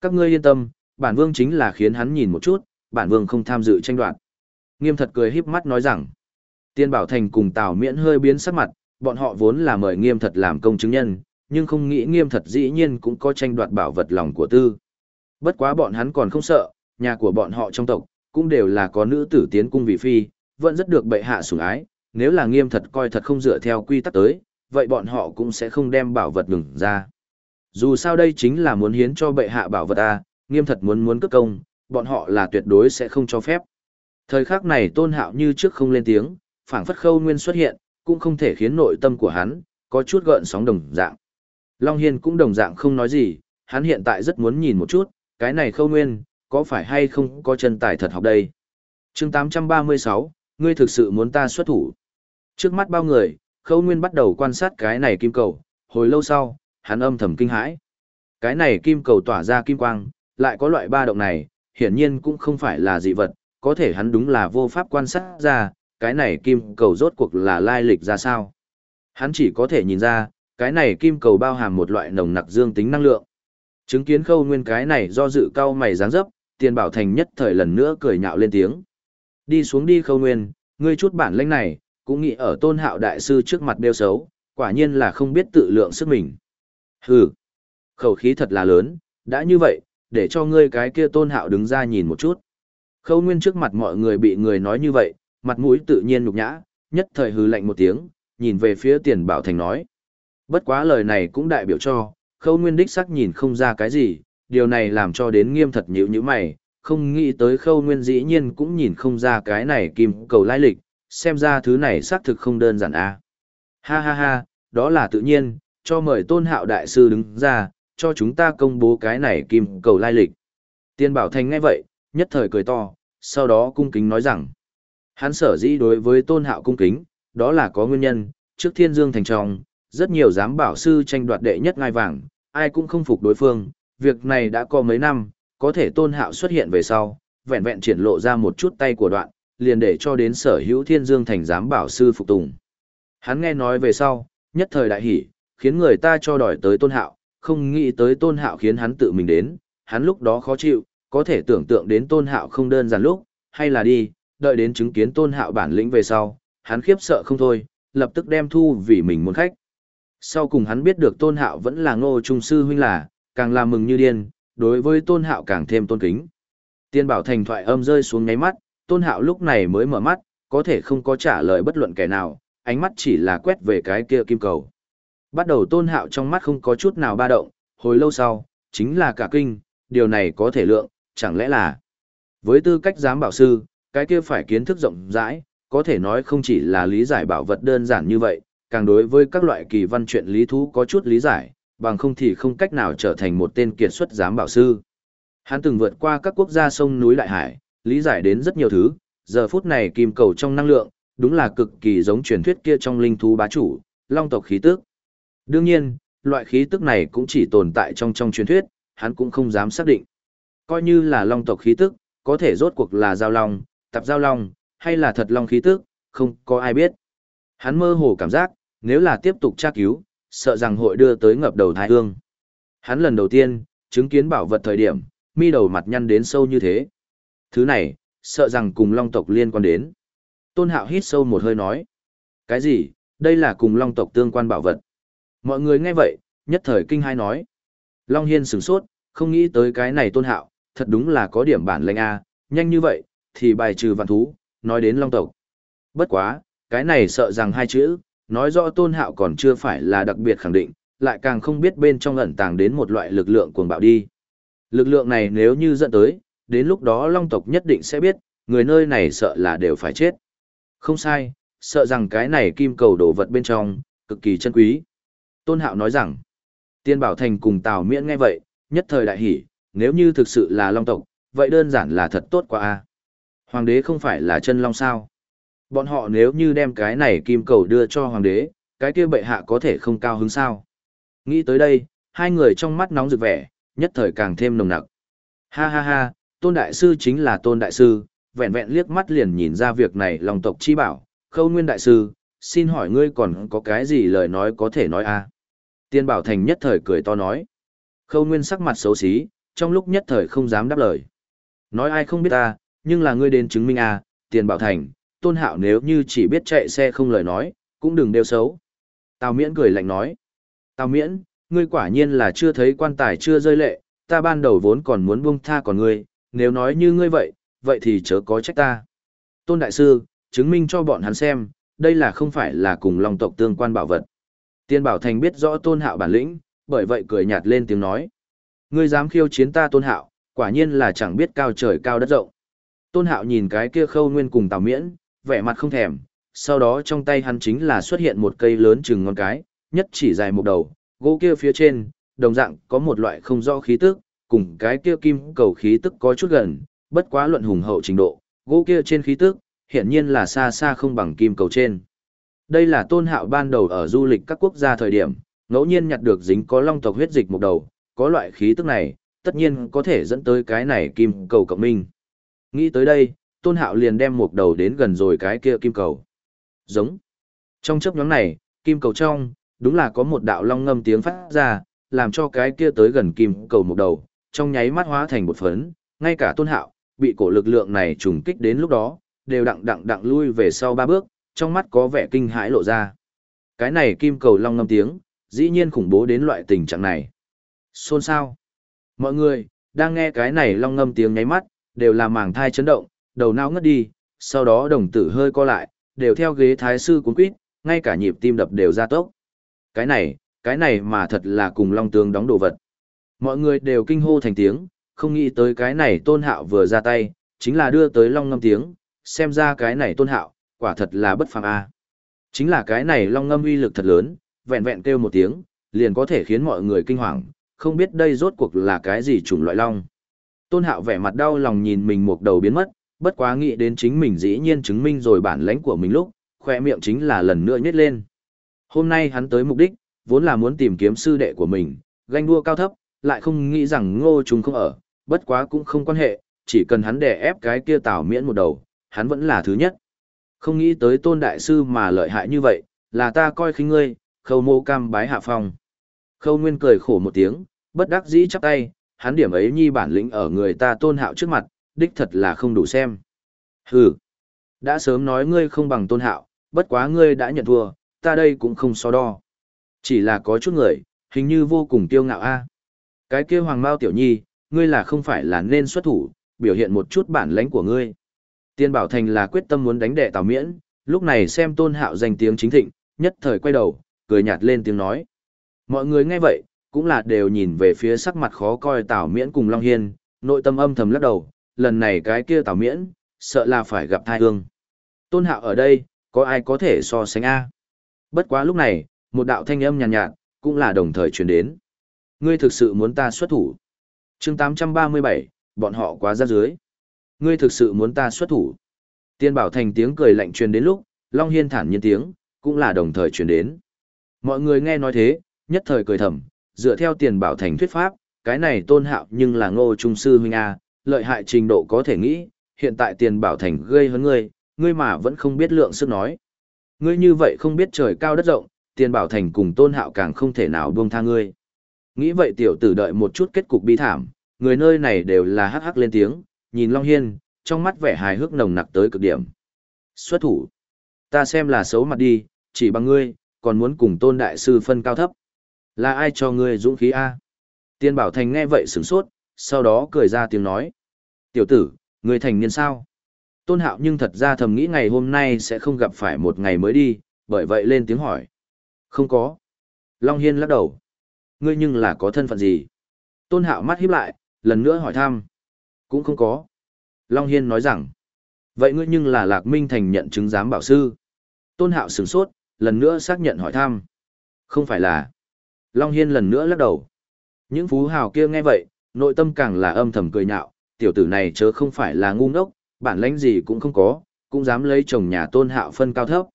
Các ngươi yên tâm, bản vương chính là khiến hắn nhìn một chút, bản vương không tham dự tranh đoạt. Nghiêm thật cười híp mắt nói rằng, Tiên Bảo Thành cùng Tào Miễn hơi biến sắc mặt, bọn họ vốn là mời nghiêm thật làm công chứng nhân, nhưng không nghĩ nghiêm thật dĩ nhiên cũng có tranh đoạt bảo vật lòng của tư. Bất quá bọn hắn còn không sợ, nhà của bọn họ trong tộc, cũng đều là có nữ tử tiến cung vị phi, vẫn rất được bệ hạ sủng ái, nếu là nghiêm thật coi thật không dựa theo quy tắc tới, vậy bọn họ cũng sẽ không đem bảo vật ngừng ra. Dù sao đây chính là muốn hiến cho bệ hạ bảo vật a, nghiêm thật muốn muốn cất công, bọn họ là tuyệt đối sẽ không cho phép. Thời khắc này tôn hạo như trước không lên tiếng, phảng phất khâu nguyên xuất hiện, cũng không thể khiến nội tâm của hắn, có chút gợn sóng đồng dạng. Long Hiên cũng đồng dạng không nói gì, hắn hiện tại rất muốn nhìn một chút, cái này khâu nguyên, có phải hay không có chân tài thật học đây. chương 836, ngươi thực sự muốn ta xuất thủ. Trước mắt bao người, khâu nguyên bắt đầu quan sát cái này kim cầu, hồi lâu sau, hắn âm thầm kinh hãi. Cái này kim cầu tỏa ra kim quang, lại có loại ba động này, hiển nhiên cũng không phải là dị vật, có thể hắn đúng là vô pháp quan sát ra, cái này kim cầu rốt cuộc là lai lịch ra sao. Hắn chỉ có thể nhìn ra, cái này kim cầu bao hàm một loại nồng nặc dương tính năng lượng. Chứng kiến khâu nguyên cái này do dự cao mày dáng dấp, tiền bảo thành nhất thời lần nữa cười nhạo lên tiếng. Đi xuống đi khâu nguyên, ngươi chút bản lĩnh này, cũng nghĩ ở tôn hạo đại sư trước mặt đeo xấu, quả nhiên là không biết tự lượng sức mình. Hừ, khẩu khí thật là lớn, đã như vậy, để cho ngươi cái kia tôn hạo đứng ra nhìn một chút. Khâu nguyên trước mặt mọi người bị người nói như vậy, mặt mũi tự nhiên nhục nhã, nhất thời hừ lạnh một tiếng, nhìn về phía tiền bảo thành nói. Bất quá lời này cũng đại biểu cho, khâu nguyên đích sắc nhìn không ra cái gì, điều này làm cho đến nghiêm thật nhữ như mày, không nghĩ tới khâu nguyên dĩ nhiên cũng nhìn không ra cái này kim cầu lai lịch, xem ra thứ này xác thực không đơn giản a à. Ha ha ha, đó là tự nhiên, cho mời tôn hạo đại sư đứng ra, cho chúng ta công bố cái này kim cầu lai lịch. Tiên bảo thành ngay vậy, nhất thời cười to, sau đó cung kính nói rằng, hắn sở dĩ đối với tôn hạo cung kính, đó là có nguyên nhân, trước thiên dương thành trong, rất nhiều giám bảo sư tranh đoạt đệ nhất ngai vàng, ai cũng không phục đối phương, việc này đã có mấy năm, có thể tôn hạo xuất hiện về sau, vẹn vẹn triển lộ ra một chút tay của đoạn, liền để cho đến sở hữu thiên dương thành giám bảo sư phục tùng. Hắn nghe nói về sau, nhất thời đại hỉ, khiến người ta cho đòi tới tôn hạo, không nghĩ tới tôn hạo khiến hắn tự mình đến, hắn lúc đó khó chịu, có thể tưởng tượng đến tôn hạo không đơn giản lúc, hay là đi, đợi đến chứng kiến tôn hạo bản lĩnh về sau, hắn khiếp sợ không thôi, lập tức đem thu vì mình muốn khách. Sau cùng hắn biết được tôn hạo vẫn là ngô trung sư huynh là, càng làm mừng như điên, đối với tôn hạo càng thêm tôn kính. Tiên bảo thành thoại âm rơi xuống ngáy mắt, tôn hạo lúc này mới mở mắt, có thể không có trả lời bất luận kẻ nào, ánh mắt chỉ là quét về cái kia kim cầu. Bắt đầu tôn hạo trong mắt không có chút nào ba động, hồi lâu sau, chính là cả kinh, điều này có thể lượng, chẳng lẽ là với tư cách giám bảo sư, cái kia phải kiến thức rộng rãi, có thể nói không chỉ là lý giải bảo vật đơn giản như vậy, càng đối với các loại kỳ văn chuyện lý thú có chút lý giải, bằng không thì không cách nào trở thành một tên kiệt xuất giám bảo sư. Hắn từng vượt qua các quốc gia sông núi đại hải, lý giải đến rất nhiều thứ, giờ phút này kim cầu trong năng lượng, đúng là cực kỳ giống truyền thuyết kia trong linh thú bá chủ, long tộc khí tức. Đương nhiên, loại khí tức này cũng chỉ tồn tại trong trong truyền thuyết, hắn cũng không dám xác định. Coi như là long tộc khí tức, có thể rốt cuộc là giao long, tập giao long, hay là thật long khí tức, không có ai biết. Hắn mơ hồ cảm giác, nếu là tiếp tục tra cứu, sợ rằng hội đưa tới ngập đầu thái hương. Hắn lần đầu tiên, chứng kiến bảo vật thời điểm, mi đầu mặt nhăn đến sâu như thế. Thứ này, sợ rằng cùng long tộc liên quan đến. Tôn hạo hít sâu một hơi nói. Cái gì, đây là cùng long tộc tương quan bảo vật. Mọi người nghe vậy, nhất thời kinh hai nói. Long Hiên sửng sốt, không nghĩ tới cái này tôn hạo, thật đúng là có điểm bản lệnh A, nhanh như vậy, thì bài trừ vạn thú, nói đến long tộc. Bất quá, cái này sợ rằng hai chữ, nói rõ tôn hạo còn chưa phải là đặc biệt khẳng định, lại càng không biết bên trong ẩn tàng đến một loại lực lượng cuồng bạo đi. Lực lượng này nếu như dẫn tới, đến lúc đó long tộc nhất định sẽ biết, người nơi này sợ là đều phải chết. Không sai, sợ rằng cái này kim cầu đồ vật bên trong, cực kỳ chân quý. Tôn Hạo nói rằng, Tiên Bảo Thành cùng Tào Miễn nghe vậy, nhất thời đại hỉ, nếu như thực sự là long tộc, vậy đơn giản là thật tốt quá a. Hoàng đế không phải là chân long sao? Bọn họ nếu như đem cái này kim cầu đưa cho hoàng đế, cái kia bệ hạ có thể không cao hứng sao? Nghĩ tới đây, hai người trong mắt nóng rực vẻ, nhất thời càng thêm nồng nặc. Ha ha ha, tôn đại sư chính là tôn đại sư, vẹn vẹn liếc mắt liền nhìn ra việc này Long tộc chi bảo, khâu nguyên đại sư, xin hỏi ngươi còn có cái gì lời nói có thể nói a? Tiên bảo thành nhất thời cười to nói. Khâu nguyên sắc mặt xấu xí, trong lúc nhất thời không dám đáp lời. Nói ai không biết ta, nhưng là ngươi đến chứng minh à, tiền bảo thành, tôn hạo nếu như chỉ biết chạy xe không lời nói, cũng đừng đeo xấu. Tào miễn cười lạnh nói. Tào miễn, ngươi quả nhiên là chưa thấy quan tài chưa rơi lệ, ta ban đầu vốn còn muốn buông tha còn ngươi, nếu nói như ngươi vậy, vậy thì chớ có trách ta. Tôn Đại Sư, chứng minh cho bọn hắn xem, đây là không phải là cùng lòng tộc tương quan bảo vật. Tiên Bảo Thành biết rõ Tôn Hạo bản lĩnh, bởi vậy cười nhạt lên tiếng nói. Ngươi dám khiêu chiến ta Tôn Hạo, quả nhiên là chẳng biết cao trời cao đất rộng. Tôn Hạo nhìn cái kia khâu nguyên cùng Tào Miễn, vẻ mặt không thèm, sau đó trong tay hắn chính là xuất hiện một cây lớn chừng ngón cái, nhất chỉ dài một đầu, gỗ kia phía trên, đồng dạng có một loại không rõ khí tức, cùng cái kia kim cầu khí tức có chút gần, bất quá luận hùng hậu trình độ, gỗ kia trên khí tức, hiển nhiên là xa xa không bằng kim cầu trên. Đây là tôn hạo ban đầu ở du lịch các quốc gia thời điểm, ngẫu nhiên nhặt được dính có long tộc huyết dịch một đầu, có loại khí tức này, tất nhiên có thể dẫn tới cái này kim cầu cộng minh. Nghĩ tới đây, tôn hạo liền đem một đầu đến gần rồi cái kia kim cầu. Giống. Trong chấp nhóm này, kim cầu trong, đúng là có một đạo long ngâm tiếng phát ra, làm cho cái kia tới gần kim cầu một đầu, trong nháy mắt hóa thành một phấn, ngay cả tôn hạo, bị cổ lực lượng này trùng kích đến lúc đó, đều đặng đặng đặng lui về sau ba bước, trong mắt có vẻ kinh hãi lộ ra. Cái này kim cầu long ngâm tiếng, dĩ nhiên khủng bố đến loại tình trạng này. Xôn sao? Mọi người, đang nghe cái này long ngâm tiếng nháy mắt, đều là màng thai chấn động, đầu não ngất đi, sau đó đồng tử hơi co lại, đều theo ghế thái sư cuốn quýt, ngay cả nhịp tim đập đều ra tốc. Cái này, cái này mà thật là cùng long tướng đóng đồ vật. Mọi người đều kinh hô thành tiếng, không nghĩ tới cái này tôn hạo vừa ra tay, chính là đưa tới long ngâm tiếng, xem ra cái này tôn hạo, quả thật là bất phàm a. Chính là cái này long ngâm uy lực thật lớn, vẹn vẹn kêu một tiếng, liền có thể khiến mọi người kinh hoàng, không biết đây rốt cuộc là cái gì chủng loại long. Tôn hạo vẻ mặt đau lòng nhìn mình một đầu biến mất, bất quá nghĩ đến chính mình dĩ nhiên chứng minh rồi bản lãnh của mình lúc, khoe miệng chính là lần nữa nhếch lên. Hôm nay hắn tới mục đích, vốn là muốn tìm kiếm sư đệ của mình, ganh đua cao thấp, lại không nghĩ rằng ngô trùng không ở, bất quá cũng không quan hệ, chỉ cần hắn đè ép cái kia tảo miễn một đầu, hắn vẫn là thứ nhất. Không nghĩ tới tôn đại sư mà lợi hại như vậy, là ta coi khinh ngươi, khâu mô cam bái hạ phong. Khâu nguyên cười khổ một tiếng, bất đắc dĩ chắp tay, hắn điểm ấy nhi bản lĩnh ở người ta tôn hạo trước mặt, đích thật là không đủ xem. Hừ, đã sớm nói ngươi không bằng tôn hạo, bất quá ngươi đã nhận thua, ta đây cũng không so đo. Chỉ là có chút người, hình như vô cùng tiêu ngạo a. Cái kia hoàng mao tiểu nhi, ngươi là không phải là nên xuất thủ, biểu hiện một chút bản lãnh của ngươi. Tiên Bảo Thành là quyết tâm muốn đánh đệ Tào Miễn, lúc này xem Tôn Hạo danh tiếng chính thịnh, nhất thời quay đầu, cười nhạt lên tiếng nói. Mọi người nghe vậy, cũng là đều nhìn về phía sắc mặt khó coi Tào Miễn cùng Long Hiên, nội tâm âm thầm lắc đầu, lần này cái kia Tào Miễn, sợ là phải gặp thai hương. Tôn Hạo ở đây, có ai có thể so sánh A. Bất quá lúc này, một đạo thanh âm nhàn nhạt, nhạt, cũng là đồng thời truyền đến. Ngươi thực sự muốn ta xuất thủ. chương 837, bọn họ quá ra dưới. Ngươi thực sự muốn ta xuất thủ. Tiên bảo thành tiếng cười lạnh truyền đến lúc, Long Hiên thản nhiên tiếng, cũng là đồng thời truyền đến. Mọi người nghe nói thế, nhất thời cười thầm, dựa theo tiền bảo thành thuyết pháp, cái này tôn hạo nhưng là ngô trung sư huynh A, lợi hại trình độ có thể nghĩ, hiện tại tiền bảo thành gây hơn ngươi, ngươi mà vẫn không biết lượng sức nói. Ngươi như vậy không biết trời cao đất rộng, tiền bảo thành cùng tôn hạo càng không thể nào buông tha ngươi. Nghĩ vậy tiểu tử đợi một chút kết cục bi thảm, người nơi này đều là hắc hắc lên tiếng, nhìn Long Hiên, trong mắt vẻ hài hước nồng nặc tới cực điểm. Xuất thủ. Ta xem là xấu mặt đi, chỉ bằng ngươi, còn muốn cùng tôn đại sư phân cao thấp. Là ai cho ngươi dũng khí A? Tiên bảo thành nghe vậy sửng sốt, sau đó cười ra tiếng nói. Tiểu tử, ngươi thành niên sao? Tôn hạo nhưng thật ra thầm nghĩ ngày hôm nay sẽ không gặp phải một ngày mới đi, bởi vậy lên tiếng hỏi. Không có. Long Hiên lắc đầu. Ngươi nhưng là có thân phận gì? Tôn hạo mắt híp lại, lần nữa hỏi thăm. Cũng không có. Long Hiên nói rằng. Vậy ngươi nhưng là Lạc Minh Thành nhận chứng giám bảo sư. Tôn hạo sửng sốt, lần nữa xác nhận hỏi thăm. Không phải là. Long Hiên lần nữa lắc đầu. Những phú hào kia nghe vậy, nội tâm càng là âm thầm cười nhạo, tiểu tử này chớ không phải là ngu ngốc, bản lãnh gì cũng không có, cũng dám lấy chồng nhà tôn hạo phân cao thấp.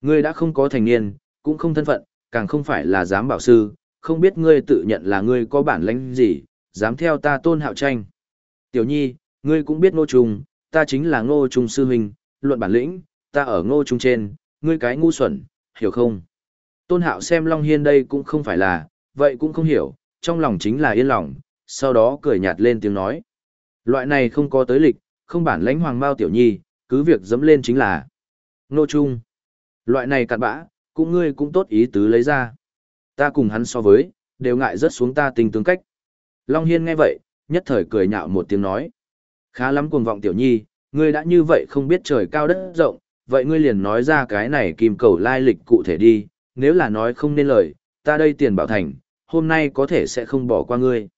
Ngươi đã không có thành niên, cũng không thân phận, càng không phải là giám bảo sư, không biết ngươi tự nhận là ngươi có bản lãnh gì, dám theo ta tôn hạo tranh. Tiểu nhi, ngươi cũng biết ngô trùng, ta chính là ngô trùng sư huynh, luận bản lĩnh, ta ở ngô trùng trên, ngươi cái ngu xuẩn, hiểu không? Tôn hạo xem Long Hiên đây cũng không phải là, vậy cũng không hiểu, trong lòng chính là yên lòng, sau đó cười nhạt lên tiếng nói. Loại này không có tới lịch, không bản lãnh hoàng bao tiểu nhi, cứ việc dẫm lên chính là Ngô trung. Loại này cặn bã, cũng ngươi cũng tốt ý tứ lấy ra. Ta cùng hắn so với, đều ngại rất xuống ta tình tướng cách. Long Hiên nghe vậy, nhất thời cười nhạo một tiếng nói. Khá lắm cuồng vọng tiểu nhi, ngươi đã như vậy không biết trời cao đất rộng, vậy ngươi liền nói ra cái này kim cầu lai lịch cụ thể đi, nếu là nói không nên lời, ta đây tiền bảo thành, hôm nay có thể sẽ không bỏ qua ngươi.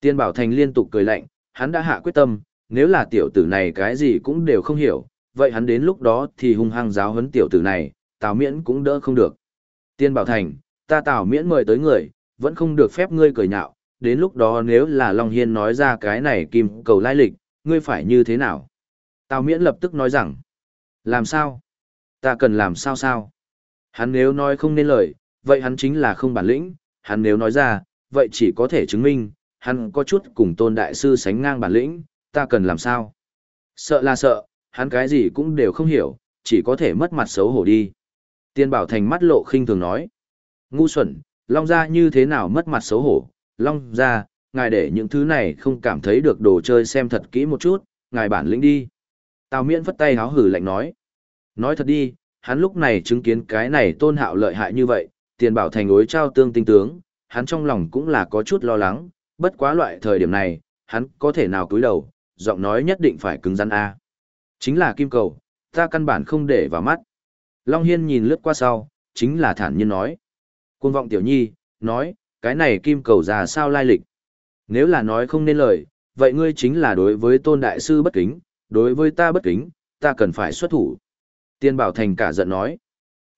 Tiền bảo thành liên tục cười lạnh, hắn đã hạ quyết tâm, nếu là tiểu tử này cái gì cũng đều không hiểu, vậy hắn đến lúc đó thì hung hăng giáo huấn tiểu tử này, Tào Miễn cũng đỡ không được. Tiên Bảo Thành, ta Tào Miễn mời tới người, vẫn không được phép ngươi cười nhạo, đến lúc đó nếu là Long Hiên nói ra cái này kim cầu lai lịch, ngươi phải như thế nào? Tào Miễn lập tức nói rằng, làm sao? Ta cần làm sao sao? Hắn nếu nói không nên lời, vậy hắn chính là không bản lĩnh, hắn nếu nói ra, vậy chỉ có thể chứng minh, hắn có chút cùng tôn đại sư sánh ngang bản lĩnh, ta cần làm sao? Sợ là sợ, hắn cái gì cũng đều không hiểu, chỉ có thể mất mặt xấu hổ đi. Tiên Bảo Thành mắt lộ khinh thường nói. Ngu xuẩn, Long Gia như thế nào mất mặt xấu hổ? Long Gia, ngài để những thứ này không cảm thấy được đồ chơi xem thật kỹ một chút, ngài bản lĩnh đi. Tào miễn phất tay háo hử lạnh nói. Nói thật đi, hắn lúc này chứng kiến cái này tôn hạo lợi hại như vậy, tiền bảo thành ối trao tương tinh tướng, hắn trong lòng cũng là có chút lo lắng, bất quá loại thời điểm này, hắn có thể nào cúi đầu, giọng nói nhất định phải cứng rắn A. Chính là kim cầu, ta căn bản không để vào mắt. Long Hiên nhìn lướt qua sau, chính là thản nhiên nói. Cuồng vọng tiểu nhi, nói, cái này kim cầu già sao lai lịch. Nếu là nói không nên lời, vậy ngươi chính là đối với tôn đại sư bất kính, đối với ta bất kính, ta cần phải xuất thủ. Tiên Bảo Thành cả giận nói.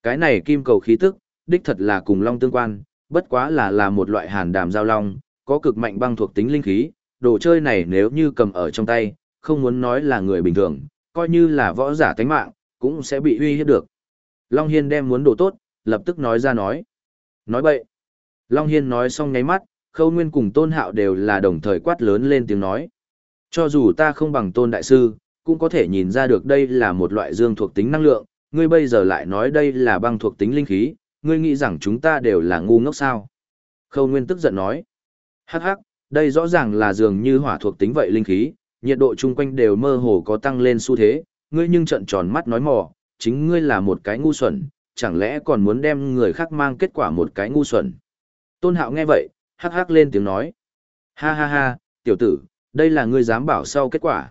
Cái này kim cầu khí tức, đích thật là cùng long tương quan, bất quá là là một loại hàn đàm giao long, có cực mạnh băng thuộc tính linh khí, đồ chơi này nếu như cầm ở trong tay, không muốn nói là người bình thường, coi như là võ giả tánh mạng, cũng sẽ bị uy hiếp được. Long Hiên đem muốn đồ tốt, lập tức nói ra nói. Nói bậy. Long Hiên nói xong nháy mắt, Khâu Nguyên cùng Tôn Hạo đều là đồng thời quát lớn lên tiếng nói. Cho dù ta không bằng Tôn Đại Sư, cũng có thể nhìn ra được đây là một loại dương thuộc tính năng lượng, ngươi bây giờ lại nói đây là băng thuộc tính linh khí, ngươi nghĩ rằng chúng ta đều là ngu ngốc sao. Khâu Nguyên tức giận nói. Hắc hắc, đây rõ ràng là dường như hỏa thuộc tính vậy linh khí, nhiệt độ chung quanh đều mơ hồ có tăng lên xu thế, ngươi nhưng trận tròn mắt nói mò, chính ngươi là một cái ngu xuẩn, chẳng lẽ còn muốn đem người khác mang kết quả một cái ngu xuẩn. Tôn Hạo nghe vậy, hắc hắc lên tiếng nói. Ha ha ha, tiểu tử, đây là ngươi dám bảo sau kết quả.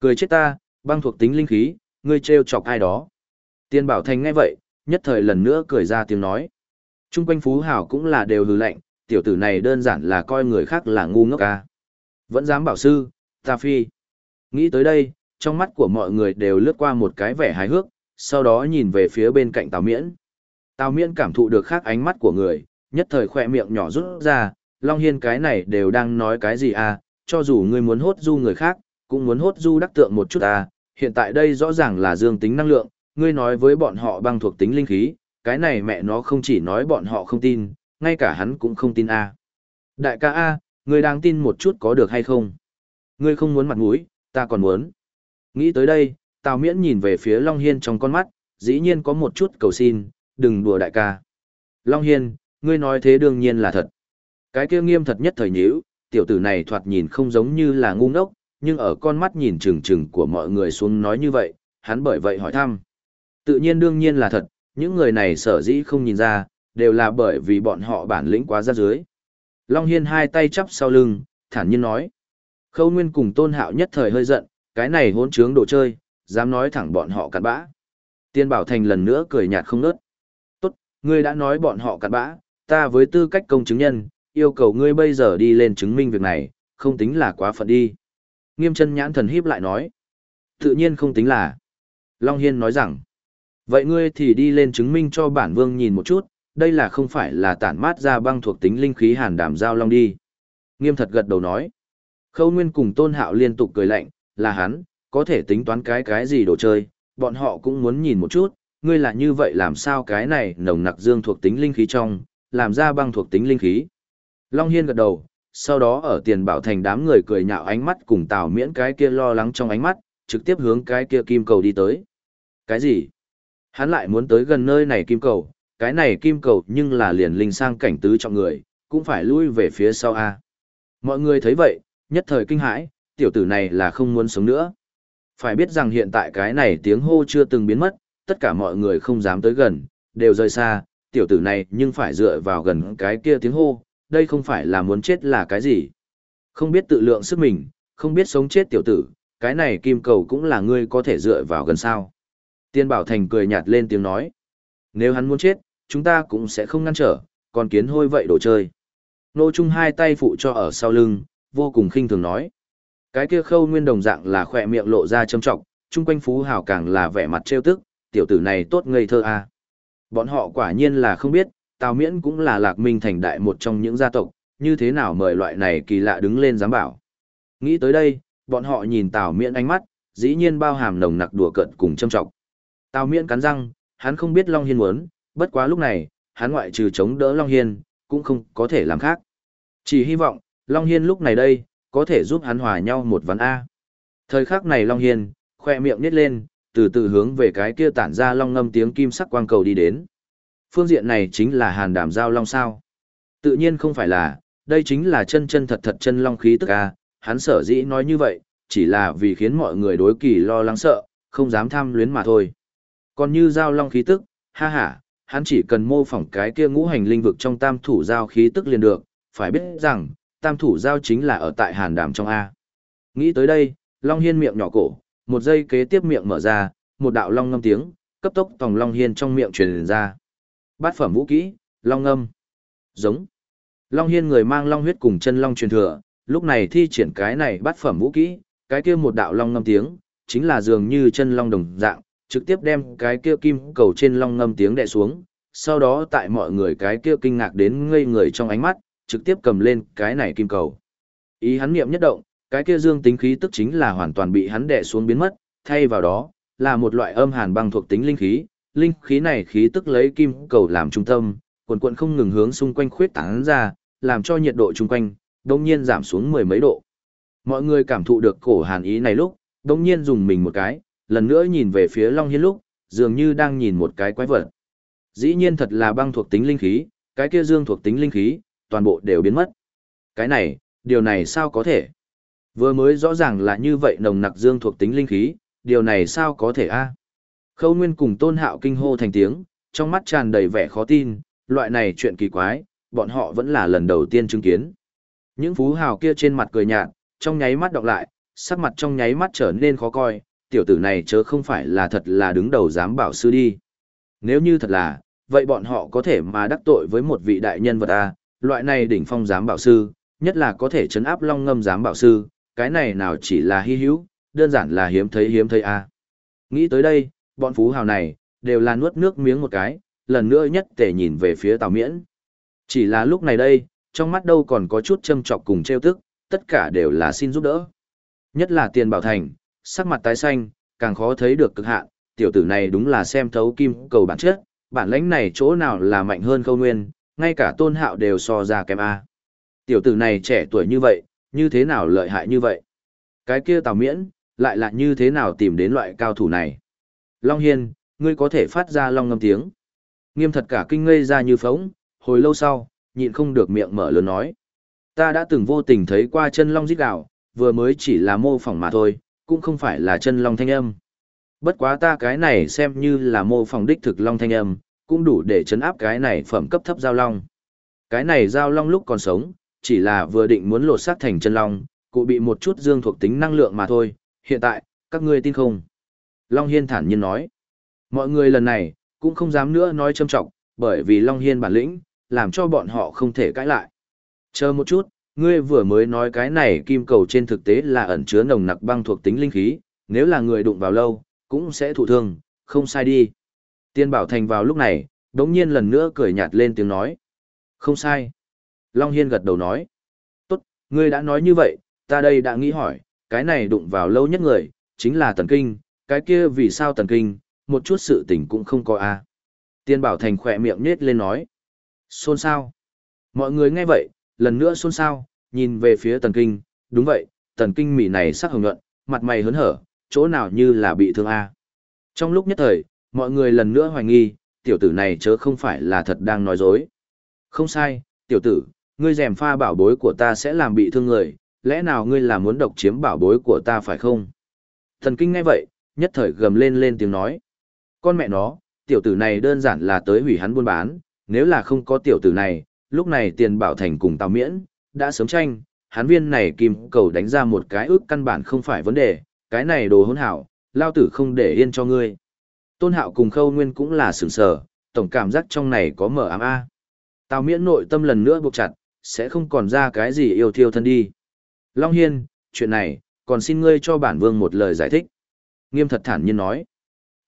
Cười chết ta, băng thuộc tính linh khí, ngươi trêu chọc ai đó. Tiên Bảo Thành nghe vậy, nhất thời lần nữa cười ra tiếng nói. Trung quanh Phú Hảo cũng là đều hừ lạnh, tiểu tử này đơn giản là coi người khác là ngu ngốc ca. Vẫn dám bảo sư, ta phi. Nghĩ tới đây, trong mắt của mọi người đều lướt qua một cái vẻ hài hước, sau đó nhìn về phía bên cạnh Tào Miễn. Tào Miễn cảm thụ được khác ánh mắt của người, nhất thời khỏe miệng nhỏ rút ra, Long Hiên cái này đều đang nói cái gì à, cho dù ngươi muốn hốt du người khác, cũng muốn hốt du đắc tượng một chút à, hiện tại đây rõ ràng là dương tính năng lượng, ngươi nói với bọn họ băng thuộc tính linh khí, cái này mẹ nó không chỉ nói bọn họ không tin, ngay cả hắn cũng không tin a. Đại ca a, ngươi đang tin một chút có được hay không? Ngươi không muốn mặt mũi, ta còn muốn. Nghĩ tới đây, Tào Miễn nhìn về phía Long Hiên trong con mắt, dĩ nhiên có một chút cầu xin, đừng đùa đại ca. Long Hiên, ngươi nói thế đương nhiên là thật. Cái kia nghiêm thật nhất thời nhíu, tiểu tử này thoạt nhìn không giống như là ngu ngốc, nhưng ở con mắt nhìn chừng chừng của mọi người xuống nói như vậy, hắn bởi vậy hỏi thăm. Tự nhiên đương nhiên là thật, những người này sở dĩ không nhìn ra, đều là bởi vì bọn họ bản lĩnh quá ra dưới. Long Hiên hai tay chắp sau lưng, thản nhiên nói. Khâu Nguyên cùng Tôn Hạo nhất thời hơi giận, cái này hỗn trướng đồ chơi, dám nói thẳng bọn họ cặn bã. Tiên Bảo Thành lần nữa cười nhạt không nớt. Tốt, ngươi đã nói bọn họ cặn bã, ta với tư cách công chứng nhân, yêu cầu ngươi bây giờ đi lên chứng minh việc này, không tính là quá phận đi. Nghiêm chân nhãn thần híp lại nói. Tự nhiên không tính là. Long Hiên nói rằng. Vậy ngươi thì đi lên chứng minh cho bản vương nhìn một chút, đây là không phải là tản mát ra băng thuộc tính linh khí hàn đảm giao long đi. Nghiêm thật gật đầu nói. Khâu Nguyên cùng Tôn Hạo liên tục cười lạnh, là hắn, có thể tính toán cái cái gì đồ chơi, bọn họ cũng muốn nhìn một chút, ngươi là như vậy làm sao cái này nồng nặc dương thuộc tính linh khí trong, làm ra băng thuộc tính linh khí. Long Hiên gật đầu, sau đó ở tiền bảo thành đám người cười nhạo ánh mắt cùng tào miễn cái kia lo lắng trong ánh mắt, trực tiếp hướng cái kia kim cầu đi tới. Cái gì? Hắn lại muốn tới gần nơi này kim cầu, cái này kim cầu nhưng là liền linh sang cảnh tứ trọng người, cũng phải lui về phía sau A. Mọi người thấy vậy, nhất thời kinh hãi, tiểu tử này là không muốn sống nữa. Phải biết rằng hiện tại cái này tiếng hô chưa từng biến mất, tất cả mọi người không dám tới gần, đều rời xa, tiểu tử này nhưng phải dựa vào gần cái kia tiếng hô, đây không phải là muốn chết là cái gì. Không biết tự lượng sức mình, không biết sống chết tiểu tử, cái này kim cầu cũng là ngươi có thể dựa vào gần sao. Tiên Bảo Thành cười nhạt lên tiếng nói. Nếu hắn muốn chết, chúng ta cũng sẽ không ngăn trở, còn kiến hôi vậy đồ chơi. Nô Trung hai tay phụ cho ở sau lưng, vô cùng khinh thường nói. Cái kia khâu nguyên đồng dạng là khỏe miệng lộ ra châm trọng, chung quanh phú hào càng là vẻ mặt trêu tức, tiểu tử này tốt ngây thơ à. Bọn họ quả nhiên là không biết, Tào Miễn cũng là lạc minh thành đại một trong những gia tộc, như thế nào mời loại này kỳ lạ đứng lên dám bảo. Nghĩ tới đây, bọn họ nhìn Tào Miễn ánh mắt, dĩ nhiên bao hàm nồng nặc đùa cợt cùng châm trọng. Tào Miễn cắn răng, hắn không biết Long Hiên muốn, bất quá lúc này, hắn ngoại trừ chống đỡ Long Hiên, cũng không có thể làm khác. Chỉ hy vọng, Long Hiên lúc này đây, có thể giúp hắn hòa nhau một ván A. Thời khắc này Long Hiên, khoe miệng nít lên, từ từ hướng về cái kia tản ra long ngâm tiếng kim sắc quang cầu đi đến. Phương diện này chính là hàn đàm giao long sao. Tự nhiên không phải là, đây chính là chân chân thật thật chân long khí tức A, hắn sở dĩ nói như vậy, chỉ là vì khiến mọi người đối kỳ lo lắng sợ, không dám tham luyến mà thôi. Còn như giao long khí tức, ha ha, hắn chỉ cần mô phỏng cái kia ngũ hành linh vực trong tam thủ giao khí tức liền được, phải biết rằng, tam thủ giao chính là ở tại hàn đàm trong A. Nghĩ tới đây, Long Hiên miệng nhỏ cổ, một giây kế tiếp miệng mở ra, một đạo long ngâm tiếng, cấp tốc tòng Long Hiên trong miệng truyền ra. Bát phẩm vũ kỹ, long ngâm. Giống. Long Hiên người mang long huyết cùng chân long truyền thừa, lúc này thi triển cái này bát phẩm vũ kỹ, cái kia một đạo long ngâm tiếng, chính là dường như chân long đồng dạng, trực tiếp đem cái kia kim cầu trên long ngâm tiếng đè xuống, sau đó tại mọi người cái kia kinh ngạc đến ngây người trong ánh mắt, trực tiếp cầm lên cái này kim cầu. Ý hắn niệm nhất động, cái kia dương tính khí tức chính là hoàn toàn bị hắn đè xuống biến mất, thay vào đó, là một loại âm hàn băng thuộc tính linh khí, linh khí này khí tức lấy kim cầu làm trung tâm, quần quần không ngừng hướng xung quanh khuyết tán ra, làm cho nhiệt độ chung quanh, đột nhiên giảm xuống mười mấy độ. Mọi người cảm thụ được cổ hàn ý này lúc, đột nhiên dùng mình một cái, lần nữa nhìn về phía Long Hiên lúc, dường như đang nhìn một cái quái vật. Dĩ nhiên thật là băng thuộc tính linh khí, cái kia dương thuộc tính linh khí, toàn bộ đều biến mất. Cái này, điều này sao có thể? Vừa mới rõ ràng là như vậy nồng nặc dương thuộc tính linh khí, điều này sao có thể a? Khâu Nguyên cùng Tôn Hạo kinh hô thành tiếng, trong mắt tràn đầy vẻ khó tin, loại này chuyện kỳ quái, bọn họ vẫn là lần đầu tiên chứng kiến. Những phú hào kia trên mặt cười nhạt, trong nháy mắt đọc lại, sắc mặt trong nháy mắt trở nên khó coi, tiểu tử này chớ không phải là thật là đứng đầu giám bảo sư đi. Nếu như thật là, vậy bọn họ có thể mà đắc tội với một vị đại nhân vật A, loại này đỉnh phong giám bảo sư, nhất là có thể chấn áp long ngâm giám bảo sư, cái này nào chỉ là hy hữu, đơn giản là hiếm thấy hiếm thấy A. Nghĩ tới đây, bọn phú hào này, đều là nuốt nước miếng một cái, lần nữa nhất tề nhìn về phía Tào Miễn. Chỉ là lúc này đây, trong mắt đâu còn có chút châm chọc cùng trêu tức, tất cả đều là xin giúp đỡ. Nhất là tiền bảo thành, sắc mặt tái xanh, càng khó thấy được cực hạn, tiểu tử này đúng là xem thấu kim cầu bản chất, bản lãnh này chỗ nào là mạnh hơn khâu nguyên, ngay cả tôn hạo đều so ra kém A. Tiểu tử này trẻ tuổi như vậy, như thế nào lợi hại như vậy? Cái kia tào miễn, lại là như thế nào tìm đến loại cao thủ này? Long Hiên, ngươi có thể phát ra long ngâm tiếng. Nghiêm thật cả kinh ngây ra như phóng, hồi lâu sau, nhịn không được miệng mở lớn nói. Ta đã từng vô tình thấy qua chân long giết gạo, vừa mới chỉ là mô phỏng mà thôi, cũng không phải là chân long thanh âm. Bất quá ta cái này xem như là mô phỏng đích thực long thanh âm, cũng đủ để chấn áp cái này phẩm cấp thấp giao long. Cái này giao long lúc còn sống, chỉ là vừa định muốn lột xác thành chân long, cụ bị một chút dương thuộc tính năng lượng mà thôi, hiện tại, các ngươi tin không? Long Hiên thản nhiên nói. Mọi người lần này, cũng không dám nữa nói châm trọng, bởi vì Long Hiên bản lĩnh, làm cho bọn họ không thể cãi lại. Chờ một chút, ngươi vừa mới nói cái này kim cầu trên thực tế là ẩn chứa nồng nặc băng thuộc tính linh khí, nếu là người đụng vào lâu, cũng sẽ thụ thương, không sai đi. Tiên Bảo Thành vào lúc này, đống nhiên lần nữa cười nhạt lên tiếng nói. Không sai. Long Hiên gật đầu nói. Tốt, ngươi đã nói như vậy, ta đây đã nghĩ hỏi, cái này đụng vào lâu nhất người, chính là tần kinh, cái kia vì sao tần kinh, một chút sự tình cũng không có a à. Tiên Bảo Thành khỏe miệng nết lên nói. Xôn sao? Mọi người nghe vậy, lần nữa xôn xao, nhìn về phía tần kinh, đúng vậy, tần kinh mỉ này sắc hồng nhuận, mặt mày hớn hở, chỗ nào như là bị thương a. Trong lúc nhất thời, mọi người lần nữa hoài nghi, tiểu tử này chớ không phải là thật đang nói dối. Không sai, tiểu tử, ngươi rèm pha bảo bối của ta sẽ làm bị thương người, lẽ nào ngươi là muốn độc chiếm bảo bối của ta phải không? Thần kinh ngay vậy, nhất thời gầm lên lên tiếng nói. Con mẹ nó, tiểu tử này đơn giản là tới hủy hắn buôn bán, nếu là không có tiểu tử này, lúc này tiền bảo thành cùng tào miễn, đã sớm tranh, hắn viên này kim cầu đánh ra một cái ước căn bản không phải vấn đề, cái này đồ hỗn hảo, lao tử không để yên cho ngươi. Tôn hạo cùng khâu nguyên cũng là sửng sở, tổng cảm giác trong này có mở ám a. Tào miễn nội tâm lần nữa buộc chặt, sẽ không còn ra cái gì yêu thiêu thân đi. Long Hiên, chuyện này, còn xin ngươi cho bản vương một lời giải thích. Nghiêm thật thản nhiên nói.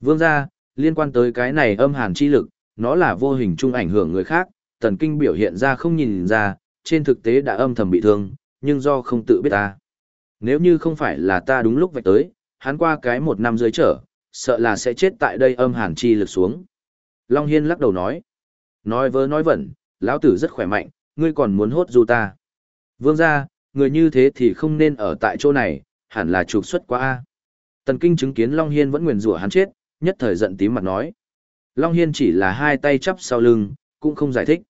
Vương ra, liên quan tới cái này âm hàn chi lực, nó là vô hình chung ảnh hưởng người khác, tần kinh biểu hiện ra không nhìn ra, trên thực tế đã âm thầm bị thương, nhưng do không tự biết ta. Nếu như không phải là ta đúng lúc vạch tới, hắn qua cái một năm dưới trở, sợ là sẽ chết tại đây âm hàn chi lực xuống. Long Hiên lắc đầu nói. Nói vớ nói vẩn, lão tử rất khỏe mạnh, ngươi còn muốn hốt du ta. Vương ra, người như thế thì không nên ở tại chỗ này, hẳn là trục xuất quá A. Tần Kinh chứng kiến Long Hiên vẫn nguyền rủa hắn chết, nhất thời giận tím mặt nói. Long Hiên chỉ là hai tay chắp sau lưng, cũng không giải thích.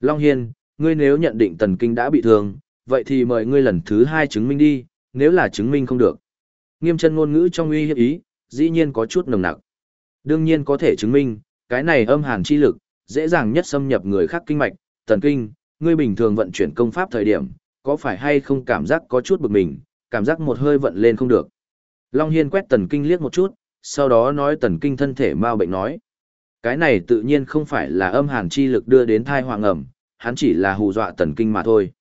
Long Hiên, ngươi nếu nhận định Tần Kinh đã bị thương, vậy thì mời ngươi lần thứ hai chứng minh đi, nếu là chứng minh không được. Nghiêm chân ngôn ngữ trong uy hiếp ý, dĩ nhiên có chút nồng nặc. Đương nhiên có thể chứng minh, cái này âm hàn chi lực, dễ dàng nhất xâm nhập người khác kinh mạch, tần kinh, ngươi bình thường vận chuyển công pháp thời điểm, có phải hay không cảm giác có chút bực mình, cảm giác một hơi vận lên không được. Long Hiên quét tần kinh liếc một chút, sau đó nói tần kinh thân thể mau bệnh nói. Cái này tự nhiên không phải là âm hàn chi lực đưa đến thai hoàng ẩm, hắn chỉ là hù dọa tần kinh mà thôi.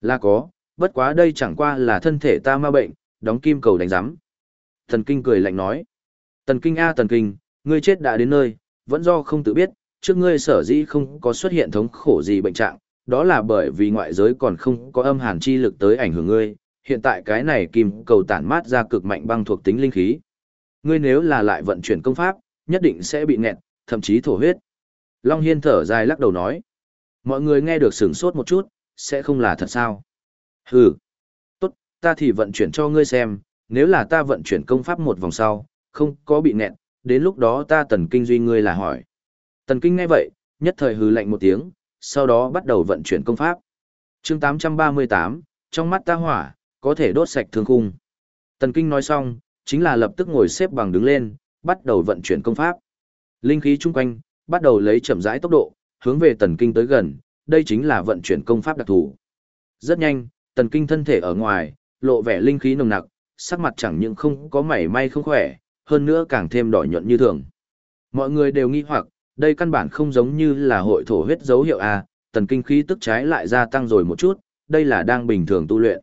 Là có, bất quá đây chẳng qua là thân thể ta ma bệnh, đóng kim cầu đánh giám. Tần kinh cười lạnh nói. Tần kinh a tần kinh, ngươi chết đã đến nơi, vẫn do không tự biết, trước ngươi sở dĩ không có xuất hiện thống khổ gì bệnh trạng, đó là bởi vì ngoại giới còn không có âm hàn chi lực tới ảnh hưởng ngươi, hiện tại cái này kim cầu tản mát ra cực mạnh băng thuộc tính linh khí. Ngươi nếu là lại vận chuyển công pháp, nhất định sẽ bị nghẹt, thậm chí thổ huyết. Long Hiên thở dài lắc đầu nói. Mọi người nghe được sửng sốt một chút, sẽ không là thật sao? Hừ. Tốt, ta thì vận chuyển cho ngươi xem, nếu là ta vận chuyển công pháp một vòng sau, không có bị nghẹt, đến lúc đó ta tần kinh duy ngươi là hỏi. Tần kinh nghe vậy, nhất thời hừ lạnh một tiếng, sau đó bắt đầu vận chuyển công pháp. chương 838, trong mắt ta hỏa, có thể đốt sạch thương khung. Tần kinh nói xong, chính là lập tức ngồi xếp bằng đứng lên, bắt đầu vận chuyển công pháp. Linh khí chung quanh, bắt đầu lấy chậm rãi tốc độ, hướng về tần kinh tới gần, đây chính là vận chuyển công pháp đặc thù. Rất nhanh, tần kinh thân thể ở ngoài, lộ vẻ linh khí nồng nặc, sắc mặt chẳng những không có mảy may không khỏe, hơn nữa càng thêm đỏ nhuận như thường. Mọi người đều nghi hoặc, đây căn bản không giống như là hội thổ huyết dấu hiệu A, tần kinh khí tức trái lại gia tăng rồi một chút, đây là đang bình thường tu luyện.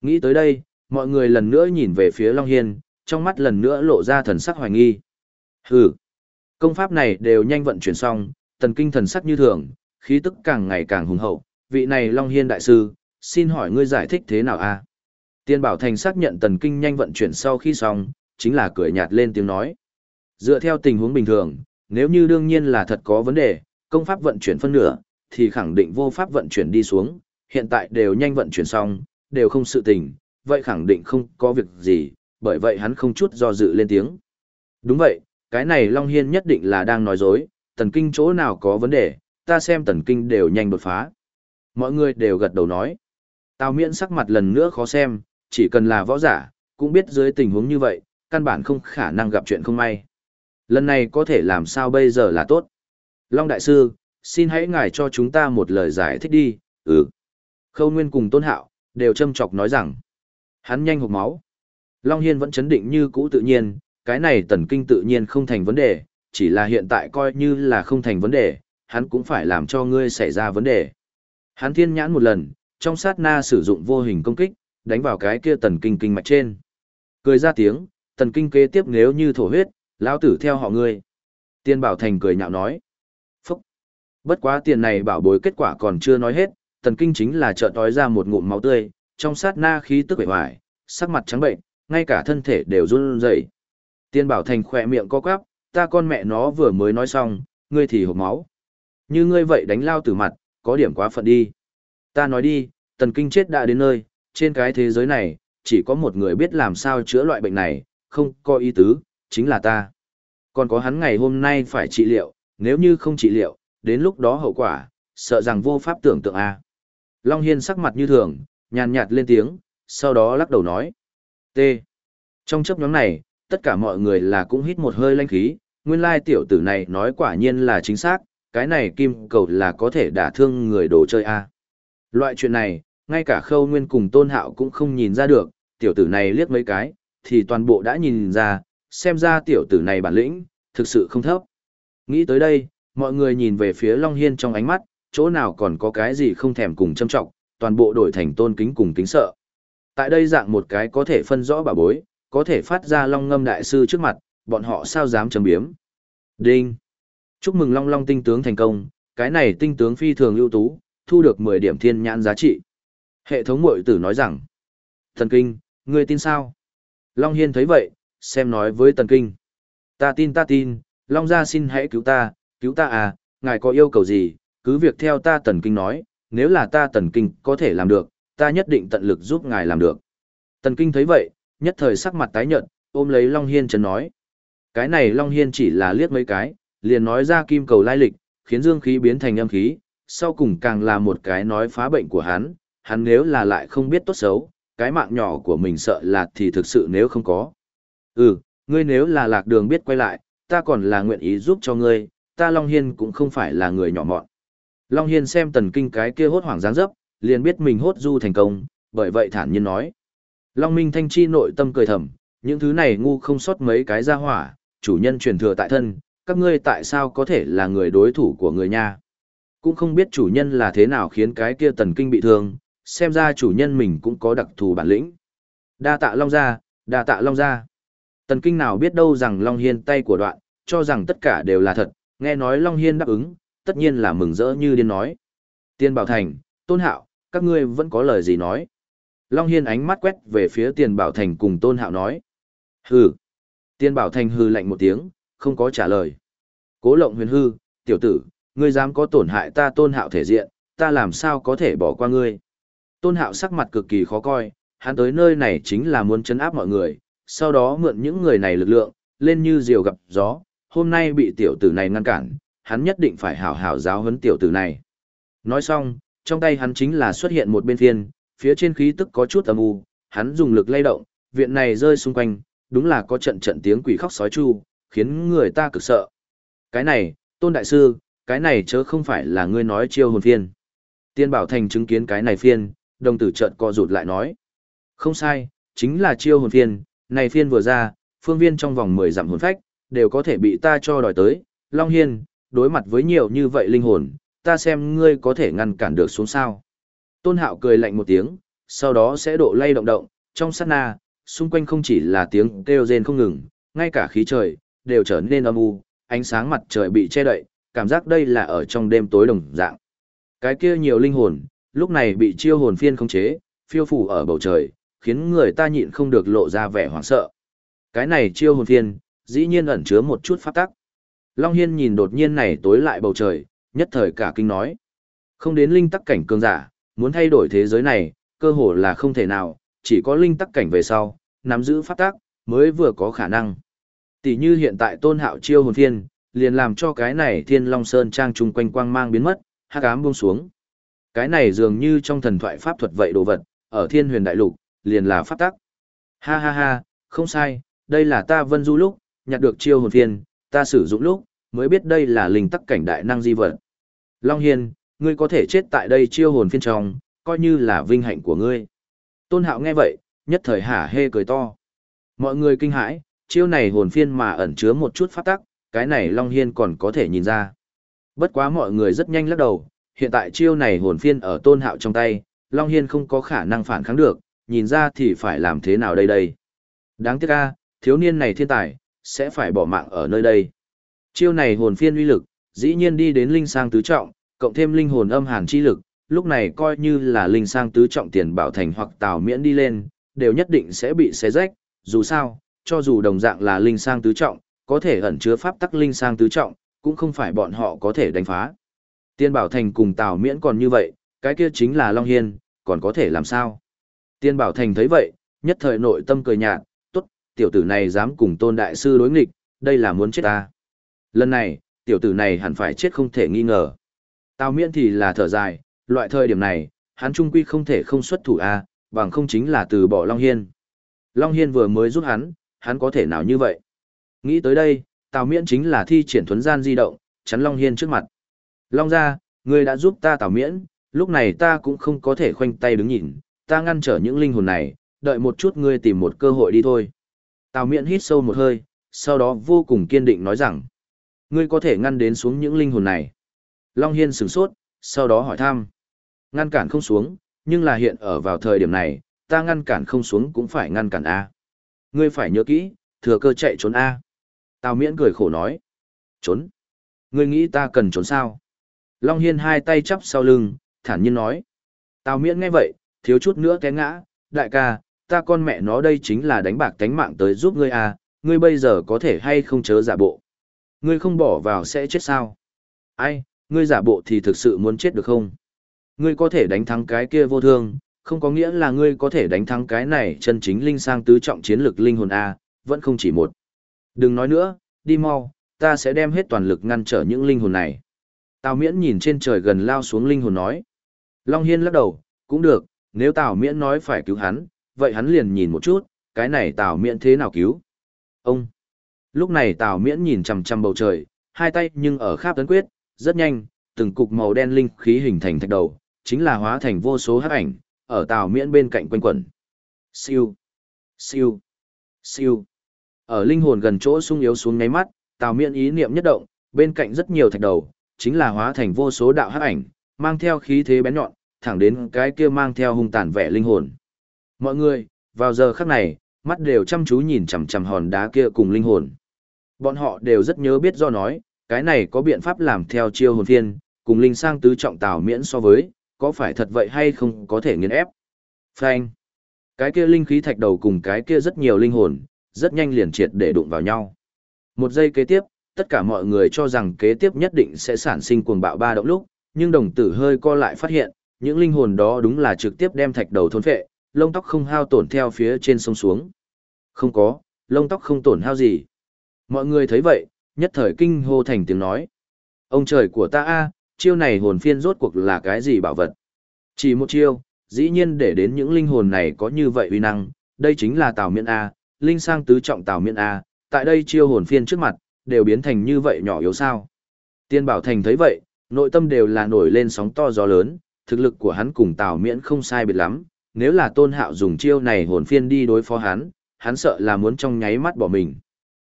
Nghĩ tới đây, mọi người lần nữa nhìn về phía Long Hiên, trong mắt lần nữa lộ ra thần sắc hoài nghi. Hừ, công pháp này đều nhanh vận chuyển xong, tần kinh thần sắc như thường, khí tức càng ngày càng hùng hậu, vị này Long Hiên đại sư, xin hỏi ngươi giải thích thế nào a? Tiên Bảo Thành xác nhận tần kinh nhanh vận chuyển sau khi xong, chính là cười nhạt lên tiếng nói. Dựa theo tình huống bình thường, nếu như đương nhiên là thật có vấn đề, công pháp vận chuyển phân nửa, thì khẳng định vô pháp vận chuyển đi xuống, hiện tại đều nhanh vận chuyển xong, đều không sự tình, vậy khẳng định không có việc gì, bởi vậy hắn không chút do dự lên tiếng. Đúng vậy, cái này Long Hiên nhất định là đang nói dối, tần kinh chỗ nào có vấn đề, ta xem tần kinh đều nhanh đột phá. Mọi người đều gật đầu nói. Tào miễn sắc mặt lần nữa khó xem, chỉ cần là võ giả, cũng biết dưới tình huống như vậy, căn bản không khả năng gặp chuyện không may. Lần này có thể làm sao bây giờ là tốt. Long Đại Sư, xin hãy ngài cho chúng ta một lời giải thích đi, ừ. Khâu Nguyên cùng Tôn Hạo, đều châm chọc nói rằng, hắn nhanh hộp máu. Long Hiên vẫn chấn định như cũ tự nhiên, cái này tần kinh tự nhiên không thành vấn đề, chỉ là hiện tại coi như là không thành vấn đề, hắn cũng phải làm cho ngươi xảy ra vấn đề. Hắn thiên nhãn một lần, trong sát na sử dụng vô hình công kích, đánh vào cái kia tần kinh kinh mạch trên. Cười ra tiếng, tần kinh kế tiếp nếu như thổ huyết, lão tử theo họ ngươi. Tiên Bảo Thành cười nhạo nói. Phúc! Bất quá tiền này bảo bối kết quả còn chưa nói hết, tần kinh chính là trợ tói ra một ngụm máu tươi, trong sát na khí tức bể hoài, sắc mặt trắng bệnh, ngay cả thân thể đều run rẩy. Tiên Bảo Thành khỏe miệng co quắp, ta con mẹ nó vừa mới nói xong, ngươi thì hộp máu. Như ngươi vậy đánh lao tử mặt, có điểm quá phận đi. Ta nói đi, tần kinh chết đã đến nơi, trên cái thế giới này, chỉ có một người biết làm sao chữa loại bệnh này, không có ý tứ, chính là ta. Còn có hắn ngày hôm nay phải trị liệu, nếu như không trị liệu, đến lúc đó hậu quả, sợ rằng vô pháp tưởng tượng a. Long Hiên sắc mặt như thường, nhàn nhạt lên tiếng, sau đó lắc đầu nói. T. Trong chấp nhóm này, tất cả mọi người là cũng hít một hơi lanh khí, nguyên lai tiểu tử này nói quả nhiên là chính xác, cái này kim cầu là có thể đả thương người đồ chơi a Loại chuyện này, ngay cả khâu nguyên cùng tôn hạo cũng không nhìn ra được, tiểu tử này liếc mấy cái, thì toàn bộ đã nhìn ra, xem ra tiểu tử này bản lĩnh, thực sự không thấp. Nghĩ tới đây, mọi người nhìn về phía Long Hiên trong ánh mắt, chỗ nào còn có cái gì không thèm cùng châm trọng, toàn bộ đổi thành tôn kính cùng kính sợ. Tại đây dạng một cái có thể phân rõ bà bối, có thể phát ra Long Ngâm Đại Sư trước mặt, bọn họ sao dám chấm biếm. Đinh! Chúc mừng Long Long tinh tướng thành công, cái này tinh tướng phi thường ưu tú, thu được 10 điểm thiên nhãn giá trị. Hệ thống mội tử nói rằng, Thần Kinh, ngươi tin sao? Long Hiên thấy vậy, xem nói với Tần Kinh. Ta tin ta tin, Long gia xin hãy cứu ta, cứu ta à, ngài có yêu cầu gì, cứ việc theo ta Tần Kinh nói, nếu là ta Tần Kinh có thể làm được, ta nhất định tận lực giúp ngài làm được. Tần Kinh thấy vậy, nhất thời sắc mặt tái nhợt, ôm lấy Long Hiên chấn nói. Cái này Long Hiên chỉ là liếc mấy cái, liền nói ra kim cầu lai lịch, khiến dương khí biến thành âm khí, sau cùng càng là một cái nói phá bệnh của hắn, hắn nếu là lại không biết tốt xấu, cái mạng nhỏ của mình sợ là thì thực sự nếu không có. Ừ, ngươi nếu là lạc đường biết quay lại, ta còn là nguyện ý giúp cho ngươi, ta Long Hiên cũng không phải là người nhỏ mọn. Long Hiên xem tần kinh cái kia hốt hoảng dáng dấp, liền biết mình hốt du thành công, bởi vậy thản nhiên nói. Long Minh Thanh Chi nội tâm cười thầm, những thứ này ngu không sót mấy cái ra hỏa, chủ nhân truyền thừa tại thân, các ngươi tại sao có thể là người đối thủ của người nha. Cũng không biết chủ nhân là thế nào khiến cái kia tần kinh bị thương, xem ra chủ nhân mình cũng có đặc thù bản lĩnh. Đa tạ Long gia, đa tạ Long gia. Tần kinh nào biết đâu rằng Long Hiên tay của đoạn, cho rằng tất cả đều là thật, nghe nói Long Hiên đáp ứng, tất nhiên là mừng rỡ như điên nói. Tiên Bảo Thành, Tôn Hạo, các ngươi vẫn có lời gì nói. Long Hiên ánh mắt quét về phía Tiền Bảo Thành cùng Tôn Hạo nói. Hừ. Tiên Bảo Thành hừ lạnh một tiếng, không có trả lời. Cố lộng huyền hư, tiểu tử, ngươi dám có tổn hại ta Tôn Hạo thể diện, ta làm sao có thể bỏ qua ngươi. Tôn Hạo sắc mặt cực kỳ khó coi, hắn tới nơi này chính là muốn chấn áp mọi người, sau đó mượn những người này lực lượng, lên như diều gặp gió, hôm nay bị tiểu tử này ngăn cản, hắn nhất định phải hảo hảo giáo huấn tiểu tử này. Nói xong, trong tay hắn chính là xuất hiện một bên phiên, phía trên khí tức có chút âm u, hắn dùng lực lay động, viện này rơi xung quanh, đúng là có trận trận tiếng quỷ khóc sói chu, khiến người ta cực sợ. Cái này, Tôn Đại Sư, cái này chớ không phải là ngươi nói chiêu hồn phiên. Tiên Bảo Thành chứng kiến cái này phiên, đồng tử trận co rụt lại nói. Không sai, chính là chiêu hồn phiên, này phiên vừa ra, phương viên trong vòng 10 dặm hồn phách, đều có thể bị ta cho đòi tới. Long Hiên, đối mặt với nhiều như vậy linh hồn, ta xem ngươi có thể ngăn cản được xuống sao. Tôn Hạo cười lạnh một tiếng, sau đó sẽ độ lay động động, trong sát na, xung quanh không chỉ là tiếng kêu rên không ngừng, ngay cả khí trời, đều trở nên âm u, ánh sáng mặt trời bị che đậy, cảm giác đây là ở trong đêm tối đồng dạng. Cái kia nhiều linh hồn, lúc này bị chiêu hồn phiên khống chế, phiêu phủ ở bầu trời, khiến người ta nhịn không được lộ ra vẻ hoảng sợ. Cái này chiêu hồn phiên, dĩ nhiên ẩn chứa một chút pháp tắc. Long Hiên nhìn đột nhiên này tối lại bầu trời, nhất thời cả kinh nói. Không đến linh tắc cảnh cường giả, muốn thay đổi thế giới này, cơ hồ là không thể nào, chỉ có linh tắc cảnh về sau, nắm giữ pháp tắc, mới vừa có khả năng. Tỷ như hiện tại tôn hạo chiêu hồn phiên, liền làm cho cái này thiên long sơn trang chung quanh quang mang biến mất, hắc ám buông xuống. Cái này dường như trong thần thoại pháp thuật vậy đồ vật, ở thiên huyền đại lục, liền là pháp tắc. Ha ha ha, không sai, đây là ta vân du lúc, nhặt được chiêu hồn phiên, ta sử dụng lúc, mới biết đây là linh tắc cảnh đại năng di vật. Long Hiên, ngươi có thể chết tại đây chiêu hồn phiên trong, coi như là vinh hạnh của ngươi. Tôn Hạo nghe vậy, nhất thời hả hê cười to. Mọi người kinh hãi, chiêu này hồn phiên mà ẩn chứa một chút pháp tắc, cái này Long Hiên còn có thể nhìn ra. Bất quá mọi người rất nhanh lắc đầu, hiện tại chiêu này hồn phiên ở Tôn Hạo trong tay, Long Hiên không có khả năng phản kháng được, nhìn ra thì phải làm thế nào đây đây. Đáng tiếc a thiếu niên này thiên tài, sẽ phải bỏ mạng ở nơi đây. Chiêu này hồn phiên uy lực, dĩ nhiên đi đến linh sang tứ trọng, cộng thêm linh hồn âm hàn chi lực, lúc này coi như là linh sang tứ trọng tiền bảo thành hoặc tào miễn đi lên, đều nhất định sẽ bị xé rách, dù sao, cho dù đồng dạng là linh sang tứ trọng, có thể ẩn chứa pháp tắc linh sang tứ trọng, cũng không phải bọn họ có thể đánh phá. Tiên bảo thành cùng tào miễn còn như vậy, cái kia chính là Long Hiên, còn có thể làm sao? Tiên bảo thành thấy vậy, nhất thời nội tâm cười nhạt, tốt, tiểu tử này dám cùng tôn đại sư đối nghịch, đây là muốn chết ta. Lần này, tiểu tử này hẳn phải chết không thể nghi ngờ. Tào miễn thì là thở dài, loại thời điểm này, hắn trung quy không thể không xuất thủ a, bằng không chính là từ bỏ Long Hiên. Long Hiên vừa mới giúp hắn, hắn có thể nào như vậy? Nghĩ tới đây, Tào Miễn chính là thi triển thuấn gian di động, chắn Long Hiên trước mặt. Long ra, ngươi đã giúp ta Tào Miễn, lúc này ta cũng không có thể khoanh tay đứng nhìn, ta ngăn trở những linh hồn này, đợi một chút ngươi tìm một cơ hội đi thôi. Tào Miễn hít sâu một hơi, sau đó vô cùng kiên định nói rằng, ngươi có thể ngăn đến xuống những linh hồn này. Long Hiên sửng sốt, sau đó hỏi thăm. Ngăn cản không xuống, nhưng là hiện ở vào thời điểm này, ta ngăn cản không xuống cũng phải ngăn cản A. Ngươi phải nhớ kỹ, thừa cơ chạy trốn A. Tào miễn cười khổ nói. Trốn. Ngươi nghĩ ta cần trốn sao? Long Hiên hai tay chắp sau lưng, thản nhiên nói. Tào miễn nghe vậy, thiếu chút nữa té ngã. Đại ca, ta con mẹ nó đây chính là đánh bạc tánh mạng tới giúp ngươi A, ngươi bây giờ có thể hay không chớ giả bộ. Ngươi không bỏ vào sẽ chết sao? Ai, ngươi giả bộ thì thực sự muốn chết được không? Ngươi có thể đánh thắng cái kia vô thương, không có nghĩa là ngươi có thể đánh thắng cái này chân chính linh sang tứ trọng chiến lực linh hồn A, vẫn không chỉ một. Đừng nói nữa, đi mau, ta sẽ đem hết toàn lực ngăn trở những linh hồn này. Tào miễn nhìn trên trời gần lao xuống linh hồn nói. Long Hiên lắc đầu, cũng được, nếu Tào miễn nói phải cứu hắn, vậy hắn liền nhìn một chút, cái này Tào miễn thế nào cứu. Ông! Lúc này Tào miễn nhìn chằm chằm bầu trời, hai tay nhưng ở khắp tấn quyết, rất nhanh, từng cục màu đen linh khí hình thành thạch đầu, chính là hóa thành vô số hắc ảnh, ở Tào Miễn bên cạnh quanh quẩn. Siêu, siêu, siêu. Ở linh hồn gần chỗ sung yếu xuống ngáy mắt, Tào Miễn ý niệm nhất động, bên cạnh rất nhiều thạch đầu, chính là hóa thành vô số đạo hắc ảnh, mang theo khí thế bén nhọn, thẳng đến cái kia mang theo hung tàn vẻ linh hồn. Mọi người, vào giờ khắc này, mắt đều chăm chú nhìn chằm chằm hòn đá kia cùng linh hồn. Bọn họ đều rất nhớ biết do nói, cái này có biện pháp làm theo chiêu hồn phiên, cùng linh sang tứ trọng tào miễn so với, có phải thật vậy hay không có thể nghiền ép. Phanh. Cái kia linh khí thạch đầu cùng cái kia rất nhiều linh hồn, rất nhanh liền triệt để đụng vào nhau. Một giây kế tiếp, tất cả mọi người cho rằng kế tiếp nhất định sẽ sản sinh cuồng bạo ba động lúc, nhưng đồng tử hơi co lại phát hiện, những linh hồn đó đúng là trực tiếp đem thạch đầu thôn phệ, lông tóc không hao tổn theo phía trên sông xuống. Không có, lông tóc không tổn hao gì. Mọi người thấy vậy, nhất thời kinh hô thành tiếng nói. Ông trời của ta a, chiêu này hồn phiên rốt cuộc là cái gì bảo vật? Chỉ một chiêu, dĩ nhiên để đến những linh hồn này có như vậy uy năng, đây chính là Tào Miễn A, linh sang tứ trọng Tào Miễn A, tại đây chiêu hồn phiên trước mặt, đều biến thành như vậy nhỏ yếu sao. Tiên Bảo Thành thấy vậy, nội tâm đều là nổi lên sóng to gió lớn, thực lực của hắn cùng Tào Miễn không sai biệt lắm, nếu là Tôn Hạo dùng chiêu này hồn phiên đi đối phó hắn, hắn sợ là muốn trong nháy mắt bỏ mình.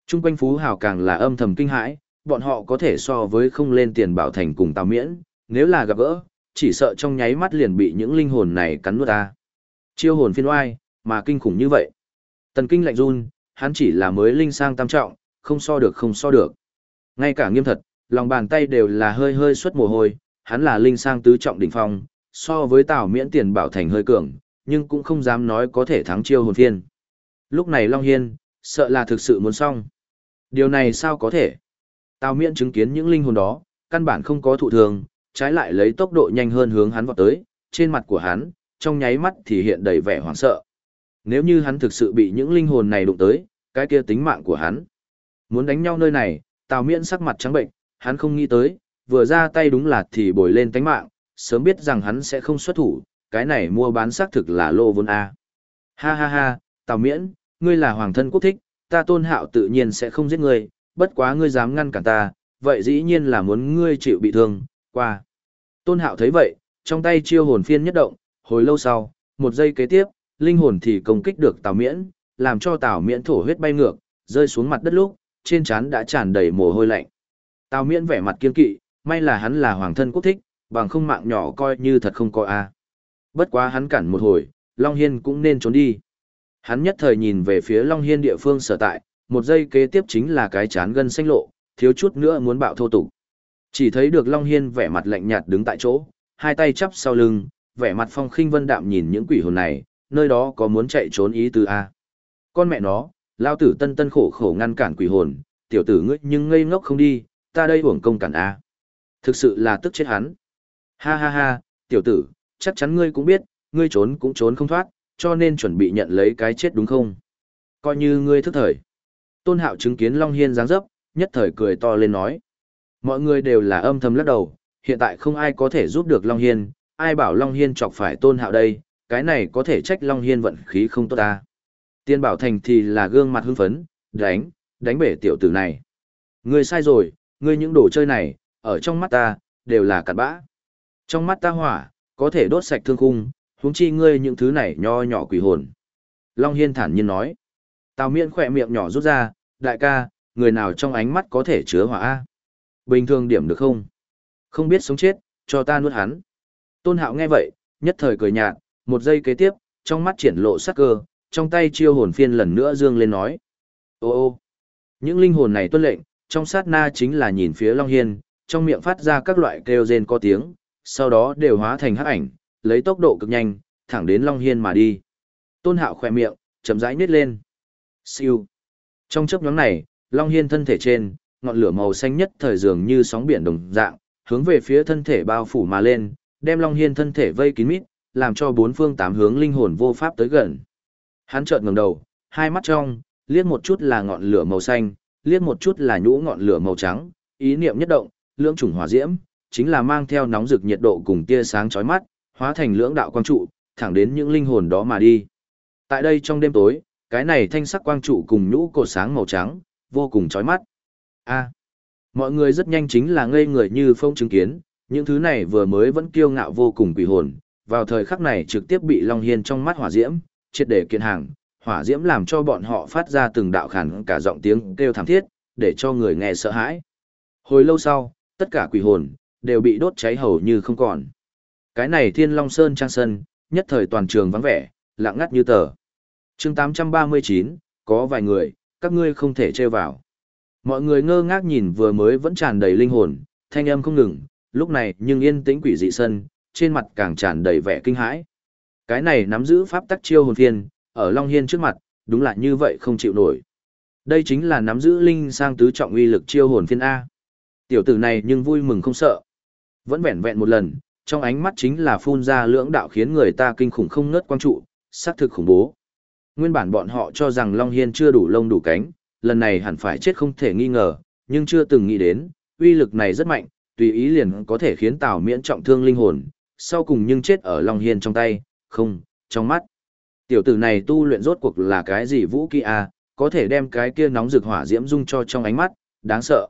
Trung quanh Phú Hào càng là âm thầm kinh hãi, bọn họ có thể so với không lên tiền bảo thành cùng tào miễn, nếu là gặp gỡ, chỉ sợ trong nháy mắt liền bị những linh hồn này cắn nuốt ta. Chiêu hồn phiên oai, mà kinh khủng như vậy. Tần kinh lạnh run, hắn chỉ là mới linh sang tam trọng, không so được không so được. Ngay cả nghiêm thật, lòng bàn tay đều là hơi hơi xuất mồ hôi, hắn là linh sang tứ trọng đỉnh phong, so với tào miễn tiền bảo thành hơi cường, nhưng cũng không dám nói có thể thắng chiêu hồn phiên. Lúc này Long Hiên, sợ là thực sự muốn xong. Điều này sao có thể? Tào miễn chứng kiến những linh hồn đó, căn bản không có thụ thường, trái lại lấy tốc độ nhanh hơn hướng hắn vọt tới, trên mặt của hắn, trong nháy mắt thì hiện đầy vẻ hoảng sợ. Nếu như hắn thực sự bị những linh hồn này đụng tới, cái kia tính mạng của hắn. Muốn đánh nhau nơi này, Tào miễn sắc mặt trắng bệnh, hắn không nghĩ tới, vừa ra tay đúng là thì bồi lên tánh mạng, sớm biết rằng hắn sẽ không xuất thủ, cái này mua bán xác thực là lô vốn A. Ha ha ha, Tào miễn, ngươi là hoàng thân quốc thích, ta tôn hạo tự nhiên sẽ không giết ngươi, bất quá ngươi dám ngăn cản ta, vậy dĩ nhiên là muốn ngươi chịu bị thương, qua. Tôn hạo thấy vậy, trong tay chiêu hồn phiên nhất động, hồi lâu sau, một giây kế tiếp, linh hồn thì công kích được Tào Miễn, làm cho Tào Miễn thổ huyết bay ngược, rơi xuống mặt đất lúc, trên trán đã tràn đầy mồ hôi lạnh. Tào Miễn vẻ mặt kiên kỵ, may là hắn là hoàng thân quốc thích, bằng không mạng nhỏ coi như thật không có a. Bất quá hắn cản một hồi, Long Hiên cũng nên trốn đi. Hắn nhất thời nhìn về phía Long Hiên địa phương sở tại, một giây kế tiếp chính là cái chán gân xanh lộ, thiếu chút nữa muốn bạo thô tục. Chỉ thấy được Long Hiên vẻ mặt lạnh nhạt đứng tại chỗ, hai tay chắp sau lưng, vẻ mặt phong khinh vân đạm nhìn những quỷ hồn này, nơi đó có muốn chạy trốn ý từ A. Con mẹ nó, lao tử tân tân khổ khổ ngăn cản quỷ hồn, tiểu tử ngươi nhưng ngây ngốc không đi, ta đây uổng công cản A. Thực sự là tức chết hắn. Ha ha ha, tiểu tử, chắc chắn ngươi cũng biết, ngươi trốn cũng trốn không thoát, cho nên chuẩn bị nhận lấy cái chết đúng không? Coi như ngươi thức thời. Tôn Hạo chứng kiến Long Hiên dáng dấp, nhất thời cười to lên nói. Mọi người đều là âm thầm lắc đầu, hiện tại không ai có thể giúp được Long Hiên, ai bảo Long Hiên chọc phải tôn hạo đây, cái này có thể trách Long Hiên vận khí không tốt ta. Tiên bảo thành thì là gương mặt hưng phấn, đánh, đánh bể tiểu tử này. Ngươi sai rồi, ngươi những đồ chơi này, ở trong mắt ta, đều là cặn bã. Trong mắt ta hỏa, có thể đốt sạch thương khung, huống chi ngươi những thứ này nho nhỏ quỷ hồn. Long Hiên thản nhiên nói. Tào miễn khỏe miệng nhỏ rút ra, đại ca, người nào trong ánh mắt có thể chứa hỏa A. Bình thường điểm được không? Không biết sống chết, cho ta nuốt hắn. Tôn hạo nghe vậy, nhất thời cười nhạt, một giây kế tiếp, trong mắt triển lộ sắc cơ, trong tay chiêu hồn phiên lần nữa dương lên nói. Ô ô, những linh hồn này tuân lệnh, trong sát na chính là nhìn phía Long Hiên, trong miệng phát ra các loại kêu rên có tiếng, sau đó đều hóa thành hắc ảnh, lấy tốc độ cực nhanh, thẳng đến Long Hiên mà đi. Tôn Hạo khỏe miệng, chậm rãi nhếch lên. Siêu. Trong chớp nhóm này, Long Hiên thân thể trên, ngọn lửa màu xanh nhất thời dường như sóng biển đồng dạng, hướng về phía thân thể bao phủ mà lên, đem Long Hiên thân thể vây kín mít, làm cho bốn phương tám hướng linh hồn vô pháp tới gần. Hắn chợt ngẩng đầu, hai mắt trong, liếc một chút là ngọn lửa màu xanh, liếc một chút là nhũ ngọn lửa màu trắng, ý niệm nhất động, lưỡng chủng hỏa diễm, chính là mang theo nóng rực nhiệt độ cùng tia sáng chói mắt, hóa thành lưỡng đạo quang trụ, thẳng đến những linh hồn đó mà đi. Tại đây trong đêm tối, cái này thanh sắc quang trụ cùng nhũ cột sáng màu trắng, vô cùng chói mắt. A. mọi người rất nhanh chính là ngây người như phong chứng kiến, những thứ này vừa mới vẫn kiêu ngạo vô cùng quỷ hồn, vào thời khắc này trực tiếp bị Long Hiên trong mắt hỏa diễm, triệt để kiện hàng, hỏa diễm làm cho bọn họ phát ra từng đạo khản cả giọng tiếng kêu thảm thiết, để cho người nghe sợ hãi. Hồi lâu sau, tất cả quỷ hồn, đều bị đốt cháy hầu như không còn. Cái này Thiên Long Sơn trang sân, nhất thời toàn trường vắng vẻ, lặng ngắt như tờ. chương 839, có vài người, các ngươi không thể trêu vào. Mọi người ngơ ngác nhìn vừa mới vẫn tràn đầy linh hồn, thanh âm không ngừng, lúc này nhưng yên tĩnh quỷ dị sân, trên mặt càng tràn đầy vẻ kinh hãi. Cái này nắm giữ pháp tắc chiêu hồn phiên, ở Long Hiên trước mặt, đúng là như vậy không chịu nổi. Đây chính là nắm giữ linh sang tứ trọng uy lực chiêu hồn phiên A. Tiểu tử này nhưng vui mừng không sợ. Vẫn vẹn vẹn một lần, trong ánh mắt chính là phun ra lưỡng đạo khiến người ta kinh khủng không ngớt quang trụ, xác thực khủng bố. Nguyên bản bọn họ cho rằng Long Hiên chưa đủ lông đủ cánh, lần này hẳn phải chết không thể nghi ngờ, nhưng chưa từng nghĩ đến, uy lực này rất mạnh, tùy ý liền có thể khiến Tào Miễn trọng thương linh hồn, sau cùng nhưng chết ở Long Hiên trong tay, không, trong mắt. Tiểu tử này tu luyện rốt cuộc là cái gì vũ kỹ a có thể đem cái kia nóng rực hỏa diễm dung cho trong ánh mắt, đáng sợ.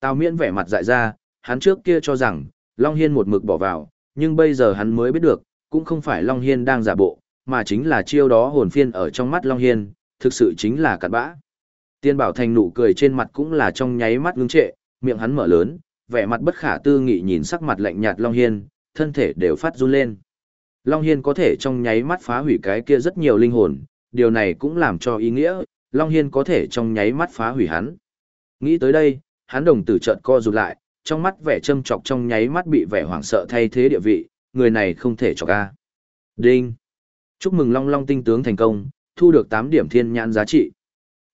Tào Miễn vẻ mặt dại ra, hắn trước kia cho rằng, Long Hiên một mực bỏ vào, nhưng bây giờ hắn mới biết được, cũng không phải Long Hiên đang giả bộ, mà chính là chiêu đó hồn phiên ở trong mắt Long Hiên, thực sự chính là cặn bã. Tiên bảo thành nụ cười trên mặt cũng là trong nháy mắt ngưng trệ, miệng hắn mở lớn, vẻ mặt bất khả tư nghị nhìn sắc mặt lạnh nhạt Long Hiên, thân thể đều phát run lên. Long Hiên có thể trong nháy mắt phá hủy cái kia rất nhiều linh hồn, điều này cũng làm cho ý nghĩa, Long Hiên có thể trong nháy mắt phá hủy hắn. Nghĩ tới đây, hắn đồng tử chợt co rụt lại, trong mắt vẻ châm chọc trong nháy mắt bị vẻ hoảng sợ thay thế địa vị, người này không thể chọc a. Đinh! Chúc mừng Long Long tinh tướng thành công, thu được 8 điểm thiên nhãn giá trị.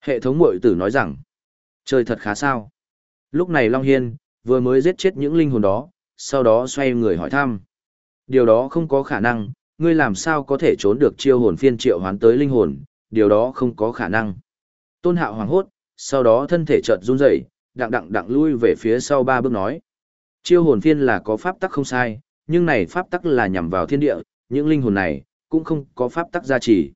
Hệ thống muội tử nói rằng, chơi thật khá sao. Lúc này Long Hiên, vừa mới giết chết những linh hồn đó, sau đó xoay người hỏi thăm. Điều đó không có khả năng, ngươi làm sao có thể trốn được chiêu hồn phiên triệu hoán tới linh hồn, điều đó không có khả năng. Tôn hạo hoàng hốt, sau đó thân thể chợt run rẩy, đặng đặng đặng lui về phía sau ba bước nói. Chiêu hồn phiên là có pháp tắc không sai, nhưng này pháp tắc là nhằm vào thiên địa, những linh hồn này, cũng không có pháp tắc gia trì.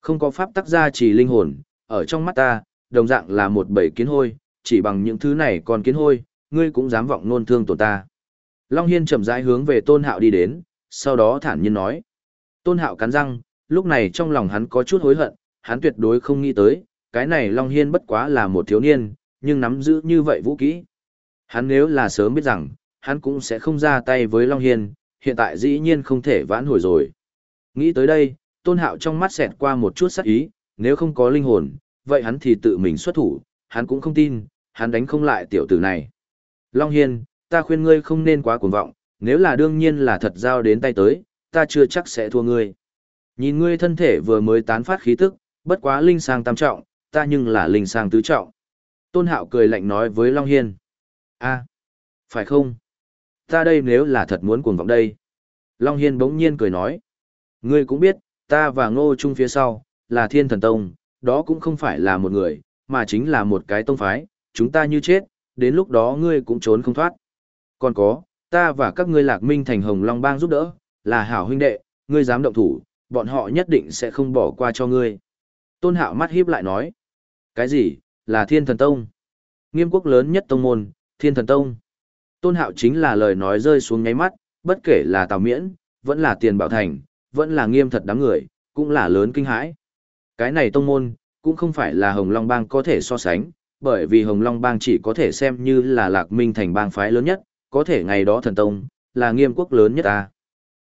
Không có pháp tắc gia trì linh hồn, ở trong mắt ta, đồng dạng là một bầy kiến hôi, chỉ bằng những thứ này còn kiến hôi, ngươi cũng dám vọng nôn thương tổ ta. Long Hiên chậm rãi hướng về Tôn Hạo đi đến, sau đó thản nhiên nói. Tôn Hạo cắn răng, lúc này trong lòng hắn có chút hối hận, hắn tuyệt đối không nghĩ tới, cái này Long Hiên bất quá là một thiếu niên, nhưng nắm giữ như vậy vũ kỹ. Hắn nếu là sớm biết rằng, hắn cũng sẽ không ra tay với Long Hiên, hiện tại dĩ nhiên không thể vãn hồi rồi. Nghĩ tới đây, Tôn Hạo trong mắt xẹt qua một chút sắc ý, nếu không có linh hồn, vậy hắn thì tự mình xuất thủ, hắn cũng không tin, hắn đánh không lại tiểu tử này. Long Hiên, ta khuyên ngươi không nên quá cuồng vọng, nếu là đương nhiên là thật giao đến tay tới, ta chưa chắc sẽ thua ngươi. Nhìn ngươi thân thể vừa mới tán phát khí tức, bất quá linh sang tam trọng, ta nhưng là linh sang tứ trọng. Tôn Hạo cười lạnh nói với Long Hiên. a phải không? Ta đây nếu là thật muốn cuồng vọng đây. Long Hiên bỗng nhiên cười nói. Ngươi cũng biết, ta và Ngô Trung phía sau, là thiên thần tông, đó cũng không phải là một người, mà chính là một cái tông phái, chúng ta như chết, đến lúc đó ngươi cũng trốn không thoát. Còn có, ta và các ngươi lạc minh thành hồng long bang giúp đỡ, là hảo huynh đệ, ngươi dám động thủ, bọn họ nhất định sẽ không bỏ qua cho ngươi. Tôn Hạo mắt híp lại nói, cái gì, là thiên thần tông? Nghiêm quốc lớn nhất tông môn, thiên thần tông. Tôn Hạo chính là lời nói rơi xuống nháy mắt, bất kể là Tào Miễn, vẫn là Tiền Bảo Thành, vẫn là nghiêm thật đám người, cũng là lớn kinh hãi. Cái này tông môn, cũng không phải là Hồng Long Bang có thể so sánh, bởi vì Hồng Long Bang chỉ có thể xem như là Lạc Minh thành bang phái lớn nhất, có thể ngày đó thần tông, là nghiêm quốc lớn nhất ta.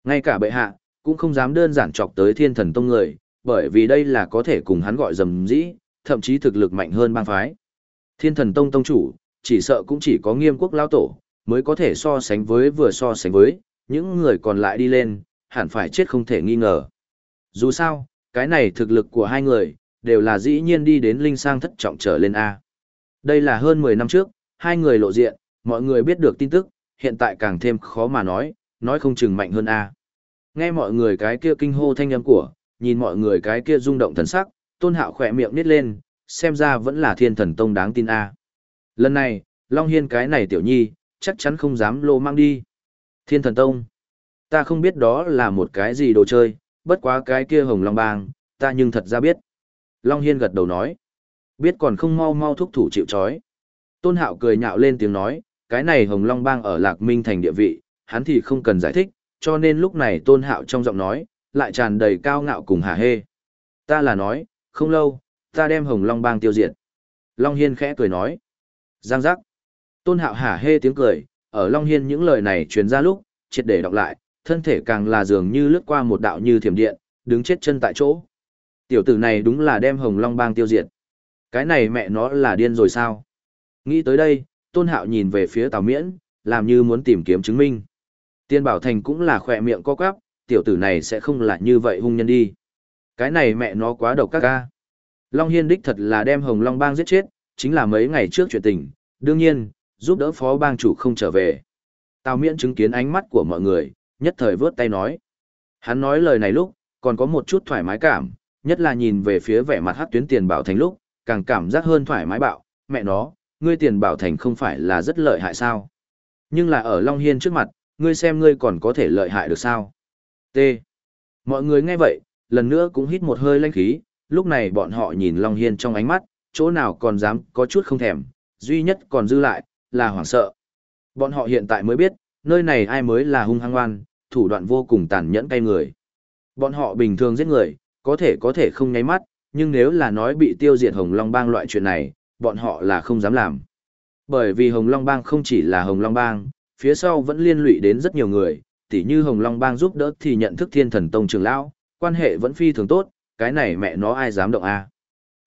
Ngay cả bệ hạ, cũng không dám đơn giản chọc tới thiên thần tông người, bởi vì đây là có thể cùng hắn gọi dầm dĩ, thậm chí thực lực mạnh hơn bang phái. Thiên thần tông tông chủ, chỉ sợ cũng chỉ có nghiêm quốc lao tổ, mới có thể so sánh với vừa so sánh với, những người còn lại đi lên, hẳn phải chết không thể nghi ngờ. Dù sao, cái này thực lực của hai người, đều là dĩ nhiên đi đến linh sang thất trọng trở lên A. Đây là hơn 10 năm trước, hai người lộ diện, mọi người biết được tin tức, hiện tại càng thêm khó mà nói, nói không chừng mạnh hơn A. Nghe mọi người cái kia kinh hô thanh âm của, nhìn mọi người cái kia rung động thần sắc, tôn hạo khỏe miệng nít lên, xem ra vẫn là thiên thần tông đáng tin A. Lần này, Long Hiên cái này tiểu nhi, chắc chắn không dám lô mang đi. Thiên thần tông. Ta không biết đó là một cái gì đồ chơi, bất quá cái kia hồng long bang, ta nhưng thật ra biết. Long Hiên gật đầu nói. Biết còn không mau mau thúc thủ chịu chói. Tôn Hạo cười nhạo lên tiếng nói, cái này hồng long bang ở Lạc Minh thành địa vị, hắn thì không cần giải thích, cho nên lúc này Tôn Hạo trong giọng nói, lại tràn đầy cao ngạo cùng hả hê. Ta là nói, không lâu, ta đem hồng long bang tiêu diệt. Long Hiên khẽ cười nói. Giang giác. Tôn Hạo hả hê tiếng cười, ở Long Hiên những lời này truyền ra lúc, triệt để đọc lại, thân thể càng là dường như lướt qua một đạo như thiểm điện, đứng chết chân tại chỗ. Tiểu tử này đúng là đem Hồng Long Bang tiêu diệt. Cái này mẹ nó là điên rồi sao? Nghĩ tới đây, Tôn Hạo nhìn về phía Tào Miễn, làm như muốn tìm kiếm chứng minh. Tiên Bảo Thành cũng là khỏe miệng co quắp, tiểu tử này sẽ không là như vậy hung nhân đi. Cái này mẹ nó quá độc các ca. Long Hiên đích thật là đem Hồng Long Bang giết chết, chính là mấy ngày trước chuyện tình. Đương nhiên, giúp đỡ phó bang chủ không trở về. Tào miễn chứng kiến ánh mắt của mọi người, nhất thời vớt tay nói. Hắn nói lời này lúc, còn có một chút thoải mái cảm, nhất là nhìn về phía vẻ mặt hát tuyến tiền bảo thành lúc, càng cảm giác hơn thoải mái bạo, mẹ nó, ngươi tiền bảo thành không phải là rất lợi hại sao. Nhưng là ở Long Hiên trước mặt, ngươi xem ngươi còn có thể lợi hại được sao. T. Mọi người nghe vậy, lần nữa cũng hít một hơi lanh khí, lúc này bọn họ nhìn Long Hiên trong ánh mắt, chỗ nào còn dám có chút không thèm, duy nhất còn dư lại, là hoảng sợ. Bọn họ hiện tại mới biết, nơi này ai mới là hung hăng oan, thủ đoạn vô cùng tàn nhẫn cay người. Bọn họ bình thường giết người, có thể có thể không nháy mắt, nhưng nếu là nói bị tiêu diệt Hồng Long Bang loại chuyện này, bọn họ là không dám làm. Bởi vì Hồng Long Bang không chỉ là Hồng Long Bang, phía sau vẫn liên lụy đến rất nhiều người, tỉ như Hồng Long Bang giúp đỡ thì nhận thức Thiên Thần Tông trưởng lão, quan hệ vẫn phi thường tốt, cái này mẹ nó ai dám động a.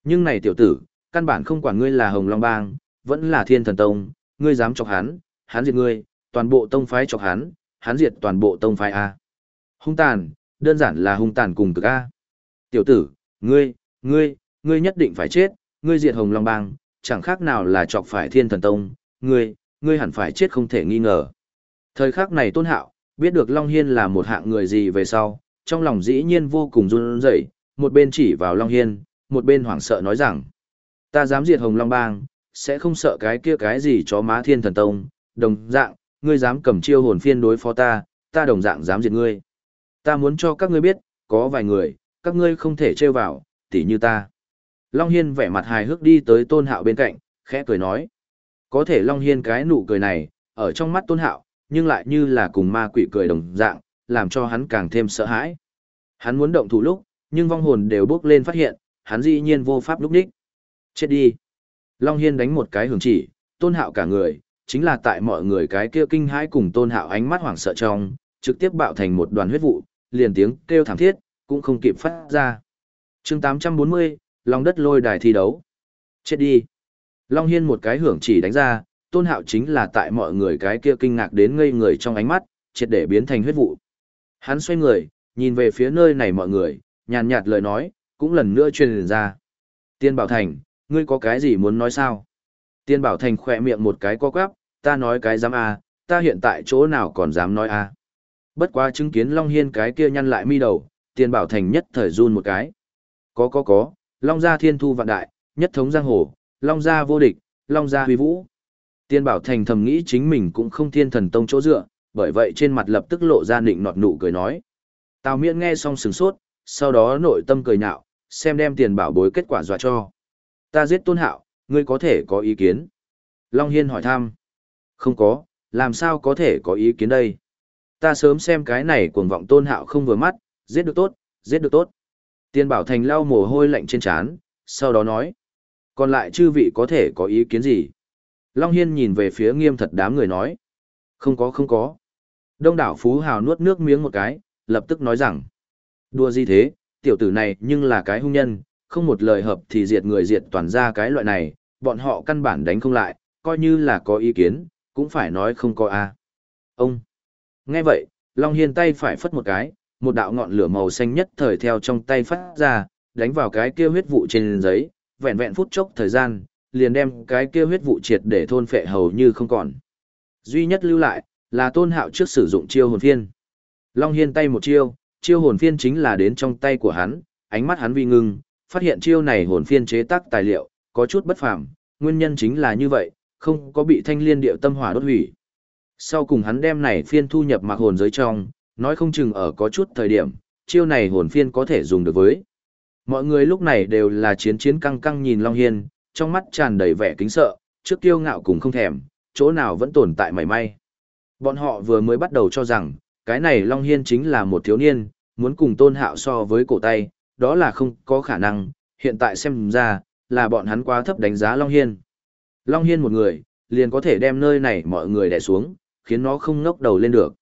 Nhưng này tiểu tử, căn bản không quản ngươi là Hồng Long Bang, vẫn là Thiên Thần Tông, ngươi dám chọc hắn, hắn diệt ngươi, toàn bộ tông phái chọc hắn, hắn diệt toàn bộ tông phái A. Hung tàn, đơn giản là hung tàn cùng cực A. Tiểu tử, ngươi, ngươi, ngươi nhất định phải chết, ngươi diệt hồng long bang, chẳng khác nào là chọc phải thiên thần tông, ngươi, ngươi hẳn phải chết không thể nghi ngờ. Thời khắc này tôn hạo, biết được Long Hiên là một hạng người gì về sau, trong lòng dĩ nhiên vô cùng run rẩy, một bên chỉ vào Long Hiên, một bên hoảng sợ nói rằng, ta dám diệt hồng long bang, sẽ không sợ cái kia cái gì chó má thiên thần tông, đồng dạng, ngươi dám cầm chiêu hồn phiên đối phó ta, ta đồng dạng dám diệt ngươi. Ta muốn cho các ngươi biết, có vài người, các ngươi không thể trêu vào, tỉ như ta. Long Hiên vẻ mặt hài hước đi tới tôn hạo bên cạnh, khẽ cười nói. Có thể Long Hiên cái nụ cười này, ở trong mắt tôn hạo, nhưng lại như là cùng ma quỷ cười đồng dạng, làm cho hắn càng thêm sợ hãi. Hắn muốn động thủ lúc, nhưng vong hồn đều bước lên phát hiện, hắn dĩ nhiên vô pháp lúc đích. Chết đi. Long Hiên đánh một cái hưởng chỉ, tôn hạo cả người, chính là tại mọi người cái kia kinh hãi cùng tôn hạo ánh mắt hoảng sợ trong, trực tiếp bạo thành một đoàn huyết vụ, liền tiếng kêu thảm thiết, cũng không kịp phát ra. chương 840, lòng đất lôi đài thi đấu. Chết đi. Long Hiên một cái hưởng chỉ đánh ra, tôn hạo chính là tại mọi người cái kia kinh ngạc đến ngây người trong ánh mắt, triệt để biến thành huyết vụ. Hắn xoay người, nhìn về phía nơi này mọi người, nhàn nhạt lời nói, cũng lần nữa truyền ra. Tiên Bảo Thành, ngươi có cái gì muốn nói sao? Tiên Bảo Thành khỏe miệng một cái co quắp, ta nói cái dám a, ta hiện tại chỗ nào còn dám nói a. Bất quá chứng kiến Long Hiên cái kia nhăn lại mi đầu, Tiên Bảo Thành nhất thời run một cái. Có có có, Long gia thiên thu vạn đại, nhất thống giang hồ, Long gia vô địch, Long gia huy vũ. Tiên Bảo Thành thầm nghĩ chính mình cũng không thiên thần tông chỗ dựa, bởi vậy trên mặt lập tức lộ ra nịnh nọt nụ cười nói. Tào miễn nghe xong sừng sốt, sau đó nội tâm cười nhạo, xem đem tiền bảo bối kết quả dọa cho. Ta giết tôn hạo, ngươi có thể có ý kiến. Long Hiên hỏi thăm. Không có, làm sao có thể có ý kiến đây? Ta sớm xem cái này cuồng vọng tôn hạo không vừa mắt, giết được tốt, giết được tốt. Tiền bảo thành lau mồ hôi lạnh trên trán, sau đó nói. Còn lại chư vị có thể có ý kiến gì? Long Hiên nhìn về phía nghiêm thật đám người nói. Không có không có. Đông đảo Phú Hào nuốt nước miếng một cái, lập tức nói rằng. Đùa gì thế, tiểu tử này nhưng là cái hung nhân, không một lời hợp thì diệt người diệt toàn ra cái loại này, bọn họ căn bản đánh không lại, coi như là có ý kiến, cũng phải nói không có a. Ông. Nghe vậy, Long Hiên tay phải phất một cái, một đạo ngọn lửa màu xanh nhất thời theo trong tay phát ra, đánh vào cái kia huyết vụ trên giấy, vẹn vẹn phút chốc thời gian, liền đem cái kia huyết vụ triệt để thôn phệ hầu như không còn. Duy nhất lưu lại, là tôn hạo trước sử dụng chiêu hồn phiên. Long Hiên tay một chiêu, chiêu hồn phiên chính là đến trong tay của hắn, ánh mắt hắn vi ngưng, phát hiện chiêu này hồn phiên chế tác tài liệu, có chút bất phàm, nguyên nhân chính là như vậy, không có bị thanh liên điệu tâm hỏa đốt hủy. Sau cùng hắn đem này phiên thu nhập mặc hồn giới trong, nói không chừng ở có chút thời điểm, chiêu này hồn phiên có thể dùng được với. Mọi người lúc này đều là chiến chiến căng căng nhìn Long Hiên, trong mắt tràn đầy vẻ kính sợ, trước kiêu ngạo cùng không thèm, chỗ nào vẫn tồn tại mảy may. Bọn họ vừa mới bắt đầu cho rằng, cái này Long Hiên chính là một thiếu niên, muốn cùng tôn hạo so với cổ tay, đó là không có khả năng, hiện tại xem ra, là bọn hắn quá thấp đánh giá Long Hiên. Long Hiên một người, liền có thể đem nơi này mọi người đè xuống, khiến nó không ngốc đầu lên được.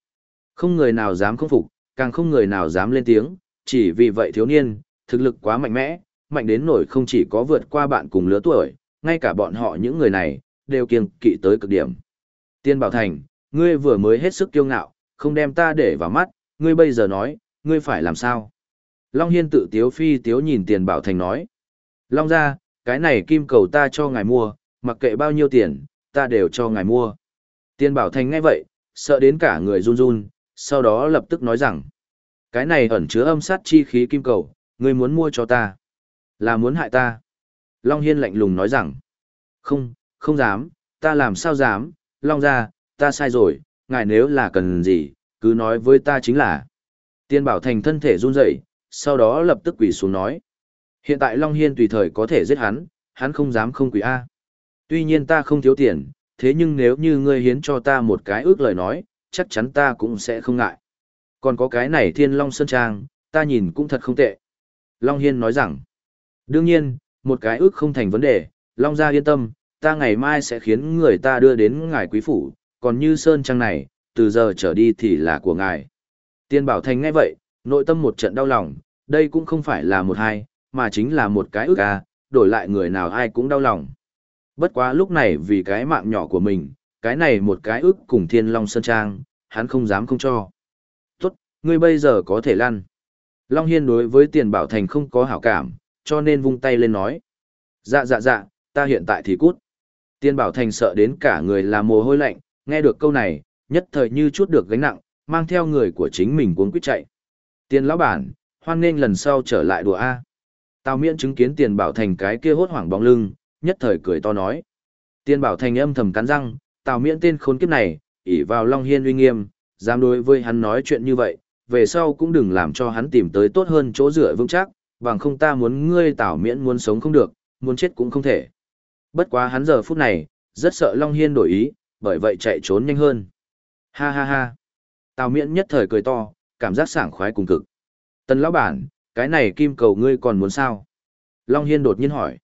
Không người nào dám không phục, càng không người nào dám lên tiếng, chỉ vì vậy thiếu niên, thực lực quá mạnh mẽ, mạnh đến nổi không chỉ có vượt qua bạn cùng lứa tuổi, ngay cả bọn họ những người này, đều kiêng kỵ tới cực điểm. Tiên Bảo Thành, ngươi vừa mới hết sức kiêu ngạo, không đem ta để vào mắt, ngươi bây giờ nói, ngươi phải làm sao? Long Hiên tự tiếu phi tiếu nhìn Tiền Bảo Thành nói. Long ra, cái này kim cầu ta cho ngài mua, mặc kệ bao nhiêu tiền, ta đều cho ngài mua. Tiền Bảo Thành nghe vậy, sợ đến cả người run run, sau đó lập tức nói rằng. Cái này ẩn chứa âm sát chi khí kim cầu, ngươi muốn mua cho ta. Là muốn hại ta. Long Hiên lạnh lùng nói rằng. Không, không dám, ta làm sao dám, Long ra, ta sai rồi, ngài nếu là cần gì, cứ nói với ta chính là. Tiên bảo thành thân thể run rẩy, sau đó lập tức quỳ xuống nói. Hiện tại Long Hiên tùy thời có thể giết hắn, hắn không dám không quỳ A. Tuy nhiên ta không thiếu tiền, thế nhưng nếu như ngươi hiến cho ta một cái ước lời nói, chắc chắn ta cũng sẽ không ngại. Còn có cái này Thiên Long Sơn Trang, ta nhìn cũng thật không tệ. Long Hiên nói rằng, đương nhiên, một cái ước không thành vấn đề, Long gia yên tâm, ta ngày mai sẽ khiến người ta đưa đến ngài quý phủ, còn như Sơn Trang này, từ giờ trở đi thì là của ngài. Tiên Bảo Thành nghe vậy, nội tâm một trận đau lòng, đây cũng không phải là một hai, mà chính là một cái ước à, đổi lại người nào ai cũng đau lòng. Bất quá lúc này vì cái mạng nhỏ của mình, cái này một cái ước cùng Thiên Long Sơn Trang, hắn không dám không cho. Tốt, ngươi bây giờ có thể lăn. Long Hiên đối với tiền bảo thành không có hảo cảm, cho nên vung tay lên nói. Dạ dạ dạ, ta hiện tại thì cút. tiên bảo thành sợ đến cả người là mồ hôi lạnh, nghe được câu này, nhất thời như chút được gánh nặng, mang theo người của chính mình cuốn quyết chạy. Tiền lão bản, hoan nghênh lần sau trở lại đùa A. Tào miễn chứng kiến tiền bảo thành cái kia hốt hoảng bóng lưng, nhất thời cười to nói. Tiền bảo thành âm thầm cắn răng, tào miễn tên khốn kiếp này, ỉ vào Long Hiên uy nghiêm, dám đối với hắn nói chuyện như vậy, về sau cũng đừng làm cho hắn tìm tới tốt hơn chỗ rửa vững chắc, bằng không ta muốn ngươi Tào miễn muốn sống không được, muốn chết cũng không thể. Bất quá hắn giờ phút này, rất sợ Long Hiên đổi ý, bởi vậy chạy trốn nhanh hơn. Ha ha ha. Tào miễn nhất thời cười to, cảm giác sảng khoái cùng cực. Tần lão bản, cái này kim cầu ngươi còn muốn sao? Long Hiên đột nhiên hỏi.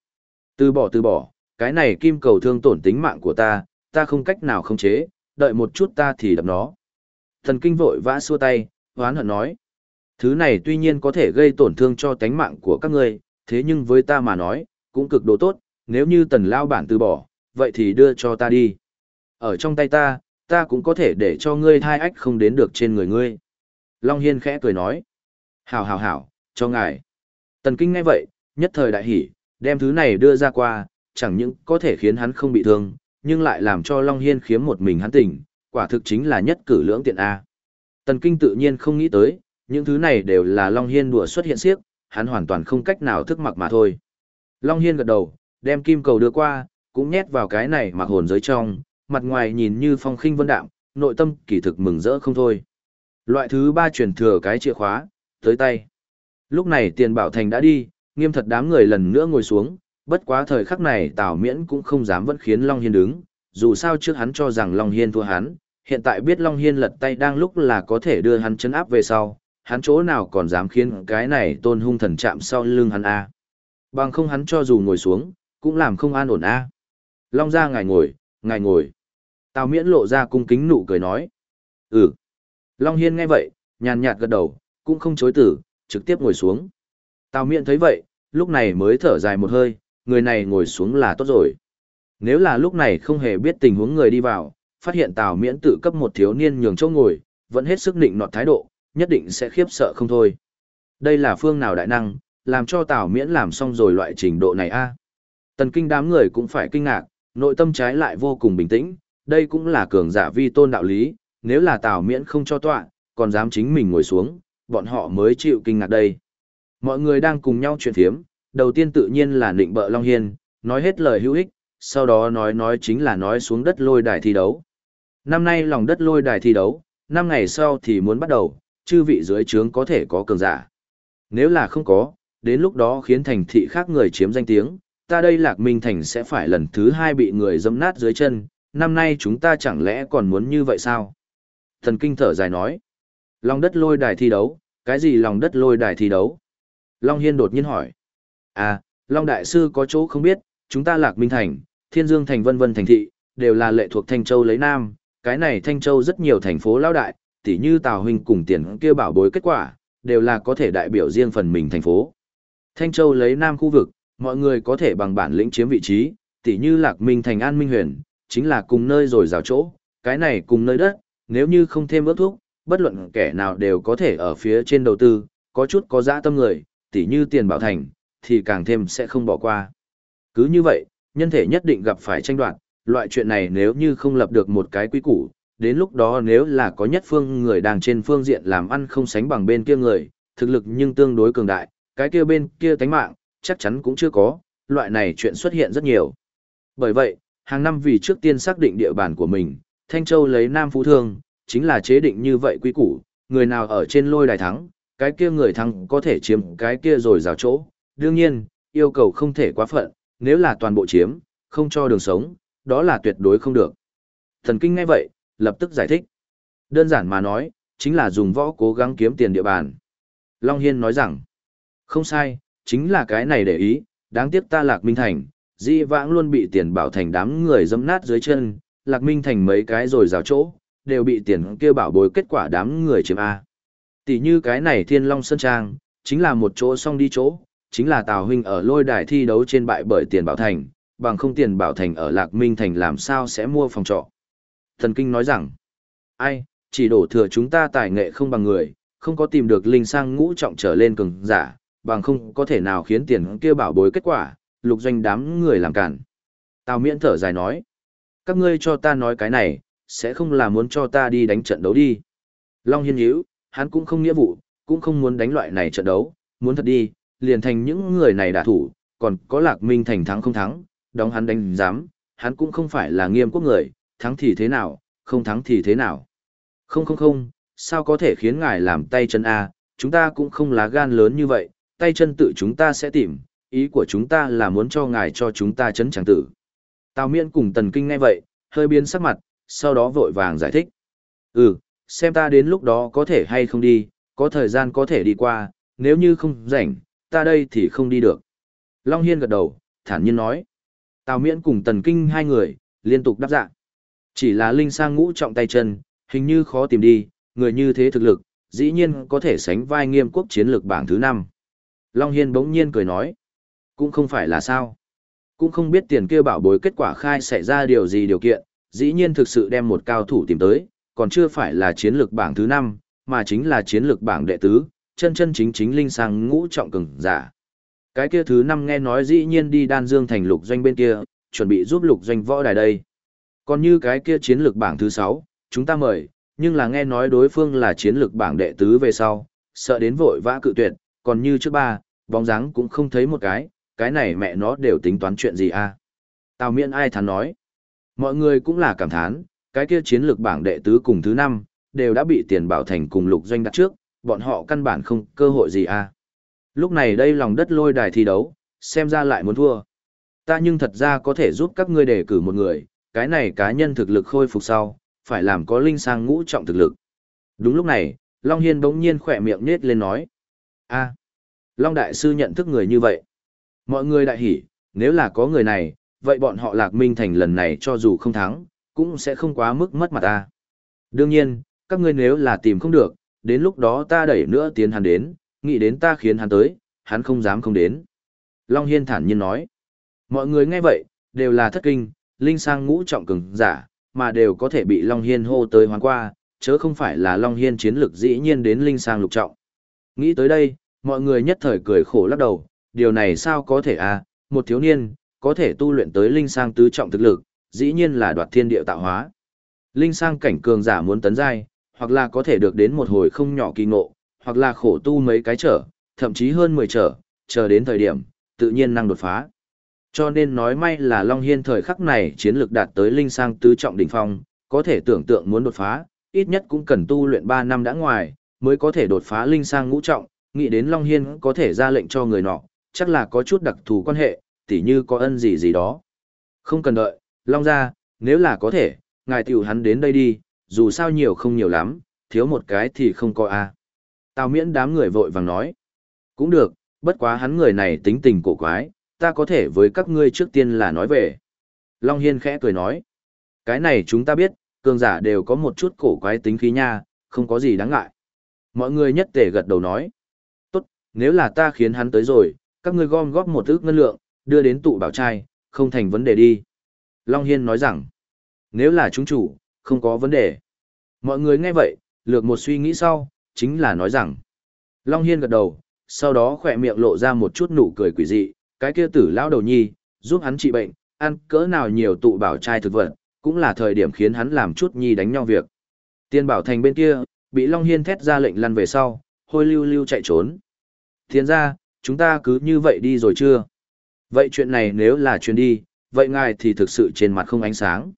Từ bỏ từ bỏ, cái này kim cầu thương tổn tính mạng của ta, ta không cách nào khống chế, đợi một chút ta thì đập nó. Thần kinh vội vã xua tay, hoán hận nói. Thứ này tuy nhiên có thể gây tổn thương cho tánh mạng của các ngươi, thế nhưng với ta mà nói, cũng cực độ tốt, nếu như tần lao bản từ bỏ, vậy thì đưa cho ta đi. Ở trong tay ta, ta cũng có thể để cho ngươi thai ách không đến được trên người ngươi. Long Hiên khẽ cười nói. Hảo hảo hảo, cho ngài. Tần kinh ngay vậy, nhất thời đại hỉ, đem thứ này đưa ra qua, chẳng những có thể khiến hắn không bị thương, nhưng lại làm cho Long Hiên khiếm một mình hắn tỉnh, quả thực chính là nhất cử lưỡng tiện A. Tần Kinh tự nhiên không nghĩ tới, những thứ này đều là Long Hiên đùa xuất hiện siếc, hắn hoàn toàn không cách nào thức mặc mà thôi. Long Hiên gật đầu, đem kim cầu đưa qua, cũng nhét vào cái này mặc hồn giới trong, mặt ngoài nhìn như phong khinh vân đạm, nội tâm kỳ thực mừng rỡ không thôi. Loại thứ ba truyền thừa cái chìa khóa, tới tay. Lúc này tiền bảo thành đã đi, nghiêm thật đám người lần nữa ngồi xuống, bất quá thời khắc này Tào Miễn cũng không dám vẫn khiến Long Hiên đứng, dù sao trước hắn cho rằng Long Hiên thua hắn, hiện tại biết Long Hiên lật tay đang lúc là có thể đưa hắn chấn áp về sau, hắn chỗ nào còn dám khiến cái này tôn hung thần chạm sau lưng hắn a Bằng không hắn cho dù ngồi xuống, cũng làm không an ổn a Long ra ngài ngồi, ngài ngồi. Tào Miễn lộ ra cung kính nụ cười nói. Ừ. Long Hiên nghe vậy, nhàn nhạt gật đầu, cũng không chối tử, trực tiếp ngồi xuống. Tào Miễn thấy vậy, lúc này mới thở dài một hơi, người này ngồi xuống là tốt rồi. Nếu là lúc này không hề biết tình huống người đi vào, phát hiện Tào Miễn tự cấp một thiếu niên nhường chỗ ngồi, vẫn hết sức định nọt thái độ, nhất định sẽ khiếp sợ không thôi. Đây là phương nào đại năng, làm cho Tào Miễn làm xong rồi loại trình độ này a Tần kinh đám người cũng phải kinh ngạc, nội tâm trái lại vô cùng bình tĩnh, đây cũng là cường giả vi tôn đạo lý, nếu là Tào Miễn không cho tọa, còn dám chính mình ngồi xuống, bọn họ mới chịu kinh ngạc đây. Mọi người đang cùng nhau chuyện thiếm, đầu tiên tự nhiên là Nịnh Bợ Long Hiên, nói hết lời hữu ích, sau đó nói nói chính là nói xuống đất lôi đài thi đấu. Năm nay lòng đất lôi đài thi đấu, năm ngày sau thì muốn bắt đầu, chư vị dưới trướng có thể có cường giả. Nếu là không có, đến lúc đó khiến thành thị khác người chiếm danh tiếng, ta đây Lạc Minh Thành sẽ phải lần thứ hai bị người dâm nát dưới chân, năm nay chúng ta chẳng lẽ còn muốn như vậy sao? Thần kinh thở dài nói, lòng đất lôi đài thi đấu, cái gì lòng đất lôi đài thi đấu? Long Hiên đột nhiên hỏi, à, Long Đại Sư có chỗ không biết, chúng ta Lạc Minh Thành, Thiên Dương Thành vân vân thành thị, đều là lệ thuộc Thanh Châu lấy Nam, cái này Thanh Châu rất nhiều thành phố lao đại, tỉ như Tào Huynh cùng tiền kia bảo bối kết quả, đều là có thể đại biểu riêng phần mình thành phố. Thanh Châu lấy Nam khu vực, mọi người có thể bằng bản lĩnh chiếm vị trí, tỉ như Lạc Minh Thành An Minh Huyền, chính là cùng nơi rồi rào chỗ, cái này cùng nơi đất, nếu như không thêm ước thuốc, bất luận kẻ nào đều có thể ở phía trên đầu tư, có chút có dã tâm người, tỉ như tiền bảo thành, thì càng thêm sẽ không bỏ qua. Cứ như vậy, nhân thể nhất định gặp phải tranh đoạt, loại chuyện này nếu như không lập được một cái quy củ, đến lúc đó nếu là có nhất phương người đang trên phương diện làm ăn không sánh bằng bên kia người, thực lực nhưng tương đối cường đại, cái kia bên kia tánh mạng, chắc chắn cũng chưa có, loại này chuyện xuất hiện rất nhiều. Bởi vậy, hàng năm vì trước tiên xác định địa bàn của mình, Thanh Châu lấy Nam Phú Thương, chính là chế định như vậy quy củ, người nào ở trên lôi đài thắng, cái kia người thắng có thể chiếm cái kia rồi rào chỗ. Đương nhiên, yêu cầu không thể quá phận, nếu là toàn bộ chiếm, không cho đường sống, đó là tuyệt đối không được. Thần kinh ngay vậy, lập tức giải thích. Đơn giản mà nói, chính là dùng võ cố gắng kiếm tiền địa bàn. Long Hiên nói rằng, không sai, chính là cái này để ý, đáng tiếc ta Lạc Minh Thành, di vãng luôn bị tiền bảo thành đám người dẫm nát dưới chân, Lạc Minh Thành mấy cái rồi rào chỗ, đều bị tiền kia bảo bối kết quả đám người chiếm A. Tỷ như cái này Thiên Long Sơn Trang, chính là một chỗ xong đi chỗ, chính là Tào Huynh ở lôi đài thi đấu trên bại bởi tiền bảo thành, bằng không tiền bảo thành ở Lạc Minh Thành làm sao sẽ mua phòng trọ. Thần Kinh nói rằng, ai, chỉ đổ thừa chúng ta tài nghệ không bằng người, không có tìm được linh sang ngũ trọng trở lên cường giả, bằng không có thể nào khiến tiền kia bảo bối kết quả, lục doanh đám người làm cản. Tào miễn thở dài nói, các ngươi cho ta nói cái này, sẽ không là muốn cho ta đi đánh trận đấu đi. Long Hiên nhíu, hắn cũng không nghĩa vụ, cũng không muốn đánh loại này trận đấu, muốn thật đi, liền thành những người này đả thủ, còn có lạc minh thành thắng không thắng, đóng hắn đánh dám hắn cũng không phải là nghiêm quốc người, thắng thì thế nào, không thắng thì thế nào. Không không không, sao có thể khiến ngài làm tay chân A, chúng ta cũng không lá gan lớn như vậy, tay chân tự chúng ta sẽ tìm, ý của chúng ta là muốn cho ngài cho chúng ta chấn chẳng tử. Tào miễn cùng tần kinh ngay vậy, hơi biến sắc mặt, sau đó vội vàng giải thích. Ừ, xem ta đến lúc đó có thể hay không đi, có thời gian có thể đi qua, nếu như không rảnh, ta đây thì không đi được. Long Hiên gật đầu, thản nhiên nói. Tào miễn cùng tần kinh hai người, liên tục đáp dạ. Chỉ là linh sang ngũ trọng tay chân, hình như khó tìm đi, người như thế thực lực, dĩ nhiên có thể sánh vai nghiêm quốc chiến lược bảng thứ 5. Long Hiên bỗng nhiên cười nói. Cũng không phải là sao. Cũng không biết tiền kia bảo bối kết quả khai xảy ra điều gì điều kiện, dĩ nhiên thực sự đem một cao thủ tìm tới, còn chưa phải là chiến lược bảng thứ 5, mà chính là chiến lược bảng đệ tứ, chân chân chính chính linh sang ngũ trọng cường giả. Cái kia thứ 5 nghe nói dĩ nhiên đi đan dương thành lục doanh bên kia, chuẩn bị giúp lục doanh võ đài đây. Còn như cái kia chiến lược bảng thứ 6, chúng ta mời, nhưng là nghe nói đối phương là chiến lược bảng đệ tứ về sau, sợ đến vội vã cự tuyệt, còn như trước ba, bóng dáng cũng không thấy một cái, cái này mẹ nó đều tính toán chuyện gì a à? Tào miễn ai thắn nói. Mọi người cũng là cảm thán, cái kia chiến lược bảng đệ tứ cùng thứ năm đều đã bị tiền bảo thành cùng lục doanh đặt trước, bọn họ căn bản không cơ hội gì à. Lúc này đây lòng đất lôi đài thi đấu, xem ra lại muốn thua. Ta nhưng thật ra có thể giúp các ngươi đề cử một người, cái này cá nhân thực lực khôi phục sau, phải làm có linh sang ngũ trọng thực lực. Đúng lúc này, Long Hiên bỗng nhiên khỏe miệng nết lên nói. a Long Đại Sư nhận thức người như vậy. Mọi người đại hỉ, nếu là có người này, vậy bọn họ lạc minh thành lần này cho dù không thắng, cũng sẽ không quá mức mất mặt ta. Đương nhiên, các ngươi nếu là tìm không được, đến lúc đó ta đẩy nữa tiến hắn đến, nghĩ đến ta khiến hắn tới, hắn không dám không đến. Long Hiên thản nhiên nói. Mọi người nghe vậy, đều là thất kinh, linh sang ngũ trọng cường giả, mà đều có thể bị Long Hiên hô tới hoán qua, chớ không phải là Long Hiên chiến lực dĩ nhiên đến linh sang lục trọng. Nghĩ tới đây, mọi người nhất thời cười khổ lắc đầu, điều này sao có thể à, một thiếu niên, có thể tu luyện tới linh sang tứ trọng thực lực, dĩ nhiên là đoạt thiên địa tạo hóa. Linh sang cảnh cường giả muốn tấn giai, hoặc là có thể được đến một hồi không nhỏ kỳ ngộ, hoặc là khổ tu mấy cái trở, thậm chí hơn 10 trở, chờ đến thời điểm, tự nhiên năng đột phá. Cho nên nói may là Long Hiên thời khắc này chiến lược đạt tới linh sang tứ trọng đỉnh phong, có thể tưởng tượng muốn đột phá, ít nhất cũng cần tu luyện 3 năm đã ngoài, mới có thể đột phá linh sang ngũ trọng, nghĩ đến Long Hiên có thể ra lệnh cho người nọ, chắc là có chút đặc thù quan hệ, tỉ như có ân gì gì đó. Không cần đợi, Long ra, nếu là có thể, ngài tiểu hắn đến đây đi, dù sao nhiều không nhiều lắm, thiếu một cái thì không có a Tào miễn đám người vội vàng nói. Cũng được, bất quá hắn người này tính tình cổ quái, ta có thể với các ngươi trước tiên là nói về. Long Hiên khẽ cười nói. Cái này chúng ta biết, cường giả đều có một chút cổ quái tính khí nha, không có gì đáng ngại. Mọi người nhất tề gật đầu nói. Tốt, nếu là ta khiến hắn tới rồi, các ngươi gom góp một ước ngân lượng, đưa đến tụ bảo trai, không thành vấn đề đi. Long Hiên nói rằng, nếu là chúng chủ, không có vấn đề. Mọi người nghe vậy, lược một suy nghĩ sau, chính là nói rằng. Long Hiên gật đầu, sau đó khỏe miệng lộ ra một chút nụ cười quỷ dị, cái kia tử lão đầu nhi, giúp hắn trị bệnh, ăn cỡ nào nhiều tụ bảo trai thực vật, cũng là thời điểm khiến hắn làm chút nhi đánh nhau việc. Tiên bảo thành bên kia, bị Long Hiên thét ra lệnh lăn về sau, hôi lưu lưu chạy trốn. Thiên ra, chúng ta cứ như vậy đi rồi chưa? Vậy chuyện này nếu là chuyến đi, vậy ngài thì thực sự trên mặt không ánh sáng.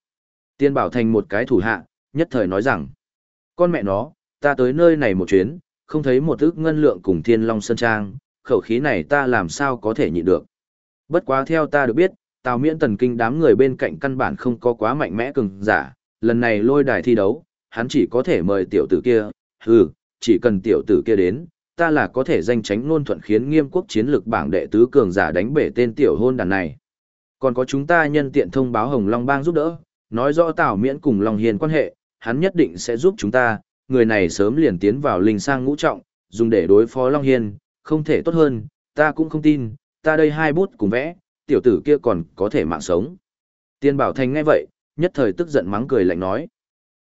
Tiên bảo thành một cái thủ hạ, nhất thời nói rằng, con mẹ nó, ta tới nơi này một chuyến, không thấy một ức ngân lượng cùng thiên long sơn trang, khẩu khí này ta làm sao có thể nhịn được. Bất quá theo ta được biết, tào miễn tần kinh đám người bên cạnh căn bản không có quá mạnh mẽ cường giả, lần này lôi đài thi đấu, hắn chỉ có thể mời tiểu tử kia, hừ, chỉ cần tiểu tử kia đến, ta là có thể danh tránh ngôn thuận khiến nghiêm quốc chiến lực bảng đệ tứ cường giả đánh bể tên tiểu hôn đàn này. Còn có chúng ta nhân tiện thông báo Hồng Long Bang giúp đỡ, nói rõ Tào Miễn cùng Long Hiền quan hệ, hắn nhất định sẽ giúp chúng ta, người này sớm liền tiến vào linh sang ngũ trọng, dùng để đối phó Long hiền, không thể tốt hơn, ta cũng không tin, ta đây hai bút cùng vẽ, tiểu tử kia còn có thể mạng sống. Tiên Bảo Thành ngay vậy, nhất thời tức giận mắng cười lạnh nói.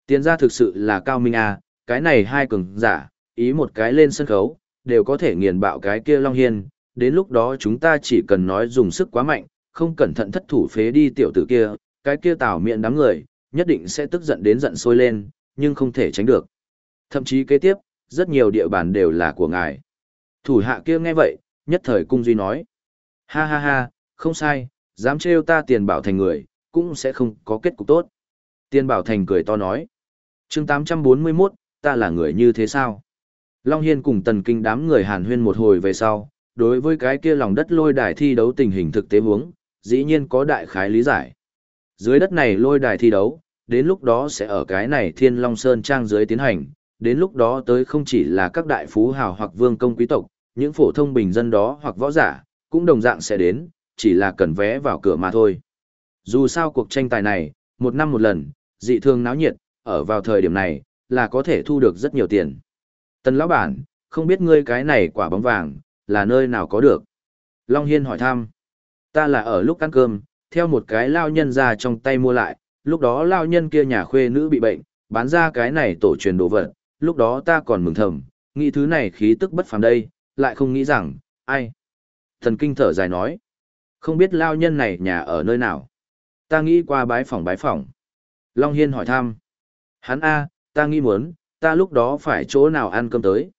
Tiên gia thực sự là cao minh à, cái này hai cường giả, ý một cái lên sân khấu, đều có thể nghiền bạo cái kia Long Hiên, đến lúc đó chúng ta chỉ cần nói dùng sức quá mạnh, không cẩn thận thất thủ phế đi tiểu tử kia, cái kia tảo miệng đám người, nhất định sẽ tức giận đến giận sôi lên, nhưng không thể tránh được. Thậm chí kế tiếp, rất nhiều địa bàn đều là của ngài. Thủ hạ kia nghe vậy, nhất thời cung duy nói. Ha ha ha, không sai, dám trêu ta tiền bảo thành người, cũng sẽ không có kết cục tốt. Tiền bảo thành cười to nói. chương 841, ta là người như thế sao? Long Hiên cùng tần kinh đám người hàn huyên một hồi về sau, đối với cái kia lòng đất lôi đài thi đấu tình hình thực tế huống, dĩ nhiên có đại khái lý giải. Dưới đất này lôi đài thi đấu, đến lúc đó sẽ ở cái này Thiên Long Sơn Trang dưới tiến hành, đến lúc đó tới không chỉ là các đại phú hào hoặc vương công quý tộc, những phổ thông bình dân đó hoặc võ giả, cũng đồng dạng sẽ đến, chỉ là cần vé vào cửa mà thôi. Dù sao cuộc tranh tài này, một năm một lần, dị thường náo nhiệt, ở vào thời điểm này, là có thể thu được rất nhiều tiền. Tần lão bản, không biết ngươi cái này quả bóng vàng, là nơi nào có được? Long Hiên hỏi thăm. Ta là ở lúc ăn cơm, theo một cái lao nhân ra trong tay mua lại, lúc đó lao nhân kia nhà khuê nữ bị bệnh, bán ra cái này tổ truyền đồ vật, lúc đó ta còn mừng thầm, nghĩ thứ này khí tức bất phàm đây, lại không nghĩ rằng, ai? Thần kinh thở dài nói, không biết lao nhân này nhà ở nơi nào. Ta nghĩ qua bái phòng bái phòng. Long Hiên hỏi thăm, hắn A, ta nghĩ muốn, ta lúc đó phải chỗ nào ăn cơm tới.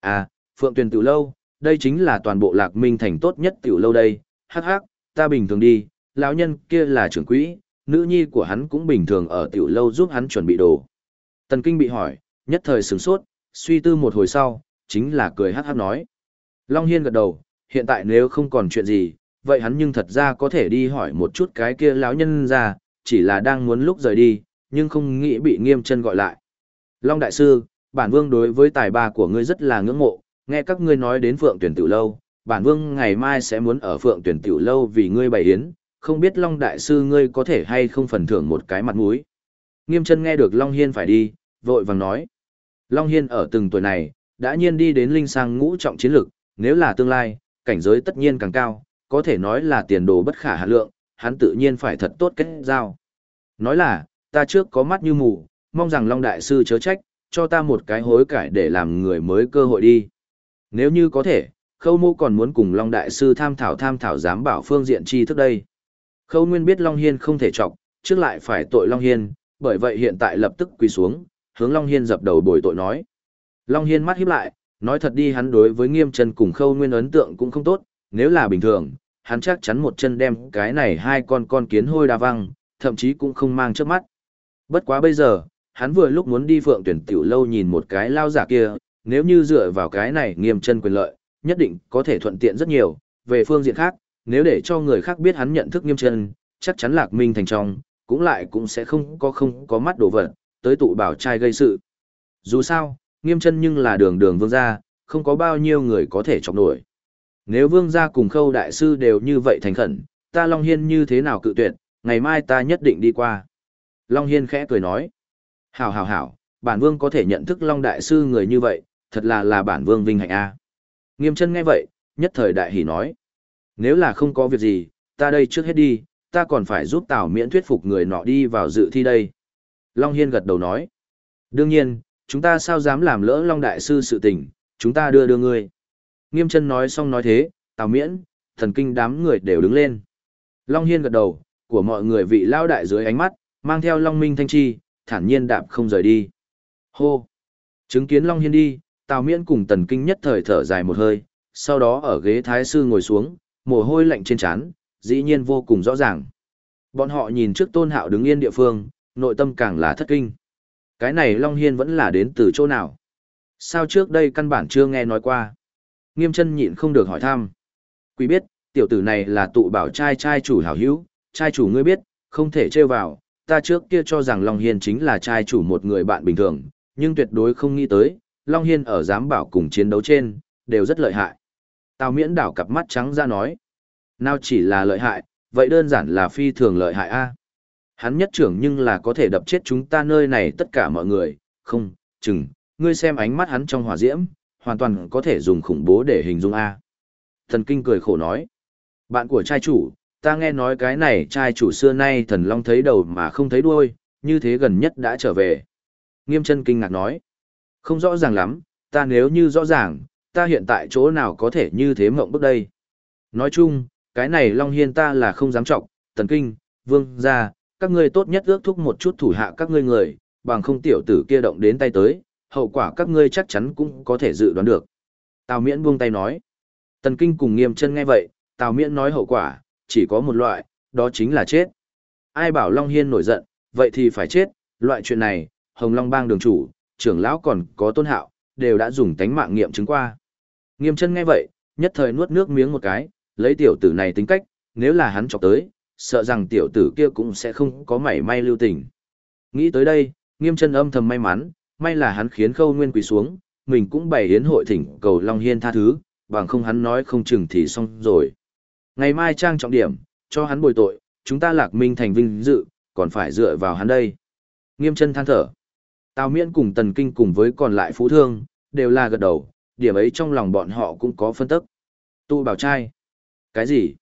À, Phượng Tuyền Tiểu Lâu, đây chính là toàn bộ lạc minh thành tốt nhất Tiểu Lâu đây, hắc hắc, ta bình thường đi, lão nhân kia là trưởng quỹ, nữ nhi của hắn cũng bình thường ở tiểu lâu giúp hắn chuẩn bị đồ. Tần Kinh bị hỏi, nhất thời sửng sốt, suy tư một hồi sau, chính là cười hắc hắc nói. Long Hiên gật đầu, hiện tại nếu không còn chuyện gì, vậy hắn nhưng thật ra có thể đi hỏi một chút cái kia lão nhân ra, chỉ là đang muốn lúc rời đi, nhưng không nghĩ bị nghiêm chân gọi lại. Long Đại Sư, bản vương đối với tài ba của ngươi rất là ngưỡng mộ, nghe các ngươi nói đến phượng tuyển tiểu lâu, bản vương ngày mai sẽ muốn ở phượng tuyển tiểu lâu vì ngươi bày yến, không biết Long Đại Sư ngươi có thể hay không phần thưởng một cái mặt mũi. Nghiêm chân nghe được Long Hiên phải đi, vội vàng nói. Long Hiên ở từng tuổi này, đã nhiên đi đến linh sang ngũ trọng chiến lực, nếu là tương lai, cảnh giới tất nhiên càng cao, có thể nói là tiền đồ bất khả hạ lượng, hắn tự nhiên phải thật tốt kết giao. Nói là, ta trước có mắt như mù, mong rằng Long Đại Sư chớ trách, cho ta một cái hối cải để làm người mới cơ hội đi. Nếu như có thể, Khâu Mô còn muốn cùng Long Đại Sư tham thảo tham thảo giám bảo phương diện chi thức đây. Khâu Nguyên biết Long Hiên không thể trọng, trước lại phải tội Long Hiên, bởi vậy hiện tại lập tức quỳ xuống, hướng Long Hiên dập đầu bồi tội nói. Long Hiên mắt híp lại, nói thật đi hắn đối với nghiêm chân cùng Khâu Nguyên ấn tượng cũng không tốt, nếu là bình thường, hắn chắc chắn một chân đem cái này hai con con kiến hôi đa văng, thậm chí cũng không mang trước mắt. Bất quá bây giờ, hắn vừa lúc muốn đi phượng tuyển tiểu lâu nhìn một cái lao giả kia, nếu như dựa vào cái này nghiêm chân quyền lợi, nhất định có thể thuận tiện rất nhiều. Về phương diện khác, nếu để cho người khác biết hắn nhận thức nghiêm chân, chắc chắn lạc minh thành trong, cũng lại cũng sẽ không có không có mắt đổ vật, tới tụ bảo trai gây sự. Dù sao, nghiêm chân nhưng là đường đường vương gia, không có bao nhiêu người có thể chọc nổi. Nếu vương gia cùng khâu đại sư đều như vậy thành khẩn, ta Long Hiên như thế nào cự tuyệt, ngày mai ta nhất định đi qua. Long Hiên khẽ cười nói. Hảo hảo hảo, bản vương có thể nhận thức Long Đại Sư người như vậy, thật là là bản vương vinh hạnh a Nghiêm chân nghe vậy, nhất thời đại hỉ nói. Nếu là không có việc gì, ta đây trước hết đi, ta còn phải giúp Tào miễn thuyết phục người nọ đi vào dự thi đây. Long Hiên gật đầu nói. Đương nhiên, chúng ta sao dám làm lỡ Long Đại Sư sự tình, chúng ta đưa đưa ngươi. Nghiêm chân nói xong nói thế, Tào miễn, thần kinh đám người đều đứng lên. Long Hiên gật đầu, của mọi người vị lao đại dưới ánh mắt, mang theo Long Minh Thanh Chi, thản nhiên đạp không rời đi. Hô! Chứng kiến Long Hiên đi, Tào Miễn cùng Tần Kinh nhất thời thở dài một hơi, sau đó ở ghế thái sư ngồi xuống, mồ hôi lạnh trên trán, dĩ nhiên vô cùng rõ ràng. Bọn họ nhìn trước Tôn Hạo đứng yên địa phương, nội tâm càng là thất kinh. Cái này Long Hiên vẫn là đến từ chỗ nào? Sao trước đây căn bản chưa nghe nói qua? Nghiêm chân nhịn không được hỏi thăm. Quý biết, tiểu tử này là tụ bảo trai trai chủ hảo hữu, trai chủ ngươi biết, không thể trêu vào, ta trước kia cho rằng Long Hiên chính là trai chủ một người bạn bình thường, nhưng tuyệt đối không nghĩ tới, Long Hiên ở giám bảo cùng chiến đấu trên, đều rất lợi hại. Tào miễn đảo cặp mắt trắng ra nói, nào chỉ là lợi hại, vậy đơn giản là phi thường lợi hại a Hắn nhất trưởng nhưng là có thể đập chết chúng ta nơi này tất cả mọi người, không, chừng, ngươi xem ánh mắt hắn trong hỏa diễm, hoàn toàn có thể dùng khủng bố để hình dung a Thần kinh cười khổ nói, bạn của trai chủ, ta nghe nói cái này trai chủ xưa nay thần long thấy đầu mà không thấy đuôi, như thế gần nhất đã trở về. Nghiêm chân kinh ngạc nói, không rõ ràng lắm, ta nếu như rõ ràng, ta hiện tại chỗ nào có thể như thế mộng bước đây. Nói chung, cái này long hiên ta là không dám trọng, tần kinh, vương, ra, các ngươi tốt nhất ước thúc một chút thủ hạ các ngươi người, bằng không tiểu tử kia động đến tay tới, hậu quả các ngươi chắc chắn cũng có thể dự đoán được. Tào miễn buông tay nói. Tần kinh cùng nghiêm chân nghe vậy, Tào miễn nói hậu quả, chỉ có một loại, đó chính là chết. Ai bảo Long Hiên nổi giận, vậy thì phải chết, loại chuyện này, Hồng Long bang đường chủ, trưởng lão còn có tôn hạo, đều đã dùng tánh mạng nghiệm chứng qua. Nghiêm chân nghe vậy, nhất thời nuốt nước miếng một cái, lấy tiểu tử này tính cách, nếu là hắn chọc tới, sợ rằng tiểu tử kia cũng sẽ không có mảy may lưu tình. Nghĩ tới đây, nghiêm chân âm thầm may mắn, may là hắn khiến khâu nguyên quỳ xuống, mình cũng bày hiến hội thỉnh cầu Long Hiên tha thứ, bằng không hắn nói không chừng thì xong rồi. Ngày mai trang trọng điểm, cho hắn bồi tội, chúng ta lạc minh thành vinh dự, còn phải dựa vào hắn đây. Nghiêm chân than thở. Tào miễn cùng tần kinh cùng với còn lại phú thương, đều là gật đầu, điểm ấy trong lòng bọn họ cũng có phân tức. Tu bảo trai. Cái gì?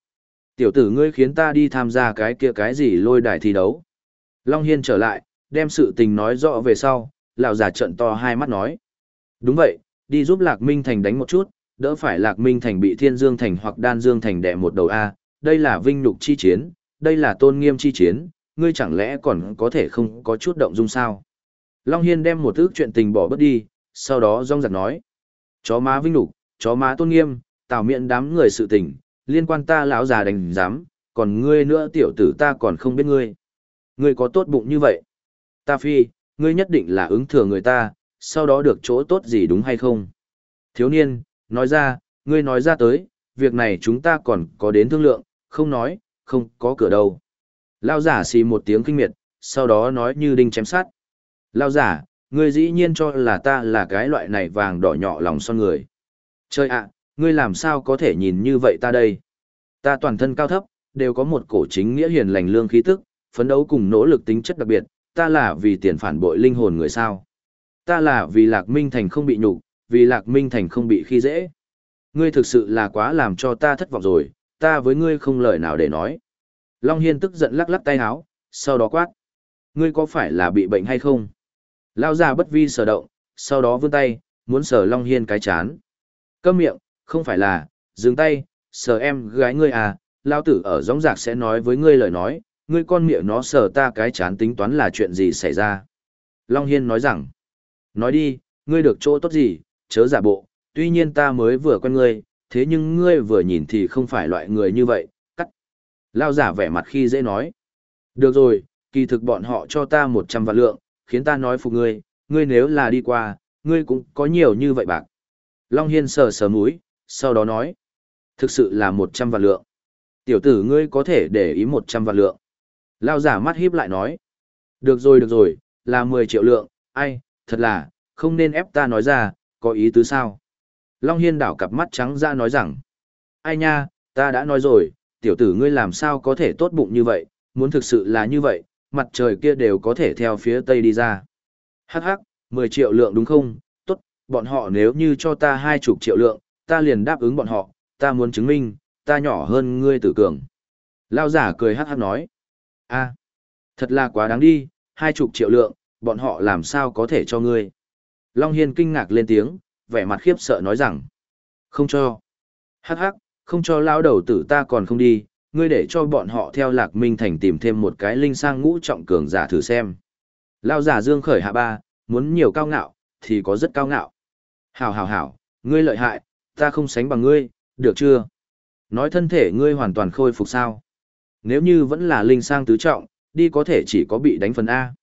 Tiểu tử ngươi khiến ta đi tham gia cái kia cái gì lôi đài thi đấu. Long Hiên trở lại, đem sự tình nói rõ về sau, lão già trận to hai mắt nói. Đúng vậy, đi giúp Lạc Minh Thành đánh một chút, đỡ phải Lạc Minh Thành bị Thiên Dương Thành hoặc Đan Dương Thành đè một đầu A, đây là vinh nhục chi chiến, đây là tôn nghiêm chi chiến, ngươi chẳng lẽ còn có thể không có chút động dung sao? Long Hiên đem một ước chuyện tình bỏ bớt đi, sau đó rong giặc nói. Chó má vinh nhục, chó má tôn nghiêm, tào miệng đám người sự tình, liên quan ta lão già đành dám còn ngươi nữa tiểu tử ta còn không biết ngươi. Ngươi có tốt bụng như vậy. Ta phi, ngươi nhất định là ứng thừa người ta, sau đó được chỗ tốt gì đúng hay không? Thiếu niên, nói ra, ngươi nói ra tới, việc này chúng ta còn có đến thương lượng, không nói, không có cửa đâu. Lao giả xì một tiếng kinh miệt, sau đó nói như đinh chém sát. Lao giả, ngươi dĩ nhiên cho là ta là cái loại này vàng đỏ nhỏ lòng son người. Trời ạ, ngươi làm sao có thể nhìn như vậy ta đây? Ta toàn thân cao thấp, đều có một cổ chính nghĩa hiền lành lương khí tức, phấn đấu cùng nỗ lực tính chất đặc biệt, ta là vì tiền phản bội linh hồn người sao. Ta là vì Lạc Minh Thành không bị nhục, vì Lạc Minh Thành không bị khi dễ. Ngươi thực sự là quá làm cho ta thất vọng rồi, ta với ngươi không lời nào để nói. Long Hiên tức giận lắc lắc tay áo, sau đó quát. Ngươi có phải là bị bệnh hay không? Lao già bất vi sở động, sau đó vươn tay, muốn sờ Long Hiên cái chán. Câm miệng, không phải là, dừng tay, sờ em gái ngươi à, Lao tử ở gióng giạc sẽ nói với ngươi lời nói, ngươi con miệng nó sờ ta cái chán tính toán là chuyện gì xảy ra. Long Hiên nói rằng, nói đi, ngươi được chỗ tốt gì, chớ giả bộ, tuy nhiên ta mới vừa quen ngươi, thế nhưng ngươi vừa nhìn thì không phải loại người như vậy, cắt. Lao giả vẻ mặt khi dễ nói. Được rồi, kỳ thực bọn họ cho ta 100 vạn lượng, khiến ta nói phục ngươi, ngươi nếu là đi qua, ngươi cũng có nhiều như vậy bạc. Long Hiên sờ sờ mũi, sau đó nói. Thực sự là 100 vạn lượng. Tiểu tử ngươi có thể để ý 100 vạn lượng. Lao giả mắt híp lại nói. Được rồi được rồi, là 10 triệu lượng, ai, thật là, không nên ép ta nói ra, có ý tứ sao? Long Hiên đảo cặp mắt trắng ra nói rằng. Ai nha, ta đã nói rồi, tiểu tử ngươi làm sao có thể tốt bụng như vậy, muốn thực sự là như vậy, mặt trời kia đều có thể theo phía tây đi ra. Hắc hắc, 10 triệu lượng đúng không? Tốt, bọn họ nếu như cho ta 20 triệu lượng, ta liền đáp ứng bọn họ, ta muốn chứng minh, ta nhỏ hơn ngươi tử cường. Lao giả cười hắc hắc nói. a thật là quá đáng đi, 20 triệu lượng, bọn họ làm sao có thể cho ngươi. Long Hiên kinh ngạc lên tiếng, vẻ mặt khiếp sợ nói rằng. Không cho. Hắc hắc, không cho lao đầu tử ta còn không đi, ngươi để cho bọn họ theo lạc minh thành tìm thêm một cái linh sang ngũ trọng cường giả thử xem. Lao giả dương khởi hạ ba, muốn nhiều cao ngạo, thì có rất cao ngạo. Hảo hảo hảo, ngươi lợi hại, ta không sánh bằng ngươi, được chưa? Nói thân thể ngươi hoàn toàn khôi phục sao? Nếu như vẫn là linh sang tứ trọng, đi có thể chỉ có bị đánh phần A.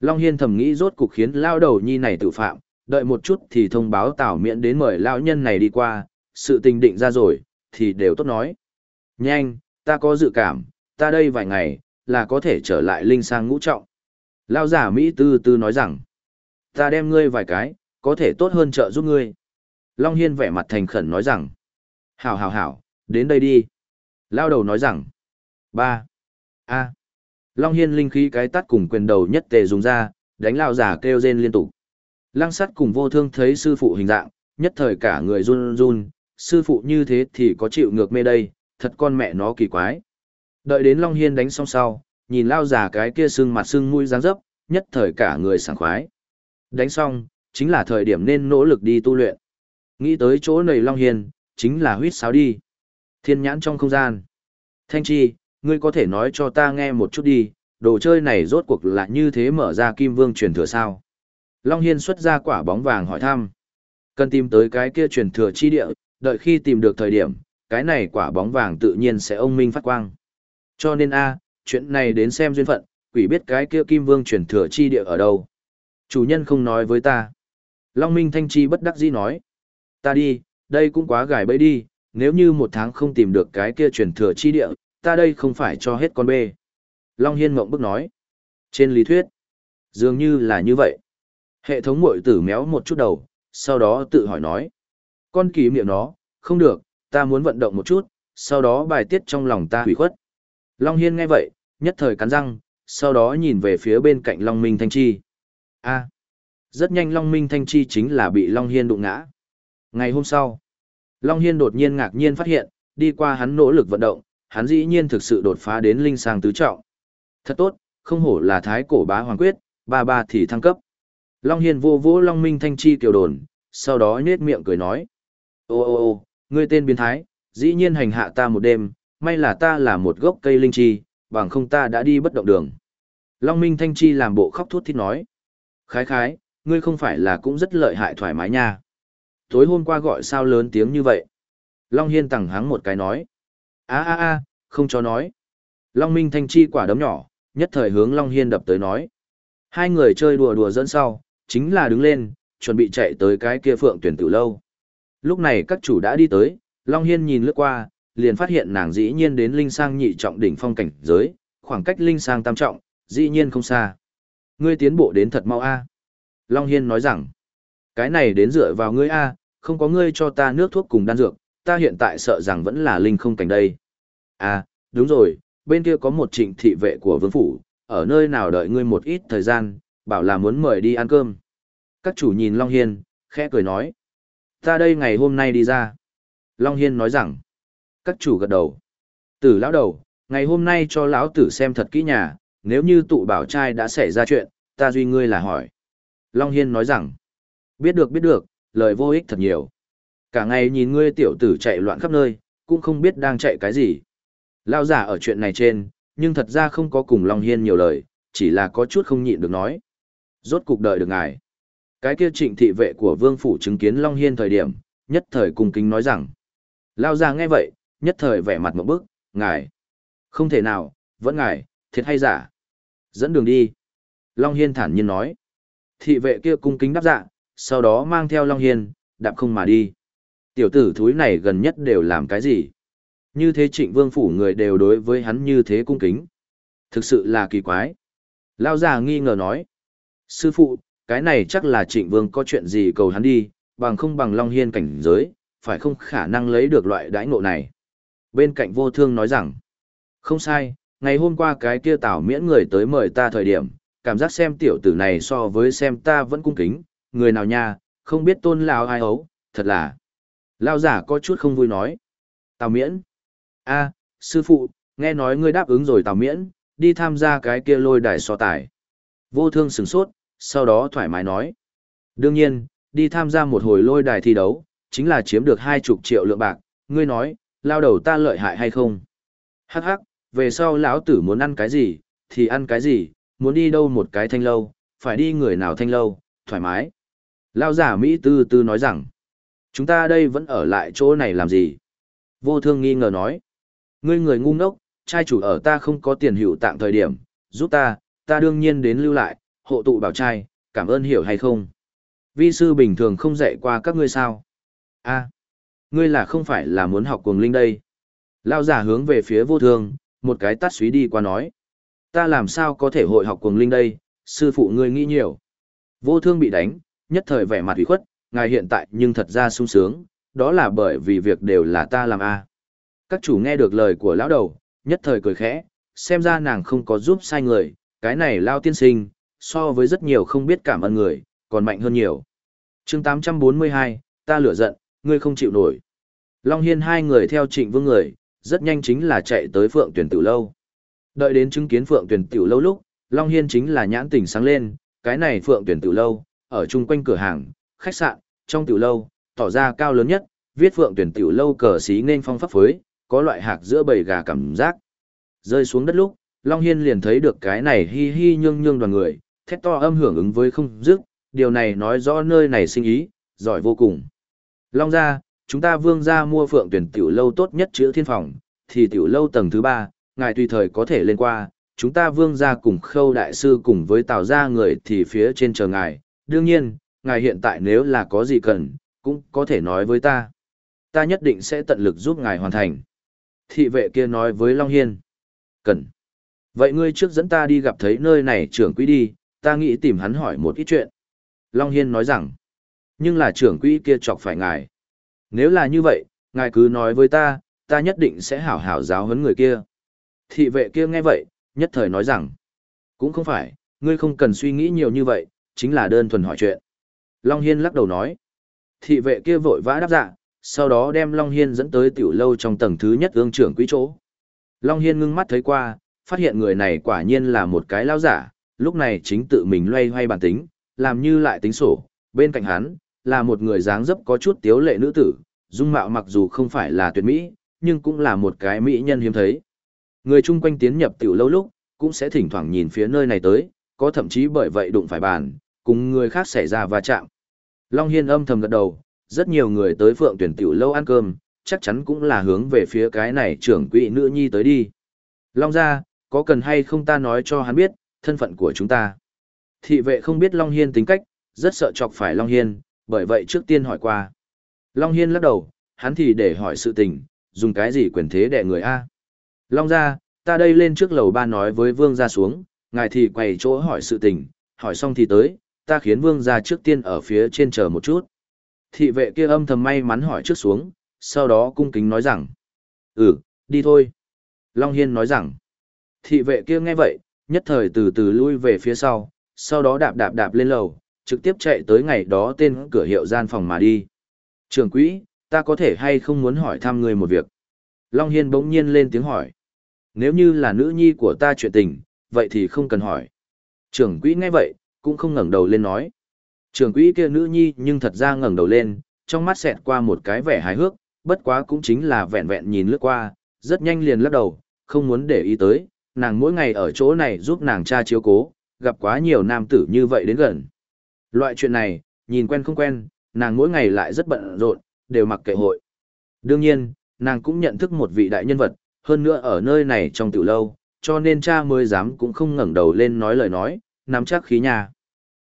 Long Hiên thầm nghĩ rốt cục khiến lao đầu nhi này tự phạm, đợi một chút thì thông báo tảo miễn đến mời lão nhân này đi qua, sự tình định ra rồi, thì đều tốt nói. Nhanh, ta có dự cảm, ta đây vài ngày, là có thể trở lại linh sang ngũ trọng. Lao giả Mỹ tư tư nói rằng, ta đem ngươi vài cái, có thể tốt hơn trợ giúp ngươi. Long Hiên vẻ mặt thành khẩn nói rằng, hảo hảo hảo, đến đây đi. Lao đầu nói rằng, ba, a, Long Hiên linh khí cái tắt cùng quyền đầu nhất tề dùng ra, đánh lao giả kêu rên liên tục. Lăng sắt cùng vô thương thấy sư phụ hình dạng, nhất thời cả người run run, sư phụ như thế thì có chịu ngược mê đây, thật con mẹ nó kỳ quái. Đợi đến Long Hiên đánh xong sau, nhìn lao già cái kia sưng mặt sưng mũi dáng dấp, nhất thời cả người sảng khoái. Đánh xong, chính là thời điểm nên nỗ lực đi tu luyện. Nghĩ tới chỗ này Long Hiên, chính là huyết sáo đi. Thiên nhãn trong không gian. Thanh Chi, ngươi có thể nói cho ta nghe một chút đi, đồ chơi này rốt cuộc là như thế mở ra kim vương truyền thừa sao? Long Hiên xuất ra quả bóng vàng hỏi thăm. Cần tìm tới cái kia truyền thừa chi địa, đợi khi tìm được thời điểm, cái này quả bóng vàng tự nhiên sẽ ông minh phát quang. Cho nên a, chuyện này đến xem duyên phận, quỷ biết cái kia kim vương truyền thừa chi địa ở đâu. Chủ nhân không nói với ta. Long Minh Thanh Chi bất đắc dĩ nói. Ta đi, đây cũng quá gài bẫy đi, nếu như một tháng không tìm được cái kia truyền thừa chi địa, ta đây không phải cho hết con bê. Long Hiên mộng bức nói. Trên lý thuyết, dường như là như vậy. Hệ thống mội tử méo một chút đầu, sau đó tự hỏi nói. Con kỳ miệng nó, không được, ta muốn vận động một chút, sau đó bài tiết trong lòng ta hủy khuất. Long Hiên nghe vậy, nhất thời cắn răng, sau đó nhìn về phía bên cạnh Long Minh Thanh Chi. a rất nhanh Long Minh Thanh Chi chính là bị Long Hiên đụng ngã. Ngày hôm sau, Long Hiên đột nhiên ngạc nhiên phát hiện, đi qua hắn nỗ lực vận động, hắn dĩ nhiên thực sự đột phá đến linh sang tứ trọng. Thật tốt, không hổ là thái cổ bá hoàng quyết, ba ba thì thăng cấp. Long Hiên vô vỗ Long Minh Thanh Chi kiều đồn, sau đó nhết miệng cười nói. Ô ô ô, ngươi tên biến thái, dĩ nhiên hành hạ ta một đêm, may là ta là một gốc cây linh chi, bằng không ta đã đi bất động đường. Long Minh Thanh Chi làm bộ khóc thút thít nói. Khái khái, ngươi không phải là cũng rất lợi hại thoải mái nha. Tối hôm qua gọi sao lớn tiếng như vậy. Long Hiên tẳng hắng một cái nói. a a a không cho nói. Long Minh Thanh Chi quả đấm nhỏ, nhất thời hướng Long Hiên đập tới nói. Hai người chơi đùa đùa dẫn sau, chính là đứng lên, chuẩn bị chạy tới cái kia phượng tuyển tử lâu. Lúc này các chủ đã đi tới, Long Hiên nhìn lướt qua, liền phát hiện nàng dĩ nhiên đến linh sang nhị trọng đỉnh phong cảnh giới, khoảng cách linh sang tam trọng, dĩ nhiên không xa. Ngươi tiến bộ đến thật mau a. Long Hiên nói rằng, cái này đến dựa vào ngươi a, không có ngươi cho ta nước thuốc cùng đan dược, ta hiện tại sợ rằng vẫn là linh không cảnh đây. À, đúng rồi, bên kia có một trịnh thị vệ của vương phủ, ở nơi nào đợi ngươi một ít thời gian, bảo là muốn mời đi ăn cơm. Các chủ nhìn Long Hiên, khẽ cười nói. Ta đây ngày hôm nay đi ra. Long Hiên nói rằng. Các chủ gật đầu. Tử lão đầu, ngày hôm nay cho lão tử xem thật kỹ nhà, nếu như tụ bảo trai đã xảy ra chuyện, ta duy ngươi là hỏi. Long Hiên nói rằng. Biết được biết được, lời vô ích thật nhiều. Cả ngày nhìn ngươi tiểu tử chạy loạn khắp nơi, cũng không biết đang chạy cái gì. Lao giả ở chuyện này trên, nhưng thật ra không có cùng Long Hiên nhiều lời, chỉ là có chút không nhịn được nói. Rốt cục đợi được ngài. Cái kia trịnh thị vệ của vương phủ chứng kiến Long Hiên thời điểm, nhất thời cung kính nói rằng. Lao ra nghe vậy, nhất thời vẻ mặt một bức, ngài. Không thể nào, vẫn ngài, thiệt hay giả. Dẫn đường đi. Long Hiên thản nhiên nói. Thị vệ kia cung kính đáp dạ, sau đó mang theo Long Hiên, đạp không mà đi. Tiểu tử thúi này gần nhất đều làm cái gì? Như thế trịnh vương phủ người đều đối với hắn như thế cung kính. Thực sự là kỳ quái. Lao già nghi ngờ nói. Sư phụ, cái này chắc là trịnh vương có chuyện gì cầu hắn đi, bằng không bằng Long Hiên cảnh giới, phải không khả năng lấy được loại đãi ngộ này. Bên cạnh vô thương nói rằng, không sai, ngày hôm qua cái kia tảo miễn người tới mời ta thời điểm, cảm giác xem tiểu tử này so với xem ta vẫn cung kính, người nào nha, không biết tôn lão ai ấu, thật là. Lao giả có chút không vui nói. Tào miễn. a sư phụ, nghe nói ngươi đáp ứng rồi tào miễn, đi tham gia cái kia lôi đài so tài. Vô thương sửng sốt, sau đó thoải mái nói. Đương nhiên, đi tham gia một hồi lôi đài thi đấu, chính là chiếm được hai chục triệu lượng bạc, ngươi nói, lao đầu ta lợi hại hay không? Hắc hắc, về sau lão tử muốn ăn cái gì, thì ăn cái gì, muốn đi đâu một cái thanh lâu, phải đi người nào thanh lâu, thoải mái. Lao giả Mỹ tư tư nói rằng, chúng ta đây vẫn ở lại chỗ này làm gì? Vô thương nghi ngờ nói, ngươi người ngu ngốc, trai chủ ở ta không có tiền hữu tạng thời điểm, giúp ta, ta đương nhiên đến lưu lại, hộ tụ bảo trai, cảm ơn hiểu hay không? Vi sư bình thường không dạy qua các ngươi sao? a ngươi là không phải là muốn học cuồng linh đây? Lao giả hướng về phía vô thương, một cái tắt suý đi qua nói. Ta làm sao có thể hội học cuồng linh đây, sư phụ ngươi nghĩ nhiều. Vô thương bị đánh, nhất thời vẻ mặt ủy khuất, ngài hiện tại nhưng thật ra sung sướng, đó là bởi vì việc đều là ta làm a. Các chủ nghe được lời của lão đầu, nhất thời cười khẽ, xem ra nàng không có giúp sai người, cái này lao tiên sinh, so với rất nhiều không biết cảm ơn người, còn mạnh hơn nhiều. chương 842, ta lửa giận, ngươi không chịu nổi. Long Hiên hai người theo trịnh vương người, rất nhanh chính là chạy tới phượng tuyển tiểu lâu. Đợi đến chứng kiến phượng tuyển tiểu lâu lúc, Long Hiên chính là nhãn tỉnh sáng lên, cái này phượng tuyển tiểu lâu, ở chung quanh cửa hàng, khách sạn, trong tiểu lâu, tỏ ra cao lớn nhất, viết phượng tuyển tiểu lâu cờ xí nên phong pháp phối, có loại hạc giữa bầy gà cảm giác. Rơi xuống đất lúc, Long Hiên liền thấy được cái này hi hi nhương nhương đoàn người, thét to âm hưởng ứng với không dứt, điều này nói rõ nơi này sinh ý, giỏi vô cùng. Long ra, chúng ta vương ra mua phượng tuyển tiểu lâu tốt nhất chữa thiên phòng, thì tiểu lâu tầng thứ ba, ngài tùy thời có thể lên qua, chúng ta vương ra cùng khâu đại sư cùng với tào ra người thì phía trên chờ ngài, đương nhiên, ngài hiện tại nếu là có gì cần, cũng có thể nói với ta. Ta nhất định sẽ tận lực giúp ngài hoàn thành. Thị vệ kia nói với Long Hiên. Cần. Vậy ngươi trước dẫn ta đi gặp thấy nơi này trưởng quý đi, ta nghĩ tìm hắn hỏi một ít chuyện. Long Hiên nói rằng. Nhưng là trưởng quỹ kia chọc phải ngài. Nếu là như vậy, ngài cứ nói với ta, ta nhất định sẽ hảo hảo giáo huấn người kia. Thị vệ kia nghe vậy, nhất thời nói rằng. Cũng không phải, ngươi không cần suy nghĩ nhiều như vậy, chính là đơn thuần hỏi chuyện. Long Hiên lắc đầu nói. Thị vệ kia vội vã đáp dạ, sau đó đem Long Hiên dẫn tới tiểu lâu trong tầng thứ nhất ương trưởng quỹ chỗ. Long Hiên ngưng mắt thấy qua, phát hiện người này quả nhiên là một cái lao giả, lúc này chính tự mình loay hoay bản tính, làm như lại tính sổ, bên cạnh hắn, là một người dáng dấp có chút tiếu lệ nữ tử, dung mạo mặc dù không phải là tuyệt mỹ, nhưng cũng là một cái mỹ nhân hiếm thấy. Người chung quanh tiến nhập tiểu lâu lúc, cũng sẽ thỉnh thoảng nhìn phía nơi này tới, có thậm chí bởi vậy đụng phải bàn, cùng người khác xảy ra va chạm. Long Hiên âm thầm gật đầu, rất nhiều người tới phượng tuyển tiểu lâu ăn cơm, chắc chắn cũng là hướng về phía cái này trưởng quỹ nữ nhi tới đi. Long ra, có cần hay không ta nói cho hắn biết, thân phận của chúng ta. Thị vệ không biết Long Hiên tính cách, rất sợ chọc phải Long Hiên, bởi vậy trước tiên hỏi qua. Long Hiên lắc đầu, hắn thì để hỏi sự tình, dùng cái gì quyền thế đẻ người A. Long ra, ta đây lên trước lầu ba nói với vương ra xuống, ngài thì quay chỗ hỏi sự tình, hỏi xong thì tới, ta khiến vương ra trước tiên ở phía trên chờ một chút. Thị vệ kia âm thầm may mắn hỏi trước xuống, sau đó cung kính nói rằng, ừ, đi thôi. Long Hiên nói rằng, thị vệ kia nghe vậy, nhất thời từ từ lui về phía sau, sau đó đạp đạp đạp lên lầu, trực tiếp chạy tới ngày đó tên cửa hiệu gian phòng mà đi. Trường quỹ, ta có thể hay không muốn hỏi thăm người một việc. Long Hiên bỗng nhiên lên tiếng hỏi. Nếu như là nữ nhi của ta chuyện tình, vậy thì không cần hỏi. Trường quỹ nghe vậy, cũng không ngẩng đầu lên nói. Trường quỹ kia nữ nhi nhưng thật ra ngẩng đầu lên, trong mắt xẹt qua một cái vẻ hài hước, bất quá cũng chính là vẹn vẹn nhìn lướt qua, rất nhanh liền lắc đầu, không muốn để ý tới, nàng mỗi ngày ở chỗ này giúp nàng cha chiếu cố, gặp quá nhiều nam tử như vậy đến gần. Loại chuyện này, nhìn quen không quen, nàng mỗi ngày lại rất bận rộn, đều mặc kệ hội. Đương nhiên, nàng cũng nhận thức một vị đại nhân vật, hơn nữa ở nơi này trong tiểu lâu, cho nên cha mới dám cũng không ngẩng đầu lên nói lời nói, nắm chắc khí nhà.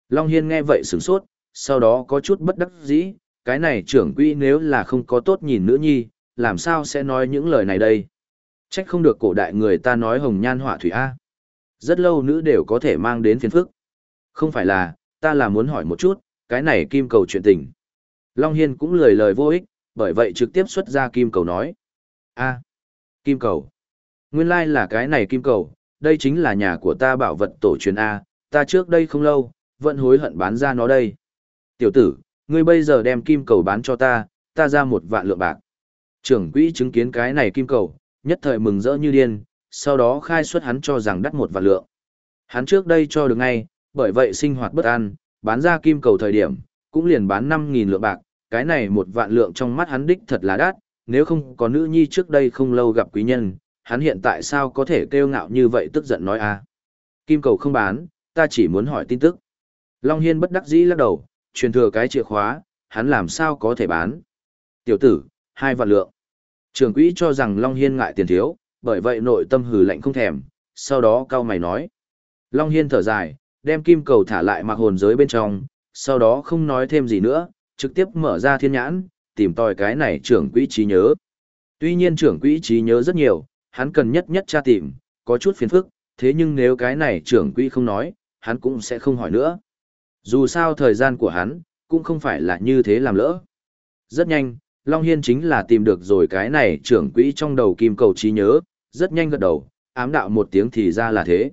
Long Hiên nghe vậy sửng sốt, sau đó có chút bất đắc dĩ, cái này trưởng quỹ nếu là không có tốt nhìn nữ nhi, làm sao sẽ nói những lời này đây? Trách không được cổ đại người ta nói hồng nhan họa thủy A. Rất lâu nữ đều có thể mang đến phiền phức. Không phải là, ta là muốn hỏi một chút, cái này kim cầu chuyện tình. Long Hiên cũng lười lời vô ích, bởi vậy trực tiếp xuất ra kim cầu nói. a kim cầu. Nguyên lai like là cái này kim cầu, đây chính là nhà của ta bảo vật tổ truyền A, ta trước đây không lâu, vẫn hối hận bán ra nó đây. Tiểu tử, ngươi bây giờ đem kim cầu bán cho ta, ta ra một vạn lượng bạc. Trưởng quỹ chứng kiến cái này kim cầu, nhất thời mừng rỡ như điên, sau đó khai xuất hắn cho rằng đắt một vạn lượng. Hắn trước đây cho được ngay, bởi vậy sinh hoạt bất an, bán ra kim cầu thời điểm, cũng liền bán 5.000 lượng bạc, cái này một vạn lượng trong mắt hắn đích thật là đắt, nếu không có nữ nhi trước đây không lâu gặp quý nhân, hắn hiện tại sao có thể kêu ngạo như vậy tức giận nói a Kim cầu không bán, ta chỉ muốn hỏi tin tức. Long Hiên bất đắc dĩ lắc đầu, truyền thừa cái chìa khóa, hắn làm sao có thể bán. Tiểu tử, hai vạn lượng. Trường quỹ cho rằng Long Hiên ngại tiền thiếu, bởi vậy nội tâm hừ lạnh không thèm, sau đó cao mày nói. Long Hiên thở dài, đem kim cầu thả lại mặc hồn giới bên trong, sau đó không nói thêm gì nữa, trực tiếp mở ra thiên nhãn, tìm tòi cái này trưởng quỹ trí nhớ. Tuy nhiên trưởng quỹ trí nhớ rất nhiều, hắn cần nhất nhất tra tìm, có chút phiền phức, thế nhưng nếu cái này trưởng quỹ không nói, hắn cũng sẽ không hỏi nữa. Dù sao thời gian của hắn, cũng không phải là như thế làm lỡ. Rất nhanh, Long Hiên chính là tìm được rồi cái này trưởng quỹ trong đầu kim cầu trí nhớ, rất nhanh gật đầu, ám đạo một tiếng thì ra là thế.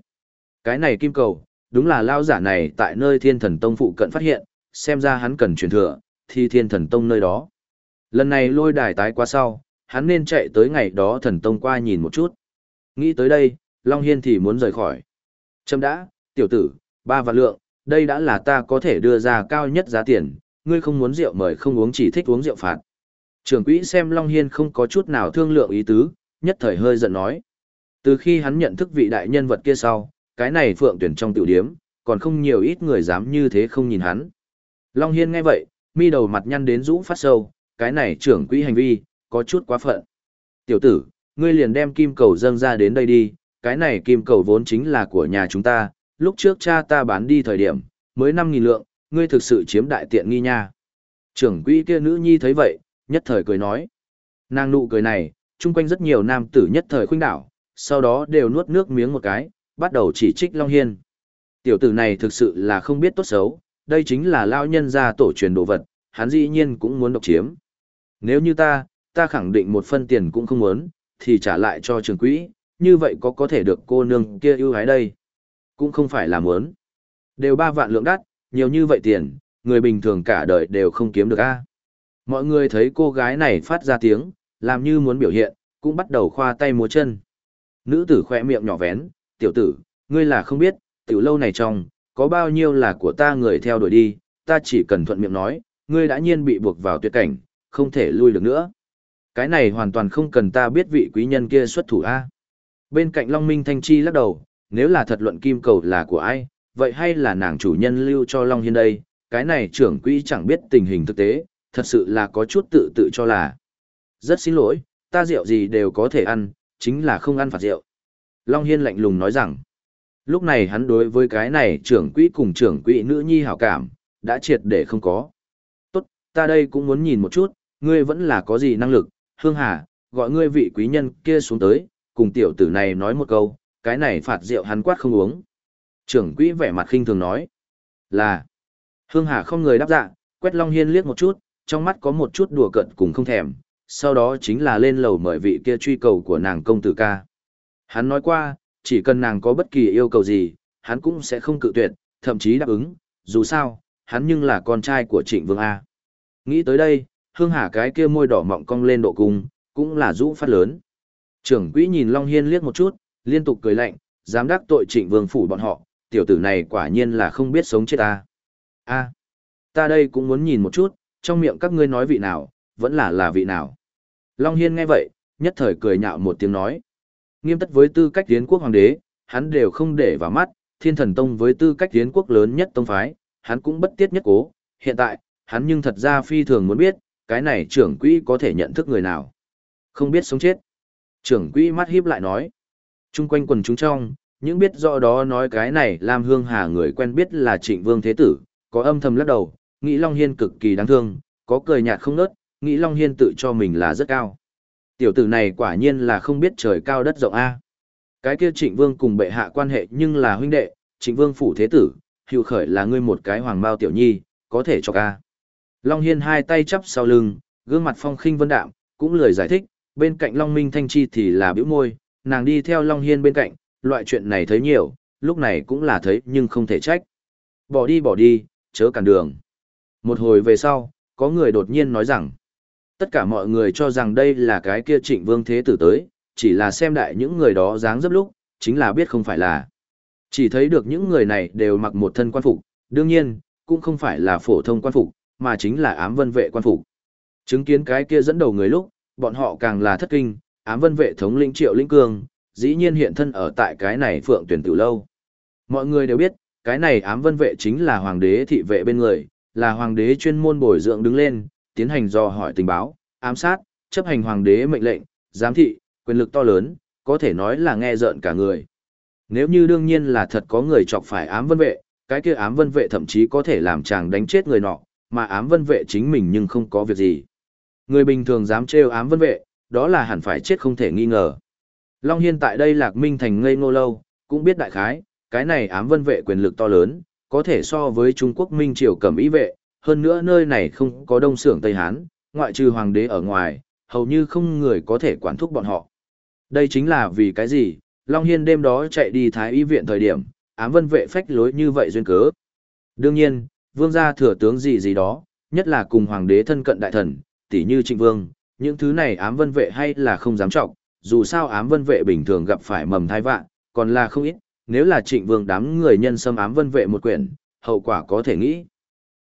Cái này kim cầu, đúng là lao giả này tại nơi thiên thần tông phụ cận phát hiện, xem ra hắn cần truyền thừa, thì thiên thần tông nơi đó. Lần này lôi đài tái qua sau, hắn nên chạy tới ngày đó thần tông qua nhìn một chút. Nghĩ tới đây, Long Hiên thì muốn rời khỏi. Trâm đã, tiểu tử, ba vạn lượng, đây đã là ta có thể đưa ra cao nhất giá tiền, ngươi không muốn rượu mời không uống chỉ thích uống rượu phạt. Trưởng quỹ xem Long Hiên không có chút nào thương lượng ý tứ, nhất thời hơi giận nói. Từ khi hắn nhận thức vị đại nhân vật kia sau, cái này phượng tuyển trong tiểu điếm, còn không nhiều ít người dám như thế không nhìn hắn. Long Hiên nghe vậy, mi đầu mặt nhăn đến rũ phát sâu, cái này trưởng quỹ hành vi, có chút quá phận. Tiểu tử, ngươi liền đem kim cầu dâng ra đến đây đi, cái này kim cầu vốn chính là của nhà chúng ta, lúc trước cha ta bán đi thời điểm, mới 5.000 lượng, ngươi thực sự chiếm đại tiện nghi nha. Trưởng quỹ kia nữ nhi thấy vậy, nhất thời cười nói. Nàng nụ cười này, chung quanh rất nhiều nam tử nhất thời khuynh đảo, sau đó đều nuốt nước miếng một cái, bắt đầu chỉ trích Long Hiên. Tiểu tử này thực sự là không biết tốt xấu, đây chính là lao nhân gia tổ truyền đồ vật, hắn dĩ nhiên cũng muốn độc chiếm. Nếu như ta, ta khẳng định một phân tiền cũng không muốn, thì trả lại cho trường quỹ, như vậy có có thể được cô nương kia ưu ái đây. Cũng không phải là muốn. Đều ba vạn lượng đắt, nhiều như vậy tiền, người bình thường cả đời đều không kiếm được a. Mọi người thấy cô gái này phát ra tiếng, làm như muốn biểu hiện, cũng bắt đầu khoa tay múa chân. Nữ tử khoe miệng nhỏ vén, tiểu tử, ngươi là không biết, tiểu lâu này trong, có bao nhiêu là của ta người theo đuổi đi, ta chỉ cần thuận miệng nói, ngươi đã nhiên bị buộc vào tuyệt cảnh, không thể lui được nữa. Cái này hoàn toàn không cần ta biết vị quý nhân kia xuất thủ A. Bên cạnh Long Minh Thanh Chi lắc đầu, nếu là thật luận kim cầu là của ai, vậy hay là nàng chủ nhân lưu cho Long Hiên đây, cái này trưởng quỹ chẳng biết tình hình thực tế, thật sự là có chút tự tự cho là. Rất xin lỗi, ta rượu gì đều có thể ăn, chính là không ăn phạt rượu. Long Hiên lạnh lùng nói rằng, lúc này hắn đối với cái này trưởng quỹ cùng trưởng quỹ nữ nhi hảo cảm, đã triệt để không có. Tốt, ta đây cũng muốn nhìn một chút, ngươi vẫn là có gì năng lực, Hương Hà, gọi ngươi vị quý nhân kia xuống tới, cùng tiểu tử này nói một câu, cái này phạt rượu hắn quát không uống. Trưởng quỹ vẻ mặt khinh thường nói, là, Hương Hà không người đáp dạ, quét Long Hiên liếc một chút, trong mắt có một chút đùa cận cùng không thèm, sau đó chính là lên lầu mời vị kia truy cầu của nàng công tử ca. Hắn nói qua, chỉ cần nàng có bất kỳ yêu cầu gì, hắn cũng sẽ không cự tuyệt, thậm chí đáp ứng, dù sao, hắn nhưng là con trai của trịnh vương A. Nghĩ tới đây, hương hà cái kia môi đỏ mọng cong lên độ cung, cũng là rũ phát lớn. Trưởng quỹ nhìn Long Hiên liếc một chút, liên tục cười lạnh, dám đắc tội trịnh vương phủ bọn họ, tiểu tử này quả nhiên là không biết sống chết ta. A, ta đây cũng muốn nhìn một chút, trong miệng các ngươi nói vị nào, vẫn là là vị nào. Long Hiên nghe vậy, nhất thời cười nhạo một tiếng nói. Nghiêm tất với tư cách tiến quốc hoàng đế, hắn đều không để vào mắt, thiên thần tông với tư cách tiến quốc lớn nhất tông phái, hắn cũng bất tiết nhất cố. Hiện tại, hắn nhưng thật ra phi thường muốn biết, cái này trưởng quỹ có thể nhận thức người nào. Không biết sống chết. Trưởng quỹ mắt híp lại nói. Trung quanh quần chúng trong, những biết rõ đó nói cái này Lam Hương Hà người quen biết là trịnh vương thế tử, có âm thầm lắc đầu, nghĩ Long Hiên cực kỳ đáng thương, có cười nhạt không nớt, nghĩ Long Hiên tự cho mình là rất cao. Tiểu tử này quả nhiên là không biết trời cao đất rộng A. Cái kia trịnh vương cùng bệ hạ quan hệ nhưng là huynh đệ, trịnh vương phủ thế tử, hiệu khởi là ngươi một cái hoàng bao tiểu nhi, có thể cho ca. Long Hiên hai tay chắp sau lưng, gương mặt phong khinh vân đạm, cũng lười giải thích, bên cạnh Long Minh Thanh Chi thì là biểu môi, nàng đi theo Long Hiên bên cạnh, loại chuyện này thấy nhiều, lúc này cũng là thấy nhưng không thể trách. Bỏ đi bỏ đi, chớ cản đường. Một hồi về sau, có người đột nhiên nói rằng, tất cả mọi người cho rằng đây là cái kia trịnh vương thế tử tới, chỉ là xem đại những người đó dáng dấp lúc, chính là biết không phải là. Chỉ thấy được những người này đều mặc một thân quan phục, đương nhiên, cũng không phải là phổ thông quan phục, mà chính là ám vân vệ quan phục. Chứng kiến cái kia dẫn đầu người lúc, bọn họ càng là thất kinh, ám vân vệ thống lĩnh triệu lĩnh cương, dĩ nhiên hiện thân ở tại cái này phượng tuyển tử lâu. Mọi người đều biết, cái này ám vân vệ chính là hoàng đế thị vệ bên người, là hoàng đế chuyên môn bồi dưỡng đứng lên, tiến hành dò hỏi tình báo, ám sát, chấp hành hoàng đế mệnh lệnh, giám thị, quyền lực to lớn, có thể nói là nghe rợn cả người. Nếu như đương nhiên là thật có người chọc phải ám vân vệ, cái kia ám vân vệ thậm chí có thể làm chàng đánh chết người nọ, mà ám vân vệ chính mình nhưng không có việc gì. Người bình thường dám trêu ám vân vệ, đó là hẳn phải chết không thể nghi ngờ. Long Hiên tại đây lạc minh thành ngây ngô lâu, cũng biết đại khái, cái này ám vân vệ quyền lực to lớn, có thể so với Trung Quốc Minh Triều cầm ý vệ, hơn nữa nơi này không có đông xưởng Tây Hán, ngoại trừ hoàng đế ở ngoài, hầu như không người có thể quản thúc bọn họ. Đây chính là vì cái gì, Long Hiên đêm đó chạy đi Thái Y viện thời điểm, ám vân vệ phách lối như vậy duyên cớ. Đương nhiên, vương gia thừa tướng gì gì đó, nhất là cùng hoàng đế thân cận đại thần, tỷ như trịnh vương, những thứ này ám vân vệ hay là không dám trọng, dù sao ám vân vệ bình thường gặp phải mầm thai vạn, còn là không ít, nếu là trịnh vương đám người nhân xâm ám vân vệ một quyển, hậu quả có thể nghĩ.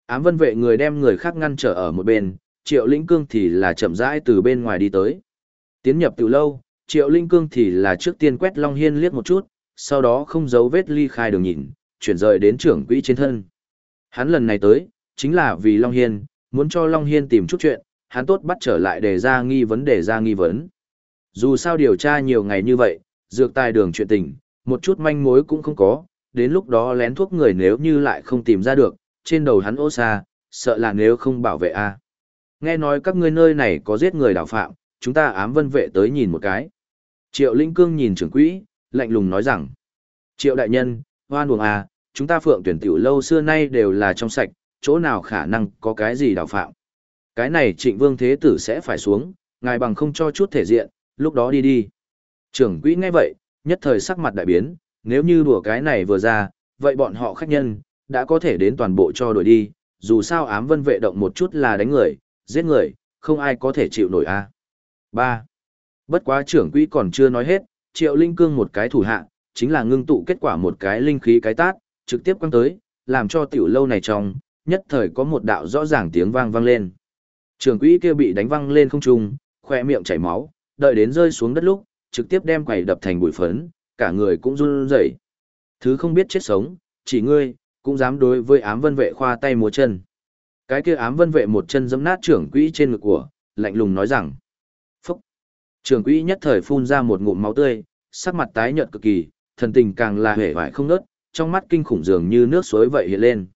Ám vân vệ người đem người khác ngăn trở ở một bên, triệu linh cương thì là chậm rãi từ bên ngoài đi tới. Tiến nhập từ lâu, triệu linh cương thì là trước tiên quét Long Hiên liếc một chút, sau đó không giấu vết ly khai đường nhìn, chuyển rời đến trưởng quỹ trên thân. Hắn lần này tới, chính là vì Long Hiên, muốn cho Long Hiên tìm chút chuyện, hắn tốt bắt trở lại để ra nghi vấn đề ra nghi vấn. Dù sao điều tra nhiều ngày như vậy, dược tài đường chuyện tình, một chút manh mối cũng không có, đến lúc đó lén thuốc người nếu như lại không tìm ra được, trên đầu hắn ô xa, sợ là nếu không bảo vệ a. Nghe nói các ngươi nơi này có giết người đào phạm, chúng ta ám vân vệ tới nhìn một cái. Triệu Linh Cương nhìn trưởng quỹ, lạnh lùng nói rằng, Triệu đại nhân, hoan buồng à, chúng ta phượng tuyển tiểu lâu xưa nay đều là trong sạch, chỗ nào khả năng có cái gì đào phạm. Cái này trịnh vương thế tử sẽ phải xuống, ngài bằng không cho chút thể diện, lúc đó đi đi. Trưởng quỹ nghe vậy, nhất thời sắc mặt đại biến, nếu như đùa cái này vừa ra, vậy bọn họ khách nhân, đã có thể đến toàn bộ cho đuổi đi, dù sao ám vân vệ động một chút là đánh người, giết người, không ai có thể chịu nổi a. À. 3. Bất quá trưởng quỹ còn chưa nói hết, triệu linh cương một cái thủ hạ, chính là ngưng tụ kết quả một cái linh khí cái tát, trực tiếp quăng tới, làm cho tiểu lâu này trong, nhất thời có một đạo rõ ràng tiếng vang vang lên. Trưởng quỹ kia bị đánh văng lên không trung, khoe miệng chảy máu, đợi đến rơi xuống đất lúc, trực tiếp đem quầy đập thành bụi phấn, cả người cũng run rẩy. Thứ không biết chết sống, chỉ ngươi, cũng dám đối với ám vân vệ khoa tay múa chân. Cái kia ám vân vệ một chân giẫm nát trưởng quỹ trên ngực của, lạnh lùng nói rằng. Phúc! Trưởng quỹ nhất thời phun ra một ngụm máu tươi, sắc mặt tái nhợt cực kỳ, thần tình càng là hể vải không nớt, trong mắt kinh khủng dường như nước suối vậy hiện lên.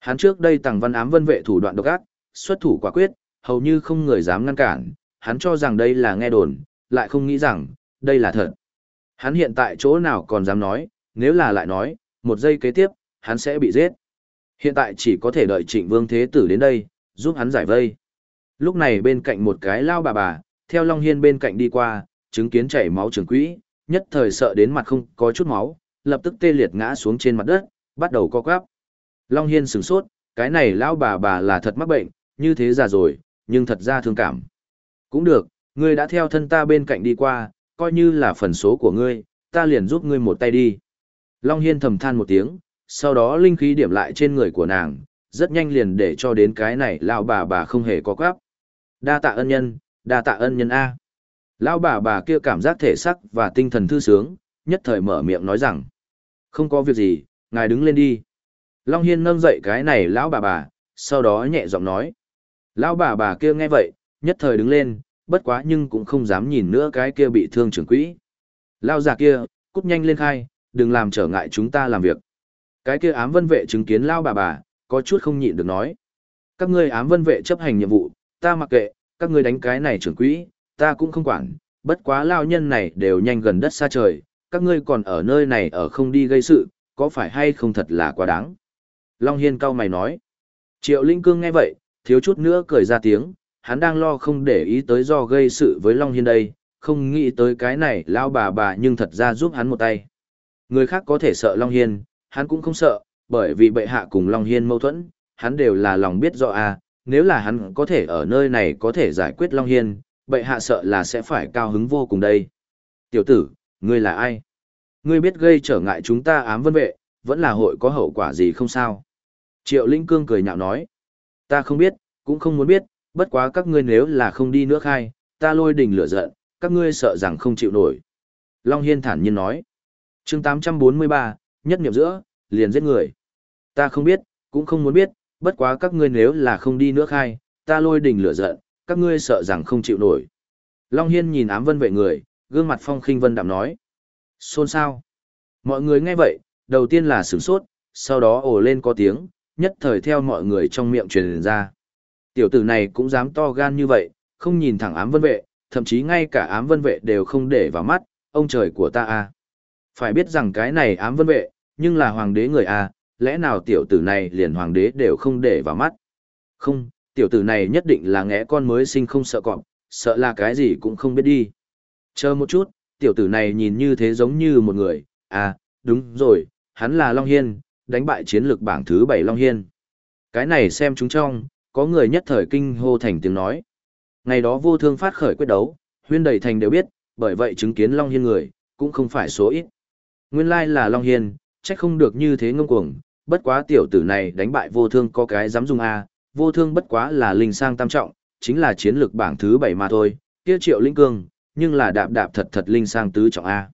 Hắn trước đây tàng văn ám vân vệ thủ đoạn độc ác, xuất thủ quả quyết, hầu như không người dám ngăn cản, hắn cho rằng đây là nghe đồn, lại không nghĩ rằng, đây là thật. Hắn hiện tại chỗ nào còn dám nói, nếu là lại nói, một giây kế tiếp, hắn sẽ bị giết. Hiện tại chỉ có thể đợi trịnh vương thế tử đến đây, giúp hắn giải vây. Lúc này bên cạnh một cái lao bà bà, theo Long Hiên bên cạnh đi qua, chứng kiến chảy máu trường quỹ, nhất thời sợ đến mặt không có chút máu, lập tức tê liệt ngã xuống trên mặt đất, bắt đầu co quắp. Long Hiên sửng sốt, cái này lão bà bà là thật mắc bệnh, như thế già rồi, nhưng thật ra thương cảm. Cũng được, ngươi đã theo thân ta bên cạnh đi qua, coi như là phần số của ngươi, ta liền giúp ngươi một tay đi. Long Hiên thầm than một tiếng, sau đó linh khí điểm lại trên người của nàng, rất nhanh liền để cho đến cái này lão bà bà không hề có quáp. Đa tạ ân nhân, đa tạ ân nhân A. Lão bà bà kia cảm giác thể sắc và tinh thần thư sướng, nhất thời mở miệng nói rằng. Không có việc gì, ngài đứng lên đi. Long Hiên nâng dậy cái này lão bà bà, sau đó nhẹ giọng nói. Lão bà bà kia nghe vậy, nhất thời đứng lên, bất quá nhưng cũng không dám nhìn nữa cái kia bị thương trưởng quỹ. lao già kia, cút nhanh lên khai, đừng làm trở ngại chúng ta làm việc. Cái kia ám vân vệ chứng kiến lao bà bà, có chút không nhịn được nói. Các ngươi ám vân vệ chấp hành nhiệm vụ, ta mặc kệ, các ngươi đánh cái này trưởng quỹ, ta cũng không quản, bất quá lao nhân này đều nhanh gần đất xa trời, các ngươi còn ở nơi này ở không đi gây sự, có phải hay không thật là quá đáng. Long Hiên cao mày nói. Triệu Linh Cương nghe vậy, thiếu chút nữa cười ra tiếng, hắn đang lo không để ý tới do gây sự với Long Hiên đây, không nghĩ tới cái này lao bà bà nhưng thật ra giúp hắn một tay. Người khác có thể sợ Long Hiên, hắn cũng không sợ, bởi vì bệ hạ cùng Long Hiên mâu thuẫn, hắn đều là lòng biết rõ à, nếu là hắn có thể ở nơi này có thể giải quyết Long Hiên, bệ hạ sợ là sẽ phải cao hứng vô cùng đây. Tiểu tử, ngươi là ai? Ngươi biết gây trở ngại chúng ta ám vân vệ, vẫn là hội có hậu quả gì không sao? Triệu Linh Cương cười nhạo nói. Ta không biết, cũng không muốn biết, bất quá các ngươi nếu là không đi nữa khai, ta lôi đình lửa giận, các ngươi sợ rằng không chịu nổi. Long Hiên thản nhiên nói. chương 843, nhất niệm giữa, liền giết người. Ta không biết, cũng không muốn biết, bất quá các ngươi nếu là không đi nữa khai, ta lôi đình lửa giận, các ngươi sợ rằng không chịu nổi. Long Hiên nhìn ám vân vệ người, gương mặt phong khinh vân đạm nói. Xôn sao? Mọi người nghe vậy, đầu tiên là sửng sốt, sau đó ồ lên có tiếng, nhất thời theo mọi người trong miệng truyền ra. Tiểu tử này cũng dám to gan như vậy, không nhìn thẳng ám vân vệ, thậm chí ngay cả ám vân vệ đều không để vào mắt, ông trời của ta a Phải biết rằng cái này ám vân vệ, nhưng là hoàng đế người a lẽ nào tiểu tử này liền hoàng đế đều không để vào mắt. Không, tiểu tử này nhất định là ngẽ con mới sinh không sợ cọp, sợ là cái gì cũng không biết đi. Chờ một chút, tiểu tử này nhìn như thế giống như một người, à, đúng rồi, hắn là Long Hiên, đánh bại chiến lược bảng thứ 7 Long Hiên. Cái này xem chúng trong, có người nhất thời kinh hô thành tiếng nói. Ngày đó vô thương phát khởi quyết đấu, huyên đầy thành đều biết, bởi vậy chứng kiến Long Hiên người, cũng không phải số ít. Nguyên lai là Long Hiên, trách không được như thế ngông cuồng, bất quá tiểu tử này đánh bại vô thương có cái dám dùng A, vô thương bất quá là linh sang tam trọng, chính là chiến lược bảng thứ 7 mà thôi, kia triệu linh cương, nhưng là đạp đạp thật thật linh sang tứ trọng A.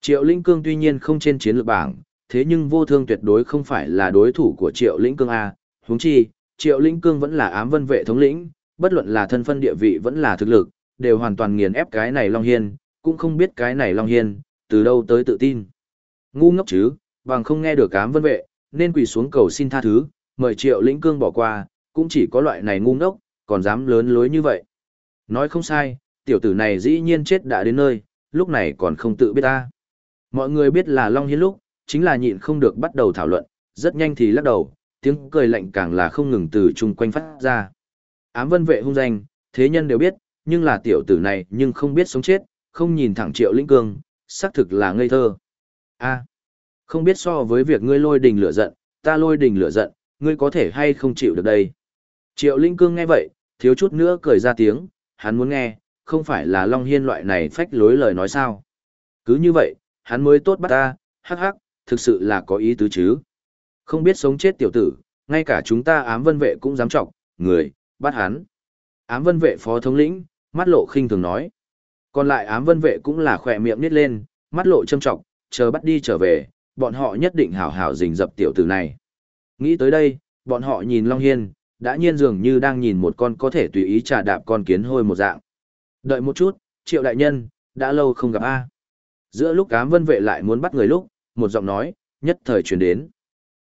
Triệu linh cương tuy nhiên không trên chiến lược bảng, thế nhưng vô thương tuyệt đối không phải là đối thủ của triệu linh cương A, huống chi, triệu linh cương vẫn là ám vân vệ thống lĩnh, bất luận là thân phân địa vị vẫn là thực lực, đều hoàn toàn nghiền ép cái này Long Hiên, cũng không biết cái này Long Hiên, từ đâu tới tự tin. Ngu ngốc chứ, bằng không nghe được ám vân vệ, nên quỳ xuống cầu xin tha thứ, mời triệu lĩnh cương bỏ qua, cũng chỉ có loại này ngu ngốc, còn dám lớn lối như vậy. Nói không sai, tiểu tử này dĩ nhiên chết đã đến nơi, lúc này còn không tự biết ta. Mọi người biết là Long Hiên lúc, chính là nhịn không được bắt đầu thảo luận, rất nhanh thì lắc đầu, tiếng cười lạnh càng là không ngừng từ chung quanh phát ra. Ám vân vệ hung danh, thế nhân đều biết, nhưng là tiểu tử này nhưng không biết sống chết, không nhìn thẳng triệu lĩnh cương, xác thực là ngây thơ. a không biết so với việc ngươi lôi đình lửa giận, ta lôi đình lửa giận, ngươi có thể hay không chịu được đây. Triệu Linh Cương nghe vậy, thiếu chút nữa cười ra tiếng, hắn muốn nghe, không phải là Long Hiên loại này phách lối lời nói sao. Cứ như vậy, hắn mới tốt bắt ta, hắc hắc, thực sự là có ý tứ chứ. Không biết sống chết tiểu tử, ngay cả chúng ta ám vân vệ cũng dám trọng, người, bắt hắn. Ám vân vệ phó thống lĩnh, mắt lộ khinh thường nói. Còn lại ám vân vệ cũng là khỏe miệng nít lên, mắt lộ châm trọng, chờ bắt đi trở về, bọn họ nhất định hảo hảo rình dập tiểu tử này. Nghĩ tới đây, bọn họ nhìn Long Hiên, đã nhiên dường như đang nhìn một con có thể tùy ý trà đạp con kiến hôi một dạng. Đợi một chút, triệu đại nhân, đã lâu không gặp A. Giữa lúc ám vân vệ lại muốn bắt người lúc, một giọng nói, nhất thời truyền đến.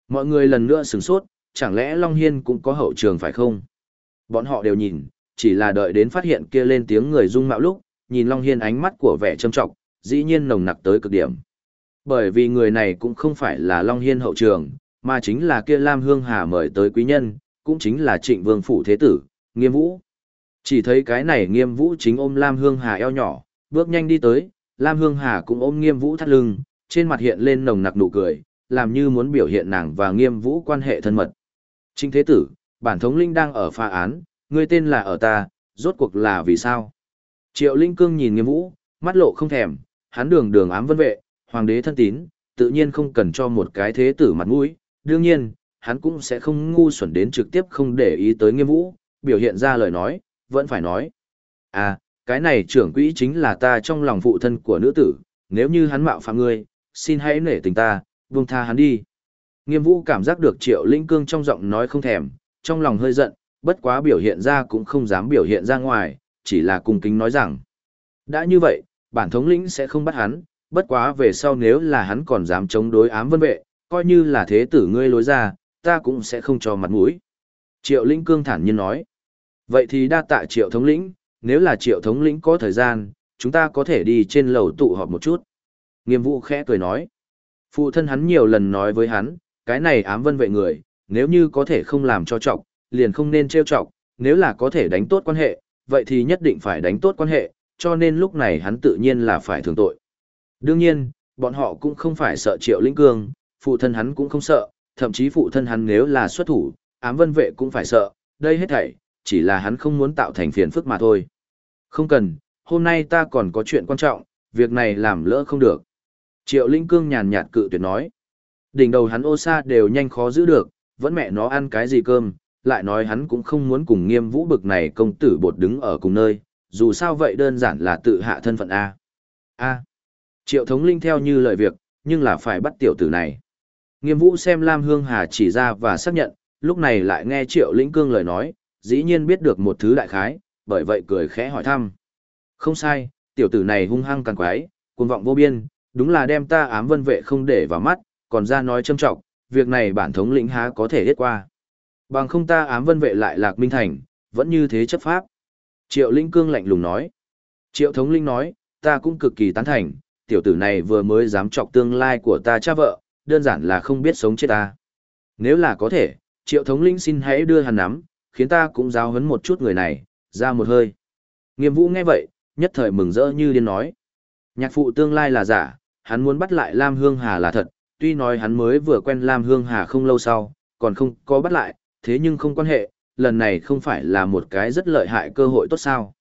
Mọi người lần nữa sửng sốt, chẳng lẽ Long Hiên cũng có hậu trường phải không? Bọn họ đều nhìn, chỉ là đợi đến phát hiện kia lên tiếng người dung mạo lúc, nhìn Long Hiên ánh mắt của vẻ trâm trọng, dĩ nhiên nồng nặc tới cực điểm. Bởi vì người này cũng không phải là Long Hiên hậu trường, mà chính là kia Lam Hương Hà mời tới quý nhân, cũng chính là trịnh vương phủ thế tử, nghiêm vũ. Chỉ thấy cái này nghiêm vũ chính ôm Lam Hương Hà eo nhỏ, bước nhanh đi tới, Lam Hương Hà cũng ôm nghiêm vũ thắt lưng, trên mặt hiện lên nồng nặc nụ cười, làm như muốn biểu hiện nàng và nghiêm vũ quan hệ thân mật. Trinh thế tử, bản thống linh đang ở pha án, người tên là ở ta, rốt cuộc là vì sao? Triệu Linh Cương nhìn nghiêm vũ, mắt lộ không thèm, hắn đường đường ám vân vệ, hoàng đế thân tín, tự nhiên không cần cho một cái thế tử mặt mũi, đương nhiên, hắn cũng sẽ không ngu xuẩn đến trực tiếp không để ý tới nghiêm vũ, biểu hiện ra lời nói, vẫn phải nói. À, cái này trưởng quỹ chính là ta trong lòng phụ thân của nữ tử, nếu như hắn mạo phạm ngươi, xin hãy nể tình ta, buông tha hắn đi. Nghiêm vũ cảm giác được triệu linh cương trong giọng nói không thèm, trong lòng hơi giận, bất quá biểu hiện ra cũng không dám biểu hiện ra ngoài, chỉ là cung kính nói rằng. Đã như vậy, bản thống lĩnh sẽ không bắt hắn, bất quá về sau nếu là hắn còn dám chống đối ám vân vệ, coi như là thế tử ngươi lối ra, ta cũng sẽ không cho mặt mũi. Triệu Linh Cương thản nhiên nói. Vậy thì đa tạ Triệu Thống lĩnh, nếu là Triệu Thống lĩnh có thời gian, chúng ta có thể đi trên lầu tụ họp một chút. Nghiêm Vũ khẽ cười nói. Phụ thân hắn nhiều lần nói với hắn, cái này ám vân vệ người, nếu như có thể không làm cho trọng, liền không nên trêu trọng, nếu là có thể đánh tốt quan hệ, vậy thì nhất định phải đánh tốt quan hệ, cho nên lúc này hắn tự nhiên là phải thường tội. Đương nhiên, bọn họ cũng không phải sợ Triệu Linh Cương, phụ thân hắn cũng không sợ, thậm chí phụ thân hắn nếu là xuất thủ, ám vân vệ cũng phải sợ, đây hết thảy, chỉ là hắn không muốn tạo thành phiền phức mà thôi. Không cần, hôm nay ta còn có chuyện quan trọng, việc này làm lỡ không được. Triệu Linh Cương nhàn nhạt cự tuyệt nói. Đỉnh đầu hắn ô sa đều nhanh khó giữ được, vẫn mẹ nó ăn cái gì cơm, lại nói hắn cũng không muốn cùng nghiêm vũ bực này công tử bột đứng ở cùng nơi, dù sao vậy đơn giản là tự hạ thân phận A. A. Triệu thống linh theo như lời việc, nhưng là phải bắt tiểu tử này. Nghiêm vũ xem Lam Hương Hà chỉ ra và xác nhận, lúc này lại nghe Triệu Linh Cương lời nói, dĩ nhiên biết được một thứ đại khái, bởi vậy cười khẽ hỏi thăm. Không sai, tiểu tử này hung hăng càng quái, cuồng vọng vô biên, đúng là đem ta ám vân vệ không để vào mắt, còn ra nói châm trọng, việc này bản thống lĩnh há có thể hết qua. Bằng không ta ám vân vệ lại lạc minh thành, vẫn như thế chấp pháp. Triệu Linh Cương lạnh lùng nói. Triệu Thống Linh nói, ta cũng cực kỳ tán thành, tiểu tử này vừa mới dám chọc tương lai của ta cha vợ, đơn giản là không biết sống chết ta. Nếu là có thể, Triệu Thống Linh xin hãy đưa hắn nắm, khiến ta cũng giáo hấn một chút người này, ra một hơi. Nghiêm vũ nghe vậy, nhất thời mừng rỡ như điên nói. Nhạc phụ tương lai là giả, hắn muốn bắt lại Lam Hương Hà là thật, tuy nói hắn mới vừa quen Lam Hương Hà không lâu sau, còn không có bắt lại, thế nhưng không quan hệ, lần này không phải là một cái rất lợi hại cơ hội tốt sao.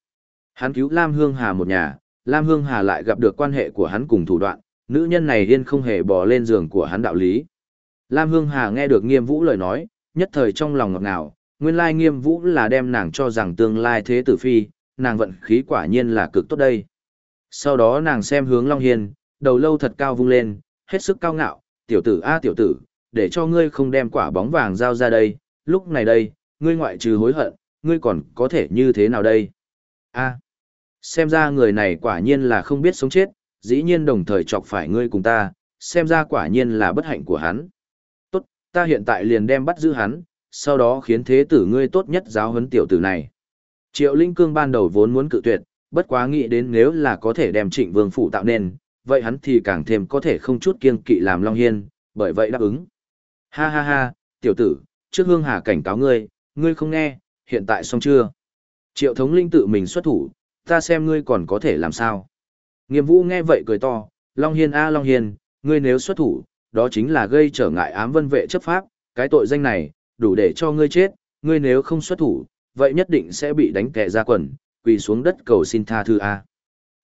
Hắn cứu Lam Hương Hà một nhà, Lam Hương Hà lại gặp được quan hệ của hắn cùng thủ đoạn, nữ nhân này điên không hề bỏ lên giường của hắn đạo lý. Lam Hương Hà nghe được nghiêm vũ lời nói, nhất thời trong lòng ngọt ngào, nguyên lai nghiêm vũ là đem nàng cho rằng tương lai thế tử phi, nàng vận khí quả nhiên là cực tốt đây. Sau đó nàng xem hướng Long Hiên, đầu lâu thật cao vung lên, hết sức cao ngạo, tiểu tử a tiểu tử, để cho ngươi không đem quả bóng vàng giao ra đây, lúc này đây, ngươi ngoại trừ hối hận, ngươi còn có thể như thế nào đây? A, xem ra người này quả nhiên là không biết sống chết, dĩ nhiên đồng thời chọc phải ngươi cùng ta, xem ra quả nhiên là bất hạnh của hắn. Tốt, ta hiện tại liền đem bắt giữ hắn, sau đó khiến thế tử ngươi tốt nhất giáo huấn tiểu tử này. Triệu Linh Cương ban đầu vốn muốn cự tuyệt, bất quá nghĩ đến nếu là có thể đem trịnh vương phủ tạo nên, vậy hắn thì càng thêm có thể không chút kiêng kỵ làm Long Hiên, bởi vậy đáp ứng. Ha ha ha, tiểu tử, trước hương hà cảnh cáo ngươi, ngươi không nghe, hiện tại xong chưa? Triệu thống linh tự mình xuất thủ, ta xem ngươi còn có thể làm sao? Nghiêm vũ nghe vậy cười to, Long Hiên a Long Hiên, ngươi nếu xuất thủ, đó chính là gây trở ngại ám vân vệ chấp pháp, cái tội danh này, đủ để cho ngươi chết, ngươi nếu không xuất thủ, vậy nhất định sẽ bị đánh kẻ ra quần, quỳ xuống đất cầu xin tha thứ a.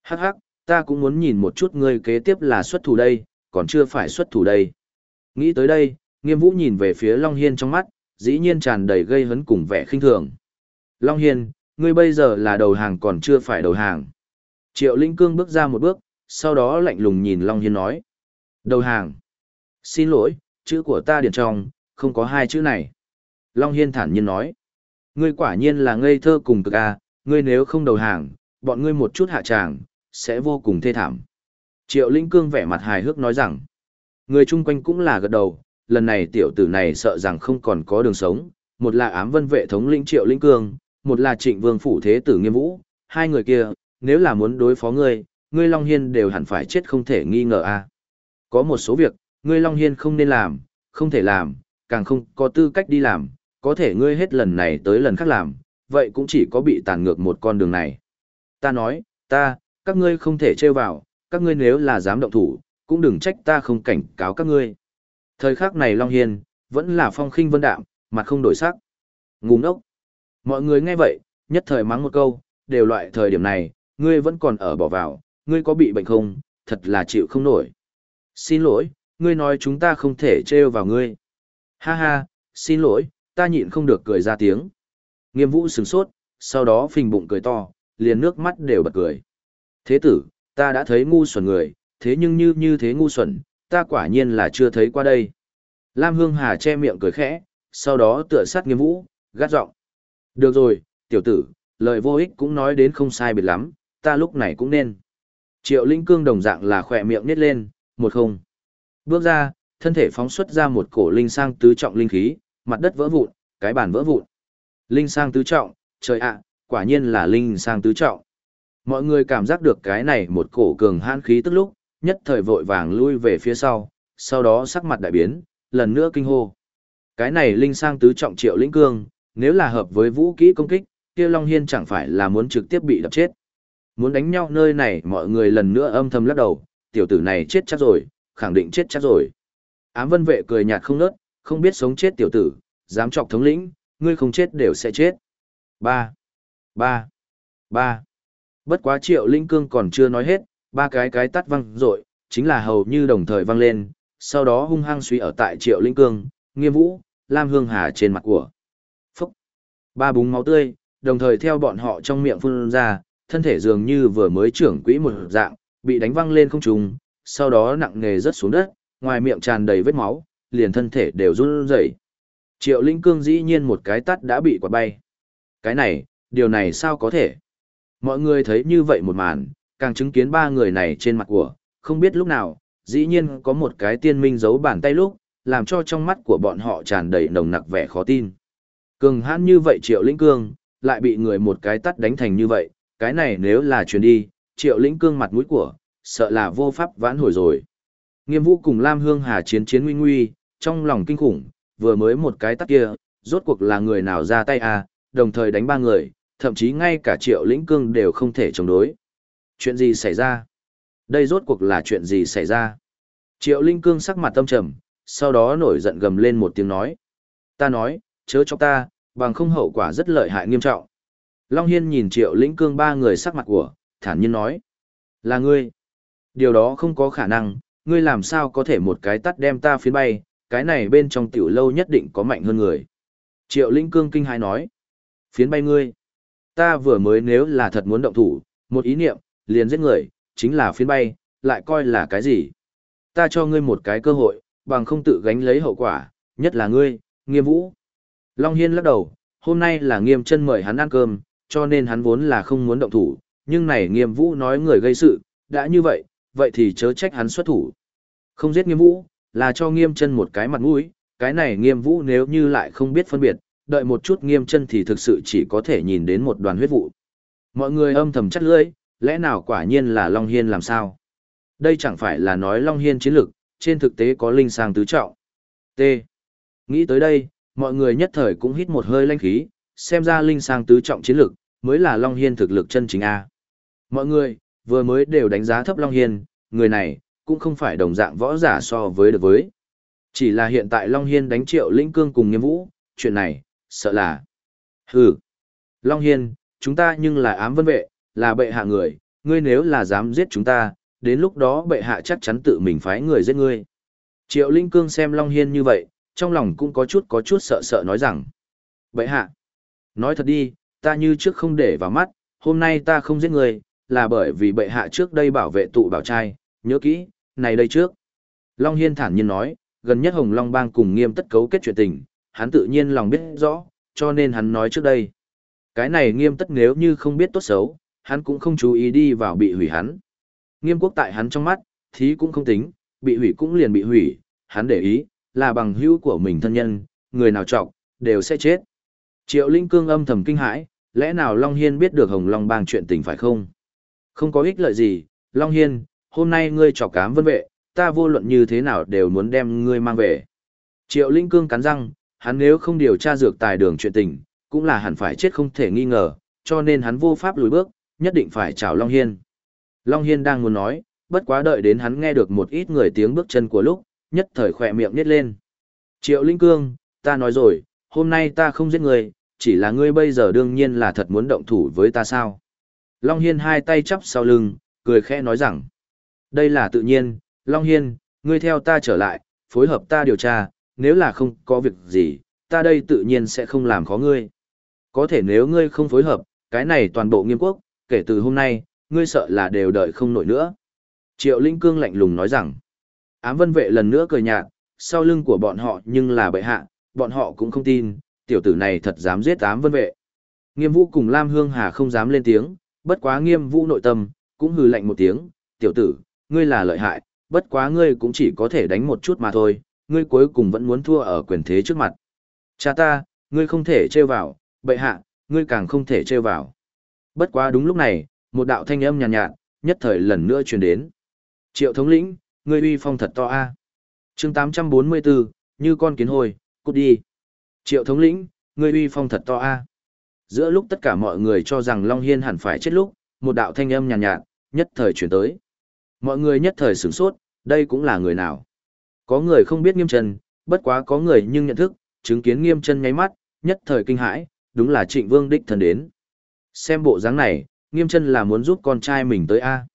Hắc hắc, ta cũng muốn nhìn một chút ngươi kế tiếp là xuất thủ đây, còn chưa phải xuất thủ đây. Nghĩ tới đây, nghiêm vũ nhìn về phía Long Hiên trong mắt, dĩ nhiên tràn đầy gây hấn cùng vẻ khinh thường. Long Hiên, ngươi bây giờ là đầu hàng còn chưa phải đầu hàng. Triệu Linh Cương bước ra một bước, sau đó lạnh lùng nhìn Long Hiên nói. Đầu hàng. Xin lỗi, chữ của ta điền trong, không có hai chữ này. Long Hiên thản nhiên nói. Ngươi quả nhiên là ngây thơ cùng cực a, ngươi nếu không đầu hàng, bọn ngươi một chút hạ tràng, sẽ vô cùng thê thảm. Triệu Linh Cương vẻ mặt hài hước nói rằng, người chung quanh cũng là gật đầu, lần này tiểu tử này sợ rằng không còn có đường sống, một là ám vân vệ thống lĩnh Triệu Linh Cương, một là trịnh vương phủ thế tử nghiêm vũ, hai người kia, nếu là muốn đối phó ngươi, ngươi Long Hiên đều hẳn phải chết không thể nghi ngờ a. À. Có một số việc, ngươi Long Hiên không nên làm, không thể làm, càng không có tư cách đi làm, có thể ngươi hết lần này tới lần khác làm, vậy cũng chỉ có bị tàn ngược một con đường này. Ta nói, ta, các ngươi không thể trêu vào, các ngươi nếu là dám động thủ, cũng đừng trách ta không cảnh cáo các ngươi. Thời khắc này Long Hiên, vẫn là phong khinh vân đạm, mặt không đổi sắc. Ngu ngốc. Mọi người nghe vậy, nhất thời mắng một câu, đều loại thời điểm này, ngươi vẫn còn ở bỏ vào, ngươi có bị bệnh không, thật là chịu không nổi. Xin lỗi, ngươi nói chúng ta không thể trêu vào ngươi. Ha ha, xin lỗi, ta nhịn không được cười ra tiếng. Nghiêm vũ sừng sốt, sau đó phình bụng cười to, liền nước mắt đều bật cười. Thế tử, ta đã thấy ngu xuẩn người, thế nhưng như như thế ngu xuẩn, ta quả nhiên là chưa thấy qua đây. Lam Hương Hà che miệng cười khẽ, sau đó tựa sát nghiêm vũ, gắt giọng. Được rồi, tiểu tử, lời vô ích cũng nói đến không sai biệt lắm, ta lúc này cũng nên. Triệu Linh Cương đồng dạng là khỏe miệng nít lên, một không. Bước ra, thân thể phóng xuất ra một cổ linh sang tứ trọng linh khí, mặt đất vỡ vụn, cái bàn vỡ vụn. Linh sang tứ trọng, trời ạ, quả nhiên là linh sang tứ trọng. Mọi người cảm giác được cái này một cổ cường hãn khí tức lúc, nhất thời vội vàng lui về phía sau, sau đó sắc mặt đại biến, lần nữa kinh hô. Cái này linh sang tứ trọng triệu lĩnh cương, nếu là hợp với vũ kỹ công kích, kia Long Hiên chẳng phải là muốn trực tiếp bị đập chết. Muốn đánh nhau nơi này mọi người lần nữa âm thầm lắc đầu, tiểu tử này chết chắc rồi, khẳng định chết chắc rồi. Ám vân vệ cười nhạt không nớt, không biết sống chết tiểu tử, dám chọc thống lĩnh, ngươi không chết đều sẽ chết. Ba, ba, ba. Bất quá triệu linh cương còn chưa nói hết, ba cái cái tắt văng rội, chính là hầu như đồng thời văng lên, sau đó hung hăng suy ở tại triệu linh cương, nghiêm vũ, lam hương hà trên mặt của. Phúc. Ba búng máu tươi, đồng thời theo bọn họ trong miệng phun ra, thân thể dường như vừa mới trưởng quỹ một dạng, bị đánh văng lên không trùng, sau đó nặng nề rớt xuống đất, ngoài miệng tràn đầy vết máu, liền thân thể đều run rẩy. Triệu Linh Cương dĩ nhiên một cái tắt đã bị quạt bay. Cái này, điều này sao có thể? Mọi người thấy như vậy một màn, càng chứng kiến ba người này trên mặt của, không biết lúc nào, dĩ nhiên có một cái tiên minh giấu bàn tay lúc, làm cho trong mắt của bọn họ tràn đầy nồng nặc vẻ khó tin. Cường hãn như vậy Triệu Linh Cương, lại bị người một cái tắt đánh thành như vậy, cái này nếu là chuyến đi, Triệu Linh Cương mặt mũi của, sợ là vô pháp vãn hồi rồi. Nghiêm vũ cùng Lam Hương Hà chiến chiến nguy nguy, trong lòng kinh khủng, vừa mới một cái tắt kia, rốt cuộc là người nào ra tay à, đồng thời đánh ba người, thậm chí ngay cả triệu lĩnh cương đều không thể chống đối. Chuyện gì xảy ra? Đây rốt cuộc là chuyện gì xảy ra? Triệu Linh Cương sắc mặt tâm trầm, sau đó nổi giận gầm lên một tiếng nói. Ta nói, chớ cho ta, bằng không hậu quả rất lợi hại nghiêm trọng. Long Hiên nhìn Triệu Lĩnh Cương ba người sắc mặt của, thản nhiên nói. Là ngươi. Điều đó không có khả năng, ngươi làm sao có thể một cái tắt đem ta phiến bay, cái này bên trong tiểu lâu nhất định có mạnh hơn người. Triệu Linh Cương kinh hãi nói. Phiến bay ngươi. Ta vừa mới nếu là thật muốn động thủ, một ý niệm, liền giết người, chính là phiến bay, lại coi là cái gì. Ta cho ngươi một cái cơ hội, bằng không tự gánh lấy hậu quả, nhất là ngươi, nghiêm vũ. Long Hiên lắc đầu, hôm nay là nghiêm chân mời hắn ăn cơm, cho nên hắn vốn là không muốn động thủ, nhưng này nghiêm vũ nói người gây sự, đã như vậy, vậy thì chớ trách hắn xuất thủ. Không giết nghiêm vũ, là cho nghiêm chân một cái mặt mũi, cái này nghiêm vũ nếu như lại không biết phân biệt, đợi một chút nghiêm chân thì thực sự chỉ có thể nhìn đến một đoàn huyết vụ. Mọi người âm thầm chắt lưỡi, lẽ nào quả nhiên là Long Hiên làm sao? Đây chẳng phải là nói Long Hiên chiến lực, trên thực tế có linh sang tứ trọng. T. Nghĩ tới đây, mọi người nhất thời cũng hít một hơi lanh khí, xem ra linh sang tứ trọng chiến lực, mới là Long Hiên thực lực chân chính A. Mọi người, vừa mới đều đánh giá thấp Long Hiên, người này, cũng không phải đồng dạng võ giả so với được với. Chỉ là hiện tại Long Hiên đánh triệu lĩnh cương cùng nghiêm vũ, chuyện này, sợ là. Hừ. Long Hiên, chúng ta nhưng là ám vân vệ, là bệ hạ người, ngươi nếu là dám giết chúng ta, đến lúc đó bệ hạ chắc chắn tự mình phái người giết ngươi. Triệu Linh Cương xem Long Hiên như vậy, trong lòng cũng có chút có chút sợ sợ nói rằng. Bệ hạ, nói thật đi, ta như trước không để vào mắt, hôm nay ta không giết ngươi, là bởi vì bệ hạ trước đây bảo vệ tụ bảo trai, nhớ kỹ, này đây trước. Long Hiên thản nhiên nói, gần nhất Hồng Long Bang cùng nghiêm tất cấu kết chuyện tình, hắn tự nhiên lòng biết rõ, cho nên hắn nói trước đây. Cái này nghiêm tất nếu như không biết tốt xấu, hắn cũng không chú ý đi vào bị hủy hắn. Nghiêm quốc tại hắn trong mắt, thí cũng không tính, bị hủy cũng liền bị hủy, hắn để ý, là bằng hữu của mình thân nhân, người nào trọng, đều sẽ chết. Triệu Linh Cương âm thầm kinh hãi, lẽ nào Long Hiên biết được Hồng Long bang chuyện tình phải không? Không có ích lợi gì, Long Hiên, hôm nay ngươi trọc cám vân vệ, ta vô luận như thế nào đều muốn đem ngươi mang về. Triệu Linh Cương cắn răng, hắn nếu không điều tra dược tài đường chuyện tình, cũng là hẳn phải chết không thể nghi ngờ, cho nên hắn vô pháp lùi bước, nhất định phải chào Long Hiên. Long Hiên đang muốn nói, bất quá đợi đến hắn nghe được một ít người tiếng bước chân của lúc, nhất thời khỏe miệng nít lên. Triệu Linh Cương, ta nói rồi, hôm nay ta không giết người chỉ là ngươi bây giờ đương nhiên là thật muốn động thủ với ta sao. Long Hiên hai tay chắp sau lưng, cười khẽ nói rằng, đây là tự nhiên, Long Hiên, ngươi theo ta trở lại, phối hợp ta điều tra, nếu là không có việc gì, ta đây tự nhiên sẽ không làm khó ngươi. Có thể nếu ngươi không phối hợp, cái này toàn bộ nghiêm quốc, kể từ hôm nay, ngươi sợ là đều đợi không nổi nữa. Triệu Linh Cương lạnh lùng nói rằng, ám vân vệ lần nữa cười nhạt, sau lưng của bọn họ nhưng là bệ hạ, bọn họ cũng không tin, tiểu tử này thật dám giết ám vân vệ. Nghiêm vũ cùng Lam Hương Hà không dám lên tiếng, bất quá nghiêm vũ nội tâm, cũng hừ lạnh một tiếng, tiểu tử, ngươi là lợi hại, bất quá ngươi cũng chỉ có thể đánh một chút mà thôi, ngươi cuối cùng vẫn muốn thua ở quyền thế trước mặt. Cha ta, ngươi không thể trêu vào, bệ hạ, ngươi càng không thể trêu vào. Bất quá đúng lúc này, một đạo thanh âm nhàn nhạt, nhạt, nhất thời lần nữa truyền đến. Triệu thống lĩnh, ngươi uy phong thật to a. À. Chương 844, như con kiến hồi, cút đi. Triệu thống lĩnh, ngươi uy phong thật to a. Giữa lúc tất cả mọi người cho rằng Long Hiên hẳn phải chết lúc, một đạo thanh âm nhàn nhạt, nhạt, nhất thời truyền tới. Mọi người nhất thời sửng sốt, đây cũng là người nào? Có người không biết nghiêm chân, bất quá có người nhưng nhận thức, chứng kiến nghiêm chân nháy mắt, nhất thời kinh hãi, đúng là trịnh vương đích thần đến. Xem bộ dáng này, nghiêm chân là muốn giúp con trai mình tới A.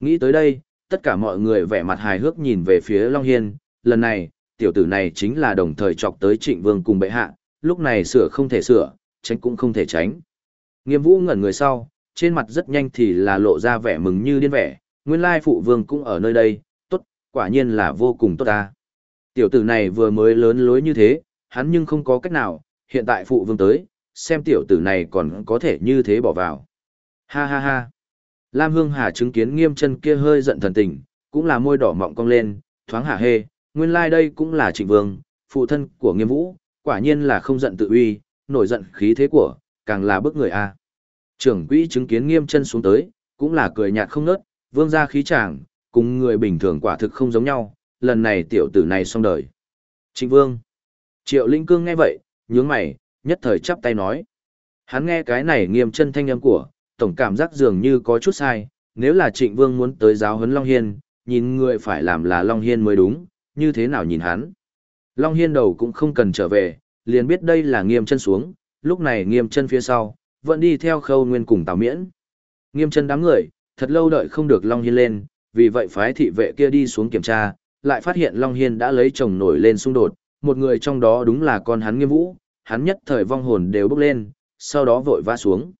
Nghĩ tới đây, tất cả mọi người vẻ mặt hài hước nhìn về phía Long Hiên, lần này, tiểu tử này chính là đồng thời chọc tới trịnh vương cùng bệ hạ, lúc này sửa không thể sửa, tránh cũng không thể tránh. Nghiêm vũ ngẩn người sau, trên mặt rất nhanh thì là lộ ra vẻ mừng như điên vẻ, nguyên lai phụ vương cũng ở nơi đây, quả nhiên là vô cùng tốt ta. Tiểu tử này vừa mới lớn lối như thế, hắn nhưng không có cách nào, hiện tại phụ vương tới, xem tiểu tử này còn có thể như thế bỏ vào. Ha ha ha. Lam Hương Hà chứng kiến nghiêm chân kia hơi giận thần tình, cũng là môi đỏ mọng cong lên, thoáng hả hê, nguyên lai like đây cũng là trịnh vương, phụ thân của nghiêm vũ, quả nhiên là không giận tự uy, nổi giận khí thế của, càng là bức người a. Trưởng quỹ chứng kiến nghiêm chân xuống tới, cũng là cười nhạt không nớt, vương gia khí chàng, cùng người bình thường quả thực không giống nhau, lần này tiểu tử này xong đời. Trịnh vương. Triệu Linh Cương nghe vậy, nhướng mày, nhất thời chắp tay nói. Hắn nghe cái này nghiêm chân thanh âm của, tổng cảm giác dường như có chút sai, nếu là trịnh vương muốn tới giáo huấn Long Hiên, nhìn người phải làm là Long Hiên mới đúng, như thế nào nhìn hắn. Long Hiên đầu cũng không cần trở về, liền biết đây là nghiêm chân xuống, lúc này nghiêm chân phía sau, vẫn đi theo khâu nguyên cùng tào miễn. Nghiêm chân đám người, thật lâu đợi không được Long Hiên lên, vì vậy phái thị vệ kia đi xuống kiểm tra, lại phát hiện Long Hiên đã lấy chồng nổi lên xung đột, một người trong đó đúng là con hắn nghiêm vũ, hắn nhất thời vong hồn đều bốc lên, sau đó vội vã xuống.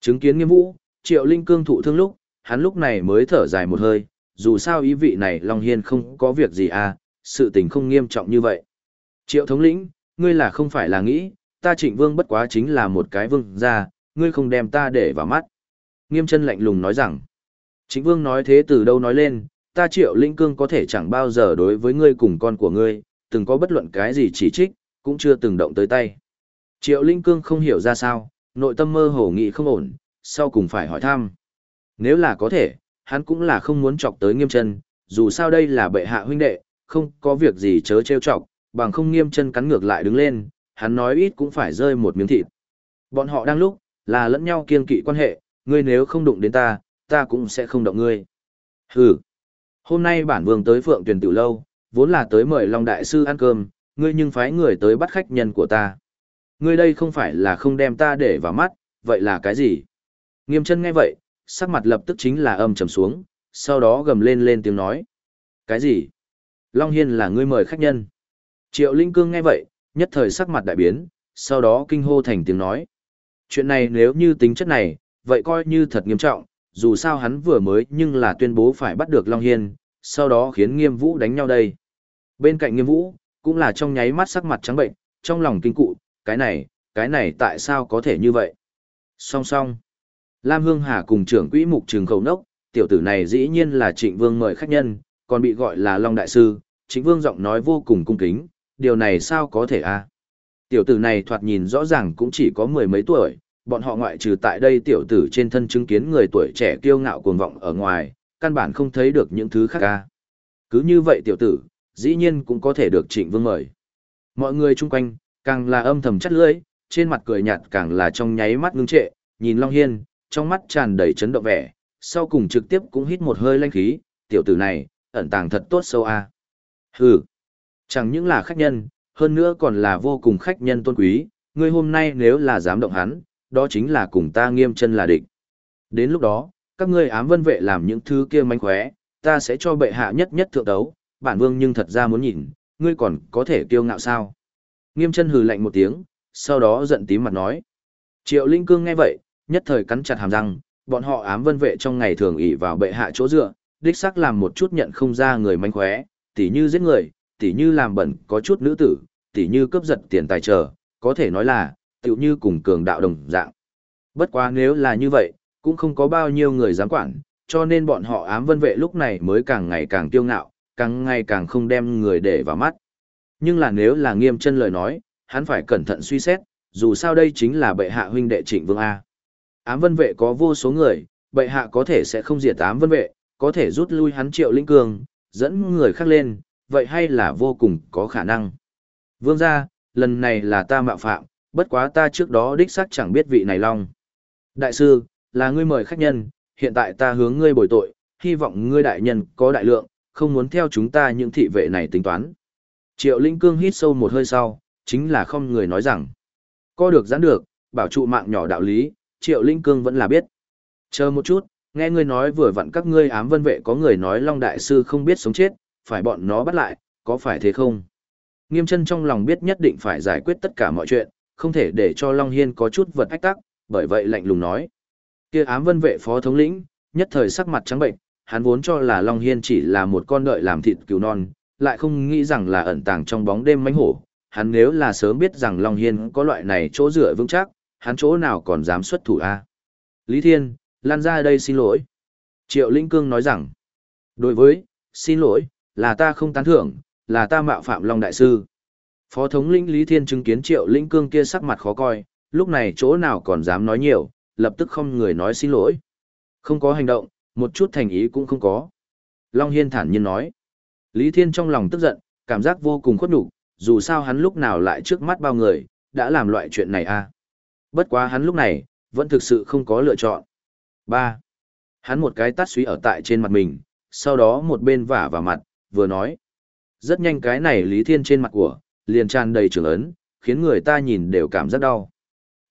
Chứng kiến nghiêm vũ, triệu linh cương thụ thương lúc, hắn lúc này mới thở dài một hơi, dù sao ý vị này Long Hiên không có việc gì à, sự tình không nghiêm trọng như vậy. Triệu thống lĩnh, ngươi là không phải là nghĩ, ta trịnh vương bất quá chính là một cái vương ra, ngươi không đem ta để vào mắt. Nghiêm chân lạnh lùng nói rằng, trịnh vương nói thế từ đâu nói lên, ta triệu linh cương có thể chẳng bao giờ đối với ngươi cùng con của ngươi, từng có bất luận cái gì chỉ trích, cũng chưa từng động tới tay. Triệu linh cương không hiểu ra sao, nội tâm mơ hồ nghị không ổn, sau cùng phải hỏi thăm. Nếu là có thể, hắn cũng là không muốn chọc tới nghiêm chân, dù sao đây là bệ hạ huynh đệ, không có việc gì chớ trêu chọc, bằng không nghiêm chân cắn ngược lại đứng lên, hắn nói ít cũng phải rơi một miếng thịt. Bọn họ đang lúc, là lẫn nhau kiên kỵ quan hệ, ngươi nếu không đụng đến ta, ta cũng sẽ không động ngươi. Hừ. Hôm nay bản vương tới phượng tuyển tiểu lâu, vốn là tới mời Long Đại Sư ăn cơm, ngươi nhưng phái người tới bắt khách nhân của ta. Ngươi đây không phải là không đem ta để vào mắt, vậy là cái gì? Nghiêm chân nghe vậy, sắc mặt lập tức chính là âm trầm xuống, sau đó gầm lên lên tiếng nói. Cái gì? Long Hiên là ngươi mời khách nhân. Triệu Linh Cương nghe vậy, nhất thời sắc mặt đại biến, sau đó kinh hô thành tiếng nói. Chuyện này nếu như tính chất này, vậy coi như thật nghiêm trọng, dù sao hắn vừa mới nhưng là tuyên bố phải bắt được Long Hiên, sau đó khiến nghiêm vũ đánh nhau đây. Bên cạnh nghiêm vũ, cũng là trong nháy mắt sắc mặt trắng bệnh, trong lòng kinh cụ, cái này, cái này tại sao có thể như vậy? Song song. Lam Hương Hà cùng trưởng quỹ mục trường khẩu nốc, tiểu tử này dĩ nhiên là trịnh vương mời khách nhân, còn bị gọi là Long Đại Sư, Trịnh vương giọng nói vô cùng cung kính, điều này sao có thể a? Tiểu tử này thoạt nhìn rõ ràng cũng chỉ có mười mấy tuổi, bọn họ ngoại trừ tại đây tiểu tử trên thân chứng kiến người tuổi trẻ kiêu ngạo cuồng vọng ở ngoài, căn bản không thấy được những thứ khác ca. Cứ như vậy tiểu tử, dĩ nhiên cũng có thể được trịnh vương mời. Mọi người chung quanh, càng là âm thầm chắt lưỡi, trên mặt cười nhạt càng là trong nháy mắt ngưng trệ, nhìn Long Hiên, trong mắt tràn đầy chấn động vẻ, sau cùng trực tiếp cũng hít một hơi lanh khí, tiểu tử này, ẩn tàng thật tốt sâu a. Hừ, chẳng những là khách nhân, hơn nữa còn là vô cùng khách nhân tôn quý, ngươi hôm nay nếu là dám động hắn, đó chính là cùng ta nghiêm chân là địch. Đến lúc đó, các ngươi ám vân vệ làm những thứ kia manh khóe, ta sẽ cho bệ hạ nhất nhất thượng đấu, bản vương nhưng thật ra muốn nhìn, ngươi còn có thể kiêu ngạo sao. Nghiêm chân hừ lạnh một tiếng, sau đó giận tím mặt nói. Triệu Linh Cương nghe vậy, nhất thời cắn chặt hàm răng, bọn họ ám vân vệ trong ngày thường ỷ vào bệ hạ chỗ dựa, đích xác làm một chút nhận không ra người manh khóe, tỉ như giết người, tỉ như làm bẩn có chút nữ tử, tỉ như cướp giật tiền tài trợ có thể nói là, tựu như cùng cường đạo đồng dạng. Bất quá nếu là như vậy, cũng không có bao nhiêu người dám quản, cho nên bọn họ ám vân vệ lúc này mới càng ngày càng kiêu ngạo, càng ngày càng không đem người để vào mắt. Nhưng là nếu là nghiêm chân lời nói, hắn phải cẩn thận suy xét, dù sao đây chính là bệ hạ huynh đệ trịnh vương A. Ám vân vệ có vô số người, bệ hạ có thể sẽ không diệt ám vân vệ, có thể rút lui hắn triệu linh cường, dẫn người khác lên, vậy hay là vô cùng có khả năng. Vương gia, lần này là ta mạo phạm, bất quá ta trước đó đích xác chẳng biết vị này long. Đại sư, là ngươi mời khách nhân, hiện tại ta hướng ngươi bồi tội, hy vọng ngươi đại nhân có đại lượng, không muốn theo chúng ta những thị vệ này tính toán. Triệu Linh Cương hít sâu một hơi sau, chính là không người nói rằng, có được giãn được, bảo trụ mạng nhỏ đạo lý, Triệu Linh Cương vẫn là biết. Chờ một chút, nghe ngươi nói vừa vặn các ngươi ám vân vệ có người nói Long Đại Sư không biết sống chết, phải bọn nó bắt lại, có phải thế không? Nghiêm chân trong lòng biết nhất định phải giải quyết tất cả mọi chuyện, không thể để cho Long Hiên có chút vật ách tắc, bởi vậy lạnh lùng nói. Kia ám vân vệ phó thống lĩnh, nhất thời sắc mặt trắng bệnh, hắn vốn cho là Long Hiên chỉ là một con đợi làm thịt cứu non, lại không nghĩ rằng là ẩn tàng trong bóng đêm mánh hổ. Hắn nếu là sớm biết rằng Long Hiên có loại này chỗ dựa vững chắc, hắn chỗ nào còn dám xuất thủ a à? Lý Thiên, lan ra đây xin lỗi. Triệu Linh Cương nói rằng, đối với, xin lỗi, là ta không tán thưởng, là ta mạo phạm Long Đại Sư. Phó thống lĩnh Lý Thiên chứng kiến Triệu Linh Cương kia sắc mặt khó coi, lúc này chỗ nào còn dám nói nhiều, lập tức không người nói xin lỗi. Không có hành động, một chút thành ý cũng không có. Long Hiên thản nhiên nói. Lý Thiên trong lòng tức giận, cảm giác vô cùng khuất nhục dù sao hắn lúc nào lại trước mắt bao người, đã làm loại chuyện này a à? Bất quá hắn lúc này, vẫn thực sự không có lựa chọn. 3. Hắn một cái tát suý ở tại trên mặt mình, sau đó một bên vả vào mặt, vừa nói. Rất nhanh cái này Lý Thiên trên mặt của, liền tràn đầy trường ấn, khiến người ta nhìn đều cảm giác đau.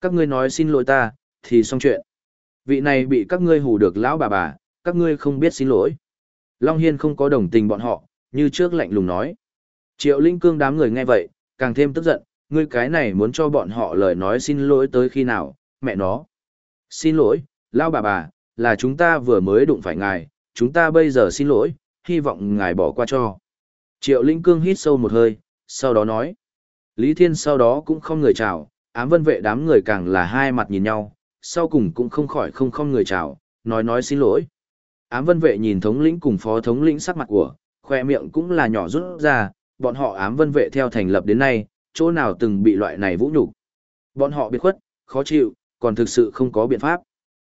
Các ngươi nói xin lỗi ta, thì xong chuyện. Vị này bị các ngươi hù được lão bà bà, các ngươi không biết xin lỗi. Long Hiên không có đồng tình bọn họ, như trước lạnh lùng nói. Triệu Linh Cương đám người nghe vậy, càng thêm tức giận, ngươi cái này muốn cho bọn họ lời nói xin lỗi tới khi nào, mẹ nó. Xin lỗi, lão bà bà, là chúng ta vừa mới đụng phải ngài, chúng ta bây giờ xin lỗi, hy vọng ngài bỏ qua cho. Triệu Linh Cương hít sâu một hơi, sau đó nói. Lý Thiên sau đó cũng không người chào, ám vân vệ đám người càng là hai mặt nhìn nhau, sau cùng cũng không khỏi không không người chào, nói nói xin lỗi. Ám vân vệ nhìn thống lĩnh cùng phó thống lĩnh sắc mặt của, khoe miệng cũng là nhỏ rút ra, bọn họ ám vân vệ theo thành lập đến nay, chỗ nào từng bị loại này vũ nhục Bọn họ biết khuất, khó chịu, còn thực sự không có biện pháp.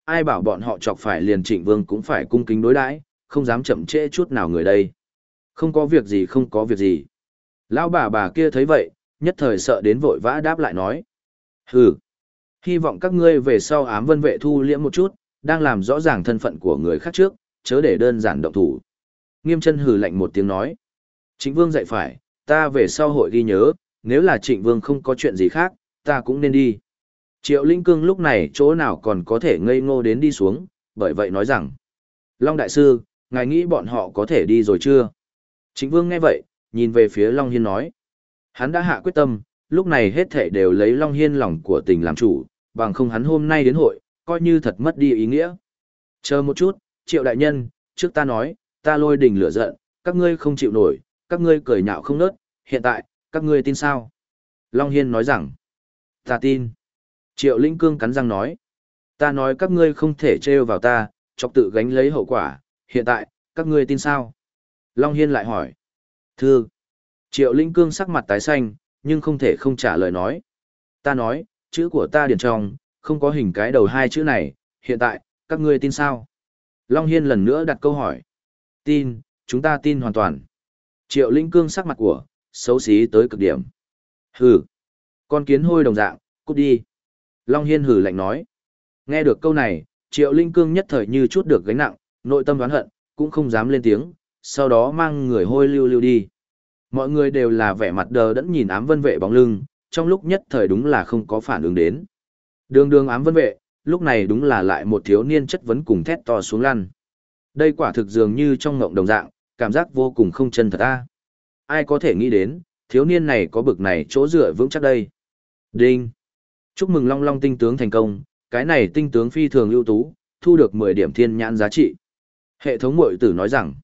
Ai bảo bọn họ chọc phải liền trịnh vương cũng phải cung kính đối đãi không dám chậm trễ chút nào người đây. Không có việc gì không có việc gì. Lão bà bà kia thấy vậy, nhất thời sợ đến vội vã đáp lại nói. Hừ, hy vọng các ngươi về sau ám vân vệ thu liễm một chút, đang làm rõ ràng thân phận của người khác trước, chớ để đơn giản động thủ. Nghiêm chân hừ lạnh một tiếng nói. Trịnh vương dạy phải, ta về sau hội ghi nhớ, nếu là trịnh vương không có chuyện gì khác, ta cũng nên đi. Triệu Linh Cương lúc này chỗ nào còn có thể ngây ngô đến đi xuống, bởi vậy nói rằng. Long Đại Sư, ngài nghĩ bọn họ có thể đi rồi chưa? Trịnh Vương nghe vậy, nhìn về phía Long Hiên nói. Hắn đã hạ quyết tâm, lúc này hết thể đều lấy Long Hiên lòng của tình làm chủ, bằng không hắn hôm nay đến hội, coi như thật mất đi ý nghĩa. Chờ một chút, triệu đại nhân, trước ta nói, ta lôi đình lửa giận, các ngươi không chịu nổi, các ngươi cười nhạo không nớt, hiện tại, các ngươi tin sao? Long Hiên nói rằng, ta tin. Triệu Linh Cương cắn răng nói, ta nói các ngươi không thể trêu vào ta, chọc tự gánh lấy hậu quả, hiện tại, các ngươi tin sao? Long Hiên lại hỏi thư Triệu Linh Cương sắc mặt tái xanh, nhưng không thể không trả lời nói. Ta nói, chữ của ta điền trong, không có hình cái đầu hai chữ này, hiện tại, các ngươi tin sao? Long Hiên lần nữa đặt câu hỏi. Tin, chúng ta tin hoàn toàn. Triệu Linh Cương sắc mặt của, xấu xí tới cực điểm. Hừ, con kiến hôi đồng dạng, cút đi. Long Hiên hừ lạnh nói. Nghe được câu này, Triệu Linh Cương nhất thời như chút được gánh nặng, nội tâm đoán hận, cũng không dám lên tiếng, sau đó mang người hôi lưu lưu đi. Mọi người đều là vẻ mặt đờ đẫn nhìn ám vân vệ bóng lưng, trong lúc nhất thời đúng là không có phản ứng đến. Đường đường ám vân vệ, lúc này đúng là lại một thiếu niên chất vấn cùng thét to xuống lăn. Đây quả thực dường như trong ngộng đồng dạng, cảm giác vô cùng không chân thật a Ai có thể nghĩ đến, thiếu niên này có bực này chỗ dựa vững chắc đây. Đinh! Chúc mừng Long Long tinh tướng thành công, cái này tinh tướng phi thường ưu tú, thu được 10 điểm thiên nhãn giá trị. Hệ thống mội tử nói rằng,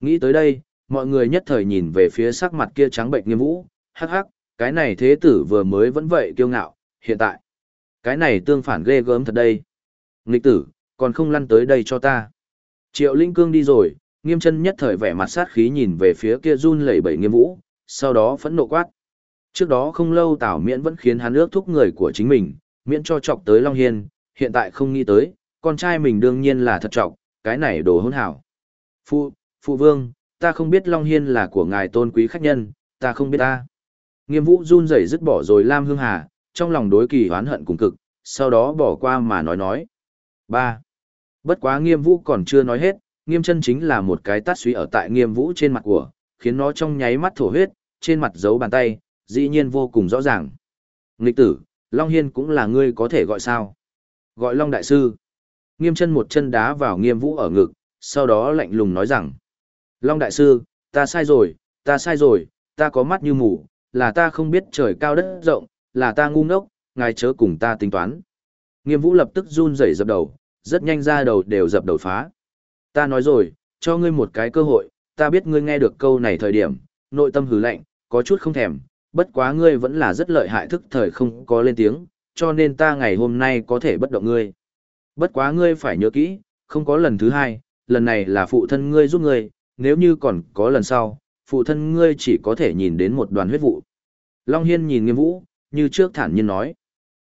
nghĩ tới đây, mọi người nhất thời nhìn về phía sắc mặt kia trắng bệnh nghiêm vũ, hắc hắc, cái này thế tử vừa mới vẫn vậy kiêu ngạo, hiện tại. Cái này tương phản ghê gớm thật đây. Nghịch tử, còn không lăn tới đây cho ta. Triệu Linh Cương đi rồi, nghiêm chân nhất thời vẻ mặt sát khí nhìn về phía kia run lẩy bẩy nghiêm vũ, sau đó phẫn nộ quát. Trước đó không lâu tảo Miễn vẫn khiến hắn ước thúc người của chính mình, miễn cho chọc tới Long Hiên, hiện tại không nghĩ tới, con trai mình đương nhiên là thật trọng, cái này đồ hỗn hảo. phu phụ vương, ta không biết Long Hiên là của ngài tôn quý khách nhân, ta không biết ta. Nghiêm vũ run rẩy dứt bỏ rồi Lam Hương Hà, trong lòng đối kỳ hoán hận cùng cực, sau đó bỏ qua mà nói nói. 3. Bất quá nghiêm vũ còn chưa nói hết, nghiêm chân chính là một cái tát suy ở tại nghiêm vũ trên mặt của, khiến nó trong nháy mắt thổ huyết, trên mặt giấu bàn tay, dĩ nhiên vô cùng rõ ràng. Nghịch tử, Long Hiên cũng là ngươi có thể gọi sao? Gọi Long Đại Sư. Nghiêm chân một chân đá vào nghiêm vũ ở ngực, sau đó lạnh lùng nói rằng. Long Đại Sư, ta sai rồi, ta sai rồi, ta có mắt như mù, là ta không biết trời cao đất rộng, là ta ngu ngốc, ngài chớ cùng ta tính toán. Nghiêm vũ lập tức run rẩy dập đầu, rất nhanh ra đầu đều dập đầu phá. Ta nói rồi, cho ngươi một cái cơ hội, ta biết ngươi nghe được câu này thời điểm, nội tâm hứ lạnh, có chút không thèm, bất quá ngươi vẫn là rất lợi hại thức thời không có lên tiếng, cho nên ta ngày hôm nay có thể bất động ngươi. Bất quá ngươi phải nhớ kỹ, không có lần thứ hai, lần này là phụ thân ngươi giúp ngươi, nếu như còn có lần sau, phụ thân ngươi chỉ có thể nhìn đến một đoàn huyết vụ. Long Hiên nhìn nghiêm vũ, như trước thản nhiên nói.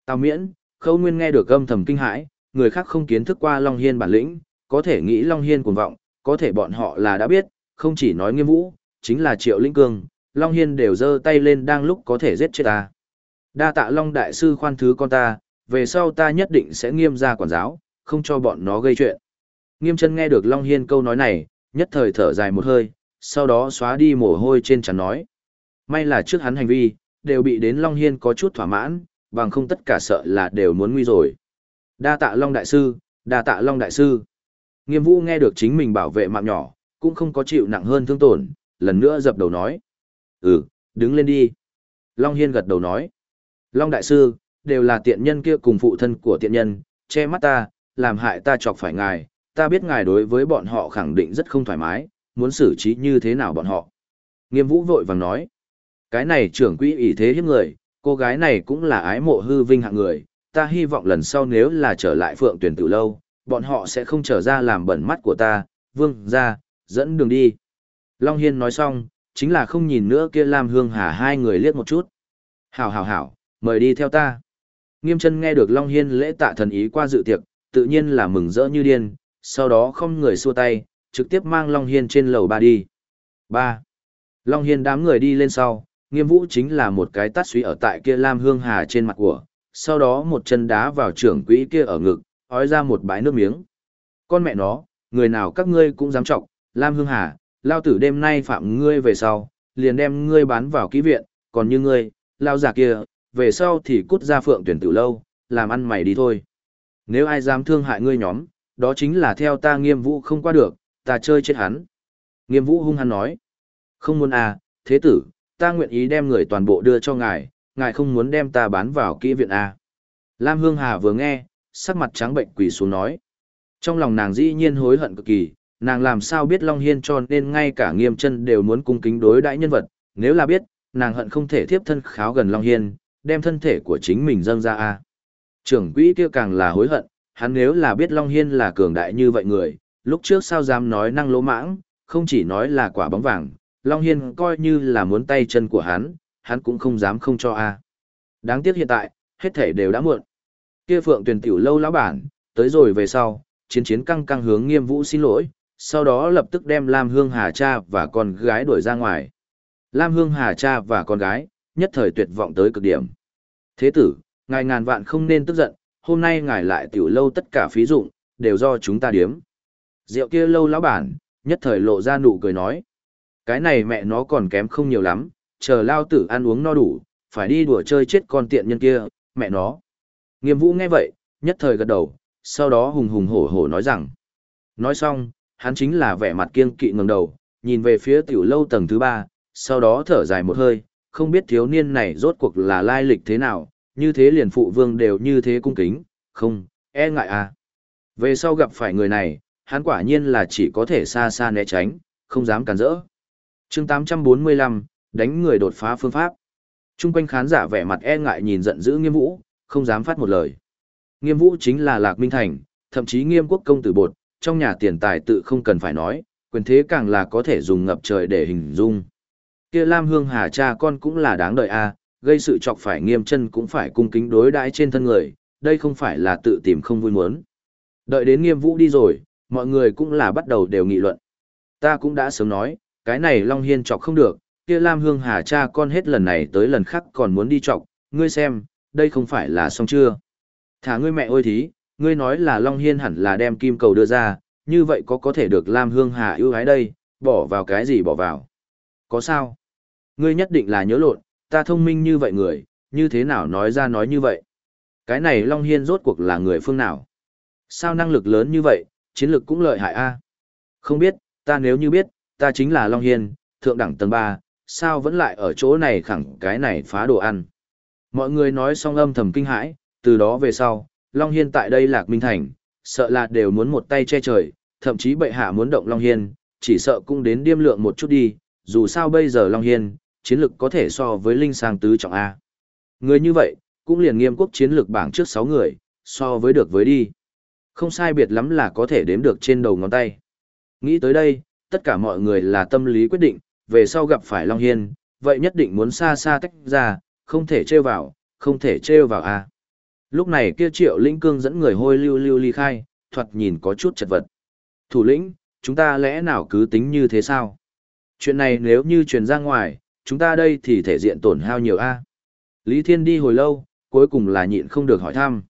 Tào miễn, khâu nguyên nghe được âm thầm kinh hãi, người khác không kiến thức qua Long Hiên bản lĩnh, có thể nghĩ Long Hiên cuồng vọng, có thể bọn họ là đã biết, không chỉ nói nghiêm vũ, chính là triệu linh cương, Long Hiên đều giơ tay lên đang lúc có thể giết chết ta. Đa tạ Long Đại Sư khoan thứ con ta, về sau ta nhất định sẽ nghiêm ra quản giáo, không cho bọn nó gây chuyện. Nghiêm chân nghe được Long Hiên câu nói này, nhất thời thở dài một hơi, sau đó xóa đi mồ hôi trên trán nói. May là trước hắn hành vi, đều bị đến Long Hiên có chút thỏa mãn, bằng không tất cả sợ là đều muốn nguy rồi. Đa tạ Long Đại Sư, đa tạ Long Đại Sư. Nghiêm vũ nghe được chính mình bảo vệ mạng nhỏ, cũng không có chịu nặng hơn thương tổn, lần nữa dập đầu nói. Ừ, đứng lên đi. Long Hiên gật đầu nói. Long Đại Sư, đều là tiện nhân kia cùng phụ thân của tiện nhân, che mắt ta, làm hại ta chọc phải ngài, ta biết ngài đối với bọn họ khẳng định rất không thoải mái, muốn xử trí như thế nào bọn họ. Nghiêm vũ vội vàng nói. Cái này trưởng quỹ ý thế hiếp người, cô gái này cũng là ái mộ hư vinh hạng người, ta hy vọng lần sau nếu là trở lại phượng tuyển tử lâu, bọn họ sẽ không trở ra làm bẩn mắt của ta, vương, ra, dẫn đường đi. Long Hiên nói xong, chính là không nhìn nữa kia Lam Hương Hà hai người liếc một chút. Hảo hảo hảo, mời đi theo ta. Nghiêm chân nghe được Long Hiên lễ tạ thần ý qua dự tiệc, tự nhiên là mừng rỡ như điên, sau đó không người xua tay, trực tiếp mang Long Hiên trên lầu ba đi. 3. Long Hiên đám người đi lên sau, nghiêm vũ chính là một cái tát suy ở tại kia Lam Hương Hà trên mặt của, sau đó một chân đá vào trưởng quỹ kia ở ngực, ói ra một bãi nước miếng. Con mẹ nó, người nào các ngươi cũng dám trọng, Lam Hương Hà, lao tử đêm nay phạm ngươi về sau, liền đem ngươi bán vào ký viện, còn như ngươi, lao giả kia, về sau thì cút ra phượng tuyển tử lâu, làm ăn mày đi thôi. Nếu ai dám thương hại ngươi nhóm, đó chính là theo ta nghiêm vũ không qua được, ta chơi chết hắn. Nghiêm vũ hung hăng nói, không muốn à, thế tử, ta nguyện ý đem người toàn bộ đưa cho ngài, ngài không muốn đem ta bán vào kỹ viện à. Lam Hương Hà vừa nghe, sắc mặt trắng bệnh quỳ xuống nói. Trong lòng nàng dĩ nhiên hối hận cực kỳ, nàng làm sao biết Long Hiên cho nên ngay cả nghiêm chân đều muốn cung kính đối đãi nhân vật, nếu là biết, nàng hận không thể tiếp thân kháo gần Long Hiên, đem thân thể của chính mình dâng ra a Trưởng quỹ kia càng là hối hận, hắn nếu là biết Long Hiên là cường đại như vậy người, lúc trước sao dám nói năng lỗ mãng, không chỉ nói là quả bóng vàng, Long Hiên coi như là muốn tay chân của hắn, hắn cũng không dám không cho a. Đáng tiếc hiện tại, hết thể đều đã muộn. Kia Phượng tuyển tiểu lâu lão bản, tới rồi về sau, chiến chiến căng căng hướng Nghiêm Vũ xin lỗi, sau đó lập tức đem Lam Hương Hà cha và con gái đuổi ra ngoài. Lam Hương Hà cha và con gái, nhất thời tuyệt vọng tới cực điểm. Thế tử, ngài ngàn vạn không nên tức giận, hôm nay ngài lại tiểu lâu tất cả phí dụng, đều do chúng ta điếm. Rượu kia lâu lão bản, nhất thời lộ ra nụ cười nói. Cái này mẹ nó còn kém không nhiều lắm, chờ lao tử ăn uống no đủ, phải đi đùa chơi chết con tiện nhân kia, mẹ nó. Nghiêm vũ nghe vậy, nhất thời gật đầu, sau đó hùng hùng hổ hổ nói rằng. Nói xong, hắn chính là vẻ mặt kiêng kỵ ngẩng đầu, nhìn về phía tiểu lâu tầng thứ ba, sau đó thở dài một hơi, không biết thiếu niên này rốt cuộc là lai lịch thế nào, như thế liền phụ vương đều như thế cung kính, không, e ngại à. Về sau gặp phải người này, hắn quả nhiên là chỉ có thể xa xa né tránh, không dám cản rỡ. chương 845, đánh người đột phá phương pháp. Trung quanh khán giả vẻ mặt e ngại nhìn giận dữ nghiêm vũ, không dám phát một lời. Nghiêm vũ chính là Lạc Minh Thành, thậm chí nghiêm quốc công tử bột, trong nhà tiền tài tự không cần phải nói, quyền thế càng là có thể dùng ngập trời để hình dung. Kia Lam Hương Hà cha con cũng là đáng đợi a, gây sự chọc phải nghiêm chân cũng phải cung kính đối đãi trên thân người, đây không phải là tự tìm không vui muốn. Đợi đến nghiêm vũ đi rồi, mọi người cũng là bắt đầu đều nghị luận. Ta cũng đã sớm nói, cái này Long Hiên chọc không được, kia Lam Hương Hà cha con hết lần này tới lần khác còn muốn đi chọc, ngươi xem, đây không phải là xong chưa. Thả ngươi mẹ ôi thí, ngươi nói là Long Hiên hẳn là đem kim cầu đưa ra, như vậy có có thể được Lam Hương Hà ưu ái đây, bỏ vào cái gì bỏ vào. Có sao? Ngươi nhất định là nhớ lộn, ta thông minh như vậy người, như thế nào nói ra nói như vậy? Cái này Long Hiên rốt cuộc là người phương nào? Sao năng lực lớn như vậy, chiến lực cũng lợi hại a Không biết, ta nếu như biết, ta chính là Long Hiên, thượng đẳng tầng 3, sao vẫn lại ở chỗ này khẳng cái này phá đồ ăn. Mọi người nói xong âm thầm kinh hãi, từ đó về sau, Long Hiên tại đây lạc minh thành, sợ là đều muốn một tay che trời, thậm chí bệ hạ muốn động Long Hiên, chỉ sợ cũng đến điêm lượng một chút đi, dù sao bây giờ Long Hiên, chiến lực có thể so với Linh Sang Tứ Trọng A. Người như vậy, cũng liền nghiêm quốc chiến lược bảng trước 6 người, so với được với đi. Không sai biệt lắm là có thể đếm được trên đầu ngón tay. Nghĩ tới đây, tất cả mọi người là tâm lý quyết định, về sau gặp phải Long Hiên, vậy nhất định muốn xa xa tách ra, không thể trêu vào, không thể trêu vào a. Lúc này kia triệu lĩnh cương dẫn người hôi lưu lưu ly khai, thoạt nhìn có chút chật vật. Thủ lĩnh, chúng ta lẽ nào cứ tính như thế sao? Chuyện này nếu như truyền ra ngoài, chúng ta đây thì thể diện tổn hao nhiều a. Lý Thiên đi hồi lâu, cuối cùng là nhịn không được hỏi thăm.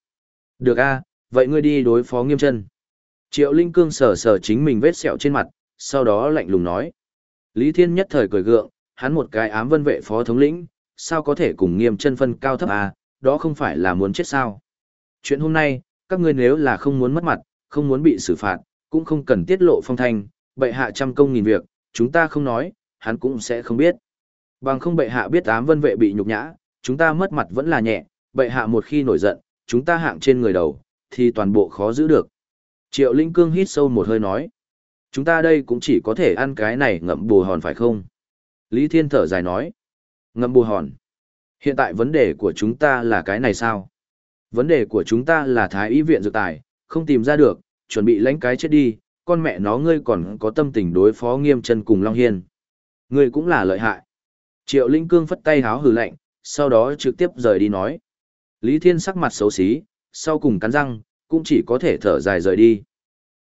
Được a, vậy ngươi đi đối phó nghiêm chân. Triệu Linh Cương sờ sờ chính mình vết sẹo trên mặt, sau đó lạnh lùng nói. Lý Thiên nhất thời cười gượng, hắn một cái ám vân vệ phó thống lĩnh, sao có thể cùng nghiêm chân phân cao thấp à, đó không phải là muốn chết sao. Chuyện hôm nay, các ngươi nếu là không muốn mất mặt, không muốn bị xử phạt, cũng không cần tiết lộ phong thanh, bệ hạ trăm công nghìn việc, chúng ta không nói, hắn cũng sẽ không biết. Bằng không bệ hạ biết ám vân vệ bị nhục nhã, chúng ta mất mặt vẫn là nhẹ, bệ hạ một khi nổi giận, chúng ta hạng trên người đầu, thì toàn bộ khó giữ được. Triệu Linh Cương hít sâu một hơi nói. Chúng ta đây cũng chỉ có thể ăn cái này ngậm bù hòn phải không? Lý Thiên thở dài nói. Ngậm bù hòn. Hiện tại vấn đề của chúng ta là cái này sao? Vấn đề của chúng ta là thái y viện dược tài, không tìm ra được, chuẩn bị lãnh cái chết đi, con mẹ nó ngươi còn có tâm tình đối phó nghiêm chân cùng Long Hiên. Ngươi cũng là lợi hại. Triệu Linh Cương phất tay háo hừ lạnh, sau đó trực tiếp rời đi nói. Lý Thiên sắc mặt xấu xí, sau cùng cắn răng, cũng chỉ có thể thở dài rời đi.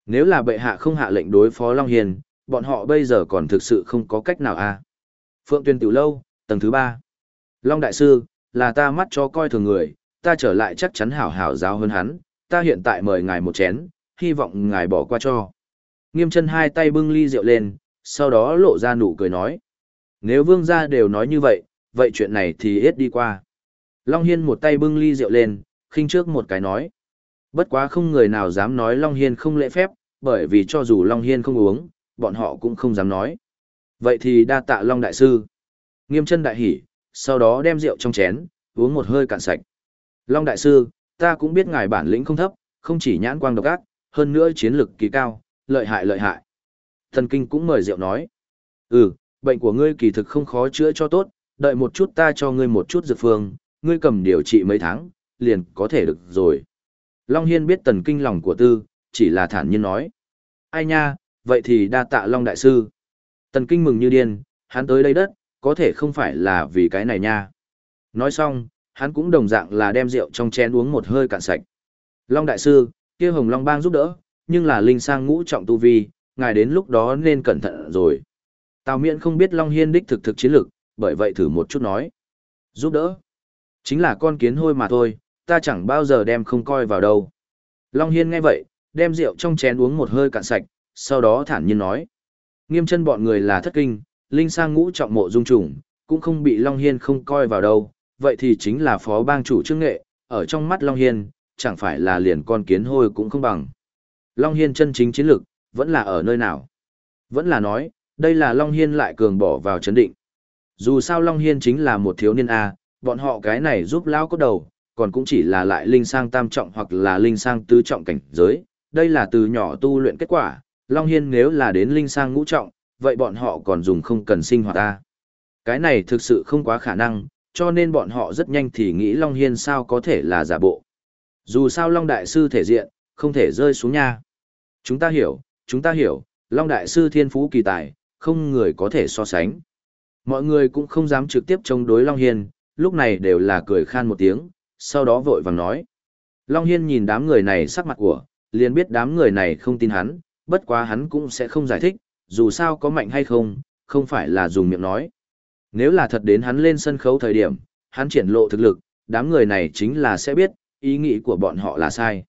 Nếu là bệ hạ không hạ lệnh đối phó Long Hiền, bọn họ bây giờ còn thực sự không có cách nào. À. Phượng Tuyên Tiểu Lâu, tầng thứ ba. Long Đại Sư, là ta mắt cho coi thường người, ta trở lại chắc chắn hảo hảo giáo hơn hắn, ta hiện tại mời ngài một chén, hy vọng ngài bỏ qua cho. Nghiêm chân hai tay bưng ly rượu lên, sau đó lộ ra nụ cười nói. Nếu vương gia đều nói như vậy, vậy chuyện này thì hết đi qua. Long Hiên một tay bưng ly rượu lên, khinh trước một cái nói. Bất quá không người nào dám nói Long Hiên không lễ phép, bởi vì cho dù Long Hiên không uống, bọn họ cũng không dám nói. Vậy thì đa tạ Long Đại Sư. Nghiêm chân đại hỉ, sau đó đem rượu trong chén, uống một hơi cạn sạch. Long Đại Sư, ta cũng biết ngài bản lĩnh không thấp, không chỉ nhãn quang độc ác, hơn nữa chiến lực kỳ cao, lợi hại lợi hại. Thần Kinh cũng mời rượu nói. Ừ, bệnh của ngươi kỳ thực không khó chữa cho tốt, đợi một chút ta cho ngươi một chút dược phương, ngươi cầm điều trị mấy tháng, liền có thể được rồi. Long Hiên biết tần kinh lòng của tư, chỉ là thản nhiên nói. Ai nha, vậy thì đa tạ Long Đại Sư. Tần Kinh mừng như điên, hắn tới đây đất, có thể không phải là vì cái này nha. Nói xong, hắn cũng đồng dạng là đem rượu trong chén uống một hơi cạn sạch. Long Đại Sư, kia Hồng Long Bang giúp đỡ, nhưng là linh sang ngũ trọng tu vi, ngài đến lúc đó nên cẩn thận rồi. Tào Miễn không biết Long Hiên đích thực thực chiến lực, bởi vậy thử một chút nói. Giúp đỡ. Chính là con kiến hôi mà thôi, ta chẳng bao giờ đem không coi vào đâu. Long Hiên nghe vậy, đem rượu trong chén uống một hơi cạn sạch, sau đó thản nhiên nói. Nghiêm chân bọn người là thất kinh, linh sang ngũ trọng mộ dung trùng, cũng không bị Long Hiên không coi vào đâu, vậy thì chính là phó bang chủ trương nghệ, ở trong mắt Long Hiên, chẳng phải là liền con kiến hôi cũng không bằng. Long Hiên chân chính chiến lực, vẫn là ở nơi nào? Vẫn là nói, đây là Long Hiên lại cường bỏ vào chấn định. Dù sao Long Hiên chính là một thiếu niên A, bọn họ cái này giúp lão cốt đầu, còn cũng chỉ là lại linh sang tam trọng hoặc là linh sang tứ trọng cảnh giới. Đây là từ nhỏ tu luyện kết quả, Long Hiên nếu là đến linh sang ngũ trọng, vậy bọn họ còn dùng không cần sinh hoạt ta. Cái này thực sự không quá khả năng, cho nên bọn họ rất nhanh thì nghĩ Long Hiên sao có thể là giả bộ. Dù sao Long Đại Sư thể diện, không thể rơi xuống nha. Chúng ta hiểu, chúng ta hiểu, Long Đại Sư thiên phú kỳ tài, không người có thể so sánh. Mọi người cũng không dám trực tiếp chống đối Long Hiên, lúc này đều là cười khan một tiếng, sau đó vội vàng nói. Long Hiên nhìn đám người này sắc mặt của, liền biết đám người này không tin hắn, bất quá hắn cũng sẽ không giải thích, dù sao có mạnh hay không, không phải là dùng miệng nói. Nếu là thật đến hắn lên sân khấu thời điểm, hắn triển lộ thực lực, đám người này chính là sẽ biết, ý nghĩ của bọn họ là sai.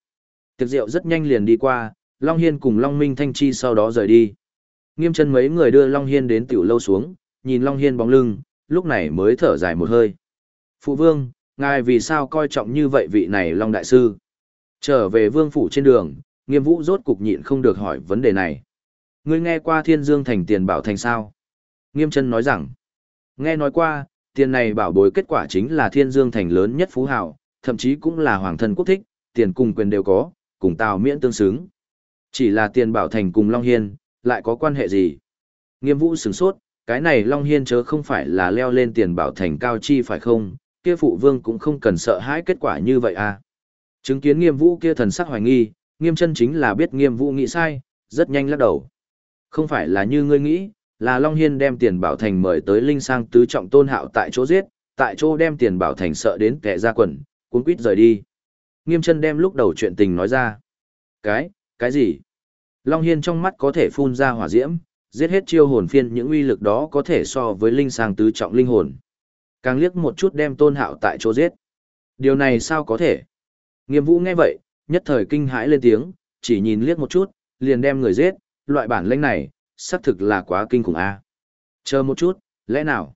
Tiệc rượu rất nhanh liền đi qua, Long Hiên cùng Long Minh Thanh Chi sau đó rời đi. Nghiêm chân mấy người đưa Long Hiên đến tiểu lâu xuống, nhìn Long Hiên bóng lưng, lúc này mới thở dài một hơi. Phụ vương, ngài vì sao coi trọng như vậy vị này Long Đại Sư? Trở về vương phủ trên đường, nghiêm vũ rốt cục nhịn không được hỏi vấn đề này. Ngươi nghe qua thiên dương thành tiền bảo thành sao? Nghiêm chân nói rằng, nghe nói qua, tiền này bảo bối kết quả chính là thiên dương thành lớn nhất phú hào, thậm chí cũng là hoàng thân quốc thích, tiền cùng quyền đều có, cùng tào miễn tương xứng. Chỉ là tiền bảo thành cùng Long Hiên, lại có quan hệ gì? Nghiêm vũ sửng sốt, cái này Long Hiên chớ không phải là leo lên tiền bảo thành cao chi phải không? Kia phụ vương cũng không cần sợ hãi kết quả như vậy à? Chứng kiến nghiêm vũ kia thần sắc hoài nghi, nghiêm chân chính là biết nghiêm vũ nghĩ sai, rất nhanh lắc đầu. Không phải là như ngươi nghĩ, là Long Hiên đem tiền bảo thành mời tới Linh Sang tứ trọng tôn hạo tại chỗ giết, tại chỗ đem tiền bảo thành sợ đến kẻ ra quần, cuốn quýt rời đi. Nghiêm chân đem lúc đầu chuyện tình nói ra. Cái, cái gì? Long Hiên trong mắt có thể phun ra hỏa diễm, giết hết chiêu hồn phiên những uy lực đó có thể so với Linh Sang tứ trọng linh hồn. Càng liếc một chút đem tôn hạo tại chỗ giết. Điều này sao có thể? Nghiêm vũ nghe vậy, nhất thời kinh hãi lên tiếng, chỉ nhìn liếc một chút, liền đem người giết, loại bản lĩnh này, xác thực là quá kinh khủng a. Chờ một chút, lẽ nào?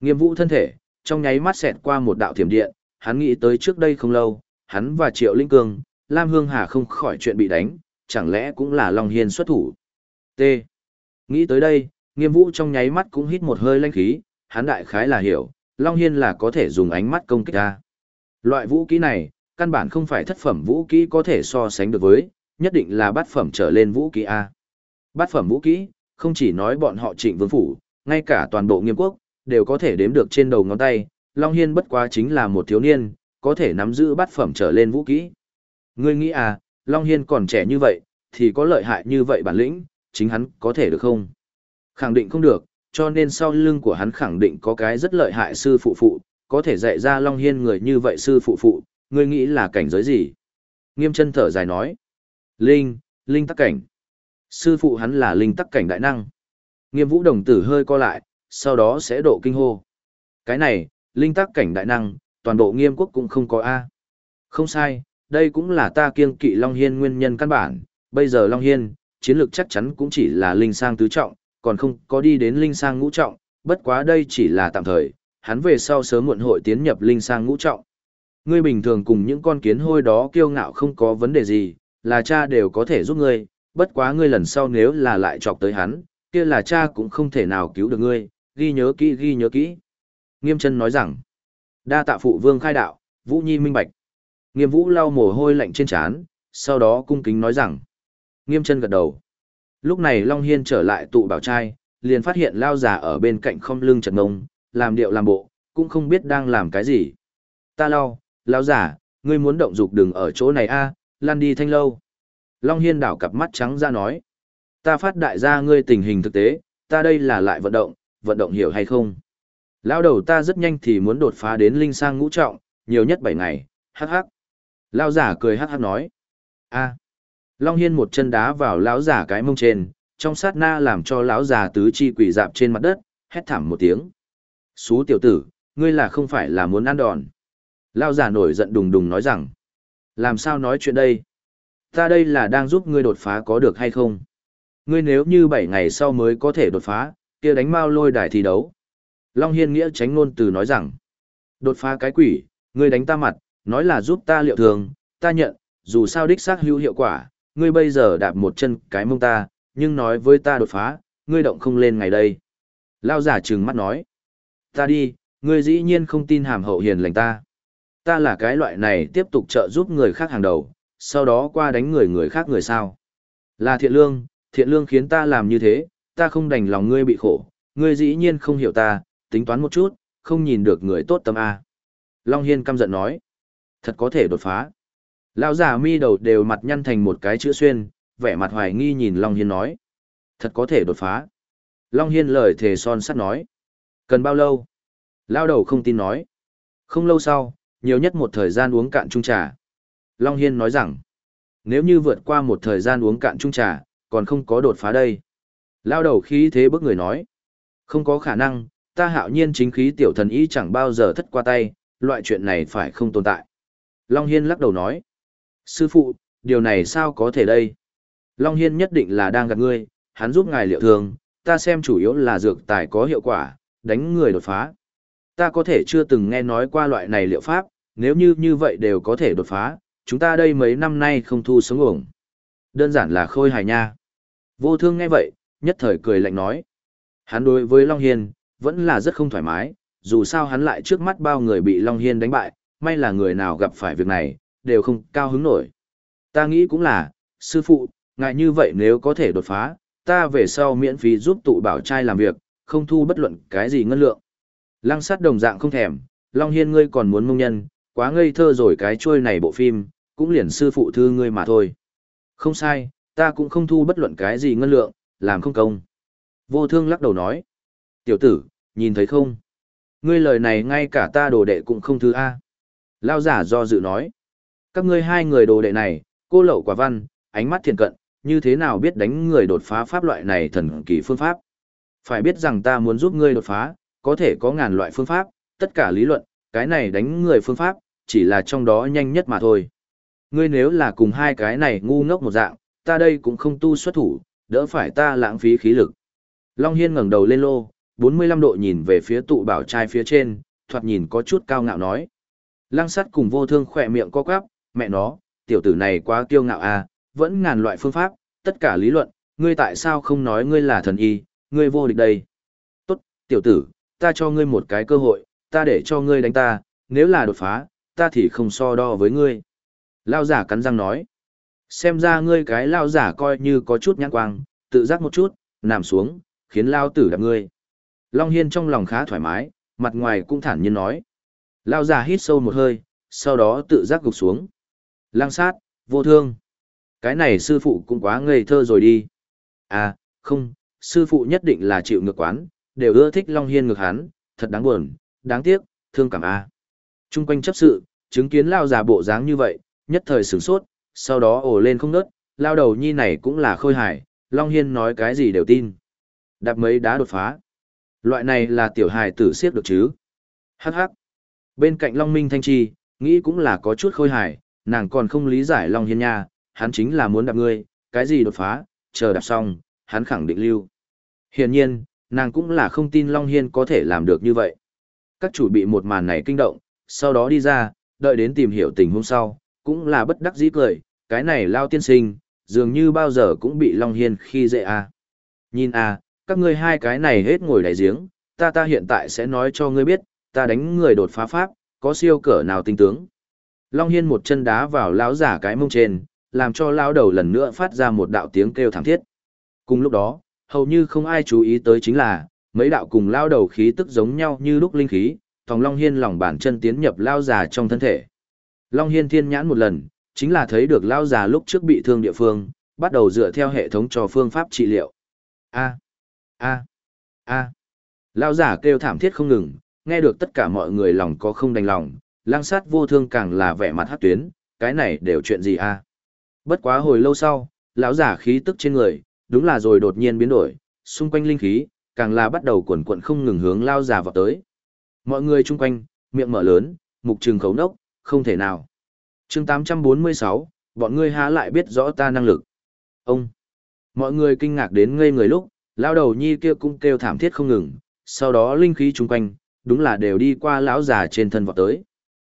Nghiêm vũ thân thể, trong nháy mắt xẹt qua một đạo thiểm điện, hắn nghĩ tới trước đây không lâu, hắn và Triệu Linh Cương, Lam Hương Hà không khỏi chuyện bị đánh, chẳng lẽ cũng là Long Hiên xuất thủ. T. Nghĩ tới đây, nghiêm vũ trong nháy mắt cũng hít một hơi lanh khí, hắn đại khái là hiểu, Long Hiên là có thể dùng ánh mắt công kích ra. Loại vũ kỹ này, căn bản không phải thất phẩm vũ kỹ có thể so sánh được với, nhất định là bát phẩm trở lên vũ kỹ A. Bát phẩm vũ kỹ, không chỉ nói bọn họ trịnh vương phủ, ngay cả toàn bộ nghiêm quốc, đều có thể đếm được trên đầu ngón tay, Long Hiên bất quá chính là một thiếu niên, có thể nắm giữ bát phẩm trở lên vũ kỹ. Ngươi nghĩ à, Long Hiên còn trẻ như vậy, thì có lợi hại như vậy bản lĩnh, chính hắn có thể được không? Khẳng định không được, cho nên sau lưng của hắn khẳng định có cái rất lợi hại sư phụ phụ, có thể dạy ra Long Hiên người như vậy sư phụ phụ, ngươi nghĩ là cảnh giới gì? Nghiêm chân thở dài nói. Linh, Linh tắc cảnh. Sư phụ hắn là Linh tắc cảnh đại năng. Nghiêm vũ đồng tử hơi co lại, sau đó sẽ độ kinh hô. Cái này, Linh tắc cảnh đại năng, toàn bộ nghiêm quốc cũng không có A. Không sai, đây cũng là ta kiêng kỵ Long Hiên nguyên nhân căn bản. Bây giờ Long Hiên, chiến lược chắc chắn cũng chỉ là Linh sang tứ trọng, còn không có đi đến Linh sang ngũ trọng, bất quá đây chỉ là tạm thời, hắn về sau sớm muộn hội tiến nhập Linh sang ngũ trọng. Ngươi bình thường cùng những con kiến hôi đó kiêu ngạo không có vấn đề gì, là cha đều có thể giúp ngươi, bất quá ngươi lần sau nếu là lại chọc tới hắn, kia là cha cũng không thể nào cứu được ngươi, ghi nhớ kỹ ghi nhớ kỹ. Nghiêm chân nói rằng, đa tạ phụ vương khai đạo, Vũ Nhi minh bạch. Nghiêm Vũ lau mồ hôi lạnh trên trán, sau đó cung kính nói rằng, nghiêm chân gật đầu. Lúc này Long Hiên trở lại tụ bảo trai, liền phát hiện lao già ở bên cạnh không lưng chật ngông, làm điệu làm bộ, cũng không biết đang làm cái gì. Ta lao, lão giả, ngươi muốn động dục đừng ở chỗ này a, lan đi thanh lâu. Long Hiên đảo cặp mắt trắng ra nói. Ta phát đại gia ngươi tình hình thực tế, ta đây là lại vận động, vận động hiểu hay không? Lao đầu ta rất nhanh thì muốn đột phá đến linh sang ngũ trọng, nhiều nhất 7 ngày, hắc hắc lão giả cười hắc hắc nói. a Long Hiên một chân đá vào lão giả cái mông trên, trong sát na làm cho lão già tứ chi quỷ dạp trên mặt đất, hét thảm một tiếng. Xú tiểu tử, ngươi là không phải là muốn ăn đòn. Lão giả nổi giận đùng đùng nói rằng. Làm sao nói chuyện đây? Ta đây là đang giúp ngươi đột phá có được hay không? Ngươi nếu như 7 ngày sau mới có thể đột phá, kia đánh mau lôi đài thi đấu. Long Hiên Nghĩa tránh ngôn từ nói rằng. Đột phá cái quỷ, ngươi đánh ta mặt, nói là giúp ta liệu thường, ta nhận, dù sao đích xác hữu hiệu quả, ngươi bây giờ đạp một chân cái mông ta, nhưng nói với ta đột phá, ngươi động không lên ngày đây. Lao giả trừng mắt nói. Ta đi, ngươi dĩ nhiên không tin hàm hậu hiền lành ta. Ta là cái loại này tiếp tục trợ giúp người khác hàng đầu, sau đó qua đánh người người khác người sao. Là thiện lương, thiện lương khiến ta làm như thế, ta không đành lòng ngươi bị khổ, ngươi dĩ nhiên không hiểu ta, tính toán một chút, không nhìn được người tốt tâm A. Long Hiên căm giận nói, thật có thể đột phá. Lão giả mi đầu đều mặt nhăn thành một cái chữ xuyên, vẻ mặt hoài nghi nhìn Long Hiên nói. Thật có thể đột phá. Long Hiên lời thề son sắt nói. Cần bao lâu? Lao đầu không tin nói. Không lâu sau, nhiều nhất một thời gian uống cạn chung trà. Long Hiên nói rằng, nếu như vượt qua một thời gian uống cạn chung trà, còn không có đột phá đây. Lao đầu khí thế bức người nói. Không có khả năng, ta hạo nhiên chính khí tiểu thần ý chẳng bao giờ thất qua tay, loại chuyện này phải không tồn tại. Long Hiên lắc đầu nói. Sư phụ, điều này sao có thể đây? Long Hiên nhất định là đang gặp ngươi, hắn giúp ngài liệu thường, ta xem chủ yếu là dược tài có hiệu quả, đánh người đột phá. Ta có thể chưa từng nghe nói qua loại này liệu pháp, nếu như như vậy đều có thể đột phá, chúng ta đây mấy năm nay không thu sống ổng. Đơn giản là khôi hài nha. Vô thương nghe vậy, nhất thời cười lạnh nói. Hắn đối với Long Hiên, vẫn là rất không thoải mái, dù sao hắn lại trước mắt bao người bị Long Hiên đánh bại, may là người nào gặp phải việc này, đều không cao hứng nổi. Ta nghĩ cũng là, sư phụ, ngại như vậy nếu có thể đột phá, ta về sau miễn phí giúp tụ bảo trai làm việc, không thu bất luận cái gì ngân lượng. Lăng sát đồng dạng không thèm, Long Hiên ngươi còn muốn mông nhân, quá ngây thơ rồi cái chuôi này bộ phim, cũng liền sư phụ thư ngươi mà thôi. Không sai, ta cũng không thu bất luận cái gì ngân lượng, làm không công. Vô thương lắc đầu nói. Tiểu tử, nhìn thấy không? Ngươi lời này ngay cả ta đồ đệ cũng không thứ A. Lao giả do dự nói. Các ngươi hai người đồ đệ này, cô lậu quả văn, ánh mắt thiền cận, như thế nào biết đánh người đột phá pháp loại này thần kỳ phương pháp. Phải biết rằng ta muốn giúp ngươi đột phá, có thể có ngàn loại phương pháp, tất cả lý luận, cái này đánh người phương pháp, chỉ là trong đó nhanh nhất mà thôi. Ngươi nếu là cùng hai cái này ngu ngốc một dạng, ta đây cũng không tu xuất thủ, đỡ phải ta lãng phí khí lực. Long Hiên ngẩng đầu lên lô, 45 độ nhìn về phía tụ bảo trai phía trên, thoạt nhìn có chút cao ngạo nói. Lăng sắt cùng vô thương khỏe miệng co quắp, mẹ nó, tiểu tử này quá kiêu ngạo à, vẫn ngàn loại phương pháp, tất cả lý luận, ngươi tại sao không nói ngươi là thần y, ngươi vô địch đây. Tốt, tiểu tử, ta cho ngươi một cái cơ hội, ta để cho ngươi đánh ta, nếu là đột phá, ta thì không so đo với ngươi. Lao giả cắn răng nói. Xem ra ngươi cái lao giả coi như có chút nhãn quang, tự giác một chút, nằm xuống, khiến lao tử đạp ngươi. Long Hiên trong lòng khá thoải mái, mặt ngoài cũng thản nhiên nói. Lao giả hít sâu một hơi, sau đó tự giác gục xuống. Lăng sát, vô thương. Cái này sư phụ cũng quá ngây thơ rồi đi. À, không, sư phụ nhất định là chịu ngược quán, đều ưa thích Long Hiên ngược hắn, thật đáng buồn, đáng tiếc, thương cảm a. À. Trung quanh chấp sự, chứng kiến lao già bộ dáng như vậy, nhất thời sửng sốt, sau đó ồ lên không nớt, lao đầu nhi này cũng là khôi hài, Long Hiên nói cái gì đều tin. Đạp mấy đá đột phá. Loại này là tiểu hài tử siết được chứ. Hắc hắc. Bên cạnh Long Minh Thanh Chi, nghĩ cũng là có chút khôi hài, nàng còn không lý giải Long Hiên nha, hắn chính là muốn đạp ngươi, cái gì đột phá, chờ đạp xong, hắn khẳng định lưu. Hiển nhiên, nàng cũng là không tin Long Hiên có thể làm được như vậy. Các chủ bị một màn này kinh động, sau đó đi ra, đợi đến tìm hiểu tình huống sau, cũng là bất đắc dĩ cười, cái này lao tiên sinh, dường như bao giờ cũng bị Long Hiên khi dễ à. Nhìn à, các ngươi hai cái này hết ngồi đáy giếng, ta ta hiện tại sẽ nói cho ngươi biết, ta đánh người đột phá pháp, có siêu cỡ nào tinh tướng. Long Hiên một chân đá vào lão giả cái mông trên, làm cho lão đầu lần nữa phát ra một đạo tiếng kêu thảm thiết. Cùng lúc đó, hầu như không ai chú ý tới chính là, mấy đạo cùng lão đầu khí tức giống nhau như lúc linh khí, thòng Long Hiên lòng bàn chân tiến nhập lão già trong thân thể. Long Hiên thiên nhãn một lần, chính là thấy được lão già lúc trước bị thương địa phương, bắt đầu dựa theo hệ thống cho phương pháp trị liệu. A. A. A. Lão giả kêu thảm thiết không ngừng, nghe được tất cả mọi người lòng có không đành lòng, lang sát vô thương càng là vẻ mặt hát tuyến, cái này đều chuyện gì a? Bất quá hồi lâu sau, lão giả khí tức trên người, đúng là rồi đột nhiên biến đổi, xung quanh linh khí, càng là bắt đầu cuộn cuộn không ngừng hướng lao giả vào tới. Mọi người chung quanh, miệng mở lớn, mục trừng khấu nốc, không thể nào. chương 846, bọn ngươi há lại biết rõ ta năng lực. Ông! Mọi người kinh ngạc đến ngây người lúc, lao đầu nhi kia cũng kêu thảm thiết không ngừng, sau đó linh khí chung quanh, đúng là đều đi qua lão già trên thân vọt tới.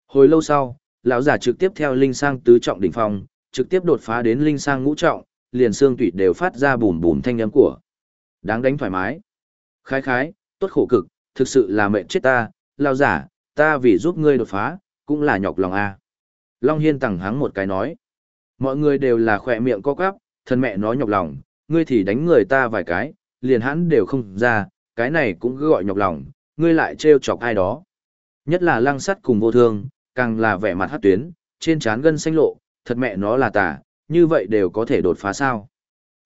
Hồi lâu sau, lão già trực tiếp theo linh sang tứ trọng đỉnh phong, trực tiếp đột phá đến linh sang ngũ trọng, liền xương tủy đều phát ra bùm bùm thanh âm của. Đáng đánh thoải mái. Khái khái, tốt khổ cực, thực sự là mệnh chết ta, lão giả, ta vì giúp ngươi đột phá, cũng là nhọc lòng a. Long Hiên tẳng hắng một cái nói. Mọi người đều là khỏe miệng co quắp, thân mẹ nói nhọc lòng, ngươi thì đánh người ta vài cái, liền hắn đều không ra, cái này cũng cứ gọi nhọc lòng, ngươi lại trêu chọc ai đó. Nhất là lăng sắt cùng vô thương, càng là vẻ mặt hát tuyến, trên trán gân xanh lộ, thật mẹ nó là tà, như vậy đều có thể đột phá sao.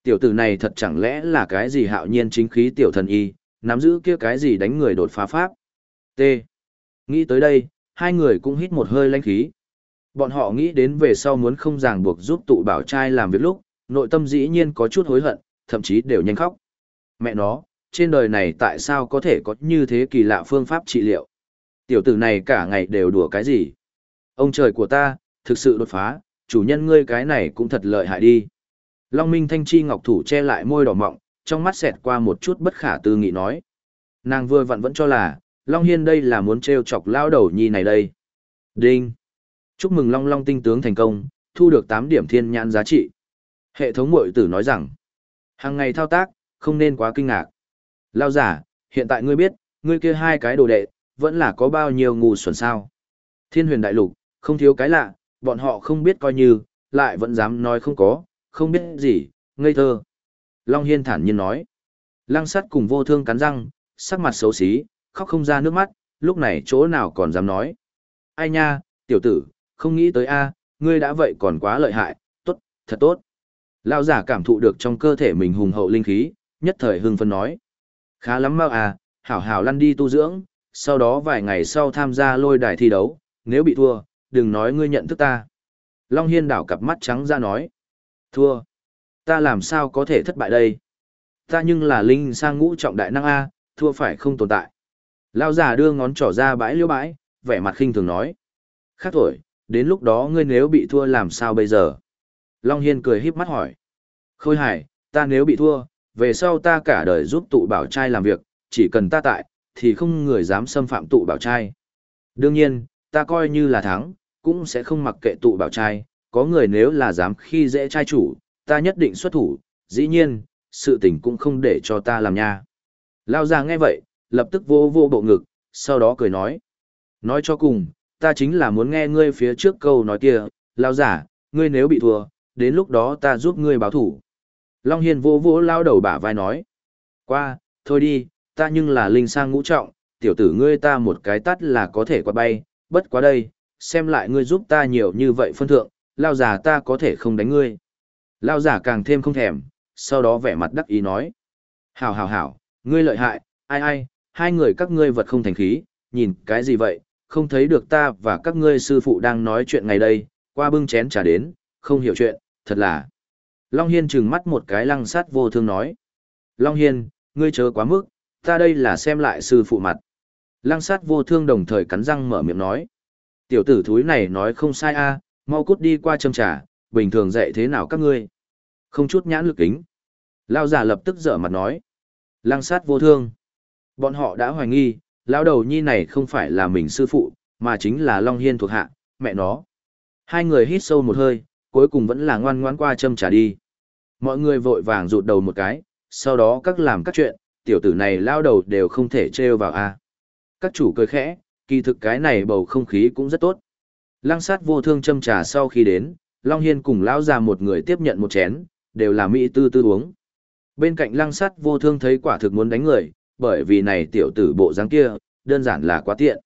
Tiểu tử này thật chẳng lẽ là cái gì hạo nhiên chính khí tiểu thần y, nắm giữ kia cái gì đánh người đột phá pháp. T. Nghĩ tới đây, hai người cũng hít một hơi lãnh khí. Bọn họ nghĩ đến về sau muốn không ràng buộc giúp tụ bảo trai làm việc lúc, nội tâm dĩ nhiên có chút hối hận, thậm chí đều nhanh khóc. Mẹ nó, trên đời này tại sao có thể có như thế kỳ lạ phương pháp trị liệu? Tiểu tử này cả ngày đều đùa cái gì? Ông trời của ta, thực sự đột phá, chủ nhân ngươi cái này cũng thật lợi hại đi. Long Minh Thanh Chi Ngọc Thủ che lại môi đỏ mọng, trong mắt xẹt qua một chút bất khả tư nghị nói. Nàng vừa vặn vẫn cho là, Long Hiên đây là muốn trêu chọc lao đầu nhi này đây. Đinh! Chúc mừng Long Long tinh tướng thành công, thu được 8 điểm thiên nhãn giá trị. Hệ thống mội tử nói rằng, hàng ngày thao tác, không nên quá kinh ngạc. Lao giả, hiện tại ngươi biết, ngươi kia hai cái đồ đệ, vẫn là có bao nhiêu ngu xuẩn sao. Thiên huyền đại lục, không thiếu cái lạ, bọn họ không biết coi như, lại vẫn dám nói không có, không biết gì, ngây thơ. Long Hiên thản nhiên nói. Lăng sắt cùng vô thương cắn răng, sắc mặt xấu xí, khóc không ra nước mắt, lúc này chỗ nào còn dám nói. Ai nha, tiểu tử, không nghĩ tới a ngươi đã vậy còn quá lợi hại, tốt, thật tốt. Lao giả cảm thụ được trong cơ thể mình hùng hậu linh khí, nhất thời hưng phân nói. Khá lắm mau à, hảo hảo lăn đi tu dưỡng, sau đó vài ngày sau tham gia lôi đài thi đấu, nếu bị thua, đừng nói ngươi nhận thức ta. Long Hiên đảo cặp mắt trắng ra nói. Thua. Ta làm sao có thể thất bại đây? Ta nhưng là linh sang ngũ trọng đại năng A, thua phải không tồn tại. Lao giả đưa ngón trỏ ra bãi liêu bãi, vẻ mặt khinh thường nói. Khác thổi, đến lúc đó ngươi nếu bị thua làm sao bây giờ? Long Hiên cười híp mắt hỏi. Khôi hải, ta nếu bị thua, về sau ta cả đời giúp tụ bảo trai làm việc, chỉ cần ta tại, thì không người dám xâm phạm tụ bảo trai. Đương nhiên, ta coi như là thắng, cũng sẽ không mặc kệ tụ bảo trai, có người nếu là dám khi dễ trai chủ, ta nhất định xuất thủ, dĩ nhiên, sự tình cũng không để cho ta làm nha. Lao già nghe vậy, lập tức vô vô bộ ngực, sau đó cười nói. Nói cho cùng, ta chính là muốn nghe ngươi phía trước câu nói kia, Lao giả, ngươi nếu bị thua, đến lúc đó ta giúp ngươi báo thủ. Long Hiên vô vô lao đầu bả vai nói. Qua, thôi đi, ta nhưng là linh sang ngũ trọng, tiểu tử ngươi ta một cái tắt là có thể qua bay, bất quá đây, xem lại ngươi giúp ta nhiều như vậy phân thượng, lao giả ta có thể không đánh ngươi. Lao giả càng thêm không thèm, sau đó vẻ mặt đắc ý nói. Hảo hảo hảo, ngươi lợi hại, ai ai, hai người các ngươi vật không thành khí, nhìn cái gì vậy, không thấy được ta và các ngươi sư phụ đang nói chuyện ngày đây, qua bưng chén trà đến, không hiểu chuyện, thật là. Long Hiên trừng mắt một cái lăng sát vô thương nói. Long Hiên, ngươi chớ quá mức, ta đây là xem lại sư phụ mặt. Lăng sát vô thương đồng thời cắn răng mở miệng nói. Tiểu tử thúi này nói không sai a mau cút đi qua châm trà, bình thường dạy thế nào các ngươi. Không chút nhãn lực kính. Lao giả lập tức dở mặt nói. Lăng sát vô thương. Bọn họ đã hoài nghi, lão đầu nhi này không phải là mình sư phụ, mà chính là Long Hiên thuộc hạ, mẹ nó. Hai người hít sâu một hơi, cuối cùng vẫn là ngoan ngoãn qua châm trà đi. Mọi người vội vàng rụt đầu một cái, sau đó các làm các chuyện, tiểu tử này lao đầu đều không thể trêu vào a. Các chủ cười khẽ, kỳ thực cái này bầu không khí cũng rất tốt. Lăng sát vô thương châm trà sau khi đến, Long Hiên cùng lão già một người tiếp nhận một chén, đều là mỹ tư tư uống. Bên cạnh lăng sát vô thương thấy quả thực muốn đánh người, bởi vì này tiểu tử bộ dáng kia, đơn giản là quá tiện.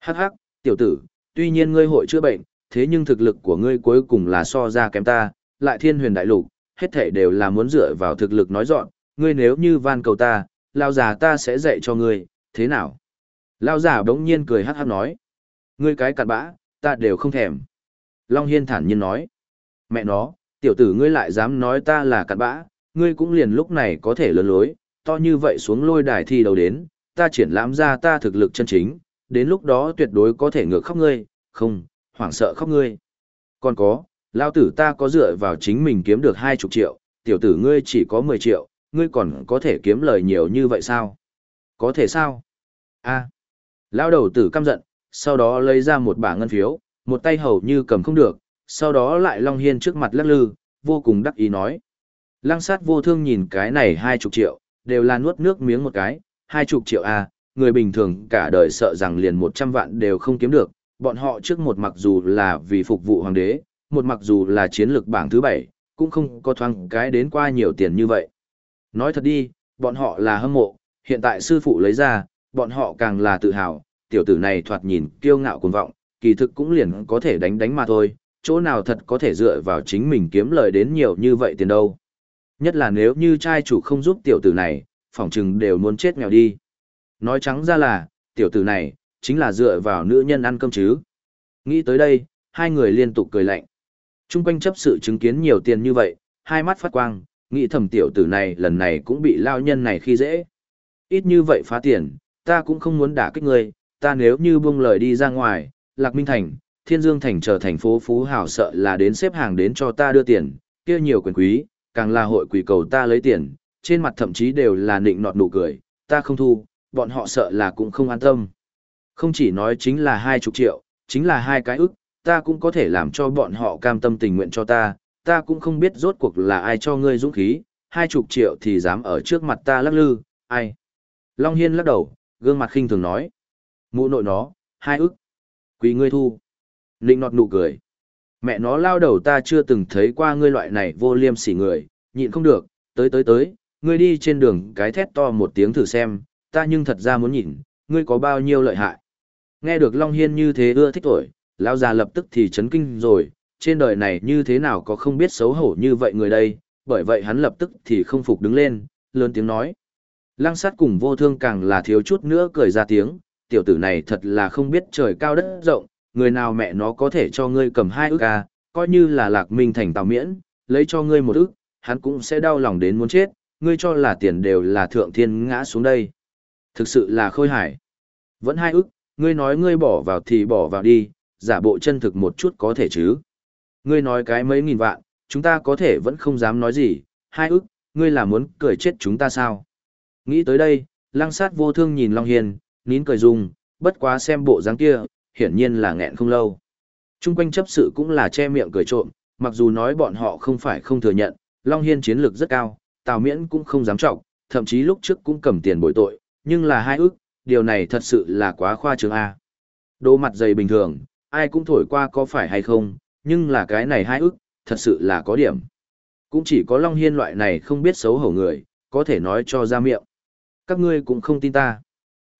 Hắc hắc, tiểu tử, tuy nhiên ngươi hội chữa bệnh, thế nhưng thực lực của ngươi cuối cùng là so ra kém ta, lại thiên huyền đại lục, hết thể đều là muốn dựa vào thực lực nói dọn, ngươi nếu như van cầu ta, lao già ta sẽ dạy cho ngươi, thế nào? Lao già đống nhiên cười hát hát nói. Ngươi cái cặn bã, ta đều không thèm. Long Hiên thản nhiên nói. Mẹ nó, tiểu tử ngươi lại dám nói ta là cặn bã, ngươi cũng liền lúc này có thể lớn lối, to như vậy xuống lôi đài thi đầu đến, ta triển lãm ra ta thực lực chân chính, đến lúc đó tuyệt đối có thể ngược khóc ngươi, không, hoảng sợ khóc ngươi. Còn có, lao tử ta có dựa vào chính mình kiếm được hai chục triệu, tiểu tử ngươi chỉ có 10 triệu, ngươi còn có thể kiếm lời nhiều như vậy sao? Có thể sao? a Lao đầu tử căm giận, sau đó lấy ra một bảng ngân phiếu, một tay hầu như cầm không được, sau đó lại Long Hiên trước mặt lắc lư, vô cùng đắc ý nói. Lăng sát vô thương nhìn cái này hai chục triệu, đều là nuốt nước miếng một cái, hai chục triệu a người bình thường cả đời sợ rằng liền một trăm vạn đều không kiếm được, bọn họ trước một mặc dù là vì phục vụ hoàng đế, một mặc dù là chiến lược bảng thứ bảy, cũng không có thoáng cái đến qua nhiều tiền như vậy. Nói thật đi, bọn họ là hâm mộ, hiện tại sư phụ lấy ra, bọn họ càng là tự hào, tiểu tử này thoạt nhìn kiêu ngạo cuồng vọng, kỳ thực cũng liền có thể đánh đánh mà thôi, chỗ nào thật có thể dựa vào chính mình kiếm lời đến nhiều như vậy tiền đâu. Nhất là nếu như trai chủ không giúp tiểu tử này, phỏng chừng đều muốn chết nghèo đi. Nói trắng ra là, tiểu tử này, chính là dựa vào nữ nhân ăn cơm chứ. Nghĩ tới đây, hai người liên tục cười lạnh. Trung quanh chấp sự chứng kiến nhiều tiền như vậy, hai mắt phát quang, nghĩ thầm tiểu tử này lần này cũng bị lao nhân này khi dễ. Ít như vậy phá tiền, ta cũng không muốn đả kích ngươi, ta nếu như buông lời đi ra ngoài, Lạc Minh Thành, Thiên Dương Thành trở thành phố Phú Hảo sợ là đến xếp hàng đến cho ta đưa tiền, kia nhiều quyền quý, càng là hội quỷ cầu ta lấy tiền, trên mặt thậm chí đều là nịnh nọt nụ cười, ta không thu, bọn họ sợ là cũng không an tâm. Không chỉ nói chính là hai chục triệu, chính là hai cái ức, ta cũng có thể làm cho bọn họ cam tâm tình nguyện cho ta, ta cũng không biết rốt cuộc là ai cho ngươi dũng khí, hai chục triệu thì dám ở trước mặt ta lắc lư, ai. Long Hiên lắc đầu, gương mặt khinh thường nói. Mụ nội nó, hai ức. Quý ngươi thu. Ninh nọt nụ cười. Mẹ nó lao đầu ta chưa từng thấy qua ngươi loại này vô liêm sỉ người, nhịn không được, tới tới tới, ngươi đi trên đường cái thét to một tiếng thử xem, ta nhưng thật ra muốn nhìn, ngươi có bao nhiêu lợi hại. Nghe được Long Hiên như thế ưa thích tuổi, lão già lập tức thì chấn kinh rồi, trên đời này như thế nào có không biết xấu hổ như vậy người đây, bởi vậy hắn lập tức thì không phục đứng lên, lớn tiếng nói. Lăng sát cùng vô thương càng là thiếu chút nữa cười ra tiếng, tiểu tử này thật là không biết trời cao đất rộng, người nào mẹ nó có thể cho ngươi cầm hai ức à, coi như là lạc minh thành tào miễn, lấy cho ngươi một ức, hắn cũng sẽ đau lòng đến muốn chết, ngươi cho là tiền đều là thượng thiên ngã xuống đây. Thực sự là khôi hải. Vẫn hai ức, ngươi nói ngươi bỏ vào thì bỏ vào đi, giả bộ chân thực một chút có thể chứ. Ngươi nói cái mấy nghìn vạn, chúng ta có thể vẫn không dám nói gì, hai ức, ngươi là muốn cười chết chúng ta sao? Nghĩ tới đây, lăng sát vô thương nhìn Long Hiền, nín cười dung, bất quá xem bộ dáng kia, hiển nhiên là nghẹn không lâu. Trung quanh chấp sự cũng là che miệng cười trộm, mặc dù nói bọn họ không phải không thừa nhận, Long Hiên chiến lược rất cao, Tào Miễn cũng không dám trọng, thậm chí lúc trước cũng cầm tiền bồi tội, nhưng là hai ức, điều này thật sự là quá khoa trương A. Đồ mặt dày bình thường, ai cũng thổi qua có phải hay không, nhưng là cái này hai ức, thật sự là có điểm. Cũng chỉ có Long Hiên loại này không biết xấu hổ người, có thể nói cho ra miệng. Các ngươi cũng không tin ta.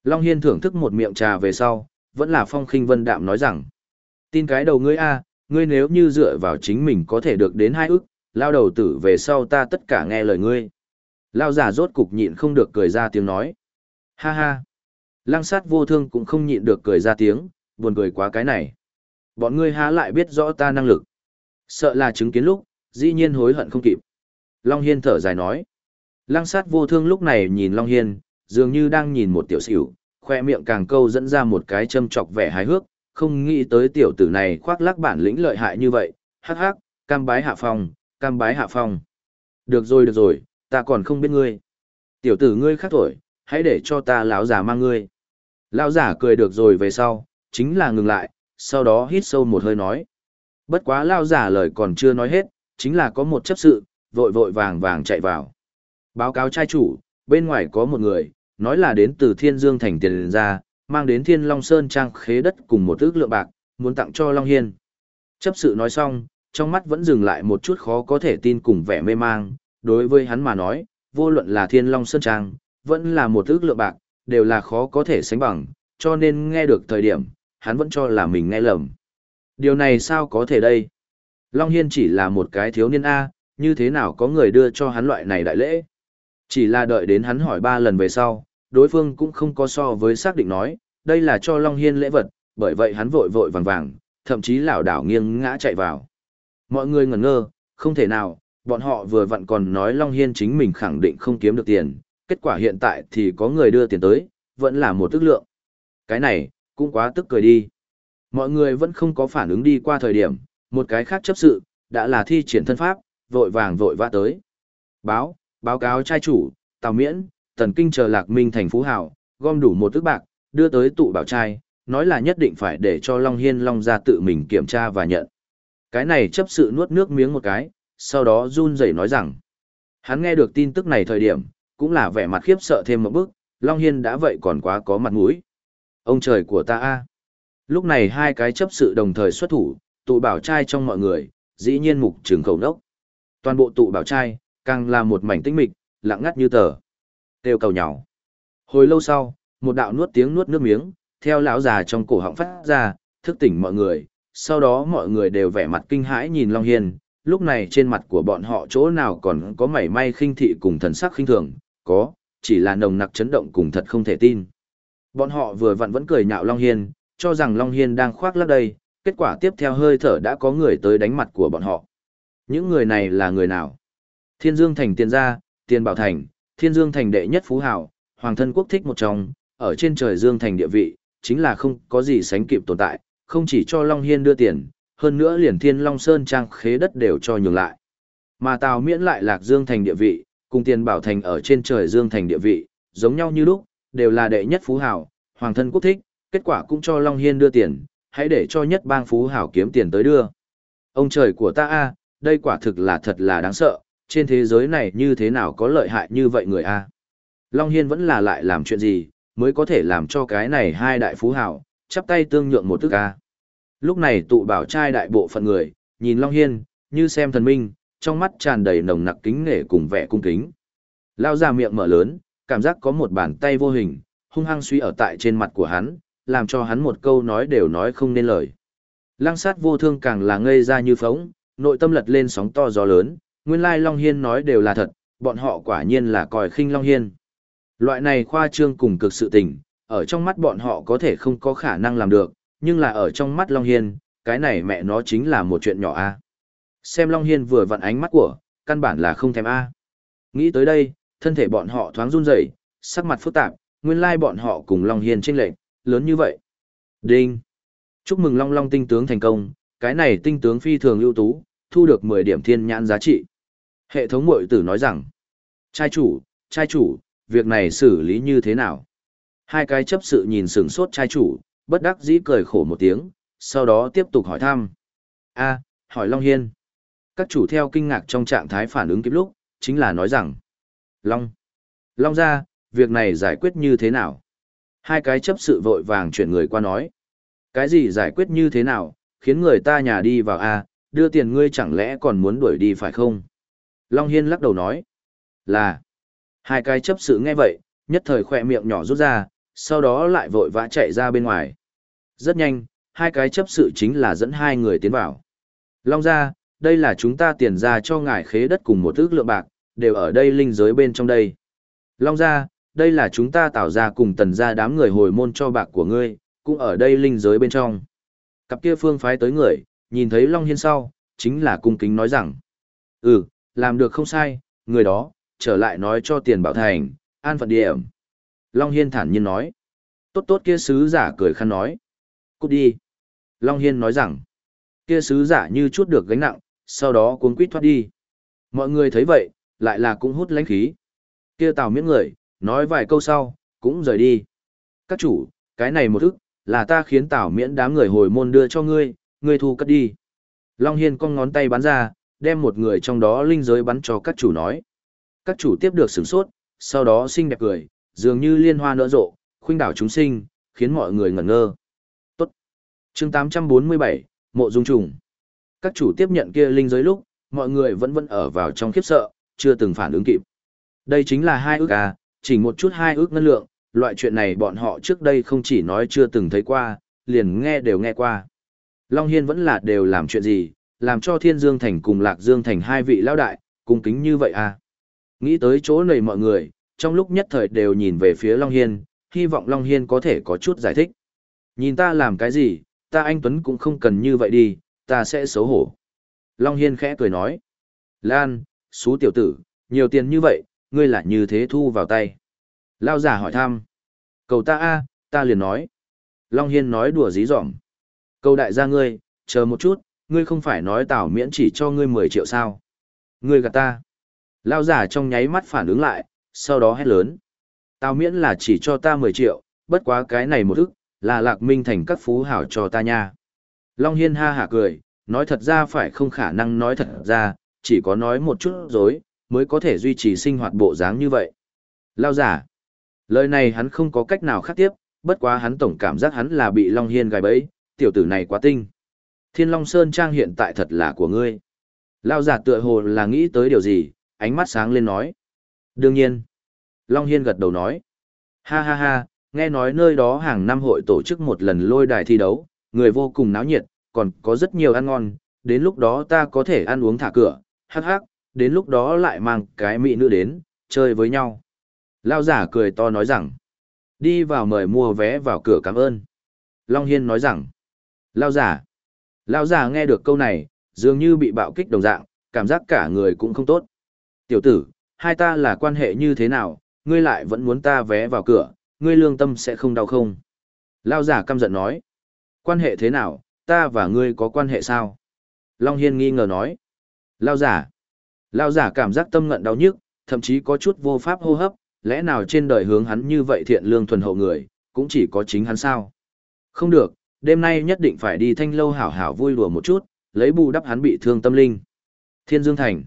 Long Hiên thưởng thức một miệng trà về sau, vẫn là phong khinh vân đạm nói rằng. Tin cái đầu ngươi a ngươi nếu như dựa vào chính mình có thể được đến hai ức, lao đầu tử về sau ta tất cả nghe lời ngươi. Lao giả rốt cục nhịn không được cười ra tiếng nói. Ha ha. Lăng sát vô thương cũng không nhịn được cười ra tiếng, buồn cười quá cái này. Bọn ngươi há lại biết rõ ta năng lực. Sợ là chứng kiến lúc, dĩ nhiên hối hận không kịp. Long Hiên thở dài nói. Lăng sát vô thương lúc này nhìn Long Hiên, dường như đang nhìn một tiểu xỉu, khoe miệng càng câu dẫn ra một cái châm chọc vẻ hài hước, không nghĩ tới tiểu tử này khoác lác bản lĩnh lợi hại như vậy, hắc hắc, cam bái hạ phong, cam bái hạ phong. Được rồi được rồi, ta còn không biết ngươi. Tiểu tử ngươi khác tuổi, hãy để cho ta lão giả mang ngươi. Lão giả cười được rồi về sau, chính là ngừng lại, sau đó hít sâu một hơi nói. Bất quá lao giả lời còn chưa nói hết, chính là có một chấp sự, vội vội vàng vàng chạy vào. Báo cáo trai chủ, bên ngoài có một người, nói là đến từ Thiên Dương thành tiền ra, mang đến Thiên Long Sơn trang khế đất cùng một ước lượng bạc, muốn tặng cho Long Hiên. Chấp sự nói xong, trong mắt vẫn dừng lại một chút khó có thể tin cùng vẻ mê mang, đối với hắn mà nói, vô luận là Thiên Long Sơn trang, vẫn là một ước lượng bạc, đều là khó có thể sánh bằng, cho nên nghe được thời điểm, hắn vẫn cho là mình nghe lầm. Điều này sao có thể đây? Long Hiên chỉ là một cái thiếu niên A, như thế nào có người đưa cho hắn loại này đại lễ? Chỉ là đợi đến hắn hỏi ba lần về sau, đối phương cũng không có so với xác định nói, đây là cho Long Hiên lễ vật, bởi vậy hắn vội vội vàng vàng, thậm chí lảo đảo nghiêng ngã chạy vào. Mọi người ngẩn ngơ, không thể nào, bọn họ vừa vặn còn nói Long Hiên chính mình khẳng định không kiếm được tiền, kết quả hiện tại thì có người đưa tiền tới, vẫn là một tức lượng. Cái này, cũng quá tức cười đi. Mọi người vẫn không có phản ứng đi qua thời điểm, một cái khác chấp sự, đã là thi triển thân pháp, vội vàng vội vã tới. Báo, báo cáo trai chủ, Tào Miễn, Tần Kinh chờ Lạc Minh thành phú hảo, gom đủ một tức bạc, đưa tới tụ bảo trai, nói là nhất định phải để cho Long Hiên Long ra tự mình kiểm tra và nhận. Cái này chấp sự nuốt nước miếng một cái, sau đó run rẩy nói rằng, hắn nghe được tin tức này thời điểm, cũng là vẻ mặt khiếp sợ thêm một bước, Long Hiên đã vậy còn quá có mặt mũi. Ông trời của ta a Lúc này hai cái chấp sự đồng thời xuất thủ, tụ bảo trai trong mọi người, dĩ nhiên mục trường khẩu đốc. Toàn bộ tụ bảo trai, càng là một mảnh tinh mịch, lặng ngắt như tờ. Têu cầu nhỏ. Hồi lâu sau, một đạo nuốt tiếng nuốt nước miếng, theo lão già trong cổ họng phát ra, thức tỉnh mọi người, sau đó mọi người đều vẻ mặt kinh hãi nhìn Long Hiên, lúc này trên mặt của bọn họ chỗ nào còn có mảy may khinh thị cùng thần sắc khinh thường, có, chỉ là nồng nặc chấn động cùng thật không thể tin. Bọn họ vừa vặn vẫn cười nhạo Long Hiên, cho rằng Long Hiên đang khoác lắc đây, kết quả tiếp theo hơi thở đã có người tới đánh mặt của bọn họ. Những người này là người nào? Thiên Dương Thành tiền gia, tiền bảo thành, Thiên Dương Thành đệ nhất phú hào, hoàng thân quốc thích một trong, ở trên trời Dương Thành địa vị, chính là không có gì sánh kịp tồn tại, không chỉ cho Long Hiên đưa tiền, hơn nữa liền Thiên Long Sơn trang khế đất đều cho nhường lại. Mà Tào Miễn lại lạc Dương Thành địa vị, cùng tiền bảo thành ở trên trời Dương Thành địa vị, giống nhau như lúc, đều là đệ nhất phú hào, hoàng thân quốc thích, kết quả cũng cho Long Hiên đưa tiền, hãy để cho nhất bang phú hảo kiếm tiền tới đưa. Ông trời của ta a đây quả thực là thật là đáng sợ, trên thế giới này như thế nào có lợi hại như vậy người a Long Hiên vẫn là lại làm chuyện gì, mới có thể làm cho cái này hai đại phú hảo, chắp tay tương nhượng một tức a Lúc này tụ bảo trai đại bộ phận người, nhìn Long Hiên, như xem thần minh, trong mắt tràn đầy nồng nặc kính nể cùng vẻ cung kính. Lao ra miệng mở lớn, cảm giác có một bàn tay vô hình, hung hăng suy ở tại trên mặt của hắn, làm cho hắn một câu nói đều nói không nên lời. Lăng sát vô thương càng là ngây ra như phóng, nội tâm lật lên sóng to gió lớn, nguyên lai Long Hiên nói đều là thật, bọn họ quả nhiên là còi khinh Long Hiên. Loại này khoa trương cùng cực sự tình, ở trong mắt bọn họ có thể không có khả năng làm được, nhưng là ở trong mắt Long Hiên, cái này mẹ nó chính là một chuyện nhỏ a Xem Long Hiên vừa vặn ánh mắt của, căn bản là không thèm a Nghĩ tới đây, thân thể bọn họ thoáng run rẩy sắc mặt phức tạp, nguyên lai bọn họ cùng Long Hiên chênh lệch lớn như vậy. Đinh! Chúc mừng Long Long tinh tướng thành công, cái này tinh tướng phi thường ưu tú, thu được 10 điểm thiên nhãn giá trị. Hệ thống mội tử nói rằng, trai chủ, trai chủ, việc này xử lý như thế nào? Hai cái chấp sự nhìn sửng sốt trai chủ, bất đắc dĩ cười khổ một tiếng, sau đó tiếp tục hỏi thăm. a hỏi Long Hiên. Các chủ theo kinh ngạc trong trạng thái phản ứng kịp lúc, chính là nói rằng, Long, Long ra, việc này giải quyết như thế nào? Hai cái chấp sự vội vàng chuyển người qua nói. Cái gì giải quyết như thế nào, khiến người ta nhà đi vào a đưa tiền ngươi chẳng lẽ còn muốn đuổi đi phải không? Long Hiên lắc đầu nói. Là. Hai cái chấp sự nghe vậy, nhất thời khỏe miệng nhỏ rút ra, sau đó lại vội vã chạy ra bên ngoài. Rất nhanh, hai cái chấp sự chính là dẫn hai người tiến vào. Long ra, đây là chúng ta tiền ra cho ngài khế đất cùng một ước lượng bạc, đều ở đây linh giới bên trong đây. Long ra, đây là chúng ta tạo ra cùng tần ra đám người hồi môn cho bạc của ngươi, cũng ở đây linh giới bên trong. Cặp kia phương phái tới người, nhìn thấy Long Hiên sau, chính là cung kính nói rằng, ừ, làm được không sai, người đó, trở lại nói cho tiền bảo thành, an phận điểm. Long Hiên thản nhiên nói, tốt tốt kia sứ giả cười khăn nói, cút đi. Long Hiên nói rằng, kia sứ giả như chút được gánh nặng, sau đó cuốn quýt thoát đi. Mọi người thấy vậy, lại là cũng hút lãnh khí. Kia tào miễn người, nói vài câu sau, cũng rời đi. Các chủ, cái này một thức, là ta khiến tảo miễn đám người hồi môn đưa cho ngươi, ngươi thu cất đi. Long Hiên cong ngón tay bắn ra, đem một người trong đó linh giới bắn cho các chủ nói. Các chủ tiếp được sửng sốt, sau đó xinh đẹp cười, dường như liên hoa nở rộ, khuynh đảo chúng sinh, khiến mọi người ngẩn ngơ. Tốt. chương 847, Mộ Dung Trùng. Các chủ tiếp nhận kia linh giới lúc, mọi người vẫn vẫn ở vào trong khiếp sợ, chưa từng phản ứng kịp. Đây chính là hai ước à, chỉ một chút hai ước ngân lượng, loại chuyện này bọn họ trước đây không chỉ nói chưa từng thấy qua, liền nghe đều nghe qua. Long Hiên vẫn là đều làm chuyện gì, làm cho Thiên Dương Thành cùng Lạc Dương Thành hai vị lão đại, cung kính như vậy à. Nghĩ tới chỗ này mọi người, trong lúc nhất thời đều nhìn về phía Long Hiên, hy vọng Long Hiên có thể có chút giải thích. Nhìn ta làm cái gì, ta anh Tuấn cũng không cần như vậy đi, ta sẽ xấu hổ. Long Hiên khẽ cười nói. Lan, xú tiểu tử, nhiều tiền như vậy, ngươi lại như thế thu vào tay. Lao giả hỏi thăm. Cầu ta a ta liền nói. Long Hiên nói đùa dí dỏm. Cầu đại gia ngươi, chờ một chút, ngươi không phải nói tảo miễn chỉ cho ngươi 10 triệu sao. Ngươi gạt ta. Lao giả trong nháy mắt phản ứng lại, sau đó hét lớn. Tào miễn là chỉ cho ta 10 triệu, bất quá cái này một ức, là lạc minh thành các phú hảo cho ta nha. Long Hiên ha hả cười, nói thật ra phải không khả năng nói thật ra, chỉ có nói một chút dối, mới có thể duy trì sinh hoạt bộ dáng như vậy. Lao giả. Lời này hắn không có cách nào khác tiếp, bất quá hắn tổng cảm giác hắn là bị Long Hiên gài bẫy, tiểu tử này quá tinh. Thiên Long Sơn Trang hiện tại thật là của ngươi. Lao giả tựa hồ là nghĩ tới điều gì, ánh mắt sáng lên nói. Đương nhiên. Long Hiên gật đầu nói. Ha ha ha, nghe nói nơi đó hàng năm hội tổ chức một lần lôi đài thi đấu, người vô cùng náo nhiệt, còn có rất nhiều ăn ngon, đến lúc đó ta có thể ăn uống thả cửa, hắc hắc, đến lúc đó lại mang cái mỹ nữ đến, chơi với nhau. Lao giả cười to nói rằng, đi vào mời mua vé vào cửa cảm ơn. Long Hiên nói rằng, Lao giả. Lao giả nghe được câu này, dường như bị bạo kích đồng dạng, cảm giác cả người cũng không tốt. Tiểu tử, hai ta là quan hệ như thế nào, ngươi lại vẫn muốn ta vé vào cửa, ngươi lương tâm sẽ không đau không? Lao giả căm giận nói. Quan hệ thế nào, ta và ngươi có quan hệ sao? Long Hiên nghi ngờ nói. Lao giả. Lao giả cảm giác tâm ngận đau nhức, thậm chí có chút vô pháp hô hấp, lẽ nào trên đời hướng hắn như vậy thiện lương thuần hậu người, cũng chỉ có chính hắn sao? Không được, đêm nay nhất định phải đi thanh lâu hảo hảo vui đùa một chút, lấy bù đắp hắn bị thương tâm linh. Thiên Dương Thành.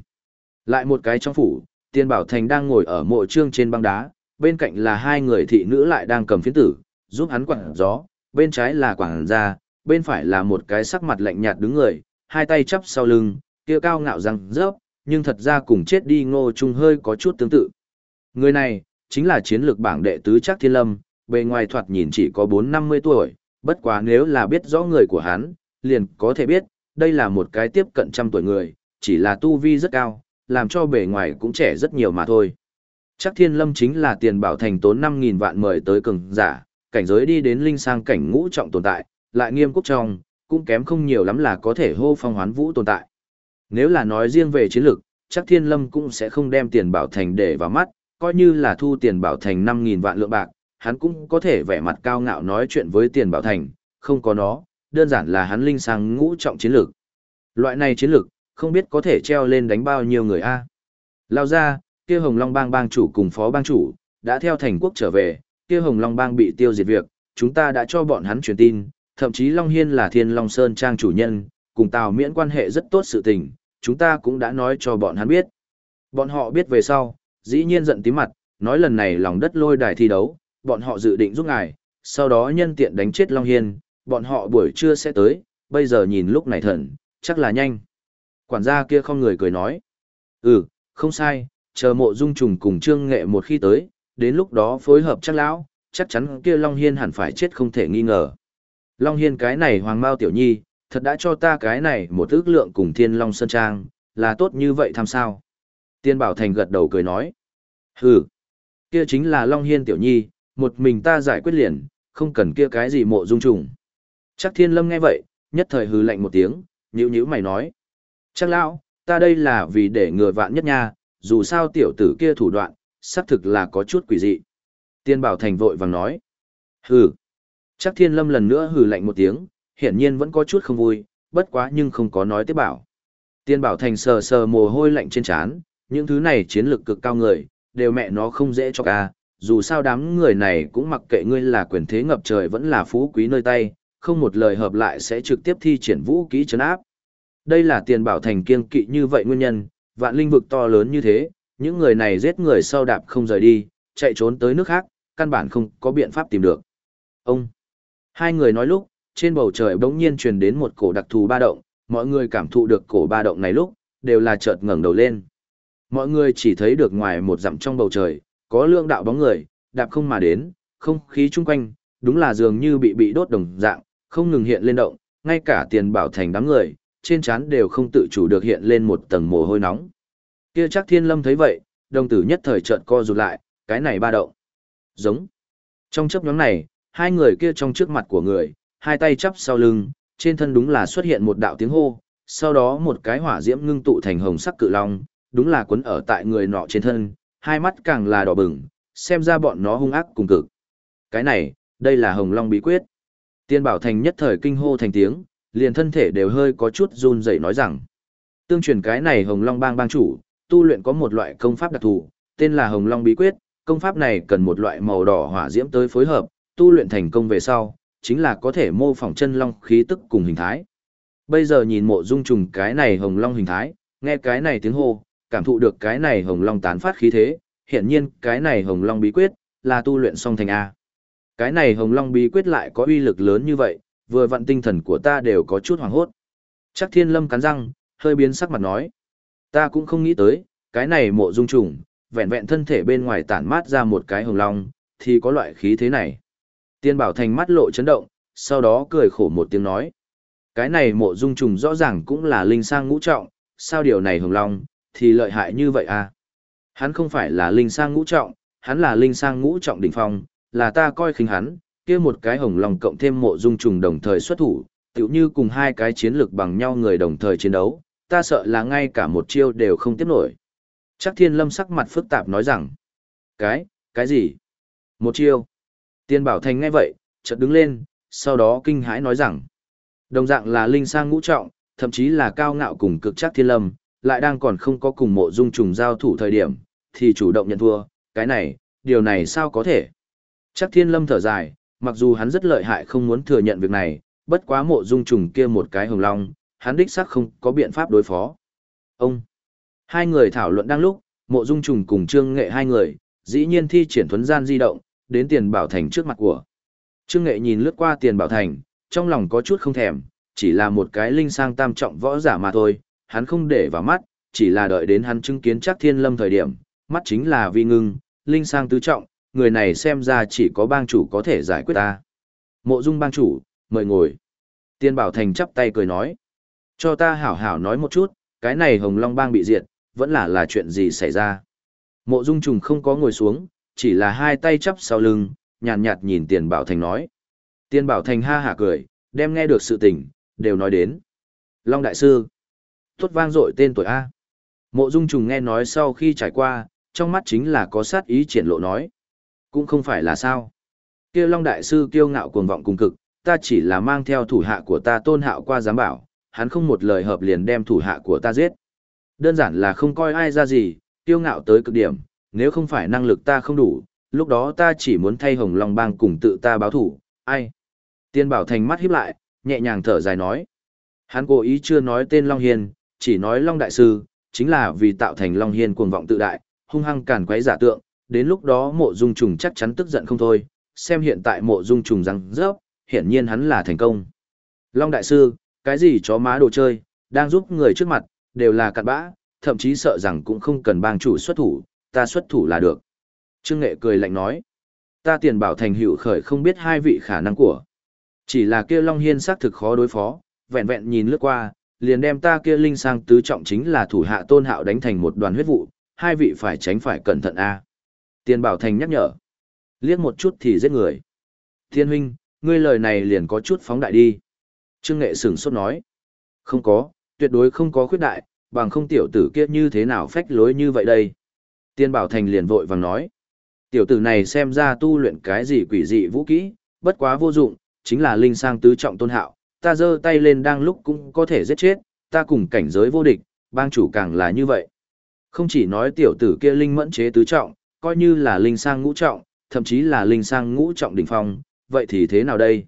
Lại một cái trong phủ, Tiên Bảo Thành đang ngồi ở mộ trương trên băng đá, bên cạnh là hai người thị nữ lại đang cầm phiến tử, giúp hắn quảng gió, bên trái là quảng gia, bên phải là một cái sắc mặt lạnh nhạt đứng người, hai tay chắp sau lưng, kia cao ngạo răng rớp, nhưng thật ra cùng chết đi ngô trung hơi có chút tương tự. Người này, chính là chiến lược bảng đệ tứ chắc thiên lâm, bề ngoài thoạt nhìn chỉ có 4-50 tuổi, bất quá nếu là biết rõ người của hắn, liền có thể biết, đây là một cái tiếp cận trăm tuổi người, chỉ là tu vi rất cao, làm cho bề ngoài cũng trẻ rất nhiều mà thôi. Chắc thiên lâm chính là tiền bảo thành tốn 5.000 vạn mời tới cường giả, cảnh giới đi đến linh sang cảnh ngũ trọng tồn tại, lại nghiêm quốc trong, cũng kém không nhiều lắm là có thể hô phong hoán vũ tồn tại. Nếu là nói riêng về chiến lược, chắc thiên lâm cũng sẽ không đem tiền bảo thành để vào mắt, coi như là thu tiền bảo thành 5.000 vạn lượng bạc, hắn cũng có thể vẻ mặt cao ngạo nói chuyện với tiền bảo thành, không có nó, đơn giản là hắn linh sang ngũ trọng chiến lược. Loại này chiến lược, không biết có thể treo lên đánh bao nhiêu người a. Lao ra, kia Hồng Long Bang bang chủ cùng phó bang chủ, đã theo thành quốc trở về, kia Hồng Long Bang bị tiêu diệt việc, chúng ta đã cho bọn hắn truyền tin, thậm chí Long Hiên là Thiên Long Sơn Trang chủ nhân, cùng Tào Miễn quan hệ rất tốt sự tình, chúng ta cũng đã nói cho bọn hắn biết. Bọn họ biết về sau, dĩ nhiên giận tím mặt, nói lần này lòng đất lôi đài thi đấu, bọn họ dự định giúp ngài, sau đó nhân tiện đánh chết Long Hiên, bọn họ buổi trưa sẽ tới, bây giờ nhìn lúc này thần, chắc là nhanh. Quản gia kia không người cười nói. Ừ, không sai, chờ mộ dung trùng cùng trương nghệ một khi tới, đến lúc đó phối hợp chắc lão, chắc chắn kia Long Hiên hẳn phải chết không thể nghi ngờ. Long Hiên cái này hoàng mao tiểu nhi, thật đã cho ta cái này một ước lượng cùng thiên Long Sơn Trang, là tốt như vậy tham sao. Tiên Bảo Thành gật đầu cười nói. Hừ, kia chính là Long Hiên tiểu nhi, một mình ta giải quyết liền, không cần kia cái gì mộ dung trùng. Chắc thiên lâm nghe vậy, nhất thời hừ lạnh một tiếng, nhữ nhữ mày nói. Chắc lão, ta đây là vì để ngừa vạn nhất nha, dù sao tiểu tử kia thủ đoạn, xác thực là có chút quỷ dị. Tiên Bảo Thành vội vàng nói. Hừ. Chắc thiên lâm lần nữa hừ lạnh một tiếng, hiển nhiên vẫn có chút không vui, bất quá nhưng không có nói tiếp bảo. Tiên Bảo Thành sờ sờ mồ hôi lạnh trên trán, những thứ này chiến lược cực cao người, đều mẹ nó không dễ cho ca, dù sao đám người này cũng mặc kệ ngươi là quyền thế ngập trời vẫn là phú quý nơi tay, không một lời hợp lại sẽ trực tiếp thi triển vũ kỹ chấn áp. Đây là tiền bảo thành kiên kỵ như vậy nguyên nhân, vạn linh vực to lớn như thế, những người này giết người sau đạp không rời đi, chạy trốn tới nước khác, căn bản không có biện pháp tìm được. Ông! Hai người nói lúc, trên bầu trời bỗng nhiên truyền đến một cổ đặc thù ba động, mọi người cảm thụ được cổ ba động này lúc, đều là chợt ngẩng đầu lên. Mọi người chỉ thấy được ngoài một dặm trong bầu trời, có lượng đạo bóng người, đạp không mà đến, không khí chung quanh, đúng là dường như bị bị đốt đồng dạng, không ngừng hiện lên động, ngay cả tiền bảo thành đám người, trên trán đều không tự chủ được hiện lên một tầng mồ hôi nóng. Kia chắc thiên lâm thấy vậy, đồng tử nhất thời trợn co rụt lại, cái này ba động. Giống. Trong chấp nhóm này, hai người kia trong trước mặt của người, hai tay chắp sau lưng, trên thân đúng là xuất hiện một đạo tiếng hô, sau đó một cái hỏa diễm ngưng tụ thành hồng sắc cự long, đúng là quấn ở tại người nọ trên thân, hai mắt càng là đỏ bừng, xem ra bọn nó hung ác cùng cực. Cái này, đây là hồng long bí quyết. Tiên bảo thành nhất thời kinh hô thành tiếng, liền thân thể đều hơi có chút run rẩy nói rằng. Tương truyền cái này hồng long bang bang chủ, tu luyện có một loại công pháp đặc thù, tên là hồng long bí quyết, công pháp này cần một loại màu đỏ hỏa diễm tới phối hợp, tu luyện thành công về sau, chính là có thể mô phỏng chân long khí tức cùng hình thái. Bây giờ nhìn mộ dung trùng cái này hồng long hình thái, nghe cái này tiếng hô, cảm thụ được cái này hồng long tán phát khí thế, hiện nhiên cái này hồng long bí quyết, là tu luyện song thành A. Cái này hồng long bí quyết lại có uy lực lớn như vậy, vừa vặn tinh thần của ta đều có chút hoảng hốt. Chắc thiên lâm cắn răng, hơi biến sắc mặt nói. Ta cũng không nghĩ tới, cái này mộ dung trùng, vẹn vẹn thân thể bên ngoài tản mát ra một cái hồng long, thì có loại khí thế này. Tiên bảo thành mắt lộ chấn động, sau đó cười khổ một tiếng nói. Cái này mộ dung trùng rõ ràng cũng là linh sang ngũ trọng, sao điều này hồng long, thì lợi hại như vậy à? Hắn không phải là linh sang ngũ trọng, hắn là linh sang ngũ trọng đỉnh phong, là ta coi khinh hắn, kia một cái hồng long cộng thêm mộ dung trùng đồng thời xuất thủ, tựu như cùng hai cái chiến lực bằng nhau người đồng thời chiến đấu, ta sợ là ngay cả một chiêu đều không tiếp nổi. Chắc thiên lâm sắc mặt phức tạp nói rằng, cái, cái gì? Một chiêu. Tiên bảo thành ngay vậy, chợt đứng lên, sau đó kinh hãi nói rằng, đồng dạng là linh sang ngũ trọng, thậm chí là cao ngạo cùng cực chắc thiên lâm, lại đang còn không có cùng mộ dung trùng giao thủ thời điểm, thì chủ động nhận thua, cái này, điều này sao có thể? Chắc thiên lâm thở dài, mặc dù hắn rất lợi hại không muốn thừa nhận việc này, bất quá mộ dung trùng kia một cái hồng long, hắn đích xác không có biện pháp đối phó. Ông, hai người thảo luận đang lúc, mộ dung trùng cùng trương nghệ hai người, dĩ nhiên thi triển thuấn gian di động, đến tiền bảo thành trước mặt của. Trương nghệ nhìn lướt qua tiền bảo thành, trong lòng có chút không thèm, chỉ là một cái linh sang tam trọng võ giả mà thôi, hắn không để vào mắt, chỉ là đợi đến hắn chứng kiến chắc thiên lâm thời điểm, mắt chính là vi ngưng, linh sang tứ trọng, người này xem ra chỉ có bang chủ có thể giải quyết ta. Mộ dung bang chủ, mời ngồi. Tiên bảo thành chắp tay cười nói. Cho ta hảo hảo nói một chút, cái này hồng long bang bị diệt, vẫn là là chuyện gì xảy ra. Mộ dung trùng không có ngồi xuống, chỉ là hai tay chắp sau lưng, nhàn nhạt, nhạt nhìn tiền bảo thành nói. Tiên bảo thành ha hả cười, đem nghe được sự tình, đều nói đến. Long đại sư, tốt vang dội tên tuổi A. Mộ dung trùng nghe nói sau khi trải qua, trong mắt chính là có sát ý triển lộ nói. Cũng không phải là sao. kia Long đại sư kiêu ngạo cuồng vọng cùng cực, ta chỉ là mang theo thủ hạ của ta tôn hạo qua giám bảo, hắn không một lời hợp liền đem thủ hạ của ta giết. Đơn giản là không coi ai ra gì, kiêu ngạo tới cực điểm, nếu không phải năng lực ta không đủ, lúc đó ta chỉ muốn thay Hồng Long Bang cùng tự ta báo thủ, ai? Tiên Bảo Thành mắt híp lại, nhẹ nhàng thở dài nói. Hắn cố ý chưa nói tên Long Hiên, chỉ nói Long Đại Sư, chính là vì tạo thành Long Hiên cuồng vọng tự đại, hung hăng cản quấy giả tượng, đến lúc đó mộ dung trùng chắc chắn tức giận không thôi, xem hiện tại mộ dung trùng răng rớp, hiển nhiên hắn là thành công. Long Đại Sư, cái gì chó má đồ chơi, đang giúp người trước mặt, đều là cặn bã, thậm chí sợ rằng cũng không cần bang chủ xuất thủ, ta xuất thủ là được. Trương Nghệ cười lạnh nói, ta tiền bảo thành hữu khởi không biết hai vị khả năng của. Chỉ là kia Long Hiên xác thực khó đối phó, vẹn vẹn nhìn lướt qua, liền đem ta kia linh sang tứ trọng chính là thủ hạ tôn hạo đánh thành một đoàn huyết vụ, hai vị phải tránh phải cẩn thận a. Tiền bảo thành nhắc nhở, liếc một chút thì giết người. Thiên huynh, ngươi lời này liền có chút phóng đại đi. Trương Nghệ sửng sốt nói, không có, tuyệt đối không có khuyết đại, bằng không tiểu tử kia như thế nào phách lối như vậy đây. Tiên Bảo Thành liền vội vàng nói. Tiểu tử này xem ra tu luyện cái gì quỷ dị vũ kỹ, bất quá vô dụng, chính là linh sang tứ trọng tôn hạo, ta giơ tay lên đang lúc cũng có thể giết chết, ta cùng cảnh giới vô địch, bang chủ càng là như vậy. Không chỉ nói tiểu tử kia linh mẫn chế tứ trọng, coi như là linh sang ngũ trọng, thậm chí là linh sang ngũ trọng đỉnh phong, vậy thì thế nào đây?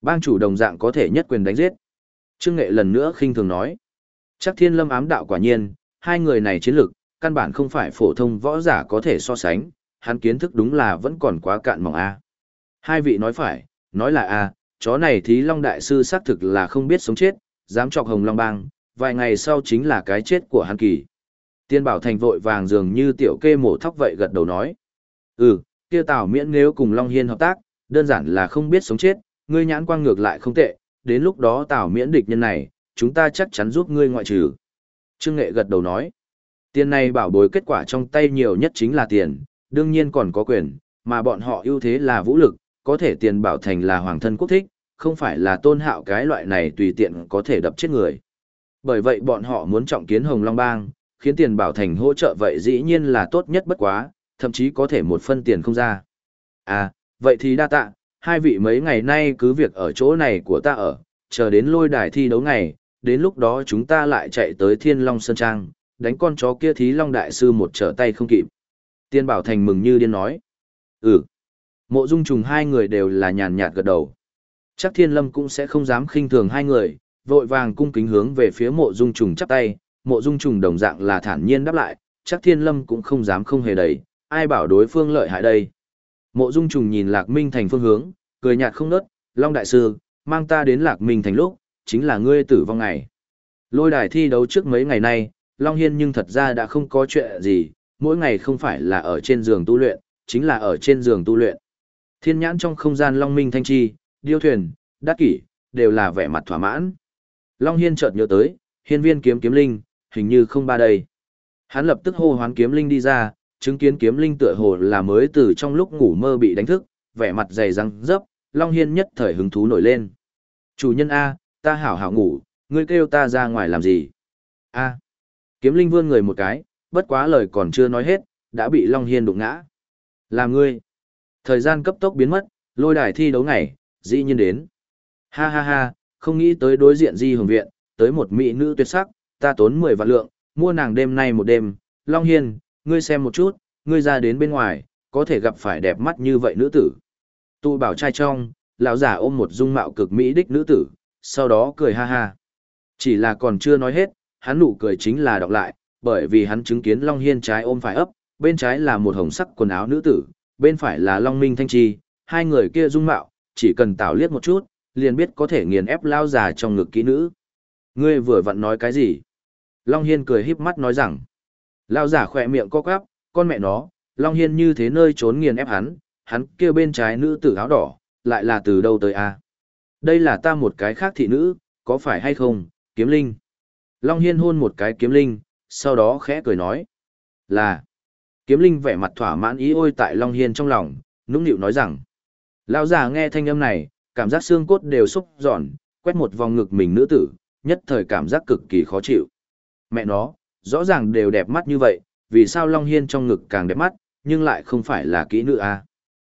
Bang chủ đồng dạng có thể nhất quyền đánh giết. Trương Nghệ lần nữa khinh thường nói. Chắc thiên lâm ám đạo quả nhiên, hai người này chiến lực, căn bản không phải phổ thông võ giả có thể so sánh, hắn kiến thức đúng là vẫn còn quá cạn mỏng a. Hai vị nói phải, nói là a, chó này thí Long đại sư xác thực là không biết sống chết, dám chọc Hồng Long bang, vài ngày sau chính là cái chết của hắn kỳ. Tiên Bảo Thành vội vàng dường như tiểu kê mổ thóc vậy gật đầu nói. Ừ, kia Tào Miễn nếu cùng Long Hiên hợp tác, đơn giản là không biết sống chết, ngươi nhãn quang ngược lại không tệ, đến lúc đó Tào Miễn địch nhân này, chúng ta chắc chắn giúp ngươi ngoại trừ. Trương Nghệ gật đầu nói. Tiền này bảo bối kết quả trong tay nhiều nhất chính là tiền, đương nhiên còn có quyền, mà bọn họ ưu thế là vũ lực, có thể tiền bảo thành là hoàng thân quốc thích, không phải là tôn hạo cái loại này tùy tiện có thể đập chết người. Bởi vậy bọn họ muốn trọng kiến Hồng Long Bang, khiến tiền bảo thành hỗ trợ vậy dĩ nhiên là tốt nhất bất quá, thậm chí có thể một phân tiền không ra. À, vậy thì đa tạ, hai vị mấy ngày nay cứ việc ở chỗ này của ta ở, chờ đến lôi đài thi đấu ngày, đến lúc đó chúng ta lại chạy tới Thiên Long Sơn Trang, đánh con chó kia thí Long Đại Sư một trở tay không kịp. Tiên Bảo Thành mừng như điên nói. Ừ. Mộ Dung Trùng hai người đều là nhàn nhạt gật đầu. Chắc Thiên Lâm cũng sẽ không dám khinh thường hai người, vội vàng cung kính hướng về phía Mộ Dung Trùng chắp tay, Mộ Dung Trùng đồng dạng là thản nhiên đáp lại, chắc Thiên Lâm cũng không dám không hề đầy, ai bảo đối phương lợi hại đây. Mộ Dung Trùng nhìn Lạc Minh Thành phương hướng, cười nhạt không nớt, Long Đại Sư, mang ta đến Lạc Minh Thành lúc, chính là ngươi tử vong ngày. Lôi đài thi đấu trước mấy ngày nay, Long Hiên nhưng thật ra đã không có chuyện gì, mỗi ngày không phải là ở trên giường tu luyện, chính là ở trên giường tu luyện. Thiên nhãn trong không gian Long Minh Thanh Chi, Điêu Thuyền, Đắc Kỷ, đều là vẻ mặt thỏa mãn. Long Hiên chợt nhớ tới, hiên viên kiếm kiếm linh, hình như không ba đây. Hắn lập tức hô hoán kiếm linh đi ra, chứng kiến kiếm linh tựa hồ là mới từ trong lúc ngủ mơ bị đánh thức, vẻ mặt dày răng dấp, Long Hiên nhất thời hứng thú nổi lên. Chủ nhân A, ta hảo hảo ngủ, ngươi kêu ta ra ngoài làm gì? A. Kiếm linh vươn người một cái, bất quá lời còn chưa nói hết, đã bị Long Hiên đụng ngã. Là ngươi. Thời gian cấp tốc biến mất, lôi đài thi đấu ngày, dĩ nhiên đến. Ha ha ha, không nghĩ tới đối diện di hồng viện, tới một mỹ nữ tuyệt sắc, ta tốn 10 vạn lượng, mua nàng đêm nay một đêm. Long Hiên, ngươi xem một chút, ngươi ra đến bên ngoài, có thể gặp phải đẹp mắt như vậy nữ tử. Tụ bảo trai trong, lão giả ôm một dung mạo cực mỹ đích nữ tử, sau đó cười ha ha. Chỉ là còn chưa nói hết, hắn nụ cười chính là đọc lại, bởi vì hắn chứng kiến Long Hiên trái ôm phải ấp, bên trái là một hồng sắc quần áo nữ tử, bên phải là Long Minh Thanh Chi, hai người kia dung mạo, chỉ cần tảo liếc một chút, liền biết có thể nghiền ép lao già trong ngực kỹ nữ. Ngươi vừa vặn nói cái gì? Long Hiên cười híp mắt nói rằng, lao giả khỏe miệng co quắp, con mẹ nó, Long Hiên như thế nơi trốn nghiền ép hắn, hắn kia bên trái nữ tử áo đỏ, lại là từ đâu tới a? Đây là ta một cái khác thị nữ, có phải hay không, kiếm linh. Long Hiên hôn một cái kiếm linh, sau đó khẽ cười nói. Là. Kiếm linh vẻ mặt thỏa mãn ý ôi tại Long Hiên trong lòng, nũng nịu nói rằng. Lão già nghe thanh âm này, cảm giác xương cốt đều xúc giòn, quét một vòng ngực mình nữ tử, nhất thời cảm giác cực kỳ khó chịu. Mẹ nó, rõ ràng đều đẹp mắt như vậy, vì sao Long Hiên trong ngực càng đẹp mắt, nhưng lại không phải là kỹ nữ à?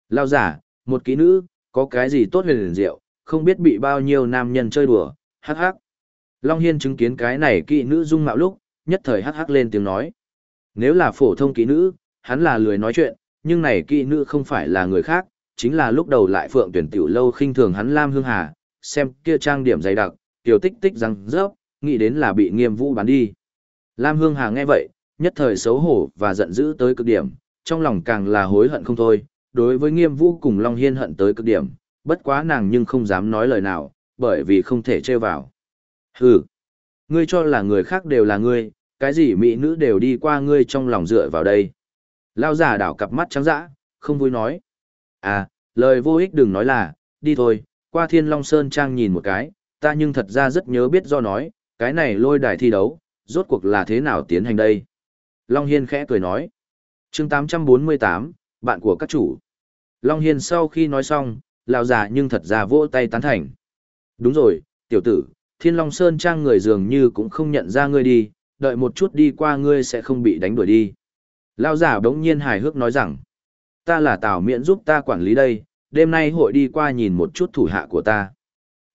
Lão giả, một kỹ nữ, có cái gì tốt huyền liền diệu, không biết bị bao nhiêu nam nhân chơi đùa, hắc hắc. Long Hiên chứng kiến cái này kỵ nữ dung mạo lúc, nhất thời hắc hắc lên tiếng nói. Nếu là phổ thông kỵ nữ, hắn là lười nói chuyện, nhưng này kỵ nữ không phải là người khác, chính là lúc đầu lại phượng tuyển tiểu lâu khinh thường hắn Lam Hương Hà, xem kia trang điểm dày đặc, tiểu tích tích răng rớp, nghĩ đến là bị nghiêm vũ bán đi. Lam Hương Hà nghe vậy, nhất thời xấu hổ và giận dữ tới cực điểm, trong lòng càng là hối hận không thôi, đối với nghiêm vũ cùng Long Hiên hận tới cực điểm, bất quá nàng nhưng không dám nói lời nào, bởi vì không thể trêu vào. Hừ, ngươi cho là người khác đều là ngươi, cái gì mỹ nữ đều đi qua ngươi trong lòng dựa vào đây. Lao giả đảo cặp mắt trắng dã, không vui nói. À, lời vô ích đừng nói là, đi thôi, qua thiên long sơn trang nhìn một cái, ta nhưng thật ra rất nhớ biết do nói, cái này lôi đài thi đấu, rốt cuộc là thế nào tiến hành đây. Long Hiên khẽ cười nói. chương 848, bạn của các chủ. Long Hiên sau khi nói xong, lão già nhưng thật ra vỗ tay tán thành. Đúng rồi, tiểu tử, Thiên Long Sơn Trang người dường như cũng không nhận ra ngươi đi, đợi một chút đi qua ngươi sẽ không bị đánh đuổi đi. Lão giả đống nhiên hài hước nói rằng, ta là Tào Miễn giúp ta quản lý đây, đêm nay hội đi qua nhìn một chút thủ hạ của ta.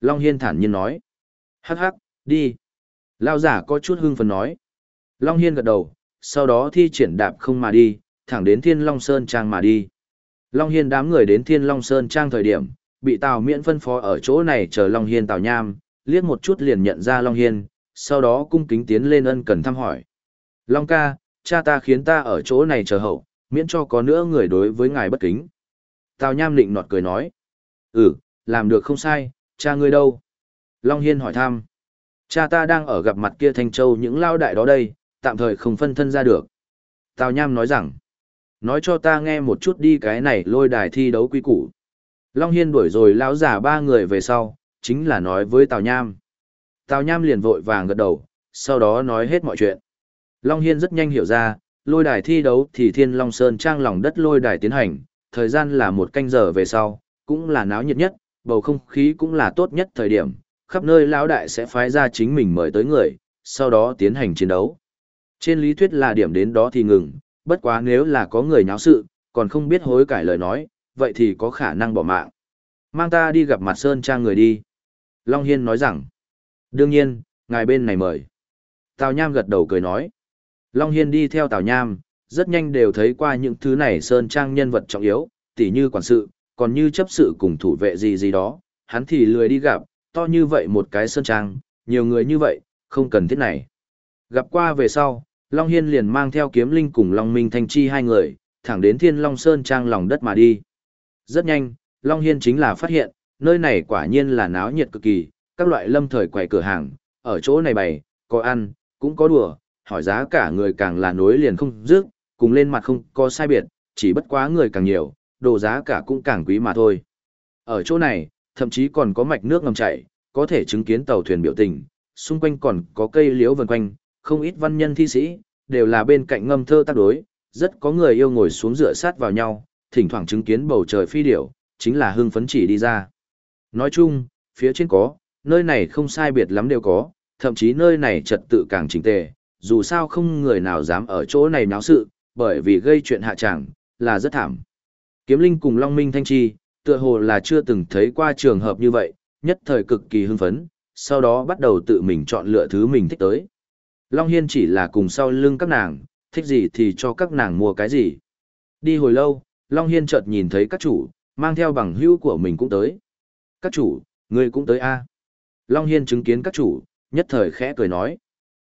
Long Hiên thản nhiên nói, hắc hắc, đi. Lão giả có chút hưng phấn nói. Long Hiên gật đầu, sau đó thi triển đạp không mà đi, thẳng đến Thiên Long Sơn Trang mà đi. Long Hiên đám người đến Thiên Long Sơn Trang thời điểm, bị Tào Miễn phân phó ở chỗ này chờ Long Hiên Tào Nham, liếc một chút liền nhận ra Long Hiên, sau đó cung kính tiến lên ân cần thăm hỏi. Long ca, cha ta khiến ta ở chỗ này chờ hậu, miễn cho có nữa người đối với ngài bất kính. Tào Nham định nọt cười nói. Ừ, làm được không sai, cha ngươi đâu? Long Hiên hỏi thăm. Cha ta đang ở gặp mặt kia Thanh Châu những lao đại đó đây, tạm thời không phân thân ra được. Tào Nham nói rằng, nói cho ta nghe một chút đi cái này lôi đài thi đấu quy củ. Long Hiên đuổi rồi lão giả ba người về sau, chính là nói với Tào Nham. Tào Nham liền vội vàng gật đầu, sau đó nói hết mọi chuyện. Long Hiên rất nhanh hiểu ra, lôi đài thi đấu thì Thiên Long Sơn trang lòng đất lôi đài tiến hành, thời gian là một canh giờ về sau, cũng là náo nhiệt nhất, bầu không khí cũng là tốt nhất thời điểm, khắp nơi lão đại sẽ phái ra chính mình mời tới người, sau đó tiến hành chiến đấu. Trên lý thuyết là điểm đến đó thì ngừng, bất quá nếu là có người nháo sự, còn không biết hối cải lời nói, vậy thì có khả năng bỏ mạng. Mang ta đi gặp mặt Sơn Trang người đi. Long Hiên nói rằng, đương nhiên, ngài bên này mời. Tào Nham gật đầu cười nói. Long Hiên đi theo Tào Nham, rất nhanh đều thấy qua những thứ này Sơn Trang nhân vật trọng yếu, tỉ như quản sự, còn như chấp sự cùng thủ vệ gì gì đó, hắn thì lười đi gặp, to như vậy một cái Sơn Trang, nhiều người như vậy, không cần thiết này. Gặp qua về sau, Long Hiên liền mang theo kiếm linh cùng Long Minh Thanh Chi hai người, thẳng đến Thiên Long Sơn Trang lòng đất mà đi. Rất nhanh, Long Hiên chính là phát hiện, nơi này quả nhiên là náo nhiệt cực kỳ, các loại lâm thời quầy cửa hàng, ở chỗ này bày, có ăn, cũng có đùa, hỏi giá cả người càng là nối liền không dứt, cùng lên mặt không có sai biệt, chỉ bất quá người càng nhiều, đồ giá cả cũng càng quý mà thôi. Ở chỗ này, thậm chí còn có mạch nước ngầm chảy, có thể chứng kiến tàu thuyền biểu tình, xung quanh còn có cây liễu vần quanh, không ít văn nhân thi sĩ, đều là bên cạnh ngâm thơ tác đối, rất có người yêu ngồi xuống dựa sát vào nhau, thỉnh thoảng chứng kiến bầu trời phi điểu, chính là hưng phấn chỉ đi ra. Nói chung, phía trên có, nơi này không sai biệt lắm đều có, thậm chí nơi này trật tự càng chỉnh tề, dù sao không người nào dám ở chỗ này náo sự, bởi vì gây chuyện hạ trạng là rất thảm. Kiếm Linh cùng Long Minh Thanh Chi, tựa hồ là chưa từng thấy qua trường hợp như vậy, nhất thời cực kỳ hưng phấn, sau đó bắt đầu tự mình chọn lựa thứ mình thích tới. Long Hiên chỉ là cùng sau lưng các nàng, thích gì thì cho các nàng mua cái gì. Đi hồi lâu, Long Hiên chợt nhìn thấy các chủ, mang theo bằng hữu của mình cũng tới. Các chủ, người cũng tới a Long Hiên chứng kiến các chủ, nhất thời khẽ cười nói.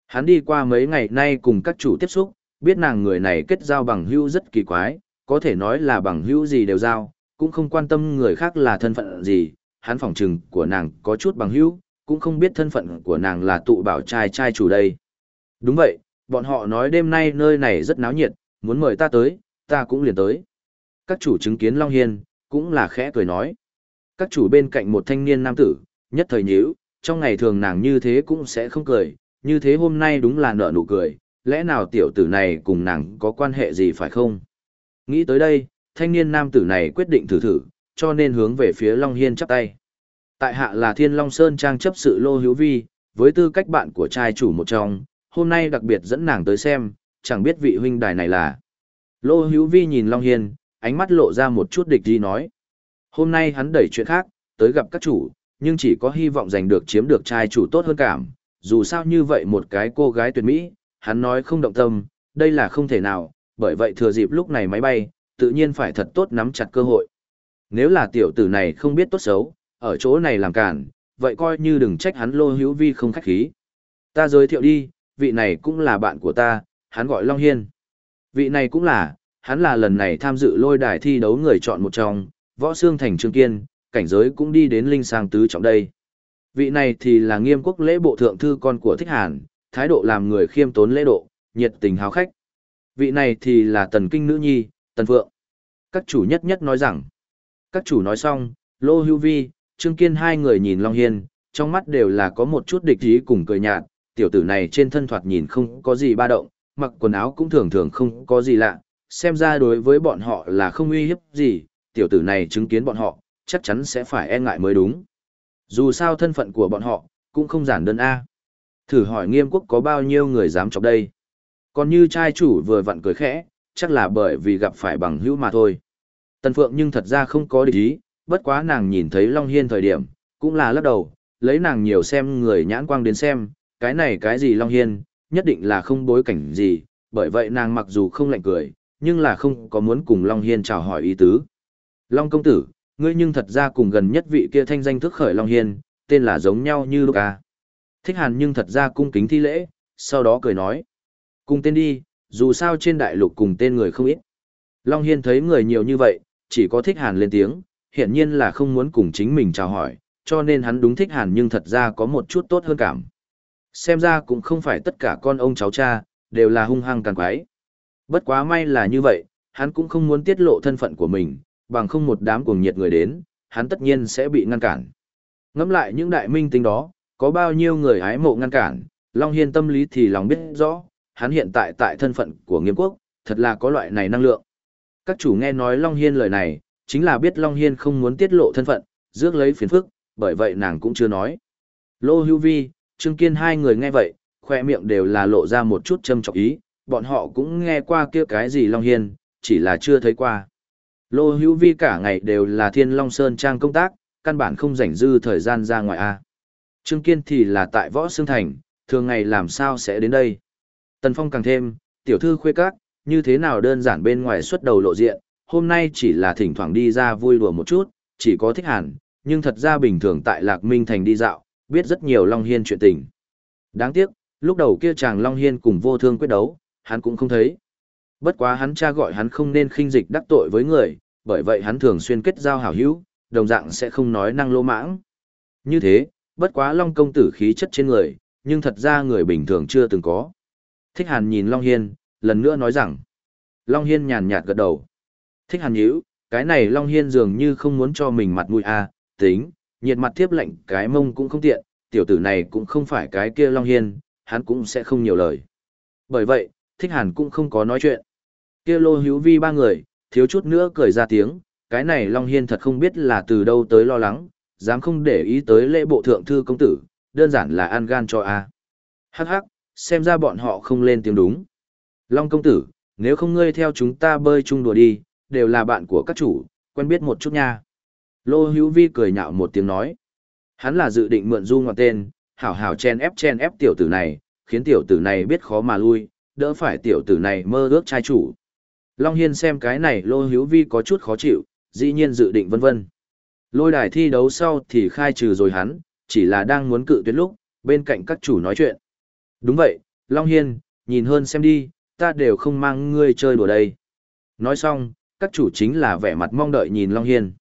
Hắn đi qua mấy ngày nay cùng các chủ tiếp xúc, biết nàng người này kết giao bằng hữu rất kỳ quái, có thể nói là bằng hữu gì đều giao, cũng không quan tâm người khác là thân phận gì, hắn phỏng chừng của nàng có chút bằng hữu, cũng không biết thân phận của nàng là tụ bảo trai trai chủ đây. Đúng vậy, bọn họ nói đêm nay nơi này rất náo nhiệt, muốn mời ta tới, ta cũng liền tới. Các chủ chứng kiến Long Hiên, cũng là khẽ cười nói. Các chủ bên cạnh một thanh niên nam tử, nhất thời nhíu, trong ngày thường nàng như thế cũng sẽ không cười, như thế hôm nay đúng là nở nụ cười, lẽ nào tiểu tử này cùng nàng có quan hệ gì phải không? Nghĩ tới đây, thanh niên nam tử này quyết định thử thử, cho nên hướng về phía Long Hiên chắp tay. Tại hạ là Thiên Long Sơn trang chấp sự Lô Hữu Vi, với tư cách bạn của trai chủ một trong, hôm nay đặc biệt dẫn nàng tới xem, chẳng biết vị huynh đài này là. Lô Hữu Vi nhìn Long Hiên, ánh mắt lộ ra một chút địch đi nói. Hôm nay hắn đẩy chuyện khác, tới gặp các chủ, nhưng chỉ có hy vọng giành được chiếm được trai chủ tốt hơn cảm. Dù sao như vậy một cái cô gái tuyệt mỹ, hắn nói không động tâm, đây là không thể nào, bởi vậy thừa dịp lúc này máy bay, tự nhiên phải thật tốt nắm chặt cơ hội. Nếu là tiểu tử này không biết tốt xấu, ở chỗ này làm cản, vậy coi như đừng trách hắn lô hữu vi không khách khí. Ta giới thiệu đi, vị này cũng là bạn của ta, hắn gọi Long Hiên. Vị này cũng là, hắn là lần này tham dự lôi đài thi đấu người chọn một trong, võ xương thành trương kiên, cảnh giới cũng đi đến linh sang tứ trọng đây. Vị này thì là nghiêm quốc lễ bộ thượng thư con của thích hàn, thái độ làm người khiêm tốn lễ độ, nhiệt tình hào khách. Vị này thì là tần kinh nữ nhi, tần phượng. Các chủ nhất nhất nói rằng, các chủ nói xong, lô hưu vi, trương kiên hai người nhìn Long Hiên, trong mắt đều là có một chút địch ý cùng cười nhạt, tiểu tử này trên thân thoạt nhìn không có gì ba động, mặc quần áo cũng thường thường không có gì lạ, xem ra đối với bọn họ là không uy hiếp gì, tiểu tử này chứng kiến bọn họ, chắc chắn sẽ phải e ngại mới đúng. Dù sao thân phận của bọn họ, cũng không giản đơn A. Thử hỏi nghiêm quốc có bao nhiêu người dám chọc đây. Còn như trai chủ vừa vặn cười khẽ, chắc là bởi vì gặp phải bằng hữu mà thôi. Tần Phượng nhưng thật ra không có địch ý, bất quá nàng nhìn thấy Long Hiên thời điểm, cũng là lắc đầu, lấy nàng nhiều xem người nhãn quang đến xem, cái này cái gì Long Hiên, nhất định là không bối cảnh gì, bởi vậy nàng mặc dù không lạnh cười, nhưng là không có muốn cùng Long Hiên chào hỏi ý tứ. Long công tử, ngươi nhưng thật ra cùng gần nhất vị kia thanh danh thức khởi Long Hiên, tên là giống nhau như Luca. À? Thích hàn nhưng thật ra cung kính thi lễ, sau đó cười nói. Cùng tên đi, dù sao trên đại lục cùng tên người không ít. Long Hiên thấy người nhiều như vậy, chỉ có thích hàn lên tiếng, hiển nhiên là không muốn cùng chính mình chào hỏi, cho nên hắn đúng thích hàn nhưng thật ra có một chút tốt hơn cảm. Xem ra cũng không phải tất cả con ông cháu cha, đều là hung hăng càng quái. Bất quá may là như vậy, hắn cũng không muốn tiết lộ thân phận của mình, bằng không một đám cuồng nhiệt người đến, hắn tất nhiên sẽ bị ngăn cản. Ngẫm lại những đại minh tính đó, có bao nhiêu người ái mộ ngăn cản, Long Hiên tâm lý thì lòng biết rõ, hắn hiện tại tại thân phận của nghiêm quốc, thật là có loại này năng lượng. Các chủ nghe nói Long Hiên lời này, chính là biết Long Hiên không muốn tiết lộ thân phận, rước lấy phiền phức, bởi vậy nàng cũng chưa nói. Lô Hưu Vi, Trương Kiên hai người nghe vậy, khoe miệng đều là lộ ra một chút châm trọng ý, bọn họ cũng nghe qua kia cái gì Long Hiên, chỉ là chưa thấy qua. Lô Hưu Vi cả ngày đều là Thiên Long Sơn trang công tác, căn bản không rảnh dư thời gian ra ngoài A. Trương Kiên thì là tại Võ Sương Thành, thường ngày làm sao sẽ đến đây. Tần Phong càng thêm, tiểu thư khuê các, như thế nào đơn giản bên ngoài xuất đầu lộ diện, hôm nay chỉ là thỉnh thoảng đi ra vui đùa một chút, chỉ có thích hẳn, nhưng thật ra bình thường tại Lạc Minh Thành đi dạo, biết rất nhiều Long Hiên chuyện tình. Đáng tiếc, lúc đầu kia chàng Long Hiên cùng vô thương quyết đấu, hắn cũng không thấy. Bất quá hắn cha gọi hắn không nên khinh dịch đắc tội với người, bởi vậy hắn thường xuyên kết giao hảo hữu, đồng dạng sẽ không nói năng lô mãng. Như thế, bất quá Long công tử khí chất trên người, nhưng thật ra người bình thường chưa từng có. Thích Hàn nhìn Long Hiên, lần nữa nói rằng. Long Hiên nhàn nhạt gật đầu. Thích Hàn nhíu, cái này Long Hiên dường như không muốn cho mình mặt mũi a, à, tính, nhiệt mặt tiếp lạnh, cái mông cũng không tiện, tiểu tử này cũng không phải cái kia Long Hiên, hắn cũng sẽ không nhiều lời. Bởi vậy, Thích Hàn cũng không có nói chuyện. Kia Lô Hữu Vi ba người, thiếu chút nữa cười ra tiếng, cái này Long Hiên thật không biết là từ đâu tới lo lắng, dám không để ý tới lễ bộ thượng thư công tử, đơn giản là ăn gan cho a. Hắc hắc, xem ra bọn họ không lên tiếng đúng. Long công tử, nếu không ngươi theo chúng ta bơi chung đùa đi, đều là bạn của các chủ, quen biết một chút nha. Lô Hữu Vi cười nhạo một tiếng nói. Hắn là dự định mượn du ngoại tên, hảo hảo chen ép chen ép tiểu tử này, khiến tiểu tử này biết khó mà lui, đỡ phải tiểu tử này mơ ước trai chủ. Long Hiên xem cái này Lô Hiếu Vi có chút khó chịu, dĩ nhiên dự định vân vân. Lôi đài thi đấu sau thì khai trừ rồi hắn, chỉ là đang muốn cự tuyệt lúc, bên cạnh các chủ nói chuyện. Đúng vậy, Long Hiên, nhìn hơn xem đi, ta đều không mang ngươi chơi đùa đây. Nói xong, các chủ chính là vẻ mặt mong đợi nhìn Long Hiên.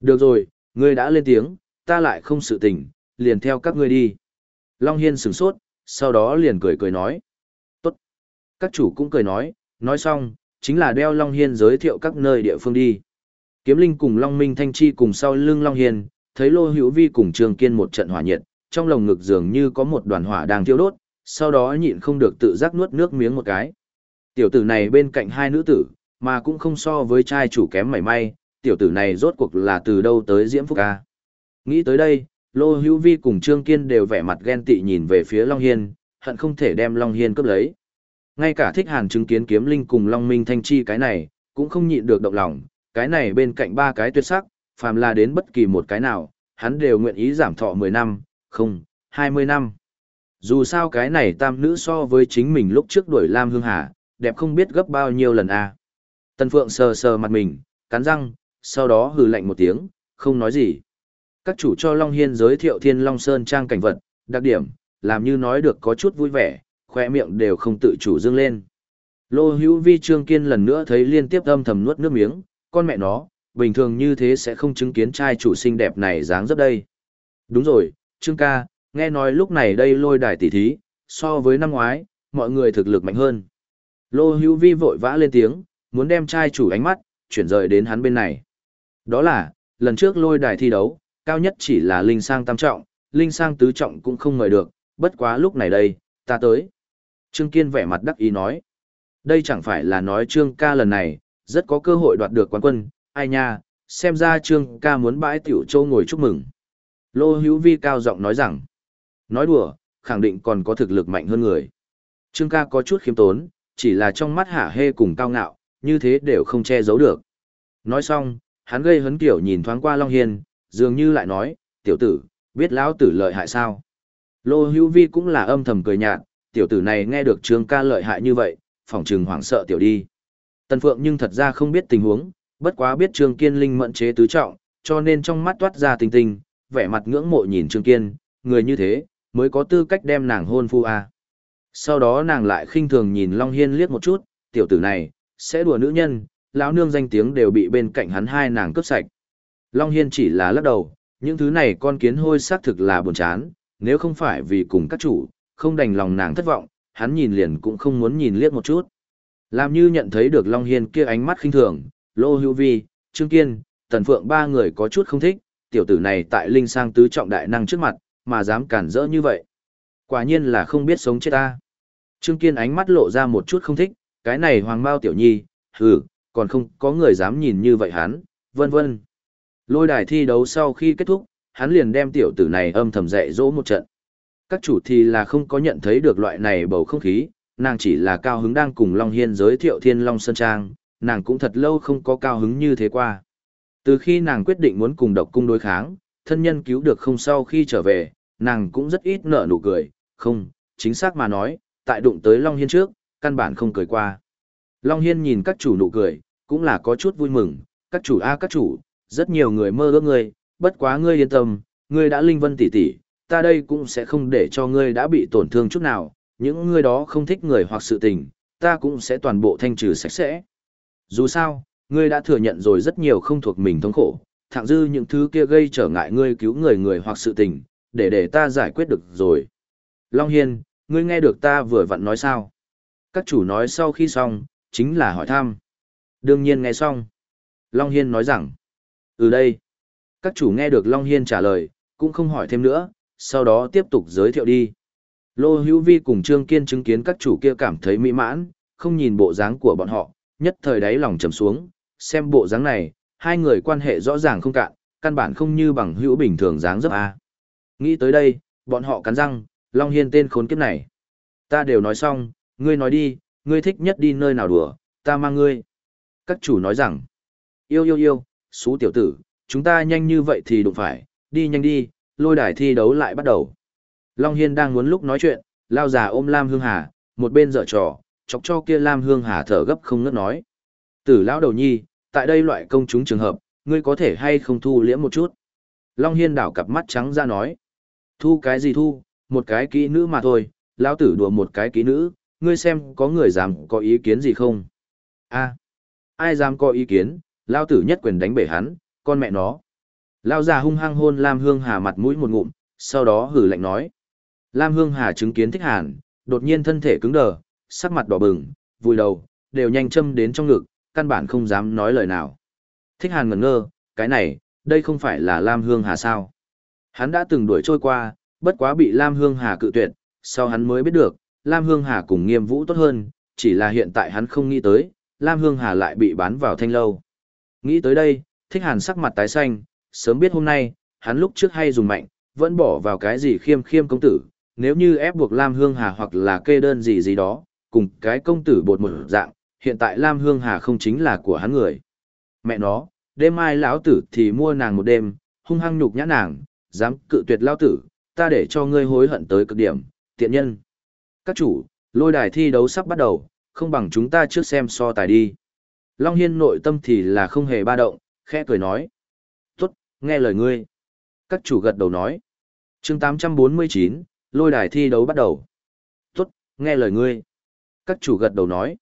Được rồi, ngươi đã lên tiếng, ta lại không sự tình, liền theo các ngươi đi. Long Hiên sửng sốt, sau đó liền cười cười nói. Tốt. Các chủ cũng cười nói, nói xong, chính là đeo Long Hiên giới thiệu các nơi địa phương đi. Kiếm Linh cùng Long Minh Thanh Chi cùng sau lưng Long Hiên, thấy Lô Hữu Vi cùng Trường Kiên một trận hỏa nhiệt, trong lồng ngực dường như có một đoàn hỏa đang thiêu đốt, sau đó nhịn không được tự giác nuốt nước miếng một cái. Tiểu tử này bên cạnh hai nữ tử, mà cũng không so với trai chủ kém mảy may, tiểu tử này rốt cuộc là từ đâu tới Diễm Phúc ca. Nghĩ tới đây, Lô Hữu Vi cùng Trương Kiên đều vẻ mặt ghen tị nhìn về phía Long Hiên, hận không thể đem Long Hiên cướp lấy. Ngay cả thích hàn chứng kiến kiếm linh cùng Long Minh Thanh Chi cái này, cũng không nhịn được động lòng, cái này bên cạnh ba cái tuyệt sắc, phàm là đến bất kỳ một cái nào, hắn đều nguyện ý giảm thọ 10 năm, không, 20 năm. Dù sao cái này tam nữ so với chính mình lúc trước đuổi Lam Hương Hà, đẹp không biết gấp bao nhiêu lần a. À. Tân Phượng sờ sờ mặt mình, cắn răng, sau đó hừ lạnh một tiếng, không nói gì. Các chủ cho Long Hiên giới thiệu Thiên Long Sơn trang cảnh vật, đặc điểm, làm như nói được có chút vui vẻ, khoe miệng đều không tự chủ dương lên. Lô hữu vi trương kiên lần nữa thấy liên tiếp âm thầm nuốt nước miếng, con mẹ nó, bình thường như thế sẽ không chứng kiến trai chủ xinh đẹp này dáng dấp đây. Đúng rồi, Trương ca, nghe nói lúc này đây lôi đài tỷ thí, so với năm ngoái, mọi người thực lực mạnh hơn. Lô hữu vi vội vã lên tiếng, muốn đem trai chủ ánh mắt, chuyển rời đến hắn bên này. Đó là, lần trước lôi đài thi đấu, cao nhất chỉ là linh sang tam trọng, linh sang tứ trọng cũng không mời được, bất quá lúc này đây, ta tới. Trương Kiên vẻ mặt đắc ý nói. Đây chẳng phải là nói Trương ca lần này, rất có cơ hội đoạt được quán quân, ai nha, xem ra Trương ca muốn bãi tiểu châu ngồi chúc mừng. Lô Hữu Vi cao giọng nói rằng, nói đùa, khẳng định còn có thực lực mạnh hơn người. Trương ca có chút khiêm tốn, chỉ là trong mắt hả hê cùng cao ngạo, như thế đều không che giấu được. Nói xong, hắn gây hấn kiểu nhìn thoáng qua Long Hiên, dường như lại nói, tiểu tử, biết lão tử lợi hại sao? Lô Hữu Vi cũng là âm thầm cười nhạt, tiểu tử này nghe được Trương ca lợi hại như vậy, phỏng trừng hoảng sợ tiểu đi. Tần Phượng nhưng thật ra không biết tình huống, bất quá biết Trương Kiên linh mẫn chế tứ trọng, cho nên trong mắt toát ra tình tình, vẻ mặt ngưỡng mộ nhìn Trương Kiên, người như thế, mới có tư cách đem nàng hôn phu a. Sau đó nàng lại khinh thường nhìn Long Hiên liếc một chút, tiểu tử này, sẽ đùa nữ nhân, lão nương danh tiếng đều bị bên cạnh hắn hai nàng cướp sạch. Long Hiên chỉ là lắc đầu, những thứ này con kiến hôi xác thực là buồn chán, nếu không phải vì cùng các chủ, không đành lòng nàng thất vọng, hắn nhìn liền cũng không muốn nhìn liếc một chút. Làm như nhận thấy được Long Hiên kia ánh mắt khinh thường, Lô Hữu Vi, Trương Kiên, Tần Phượng ba người có chút không thích, tiểu tử này tại linh sang tứ trọng đại năng trước mặt, mà dám cản rỡ như vậy. Quả nhiên là không biết sống chết ta. Trương Kiên ánh mắt lộ ra một chút không thích, cái này hoàng bao tiểu nhi, hừ, còn không có người dám nhìn như vậy hắn, vân vân. Lôi đài thi đấu sau khi kết thúc, hắn liền đem tiểu tử này âm thầm dạy dỗ một trận. Các chủ thì là không có nhận thấy được loại này bầu không khí, nàng chỉ là cao hứng đang cùng Long Hiên giới thiệu Thiên Long Sơn Trang, nàng cũng thật lâu không có cao hứng như thế qua. Từ khi nàng quyết định muốn cùng độc cung đối kháng, thân nhân cứu được không sau khi trở về, nàng cũng rất ít nở nụ cười, không, chính xác mà nói, tại đụng tới Long Hiên trước, căn bản không cười qua. Long Hiên nhìn các chủ nụ cười, cũng là có chút vui mừng, các chủ a các chủ, rất nhiều người mơ ước ngươi, bất quá ngươi yên tâm, ngươi đã linh vân tỷ tỷ, ta đây cũng sẽ không để cho ngươi đã bị tổn thương chút nào, những ngươi đó không thích người hoặc sự tình, ta cũng sẽ toàn bộ thanh trừ sạch sẽ. Dù sao, ngươi đã thừa nhận rồi rất nhiều không thuộc mình thống khổ, thẳng dư những thứ kia gây trở ngại ngươi cứu người người hoặc sự tình, để để ta giải quyết được rồi. Long Hiên, ngươi nghe được ta vừa vặn nói sao? Các chủ nói sau khi xong, chính là hỏi thăm. Đương nhiên nghe xong. Long Hiên nói rằng, từ đây, các chủ nghe được Long Hiên trả lời, cũng không hỏi thêm nữa, sau đó tiếp tục giới thiệu đi. Lô Hữu Vi cùng Trương Kiên chứng kiến các chủ kia cảm thấy mỹ mãn, không nhìn bộ dáng của bọn họ, nhất thời đáy lòng trầm xuống, xem bộ dáng này, hai người quan hệ rõ ràng không cạn, căn bản không như bằng hữu bình thường dáng dấp a. Nghĩ tới đây, bọn họ cắn răng, Long Hiên tên khốn kiếp này. Ta đều nói xong, ngươi nói đi, ngươi thích nhất đi nơi nào đùa, ta mang ngươi. Các chủ nói rằng, yêu yêu yêu, xú tiểu tử, chúng ta nhanh như vậy thì đụng phải, đi nhanh đi, lôi đài thi đấu lại bắt đầu. Long Hiên đang muốn lúc nói chuyện, lao già ôm Lam Hương Hà, một bên dở trò, chọc cho kia Lam Hương Hà thở gấp không ngớt nói. Tử lão đầu nhi, tại đây loại công chúng trường hợp, ngươi có thể hay không thu liễm một chút. Long Hiên đảo cặp mắt trắng ra nói. Thu cái gì thu, một cái kỹ nữ mà thôi, lão tử đùa một cái kỹ nữ, ngươi xem có người dám có ý kiến gì không? a ai dám có ý kiến, lão tử nhất quyền đánh bể hắn, con mẹ nó lao già hung hăng hôn Lam Hương Hà mặt mũi một ngụm, sau đó hử lạnh nói. Lam Hương Hà chứng kiến thích hàn, đột nhiên thân thể cứng đờ, sắc mặt đỏ bừng, vùi đầu, đều nhanh châm đến trong ngực, căn bản không dám nói lời nào. Thích hàn ngẩn ngơ, cái này, đây không phải là Lam Hương Hà sao. Hắn đã từng đuổi trôi qua, bất quá bị Lam Hương Hà cự tuyệt, sau hắn mới biết được, Lam Hương Hà cùng nghiêm vũ tốt hơn, chỉ là hiện tại hắn không nghĩ tới, Lam Hương Hà lại bị bán vào thanh lâu. Nghĩ tới đây, thích hàn sắc mặt tái xanh, sớm biết hôm nay, hắn lúc trước hay dùng mạnh, vẫn bỏ vào cái gì khiêm khiêm công tử, nếu như ép buộc Lam Hương Hà hoặc là kê đơn gì gì đó, cùng cái công tử bột một dạng, hiện tại Lam Hương Hà không chính là của hắn người. Mẹ nó, đêm mai lão tử thì mua nàng một đêm, hung hăng nhục nhã nàng, dám cự tuyệt lão tử, ta để cho ngươi hối hận tới cực điểm, tiện nhân. Các chủ, lôi đài thi đấu sắp bắt đầu, không bằng chúng ta trước xem so tài đi. Long Hiên nội tâm thì là không hề ba động, khẽ cười nói. Nghe lời ngươi. Các chủ gật đầu nói. chương 849, lôi đài thi đấu bắt đầu. Tốt, nghe lời ngươi. Các chủ gật đầu nói.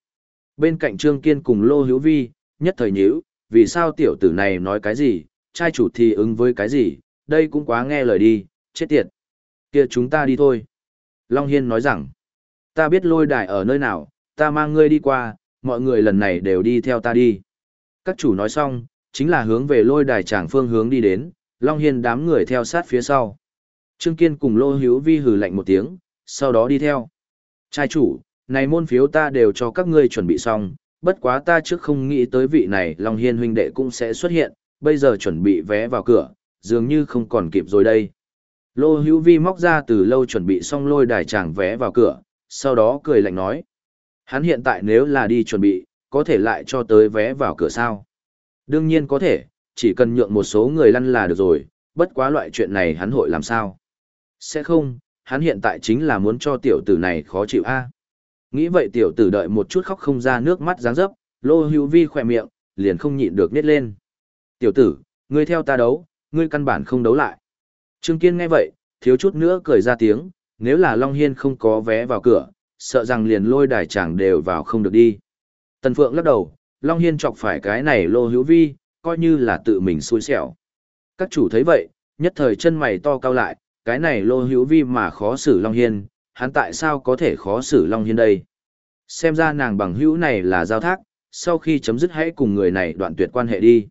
Bên cạnh Trương Kiên cùng Lô Hiếu Vi, nhất thời nhíu, vì sao tiểu tử này nói cái gì, trai chủ thì ứng với cái gì, đây cũng quá nghe lời đi, chết tiệt. kia chúng ta đi thôi. Long Hiên nói rằng, ta biết lôi đài ở nơi nào, ta mang ngươi đi qua, mọi người lần này đều đi theo ta đi. Các chủ nói xong, chính là hướng về lôi đài tràng phương hướng đi đến, Long Hiên đám người theo sát phía sau. Trương Kiên cùng Lô Hữu Vi hừ lạnh một tiếng, sau đó đi theo. Trai chủ, này môn phiếu ta đều cho các ngươi chuẩn bị xong, bất quá ta trước không nghĩ tới vị này Long Hiên huynh đệ cũng sẽ xuất hiện, bây giờ chuẩn bị vé vào cửa, dường như không còn kịp rồi đây. Lô Hữu Vi móc ra từ lâu chuẩn bị xong lôi đài chàng vé vào cửa, sau đó cười lạnh nói. Hắn hiện tại nếu là đi chuẩn bị, có thể lại cho tới vé vào cửa sao? Đương nhiên có thể, chỉ cần nhượng một số người lăn là được rồi, bất quá loại chuyện này hắn hội làm sao? Sẽ không, hắn hiện tại chính là muốn cho tiểu tử này khó chịu a. Nghĩ vậy tiểu tử đợi một chút khóc không ra nước mắt dáng dấp, lô hữu vi khỏe miệng, liền không nhịn được nít lên. Tiểu tử, ngươi theo ta đấu, ngươi căn bản không đấu lại. Trương Kiên nghe vậy, thiếu chút nữa cười ra tiếng, nếu là Long Hiên không có vé vào cửa, sợ rằng liền lôi đài chẳng đều vào không được đi. Tần Phượng lắc đầu, Long Hiên chọc phải cái này lô hữu vi, coi như là tự mình xui xẻo. Các chủ thấy vậy, nhất thời chân mày to cao lại, cái này lô hữu vi mà khó xử Long Hiên, hắn tại sao có thể khó xử Long Hiên đây? Xem ra nàng bằng hữu này là giao thác, sau khi chấm dứt hãy cùng người này đoạn tuyệt quan hệ đi.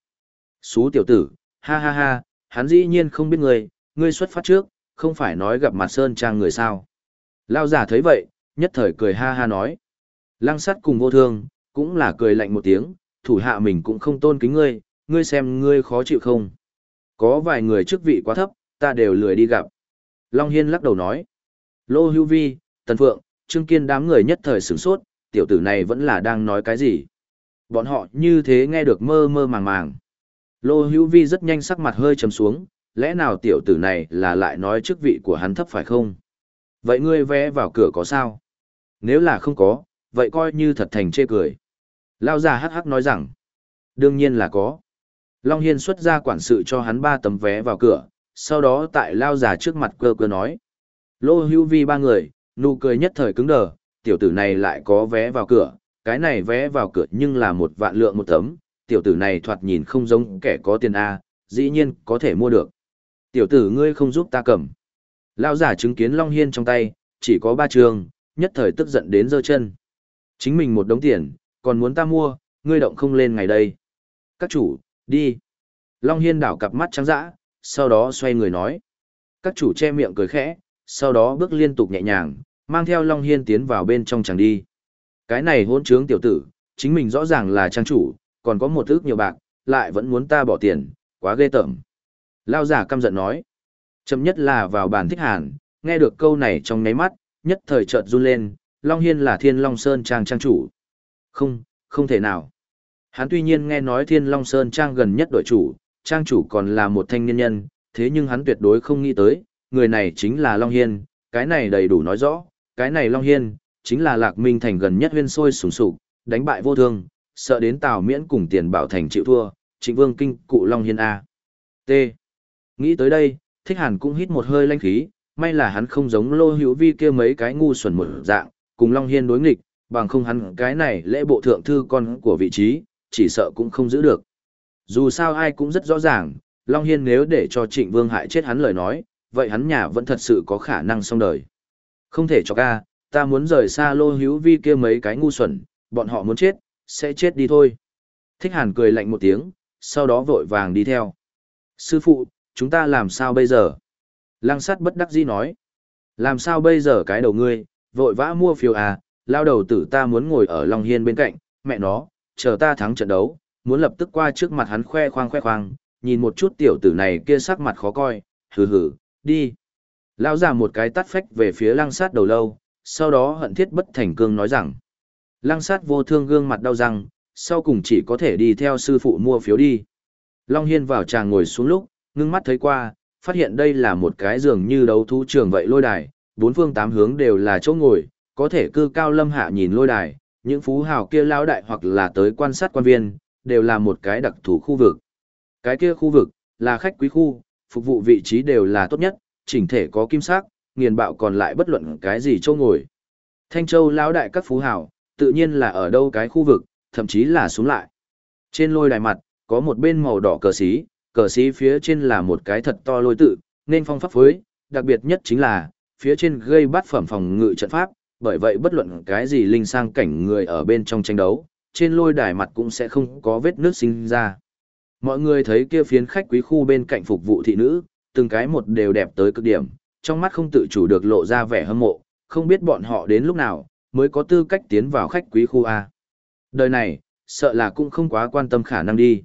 Xú tiểu tử, ha ha ha, hắn dĩ nhiên không biết người, ngươi xuất phát trước, không phải nói gặp mặt Sơn Trang người sao. Lao giả thấy vậy, nhất thời cười ha ha nói. Lăng sắt cùng vô thương, cũng là cười lạnh một tiếng, thủ hạ mình cũng không tôn kính ngươi, ngươi xem ngươi khó chịu không. Có vài người chức vị quá thấp, ta đều lười đi gặp. Long Hiên lắc đầu nói. Lô Hưu Vi, Tần Phượng, Trương Kiên đám người nhất thời sửng sốt, tiểu tử này vẫn là đang nói cái gì. Bọn họ như thế nghe được mơ mơ màng màng. Lô Hưu Vi rất nhanh sắc mặt hơi trầm xuống, lẽ nào tiểu tử này là lại nói chức vị của hắn thấp phải không? Vậy ngươi vé vào cửa có sao? Nếu là không có, vậy coi như thật thành chê cười. Lao già hắc hắc nói rằng, đương nhiên là có. Long Hiên xuất ra quản sự cho hắn ba tấm vé vào cửa, sau đó tại Lao già trước mặt cơ cơ nói. Lô hữu vi ba người, nụ cười nhất thời cứng đờ, tiểu tử này lại có vé vào cửa, cái này vé vào cửa nhưng là một vạn lượng một tấm, tiểu tử này thoạt nhìn không giống kẻ có tiền A, dĩ nhiên có thể mua được. Tiểu tử ngươi không giúp ta cầm. Lao giả chứng kiến Long Hiên trong tay, chỉ có ba trường, nhất thời tức giận đến giơ chân. Chính mình một đống tiền, còn muốn ta mua, ngươi động không lên ngày đây. Các chủ, đi. Long Hiên đảo cặp mắt trắng dã, sau đó xoay người nói. Các chủ che miệng cười khẽ, sau đó bước liên tục nhẹ nhàng, mang theo Long Hiên tiến vào bên trong chẳng đi. Cái này hôn trướng tiểu tử, chính mình rõ ràng là trang chủ, còn có một ước nhiều bạc, lại vẫn muốn ta bỏ tiền, quá ghê tởm. Lao giả căm giận nói. Chậm nhất là vào bàn thích hàn, nghe được câu này trong ngáy mắt, nhất thời chợt run lên, Long Hiên là Thiên Long Sơn Trang Trang chủ. Không, không thể nào. Hắn tuy nhiên nghe nói Thiên Long Sơn Trang gần nhất đội chủ, Trang chủ còn là một thanh niên nhân, thế nhưng hắn tuyệt đối không nghĩ tới, người này chính là Long Hiên, cái này đầy đủ nói rõ, cái này Long Hiên, chính là Lạc Minh Thành gần nhất huyên sôi sùng sục, đánh bại vô thương, sợ đến Tào Miễn cùng tiền bảo thành chịu thua, trịnh vương kinh cụ Long Hiên A. T. Nghĩ tới đây, thích hàn cũng hít một hơi lanh khí, may là hắn không giống lô hữu vi kia mấy cái ngu xuẩn một dạng, cùng Long Hiên đối nghịch, bằng không hắn cái này lễ bộ thượng thư con của vị trí, chỉ sợ cũng không giữ được. Dù sao ai cũng rất rõ ràng, Long Hiên nếu để cho trịnh vương hại chết hắn lời nói, vậy hắn nhà vẫn thật sự có khả năng xong đời. Không thể cho ca, ta muốn rời xa lô hữu vi kia mấy cái ngu xuẩn, bọn họ muốn chết, sẽ chết đi thôi. Thích hàn cười lạnh một tiếng, sau đó vội vàng đi theo. Sư phụ, chúng ta làm sao bây giờ? Lăng sắt bất đắc dĩ nói. Làm sao bây giờ cái đầu ngươi, vội vã mua phiếu à, lao đầu tử ta muốn ngồi ở Long Hiên bên cạnh, mẹ nó, chờ ta thắng trận đấu, muốn lập tức qua trước mặt hắn khoe khoang khoe khoang, nhìn một chút tiểu tử này kia sắc mặt khó coi, hừ hừ, đi. Lao ra một cái tắt phách về phía lăng sát đầu lâu, sau đó hận thiết bất thành cương nói rằng, lăng sát vô thương gương mặt đau răng, sau cùng chỉ có thể đi theo sư phụ mua phiếu đi. Long Hiên vào tràng ngồi xuống lúc, ngưng mắt thấy qua, phát hiện đây là một cái giường như đấu thú trường vậy lôi đài, bốn phương tám hướng đều là chỗ ngồi, có thể cư cao lâm hạ nhìn lôi đài, những phú hào kia lao đại hoặc là tới quan sát quan viên, đều là một cái đặc thù khu vực. Cái kia khu vực, là khách quý khu, phục vụ vị trí đều là tốt nhất, chỉnh thể có kim sắc, nghiền bạo còn lại bất luận cái gì châu ngồi. Thanh Châu lão đại các phú hào, tự nhiên là ở đâu cái khu vực, thậm chí là xuống lại. Trên lôi đài mặt, có một bên màu đỏ cờ xí, cờ xí phía trên là một cái thật to lôi tự, nên phong pháp phối, đặc biệt nhất chính là, phía trên gây bát phẩm phòng ngự trận pháp, bởi vậy bất luận cái gì linh sang cảnh người ở bên trong tranh đấu, trên lôi đài mặt cũng sẽ không có vết nước sinh ra. Mọi người thấy kia phiến khách quý khu bên cạnh phục vụ thị nữ, từng cái một đều đẹp tới cực điểm, trong mắt không tự chủ được lộ ra vẻ hâm mộ, không biết bọn họ đến lúc nào mới có tư cách tiến vào khách quý khu A. Đời này, sợ là cũng không quá quan tâm khả năng đi.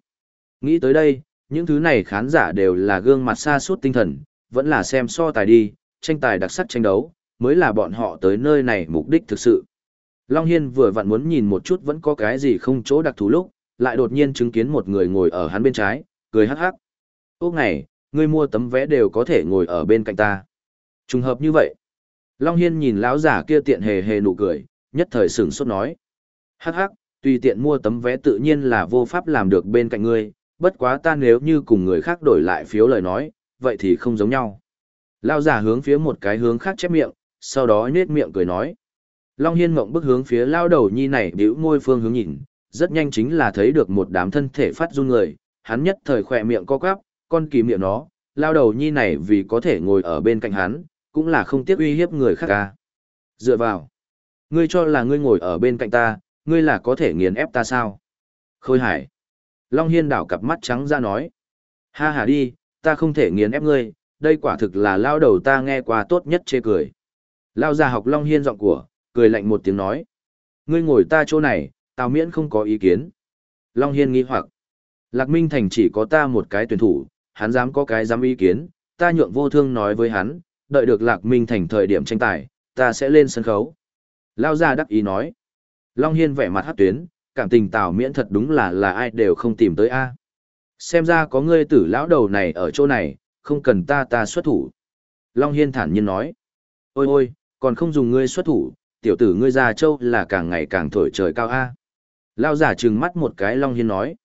Nghĩ tới đây, những thứ này khán giả đều là gương mặt xa suốt tinh thần, vẫn là xem so tài đi, tranh tài đặc sắc tranh đấu, mới là bọn họ tới nơi này mục đích thực sự. Long Hiên vừa vặn muốn nhìn một chút vẫn có cái gì không chỗ đặc thù lúc, lại đột nhiên chứng kiến một người ngồi ở hắn bên trái, cười hắc hắc. Ốc này, ngươi mua tấm vé đều có thể ngồi ở bên cạnh ta. Trùng hợp như vậy. Long Hiên nhìn lão giả kia tiện hề hề nụ cười, nhất thời sửng sốt nói. Hắc hắc, tùy tiện mua tấm vé tự nhiên là vô pháp làm được bên cạnh ngươi, bất quá ta nếu như cùng người khác đổi lại phiếu lời nói, vậy thì không giống nhau. Lão giả hướng phía một cái hướng khác chép miệng, sau đó nhếch miệng cười nói. Long Hiên mộng bức hướng phía lao đầu nhi này biểu môi phương hướng nhìn, rất nhanh chính là thấy được một đám thân thể phát run người, hắn nhất thời khỏe miệng co quắp, con kỳ miệng nó, lao đầu nhi này vì có thể ngồi ở bên cạnh hắn, cũng là không tiếc uy hiếp người khác ca. Dựa vào, ngươi cho là ngươi ngồi ở bên cạnh ta, ngươi là có thể nghiền ép ta sao? Khôi hải. Long Hiên đảo cặp mắt trắng ra nói. Ha ha đi, ta không thể nghiền ép ngươi, đây quả thực là lao đầu ta nghe qua tốt nhất chê cười. Lao già học Long Hiên giọng của, cười lạnh một tiếng nói. Ngươi ngồi ta chỗ này, Tào Miễn không có ý kiến. Long Hiên nghi hoặc. Lạc Minh Thành chỉ có ta một cái tuyển thủ, hắn dám có cái dám ý kiến, ta nhượng vô thương nói với hắn, đợi được Lạc Minh Thành thời điểm tranh tài, ta sẽ lên sân khấu. Lao gia đắc ý nói. Long Hiên vẻ mặt hát tuyến, cảm tình Tào Miễn thật đúng là là ai đều không tìm tới a Xem ra có ngươi tử lão đầu này ở chỗ này, không cần ta ta xuất thủ. Long Hiên thản nhiên nói. Ôi ôi, còn không dùng ngươi xuất thủ, tiểu tử ngươi già châu là càng ngày càng thổi trời cao a Lao giả trừng mắt một cái Long Hiên nói.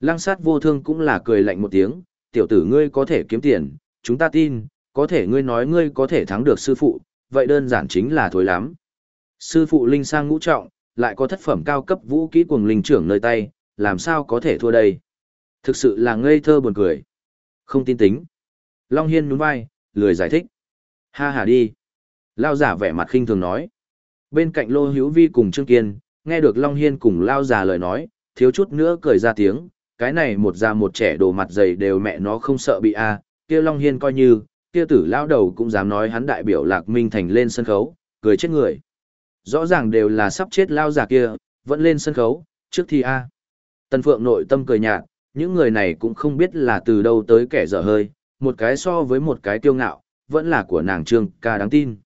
Lăng sát vô thương cũng là cười lạnh một tiếng, tiểu tử ngươi có thể kiếm tiền, chúng ta tin, có thể ngươi nói ngươi có thể thắng được sư phụ, vậy đơn giản chính là thối lắm. Sư phụ linh sang ngũ trọng, lại có thất phẩm cao cấp vũ kỹ cuồng linh trưởng nơi tay, làm sao có thể thua đây? Thực sự là ngây thơ buồn cười. Không tin tính. Long Hiên nhún vai, lười giải thích. Ha ha đi. Lao giả vẻ mặt khinh thường nói. Bên cạnh Lô Hữu Vi cùng Trương Kiên, nghe được Long Hiên cùng Lao giả lời nói, thiếu chút nữa cười ra tiếng. Cái này một già một trẻ đồ mặt dày đều mẹ nó không sợ bị a kia Long Hiên coi như, kia tử lao đầu cũng dám nói hắn đại biểu Lạc Minh Thành lên sân khấu, cười chết người. Rõ ràng đều là sắp chết lao giả kia, vẫn lên sân khấu, trước thì a Tân Phượng nội tâm cười nhạt, những người này cũng không biết là từ đâu tới kẻ dở hơi, một cái so với một cái kiêu ngạo, vẫn là của nàng Trương ca đáng tin.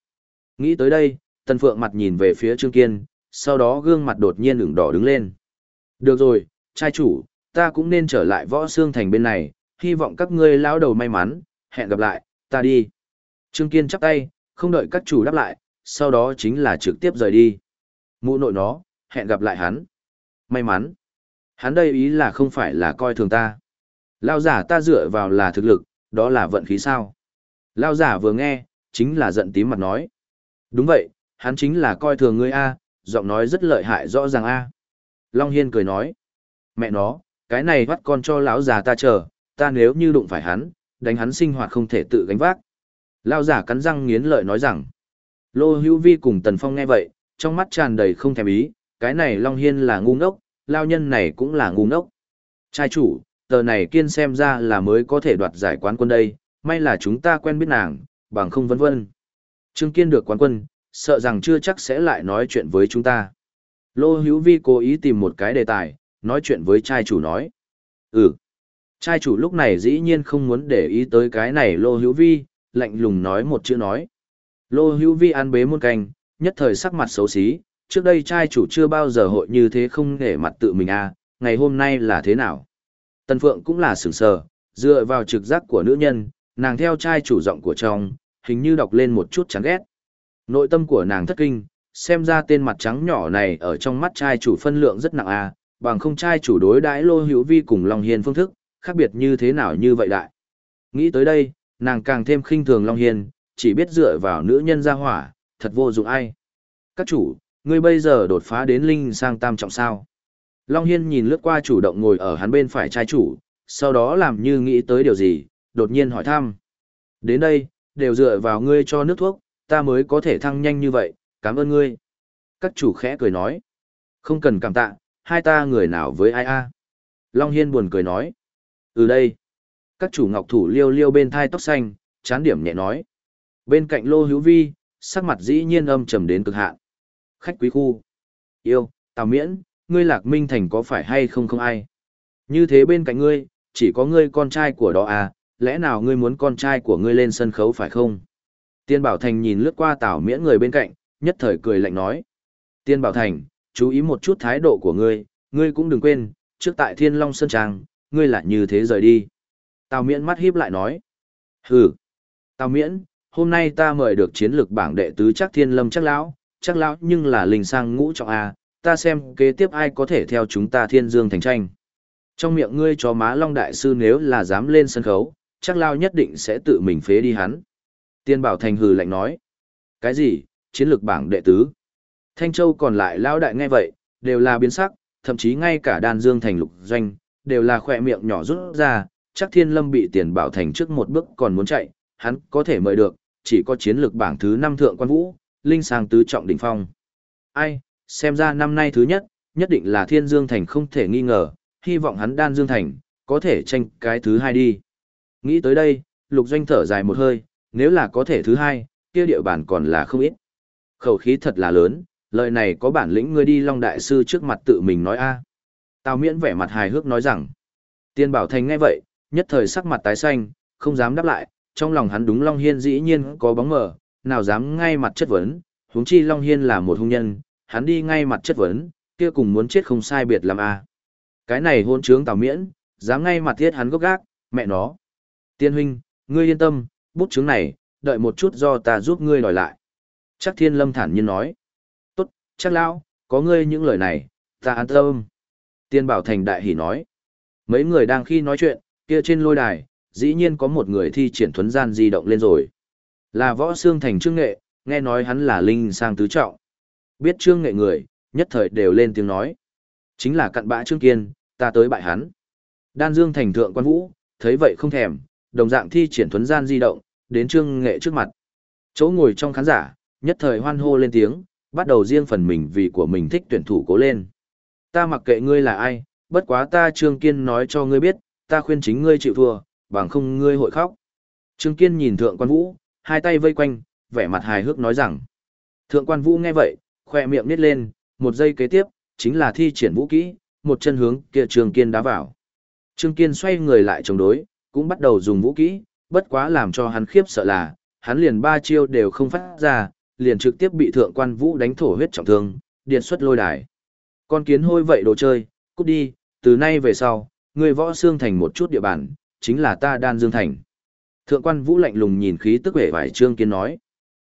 Nghĩ tới đây, Tần Phượng mặt nhìn về phía Trương Kiên, sau đó gương mặt đột nhiên ửng đỏ đứng lên. Được rồi, trai chủ, ta cũng nên trở lại võ xương thành bên này, hy vọng các ngươi lão đầu may mắn, hẹn gặp lại, ta đi. Trương Kiên chắp tay, không đợi các chủ đáp lại, sau đó chính là trực tiếp rời đi. Mụ nội nó, hẹn gặp lại hắn. May mắn. Hắn đây ý là không phải là coi thường ta. Lao giả ta dựa vào là thực lực, đó là vận khí sao. Lao giả vừa nghe, chính là giận tím mặt nói. Đúng vậy, hắn chính là coi thường ngươi A, giọng nói rất lợi hại rõ ràng A. Long Hiên cười nói. Mẹ nó, cái này bắt con cho lão già ta chờ, ta nếu như đụng phải hắn, đánh hắn sinh hoạt không thể tự gánh vác. lão giả cắn răng nghiến lợi nói rằng. Lô Hữu Vi cùng Tần Phong nghe vậy, trong mắt tràn đầy không thèm ý, cái này Long Hiên là ngu ngốc, lao nhân này cũng là ngu ngốc. Trai chủ, tờ này kiên xem ra là mới có thể đoạt giải quán quân đây, may là chúng ta quen biết nàng, bằng không vân vân. Trương Kiên được quán quân, sợ rằng chưa chắc sẽ lại nói chuyện với chúng ta. Lô Hữu Vi cố ý tìm một cái đề tài, nói chuyện với trai chủ nói. Ừ. Trai chủ lúc này dĩ nhiên không muốn để ý tới cái này Lô Hữu Vi, lạnh lùng nói một chữ nói. Lô Hữu Vi ăn bế muôn canh, nhất thời sắc mặt xấu xí, trước đây trai chủ chưa bao giờ hội như thế không để mặt tự mình à, ngày hôm nay là thế nào? Tần Phượng cũng là sửng sờ, dựa vào trực giác của nữ nhân, nàng theo trai chủ giọng của trong, hình như đọc lên một chút chán ghét. Nội tâm của nàng thất kinh, xem ra tên mặt trắng nhỏ này ở trong mắt trai chủ phân lượng rất nặng à, bằng không trai chủ đối đãi lô hữu vi cùng Long Hiên phương thức, khác biệt như thế nào như vậy đại. Nghĩ tới đây, nàng càng thêm khinh thường Long Hiên, chỉ biết dựa vào nữ nhân ra hỏa, thật vô dụng ai. Các chủ, ngươi bây giờ đột phá đến linh sang tam trọng sao. Long Hiên nhìn lướt qua chủ động ngồi ở hắn bên phải trai chủ, sau đó làm như nghĩ tới điều gì, đột nhiên hỏi thăm. Đến đây, đều dựa vào ngươi cho nước thuốc, ta mới có thể thăng nhanh như vậy, cảm ơn ngươi. Các chủ khẽ cười nói. Không cần cảm tạ, hai ta người nào với ai a Long Hiên buồn cười nói. Ừ đây. Các chủ ngọc thủ liêu liêu bên thai tóc xanh, chán điểm nhẹ nói. Bên cạnh lô hữu vi, sắc mặt dĩ nhiên âm trầm đến cực hạn. Khách quý khu. Yêu, tào miễn, ngươi lạc minh thành có phải hay không không ai. Như thế bên cạnh ngươi, chỉ có ngươi con trai của đó à, lẽ nào ngươi muốn con trai của ngươi lên sân khấu phải không? Tiên Bảo Thành nhìn lướt qua tào miễn người bên cạnh, nhất thời cười lạnh nói. Tiên Bảo Thành, chú ý một chút thái độ của ngươi, ngươi cũng đừng quên, trước tại Thiên Long Sơn Trang, ngươi lại như thế rời đi. Tào miễn mắt híp lại nói. Hừ. Tào miễn, hôm nay ta mời được chiến lược bảng đệ tứ chắc Thiên Lâm chắc lão, chắc lão nhưng là linh sang ngũ trọng A, ta xem kế tiếp ai có thể theo chúng ta thiên dương thành tranh. Trong miệng ngươi cho má long đại sư nếu là dám lên sân khấu, chắc lao nhất định sẽ tự mình phế đi hắn. Tiên bảo thành hừ lạnh nói. Cái gì, chiến lược bảng đệ tứ? Thanh Châu còn lại lao đại nghe vậy, đều là biến sắc, thậm chí ngay cả đan dương thành lục doanh, đều là khỏe miệng nhỏ rút ra, chắc thiên lâm bị tiền bảo thành trước một bước còn muốn chạy, hắn có thể mời được, chỉ có chiến lược bảng thứ năm thượng quan vũ, linh sang tứ trọng đỉnh phong. Ai, xem ra năm nay thứ nhất, nhất định là Thiên Dương Thành không thể nghi ngờ, hy vọng hắn Đan Dương Thành, có thể tranh cái thứ hai đi. Nghĩ tới đây, lục doanh thở dài một hơi, nếu là có thể thứ hai, kia địa bàn còn là không ít. Khẩu khí thật là lớn, lời này có bản lĩnh ngươi đi Long Đại Sư trước mặt tự mình nói a Tào miễn vẻ mặt hài hước nói rằng, tiên bảo thành nghe vậy, nhất thời sắc mặt tái xanh, không dám đáp lại, trong lòng hắn đúng Long Hiên dĩ nhiên có bóng mờ, nào dám ngay mặt chất vấn, huống chi Long Hiên là một hung nhân, hắn đi ngay mặt chất vấn, kia cùng muốn chết không sai biệt làm a Cái này hôn trướng Tào miễn, dám ngay mặt thiết hắn gốc gác, mẹ nó. Tiên huynh, ngươi yên tâm, bút chứng này, đợi một chút do ta giúp ngươi đòi lại. Chắc thiên lâm thản nhiên nói. Tốt, chắc lão, có ngươi những lời này, ta an tâm. Tiên bảo thành đại hỉ nói. Mấy người đang khi nói chuyện, kia trên lôi đài, dĩ nhiên có một người thi triển thuấn gian di động lên rồi. Là võ xương thành trương nghệ, nghe nói hắn là linh sang tứ trọng. Biết trương nghệ người, nhất thời đều lên tiếng nói. Chính là cặn bã trương kiên, ta tới bại hắn. Đan dương thành thượng quan vũ, thấy vậy không thèm, đồng dạng thi triển thuấn gian di động, đến trương nghệ trước mặt. Chỗ ngồi trong khán giả, nhất thời hoan hô lên tiếng, bắt đầu riêng phần mình vì của mình thích tuyển thủ cố lên. Ta mặc kệ ngươi là ai, bất quá ta Trương Kiên nói cho ngươi biết, ta khuyên chính ngươi chịu thua, bằng không ngươi hội khóc. Trương Kiên nhìn Thượng Quan Vũ, hai tay vây quanh, vẻ mặt hài hước nói rằng. Thượng Quan Vũ nghe vậy, khoe miệng nít lên, một giây kế tiếp, chính là thi triển vũ kỹ, một chân hướng kia Trương Kiên đá vào. Trương Kiên xoay người lại chống đối, cũng bắt đầu dùng vũ kỹ, bất quá làm cho hắn khiếp sợ là, hắn liền ba chiêu đều không phát ra, liền trực tiếp bị Thượng Quan Vũ đánh thổ huyết trọng thương, điện xuất lôi đài. Con kiến hôi vậy đồ chơi, cút đi, từ nay về sau, người võ xương thành một chút địa bàn, chính là ta đan dương thành. Thượng quan vũ lạnh lùng nhìn khí tức vẻ vải Trương Kiên nói.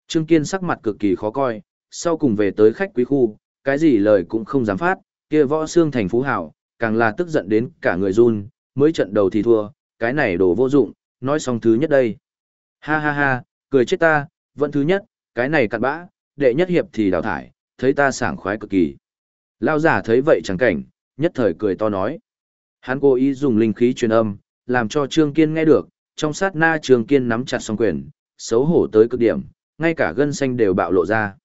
Trương Kiên sắc mặt cực kỳ khó coi, sau cùng về tới khách quý khu, cái gì lời cũng không dám phát, kia võ xương thành phú hảo, càng là tức giận đến cả người run, mới trận đầu thì thua, cái này đồ vô dụng, nói xong thứ nhất đây. Ha ha ha, cười chết ta, vẫn thứ nhất, cái này cặn bã, đệ nhất hiệp thì đào thải, thấy ta sảng khoái cực kỳ. Lao giả thấy vậy chẳng cảnh, nhất thời cười to nói. Hắn cố ý dùng linh khí truyền âm, làm cho Trương Kiên nghe được, trong sát na Trương Kiên nắm chặt song quyền, xấu hổ tới cực điểm, ngay cả gân xanh đều bạo lộ ra.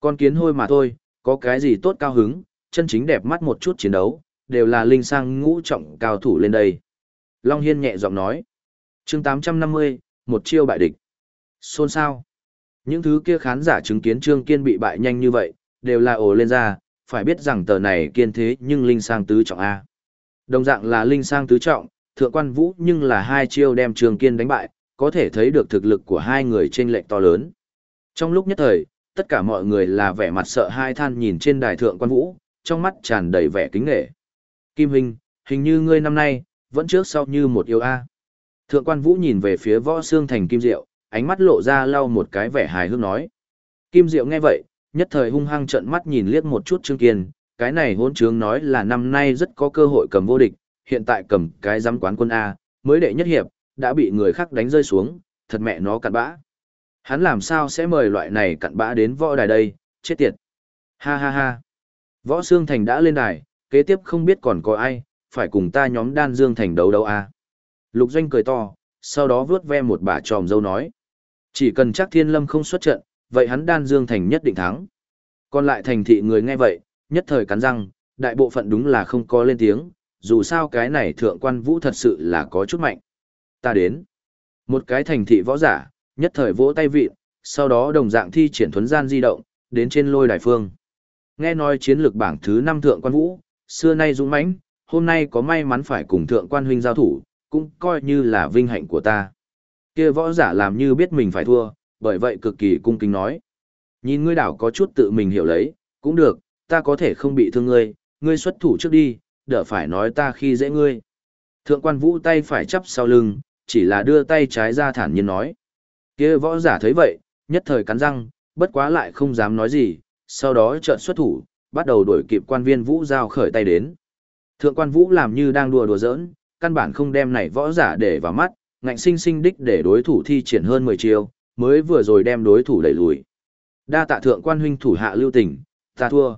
Con kiến hôi mà thôi, có cái gì tốt cao hứng, chân chính đẹp mắt một chút chiến đấu, đều là linh sang ngũ trọng cao thủ lên đây. Long Hiên nhẹ giọng nói. chương 850, một chiêu bại địch. Xôn sao? Những thứ kia khán giả chứng kiến Trương Kiên bị bại nhanh như vậy, đều là ồ lên ra, phải biết rằng tờ này kiên thế nhưng linh sang tứ trọng A. Đồng dạng là linh sang tứ trọng, thượng quan vũ nhưng là hai chiêu đem trương kiên đánh bại, có thể thấy được thực lực của hai người trên lệnh to lớn. Trong lúc nhất thời, tất cả mọi người là vẻ mặt sợ hai than nhìn trên đài thượng quan vũ, trong mắt tràn đầy vẻ kính nghệ. Kim Hình, hình như ngươi năm nay, vẫn trước sau như một yêu A. Thượng quan vũ nhìn về phía võ xương thành Kim Diệu, ánh mắt lộ ra lau một cái vẻ hài hước nói. Kim Diệu nghe vậy, nhất thời hung hăng trợn mắt nhìn liếc một chút Trương Kiên, cái này hỗn trướng nói là năm nay rất có cơ hội cầm vô địch, hiện tại cầm cái giám quán quân A, mới đệ nhất hiệp, đã bị người khác đánh rơi xuống, thật mẹ nó cặn bã. Hắn làm sao sẽ mời loại này cặn bã đến võ đài đây, chết tiệt. Ha ha ha. Võ Sương Thành đã lên đài, kế tiếp không biết còn có ai, phải cùng ta nhóm đan dương thành đấu đấu a Lục Doanh cười to, sau đó vướt ve một bà tròm dâu nói. Chỉ cần chắc thiên lâm không xuất trận, vậy hắn đan dương thành nhất định thắng. Còn lại thành thị người nghe vậy, nhất thời cắn răng, đại bộ phận đúng là không có lên tiếng, dù sao cái này thượng quan vũ thật sự là có chút mạnh. Ta đến. Một cái thành thị võ giả, nhất thời vỗ tay vị, sau đó đồng dạng thi triển thuấn gian di động, đến trên lôi đài phương. Nghe nói chiến lược bảng thứ 5 thượng quan vũ, xưa nay dũng mãnh, hôm nay có may mắn phải cùng thượng quan huynh giao thủ, cũng coi như là vinh hạnh của ta. Kia võ giả làm như biết mình phải thua, bởi vậy cực kỳ cung kính nói. Nhìn ngươi đảo có chút tự mình hiểu lấy, cũng được, ta có thể không bị thương ngươi, ngươi xuất thủ trước đi, đỡ phải nói ta khi dễ ngươi. Thượng quan vũ tay phải chắp sau lưng, chỉ là đưa tay trái ra thản nhiên nói. kia võ giả thấy vậy, nhất thời cắn răng, bất quá lại không dám nói gì, sau đó chợt xuất thủ, bắt đầu đuổi kịp quan viên vũ giao khởi tay đến. Thượng quan vũ làm như đang đùa đùa giỡn, căn bản không đem này võ giả để vào mắt, ngạnh sinh sinh đích để đối thủ thi triển hơn 10 chiêu, mới vừa rồi đem đối thủ đẩy lùi. Đa tạ thượng quan huynh thủ hạ lưu tình, ta thua.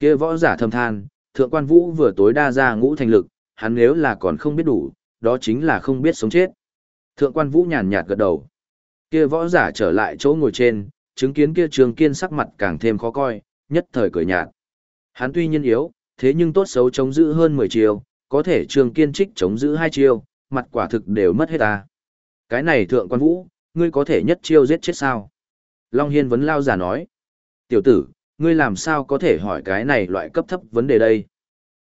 Kia võ giả thầm than, thượng quan vũ vừa tối đa ra ngũ thành lực, hắn nếu là còn không biết đủ, đó chính là không biết sống chết. Thượng quan vũ nhàn nhạt gật đầu. Kia võ giả trở lại chỗ ngồi trên, chứng kiến kia trường kiên sắc mặt càng thêm khó coi, nhất thời cười nhạt. Hắn tuy nhiên yếu, thế nhưng tốt xấu chống giữ hơn 10 chiêu, có thể trường kiên trích chống giữ hai chiêu, mặt quả thực đều mất hết ta. Cái này thượng quan vũ, ngươi có thể nhất chiêu giết chết sao? Long Hiên vấn lao giả nói. Tiểu tử, ngươi làm sao có thể hỏi cái này loại cấp thấp vấn đề đây?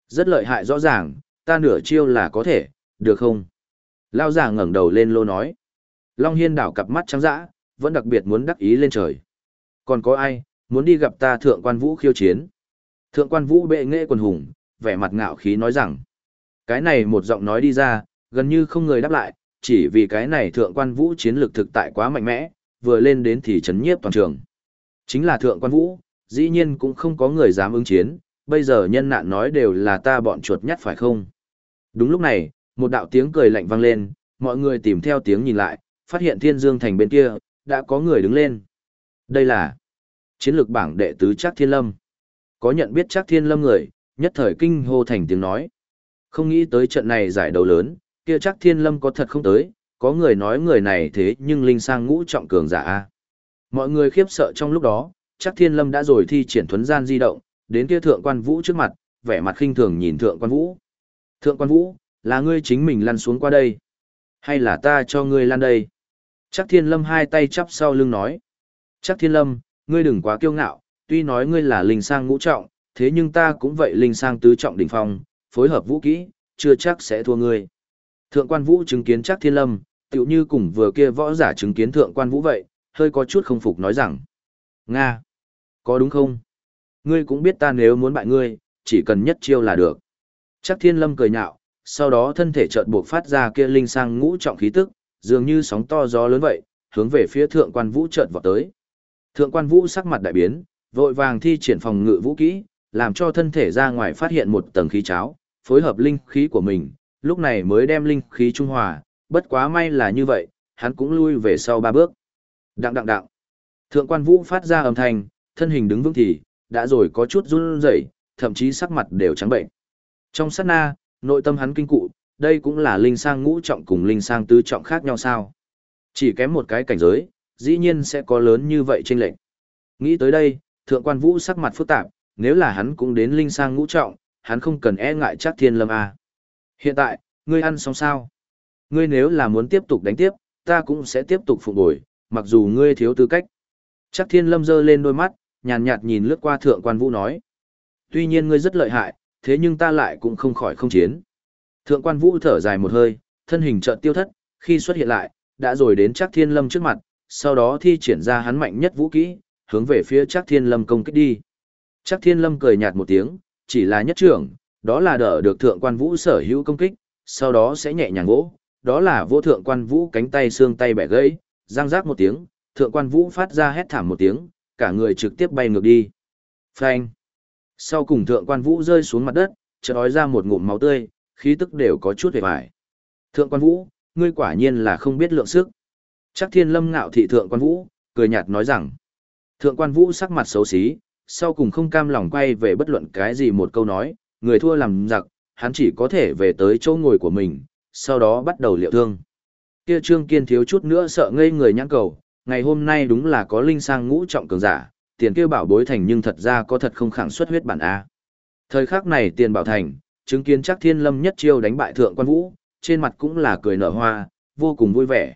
Rất lợi hại rõ ràng, ta nửa chiêu là có thể, được không? Lao giả ngẩng đầu lên lô nói. Long Hiên đảo cặp mắt trắng dã, vẫn đặc biệt muốn đắc ý lên trời. Còn có ai, muốn đi gặp ta thượng quan vũ khiêu chiến? Thượng quan vũ bệ nghệ quần hùng, vẻ mặt ngạo khí nói rằng. Cái này một giọng nói đi ra, gần như không người đáp lại, chỉ vì cái này thượng quan vũ chiến lược thực tại quá mạnh mẽ, vừa lên đến thì chấn nhiếp toàn trường. Chính là thượng quan vũ, dĩ nhiên cũng không có người dám ứng chiến, bây giờ nhân nạn nói đều là ta bọn chuột nhắt phải không? Đúng lúc này, một đạo tiếng cười lạnh vang lên, mọi người tìm theo tiếng nhìn lại, phát hiện thiên dương thành bên kia, đã có người đứng lên. Đây là chiến lược bảng đệ tứ chắc thiên lâm. Có nhận biết chắc thiên lâm người, nhất thời kinh hô thành tiếng nói. Không nghĩ tới trận này giải đấu lớn, kia chắc thiên lâm có thật không tới, có người nói người này thế nhưng linh sang ngũ trọng cường giả a Mọi người khiếp sợ trong lúc đó, chắc thiên lâm đã rồi thi triển thuấn gian di động, đến kia thượng quan vũ trước mặt, vẻ mặt khinh thường nhìn thượng quan vũ. Thượng quan vũ, là ngươi chính mình lăn xuống qua đây. Hay là ta cho ngươi lăn đây? Chắc thiên lâm hai tay chắp sau lưng nói. Chắc thiên lâm, ngươi đừng quá kiêu ngạo, tuy nói ngươi là linh sang ngũ trọng, thế nhưng ta cũng vậy linh sang tứ trọng đỉnh phong, phối hợp vũ kỹ, chưa chắc sẽ thua ngươi. Thượng quan vũ chứng kiến chắc thiên lâm, tựu như cùng vừa kia võ giả chứng kiến thượng quan vũ vậy, hơi có chút không phục nói rằng. Nga! Có đúng không? Ngươi cũng biết ta nếu muốn bại ngươi, chỉ cần nhất chiêu là được. Chắc thiên lâm cười nhạo, sau đó thân thể chợt buộc phát ra kia linh sang ngũ trọng khí tức, dường như sóng to gió lớn vậy, hướng về phía thượng quan vũ chợt vọt tới. Thượng quan vũ sắc mặt đại biến, vội vàng thi triển phòng ngự vũ kỹ, làm cho thân thể ra ngoài phát hiện một tầng khí cháo, phối hợp linh khí của mình, lúc này mới đem linh khí trung hòa, bất quá may là như vậy, hắn cũng lui về sau ba bước. Đặng đặng đặng. Thượng quan vũ phát ra âm thanh, thân hình đứng vững thì, đã rồi có chút run rẩy, thậm chí sắc mặt đều trắng bệnh. Trong sát na, nội tâm hắn kinh cụ, đây cũng là linh sang ngũ trọng cùng linh sang tứ trọng khác nhau sao. Chỉ kém một cái cảnh giới, dĩ nhiên sẽ có lớn như vậy trên lệnh. Nghĩ tới đây, thượng quan vũ sắc mặt phức tạp, nếu là hắn cũng đến linh sang ngũ trọng, hắn không cần e ngại chắc thiên lâm à. Hiện tại, ngươi ăn xong sao? Ngươi nếu là muốn tiếp tục đánh tiếp, ta cũng sẽ tiếp tục phục bồi, mặc dù ngươi thiếu tư cách. Chắc thiên lâm giơ lên đôi mắt, nhàn nhạt nhìn lướt qua thượng quan vũ nói. Tuy nhiên ngươi rất lợi hại, thế nhưng ta lại cũng không khỏi không chiến. Thượng quan vũ thở dài một hơi, thân hình chợt tiêu thất, khi xuất hiện lại, đã rồi đến chắc thiên lâm trước mặt, sau đó thi triển ra hắn mạnh nhất vũ kỹ, hướng về phía chắc thiên lâm công kích đi. Chắc thiên lâm cười nhạt một tiếng, chỉ là nhất trưởng, đó là đỡ được thượng quan vũ sở hữu công kích, sau đó sẽ nhẹ nhàng vỗ, đó là vô thượng quan vũ cánh tay xương tay bẻ gãy, răng rác một tiếng, thượng quan vũ phát ra hét thảm một tiếng, cả người trực tiếp bay ngược đi. Phanh. Sau cùng thượng quan vũ rơi xuống mặt đất, chợt ói ra một ngụm máu tươi, khí tức đều có chút hề bại. Thượng quan vũ, ngươi quả nhiên là không biết lượng sức. Chắc thiên lâm ngạo thị thượng quan vũ, cười nhạt nói rằng. Thượng quan vũ sắc mặt xấu xí, sau cùng không cam lòng quay về bất luận cái gì một câu nói, người thua làm giặc, hắn chỉ có thể về tới chỗ ngồi của mình, sau đó bắt đầu liệu thương. Kia Trương Kiên thiếu chút nữa sợ ngây người nhãn cầu, ngày hôm nay đúng là có linh sang ngũ trọng cường giả, tiền kia bảo bối thành nhưng thật ra có thật không khẳng xuất huyết bản A. Thời khắc này tiền bảo thành, chứng kiến chắc thiên lâm nhất chiêu đánh bại thượng quan vũ, trên mặt cũng là cười nở hoa, vô cùng vui vẻ.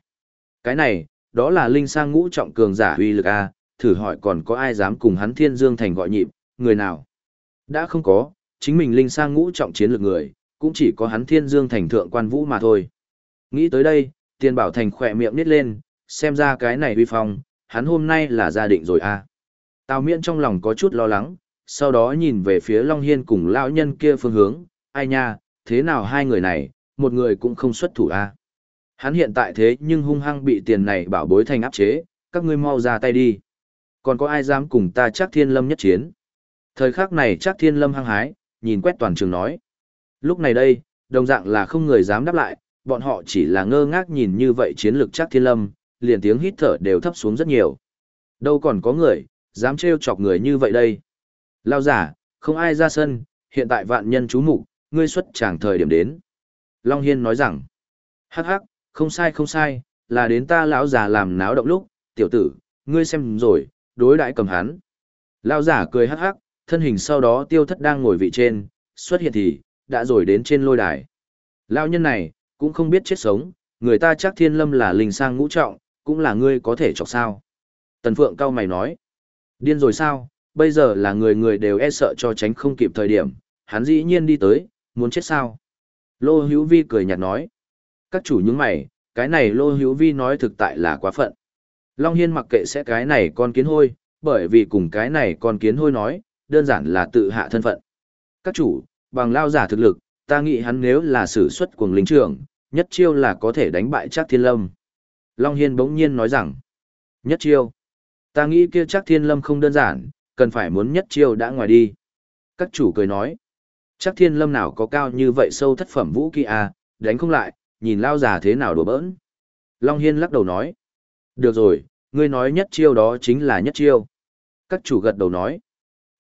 Cái này, đó là linh sang ngũ trọng cường giả uy lực A, thử hỏi còn có ai dám cùng hắn thiên dương thành gọi nhịp, người nào? Đã không có, chính mình linh sang ngũ trọng chiến lược người, cũng chỉ có hắn thiên dương thành thượng quan vũ mà thôi. Nghĩ tới đây, tiền bảo thành khỏe miệng nít lên, xem ra cái này uy phong, hắn hôm nay là gia định rồi à. Tào miễn trong lòng có chút lo lắng, sau đó nhìn về phía Long Hiên cùng lão nhân kia phương hướng, ai nha, thế nào hai người này, một người cũng không xuất thủ à. Hắn hiện tại thế nhưng hung hăng bị tiền này bảo bối thành áp chế, các ngươi mau ra tay đi. Còn có ai dám cùng ta chắc thiên lâm nhất chiến? Thời khắc này chắc thiên lâm hăng hái, nhìn quét toàn trường nói. Lúc này đây, đồng dạng là không người dám đáp lại, bọn họ chỉ là ngơ ngác nhìn như vậy chiến lược chắc thiên lâm, liền tiếng hít thở đều thấp xuống rất nhiều. Đâu còn có người, dám trêu chọc người như vậy đây. Lao giả, không ai ra sân, hiện tại vạn nhân chú mục ngươi xuất tràng thời điểm đến. Long Hiên nói rằng, hắc hắc, không sai không sai, là đến ta lão già làm náo động lúc, tiểu tử, ngươi xem rồi, đối đãi cầm hắn. Lão giả cười hắc hắc, thân hình sau đó tiêu thất đang ngồi vị trên, xuất hiện thì, đã rồi đến trên lôi đài. Lão nhân này, cũng không biết chết sống, người ta chắc thiên lâm là linh sang ngũ trọng, cũng là ngươi có thể chọc sao. Tần Phượng cao mày nói, điên rồi sao, bây giờ là người người đều e sợ cho tránh không kịp thời điểm, hắn dĩ nhiên đi tới, muốn chết sao? Lô Hữu Vi cười nhạt nói. Các chủ những mày, cái này Lô Hữu Vi nói thực tại là quá phận. Long Hiên mặc kệ sẽ cái này con kiến hôi, bởi vì cùng cái này con kiến hôi nói, đơn giản là tự hạ thân phận. Các chủ, bằng lao giả thực lực, ta nghĩ hắn nếu là sử xuất cuồng lính trưởng, nhất chiêu là có thể đánh bại chắc thiên lâm. Long Hiên bỗng nhiên nói rằng, nhất chiêu, ta nghĩ kia chắc thiên lâm không đơn giản, cần phải muốn nhất chiêu đã ngoài đi. Các chủ cười nói, chắc thiên lâm nào có cao như vậy sâu thất phẩm vũ kỳ à, đánh không lại, nhìn lao giả thế nào đùa bỡn. Long Hiên lắc đầu nói, được rồi, ngươi nói nhất chiêu đó chính là nhất chiêu. Các chủ gật đầu nói,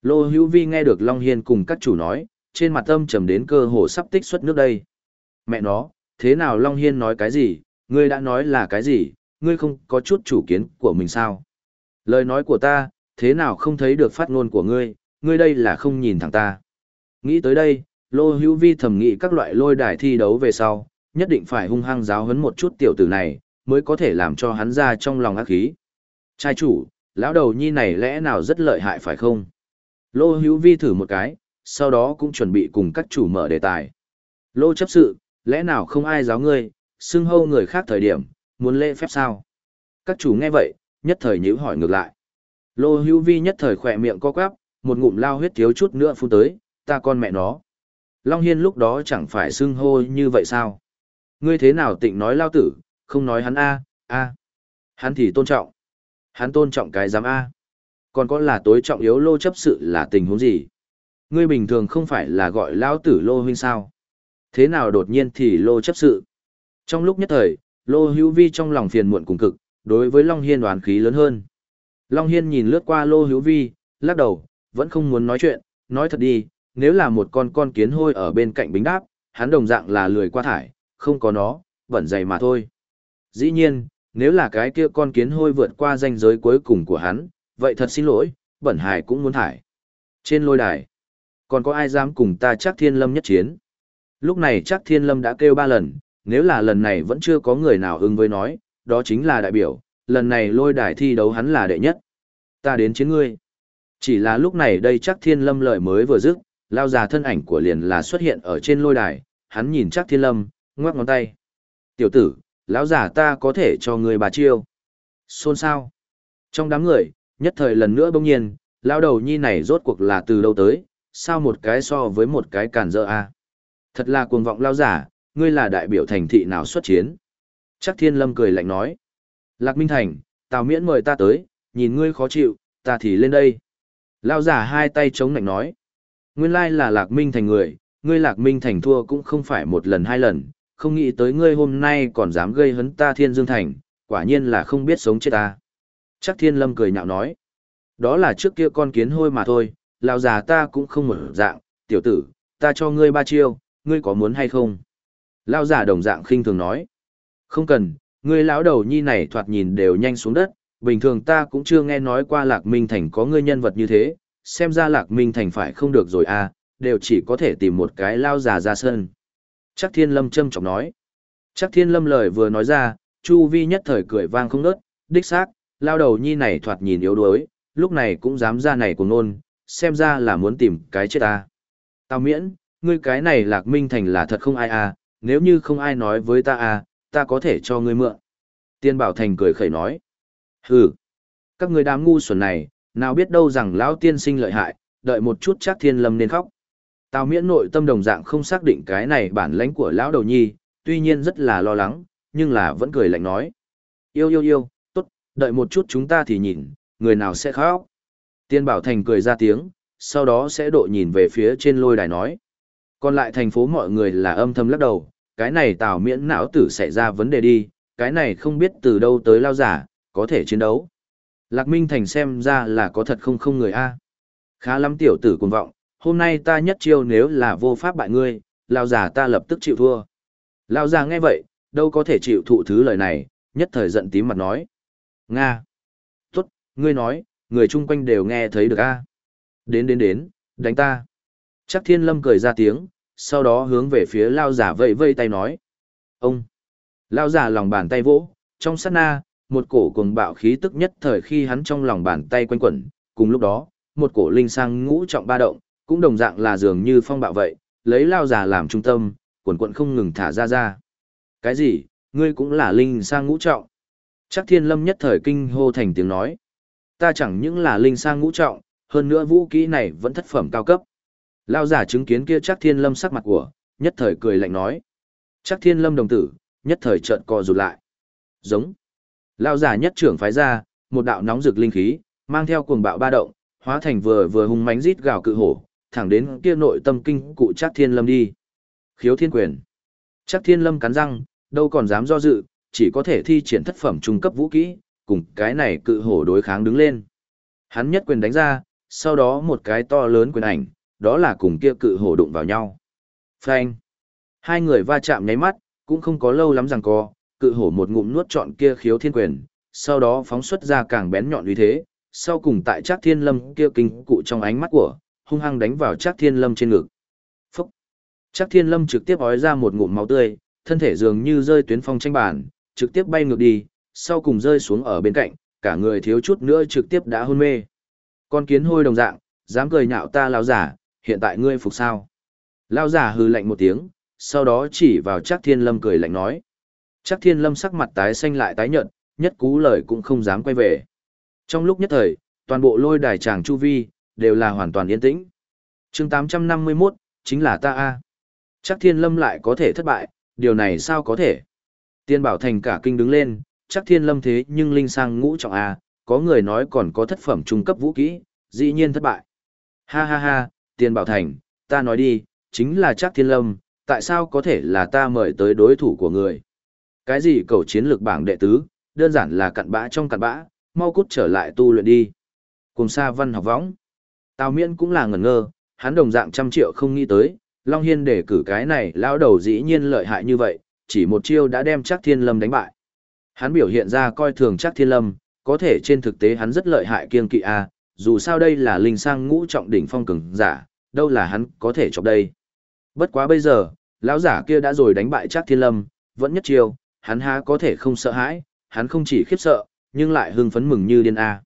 Lô Hữu Vi nghe được Long Hiên cùng các chủ nói, trên mặt âm trầm đến cơ hồ sắp tích xuất nước đây. Mẹ nó, thế nào Long Hiên nói cái gì, ngươi đã nói là cái gì, ngươi không có chút chủ kiến của mình sao? Lời nói của ta, thế nào không thấy được phát ngôn của ngươi, ngươi đây là không nhìn thẳng ta. Nghĩ tới đây, Lô Hữu Vi thầm nghĩ các loại lôi đài thi đấu về sau, nhất định phải hung hăng giáo huấn một chút tiểu tử này, mới có thể làm cho hắn ra trong lòng ác khí. Trai chủ, lão đầu nhi này lẽ nào rất lợi hại phải không? Lô Hữu Vi thử một cái, sau đó cũng chuẩn bị cùng các chủ mở đề tài. Lô chấp sự, lẽ nào không ai giáo ngươi, xưng hâu người khác thời điểm, muốn lễ phép sao? Các chủ nghe vậy, nhất thời nhíu hỏi ngược lại. Lô hữu vi nhất thời khỏe miệng co quắp, một ngụm lao huyết thiếu chút nữa phun tới, ta con mẹ nó. Long Hiên lúc đó chẳng phải xưng hô như vậy sao? Ngươi thế nào tịnh nói lao tử, không nói hắn A, A. Hắn thì tôn trọng. Hắn tôn trọng cái giám A. Còn có là tối trọng yếu lô chấp sự là tình huống gì? Ngươi bình thường không phải là gọi lao tử lô huynh sao? Thế nào đột nhiên thì lô chấp sự? Trong lúc nhất thời, lô hữu vi trong lòng phiền muộn cùng cực, đối với Long Hiên đoán khí lớn hơn. Long Hiên nhìn lướt qua lô hữu vi, lắc đầu, vẫn không muốn nói chuyện, nói thật đi, nếu là một con con kiến hôi ở bên cạnh bính đáp, hắn đồng dạng là lười qua thải, không có nó, vẫn dày mà thôi. Dĩ nhiên, nếu là cái kia con kiến hôi vượt qua ranh giới cuối cùng của hắn, vậy thật xin lỗi, bẩn hải cũng muốn thải. Trên lôi đài, còn có ai dám cùng ta chắc thiên lâm nhất chiến? Lúc này chắc thiên lâm đã kêu ba lần, nếu là lần này vẫn chưa có người nào ứng với nói, đó chính là đại biểu, lần này lôi đài thi đấu hắn là đệ nhất. Ta đến chiến ngươi. Chỉ là lúc này đây chắc thiên lâm lợi mới vừa dứt, lao già thân ảnh của liền là xuất hiện ở trên lôi đài, hắn nhìn chắc thiên lâm, ngoắc ngón tay. Tiểu tử, lão giả ta có thể cho người bà chiêu. Xôn sao? Trong đám người, nhất thời lần nữa bỗng nhiên, lão đầu nhi này rốt cuộc là từ đâu tới, sao một cái so với một cái cản dỡ a à? Thật là cuồng vọng lão giả, ngươi là đại biểu thành thị nào xuất chiến? Chắc thiên lâm cười lạnh nói. Lạc Minh Thành, Tào Miễn mời ta tới, nhìn ngươi khó chịu, ta thì lên đây. lão giả hai tay chống lạnh nói. Nguyên lai là Lạc Minh Thành người, ngươi Lạc Minh Thành thua cũng không phải một lần hai lần, không nghĩ tới ngươi hôm nay còn dám gây hấn ta Thiên Dương Thành, quả nhiên là không biết sống chết ta. Chắc Thiên Lâm cười nhạo nói. Đó là trước kia con kiến hôi mà thôi, lão già ta cũng không mở dạng, tiểu tử, ta cho ngươi ba chiêu, ngươi có muốn hay không? Lão già đồng dạng khinh thường nói. Không cần, ngươi lão đầu nhi này thoạt nhìn đều nhanh xuống đất, bình thường ta cũng chưa nghe nói qua Lạc Minh Thành có ngươi nhân vật như thế, xem ra Lạc Minh Thành phải không được rồi à, đều chỉ có thể tìm một cái lao già ra sân. Chắc Thiên Lâm châm trọng nói. Chắc Thiên Lâm lời vừa nói ra, Chu Vi nhất thời cười vang không nớt, đích xác, lao đầu nhi này thoạt nhìn yếu đuối, lúc này cũng dám ra này cùng nôn, xem ra là muốn tìm cái chết ta. Tao miễn, ngươi cái này Lạc Minh Thành là thật không ai à, nếu như không ai nói với ta à, ta có thể cho ngươi mượn. Tiên Bảo Thành cười khẩy nói. Hừ, các người đám ngu xuẩn này, nào biết đâu rằng lão tiên sinh lợi hại, đợi một chút chắc thiên lâm nên khóc. Tào miễn nội tâm đồng dạng không xác định cái này bản lãnh của lão đầu nhi, tuy nhiên rất là lo lắng, nhưng là vẫn cười lạnh nói. Yêu yêu yêu, tốt, đợi một chút chúng ta thì nhìn, người nào sẽ khóc. Tiên Bảo Thành cười ra tiếng, sau đó sẽ độ nhìn về phía trên lôi đài nói. Còn lại thành phố mọi người là âm thầm lắc đầu, cái này tào miễn não tử xảy ra vấn đề đi, cái này không biết từ đâu tới lao giả, có thể chiến đấu. Lạc Minh Thành xem ra là có thật không không người a. Khá lắm tiểu tử cuồng vọng, hôm nay ta nhất chiêu nếu là vô pháp bại ngươi, lao già ta lập tức chịu thua. Lao già nghe vậy, đâu có thể chịu thụ thứ lời này, nhất thời giận tím mặt nói. Nga! Tốt, ngươi nói, người chung quanh đều nghe thấy được a. Đến đến đến, đánh ta. Chắc thiên lâm cười ra tiếng, sau đó hướng về phía lao giả vẫy vây tay nói. Ông! Lao giả lòng bàn tay vỗ, trong sát na, một cổ cùng bạo khí tức nhất thời khi hắn trong lòng bàn tay quanh quẩn, cùng lúc đó, một cổ linh sang ngũ trọng ba động, cũng đồng dạng là dường như phong bạo vậy, lấy lao giả làm trung tâm, quần quận không ngừng thả ra ra. Cái gì, ngươi cũng là linh sang ngũ trọng. Chắc thiên lâm nhất thời kinh hô thành tiếng nói. Ta chẳng những là linh sang ngũ trọng, hơn nữa vũ kỹ này vẫn thất phẩm cao cấp. Lao giả chứng kiến kia chắc thiên lâm sắc mặt của, nhất thời cười lạnh nói. Chắc thiên lâm đồng tử, nhất thời trợn co rụt lại. Giống. Lao giả nhất trưởng phái ra, một đạo nóng rực linh khí, mang theo cuồng bạo ba động, hóa thành vừa vừa hung mãnh rít gào cự hổ, thẳng đến kia nội tâm kinh cụ chắc thiên lâm đi. Khiếu thiên quyền. Chắc thiên lâm cắn răng, đâu còn dám do dự, chỉ có thể thi triển thất phẩm trung cấp vũ kỹ, cùng cái này cự hổ đối kháng đứng lên. Hắn nhất quyền đánh ra, sau đó một cái to lớn quyền ảnh, đó là cùng kia cự hổ đụng vào nhau. Phanh. Hai người va chạm nháy mắt, cũng không có lâu lắm rằng co, cự hổ một ngụm nuốt trọn kia khiếu thiên quyền, sau đó phóng xuất ra càng bén nhọn uy thế, sau cùng tại Trác Thiên Lâm kia kinh cụ trong ánh mắt của, hung hăng đánh vào Trác Thiên Lâm trên ngực. Phốc. Trác Thiên Lâm trực tiếp ói ra một ngụm máu tươi, thân thể dường như rơi tuyến phong tranh bản, trực tiếp bay ngược đi, sau cùng rơi xuống ở bên cạnh, cả người thiếu chút nữa trực tiếp đã hôn mê. Con kiến hôi đồng dạng, dám cười nhạo ta lão giả, hiện tại ngươi phục sao? Lão giả hừ lạnh một tiếng, sau đó chỉ vào Trác Thiên Lâm cười lạnh nói. Trác Thiên Lâm sắc mặt tái xanh lại tái nhợt, nhất cú lời cũng không dám quay về. Trong lúc nhất thời, toàn bộ lôi đài tràng chu vi, đều là hoàn toàn yên tĩnh. chương 851, chính là ta a Chắc thiên lâm lại có thể thất bại, điều này sao có thể? Tiên bảo thành cả kinh đứng lên, chắc thiên lâm thế nhưng linh sang ngũ trọng a có người nói còn có thất phẩm trung cấp vũ kỹ, dĩ nhiên thất bại. Ha ha ha, tiên bảo thành, ta nói đi, chính là chắc thiên lâm, tại sao có thể là ta mời tới đối thủ của người? Cái gì cầu chiến lược bảng đệ tứ, đơn giản là cặn bã trong cặn bã, mau cút trở lại tu luyện đi. Cùng xa văn học võng. Tào miễn cũng là ngẩn ngơ, hắn đồng dạng trăm triệu không nghĩ tới, Long Hiên để cử cái này lão đầu dĩ nhiên lợi hại như vậy, chỉ một chiêu đã đem chắc thiên lâm đánh bại. Hắn biểu hiện ra coi thường chắc thiên lâm, có thể trên thực tế hắn rất lợi hại kiên kỵ a dù sao đây là linh sang ngũ trọng đỉnh phong cường giả, đâu là hắn có thể chọc đây. Bất quá bây giờ, lão giả kia đã rồi đánh bại chắc thiên lâm, vẫn nhất chiêu, hắn há có thể không sợ hãi, hắn không chỉ khiếp sợ, nhưng lại hưng phấn mừng như điên A.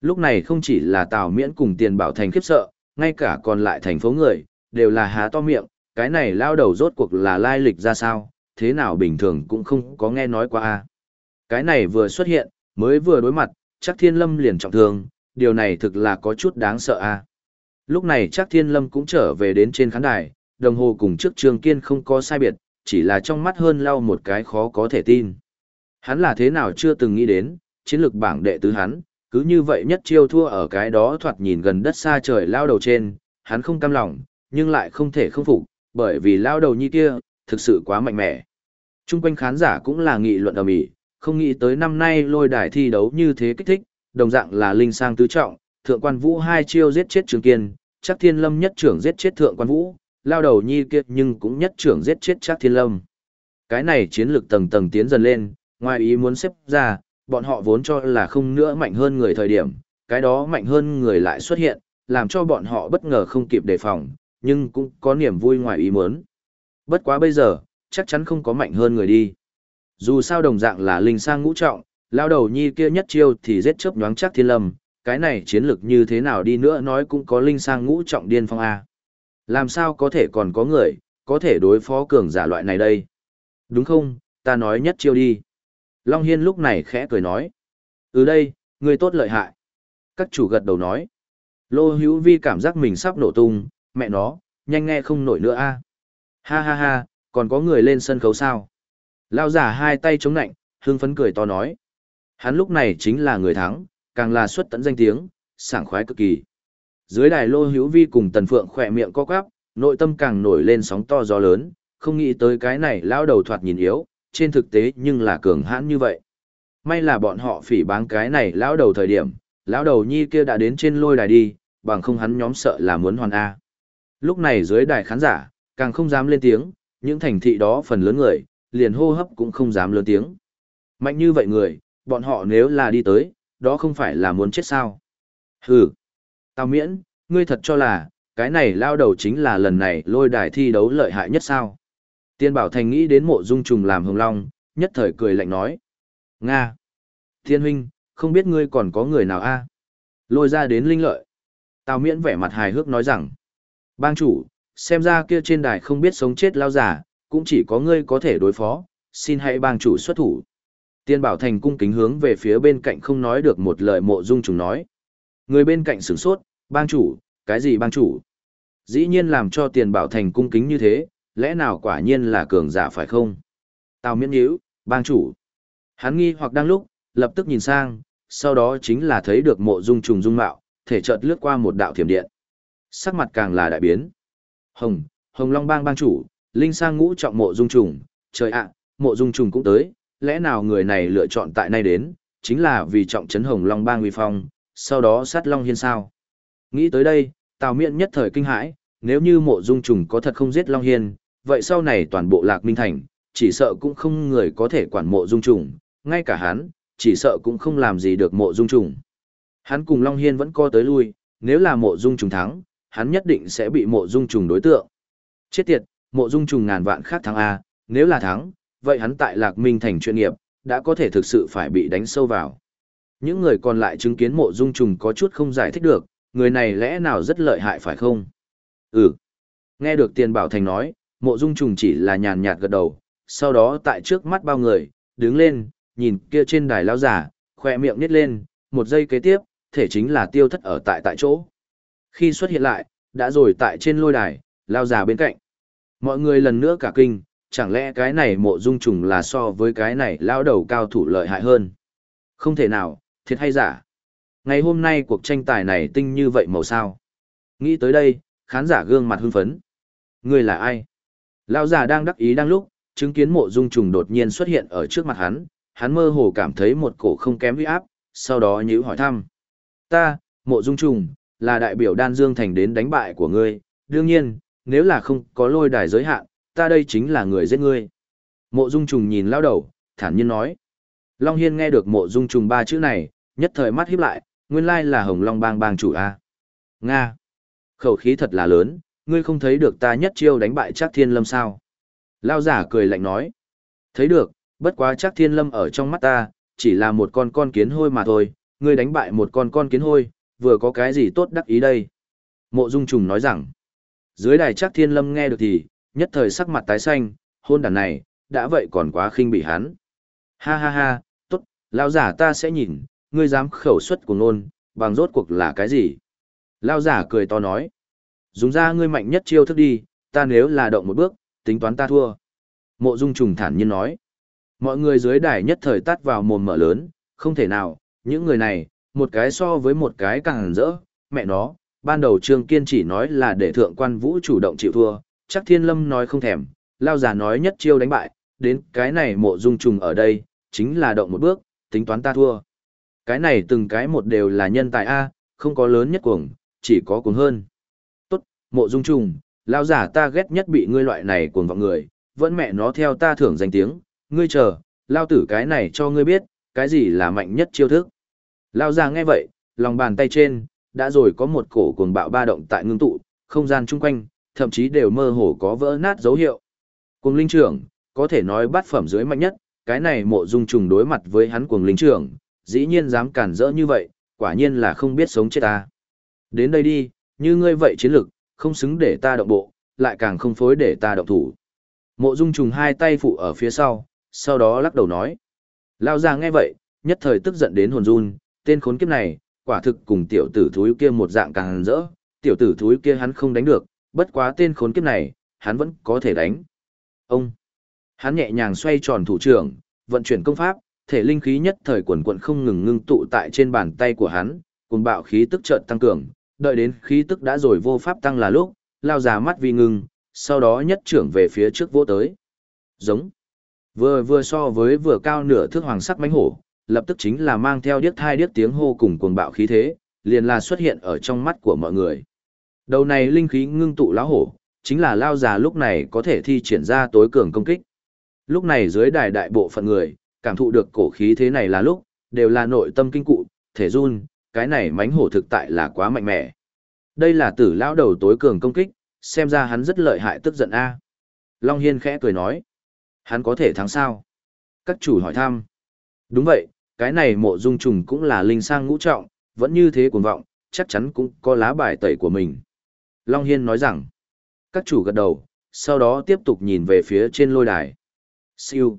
Lúc này không chỉ là Tào Miễn cùng tiền bảo thành khiếp sợ, ngay cả còn lại thành phố người, đều là há to miệng, cái này lao đầu rốt cuộc là lai lịch ra sao, thế nào bình thường cũng không có nghe nói qua A. Cái này vừa xuất hiện, mới vừa đối mặt, chắc thiên lâm liền trọng thương, điều này thực là có chút đáng sợ A. Lúc này chắc thiên lâm cũng trở về đến trên khán đài, đồng hồ cùng trước trường kiên không có sai biệt, chỉ là trong mắt hơn lau một cái khó có thể tin. Hắn là thế nào chưa từng nghĩ đến, chiến lược bảng đệ tứ hắn, cứ như vậy nhất chiêu thua ở cái đó thoạt nhìn gần đất xa trời lao đầu trên, hắn không cam lòng, nhưng lại không thể không phục, bởi vì lao đầu như kia, thực sự quá mạnh mẽ. Trung quanh khán giả cũng là nghị luận ở mỹ, không nghĩ tới năm nay lôi đài thi đấu như thế kích thích, đồng dạng là linh sang tứ trọng, thượng quan vũ hai chiêu giết chết trường kiên, chắc thiên lâm nhất trưởng giết chết thượng quan vũ, lao đầu nhi kia nhưng cũng nhất trưởng giết chết chắc thiên lâm. Cái này chiến lược tầng tầng tiến dần lên, ngoài ý muốn xếp ra, bọn họ vốn cho là không nữa mạnh hơn người thời điểm, cái đó mạnh hơn người lại xuất hiện, làm cho bọn họ bất ngờ không kịp đề phòng, nhưng cũng có niềm vui ngoài ý muốn. Bất quá bây giờ, chắc chắn không có mạnh hơn người đi. Dù sao đồng dạng là linh sang ngũ trọng, lao đầu nhi kia nhất chiêu thì giết chớp nhoáng chắc thiên lâm, cái này chiến lược như thế nào đi nữa nói cũng có linh sang ngũ trọng điên phong A. Làm sao có thể còn có người, có thể đối phó cường giả loại này đây? Đúng không, ta nói nhất chiêu đi. Long Hiên lúc này khẽ cười nói. Ừ đây, người tốt lợi hại. Các chủ gật đầu nói. Lô hữu vi cảm giác mình sắp nổ tung, mẹ nó, nhanh nghe không nổi nữa a Ha ha ha, còn có người lên sân khấu sao? Lao giả hai tay chống nạnh, hưng phấn cười to nói. Hắn lúc này chính là người thắng, càng là xuất tận danh tiếng, sảng khoái cực kỳ. Dưới đài lô hữu vi cùng tần phượng khỏe miệng co quắp, nội tâm càng nổi lên sóng to gió lớn, không nghĩ tới cái này lao đầu thoạt nhìn yếu, trên thực tế nhưng là cường hãn như vậy. May là bọn họ phỉ báng cái này lão đầu thời điểm, lão đầu nhi kia đã đến trên lôi đài đi, bằng không hắn nhóm sợ là muốn hoàn A. Lúc này dưới đài khán giả, càng không dám lên tiếng, những thành thị đó phần lớn người, liền hô hấp cũng không dám lớn tiếng. Mạnh như vậy người, bọn họ nếu là đi tới, đó không phải là muốn chết sao. Hừ, tao miễn, ngươi thật cho là, cái này lao đầu chính là lần này lôi đài thi đấu lợi hại nhất sao. Tiên Bảo Thành nghĩ đến mộ dung trùng làm hồng long, nhất thời cười lạnh nói. Nga! Thiên huynh, không biết ngươi còn có người nào a Lôi ra đến linh lợi. Tào miễn vẻ mặt hài hước nói rằng, bang chủ, xem ra kia trên đài không biết sống chết lao giả, cũng chỉ có ngươi có thể đối phó, xin hãy bang chủ xuất thủ. Tiên bảo thành cung kính hướng về phía bên cạnh không nói được một lời mộ dung trùng nói. Người bên cạnh sửng sốt, bang chủ, cái gì bang chủ? Dĩ nhiên làm cho tiền bảo thành cung kính như thế, lẽ nào quả nhiên là cường giả phải không? Tào miễn nhíu, bang chủ. Hắn nghi hoặc đang lúc, lập tức nhìn sang, sau đó chính là thấy được mộ dung trùng dung mạo, thể chợt lướt qua một đạo thiểm điện. Sắc mặt càng là đại biến. Hồng, Hồng Long bang bang chủ, linh sang ngũ trọng mộ dung trùng, trời ạ, mộ dung trùng cũng tới, lẽ nào người này lựa chọn tại nay đến, chính là vì trọng trấn Hồng Long bang uy phong, sau đó sát Long Hiên sao? Nghĩ tới đây, Tào Miện nhất thời kinh hãi, nếu như mộ dung trùng có thật không giết Long Hiên, vậy sau này toàn bộ Lạc Minh Thành, chỉ sợ cũng không người có thể quản mộ dung trùng, ngay cả hắn, chỉ sợ cũng không làm gì được mộ dung trùng. Hắn cùng Long Hiên vẫn co tới lui, nếu là mộ dung trùng thắng, hắn nhất định sẽ bị mộ dung trùng đối tượng. Chết tiệt, mộ dung trùng ngàn vạn khác thắng A, nếu là thắng, vậy hắn tại Lạc Minh thành chuyên nghiệp, đã có thể thực sự phải bị đánh sâu vào. Những người còn lại chứng kiến mộ dung trùng có chút không giải thích được, người này lẽ nào rất lợi hại phải không? Ừ. Nghe được tiền bảo thành nói, mộ dung trùng chỉ là nhàn nhạt gật đầu, sau đó tại trước mắt bao người, đứng lên, nhìn kia trên đài lao giả, khoe miệng nít lên, một giây kế tiếp, thể chính là tiêu thất ở tại tại chỗ. Khi xuất hiện lại, đã rồi tại trên lôi đài, lao giả bên cạnh. Mọi người lần nữa cả kinh, chẳng lẽ cái này mộ dung trùng là so với cái này lao đầu cao thủ lợi hại hơn? Không thể nào, thiệt hay giả? Ngày hôm nay cuộc tranh tài này tinh như vậy màu sao? Nghĩ tới đây, khán giả gương mặt hưng phấn. Người là ai? Lão già đang đắc ý đang lúc, chứng kiến mộ dung trùng đột nhiên xuất hiện ở trước mặt hắn, hắn mơ hồ cảm thấy một cổ không kém uy áp, sau đó nhíu hỏi thăm. Ta, mộ dung trùng, là đại biểu đan dương thành đến đánh bại của ngươi, đương nhiên, nếu là không có lôi đài giới hạn, ta đây chính là người giết ngươi. Mộ dung trùng nhìn lao đầu, thản nhiên nói. Long Hiên nghe được mộ dung trùng ba chữ này, nhất thời mắt híp lại, nguyên lai là hồng long bang bang chủ A. Nga. Khẩu khí thật là lớn, ngươi không thấy được ta nhất chiêu đánh bại Trác thiên lâm sao. Lao giả cười lạnh nói. Thấy được, bất quá Trác thiên lâm ở trong mắt ta, chỉ là một con con kiến hôi mà thôi, ngươi đánh bại một con con kiến hôi, vừa có cái gì tốt đắc ý đây. Mộ dung trùng nói rằng, dưới đài Trác thiên lâm nghe được thì, nhất thời sắc mặt tái xanh, hôn đàn này, đã vậy còn quá khinh bị hắn. Ha ha ha, tốt, lao giả ta sẽ nhìn, ngươi dám khẩu suất của nôn, bằng rốt cuộc là cái gì? Lao giả cười to nói, dùng ra ngươi mạnh nhất chiêu thức đi, ta nếu là động một bước, tính toán ta thua. Mộ dung trùng thản nhiên nói, mọi người dưới đài nhất thời tắt vào mồm mở lớn, không thể nào, những người này, một cái so với một cái càng rỡ, mẹ nó, ban đầu Trương Kiên chỉ nói là để thượng quan vũ chủ động chịu thua, chắc Thiên Lâm nói không thèm, lao giả nói nhất chiêu đánh bại, đến cái này mộ dung trùng ở đây, chính là động một bước, tính toán ta thua. Cái này từng cái một đều là nhân tài A, không có lớn nhất cuồng, chỉ có cuồng hơn. Mộ dung trùng, lao giả ta ghét nhất bị ngươi loại này cuồng vọng người, vẫn mẹ nó theo ta thưởng danh tiếng, ngươi chờ, lao tử cái này cho ngươi biết, cái gì là mạnh nhất chiêu thức. Lao già nghe vậy, lòng bàn tay trên, đã rồi có một cổ cuồng bạo ba động tại ngưng tụ, không gian chung quanh, thậm chí đều mơ hồ có vỡ nát dấu hiệu. Cuồng linh trưởng, có thể nói bát phẩm dưới mạnh nhất, cái này mộ dung trùng đối mặt với hắn cuồng linh trưởng, dĩ nhiên dám cản rỡ như vậy, quả nhiên là không biết sống chết ta. Đến đây đi, như ngươi vậy chiến lực, không xứng để ta động bộ, lại càng không phối để ta động thủ. Mộ dung trùng hai tay phụ ở phía sau, sau đó lắc đầu nói. Lao ra nghe vậy, nhất thời tức giận đến hồn run, tên khốn kiếp này, quả thực cùng tiểu tử thúi kia một dạng càng rỡ, tiểu tử thúi kia hắn không đánh được, bất quá tên khốn kiếp này, hắn vẫn có thể đánh. Ông, hắn nhẹ nhàng xoay tròn thủ trưởng, vận chuyển công pháp, thể linh khí nhất thời quần quận không ngừng ngưng tụ tại trên bàn tay của hắn, cùng bạo khí tức chợt tăng cường, đợi đến khí tức đã rồi vô pháp tăng là lúc, lao già mắt vì ngưng, sau đó nhất trưởng về phía trước vỗ tới. Giống. Vừa vừa so với vừa cao nửa thước hoàng sắc mãnh hổ, lập tức chính là mang theo điếc thai điếc tiếng hô cùng cuồng bạo khí thế, liền là xuất hiện ở trong mắt của mọi người. Đầu này linh khí ngưng tụ lão hổ, chính là lao già lúc này có thể thi triển ra tối cường công kích. Lúc này dưới đài đại bộ phận người, cảm thụ được cổ khí thế này là lúc, đều là nội tâm kinh cụ, thể run, cái này mánh hổ thực tại là quá mạnh mẽ. Đây là tử lão đầu tối cường công kích, xem ra hắn rất lợi hại tức giận a. Long Hiên khẽ cười nói, hắn có thể thắng sao? Các chủ hỏi thăm. Đúng vậy, cái này mộ dung trùng cũng là linh sang ngũ trọng, vẫn như thế cuồng vọng, chắc chắn cũng có lá bài tẩy của mình. Long Hiên nói rằng, các chủ gật đầu, sau đó tiếp tục nhìn về phía trên lôi đài. Siêu.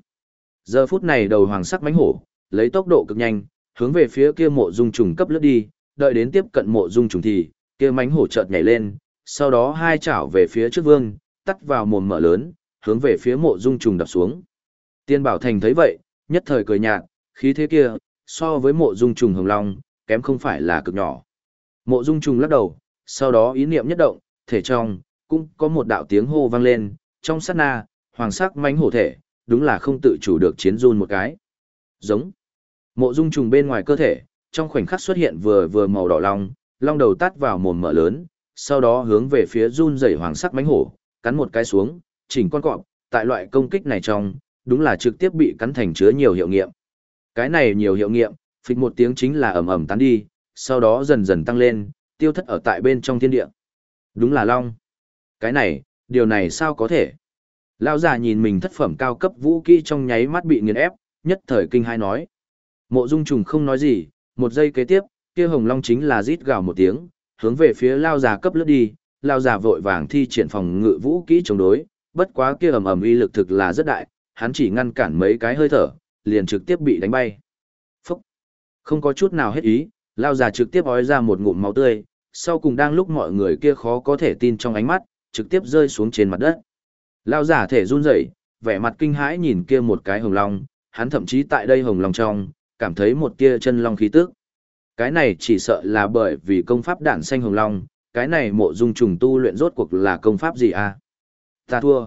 Giờ phút này đầu hoàng sắc mánh hổ, lấy tốc độ cực nhanh, hướng về phía kia mộ dung trùng cấp lướt đi, đợi đến tiếp cận mộ dung trùng thì, kia mánh hổ chợt nhảy lên, sau đó hai chảo về phía trước vương, tắt vào mồm mở lớn, hướng về phía mộ dung trùng đập xuống. Tiên Bảo Thành thấy vậy, nhất thời cười nhạt, khí thế kia, so với mộ dung trùng hồng long, kém không phải là cực nhỏ. Mộ dung trùng lắc đầu, sau đó ý niệm nhất động, thể trong, cũng có một đạo tiếng hô vang lên, trong sát na, hoàng sắc mánh hổ thể, đúng là không tự chủ được chiến run một cái. Giống. Mộ dung trùng bên ngoài cơ thể, trong khoảnh khắc xuất hiện vừa vừa màu đỏ long, long đầu tắt vào mồm mở lớn, sau đó hướng về phía run rẩy hoàng sắc mánh hổ, cắn một cái xuống, chỉnh con cọp, tại loại công kích này trong, đúng là trực tiếp bị cắn thành chứa nhiều hiệu nghiệm. Cái này nhiều hiệu nghiệm, phịch một tiếng chính là ầm ầm tán đi, sau đó dần dần tăng lên, tiêu thất ở tại bên trong thiên địa. Đúng là long. Cái này, điều này sao có thể? Lão già nhìn mình thất phẩm cao cấp vũ kỹ trong nháy mắt bị nghiền ép, nhất thời kinh hai nói. Mộ Dung Trùng không nói gì, một giây kế tiếp, kia hồng long chính là rít gào một tiếng, hướng về phía lao già cấp lướt đi, lao già vội vàng thi triển phòng ngự vũ kỹ chống đối, bất quá kia ầm ầm uy lực thực là rất đại, hắn chỉ ngăn cản mấy cái hơi thở, liền trực tiếp bị đánh bay. Phúc! Không có chút nào hết ý, lao già trực tiếp ói ra một ngụm máu tươi, sau cùng đang lúc mọi người kia khó có thể tin trong ánh mắt, trực tiếp rơi xuống trên mặt đất. Lao giả thể run rẩy, vẻ mặt kinh hãi nhìn kia một cái hồng long, hắn thậm chí tại đây hồng long trong, cảm thấy một tia chân long khí tức. Cái này chỉ sợ là bởi vì công pháp đản xanh hồng long, cái này mộ dung trùng tu luyện rốt cuộc là công pháp gì à? Ta thua.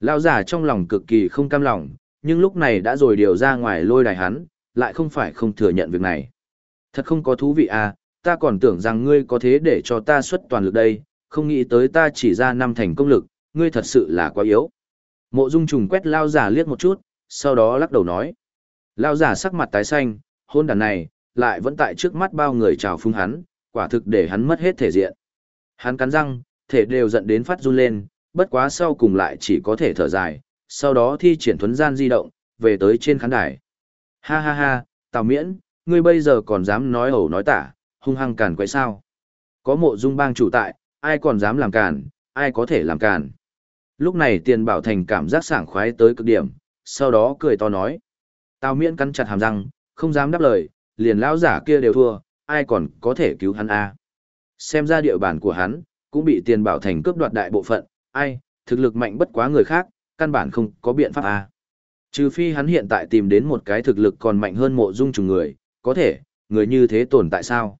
lão giả trong lòng cực kỳ không cam lòng, nhưng lúc này đã rồi điều ra ngoài lôi đài hắn, lại không phải không thừa nhận việc này. Thật không có thú vị à, ta còn tưởng rằng ngươi có thế để cho ta xuất toàn lực đây, không nghĩ tới ta chỉ ra năm thành công lực, ngươi thật sự là quá yếu. Mộ Dung trùng quét lao giả liếc một chút, sau đó lắc đầu nói. Lao giả sắc mặt tái xanh, hôn đàn này, lại vẫn tại trước mắt bao người chào phung hắn, quả thực để hắn mất hết thể diện. Hắn cắn răng, thể đều giận đến phát run lên, bất quá sau cùng lại chỉ có thể thở dài, sau đó thi triển thuấn gian di động, về tới trên khán đài. Ha ha ha, Tào Miễn, ngươi bây giờ còn dám nói ẩu nói tả, hung hăng càn quấy sao. Có mộ dung bang chủ tại, ai còn dám làm càn, ai có thể làm càn. Lúc này tiền bảo thành cảm giác sảng khoái tới cực điểm, sau đó cười to nói. Tào miễn cắn chặt hàm răng, không dám đáp lời, liền lão giả kia đều thua, ai còn có thể cứu hắn a? Xem ra địa bàn của hắn, cũng bị tiền bảo thành cướp đoạt đại bộ phận, ai, thực lực mạnh bất quá người khác, căn bản không có biện pháp a. Trừ phi hắn hiện tại tìm đến một cái thực lực còn mạnh hơn mộ dung trùng người, có thể, người như thế tồn tại sao?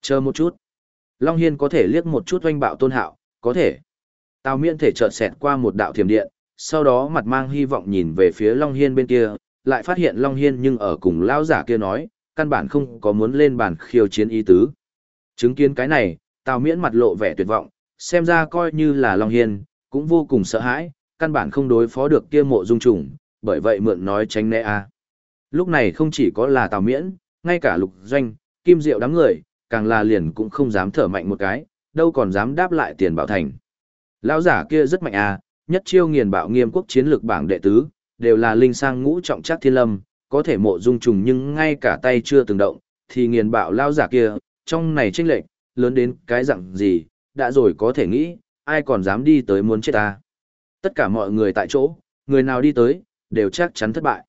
Chờ một chút. Long Hiên có thể liếc một chút oanh bạo tôn hạo, có thể. Tào miễn thể chợt xẹt qua một đạo thiểm điện, sau đó mặt mang hy vọng nhìn về phía Long Hiên bên kia, lại phát hiện Long Hiên nhưng ở cùng lao giả kia nói, căn bản không có muốn lên bàn khiêu chiến ý tứ. Chứng kiến cái này, Tào miễn mặt lộ vẻ tuyệt vọng, xem ra coi như là Long Hiên, cũng vô cùng sợ hãi, căn bản không đối phó được kia mộ dung trùng, bởi vậy mượn nói tránh né a. Lúc này không chỉ có là Tào miễn, ngay cả lục doanh, kim diệu đám người, càng là liền cũng không dám thở mạnh một cái, đâu còn dám đáp lại tiền bảo thành. Lão giả kia rất mạnh à, nhất chiêu nghiền bạo nghiêm quốc chiến lược bảng đệ tứ, đều là linh sang ngũ trọng chắc thiên lâm, có thể mộ dung trùng nhưng ngay cả tay chưa từng động, thì nghiền bạo lao giả kia, trong này chênh lệch, lớn đến cái dạng gì, đã rồi có thể nghĩ, ai còn dám đi tới muốn chết ta. Tất cả mọi người tại chỗ, người nào đi tới, đều chắc chắn thất bại.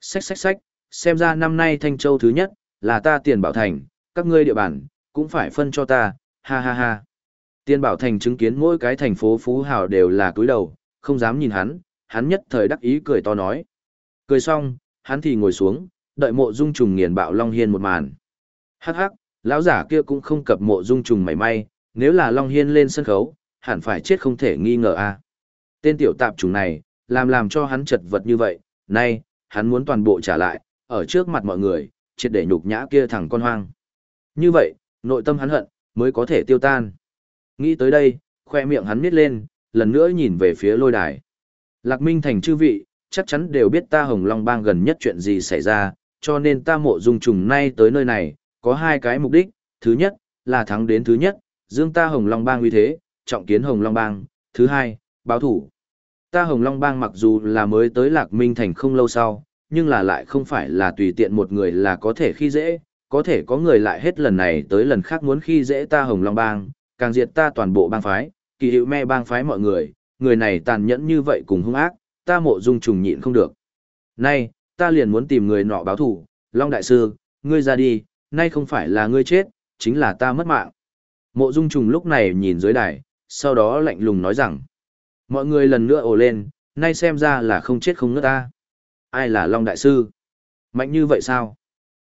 Xách xách xách, xem ra năm nay Thanh Châu thứ nhất, là ta tiền bảo thành, các ngươi địa bàn, cũng phải phân cho ta, ha ha ha. Tiên Bảo Thành chứng kiến mỗi cái thành phố phú hào đều là cúi đầu, không dám nhìn hắn, hắn nhất thời đắc ý cười to nói. Cười xong, hắn thì ngồi xuống, đợi mộ dung trùng nghiền bạo Long Hiên một màn. Hắc hắc, lão giả kia cũng không cập mộ dung trùng mảy may, nếu là Long Hiên lên sân khấu, hẳn phải chết không thể nghi ngờ a. Tên tiểu tạp trùng này, làm làm cho hắn chật vật như vậy, nay, hắn muốn toàn bộ trả lại, ở trước mặt mọi người, triệt để nhục nhã kia thằng con hoang. Như vậy, nội tâm hắn hận, mới có thể tiêu tan. Nghĩ tới đây, khoe miệng hắn nít lên, lần nữa nhìn về phía lôi đài. Lạc Minh Thành chư vị, chắc chắn đều biết ta Hồng Long Bang gần nhất chuyện gì xảy ra, cho nên ta mộ dung trùng nay tới nơi này, có hai cái mục đích, thứ nhất, là thắng đến thứ nhất, dương ta Hồng Long Bang uy thế, trọng kiến Hồng Long Bang, thứ hai, báo thủ. Ta Hồng Long Bang mặc dù là mới tới Lạc Minh Thành không lâu sau, nhưng là lại không phải là tùy tiện một người là có thể khi dễ, có thể có người lại hết lần này tới lần khác muốn khi dễ ta Hồng Long Bang, càng diệt ta toàn bộ bang phái, kỳ hiệu me bang phái mọi người, người này tàn nhẫn như vậy cùng hung ác, ta mộ dung trùng nhịn không được. Nay, ta liền muốn tìm người nọ báo thủ, Long Đại Sư, ngươi ra đi, nay không phải là ngươi chết, chính là ta mất mạng. Mộ dung trùng lúc này nhìn dưới đài, sau đó lạnh lùng nói rằng, mọi người lần nữa ồ lên, nay xem ra là không chết không ngất ta. Ai là Long Đại Sư? Mạnh như vậy sao?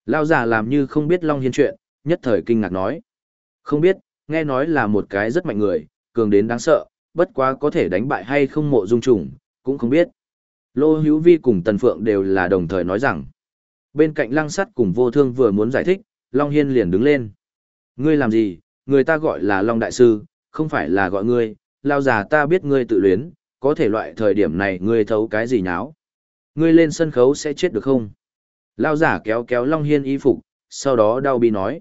Lao giả làm như không biết Long Hiên chuyện, nhất thời kinh ngạc nói. Không biết, nghe nói là một cái rất mạnh người, cường đến đáng sợ, bất quá có thể đánh bại hay không mộ dung trùng, cũng không biết. Lô Hữu Vi cùng Tần Phượng đều là đồng thời nói rằng. Bên cạnh lăng sắt cùng vô thương vừa muốn giải thích, Long Hiên liền đứng lên. Ngươi làm gì, người ta gọi là Long Đại Sư, không phải là gọi ngươi, lao già ta biết ngươi tự luyến, có thể loại thời điểm này ngươi thấu cái gì nháo. Ngươi lên sân khấu sẽ chết được không? Lao giả kéo kéo Long Hiên y phục, sau đó đau bi nói.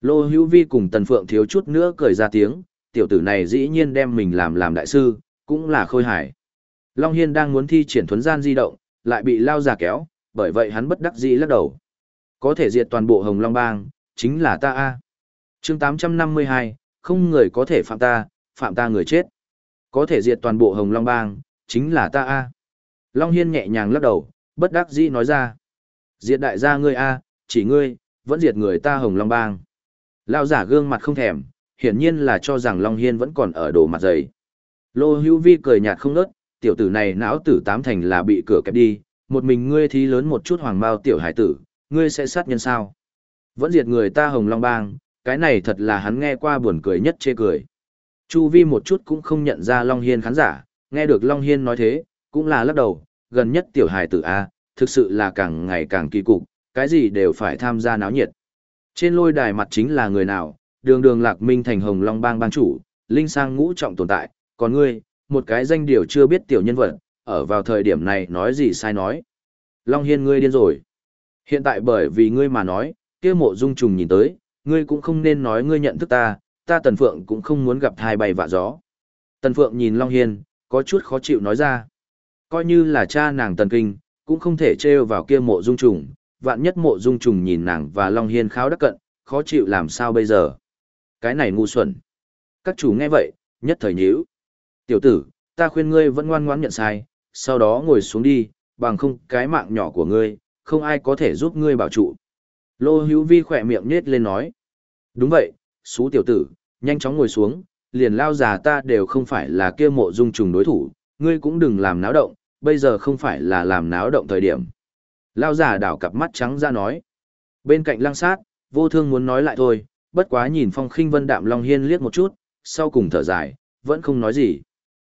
Lô Hữu Vi cùng Tần Phượng thiếu chút nữa cười ra tiếng, tiểu tử này dĩ nhiên đem mình làm làm đại sư, cũng là khôi hài. Long Hiên đang muốn thi triển thuấn gian di động, lại bị Lao giả kéo, bởi vậy hắn bất đắc dĩ lắc đầu. Có thể diệt toàn bộ Hồng Long Bang, chính là ta a chương 852, không người có thể phạm ta, phạm ta người chết. Có thể diệt toàn bộ Hồng Long Bang, chính là ta a Long Hiên nhẹ nhàng lắc đầu, bất đắc dĩ nói ra. Diệt đại gia ngươi a chỉ ngươi, vẫn diệt người ta Hồng Long Bang. Lao giả gương mặt không thèm, hiển nhiên là cho rằng Long Hiên vẫn còn ở đồ mặt dày. Lô hữu vi cười nhạt không nớt, tiểu tử này não tử tám thành là bị cửa kẹp đi, một mình ngươi thí lớn một chút hoàng Mao tiểu hải tử, ngươi sẽ sát nhân sao. Vẫn diệt người ta Hồng Long Bang, cái này thật là hắn nghe qua buồn cười nhất chê cười. Chu vi một chút cũng không nhận ra Long Hiên khán giả, nghe được Long Hiên nói thế, cũng là lắc đầu, gần nhất tiểu hải tử A, thực sự là càng ngày càng kỳ cục, cái gì đều phải tham gia náo nhiệt. Trên lôi đài mặt chính là người nào, đường đường lạc minh thành hồng long bang bang chủ, linh sang ngũ trọng tồn tại, còn ngươi, một cái danh điều chưa biết tiểu nhân vật, ở vào thời điểm này nói gì sai nói. Long hiên ngươi điên rồi. Hiện tại bởi vì ngươi mà nói, kia mộ dung trùng nhìn tới, ngươi cũng không nên nói ngươi nhận thức ta, ta tần phượng cũng không muốn gặp thai bay vạ gió. Tần phượng nhìn Long hiên, có chút khó chịu nói ra. Coi như là cha nàng tần kinh, cũng không thể trêu vào kia mộ dung trùng, vạn nhất mộ dung trùng nhìn nàng và Long Hiên kháo đắc cận, khó chịu làm sao bây giờ. Cái này ngu xuẩn. Các chủ nghe vậy, nhất thời nhíu. Tiểu tử, ta khuyên ngươi vẫn ngoan ngoãn nhận sai, sau đó ngồi xuống đi, bằng không cái mạng nhỏ của ngươi, không ai có thể giúp ngươi bảo trụ. Lô hữu vi khỏe miệng nhết lên nói. Đúng vậy, xú tiểu tử, nhanh chóng ngồi xuống, liền lao già ta đều không phải là kia mộ dung trùng đối thủ, ngươi cũng đừng làm náo động, bây giờ không phải là làm náo động thời điểm. Lao già đảo cặp mắt trắng ra nói. Bên cạnh lăng sát, vô thương muốn nói lại thôi, bất quá nhìn phong khinh vân đạm Long Hiên liếc một chút, sau cùng thở dài, vẫn không nói gì.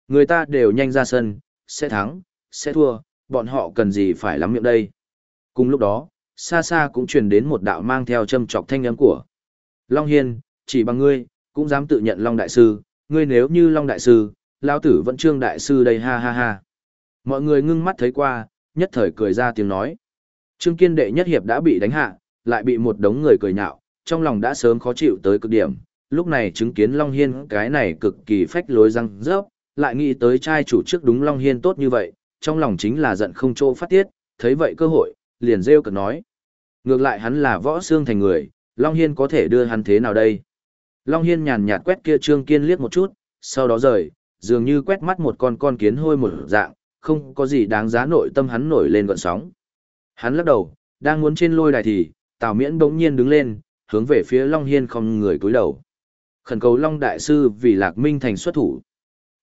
Người ta đều nhanh ra sân, sẽ thắng, sẽ thua, bọn họ cần gì phải lắm miệng đây. Cùng lúc đó, xa xa cũng truyền đến một đạo mang theo châm chọc thanh âm của. Long Hiên, chỉ bằng ngươi, cũng dám tự nhận Long Đại Sư, ngươi nếu như Long Đại Sư, Lao tử vẫn trương Đại Sư đây ha ha ha. Mọi người ngưng mắt thấy qua, nhất thời cười ra tiếng nói. Trương Kiên đệ nhất hiệp đã bị đánh hạ, lại bị một đống người cười nhạo, trong lòng đã sớm khó chịu tới cực điểm. Lúc này chứng kiến Long Hiên cái này cực kỳ phách lối răng rớp, lại nghĩ tới trai chủ trước đúng Long Hiên tốt như vậy, trong lòng chính là giận không chỗ phát tiết, thấy vậy cơ hội, liền rêu cực nói. Ngược lại hắn là võ xương thành người, Long Hiên có thể đưa hắn thế nào đây? Long Hiên nhàn nhạt quét kia Trương Kiên liếc một chút, sau đó rời, dường như quét mắt một con con kiến hôi một dạng, không có gì đáng giá nội tâm hắn nổi lên gọn sóng. Hắn lắc đầu, đang muốn trên lôi đài thì, Tào Miễn bỗng nhiên đứng lên, hướng về phía Long Hiên không người cúi đầu. Khẩn cầu Long Đại Sư vì Lạc Minh Thành xuất thủ.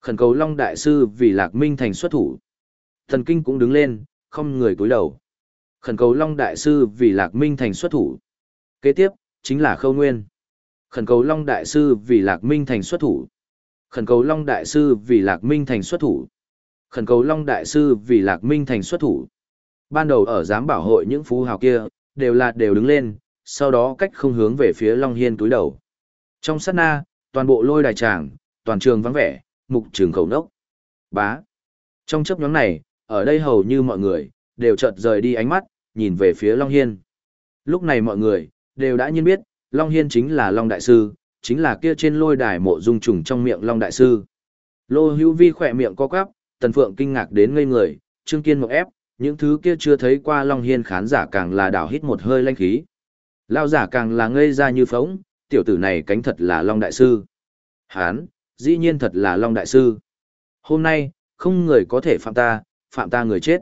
Khẩn cầu Long Đại Sư vì Lạc Minh Thành xuất thủ. Thần Kinh cũng đứng lên, không người cúi đầu. Khẩn cầu Long Đại Sư vì Lạc Minh Thành xuất thủ. Kế tiếp, chính là Khâu Nguyên. Khẩn cầu Long Đại Sư vì Lạc Minh Thành xuất thủ. Khẩn cầu Long Đại Sư vì Lạc Minh Thành xuất thủ. Khẩn cầu Long Đại Sư vì Lạc Minh Thành xuất thủ. Ban đầu ở giám bảo hội những phú hào kia, đều là đều đứng lên, sau đó cách không hướng về phía Long Hiên túi đầu. Trong sát na, toàn bộ lôi đài tràng, toàn trường vắng vẻ, mục trường khẩu nốc. Bá. Trong chấp nhóm này, ở đây hầu như mọi người, đều chợt rời đi ánh mắt, nhìn về phía Long Hiên. Lúc này mọi người, đều đã nhiên biết, Long Hiên chính là Long Đại Sư, chính là kia trên lôi đài mộ dung trùng trong miệng Long Đại Sư. Lô hữu vi khỏe miệng co quắp, Tần Phượng kinh ngạc đến ngây người, Trương Kiên một ép, những thứ kia chưa thấy qua Long Hiên khán giả càng là đảo hít một hơi lanh khí. Lao giả càng là ngây ra như phóng, tiểu tử này cánh thật là Long Đại Sư. Hán, dĩ nhiên thật là Long Đại Sư. Hôm nay, không người có thể phạm ta, phạm ta người chết.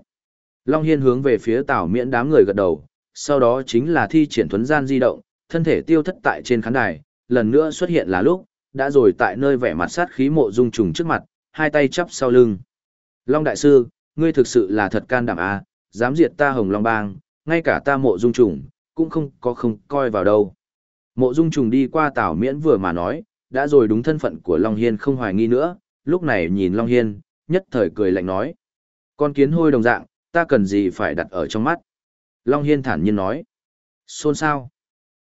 Long Hiên hướng về phía tảo Miễn đám người gật đầu, sau đó chính là thi triển thuấn gian di động, thân thể tiêu thất tại trên khán đài, lần nữa xuất hiện là lúc, đã rồi tại nơi vẻ mặt sát khí mộ dung trùng trước mặt, hai tay chắp sau lưng. Long Đại Sư, ngươi thực sự là thật can đảm à, dám diệt ta hồng long bang, ngay cả ta mộ dung trùng, cũng không có không coi vào đâu. Mộ dung trùng đi qua Tào Miễn vừa mà nói, đã rồi đúng thân phận của Long Hiên không hoài nghi nữa, lúc này nhìn Long Hiên, nhất thời cười lạnh nói. Con kiến hôi đồng dạng, ta cần gì phải đặt ở trong mắt. Long Hiên thản nhiên nói. Xôn sao?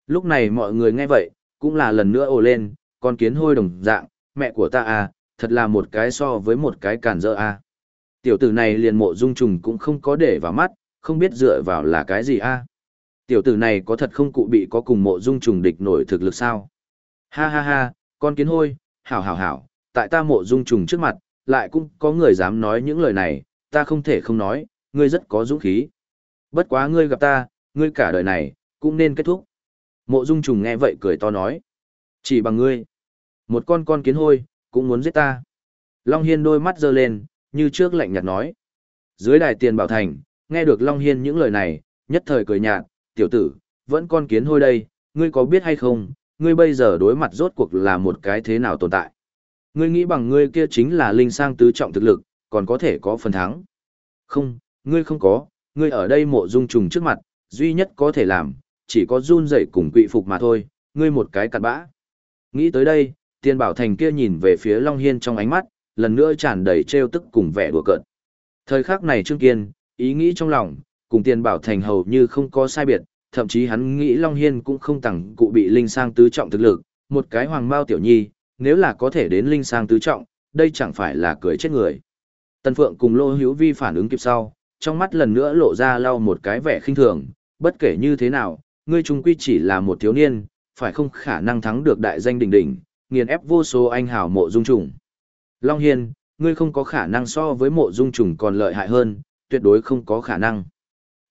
Lúc này mọi người nghe vậy, cũng là lần nữa ồ lên, con kiến hôi đồng dạng, mẹ của ta à, thật là một cái so với một cái cản dỡ à. Tiểu tử này liền mộ dung trùng cũng không có để vào mắt, không biết dựa vào là cái gì à. Tiểu tử này có thật không cụ bị có cùng mộ dung trùng địch nổi thực lực sao? Ha ha ha, con kiến hôi, hảo hảo hảo, tại ta mộ dung trùng trước mặt, lại cũng có người dám nói những lời này, ta không thể không nói, ngươi rất có dũng khí. Bất quá ngươi gặp ta, ngươi cả đời này, cũng nên kết thúc. Mộ dung trùng nghe vậy cười to nói. Chỉ bằng ngươi. Một con con kiến hôi, cũng muốn giết ta. Long Hiên đôi mắt dơ lên, như trước lạnh nhạt nói. Dưới đài tiền bảo thành, nghe được Long Hiên những lời này, nhất thời cười nhạt, tiểu tử, vẫn con kiến hôi đây, ngươi có biết hay không, ngươi bây giờ đối mặt rốt cuộc là một cái thế nào tồn tại. Ngươi nghĩ bằng ngươi kia chính là linh sang tứ trọng thực lực, còn có thể có phần thắng. Không, ngươi không có, ngươi ở đây mộ dung trùng trước mặt, duy nhất có thể làm, chỉ có run rẩy cùng quỵ phục mà thôi, ngươi một cái cặn bã. Nghĩ tới đây, tiên bảo thành kia nhìn về phía Long Hiên trong ánh mắt, lần nữa tràn đầy trêu tức cùng vẻ đùa cợt. Thời khắc này Trương Kiên, ý nghĩ trong lòng, cùng tiên bảo thành hầu như không có sai biệt, thậm chí hắn nghĩ Long Hiên cũng không tặng cụ bị linh sang tứ trọng thực lực, một cái hoàng mao tiểu nhi, nếu là có thể đến linh sang tứ trọng, đây chẳng phải là cười chết người. Tân Phượng cùng Lô Hữu Vi phản ứng kịp sau, trong mắt lần nữa lộ ra lau một cái vẻ khinh thường, bất kể như thế nào, ngươi trung quy chỉ là một thiếu niên, phải không khả năng thắng được đại danh đỉnh đỉnh, nghiền ép vô số anh hào mộ dung trùng. Long Hiên, ngươi không có khả năng so với mộ dung trùng còn lợi hại hơn, tuyệt đối không có khả năng.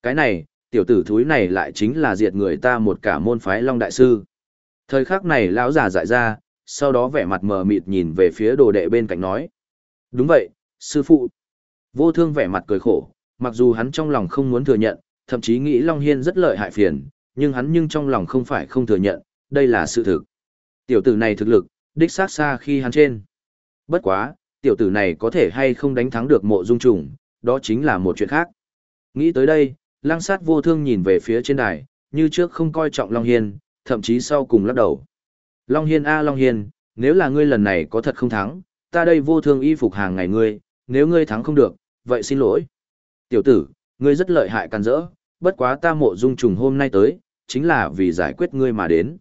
Cái này, tiểu tử thúi này lại chính là diệt người ta một cả môn phái Long Đại Sư. Thời khắc này lão giả dại ra, sau đó vẻ mặt mờ mịt nhìn về phía đồ đệ bên cạnh nói. Đúng vậy, sư phụ. Vô thương vẻ mặt cười khổ, mặc dù hắn trong lòng không muốn thừa nhận, thậm chí nghĩ Long Hiên rất lợi hại phiền, nhưng hắn nhưng trong lòng không phải không thừa nhận, đây là sự thực. Tiểu tử này thực lực, đích xác xa khi hắn trên. Bất quá, tiểu tử này có thể hay không đánh thắng được mộ dung trùng, đó chính là một chuyện khác. Nghĩ tới đây, lăng sát vô thương nhìn về phía trên đài, như trước không coi trọng Long Hiên, thậm chí sau cùng lắc đầu. Long Hiên a Long Hiên, nếu là ngươi lần này có thật không thắng, ta đây vô thương y phục hàng ngày ngươi, nếu ngươi thắng không được, vậy xin lỗi. Tiểu tử, ngươi rất lợi hại can rỡ, bất quá ta mộ dung trùng hôm nay tới, chính là vì giải quyết ngươi mà đến.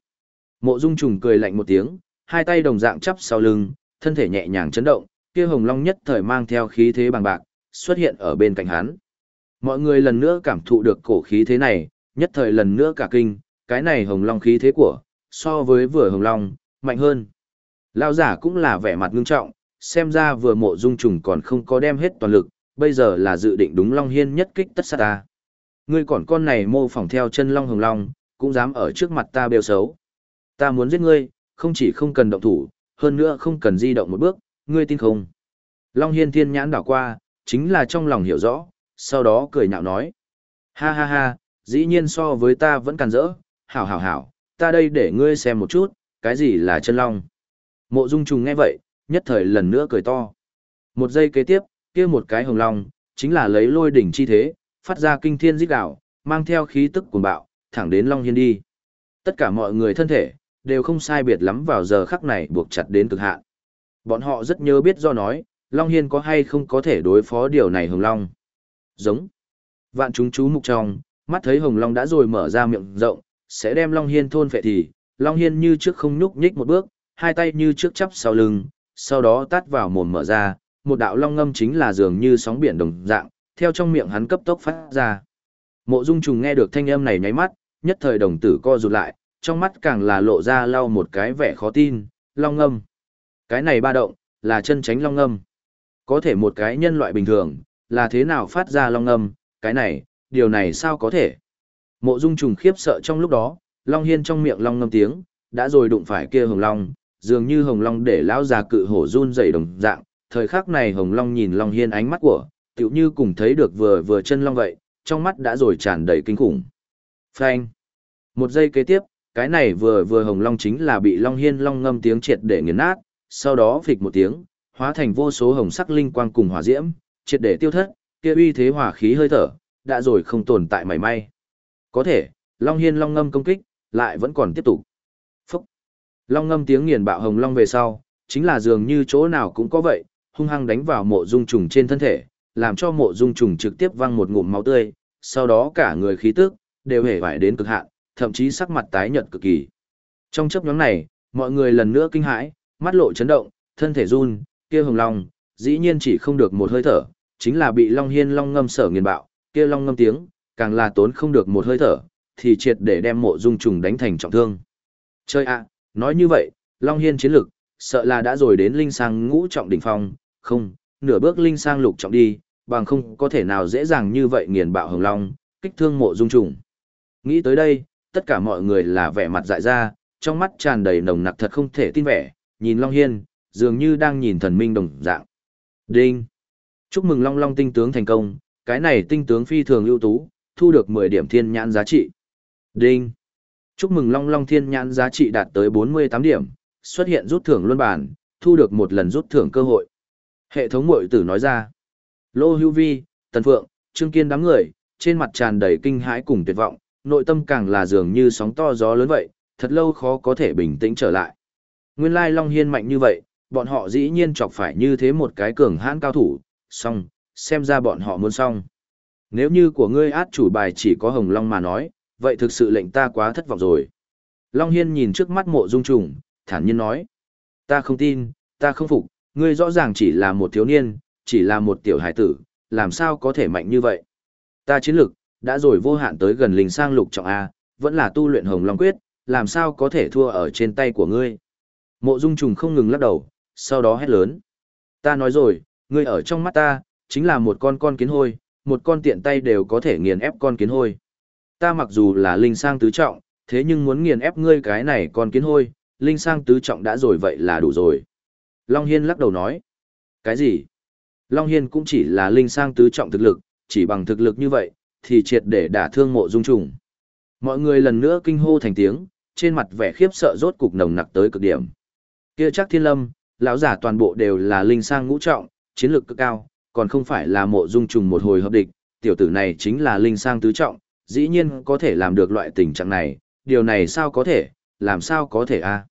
Mộ dung trùng cười lạnh một tiếng, hai tay đồng dạng chắp sau lưng, thân thể nhẹ nhàng chấn động, kia hồng long nhất thời mang theo khí thế bằng bạc, xuất hiện ở bên cạnh hắn. Mọi người lần nữa cảm thụ được cổ khí thế này, nhất thời lần nữa cả kinh, cái này hồng long khí thế của, so với vừa hồng long, mạnh hơn. Lao giả cũng là vẻ mặt ngưng trọng, xem ra vừa mộ dung trùng còn không có đem hết toàn lực, bây giờ là dự định đúng long hiên nhất kích tất sát ta. Ngươi còn con này mô phỏng theo chân long hồng long, cũng dám ở trước mặt ta bêu xấu. Ta muốn giết ngươi, không chỉ không cần động thủ, hơn nữa không cần di động một bước, ngươi tin không? Long hiên thiên nhãn đảo qua, chính là trong lòng hiểu rõ, sau đó cười nhạo nói. Ha ha ha, dĩ nhiên so với ta vẫn càn rỡ, hảo hảo hảo, ta đây để ngươi xem một chút, cái gì là chân long. Mộ dung trùng nghe vậy, nhất thời lần nữa cười to. Một giây kế tiếp, kia một cái hồng long, chính là lấy lôi đỉnh chi thế, phát ra kinh thiên giết đảo, mang theo khí tức cuồng bạo, thẳng đến Long Hiên đi. Tất cả mọi người thân thể, đều không sai biệt lắm vào giờ khắc này buộc chặt đến cực hạn. Bọn họ rất nhớ biết do nói, Long Hiên có hay không có thể đối phó điều này Hồng Long. Giống. Vạn chúng chú mục trong, mắt thấy Hồng Long đã rồi mở ra miệng rộng, sẽ đem Long Hiên thôn phệ thì, Long Hiên như trước không nhúc nhích một bước, hai tay như trước chắp sau lưng, sau đó tát vào mồm mở ra, một đạo long ngâm chính là dường như sóng biển đồng dạng, theo trong miệng hắn cấp tốc phát ra. Mộ Dung Trùng nghe được thanh âm này nháy mắt, nhất thời đồng tử co rụt lại, trong mắt càng là lộ ra lau một cái vẻ khó tin, long ngâm. Cái này ba động, là chân tránh long ngâm. Có thể một cái nhân loại bình thường, là thế nào phát ra long âm cái này, điều này sao có thể. Mộ Dung Trùng khiếp sợ trong lúc đó, Long Hiên trong miệng long ngâm tiếng, đã rồi đụng phải kia hồng long, dường như hồng long để lão già cự hổ run dậy đồng dạng, thời khắc này hồng long nhìn Long Hiên ánh mắt của, tựu như cùng thấy được vừa vừa chân long vậy, trong mắt đã rồi tràn đầy kinh khủng. Phanh. Một giây kế tiếp, cái này vừa vừa hồng long chính là bị Long Hiên long ngâm tiếng triệt để nghiền nát, sau đó phịch một tiếng, hóa thành vô số hồng sắc linh quang cùng hỏa diễm, triệt để tiêu thất, kia uy thế hỏa khí hơi thở, đã rồi không tồn tại mảy may. Có thể, Long Hiên long ngâm công kích, lại vẫn còn tiếp tục. Phúc! Long ngâm tiếng nghiền bạo hồng long về sau, chính là dường như chỗ nào cũng có vậy, hung hăng đánh vào mộ dung trùng trên thân thể, làm cho mộ dung trùng trực tiếp văng một ngụm máu tươi, sau đó cả người khí tức, đều hề vải đến cực hạn, thậm chí sắc mặt tái nhợt cực kỳ. Trong chấp nhóm này, mọi người lần nữa kinh hãi, mắt lộ chấn động, thân thể run, kia hồng long, dĩ nhiên chỉ không được một hơi thở, chính là bị long hiên long ngâm sở nghiền bạo, kia long ngâm tiếng, càng là tốn không được một hơi thở, thì triệt để đem mộ dung trùng đánh thành trọng thương. Chơi ạ, nói như vậy, long hiên chiến lực, sợ là đã rồi đến linh sang ngũ trọng đỉnh phong, không, nửa bước linh sang lục trọng đi, bằng không có thể nào dễ dàng như vậy nghiền bạo hồng long, kích thương mộ dung trùng. Nghĩ tới đây, tất cả mọi người là vẻ mặt dại ra, trong mắt tràn đầy nồng nặc thật không thể tin vẻ, nhìn Long Hiên, dường như đang nhìn thần minh đồng dạng. Đinh! Chúc mừng Long Long tinh tướng thành công, cái này tinh tướng phi thường ưu tú, thu được 10 điểm thiên nhãn giá trị. Đinh! Chúc mừng Long Long thiên nhãn giá trị đạt tới 48 điểm, xuất hiện rút thưởng luân bản, thu được một lần rút thưởng cơ hội. Hệ thống mội tử nói ra. Lô Hữu Vi, Tần Phượng, Trương Kiên đám người, trên mặt tràn đầy kinh hãi cùng tuyệt vọng, nội tâm càng là dường như sóng to gió lớn vậy, thật lâu khó có thể bình tĩnh trở lại. Nguyên lai Long Hiên mạnh như vậy, bọn họ dĩ nhiên chọc phải như thế một cái cường hãn cao thủ, xong, xem ra bọn họ muốn xong. Nếu như của ngươi át chủ bài chỉ có Hồng Long mà nói, vậy thực sự lệnh ta quá thất vọng rồi. Long Hiên nhìn trước mắt mộ dung trùng, thản nhiên nói. Ta không tin, ta không phục, ngươi rõ ràng chỉ là một thiếu niên, chỉ là một tiểu hải tử, làm sao có thể mạnh như vậy. Ta chiến lực, đã rồi vô hạn tới gần linh sang lục trọng A, vẫn là tu luyện hồng long quyết, làm sao có thể thua ở trên tay của ngươi. Mộ dung trùng không ngừng lắc đầu, sau đó hét lớn. Ta nói rồi, ngươi ở trong mắt ta, chính là một con con kiến hôi, một con tiện tay đều có thể nghiền ép con kiến hôi. Ta mặc dù là linh sang tứ trọng, thế nhưng muốn nghiền ép ngươi cái này con kiến hôi, linh sang tứ trọng đã rồi vậy là đủ rồi. Long Hiên lắc đầu nói. Cái gì? Long Hiên cũng chỉ là linh sang tứ trọng thực lực, chỉ bằng thực lực như vậy, thì triệt để đả thương mộ dung trùng. Mọi người lần nữa kinh hô thành tiếng, trên mặt vẻ khiếp sợ rốt cục nồng nặc tới cực điểm. Kia chắc thiên lâm, lão giả toàn bộ đều là linh sang ngũ trọng, chiến lược cực cao, còn không phải là mộ dung trùng một hồi hợp địch, tiểu tử này chính là linh sang tứ trọng, dĩ nhiên có thể làm được loại tình trạng này, điều này sao có thể, làm sao có thể a? À?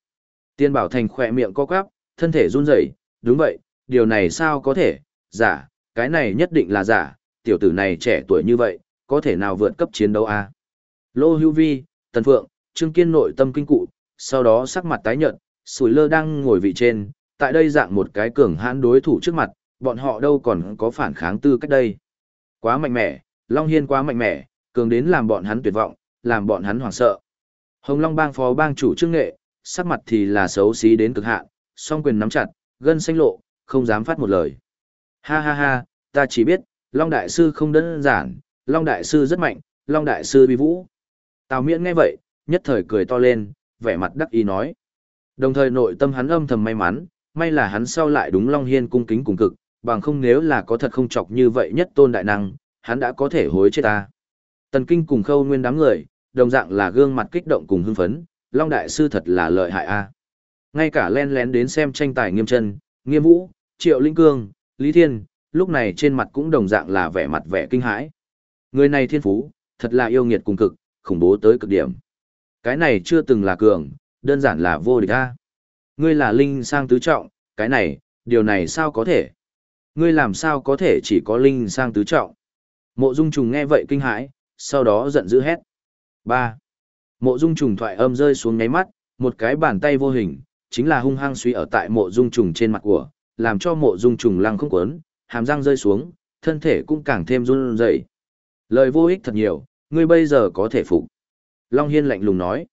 Tiên bảo thành khỏe miệng co quắp, thân thể run rẩy đúng vậy, điều này sao có thể, giả, cái này nhất định là giả, tiểu tử này trẻ tuổi như vậy, có thể nào vượt cấp chiến đấu a? À? Lô Hưu Vi, Tần Phượng, Trương Kiên nội tâm kinh cụ, sau đó sắc mặt tái nhợt, sủi lơ đang ngồi vị trên, tại đây dạng một cái cường hãn đối thủ trước mặt, bọn họ đâu còn có phản kháng tư cách đây. Quá mạnh mẽ, Long Hiên quá mạnh mẽ, cường đến làm bọn hắn tuyệt vọng, làm bọn hắn hoảng sợ. Hồng Long bang phó bang chủ trương nghệ, sắc mặt thì là xấu xí đến cực hạn, song quyền nắm chặt, gân xanh lộ, không dám phát một lời. Ha ha ha, ta chỉ biết, Long Đại Sư không đơn giản, Long Đại Sư rất mạnh, Long Đại Sư bi vũ. Tào miễn nghe vậy, nhất thời cười to lên, vẻ mặt đắc ý nói. Đồng thời nội tâm hắn âm thầm may mắn, may là hắn sau lại đúng Long Hiên cung kính cùng cực, bằng không nếu là có thật không chọc như vậy nhất tôn đại năng, hắn đã có thể hối chết ta. Tần Kinh cùng khâu nguyên đám người, đồng dạng là gương mặt kích động cùng hưng phấn, Long Đại Sư thật là lợi hại a Ngay cả len lén đến xem tranh tài nghiêm chân, nghiêm vũ, triệu linh cương, lý thiên, lúc này trên mặt cũng đồng dạng là vẻ mặt vẻ kinh hãi. Người này thiên phú, thật là yêu nghiệt cùng cực, khủng bố tới cực điểm. Cái này chưa từng là cường, đơn giản là vô địch a. Ngươi là linh sang tứ trọng, cái này, điều này sao có thể? Ngươi làm sao có thể chỉ có linh sang tứ trọng? Mộ Dung Trùng nghe vậy kinh hãi, sau đó giận dữ hét. ba Mộ Dung Trùng thoại âm rơi xuống nháy mắt, một cái bàn tay vô hình, chính là hung hăng suy ở tại Mộ Dung Trùng trên mặt của, làm cho Mộ Dung Trùng lăng không quấn, hàm răng rơi xuống, thân thể cũng càng thêm run rẩy. Lời vô ích thật nhiều, ngươi bây giờ có thể phục. Long Hiên lạnh lùng nói.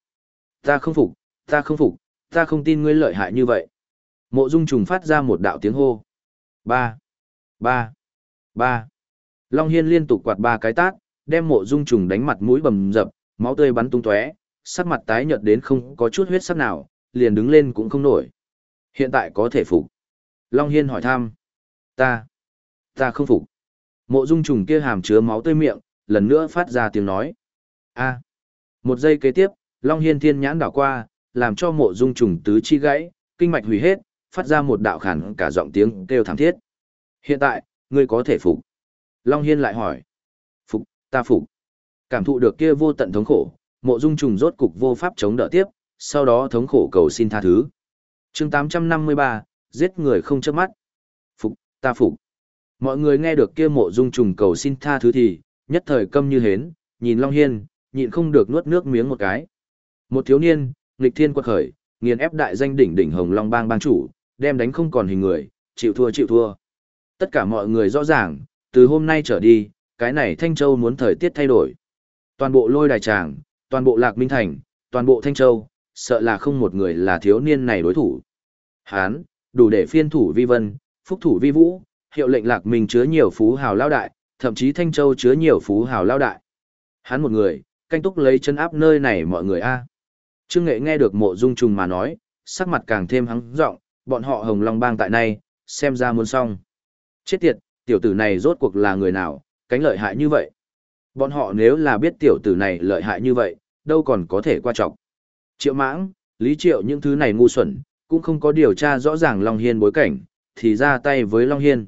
Ta không phục, ta không phục, ta không tin ngươi lợi hại như vậy. Mộ Dung trùng phát ra một đạo tiếng hô. Ba, ba, ba. Long Hiên liên tục quạt ba cái tát, đem mộ Dung trùng đánh mặt mũi bầm dập, máu tươi bắn tung tóe. sắc mặt tái nhợt đến không có chút huyết sắc nào, liền đứng lên cũng không nổi. Hiện tại có thể phục. Long Hiên hỏi thăm. Ta, ta không phục. Mộ dung trùng kia hàm chứa máu tươi miệng, lần nữa phát ra tiếng nói. a Một giây kế tiếp, Long Hiên thiên nhãn đảo qua, làm cho mộ dung trùng tứ chi gãy, kinh mạch hủy hết, phát ra một đạo khản cả giọng tiếng kêu thảm thiết. Hiện tại, ngươi có thể phục. Long Hiên lại hỏi. Phục, ta phục. Cảm thụ được kia vô tận thống khổ, mộ dung trùng rốt cục vô pháp chống đỡ tiếp, sau đó thống khổ cầu xin tha thứ. chương 853, giết người không chớp mắt. Phục, ta phục. Mọi người nghe được kia mộ dung trùng cầu xin tha thứ thì, nhất thời câm như hến, nhìn Long Hiên, nhịn không được nuốt nước miếng một cái. Một thiếu niên, nghịch thiên quật khởi, nghiền ép đại danh đỉnh đỉnh Hồng Long bang bang chủ, đem đánh không còn hình người, chịu thua chịu thua. Tất cả mọi người rõ ràng, từ hôm nay trở đi, cái này Thanh Châu muốn thời tiết thay đổi. Toàn bộ lôi đài tràng, toàn bộ Lạc Minh Thành, toàn bộ Thanh Châu, sợ là không một người là thiếu niên này đối thủ. Hán, đủ để phiên thủ vi vân, phúc thủ vi vũ, hiệu lệnh Lạc Minh chứa nhiều phú hào lao đại, thậm chí Thanh Châu chứa nhiều phú hào lao đại. Hắn một người, canh túc lấy chân áp nơi này mọi người a. Trương Nghệ nghe được mộ dung trùng mà nói, sắc mặt càng thêm hắng giọng, bọn họ hồng long bang tại nay, xem ra muốn xong. Chết tiệt, tiểu tử này rốt cuộc là người nào, cánh lợi hại như vậy. Bọn họ nếu là biết tiểu tử này lợi hại như vậy, đâu còn có thể qua trọng. Triệu mãng, lý triệu những thứ này ngu xuẩn, cũng không có điều tra rõ ràng Long Hiên bối cảnh, thì ra tay với Long Hiên.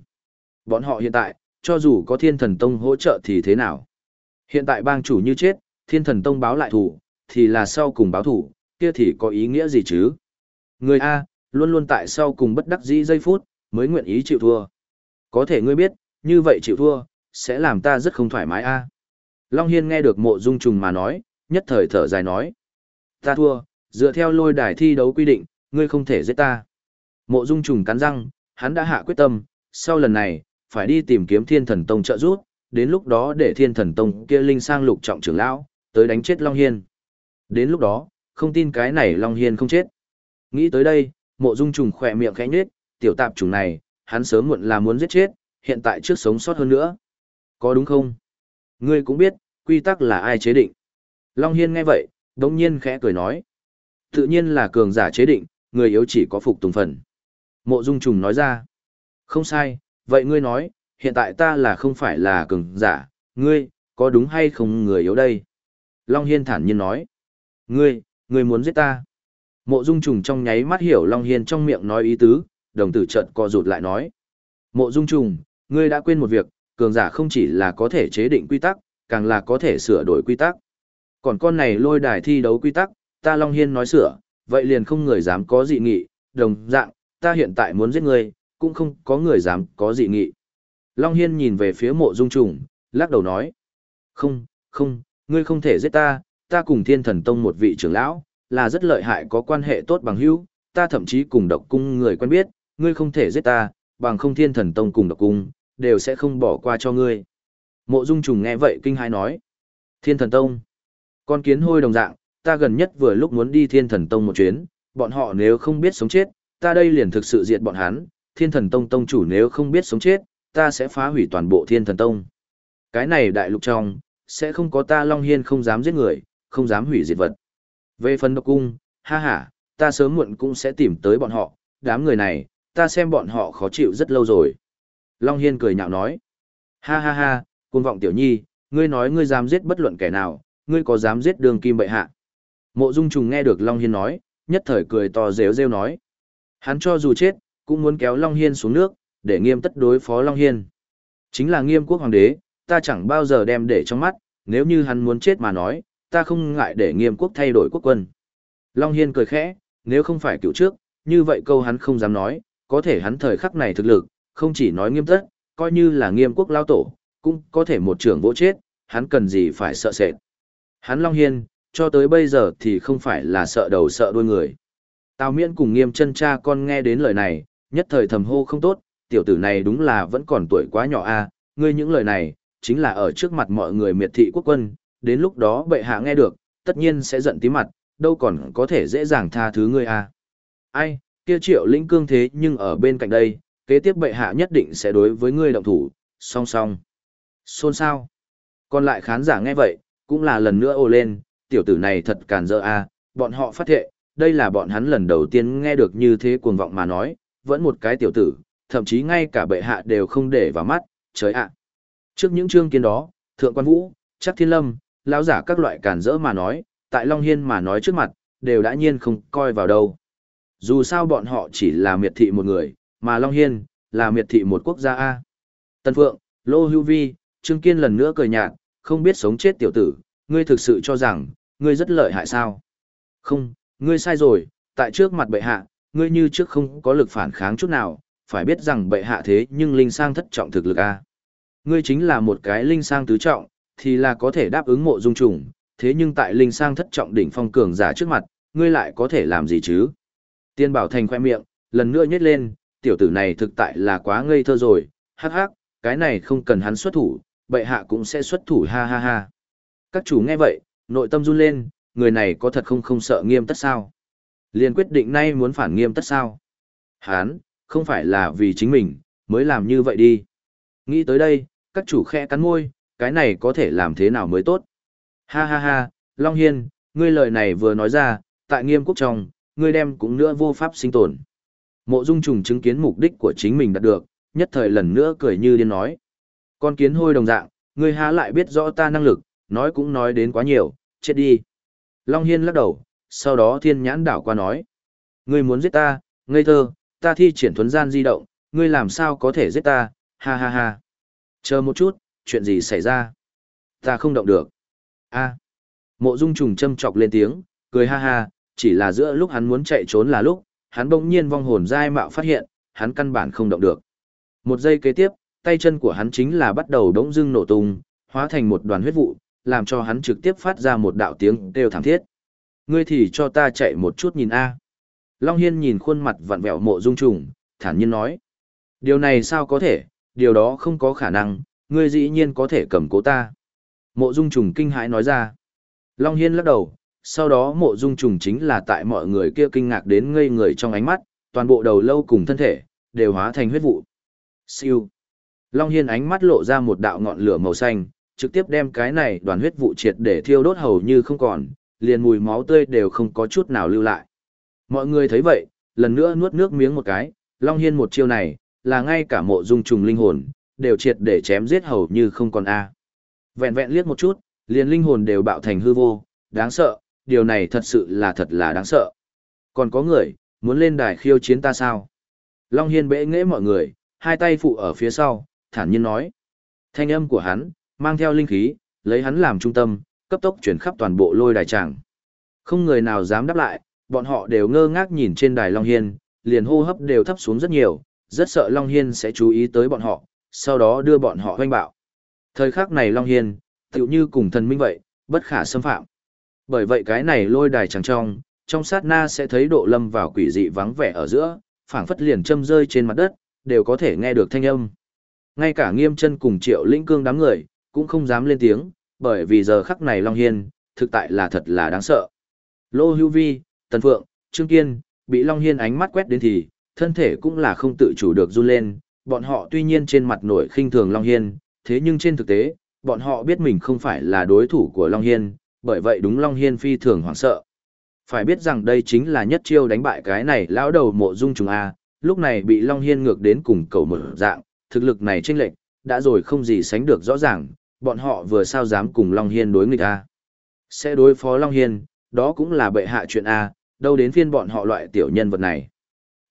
Bọn họ hiện tại, cho dù có thiên thần tông hỗ trợ thì thế nào? Hiện tại bang chủ như chết, thiên thần tông báo lại thủ, thì là sau cùng báo thủ, kia thì có ý nghĩa gì chứ? Người A, luôn luôn tại sau cùng bất đắc dĩ giây phút, mới nguyện ý chịu thua. Có thể ngươi biết, như vậy chịu thua, sẽ làm ta rất không thoải mái A. Long Hiên nghe được mộ dung trùng mà nói, nhất thời thở dài nói. Ta thua, dựa theo lôi đài thi đấu quy định, ngươi không thể giết ta. Mộ dung trùng cắn răng, hắn đã hạ quyết tâm, sau lần này, phải đi tìm kiếm thiên thần tông trợ giúp, đến lúc đó để thiên thần tông kia linh sang lục trọng trưởng lão, tới đánh chết Long Hiên. Đến lúc đó, không tin cái này Long Hiên không chết. Nghĩ tới đây, mộ dung trùng khỏe miệng khẽ nhết, tiểu tạp trùng này, hắn sớm muộn là muốn giết chết, hiện tại trước sống sót hơn nữa. Có đúng không? Ngươi cũng biết, quy tắc là ai chế định. Long Hiên nghe vậy, đồng nhiên khẽ cười nói. Tự nhiên là cường giả chế định, người yếu chỉ có phục tùng phần. Mộ dung trùng nói ra. Không sai, vậy ngươi nói, hiện tại ta là không phải là cường giả, ngươi, có đúng hay không người yếu đây? Long Hiên thản nhiên nói. Ngươi, ngươi muốn giết ta. Mộ Dung Trùng trong nháy mắt hiểu Long Hiên trong miệng nói ý tứ, đồng tử trận co rụt lại nói. Mộ Dung Trùng, ngươi đã quên một việc, cường giả không chỉ là có thể chế định quy tắc, càng là có thể sửa đổi quy tắc. Còn con này lôi đài thi đấu quy tắc, ta Long Hiên nói sửa, vậy liền không người dám có dị nghị, đồng dạng, ta hiện tại muốn giết ngươi, cũng không có người dám có dị nghị. Long Hiên nhìn về phía mộ dung trùng, lắc đầu nói. Không, không, ngươi không thể giết ta, ta cùng thiên thần tông một vị trưởng lão, là rất lợi hại có quan hệ tốt bằng hữu, ta thậm chí cùng độc cung người quen biết, ngươi không thể giết ta, bằng không thiên thần tông cùng độc cung, đều sẽ không bỏ qua cho ngươi. Mộ dung trùng nghe vậy kinh hãi nói. Thiên thần tông. Con kiến hôi đồng dạng, ta gần nhất vừa lúc muốn đi thiên thần tông một chuyến, bọn họ nếu không biết sống chết, ta đây liền thực sự diệt bọn hắn, thiên thần tông tông chủ nếu không biết sống chết, ta sẽ phá hủy toàn bộ thiên thần tông. Cái này đại lục trong, sẽ không có ta Long Hiên không dám giết người, không dám hủy diệt vật. Về phần độc cung, ha ha, ta sớm muộn cũng sẽ tìm tới bọn họ, đám người này, ta xem bọn họ khó chịu rất lâu rồi. Long Hiên cười nhạo nói, ha ha ha, cuồng vọng tiểu nhi, ngươi nói ngươi dám giết bất luận kẻ nào, ngươi có dám giết đường kim bệ hạ. Mộ Dung Trùng nghe được Long Hiên nói, nhất thời cười to rêu rêu nói. Hắn cho dù chết, cũng muốn kéo Long Hiên xuống nước, để nghiêm tất đối phó Long Hiên. Chính là nghiêm quốc hoàng đế, ta chẳng bao giờ đem để trong mắt, nếu như hắn muốn chết mà nói, ta không ngại để nghiêm quốc thay đổi quốc quân. Long Hiên cười khẽ, nếu không phải cựu trước, như vậy câu hắn không dám nói, có thể hắn thời khắc này thực lực, không chỉ nói nghiêm tất, coi như là nghiêm quốc lao tổ, cũng có thể một trưởng vỗ chết, hắn cần gì phải sợ sệt. Hắn Long Hiên, cho tới bây giờ thì không phải là sợ đầu sợ đuôi người. Tào miễn cùng nghiêm chân cha con nghe đến lời này, nhất thời thầm hô không tốt, tiểu tử này đúng là vẫn còn tuổi quá nhỏ a ngươi những lời này, chính là ở trước mặt mọi người miệt thị quốc quân, đến lúc đó bệ hạ nghe được, tất nhiên sẽ giận tí mặt, đâu còn có thể dễ dàng tha thứ ngươi a Ai, kia triệu lĩnh cương thế nhưng ở bên cạnh đây, kế tiếp bệ hạ nhất định sẽ đối với ngươi động thủ, song song. Xôn sao? Còn lại khán giả nghe vậy, cũng là lần nữa ồ lên, tiểu tử này thật càn dỡ a, bọn họ phát thệ, đây là bọn hắn lần đầu tiên nghe được như thế cuồng vọng mà nói, vẫn một cái tiểu tử, thậm chí ngay cả bệ hạ đều không để vào mắt, trời ạ. Trước những chương kiến đó, Thượng Quan Vũ, chắc Thiên Lâm, lão giả các loại càn dỡ mà nói, tại Long Hiên mà nói trước mặt, đều đã nhiên không coi vào đâu. Dù sao bọn họ chỉ là miệt thị một người, mà Long Hiên, là miệt thị một quốc gia A. Tân Phượng, Lô Hưu Vi, Trương Kiên lần nữa cười nhạt, không biết sống chết tiểu tử, ngươi thực sự cho rằng, ngươi rất lợi hại sao? Không, ngươi sai rồi, tại trước mặt bệ hạ, ngươi như trước không có lực phản kháng chút nào, phải biết rằng bệ hạ thế nhưng linh sang thất trọng thực lực a. Ngươi chính là một cái linh sang tứ trọng, thì là có thể đáp ứng mộ dung trùng, thế nhưng tại linh sang thất trọng đỉnh phong cường giả trước mặt, ngươi lại có thể làm gì chứ? Tiên Bảo Thành khoe miệng, lần nữa nhếch lên, tiểu tử này thực tại là quá ngây thơ rồi, hắc hắc, cái này không cần hắn xuất thủ, bệ hạ cũng sẽ xuất thủ ha ha ha. Các chủ nghe vậy, nội tâm run lên, người này có thật không không sợ nghiêm tất sao? Liền quyết định nay muốn phản nghiêm tất sao? Hán, không phải là vì chính mình, mới làm như vậy đi. Nghĩ tới đây, các chủ khe cắn môi, cái này có thể làm thế nào mới tốt? Ha ha ha, Long Hiên, ngươi lời này vừa nói ra, tại nghiêm quốc trong, ngươi đem cũng nữa vô pháp sinh tồn. Mộ Dung Trùng chứng kiến mục đích của chính mình đạt được, nhất thời lần nữa cười như điên nói. Con kiến hôi đồng dạng, ngươi há lại biết rõ ta năng lực, nói cũng nói đến quá nhiều, chết đi. Long Hiên lắc đầu, sau đó thiên nhãn đảo qua nói. Ngươi muốn giết ta, ngây thơ, ta thi triển thuấn gian di động, ngươi làm sao có thể giết ta, ha ha ha. Chờ một chút, chuyện gì xảy ra? Ta không động được. a Mộ Dung trùng châm chọc lên tiếng, cười ha ha, chỉ là giữa lúc hắn muốn chạy trốn là lúc, hắn bỗng nhiên vong hồn dai mạo phát hiện, hắn căn bản không động được. Một giây kế tiếp, tay chân của hắn chính là bắt đầu đống dưng nổ tung, hóa thành một đoàn huyết vụ, làm cho hắn trực tiếp phát ra một đạo tiếng kêu thảm thiết. Ngươi thì cho ta chạy một chút nhìn a. Long Hiên nhìn khuôn mặt vặn vẹo mộ dung trùng, thản nhiên nói. Điều này sao có thể, điều đó không có khả năng, ngươi dĩ nhiên có thể cầm cố ta. Mộ dung trùng kinh hãi nói ra. Long Hiên lắc đầu, sau đó mộ dung trùng chính là tại mọi người kia kinh ngạc đến ngây người trong ánh mắt, toàn bộ đầu lâu cùng thân thể, đều hóa thành huyết vụ. Siêu. Long Hiên ánh mắt lộ ra một đạo ngọn lửa màu xanh, trực tiếp đem cái này đoàn huyết vụ triệt để thiêu đốt hầu như không còn, liền mùi máu tươi đều không có chút nào lưu lại. Mọi người thấy vậy, lần nữa nuốt nước miếng một cái, Long Hiên một chiêu này, là ngay cả mộ dung trùng linh hồn, đều triệt để chém giết hầu như không còn A. Vẹn vẹn liếc một chút, liền linh hồn đều bạo thành hư vô, đáng sợ, điều này thật sự là thật là đáng sợ. Còn có người, muốn lên đài khiêu chiến ta sao? Long Hiên bệ nghẽ mọi người, hai tay phụ ở phía sau, thản nhiên nói. Thanh âm của hắn, mang theo linh khí, lấy hắn làm trung tâm, cấp tốc chuyển khắp toàn bộ lôi đài tràng. Không người nào dám đáp lại, bọn họ đều ngơ ngác nhìn trên đài Long Hiên, liền hô hấp đều thấp xuống rất nhiều, rất sợ Long Hiên sẽ chú ý tới bọn họ, sau đó đưa bọn họ hoanh bạo. Thời khắc này Long Hiên, tựu như cùng thần minh vậy, bất khả xâm phạm. Bởi vậy cái này lôi đài chẳng trong, trong sát na sẽ thấy độ lâm vào quỷ dị vắng vẻ ở giữa, phảng phất liền châm rơi trên mặt đất, đều có thể nghe được thanh âm. Ngay cả nghiêm chân cùng triệu lĩnh cương đám người, cũng không dám lên tiếng, bởi vì giờ khắc này Long Hiên, thực tại là thật là đáng sợ. Lô Hữu Vi, Tần Phượng, Trương Kiên, bị Long Hiên ánh mắt quét đến thì, thân thể cũng là không tự chủ được run lên, bọn họ tuy nhiên trên mặt nổi khinh thường Long Hiên, thế nhưng trên thực tế, bọn họ biết mình không phải là đối thủ của Long Hiên, bởi vậy đúng Long Hiên phi thường hoảng sợ. Phải biết rằng đây chính là nhất chiêu đánh bại cái này lão đầu mộ dung trùng A, lúc này bị Long Hiên ngược đến cùng cầu mở dạng, thực lực này chênh lệch, đã rồi không gì sánh được rõ ràng, bọn họ vừa sao dám cùng Long Hiên đối nghịch A. Sẽ đối phó Long Hiên, đó cũng là bệ hạ chuyện A, đâu đến phiên bọn họ loại tiểu nhân vật này.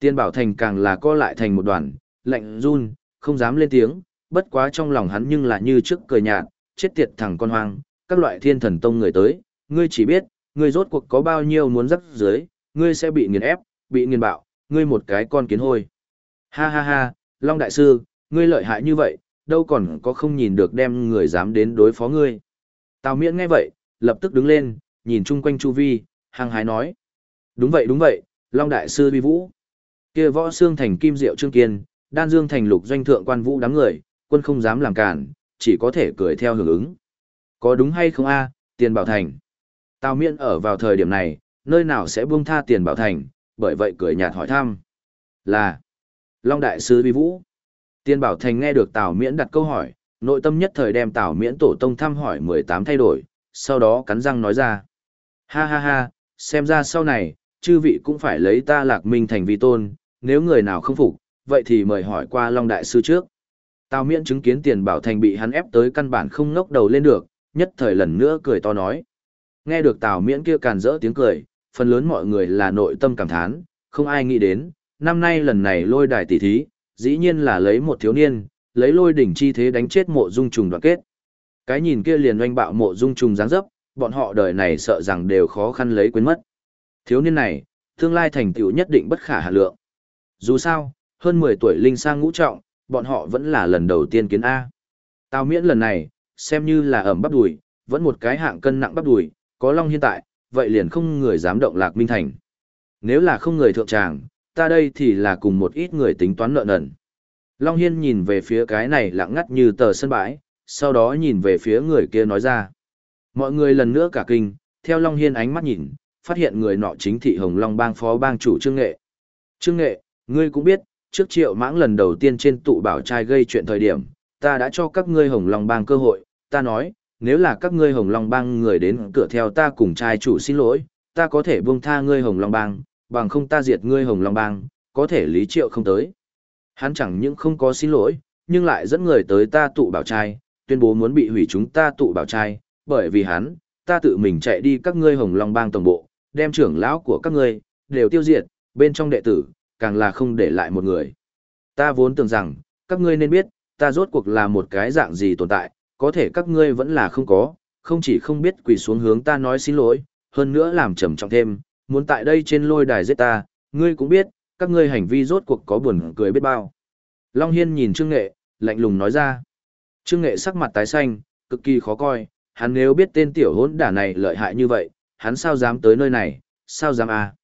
Tiên Bảo Thành càng là co lại thành một đoàn, lạnh run, không dám lên tiếng, bất quá trong lòng hắn nhưng là như trước cười nhạt, chết tiệt thằng con hoang, các loại thiên thần tông người tới, ngươi chỉ biết, ngươi rốt cuộc có bao nhiêu muốn rắc dưới, ngươi sẽ bị nghiền ép, bị nghiền bạo, ngươi một cái con kiến hôi. Ha ha ha, Long Đại Sư, ngươi lợi hại như vậy, đâu còn có không nhìn được đem người dám đến đối phó ngươi. Tào miễn nghe vậy, lập tức đứng lên, nhìn chung quanh chu vi, hăng hái nói. Đúng vậy đúng vậy, Long Đại Sư bi Vũ. kia võ xương thành kim diệu trương kiên, đan dương thành lục doanh thượng quan vũ đám người, quân không dám làm cản, chỉ có thể cười theo hưởng ứng. Có đúng hay không a tiền bảo thành. Tào miễn ở vào thời điểm này, nơi nào sẽ buông tha tiền bảo thành, bởi vậy cười nhạt hỏi thăm. Là, Long Đại Sư Vi Vũ. tiền Bảo Thành nghe được Tào Miễn đặt câu hỏi, nội tâm nhất thời đem Tào Miễn tổ tông thăm hỏi 18 thay đổi, sau đó cắn răng nói ra. Ha ha ha, xem ra sau này, chư vị cũng phải lấy ta lạc minh thành vi tôn, nếu người nào không phục, vậy thì mời hỏi qua Long Đại Sư trước. Tào miễn chứng kiến tiền bảo thành bị hắn ép tới căn bản không ngốc đầu lên được, nhất thời lần nữa cười to nói. Nghe được Tào miễn kia càn rỡ tiếng cười, phần lớn mọi người là nội tâm cảm thán, không ai nghĩ đến, năm nay lần này lôi đài tỷ thí, dĩ nhiên là lấy một thiếu niên, lấy lôi đỉnh chi thế đánh chết mộ dung trùng đoạn kết. Cái nhìn kia liền oanh bạo mộ dung trùng dáng dấp, bọn họ đời này sợ rằng đều khó khăn lấy quên mất. Thiếu niên này, tương lai thành tựu nhất định bất khả hạ lượng. Dù sao, hơn 10 tuổi linh sang ngũ trọng, bọn họ vẫn là lần đầu tiên kiến A. Tào miễn lần này, xem như là ẩm bắp đùi, vẫn một cái hạng cân nặng bắp đùi, có long hiện tại, vậy liền không người dám động lạc minh thành. Nếu là không người thượng tràng, ta đây thì là cùng một ít người tính toán nợ nần. Long Hiên nhìn về phía cái này lặng ngắt như tờ sân bãi, sau đó nhìn về phía người kia nói ra. Mọi người lần nữa cả kinh, theo Long Hiên ánh mắt nhìn, phát hiện người nọ chính thị Hồng Long bang phó bang chủ Trương Nghệ. Trương Nghệ, ngươi cũng biết, trước triệu mãng lần đầu tiên trên tụ bảo trai gây chuyện thời điểm, ta đã cho các ngươi Hồng Long bang cơ hội, ta nói, nếu là các ngươi Hồng Long bang người đến cửa theo ta cùng trai chủ xin lỗi, ta có thể buông tha ngươi Hồng Long bang, bằng không ta diệt ngươi Hồng Long bang, có thể lý triệu không tới. Hắn chẳng những không có xin lỗi, nhưng lại dẫn người tới ta tụ bảo trai, tuyên bố muốn bị hủy chúng ta tụ bảo trai, bởi vì hắn, ta tự mình chạy đi các ngươi Hồng Long bang tổng bộ, đem trưởng lão của các ngươi đều tiêu diệt, bên trong đệ tử, càng là không để lại một người. Ta vốn tưởng rằng, các ngươi nên biết, ta rốt cuộc là một cái dạng gì tồn tại, có thể các ngươi vẫn là không có, không chỉ không biết quỳ xuống hướng ta nói xin lỗi, hơn nữa làm trầm trọng thêm, muốn tại đây trên lôi đài giết ta, ngươi cũng biết, các ngươi hành vi rốt cuộc có buồn cười biết bao. Long Hiên nhìn Trương Nghệ, lạnh lùng nói ra. Trương Nghệ sắc mặt tái xanh, cực kỳ khó coi, hắn nếu biết tên tiểu hỗn đả này lợi hại như vậy, hắn sao dám tới nơi này, sao dám à.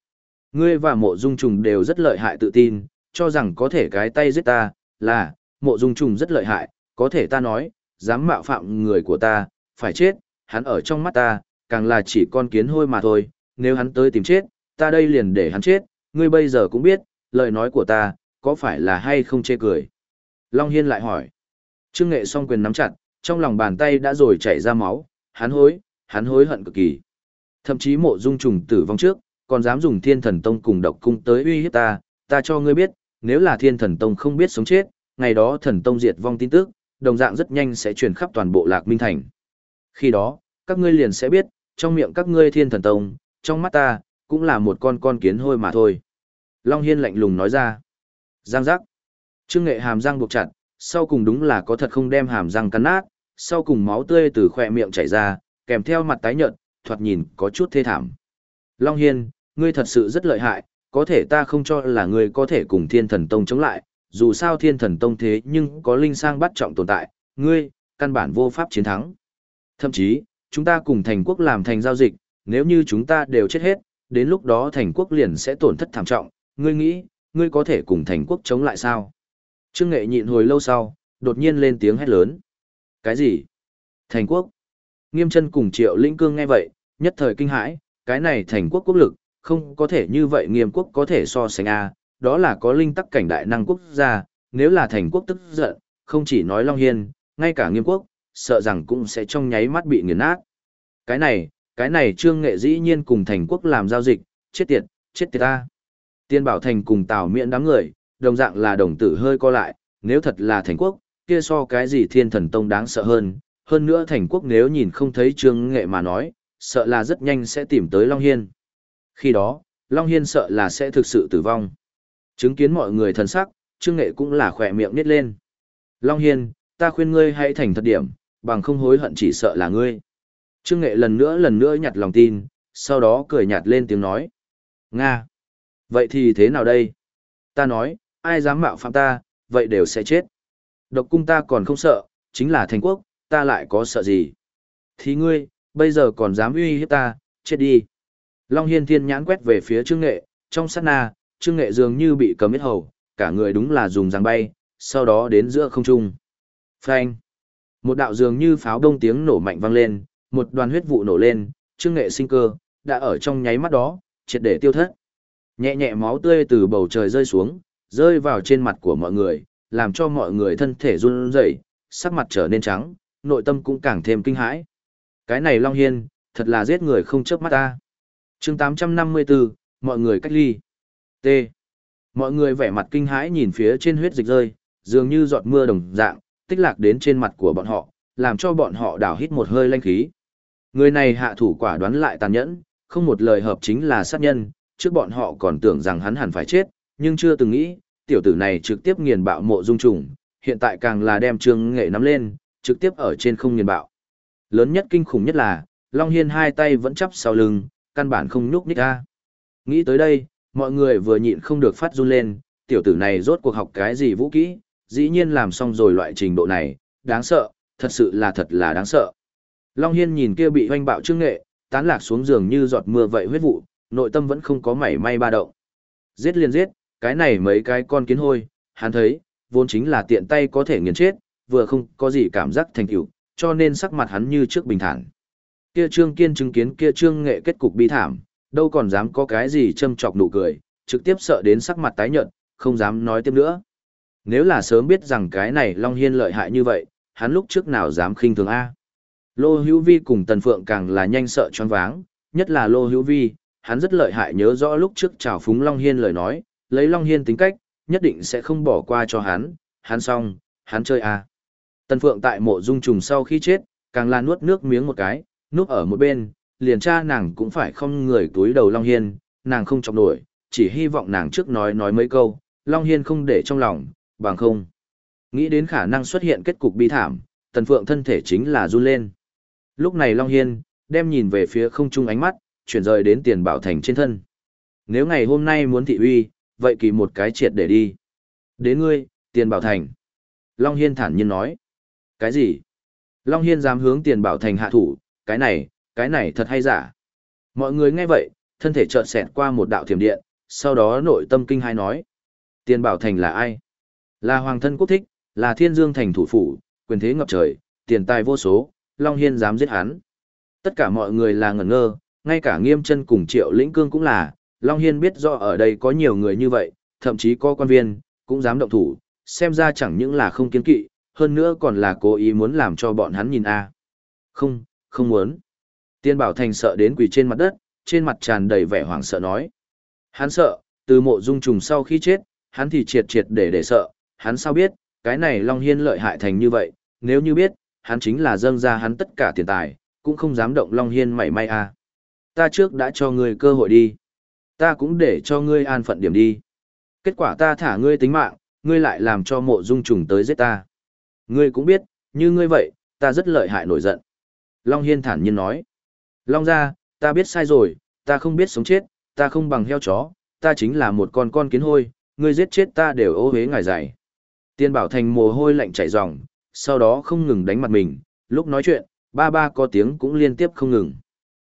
Ngươi và mộ dung trùng đều rất lợi hại tự tin, cho rằng có thể cái tay giết ta, là, mộ dung trùng rất lợi hại, có thể ta nói, dám mạo phạm người của ta, phải chết, hắn ở trong mắt ta, càng là chỉ con kiến hôi mà thôi, nếu hắn tới tìm chết, ta đây liền để hắn chết, ngươi bây giờ cũng biết, lời nói của ta, có phải là hay không chê cười. Long Hiên lại hỏi, Trương Nghệ song quyền nắm chặt, trong lòng bàn tay đã rồi chảy ra máu, hắn hối, hắn hối hận cực kỳ. Thậm chí mộ dung trùng tử vong trước, còn dám dùng thiên thần tông cùng độc cung tới uy hiếp ta, ta cho ngươi biết, nếu là thiên thần tông không biết sống chết, ngày đó thần tông diệt vong tin tức, đồng dạng rất nhanh sẽ truyền khắp toàn bộ lạc minh thành. Khi đó, các ngươi liền sẽ biết, trong miệng các ngươi thiên thần tông, trong mắt ta, cũng là một con con kiến hôi mà thôi. Long Hiên lạnh lùng nói ra. Giang giác. Trương nghệ hàm răng buộc chặt, sau cùng đúng là có thật không đem hàm răng cắn nát, sau cùng máu tươi từ khỏe miệng chảy ra, kèm theo mặt tái nhợt, thoạt nhìn có chút thê thảm. Long Hiên, ngươi thật sự rất lợi hại, có thể ta không cho là ngươi có thể cùng thiên thần tông chống lại, dù sao thiên thần tông thế nhưng có linh sang bắt trọng tồn tại, ngươi, căn bản vô pháp chiến thắng. Thậm chí, chúng ta cùng thành quốc làm thành giao dịch, nếu như chúng ta đều chết hết, đến lúc đó thành quốc liền sẽ tổn thất thảm trọng, ngươi nghĩ, ngươi có thể cùng thành quốc chống lại sao? Trương Nghệ nhịn hồi lâu sau, đột nhiên lên tiếng hét lớn. Cái gì? Thành quốc? Nghiêm chân cùng triệu linh cương nghe vậy, nhất thời kinh hãi, cái này thành quốc quốc lực, không có thể như vậy nghiêm quốc có thể so sánh A, đó là có linh tắc cảnh đại năng quốc gia, nếu là thành quốc tức giận, không chỉ nói Long Hiên, ngay cả nghiêm quốc, sợ rằng cũng sẽ trong nháy mắt bị nghiền nát. Cái này, cái này trương nghệ dĩ nhiên cùng thành quốc làm giao dịch, chết tiệt, chết tiệt ta. Tiên bảo thành cùng tào miễn đám người, đồng dạng là đồng tử hơi co lại, nếu thật là thành quốc, kia so cái gì thiên thần tông đáng sợ hơn. Hơn nữa thành quốc nếu nhìn không thấy trương nghệ mà nói, sợ là rất nhanh sẽ tìm tới Long Hiên. Khi đó, Long Hiên sợ là sẽ thực sự tử vong. Chứng kiến mọi người thần sắc, Trương Nghệ cũng là khỏe miệng nít lên. Long Hiên, ta khuyên ngươi hãy thành thật điểm, bằng không hối hận chỉ sợ là ngươi. Trương Nghệ lần nữa lần nữa nhặt lòng tin, sau đó cười nhạt lên tiếng nói. Nga! Vậy thì thế nào đây? Ta nói, ai dám mạo phạm ta, vậy đều sẽ chết. Độc cung ta còn không sợ, chính là thành quốc, ta lại có sợ gì? Thì ngươi, bây giờ còn dám uy hiếp ta, chết đi. Long Hiên thiên nhãn quét về phía Trương Nghệ, trong sát na, Trương Nghệ dường như bị cấm hết hầu, cả người đúng là dùng răng bay, sau đó đến giữa không trung. Phanh! Một đạo dường như pháo đông tiếng nổ mạnh vang lên, một đoàn huyết vụ nổ lên, Trương Nghệ sinh cơ, đã ở trong nháy mắt đó, triệt để tiêu thất. Nhẹ nhẹ máu tươi từ bầu trời rơi xuống, rơi vào trên mặt của mọi người, làm cho mọi người thân thể run rẩy, sắc mặt trở nên trắng, nội tâm cũng càng thêm kinh hãi. Cái này Long Hiên, thật là giết người không chớp mắt ta. chương 854, mọi người cách ly. T. Mọi người vẻ mặt kinh hãi nhìn phía trên huyết dịch rơi, dường như giọt mưa đồng dạng, tích lạc đến trên mặt của bọn họ, làm cho bọn họ đảo hít một hơi lanh khí. Người này hạ thủ quả đoán lại tàn nhẫn, không một lời hợp chính là sát nhân, trước bọn họ còn tưởng rằng hắn hẳn phải chết, nhưng chưa từng nghĩ, tiểu tử này trực tiếp nghiền bạo mộ dung trùng, hiện tại càng là đem trương nghệ nắm lên, trực tiếp ở trên không nghiền bạo. Lớn nhất kinh khủng nhất là, Long Hiên hai tay vẫn chắp sau lưng, căn bản không nhúc nhích ra. Nghĩ tới đây, mọi người vừa nhịn không được phát run lên, tiểu tử này rốt cuộc học cái gì vũ kỹ, dĩ nhiên làm xong rồi loại trình độ này, đáng sợ, thật sự là thật là đáng sợ. Long Hiên nhìn kia bị hoanh bạo trương nghệ, tán lạc xuống giường như giọt mưa vậy huyết vụ, nội tâm vẫn không có mảy may ba động. Giết liền giết, cái này mấy cái con kiến hôi, hắn thấy, vốn chính là tiện tay có thể nghiền chết, vừa không có gì cảm giác thành tựu, cho nên sắc mặt hắn như trước bình thản. Kia Trương Kiên chứng kiến kia Trương Nghệ kết cục bi thảm, đâu còn dám có cái gì châm chọc nụ cười, trực tiếp sợ đến sắc mặt tái nhợt, không dám nói tiếp nữa. Nếu là sớm biết rằng cái này Long Hiên lợi hại như vậy, hắn lúc trước nào dám khinh thường A. Lô Hữu Vi cùng Tần Phượng càng là nhanh sợ choáng váng, nhất là Lô Hữu Vi, hắn rất lợi hại nhớ rõ lúc trước chào phúng Long Hiên lời nói, lấy Long Hiên tính cách, nhất định sẽ không bỏ qua cho hắn, hắn xong, hắn chơi A. Tần Phượng tại mộ dung trùng sau khi chết, càng là nuốt nước miếng một cái, núp ở một bên, liền cha nàng cũng phải không người túi đầu Long Hiên, nàng không chọc nổi, chỉ hy vọng nàng trước nói nói mấy câu, Long Hiên không để trong lòng, bằng không. Nghĩ đến khả năng xuất hiện kết cục bi thảm, Tần Phượng thân thể chính là run lên. Lúc này Long Hiên, đem nhìn về phía không trung ánh mắt, chuyển rời đến tiền bảo thành trên thân. Nếu ngày hôm nay muốn thị uy, vậy kỳ một cái triệt để đi. Đến ngươi, tiền bảo thành. Long Hiên thản nhiên nói. Cái gì? Long Hiên dám hướng tiền bảo thành hạ thủ, cái này, cái này thật hay giả. Mọi người nghe vậy, thân thể chợt xẹt qua một đạo thiểm điện, sau đó nội tâm kinh hai nói. Tiền bảo thành là ai? Là hoàng thân quốc thích, là thiên dương thành thủ phủ, quyền thế ngập trời, tiền tài vô số, Long Hiên dám giết hắn. Tất cả mọi người là ngẩn ngơ, ngay cả nghiêm chân cùng triệu lĩnh cương cũng là, Long Hiên biết rõ ở đây có nhiều người như vậy, thậm chí có quan viên, cũng dám động thủ, xem ra chẳng những là không kiến kỵ, hơn nữa còn là cố ý muốn làm cho bọn hắn nhìn a Không, không muốn. Tiên Bảo Thành sợ đến quỳ trên mặt đất, trên mặt tràn đầy vẻ hoảng sợ nói. Hắn sợ, từ mộ dung trùng sau khi chết, hắn thì triệt triệt để để sợ, hắn sao biết, cái này Long Hiên lợi hại thành như vậy, nếu như biết, hắn chính là dâng ra hắn tất cả tiền tài, cũng không dám động Long Hiên mảy may a Ta trước đã cho ngươi cơ hội đi. Ta cũng để cho ngươi an phận điểm đi. Kết quả ta thả ngươi tính mạng, ngươi lại làm cho mộ dung trùng tới giết ta. Ngươi cũng biết, như ngươi vậy, ta rất lợi hại nổi giận. Long Hiên thản nhiên nói. Long ra, ta biết sai rồi, ta không biết sống chết, ta không bằng heo chó, ta chính là một con con kiến hôi, ngươi giết chết ta đều ô hế ngài dày. Tiên bảo thành mồ hôi lạnh chảy ròng, sau đó không ngừng đánh mặt mình, lúc nói chuyện, ba ba có tiếng cũng liên tiếp không ngừng.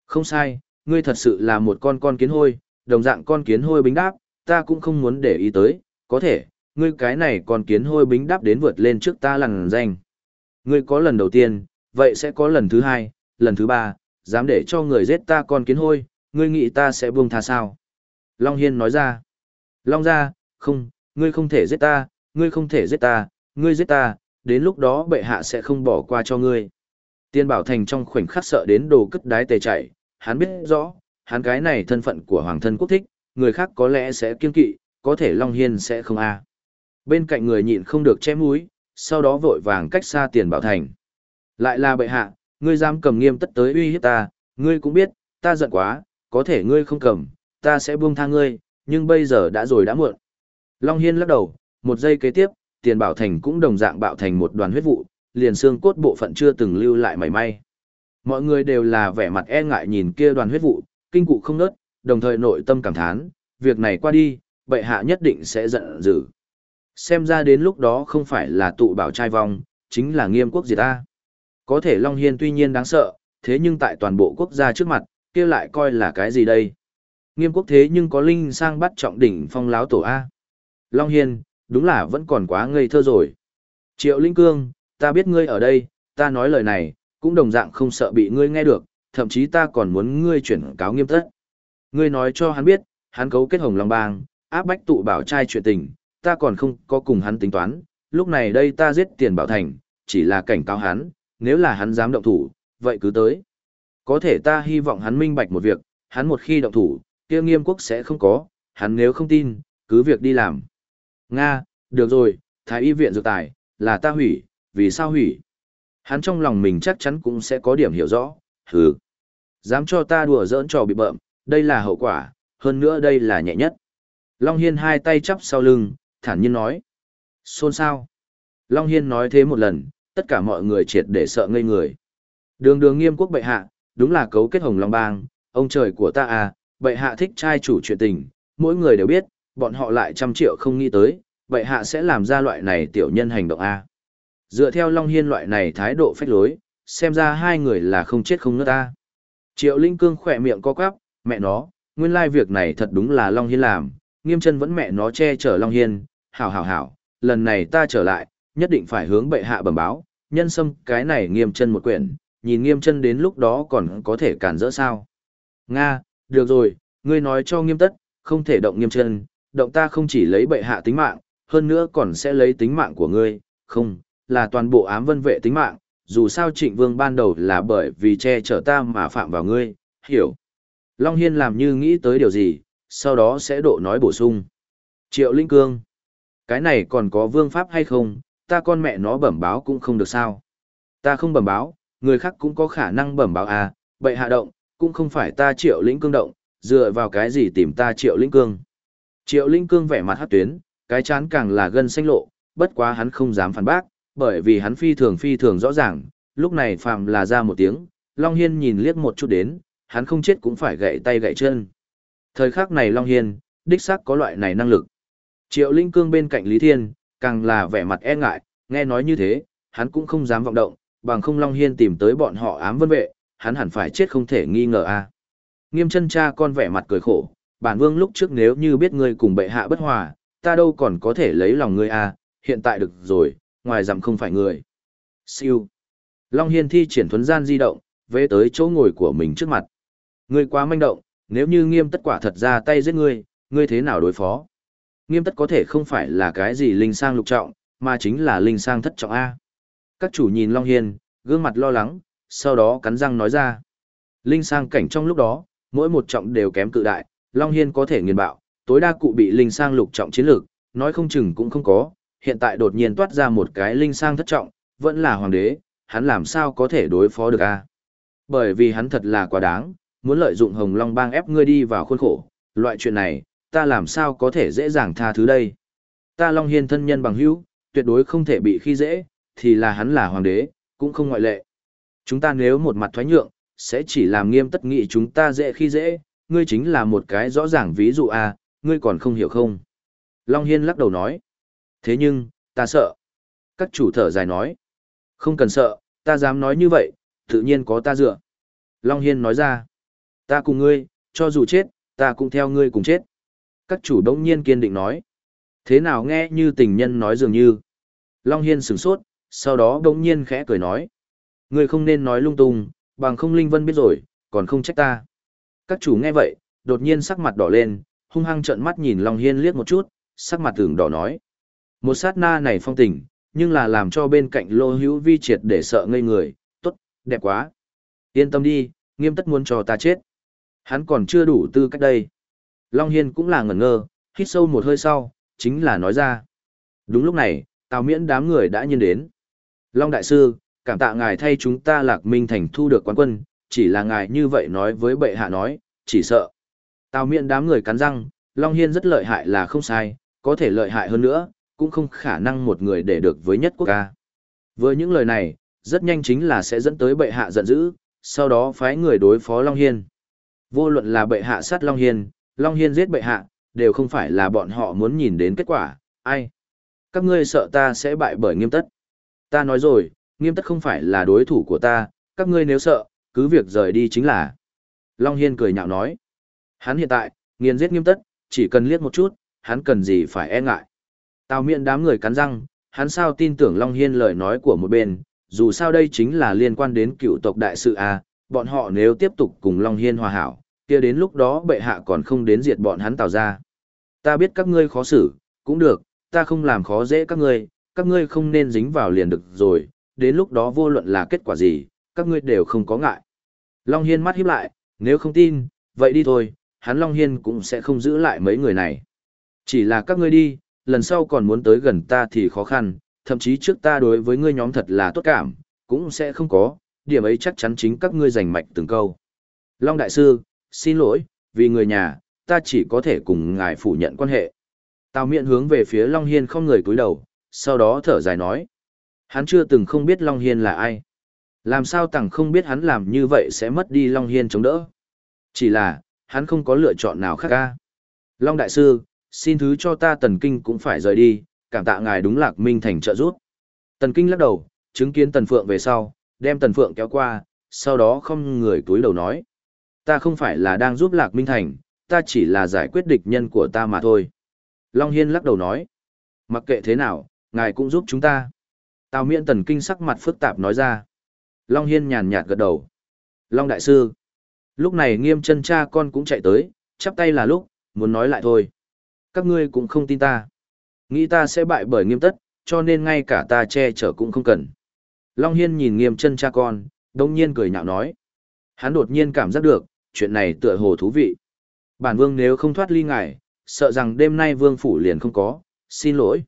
Không sai, ngươi thật sự là một con con kiến hôi, đồng dạng con kiến hôi bính đáp, ta cũng không muốn để ý tới, có thể, ngươi cái này con kiến hôi bính đáp đến vượt lên trước ta lằn danh. Ngươi có lần đầu tiên, vậy sẽ có lần thứ hai, lần thứ ba, dám để cho người giết ta con kiến hôi, ngươi nghĩ ta sẽ buông tha sao? Long Hiên nói ra. Long ra, không, ngươi không thể giết ta, ngươi không thể giết ta, ngươi giết ta, đến lúc đó bệ hạ sẽ không bỏ qua cho ngươi. Tiên Bảo Thành trong khoảnh khắc sợ đến đồ cất đái tề chạy, hắn biết rõ, hắn cái này thân phận của hoàng thân quốc thích, người khác có lẽ sẽ kiên kỵ, có thể Long Hiên sẽ không a Bên cạnh người nhịn không được chém mũi, sau đó vội vàng cách xa Tiền Bảo Thành. Lại là bệ hạ, ngươi dám cầm nghiêm tất tới uy hiếp ta, ngươi cũng biết, ta giận quá, có thể ngươi không cầm, ta sẽ buông tha ngươi, nhưng bây giờ đã rồi đã muộn. Long Hiên lắc đầu, một giây kế tiếp, tiền bảo thành cũng đồng dạng bạo thành một đoàn huyết vụ, liền xương cốt bộ phận chưa từng lưu lại mảy may. Mọi người đều là vẻ mặt e ngại nhìn kia đoàn huyết vụ, kinh cụ không nớt, đồng thời nội tâm cảm thán, việc này qua đi, bệ hạ nhất định sẽ giận dữ. Xem ra đến lúc đó không phải là tụ bảo trai vong, chính là nghiêm quốc diệt ta. Có thể Long Hiên tuy nhiên đáng sợ, thế nhưng tại toàn bộ quốc gia trước mặt, kia lại coi là cái gì đây? Nghiêm quốc thế nhưng có linh sang bắt trọng đỉnh phong láo tổ A. Long Hiên, đúng là vẫn còn quá ngây thơ rồi. Triệu Linh Cương, ta biết ngươi ở đây, ta nói lời này, cũng đồng dạng không sợ bị ngươi nghe được, thậm chí ta còn muốn ngươi chuyển cáo nghiêm tất. Ngươi nói cho hắn biết, hắn cấu kết hồng long bang, áp bách tụ bảo trai chuyện tình, ta còn không có cùng hắn tính toán, lúc này đây ta giết tiền bảo thành, chỉ là cảnh cáo hắn, nếu là hắn dám động thủ, vậy cứ tới. Có thể ta hy vọng hắn minh bạch một việc, hắn một khi động thủ, kia nghiêm quốc sẽ không có, hắn nếu không tin, cứ việc đi làm. Nga, được rồi, thái y viện dược tài, là ta hủy, vì sao hủy? Hắn trong lòng mình chắc chắn cũng sẽ có điểm hiểu rõ, hừ. Dám cho ta đùa giỡn trò bị bợm, đây là hậu quả, hơn nữa đây là nhẹ nhất. Long Hiên hai tay chắp sau lưng, thản nhiên nói. Xôn sao? Long Hiên nói thế một lần, tất cả mọi người triệt để sợ ngây người. Đường đường nghiêm quốc bệ hạ, đúng là cấu kết hồng long bang, ông trời của ta à, bệ hạ thích trai chủ chuyện tình, mỗi người đều biết, bọn họ lại trăm triệu không nghĩ tới, bệ hạ sẽ làm ra loại này tiểu nhân hành động a. Dựa theo Long Hiên loại này thái độ phách lối, xem ra hai người là không chết không nữa ta. Triệu Linh Cương khỏe miệng co quắp, mẹ nó, nguyên lai việc này thật đúng là Long Hiên làm, nghiêm chân vẫn mẹ nó che chở Long Hiên, hảo hảo hảo, lần này ta trở lại, nhất định phải hướng bệ hạ bẩm báo, nhân sâm cái này nghiêm chân một quyển, nhìn nghiêm chân đến lúc đó còn có thể cản rỡ sao. Nga, được rồi, ngươi nói cho nghiêm tất, không thể động nghiêm chân, động ta không chỉ lấy bệ hạ tính mạng, hơn nữa còn sẽ lấy tính mạng của ngươi, không, là toàn bộ ám vân vệ tính mạng, dù sao trịnh vương ban đầu là bởi vì che chở ta mà phạm vào ngươi, hiểu. Long Hiên làm như nghĩ tới điều gì, sau đó sẽ độ nói bổ sung. Triệu Linh Cương, cái này còn có vương pháp hay không, ta con mẹ nó bẩm báo cũng không được sao. Ta không bẩm báo, người khác cũng có khả năng bẩm báo à, bậy hạ động, cũng không phải ta triệu lĩnh cương động, dựa vào cái gì tìm ta triệu lĩnh cương. Triệu lĩnh cương vẻ mặt hát tuyến, cái chán càng là gân xanh lộ, bất quá hắn không dám phản bác, bởi vì hắn phi thường phi thường rõ ràng, lúc này phàm là ra một tiếng, Long Hiên nhìn liếc một chút đến, hắn không chết cũng phải gãy tay gãy chân. Thời khắc này Long Hiên, đích xác có loại này năng lực. Triệu Linh Cương bên cạnh Lý Thiên, càng là vẻ mặt e ngại, nghe nói như thế, hắn cũng không dám vọng động, bằng không Long Hiên tìm tới bọn họ ám vân vệ, hắn hẳn phải chết không thể nghi ngờ a. Nghiêm chân cha con vẻ mặt cười khổ, bản vương lúc trước nếu như biết ngươi cùng bệ hạ bất hòa, ta đâu còn có thể lấy lòng ngươi a, hiện tại được rồi, ngoài dặm không phải người. Siêu. Long Hiên thi triển thuấn gian di động, về tới chỗ ngồi của mình trước mặt. Ngươi quá manh động, nếu như nghiêm tất quả thật ra tay giết ngươi, ngươi thế nào đối phó? Nghiêm tất có thể không phải là cái gì linh sang lục trọng, mà chính là linh sang thất trọng A. Các chủ nhìn Long Hiên, gương mặt lo lắng, sau đó cắn răng nói ra. Linh sang cảnh trong lúc đó, mỗi một trọng đều kém cự đại, Long Hiên có thể nghiền bạo, tối đa cụ bị linh sang lục trọng chiến lược, nói không chừng cũng không có, hiện tại đột nhiên toát ra một cái linh sang thất trọng, vẫn là hoàng đế, hắn làm sao có thể đối phó được a? Bởi vì hắn thật là quá đáng, muốn lợi dụng Hồng Long bang ép ngươi đi vào khuôn khổ, loại chuyện này, ta làm sao có thể dễ dàng tha thứ đây. Ta Long Hiên thân nhân bằng hữu, tuyệt đối không thể bị khi dễ, thì là hắn là hoàng đế, cũng không ngoại lệ. Chúng ta nếu một mặt thoái nhượng, sẽ chỉ làm nghiêm tất nghị chúng ta dễ khi dễ, ngươi chính là một cái rõ ràng ví dụ à, ngươi còn không hiểu không. Long Hiên lắc đầu nói. Thế nhưng, ta sợ. Các chủ thở dài nói. Không cần sợ, ta dám nói như vậy, tự nhiên có ta dựa. Long Hiên nói ra. Ta cùng ngươi, cho dù chết, ta cũng theo ngươi cùng chết. Các chủ đống nhiên kiên định nói. Thế nào nghe như tình nhân nói dường như. Long Hiên sửng sốt, sau đó đống nhiên khẽ cười nói. người không nên nói lung tung, bằng không Linh Vân biết rồi, còn không trách ta. Các chủ nghe vậy, đột nhiên sắc mặt đỏ lên, hung hăng trợn mắt nhìn Long Hiên liếc một chút, sắc mặt tưởng đỏ nói. Một sát na này phong tình, nhưng là làm cho bên cạnh lô hữu vi triệt để sợ ngây người, tốt, đẹp quá. Yên tâm đi, nghiêm tất muốn cho ta chết. Hắn còn chưa đủ tư cách đây. Long Hiên cũng là ngẩn ngơ, hít sâu một hơi sau, chính là nói ra. Đúng lúc này, Tào Miễn đám người đã nhiên đến. Long Đại Sư, cảm tạ ngài thay chúng ta lạc minh thành thu được quán quân, chỉ là ngài như vậy nói với bệ hạ nói, chỉ sợ. Tào Miễn đám người cắn răng, Long Hiên rất lợi hại là không sai, có thể lợi hại hơn nữa, cũng không khả năng một người để được với nhất quốc ca. Với những lời này, rất nhanh chính là sẽ dẫn tới bệ hạ giận dữ, sau đó phái người đối phó Long Hiên. Vô luận là bệ hạ sát Long Hiên, Long Hiên giết bệ hạ, đều không phải là bọn họ muốn nhìn đến kết quả, ai. Các ngươi sợ ta sẽ bại bởi nghiêm tất. Ta nói rồi, nghiêm tất không phải là đối thủ của ta, các ngươi nếu sợ, cứ việc rời đi chính là. Long Hiên cười nhạo nói. Hắn hiện tại, nghiền giết nghiêm tất, chỉ cần liếc một chút, hắn cần gì phải e ngại. Tào miệng đám người cắn răng, hắn sao tin tưởng Long Hiên lời nói của một bên, dù sao đây chính là liên quan đến cựu tộc đại sự A, bọn họ nếu tiếp tục cùng Long Hiên hòa hảo, kia đến lúc đó bệ hạ còn không đến diệt bọn hắn tào ra. Ta biết các ngươi khó xử, cũng được, ta không làm khó dễ các ngươi, các ngươi không nên dính vào liền được rồi, đến lúc đó vô luận là kết quả gì, các ngươi đều không có ngại. Long Hiên mắt híp lại, nếu không tin, vậy đi thôi, hắn Long Hiên cũng sẽ không giữ lại mấy người này. Chỉ là các ngươi đi, lần sau còn muốn tới gần ta thì khó khăn, thậm chí trước ta đối với ngươi nhóm thật là tốt cảm, cũng sẽ không có, điểm ấy chắc chắn chính các ngươi giành mạch từng câu. Long Đại Sư, xin lỗi, vì người nhà, ta chỉ có thể cùng ngài phủ nhận quan hệ. Tào miện hướng về phía Long Hiên không người cúi đầu, sau đó thở dài nói. Hắn chưa từng không biết Long Hiên là ai. Làm sao tằng không biết hắn làm như vậy sẽ mất đi Long Hiên chống đỡ. Chỉ là, hắn không có lựa chọn nào khác ca. Long Đại Sư, xin thứ cho ta tần kinh cũng phải rời đi, cảm tạ ngài đúng lạc minh thành trợ giúp. Tần kinh lắc đầu, chứng kiến tần phượng về sau, đem tần phượng kéo qua, sau đó không người túi đầu nói. Ta không phải là đang giúp lạc minh thành, ta chỉ là giải quyết địch nhân của ta mà thôi. Long Hiên lắc đầu nói. Mặc kệ thế nào, ngài cũng giúp chúng ta. Tào miễn tần kinh sắc mặt phức tạp nói ra. Long Hiên nhàn nhạt gật đầu. Long Đại Sư. Lúc này nghiêm chân cha con cũng chạy tới, chắp tay là lúc, muốn nói lại thôi. Các ngươi cũng không tin ta. Nghĩ ta sẽ bại bởi nghiêm tất, cho nên ngay cả ta che chở cũng không cần. Long Hiên nhìn nghiêm chân cha con, đông nhiên cười nhạo nói. Hắn đột nhiên cảm giác được, chuyện này tựa hồ thú vị. Bản vương nếu không thoát ly ngài, sợ rằng đêm nay vương phủ liền không có, xin lỗi.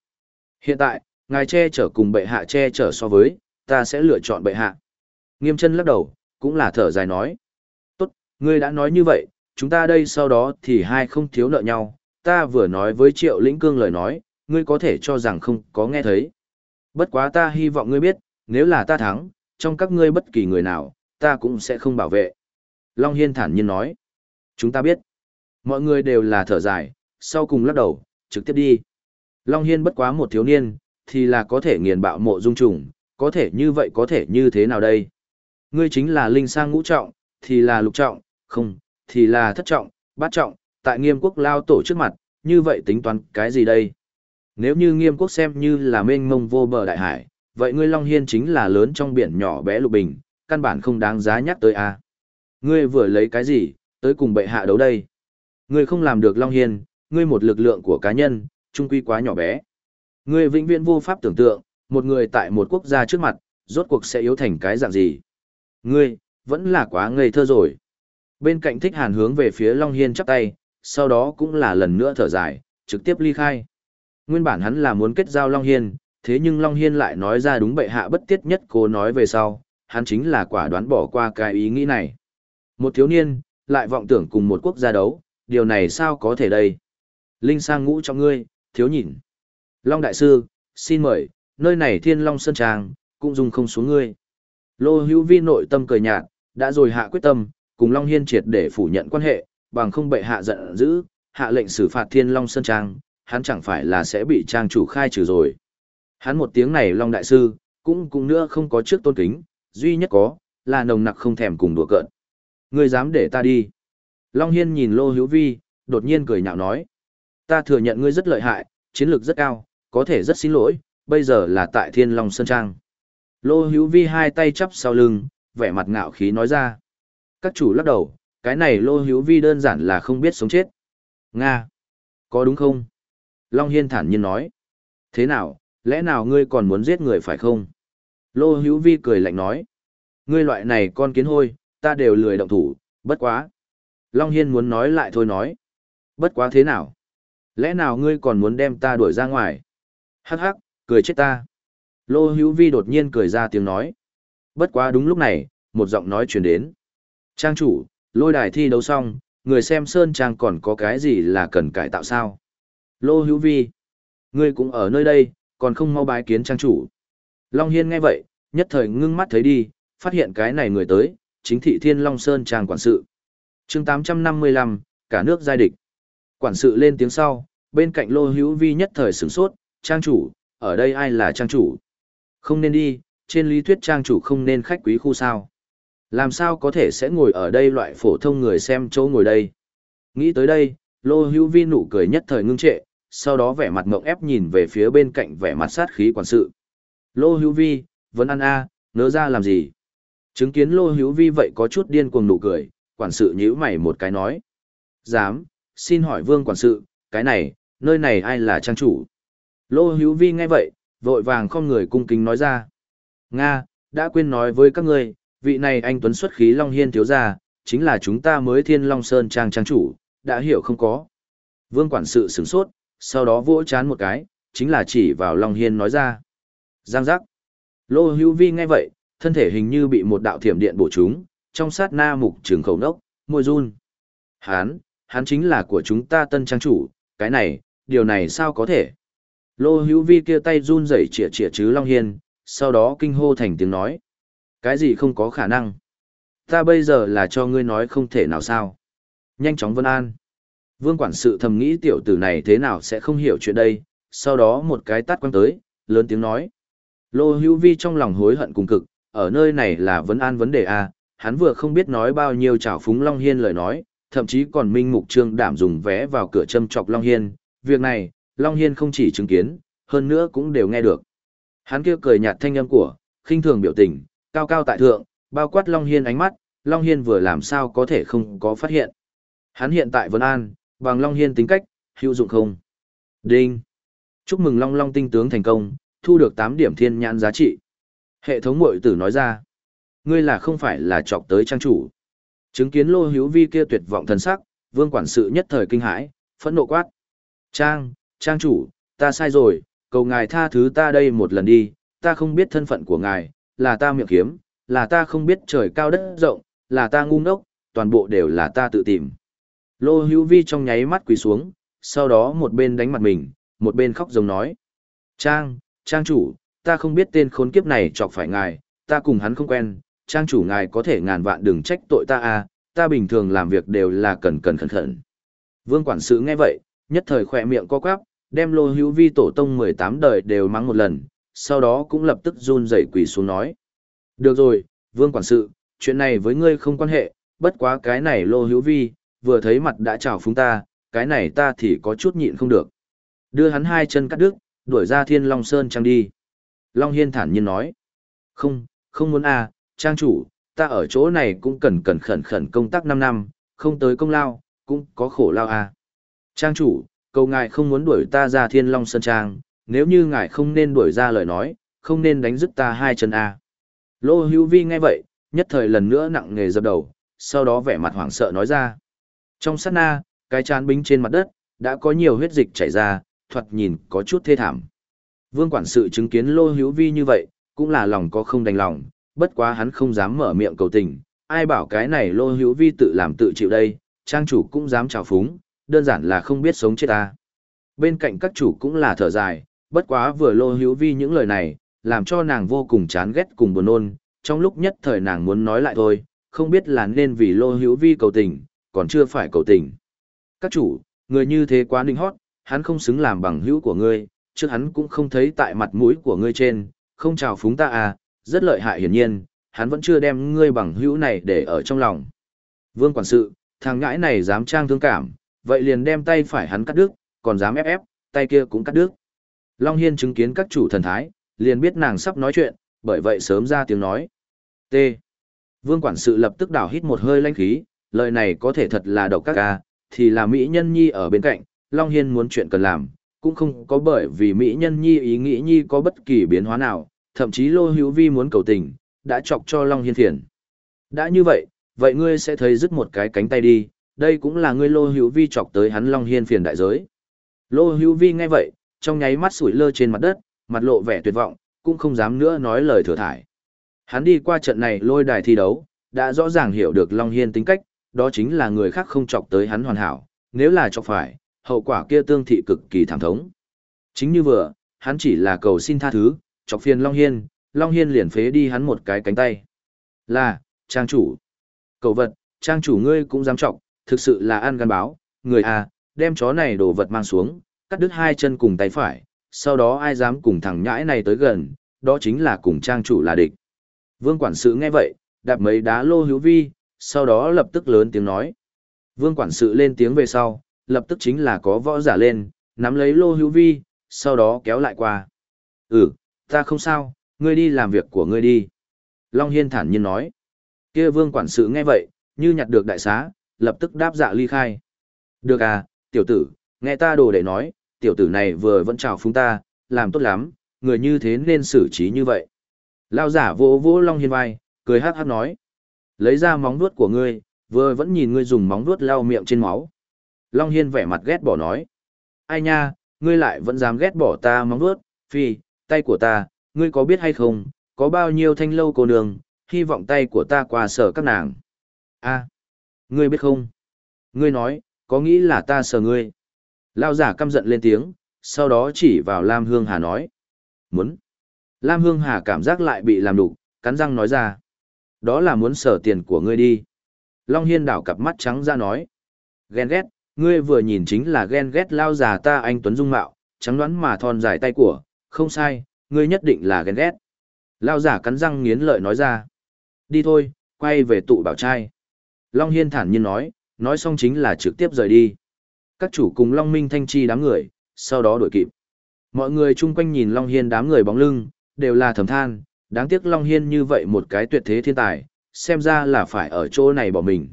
Hiện tại, ngài che chở cùng bệ hạ che chở so với, ta sẽ lựa chọn bệ hạ. Nghiêm chân lắc đầu, cũng là thở dài nói. Tốt, ngươi đã nói như vậy, chúng ta đây sau đó thì hai không thiếu nợ nhau. Ta vừa nói với triệu lĩnh cương lời nói, ngươi có thể cho rằng không có nghe thấy. Bất quá ta hy vọng ngươi biết, nếu là ta thắng, trong các ngươi bất kỳ người nào, ta cũng sẽ không bảo vệ. Long Hiên thản nhiên nói. Chúng ta biết. Mọi người đều là thở dài, sau cùng lắc đầu, trực tiếp đi. Long Hiên bất quá một thiếu niên, thì là có thể nghiền bạo mộ dung trùng, có thể như vậy có thể như thế nào đây? Ngươi chính là linh sang ngũ trọng, thì là lục trọng, không, thì là thất trọng, bát trọng, tại nghiêm quốc lao tổ trước mặt, như vậy tính toán cái gì đây? Nếu như nghiêm quốc xem như là mênh mông vô bờ đại hải, vậy ngươi Long Hiên chính là lớn trong biển nhỏ bé lục bình, căn bản không đáng giá nhắc tới a à? Ngươi vừa lấy cái gì, tới cùng bệ hạ đấu đây? Ngươi không làm được Long Hiên, ngươi một lực lượng của cá nhân, trung quy quá nhỏ bé. Ngươi vĩnh viễn vô pháp tưởng tượng, một người tại một quốc gia trước mặt, rốt cuộc sẽ yếu thành cái dạng gì. Ngươi, vẫn là quá ngây thơ rồi. Bên cạnh thích hàn hướng về phía Long Hiên chắp tay, sau đó cũng là lần nữa thở dài, trực tiếp ly khai. Nguyên bản hắn là muốn kết giao Long Hiên, thế nhưng Long Hiên lại nói ra đúng bệ hạ bất tiết nhất cô nói về sau, hắn chính là quả đoán bỏ qua cái ý nghĩ này. Một thiếu niên, lại vọng tưởng cùng một quốc gia đấu, điều này sao có thể đây? Linh sang ngũ cho ngươi, thiếu nhìn. Long Đại Sư, xin mời, nơi này thiên long sơn trang, cũng dùng không xuống ngươi. Lô hữu vi nội tâm cười nhạt, đã rồi hạ quyết tâm, cùng Long Hiên triệt để phủ nhận quan hệ, bằng không bệ hạ giận dữ, hạ lệnh xử phạt thiên long sơn trang, hắn chẳng phải là sẽ bị trang chủ khai trừ rồi. Hắn một tiếng này Long Đại Sư, cũng cũng nữa không có trước tôn kính, duy nhất có, là nồng nặc không thèm cùng đùa cợt. Ngươi dám để ta đi. Long Hiên nhìn Lô Hữu Vi, đột nhiên cười nhạo nói. Ta thừa nhận ngươi rất lợi hại, chiến lược rất cao, có thể rất xin lỗi, bây giờ là tại Thiên Long Sơn Trang. Lô Hữu Vi hai tay chắp sau lưng, vẻ mặt ngạo khí nói ra. Các chủ lắc đầu, cái này Lô Hữu Vi đơn giản là không biết sống chết. Nga! Có đúng không? Long Hiên thản nhiên nói. Thế nào, lẽ nào ngươi còn muốn giết người phải không? Lô Hữu Vi cười lạnh nói. Ngươi loại này con kiến hôi, ta đều lười động thủ, bất quá. Long Hiên muốn nói lại thôi nói. Bất quá thế nào? Lẽ nào ngươi còn muốn đem ta đuổi ra ngoài? Hắc hắc, cười chết ta. Lô Hữu Vi đột nhiên cười ra tiếng nói. Bất quá đúng lúc này, một giọng nói truyền đến. Trang chủ, lôi đài thi đấu xong, người xem Sơn Trang còn có cái gì là cần cải tạo sao? Lô Hữu Vi, ngươi cũng ở nơi đây, còn không mau bái kiến Trang chủ. Long Hiên nghe vậy, nhất thời ngưng mắt thấy đi, phát hiện cái này người tới, chính thị Thiên Long Sơn Trang quản sự. chương 855, cả nước giai địch. Quản sự lên tiếng sau, bên cạnh Lô Hữu Vi nhất thời sửng sốt, Trang chủ, ở đây ai là Trang chủ? Không nên đi, trên lý thuyết Trang chủ không nên khách quý khu sao. Làm sao có thể sẽ ngồi ở đây loại phổ thông người xem chỗ ngồi đây? Nghĩ tới đây, Lô Hữu Vi nụ cười nhất thời ngưng trệ, sau đó vẻ mặt ngộng ép nhìn về phía bên cạnh vẻ mặt sát khí quản sự. Lô Hữu Vi, vẫn ăn a, à, nỡ ra làm gì? Chứng kiến Lô Hữu Vi vậy có chút điên cuồng nụ cười, quản sự nhíu mày một cái nói. Dám, xin hỏi vương quản sự, cái này, nơi này ai là trang chủ? Lô Hữu Vi nghe vậy, vội vàng không người cung kính nói ra. Nga, đã quên nói với các ngươi, vị này anh Tuấn xuất khí Long Hiên thiếu gia, chính là chúng ta mới Thiên Long Sơn Trang trang chủ, đã hiểu không có. Vương quản sự sửng sốt, sau đó vỗ chán một cái, chính là chỉ vào Long Hiên nói ra. Giang giác. Lô hữu vi nghe vậy, thân thể hình như bị một đạo thiểm điện bổ trúng, trong sát na mục trường khẩu nốc, môi run. Hán, hán chính là của chúng ta tân trang chủ, cái này, điều này sao có thể? Lô hữu vi kia tay run rẩy chĩa chĩa chứ Long Hiên, sau đó kinh hô thành tiếng nói. Cái gì không có khả năng? Ta bây giờ là cho ngươi nói không thể nào sao? Nhanh chóng vân an. Vương quản sự thầm nghĩ tiểu tử này thế nào sẽ không hiểu chuyện đây, sau đó một cái tắt quăng tới, lớn tiếng nói. Lô hữu vi trong lòng hối hận cùng cực, ở nơi này là vấn an vấn đề A, hắn vừa không biết nói bao nhiêu trào phúng Long Hiên lời nói, thậm chí còn minh mục trương đảm dùng vé vào cửa châm chọc Long Hiên. Việc này, Long Hiên không chỉ chứng kiến, hơn nữa cũng đều nghe được. Hắn kia cười nhạt thanh âm của, khinh thường biểu tình, cao cao tại thượng, bao quát Long Hiên ánh mắt, Long Hiên vừa làm sao có thể không có phát hiện. Hắn hiện tại vấn an, bằng Long Hiên tính cách, hữu dụng không? Đinh! Chúc mừng Long Long tinh tướng thành công, thu được 8 điểm thiên nhãn giá trị. Hệ thống mội tử nói ra, ngươi là không phải là chọc tới trang chủ. Chứng kiến lô hữu vi kia tuyệt vọng thần sắc, vương quản sự nhất thời kinh hãi, phẫn nộ quát. Trang, trang chủ, ta sai rồi, cầu ngài tha thứ ta đây một lần đi, ta không biết thân phận của ngài, là ta miệng kiếm, là ta không biết trời cao đất rộng, là ta ngu ngốc, toàn bộ đều là ta tự tìm. Lô hữu vi trong nháy mắt quỳ xuống, sau đó một bên đánh mặt mình, một bên khóc giống nói. Trang, trang chủ, ta không biết tên khốn kiếp này chọc phải ngài, ta cùng hắn không quen, trang chủ ngài có thể ngàn vạn đừng trách tội ta à, ta bình thường làm việc đều là cần cần khẩn khẩn. Vương quản sự nghe vậy, nhất thời khỏe miệng co quắp, đem lô hữu vi tổ tông 18 đời đều mắng một lần, sau đó cũng lập tức run rẩy quỳ xuống nói. Được rồi, vương quản sự, chuyện này với ngươi không quan hệ, bất quá cái này lô hữu vi, vừa thấy mặt đã chào phúng ta, cái này ta thì có chút nhịn không được. Đưa hắn hai chân cắt đứt, đuổi ra thiên long sơn trang đi. Long Hiên thản nhiên nói. Không, không muốn à, trang chủ, ta ở chỗ này cũng cần cần khẩn khẩn công tác 5 năm, không tới công lao, cũng có khổ lao à. Trang chủ, cầu ngài không muốn đuổi ta ra thiên long sơn trang, nếu như ngài không nên đuổi ra lời nói, không nên đánh dứt ta hai chân à. Lô hữu vi nghe vậy, nhất thời lần nữa nặng nghề dập đầu, sau đó vẻ mặt hoảng sợ nói ra. Trong sát na, cái chán bính trên mặt đất, đã có nhiều huyết dịch chảy ra, thoạt nhìn có chút thê thảm. Vương quản sự chứng kiến Lô Hữu Vi như vậy, cũng là lòng có không đành lòng, bất quá hắn không dám mở miệng cầu tình, ai bảo cái này Lô Hữu Vi tự làm tự chịu đây, trang chủ cũng dám trào phúng, đơn giản là không biết sống chết ta. Bên cạnh các chủ cũng là thở dài, bất quá vừa Lô Hữu Vi những lời này, làm cho nàng vô cùng chán ghét cùng buồn nôn, trong lúc nhất thời nàng muốn nói lại thôi, không biết là nên vì Lô Hữu Vi cầu tình, còn chưa phải cầu tình. Các chủ, người như thế quá ninh hót, hắn không xứng làm bằng hữu của ngươi, trước hắn cũng không thấy tại mặt mũi của ngươi trên, không chào phúng ta à, rất lợi hại hiển nhiên, hắn vẫn chưa đem ngươi bằng hữu này để ở trong lòng. Vương quản sự, thằng ngãi này dám trang thương cảm, vậy liền đem tay phải hắn cắt đứt, còn dám ép ép, tay kia cũng cắt đứt. Long Hiên chứng kiến các chủ thần thái, liền biết nàng sắp nói chuyện, bởi vậy sớm ra tiếng nói. T. Vương quản sự lập tức đảo hít một hơi lanh khí, lời này có thể thật là độc các ca, à, thì là Mỹ Nhân Nhi ở bên cạnh, Long Hiên muốn chuyện cần làm, cũng không có bởi vì Mỹ Nhân Nhi ý nghĩ Nhi có bất kỳ biến hóa nào, thậm chí Lô Hữu Vi muốn cầu tình, đã chọc cho Long Hiên phiền. Đã như vậy, vậy ngươi sẽ thấy dứt một cái cánh tay đi, đây cũng là ngươi Lô Hữu Vi chọc tới hắn Long Hiên phiền đại giới. Lô Hữu Vi nghe vậy, trong nháy mắt sủi lơ trên mặt đất, mặt lộ vẻ tuyệt vọng, cũng không dám nữa nói lời thừa thải. Hắn đi qua trận này lôi đài thi đấu, đã rõ ràng hiểu được Long Hiên tính cách, đó chính là người khác không chọc tới hắn hoàn hảo, nếu là chọc phải, hậu quả kia tương thị cực kỳ thảm thống. Chính như vừa, hắn chỉ là cầu xin tha thứ, chọc phiền Long Hiên, Long Hiên liền phế đi hắn một cái cánh tay. Là, trang chủ. Cầu vật, trang chủ ngươi cũng dám trọng, thực sự là ăn gan báo, người à, đem chó này đồ vật mang xuống, cắt đứt hai chân cùng tay phải, sau đó ai dám cùng thằng nhãi này tới gần, đó chính là cùng trang chủ là địch. Vương quản sự nghe vậy, đạp mấy đá lô hữu vi, sau đó lập tức lớn tiếng nói. Vương quản sự lên tiếng về sau, lập tức chính là có võ giả lên, nắm lấy lô hữu vi, sau đó kéo lại qua. Ừ, ta không sao, ngươi đi làm việc của ngươi đi. Long Hiên thản nhiên nói. kia vương quản sự nghe vậy, như nhặt được đại xá, lập tức đáp dạ ly khai. Được à, tiểu tử, nghe ta đồ để nói, tiểu tử này vừa vẫn chào phúng ta, làm tốt lắm, người như thế nên xử trí như vậy. Lao giả vỗ vỗ Long Hiên vai, cười hát hát nói. Lấy ra móng vuốt của ngươi, Vừa vẫn nhìn ngươi dùng móng vuốt lau miệng trên máu. Long Hiên vẻ mặt ghét bỏ nói. Ai nha, ngươi lại vẫn dám ghét bỏ ta móng vuốt, phi, tay của ta, ngươi có biết hay không, có bao nhiêu thanh lâu cô nương, hy vọng tay của ta qua sở các nàng. a ngươi biết không? Ngươi nói, có nghĩ là ta sờ ngươi. Lao giả căm giận lên tiếng, sau đó chỉ vào Lam Hương Hà nói. Muốn. Lam Hương Hà cảm giác lại bị làm đục, cắn răng nói ra. Đó là muốn sở tiền của ngươi đi. Long Hiên đảo cặp mắt trắng ra nói. Ghen ghét, ngươi vừa nhìn chính là ghen ghét lao già ta anh Tuấn Dung Mạo, trắng đoán mà thon dài tay của, không sai, ngươi nhất định là ghen ghét. Lao giả cắn răng nghiến lợi nói ra. Đi thôi, quay về tụ bảo trai. Long Hiên thản nhiên nói, nói xong chính là trực tiếp rời đi. Các chủ cùng Long Minh Thanh Chi đám người, sau đó đổi kịp. Mọi người chung quanh nhìn Long Hiên đám người bóng lưng, đều là thầm than, đáng tiếc Long Hiên như vậy một cái tuyệt thế thiên tài, xem ra là phải ở chỗ này bỏ mình.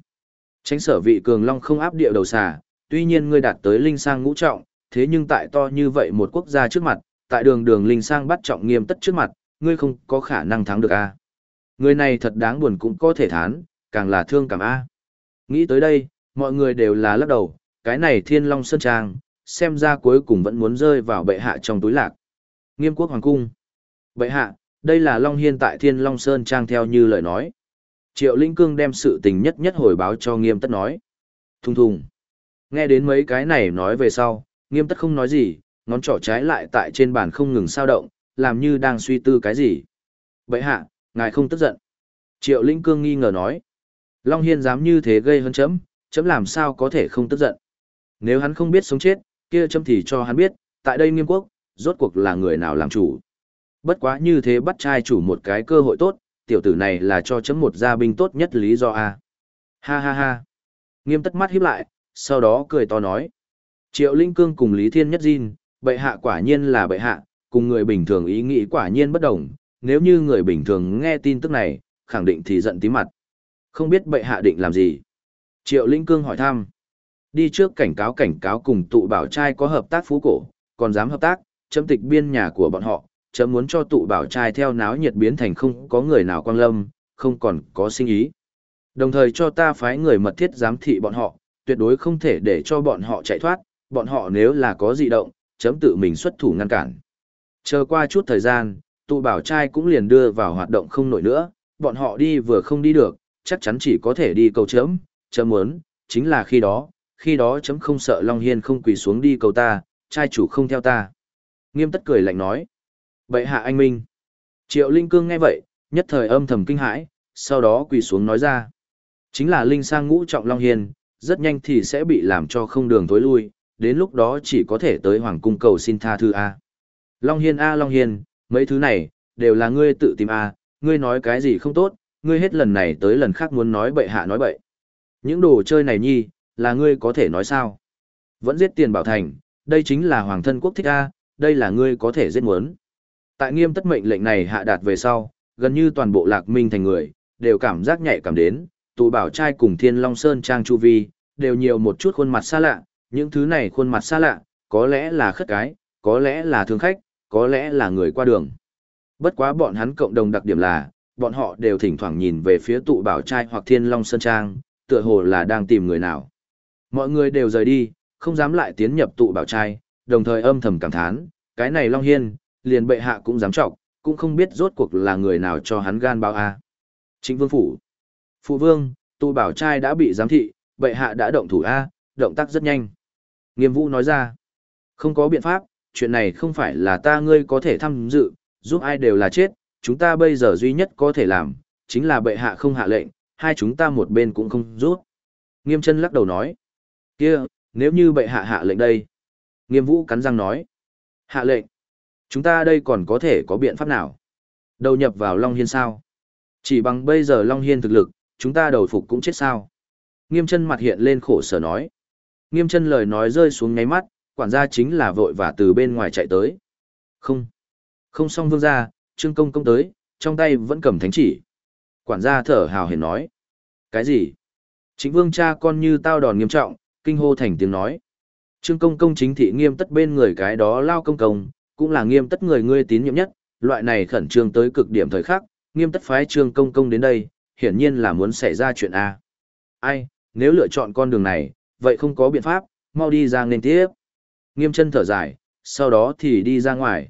Tránh sở vị cường Long không áp địa đầu xà, tuy nhiên ngươi đạt tới linh sang ngũ trọng, thế nhưng tại to như vậy một quốc gia trước mặt, tại đường đường linh sang bắt trọng nghiêm tất trước mặt, ngươi không có khả năng thắng được a. Người này thật đáng buồn cũng có thể thán, càng là thương cảm a. Nghĩ tới đây, mọi người đều là lắc đầu, cái này Thiên Long Sơn Trang, xem ra cuối cùng vẫn muốn rơi vào bệ hạ trong túi lạc. Nghiêm quốc hoàng cung. Bệ hạ, đây là Long Hiên tại Thiên Long Sơn Trang theo như lời nói. Triệu Linh Cương đem sự tình nhất nhất hồi báo cho nghiêm tất nói. Thùng thùng. Nghe đến mấy cái này nói về sau, nghiêm tất không nói gì, ngón trỏ trái lại tại trên bàn không ngừng sao động, làm như đang suy tư cái gì. Bệ hạ, ngài không tức giận. Triệu Linh Cương nghi ngờ nói. Long Hiên dám như thế gây hấn chấm, chấm làm sao có thể không tức giận. Nếu hắn không biết sống chết, kia chấm thì cho hắn biết, tại đây nghiêm quốc, rốt cuộc là người nào làm chủ. Bất quá như thế bắt trai chủ một cái cơ hội tốt, tiểu tử này là cho chấm một gia binh tốt nhất lý do a. Ha ha ha. Nghiêm tất mắt híp lại, sau đó cười to nói. Triệu Linh Cương cùng Lý Thiên Nhất Diên, bệ hạ quả nhiên là bệ hạ, cùng người bình thường ý nghĩ quả nhiên bất đồng, nếu như người bình thường nghe tin tức này, khẳng định thì giận tí mặt. Không biết bệ hạ định làm gì? Triệu Linh Cương hỏi thăm. Đi trước cảnh cáo cảnh cáo cùng tụ bảo trai có hợp tác phú cổ, còn dám hợp tác, chấm tịch biên nhà của bọn họ, chấm muốn cho tụ bảo trai theo náo nhiệt biến thành không có người nào quang lâm, không còn có sinh ý. Đồng thời cho ta phái người mật thiết giám thị bọn họ, tuyệt đối không thể để cho bọn họ chạy thoát, bọn họ nếu là có dị động, chấm tự mình xuất thủ ngăn cản. Chờ qua chút thời gian, tụ bảo trai cũng liền đưa vào hoạt động không nổi nữa, bọn họ đi vừa không đi được, chắc chắn chỉ có thể đi cầu chấm, chấm muốn, chính là khi đó, khi đó chấm không sợ Long Hiên không quỳ xuống đi cầu ta, trai chủ không theo ta. Nghiêm tất cười lạnh nói. Bậy hạ anh Minh. Triệu Linh Cương nghe vậy, nhất thời âm thầm kinh hãi, sau đó quỳ xuống nói ra. Chính là Linh sang ngũ trọng Long Hiên, rất nhanh thì sẽ bị làm cho không đường tối lui, đến lúc đó chỉ có thể tới Hoàng Cung cầu xin tha thư A. Long Hiên A Long Hiên, mấy thứ này, đều là ngươi tự tìm A, ngươi nói cái gì không tốt, ngươi hết lần này tới lần khác muốn nói bậy hạ nói bậy. Những đồ chơi này nhi, là ngươi có thể nói sao? Vẫn giết tiền bảo thành, đây chính là hoàng thân quốc thích A, đây là ngươi có thể giết muốn. Tại nghiêm tất mệnh lệnh này hạ đạt về sau, gần như toàn bộ lạc minh thành người, đều cảm giác nhạy cảm đến, tụ bảo trai cùng thiên long sơn trang chu vi, đều nhiều một chút khuôn mặt xa lạ, những thứ này khuôn mặt xa lạ, có lẽ là khất cái, có lẽ là thương khách, có lẽ là người qua đường. Bất quá bọn hắn cộng đồng đặc điểm là, bọn họ đều thỉnh thoảng nhìn về phía tụ bảo trai hoặc thiên long sơn trang, tựa hồ là đang tìm người nào. Mọi người đều rời đi, không dám lại tiến nhập tụ bảo trai, đồng thời âm thầm cảm thán, cái này Long Hiên, liền bệ hạ cũng dám trọng, cũng không biết rốt cuộc là người nào cho hắn gan bao a. À. Trịnh Vương phủ. Phụ vương, tu bảo trai đã bị giám thị, bệ hạ đã động thủ a, động tác rất nhanh. Nghiêm Vũ nói ra, không có biện pháp, chuyện này không phải là ta ngươi có thể tham dự, giúp ai đều là chết, chúng ta bây giờ duy nhất có thể làm, chính là bệ hạ không hạ lệnh, hai chúng ta một bên cũng không rút. Nghiêm chân lắc đầu nói, kia, nếu như bệ hạ hạ lệnh đây. Nghiêm vũ cắn răng nói, hạ lệnh, chúng ta đây còn có thể có biện pháp nào? Đầu nhập vào Long Hiên sao? Chỉ bằng bây giờ Long Hiên thực lực, chúng ta đầu phục cũng chết sao? Nghiêm chân mặt hiện lên khổ sở nói. Nghiêm chân lời nói rơi xuống ngáy mắt, quản gia chính là vội và từ bên ngoài chạy tới. Không. Không xong vương gia, trương công công tới, trong tay vẫn cầm thánh chỉ. Quản gia thở hào hển nói. Cái gì? Chính vương cha con như tao đòn nghiêm trọng, kinh hô thành tiếng nói. Trương công công chính thị nghiêm tất bên người cái đó lao công công, cũng là nghiêm tất người ngươi tín nhiệm nhất, loại này khẩn trương tới cực điểm thời khắc, nghiêm tất phái trương công công đến đây, hiển nhiên là muốn xảy ra chuyện A. Ai, nếu lựa chọn con đường này, vậy không có biện pháp, mau đi ra nên tiếp. Nghiêm chân thở dài, sau đó thì đi ra ngoài.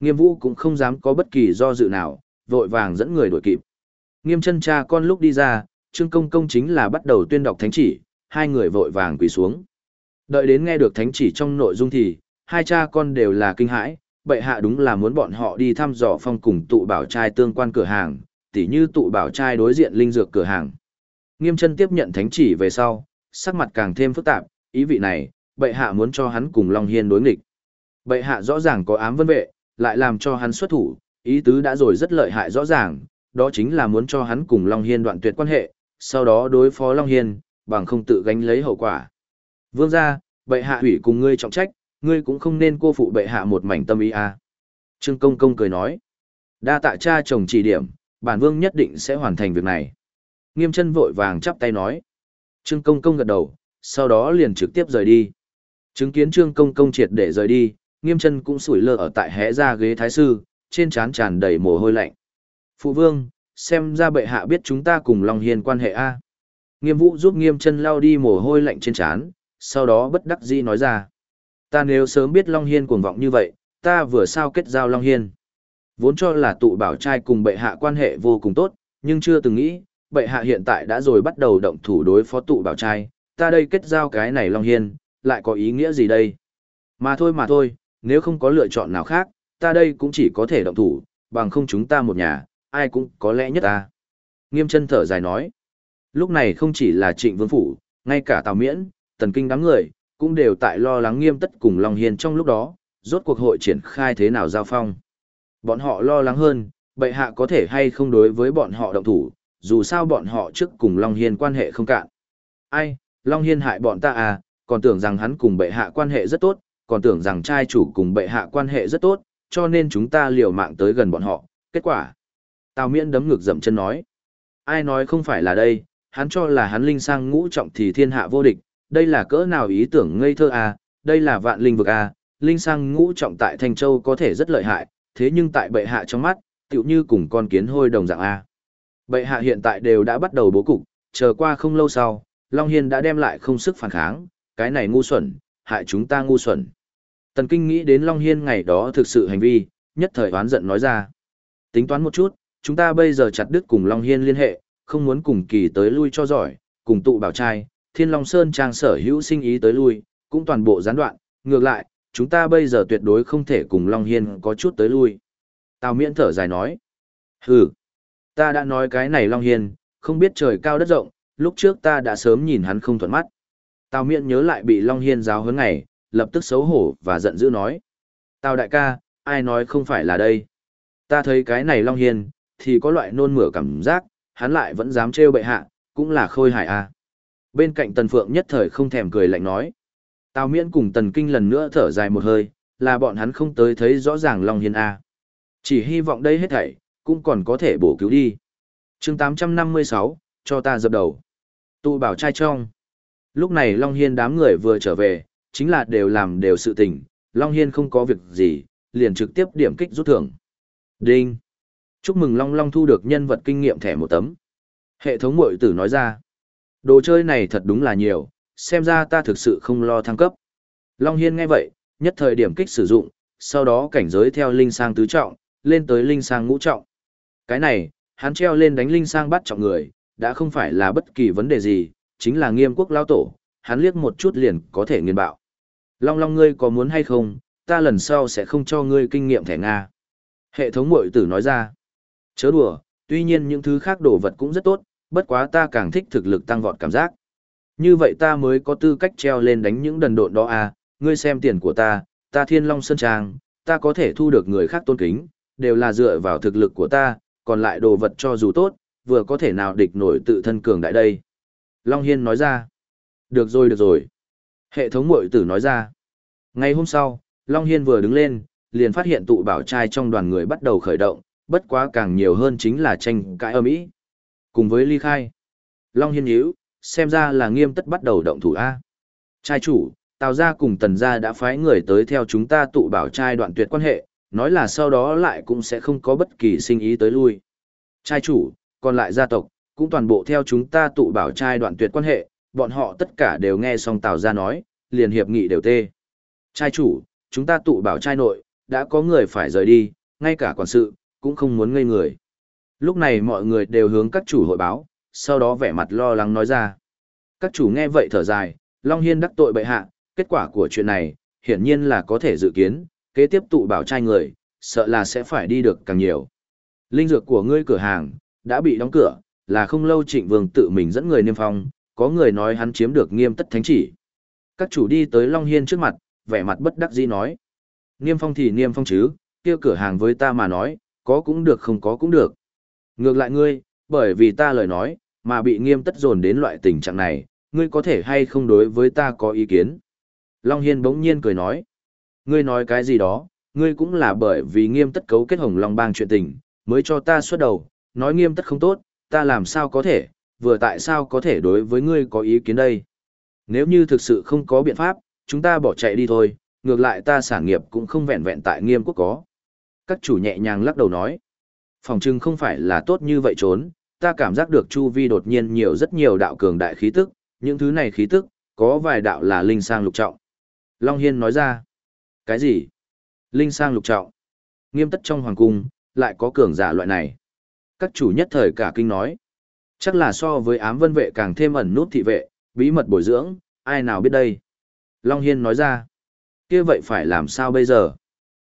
Nghiêm vũ cũng không dám có bất kỳ do dự nào, vội vàng dẫn người đuổi kịp. Nghiêm chân cha con lúc đi ra, Trương Công Công chính là bắt đầu tuyên đọc thánh chỉ, hai người vội vàng quỳ xuống. Đợi đến nghe được thánh chỉ trong nội dung thì, hai cha con đều là kinh hãi, bệ hạ đúng là muốn bọn họ đi thăm dò phong cùng tụ bảo trai tương quan cửa hàng, tỉ như tụ bảo trai đối diện linh dược cửa hàng. Nghiêm chân tiếp nhận thánh chỉ về sau, sắc mặt càng thêm phức tạp, ý vị này, bệ hạ muốn cho hắn cùng Long Hiên đối nghịch. Bệ hạ rõ ràng có ám vân vệ, lại làm cho hắn xuất thủ, ý tứ đã rồi rất lợi hại rõ ràng, đó chính là muốn cho hắn cùng Long Hiên đoạn tuyệt quan hệ, sau đó đối phó Long Hiên, bằng không tự gánh lấy hậu quả. Vương gia, bệ hạ hủy cùng ngươi trọng trách, ngươi cũng không nên cô phụ bệ hạ một mảnh tâm ý a. À. Trương Công Công cười nói, đa tạ cha chồng chỉ điểm, bản vương nhất định sẽ hoàn thành việc này. Nghiêm chân vội vàng chắp tay nói. Trương Công Công gật đầu, sau đó liền trực tiếp rời đi. Chứng kiến Trương Công Công triệt để rời đi, nghiêm chân cũng sủi lơ ở tại hẽ ra ghế thái sư, trên trán tràn đầy mồ hôi lạnh. Phụ vương, xem ra bệ hạ biết chúng ta cùng Long Hiên quan hệ A. Nghiêm vũ giúp nghiêm chân lao đi mồ hôi lạnh trên trán, sau đó bất đắc dĩ nói ra. Ta nếu sớm biết Long Hiên cuồng vọng như vậy, ta vừa sao kết giao Long Hiên. Vốn cho là tụ bảo trai cùng bệ hạ quan hệ vô cùng tốt, nhưng chưa từng nghĩ, bệ hạ hiện tại đã rồi bắt đầu động thủ đối phó tụ bảo trai, ta đây kết giao cái này Long Hiên, lại có ý nghĩa gì đây? Mà thôi mà thôi, nếu không có lựa chọn nào khác, ta đây cũng chỉ có thể động thủ, bằng không chúng ta một nhà, ai cũng có lẽ nhất ta. Nghiêm chân thở dài nói, lúc này không chỉ là trịnh vương phủ, ngay cả tào miễn, tần kinh đám người, cũng đều tại lo lắng nghiêm tất cùng Long Hiên trong lúc đó, rốt cuộc hội triển khai thế nào giao phong. Bọn họ lo lắng hơn, bệ hạ có thể hay không đối với bọn họ động thủ, dù sao bọn họ trước cùng Long Hiên quan hệ không cạn. Ai, Long Hiên hại bọn ta à, còn tưởng rằng hắn cùng bệ hạ quan hệ rất tốt, còn tưởng rằng trai chủ cùng bệ hạ quan hệ rất tốt, cho nên chúng ta liều mạng tới gần bọn họ. Kết quả, Tào Miễn đấm ngực dậm chân nói. Ai nói không phải là đây, hắn cho là hắn linh sang ngũ trọng thì thiên hạ vô địch, đây là cỡ nào ý tưởng ngây thơ à, đây là vạn linh vực à, linh sang ngũ trọng tại Thanh Châu có thể rất lợi hại, thế nhưng tại bệ hạ trong mắt, tựu như cùng con kiến hôi đồng dạng a. Bệ hạ hiện tại đều đã bắt đầu bố cục, chờ qua không lâu sau, Long Hiên đã đem lại không sức phản kháng, cái này ngu xuẩn, hại chúng ta ngu xuẩn. Tần Kinh nghĩ đến Long Hiên ngày đó thực sự hành vi, nhất thời oán giận nói ra. Tính toán một chút, chúng ta bây giờ chặt đứt cùng Long Hiên liên hệ, không muốn cùng kỳ tới lui cho giỏi, cùng tụ bảo trai, Thiên Long Sơn trang sở hữu sinh ý tới lui, cũng toàn bộ gián đoạn, ngược lại, chúng ta bây giờ tuyệt đối không thể cùng Long Hiên có chút tới lui. Tào miễn thở dài nói. Hừ, ta đã nói cái này Long Hiên, không biết trời cao đất rộng, lúc trước ta đã sớm nhìn hắn không thuận mắt. Tào miễn nhớ lại bị Long Hiên giáo huấn ngày, lập tức xấu hổ và giận dữ nói. Tào đại ca, ai nói không phải là đây. Ta thấy cái này Long Hiên, thì có loại nôn mửa cảm giác, hắn lại vẫn dám trêu bệ hạ, cũng là khôi hài à. Bên cạnh Tần Phượng nhất thời không thèm cười lạnh nói. Tào Miễn cùng Tần Kinh lần nữa thở dài một hơi, là bọn hắn không tới thấy rõ ràng Long Hiên A. Chỉ hy vọng đây hết thảy, cũng còn có thể bổ cứu đi. chương 856, cho ta dập đầu. Tụ bảo trai trong. Lúc này Long Hiên đám người vừa trở về, chính là đều làm đều sự tình, Long Hiên không có việc gì, liền trực tiếp điểm kích rút thưởng. Đinh! Chúc mừng Long Long thu được nhân vật kinh nghiệm thẻ một tấm. Hệ thống mội tử nói ra. Đồ chơi này thật đúng là nhiều, xem ra ta thực sự không lo thăng cấp. Long Hiên nghe vậy, nhất thời điểm kích sử dụng, sau đó cảnh giới theo linh sang tứ trọng, lên tới linh sang ngũ trọng. Cái này, hắn treo lên đánh linh sang bắt trọng người, đã không phải là bất kỳ vấn đề gì, chính là nghiêm quốc lao tổ, hắn liếc một chút liền có thể nghiền bạo. Long Long ngươi có muốn hay không, ta lần sau sẽ không cho ngươi kinh nghiệm thẻ Nga. Hệ thống mội tử nói ra. Chớ đùa, tuy nhiên những thứ khác đồ vật cũng rất tốt, bất quá ta càng thích thực lực tăng vọt cảm giác. Như vậy ta mới có tư cách treo lên đánh những đần độn đó à, ngươi xem tiền của ta, ta thiên long sơn trang, ta có thể thu được người khác tôn kính, đều là dựa vào thực lực của ta, còn lại đồ vật cho dù tốt, vừa có thể nào địch nổi tự thân cường đại đây. Long Hiên nói ra, được rồi được rồi. Hệ thống mội tử nói ra, ngày hôm sau, Long Hiên vừa đứng lên, liền phát hiện tụ bảo trai trong đoàn người bắt đầu khởi động, bất quá càng nhiều hơn chính là tranh cãi âm ý. Cùng với ly khai, Long Hiên nhíu, xem ra là nghiêm tất bắt đầu động thủ A. Trai chủ, Tào gia cùng Tần gia đã phái người tới theo chúng ta tụ bảo trai đoạn tuyệt quan hệ, nói là sau đó lại cũng sẽ không có bất kỳ sinh ý tới lui. Trai chủ, còn lại gia tộc, cũng toàn bộ theo chúng ta tụ bảo trai đoạn tuyệt quan hệ, bọn họ tất cả đều nghe xong Tào gia nói, liền hiệp nghị đều tê. Trai chủ, chúng ta tụ bảo trai nội, đã có người phải rời đi, ngay cả quản sự, cũng không muốn ngây người. Lúc này mọi người đều hướng các chủ hội báo, sau đó vẻ mặt lo lắng nói ra. Các chủ nghe vậy thở dài, Long Hiên đắc tội bệ hạ, kết quả của chuyện này, hiển nhiên là có thể dự kiến, kế tiếp tụ bảo trai người, sợ là sẽ phải đi được càng nhiều. Linh dược của ngươi cửa hàng, đã bị đóng cửa, là không lâu trịnh vương tự mình dẫn người niêm phong, có người nói hắn chiếm được nghiêm tất thánh chỉ. Các chủ đi tới Long Hiên trước mặt, vẻ mặt bất đắc dĩ nói. Niêm phong thì niêm phong chứ, kia cửa hàng với ta mà nói, có cũng được không có cũng được. Ngược lại ngươi, bởi vì ta lời nói, mà bị nghiêm tất dồn đến loại tình trạng này, ngươi có thể hay không đối với ta có ý kiến. Long Hiên bỗng nhiên cười nói. Ngươi nói cái gì đó, ngươi cũng là bởi vì nghiêm tất cấu kết hồng Long bang chuyện tình, mới cho ta xuất đầu, nói nghiêm tất không tốt, ta làm sao có thể, vừa tại sao có thể đối với ngươi có ý kiến đây. Nếu như thực sự không có biện pháp, chúng ta bỏ chạy đi thôi, ngược lại ta sản nghiệp cũng không vẹn vẹn tại nghiêm quốc có. Các chủ nhẹ nhàng lắc đầu nói, phòng trưng không phải là tốt như vậy trốn, ta cảm giác được chu vi đột nhiên nhiều rất nhiều đạo cường đại khí tức, những thứ này khí tức, có vài đạo là linh sang lục trọng. Long Hiên nói ra, cái gì? Linh sang lục trọng. Nghiêm tất trong hoàng cung, lại có cường giả loại này. Các chủ nhất thời cả kinh nói, chắc là so với ám vân vệ càng thêm ẩn nút thị vệ, bí mật bồi dưỡng, ai nào biết đây? Long Hiên nói ra, kia vậy phải làm sao bây giờ?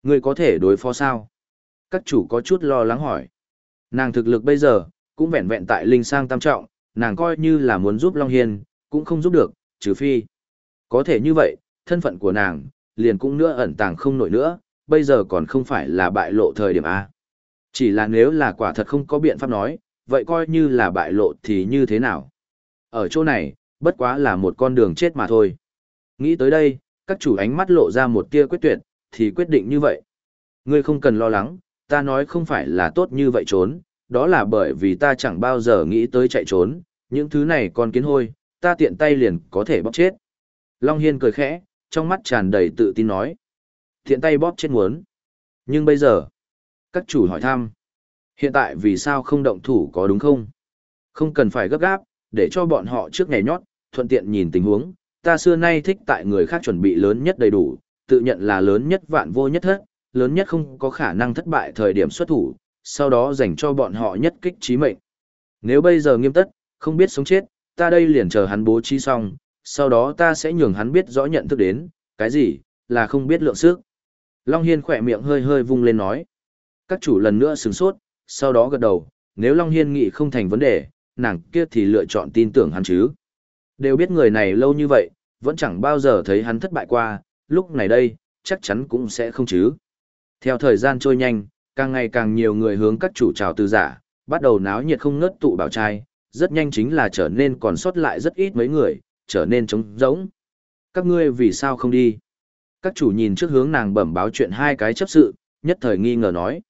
Người có thể đối phó sao? Các chủ có chút lo lắng hỏi. Nàng thực lực bây giờ, cũng vẹn vẹn tại linh sang tam trọng, nàng coi như là muốn giúp Long Hiên, cũng không giúp được, trừ phi. Có thể như vậy, thân phận của nàng, liền cũng nữa ẩn tàng không nổi nữa, bây giờ còn không phải là bại lộ thời điểm A. Chỉ là nếu là quả thật không có biện pháp nói, vậy coi như là bại lộ thì như thế nào? Ở chỗ này, bất quá là một con đường chết mà thôi. Nghĩ tới đây, các chủ ánh mắt lộ ra một tia quyết tuyệt, thì quyết định như vậy. Ngươi không cần lo lắng, ta nói không phải là tốt như vậy trốn, đó là bởi vì ta chẳng bao giờ nghĩ tới chạy trốn, những thứ này còn kiến hôi, ta tiện tay liền có thể bóp chết. Long Hiên cười khẽ, trong mắt tràn đầy tự tin nói. Tiện tay bóp chết muốn. Nhưng bây giờ, các chủ hỏi thăm. Hiện tại vì sao không động thủ có đúng không? Không cần phải gấp gáp, để cho bọn họ trước ngày nhót, thuận tiện nhìn tình huống. Ta xưa nay thích tại người khác chuẩn bị lớn nhất đầy đủ, tự nhận là lớn nhất vạn vô nhất thất, lớn nhất không có khả năng thất bại thời điểm xuất thủ, sau đó dành cho bọn họ nhất kích trí mệnh. Nếu bây giờ nghiêm tất, không biết sống chết, ta đây liền chờ hắn bố trí xong, sau đó ta sẽ nhường hắn biết rõ nhận thức đến, cái gì, là không biết lượng sức. Long Hiên khỏe miệng hơi hơi vung lên nói. Các chủ lần nữa sừng sốt, sau đó gật đầu, nếu Long Hiên nghĩ không thành vấn đề, nàng kia thì lựa chọn tin tưởng hắn chứ. Đều biết người này lâu như vậy, vẫn chẳng bao giờ thấy hắn thất bại qua, lúc này đây, chắc chắn cũng sẽ không chứ. Theo thời gian trôi nhanh, càng ngày càng nhiều người hướng các chủ trào từ giả, bắt đầu náo nhiệt không ngớt tụ bảo trai, rất nhanh chính là trở nên còn sót lại rất ít mấy người, trở nên trống rỗng. Các ngươi vì sao không đi? Các chủ nhìn trước hướng nàng bẩm báo chuyện hai cái chấp sự, nhất thời nghi ngờ nói.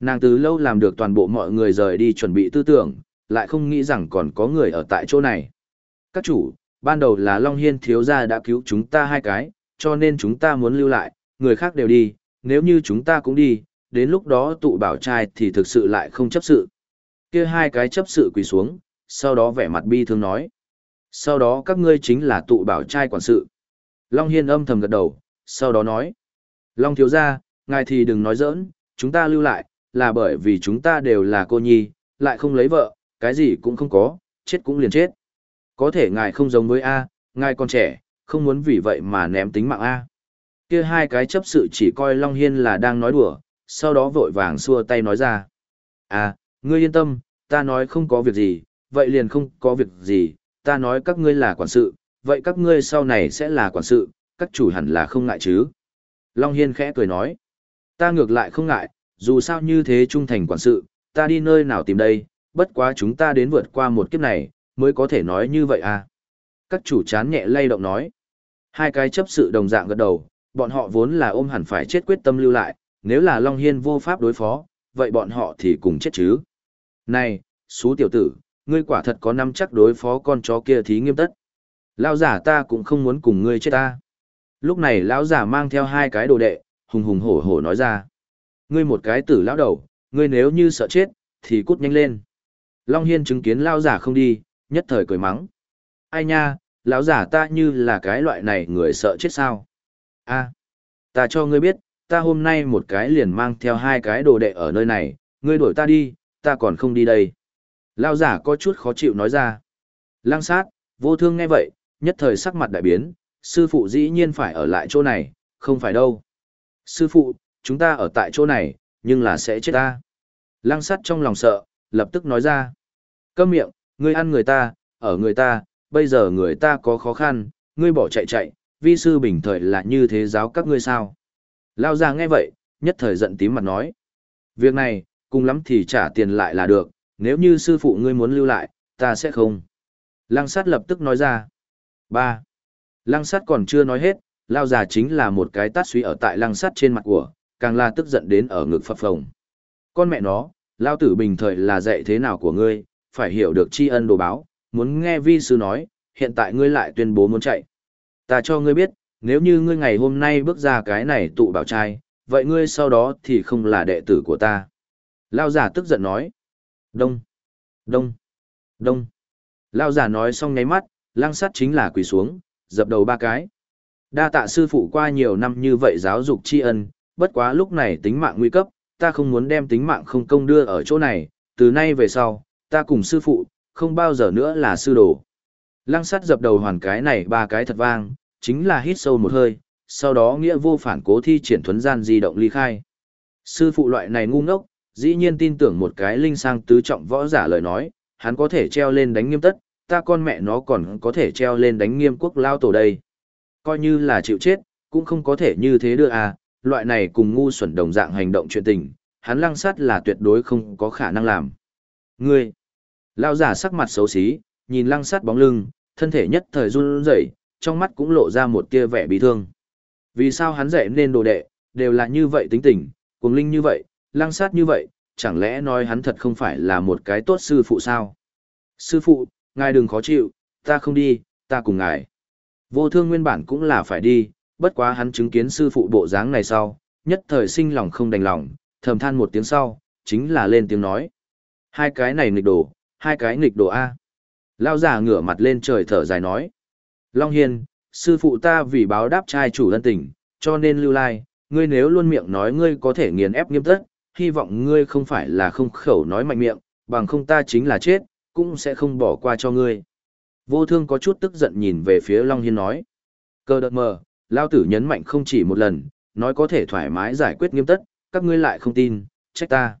Nàng từ lâu làm được toàn bộ mọi người rời đi chuẩn bị tư tưởng, lại không nghĩ rằng còn có người ở tại chỗ này. Các chủ, ban đầu là Long Hiên thiếu gia đã cứu chúng ta hai cái, cho nên chúng ta muốn lưu lại, người khác đều đi, nếu như chúng ta cũng đi, đến lúc đó tụ bảo trai thì thực sự lại không chấp sự. kia hai cái chấp sự quỳ xuống, sau đó vẻ mặt bi thương nói. Sau đó các ngươi chính là tụ bảo trai quản sự. Long Hiên âm thầm gật đầu, sau đó nói. Long thiếu gia, ngài thì đừng nói giỡn, chúng ta lưu lại, là bởi vì chúng ta đều là cô nhi, lại không lấy vợ, cái gì cũng không có, chết cũng liền chết. Có thể ngài không giống với A, ngài còn trẻ, không muốn vì vậy mà ném tính mạng A. Kia hai cái chấp sự chỉ coi Long Hiên là đang nói đùa, sau đó vội vàng xua tay nói ra. À, ngươi yên tâm, ta nói không có việc gì, vậy liền không có việc gì, ta nói các ngươi là quản sự, vậy các ngươi sau này sẽ là quản sự, các chủ hẳn là không ngại chứ. Long Hiên khẽ cười nói, ta ngược lại không ngại, dù sao như thế trung thành quản sự, ta đi nơi nào tìm đây, bất quá chúng ta đến vượt qua một kiếp này, mới có thể nói như vậy à. Các chủ chán nhẹ lay động nói, hai cái chấp sự đồng dạng gật đầu, bọn họ vốn là ôm hẳn phải chết quyết tâm lưu lại, nếu là Long Hiên vô pháp đối phó, vậy bọn họ thì cùng chết chứ. Này, xú tiểu tử, ngươi quả thật có năm chắc đối phó con chó kia thí nghiêm tất. Lão giả ta cũng không muốn cùng ngươi chết ta. Lúc này lão giả mang theo hai cái đồ đệ, hùng hùng hổ hổ nói ra. Ngươi một cái tử lão đầu, ngươi nếu như sợ chết, thì cút nhanh lên. Long Hiên chứng kiến lao giả không đi, nhất thời cười mắng. Ai nha, lão giả ta như là cái loại này người sợ chết sao? a ta cho ngươi biết, ta hôm nay một cái liền mang theo hai cái đồ đệ ở nơi này, ngươi đuổi ta đi, ta còn không đi đây. Lao giả có chút khó chịu nói ra. Lăng sát, vô thương nghe vậy, nhất thời sắc mặt đại biến, sư phụ dĩ nhiên phải ở lại chỗ này, không phải đâu. Sư phụ, chúng ta ở tại chỗ này, nhưng là sẽ chết ta. Lăng sát trong lòng sợ, lập tức nói ra. Câm miệng, ngươi ăn người ta, ở người ta, bây giờ người ta có khó khăn, ngươi bỏ chạy chạy, vi sư bình thời là như thế giáo các ngươi sao. Lao ra nghe vậy, nhất thời giận tím mặt nói. Việc này, cùng lắm thì trả tiền lại là được, nếu như sư phụ ngươi muốn lưu lại, ta sẽ không. Lăng sát lập tức nói ra. ba Lăng sát còn chưa nói hết, lao già chính là một cái tát suy ở tại lăng sát trên mặt của, càng là tức giận đến ở ngực phập phồng. Con mẹ nó, lao tử bình thời là dạy thế nào của ngươi, phải hiểu được tri ân đồ báo, muốn nghe vi sư nói, hiện tại ngươi lại tuyên bố muốn chạy. Ta cho ngươi biết, nếu như ngươi ngày hôm nay bước ra cái này tụ bảo trai, vậy ngươi sau đó thì không là đệ tử của ta. Lao giả tức giận nói. Đông, đông, đông. Lao giả nói xong nháy mắt, lăng sắt chính là quỳ xuống, dập đầu ba cái. Đa tạ sư phụ qua nhiều năm như vậy giáo dục tri ân, bất quá lúc này tính mạng nguy cấp, ta không muốn đem tính mạng không công đưa ở chỗ này, từ nay về sau, ta cùng sư phụ, không bao giờ nữa là sư đồ. Lăng sắt dập đầu hoàn cái này ba cái thật vang, chính là hít sâu một hơi, sau đó nghĩa vô phản cố thi triển thuấn gian di động ly khai. Sư phụ loại này ngu ngốc, dĩ nhiên tin tưởng một cái linh sang tứ trọng võ giả lời nói, hắn có thể treo lên đánh nghiêm tất, ta con mẹ nó còn có thể treo lên đánh nghiêm quốc lao tổ đây. Coi như là chịu chết, cũng không có thể như thế đưa à, loại này cùng ngu xuẩn đồng dạng hành động chuyện tình, hắn lăng sát là tuyệt đối không có khả năng làm. Ngươi, lao giả sắc mặt xấu xí, nhìn lăng sát bóng lưng, thân thể nhất thời run rẩy, trong mắt cũng lộ ra một tia vẻ bị thương. Vì sao hắn dạy nên đồ đệ, đều là như vậy tính tình, cuồng linh như vậy, lăng sát như vậy, chẳng lẽ nói hắn thật không phải là một cái tốt sư phụ sao? Sư phụ, ngài đừng khó chịu, ta không đi, ta cùng ngài. Vô thương nguyên bản cũng là phải đi, bất quá hắn chứng kiến sư phụ bộ dáng này sau, nhất thời sinh lòng không đành lòng, thầm than một tiếng sau, chính là lên tiếng nói. Hai cái này nghịch đồ, hai cái nghịch đồ A. Lao giả ngửa mặt lên trời thở dài nói. Long Hiên, sư phụ ta vì báo đáp trai chủ ân tình, cho nên lưu lai, ngươi nếu luôn miệng nói ngươi có thể nghiền ép nghiêm tất, hy vọng ngươi không phải là không khẩu nói mạnh miệng, bằng không ta chính là chết, cũng sẽ không bỏ qua cho ngươi. Vô thương có chút tức giận nhìn về phía Long Hiên nói. Cơ đợt mờ, Lao tử nhấn mạnh không chỉ một lần, nói có thể thoải mái giải quyết nghiêm tất, các ngươi lại không tin, trách ta.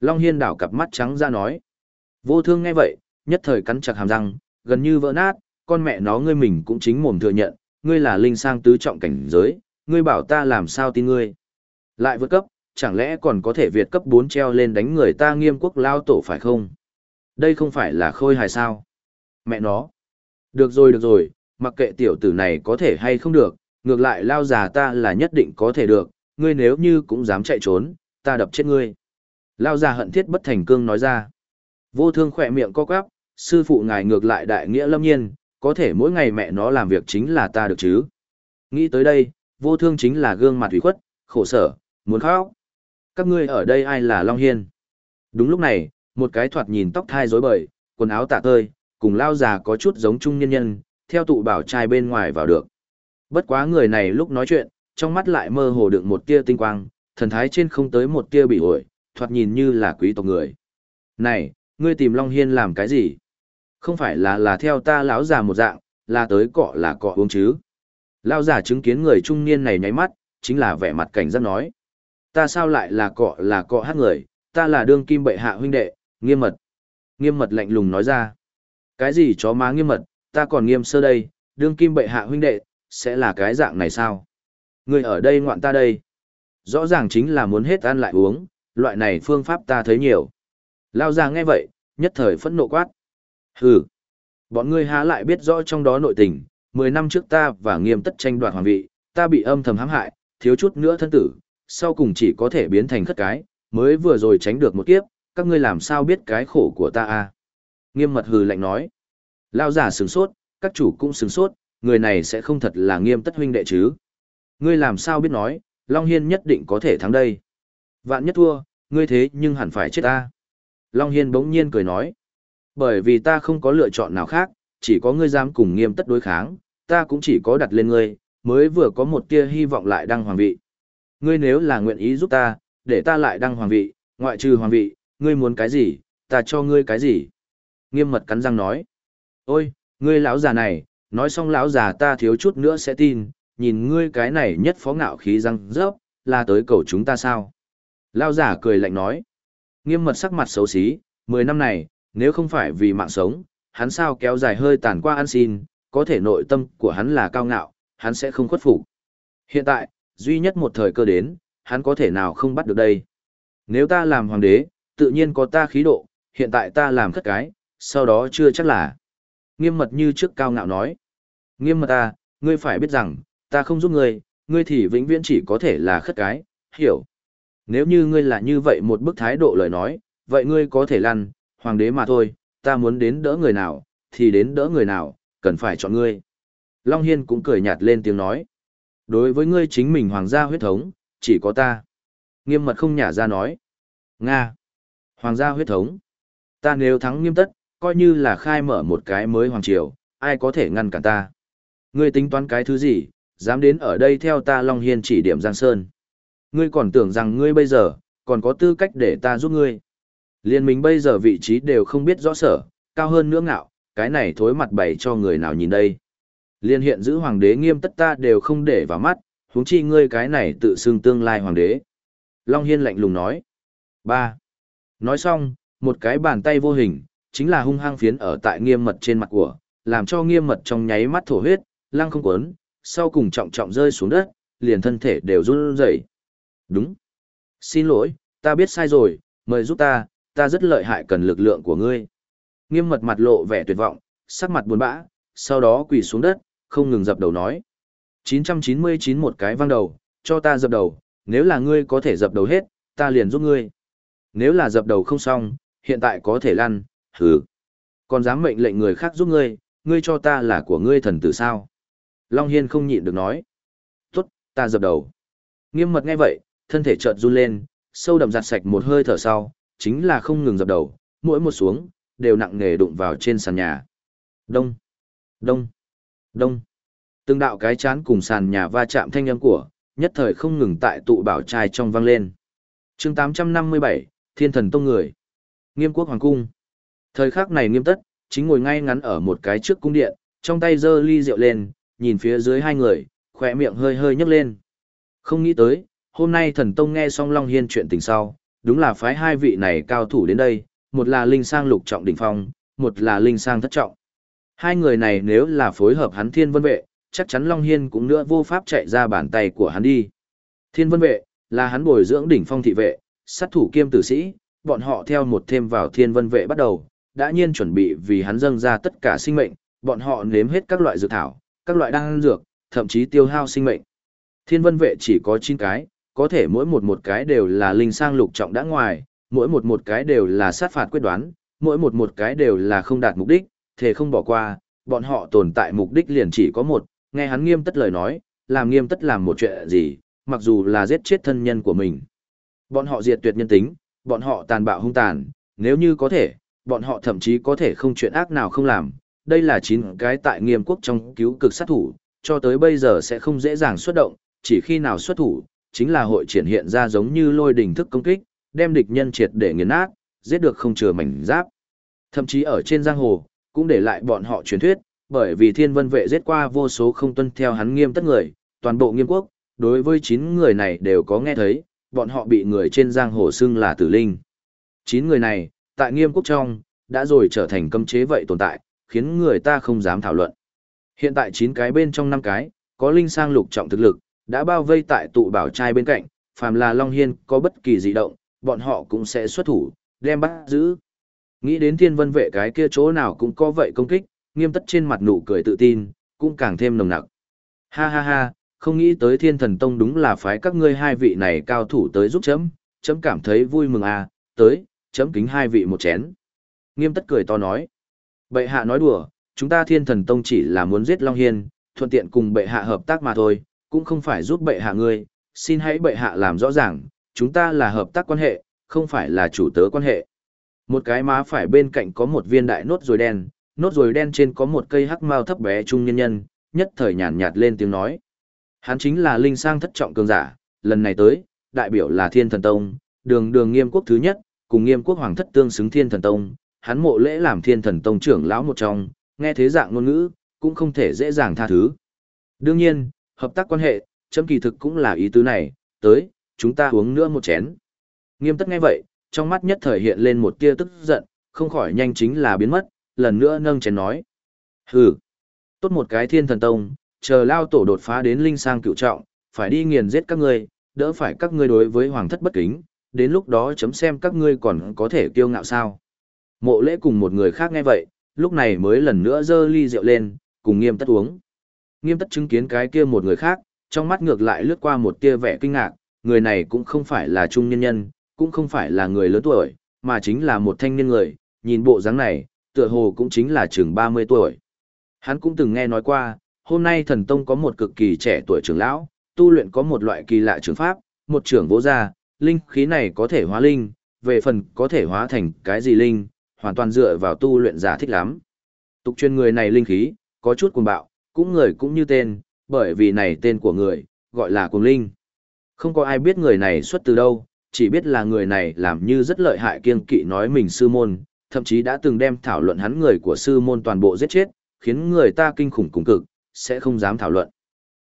Long Hiên đảo cặp mắt trắng ra nói. Vô thương nghe vậy, nhất thời cắn chặt hàm răng, gần như vỡ nát, con mẹ nó ngươi mình cũng chính mồm thừa nhận, ngươi là linh sang tứ trọng cảnh giới, ngươi bảo ta làm sao tin ngươi. Lại vượt cấp, chẳng lẽ còn có thể Việt cấp 4 treo lên đánh người ta nghiêm quốc lao tổ phải không? Đây không phải là khôi hài sao? Mẹ nó. Được rồi được rồi, mặc kệ tiểu tử này có thể hay không được, ngược lại lao già ta là nhất định có thể được, ngươi nếu như cũng dám chạy trốn, ta đập chết ngươi. Lao già hận thiết bất thành cương nói ra. Vô thương khỏe miệng co quắp, sư phụ ngài ngược lại đại nghĩa lâm nhiên, có thể mỗi ngày mẹ nó làm việc chính là ta được chứ. Nghĩ tới đây, vô thương chính là gương mặt ủy khuất, khổ sở, muốn khóc. Các ngươi ở đây ai là Long Hiên? Đúng lúc này, một cái thoạt nhìn tóc thai rối bời, quần áo tạ tơi, cùng lao già có chút giống trung nhân nhân, theo tụ bảo trai bên ngoài vào được. Bất quá người này lúc nói chuyện, trong mắt lại mơ hồ được một tia tinh quang, thần thái trên không tới một tia bị ổi, thoạt nhìn như là quý tộc người. Này, ngươi tìm Long Hiên làm cái gì? Không phải là là theo ta lão già một dạng, là tới cọ là cọ uống chứ. Lão già chứng kiến người trung niên này nháy mắt, chính là vẻ mặt cảnh giác nói. Ta sao lại là cọ là cọ hát người, ta là đương kim bệ hạ huynh đệ, nghiêm mật. Nghiêm mật lạnh lùng nói ra. Cái gì chó má nghiêm mật, ta còn nghiêm sơ đây, đương kim bệ hạ huynh đệ, sẽ là cái dạng này sao? Người ở đây ngoạn ta đây. Rõ ràng chính là muốn hết ăn lại uống, loại này phương pháp ta thấy nhiều. Lao già nghe vậy, nhất thời phẫn nộ quát. Hừ, bọn ngươi há lại biết rõ trong đó nội tình, mười năm trước ta và nghiêm tất tranh đoạt hoàng vị, ta bị âm thầm hãm hại, thiếu chút nữa thân tử, sau cùng chỉ có thể biến thành khất cái, mới vừa rồi tránh được một kiếp, các ngươi làm sao biết cái khổ của ta à? Nghiêm mật hừ lạnh nói. Lao giả sừng sốt, các chủ cũng sừng sốt, người này sẽ không thật là nghiêm tất huynh đệ chứ. Ngươi làm sao biết nói, Long Hiên nhất định có thể thắng đây. Vạn nhất thua, ngươi thế nhưng hẳn phải chết ta. Long Hiên bỗng nhiên cười nói. Bởi vì ta không có lựa chọn nào khác, chỉ có ngươi dám cùng nghiêm tất đối kháng, ta cũng chỉ có đặt lên ngươi, mới vừa có một tia hy vọng lại đăng hoàng vị. Ngươi nếu là nguyện ý giúp ta, để ta lại đăng hoàng vị, ngoại trừ hoàng vị, ngươi muốn cái gì, ta cho ngươi cái gì. Nghiêm mật cắn răng nói. Ôi, ngươi lão già này, nói xong lão già ta thiếu chút nữa sẽ tin, nhìn ngươi cái này nhất phó ngạo khí răng rớp, là tới cầu chúng ta sao. Lão già cười lạnh nói. Nghiêm mật sắc mặt xấu xí, mười năm này, nếu không phải vì mạng sống, hắn sao kéo dài hơi tàn qua ăn xin, có thể nội tâm của hắn là cao ngạo, hắn sẽ không khuất phục. Hiện tại, duy nhất một thời cơ đến, hắn có thể nào không bắt được đây. Nếu ta làm hoàng đế, tự nhiên có ta khí độ, hiện tại ta làm khất cái, sau đó chưa chắc là. Nghiêm mật như trước cao ngạo nói. Nghiêm mật ta, ngươi phải biết rằng, ta không giúp ngươi, ngươi thì vĩnh viễn chỉ có thể là khất cái, hiểu. Nếu như ngươi là như vậy một bức thái độ lời nói, vậy ngươi có thể lăn, hoàng đế mà thôi, ta muốn đến đỡ người nào, thì đến đỡ người nào, cần phải chọn ngươi. Long Hiên cũng cười nhạt lên tiếng nói. Đối với ngươi chính mình hoàng gia huyết thống, chỉ có ta. Nghiêm mật không nhả ra nói. Nga. Hoàng gia huyết thống. Ta nếu thắng nghiêm tất, coi như là khai mở một cái mới hoàng triều, ai có thể ngăn cản ta. Ngươi tính toán cái thứ gì, dám đến ở đây theo ta Long Hiên chỉ điểm Giang Sơn. Ngươi còn tưởng rằng ngươi bây giờ, còn có tư cách để ta giúp ngươi. Liên mình bây giờ vị trí đều không biết rõ sở, cao hơn nữa ngạo, cái này thối mặt bày cho người nào nhìn đây. Liên hiện giữ hoàng đế nghiêm tất ta đều không để vào mắt, huống chi ngươi cái này tự xưng tương lai hoàng đế. Long Hiên lạnh lùng nói. ba Nói xong, một cái bàn tay vô hình, chính là hung hăng phiến ở tại nghiêm mật trên mặt của, làm cho nghiêm mật trong nháy mắt thổ huyết, lăng không quấn, sau cùng trọng trọng rơi xuống đất, liền thân thể đều run rẩy. Đúng. Xin lỗi, ta biết sai rồi, mời giúp ta, ta rất lợi hại cần lực lượng của ngươi. Nghiêm mật mặt lộ vẻ tuyệt vọng, sắc mặt buồn bã, sau đó quỳ xuống đất, không ngừng dập đầu nói. 999 một cái văng đầu, cho ta dập đầu, nếu là ngươi có thể dập đầu hết, ta liền giúp ngươi. Nếu là dập đầu không xong, hiện tại có thể lăn, hừ. Còn dám mệnh lệnh người khác giúp ngươi, ngươi cho ta là của ngươi thần tử sao? Long Hiên không nhịn được nói. Tốt, ta dập đầu. Nghiêm mật nghe vậy, thân thể chợt run lên, sâu đậm giặt sạch một hơi thở sau, chính là không ngừng dập đầu, mỗi một xuống, đều nặng nề đụng vào trên sàn nhà. Đông, đông, đông. Từng đạo cái chán cùng sàn nhà va chạm thanh âm của, nhất thời không ngừng tại tụ bảo trai trong vang lên. chương 857, Thiên thần tông người. Nghiêm quốc hoàng cung. Thời khắc này nghiêm tất, chính ngồi ngay ngắn ở một cái trước cung điện, trong tay giơ ly rượu lên, nhìn phía dưới hai người, khỏe miệng hơi hơi nhấc lên. Không nghĩ tới, hôm nay thần tông nghe xong Long Hiên chuyện tình sau, đúng là phái hai vị này cao thủ đến đây, một là Linh Sang lục trọng đỉnh phong, một là Linh Sang thất trọng. Hai người này nếu là phối hợp hắn thiên vân vệ, chắc chắn Long Hiên cũng nữa vô pháp chạy ra bàn tay của hắn đi. Thiên vân vệ, là hắn bồi dưỡng đỉnh phong thị vệ, sát thủ kiêm tử sĩ, bọn họ theo một thêm vào thiên vân vệ bắt đầu, đã nhiên chuẩn bị vì hắn dâng ra tất cả sinh mệnh, bọn họ nếm hết các loại dược thảo, các loại đan dược, thậm chí tiêu hao sinh mệnh. Thiên vân vệ chỉ có 9 cái, có thể mỗi một một cái đều là linh sang lục trọng đã ngoài, mỗi một một cái đều là sát phạt quyết đoán, mỗi một một cái đều là không đạt mục đích, thể không bỏ qua, bọn họ tồn tại mục đích liền chỉ có một, nghe hắn nghiêm tất lời nói, làm nghiêm tất làm một chuyện gì, mặc dù là giết chết thân nhân của mình. Bọn họ diệt tuyệt nhân tính, bọn họ tàn bạo hung tàn, nếu như có thể, bọn họ thậm chí có thể không chuyện ác nào không làm. Đây là chín cái tại nghiêm quốc trong cứu cực sát thủ, cho tới bây giờ sẽ không dễ dàng xuất động, chỉ khi nào xuất thủ, chính là hội triển hiện ra giống như lôi đỉnh thức công kích, đem địch nhân triệt để nghiền nát, giết được không chừa mảnh giáp. Thậm chí ở trên giang hồ, cũng để lại bọn họ truyền thuyết, bởi vì thiên vân vệ giết qua vô số không tuân theo hắn nghiêm tất người, toàn bộ nghiêm quốc, đối với 9 người này đều có nghe thấy, bọn họ bị người trên giang hồ xưng là tử linh. 9 người này, tại nghiêm quốc trong, đã rồi trở thành cấm chế vậy tồn tại, khiến người ta không dám thảo luận. Hiện tại 9 cái bên trong 5 cái, có linh sang lục trọng thực lực, đã bao vây tại tụ bảo trai bên cạnh, phàm là Long Hiên có bất kỳ dị động, bọn họ cũng sẽ xuất thủ, đem bắt giữ. Nghĩ đến thiên vân vệ cái kia chỗ nào cũng có vậy công kích, nghiêm tất trên mặt nụ cười tự tin, cũng càng thêm nồng nặc. Ha ha ha, không nghĩ tới thiên thần tông đúng là phái các ngươi hai vị này cao thủ tới giúp chấm, chấm cảm thấy vui mừng à, tới, chấm kính hai vị một chén. Nghiêm tất cười to nói. Bệ hạ nói đùa, chúng ta thiên thần tông chỉ là muốn giết Long Hiên, thuận tiện cùng bệ hạ hợp tác mà thôi, cũng không phải giúp bệ hạ ngươi, xin hãy bệ hạ làm rõ ràng, chúng ta là hợp tác quan hệ, không phải là chủ tớ quan hệ. Một cái má phải bên cạnh có một viên đại nốt ruồi đen, nốt ruồi đen trên có một cây hắc mao thấp bé trung nhân nhân, nhất thời nhàn nhạt lên tiếng nói. Hắn chính là linh sang thất trọng cường giả, lần này tới, đại biểu là Thiên Thần Tông, đường đường nghiêm quốc thứ nhất, cùng nghiêm quốc hoàng thất tương xứng Thiên Thần Tông, hắn mộ lễ làm Thiên Thần Tông trưởng lão một trong, nghe thế dạng ngôn ngữ, cũng không thể dễ dàng tha thứ. Đương nhiên, hợp tác quan hệ, chấm kỳ thực cũng là ý tứ này, tới, chúng ta uống nữa một chén. Nghiêm tất nghe vậy, trong mắt nhất thời hiện lên một tia tức giận, không khỏi nhanh chính là biến mất, lần nữa nâng chén nói. Hừ, tốt một cái thiên thần tông, chờ lao tổ đột phá đến linh sang cựu trọng, phải đi nghiền giết các ngươi, đỡ phải các ngươi đối với hoàng thất bất kính, đến lúc đó chấm xem các ngươi còn có thể kiêu ngạo sao. Mộ lễ cùng một người khác nghe vậy, lúc này mới lần nữa dơ ly rượu lên, cùng nghiêm tất uống. Nghiêm tất chứng kiến cái kia một người khác, trong mắt ngược lại lướt qua một tia vẻ kinh ngạc, người này cũng không phải là trung nhân nhân, cũng không phải là người lớn tuổi, mà chính là một thanh niên người, nhìn bộ dáng này, tựa hồ cũng chính là chừng 30 tuổi. Hắn cũng từng nghe nói qua, hôm nay thần tông có một cực kỳ trẻ tuổi trưởng lão, tu luyện có một loại kỳ lạ trường pháp, một trưởng vô gia, linh khí này có thể hóa linh, về phần có thể hóa thành cái gì linh, hoàn toàn dựa vào tu luyện giả thích lắm. Tục chuyên người này linh khí, có chút cuồng bạo, cũng người cũng như tên, bởi vì này tên của người, gọi là cuồng linh. Không có ai biết người này xuất từ đâu, chỉ biết là người này làm như rất lợi hại kiêng kỵ nói mình sư môn, thậm chí đã từng đem thảo luận hắn người của sư môn toàn bộ giết chết, khiến người ta kinh khủng cùng cực, sẽ không dám thảo luận.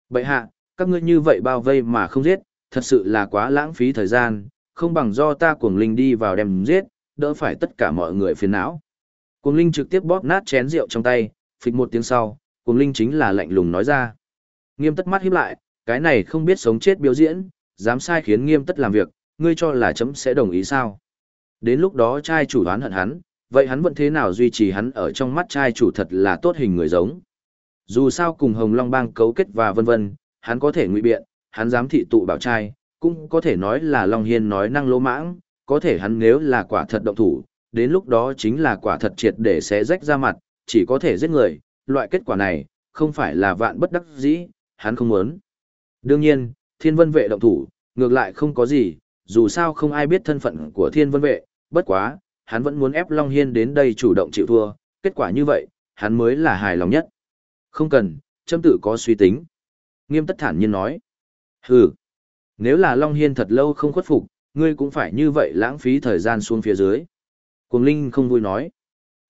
Bậy hạ, các ngươi như vậy bao vây mà không giết, thật sự là quá lãng phí thời gian, không bằng do ta cuồng linh đi vào đem giết, đỡ phải tất cả mọi người phiền não. Cuồng linh trực tiếp bóp nát chén rượu trong tay, phịch một tiếng sau, cuồng linh chính là lạnh lùng nói ra. Nghiêm tất mắt híp lại, cái này không biết sống chết biểu diễn, dám sai khiến nghiêm tất làm việc, ngươi cho là chấm sẽ đồng ý sao? Đến lúc đó trai chủ đoán hận hắn, vậy hắn vẫn thế nào duy trì hắn ở trong mắt trai chủ thật là tốt hình người giống. Dù sao cùng Hồng Long Bang cấu kết và vân vân, hắn có thể ngụy biện, hắn dám thị tụ bảo trai, cũng có thể nói là Long Hiên nói năng lỗ mãng, có thể hắn nếu là quả thật động thủ, đến lúc đó chính là quả thật triệt để sẽ rách ra mặt, chỉ có thể giết người, loại kết quả này, không phải là vạn bất đắc dĩ, hắn không muốn. Đương nhiên, thiên vân vệ động thủ, ngược lại không có gì, dù sao không ai biết thân phận của thiên vân vệ, bất quá, hắn vẫn muốn ép Long Hiên đến đây chủ động chịu thua, kết quả như vậy, hắn mới là hài lòng nhất. Không cần, châm tử có suy tính. Nghiêm tất thản nhiên nói. Hừ, nếu là Long Hiên thật lâu không khuất phục, ngươi cũng phải như vậy lãng phí thời gian xuống phía dưới. Cuồng Linh không vui nói.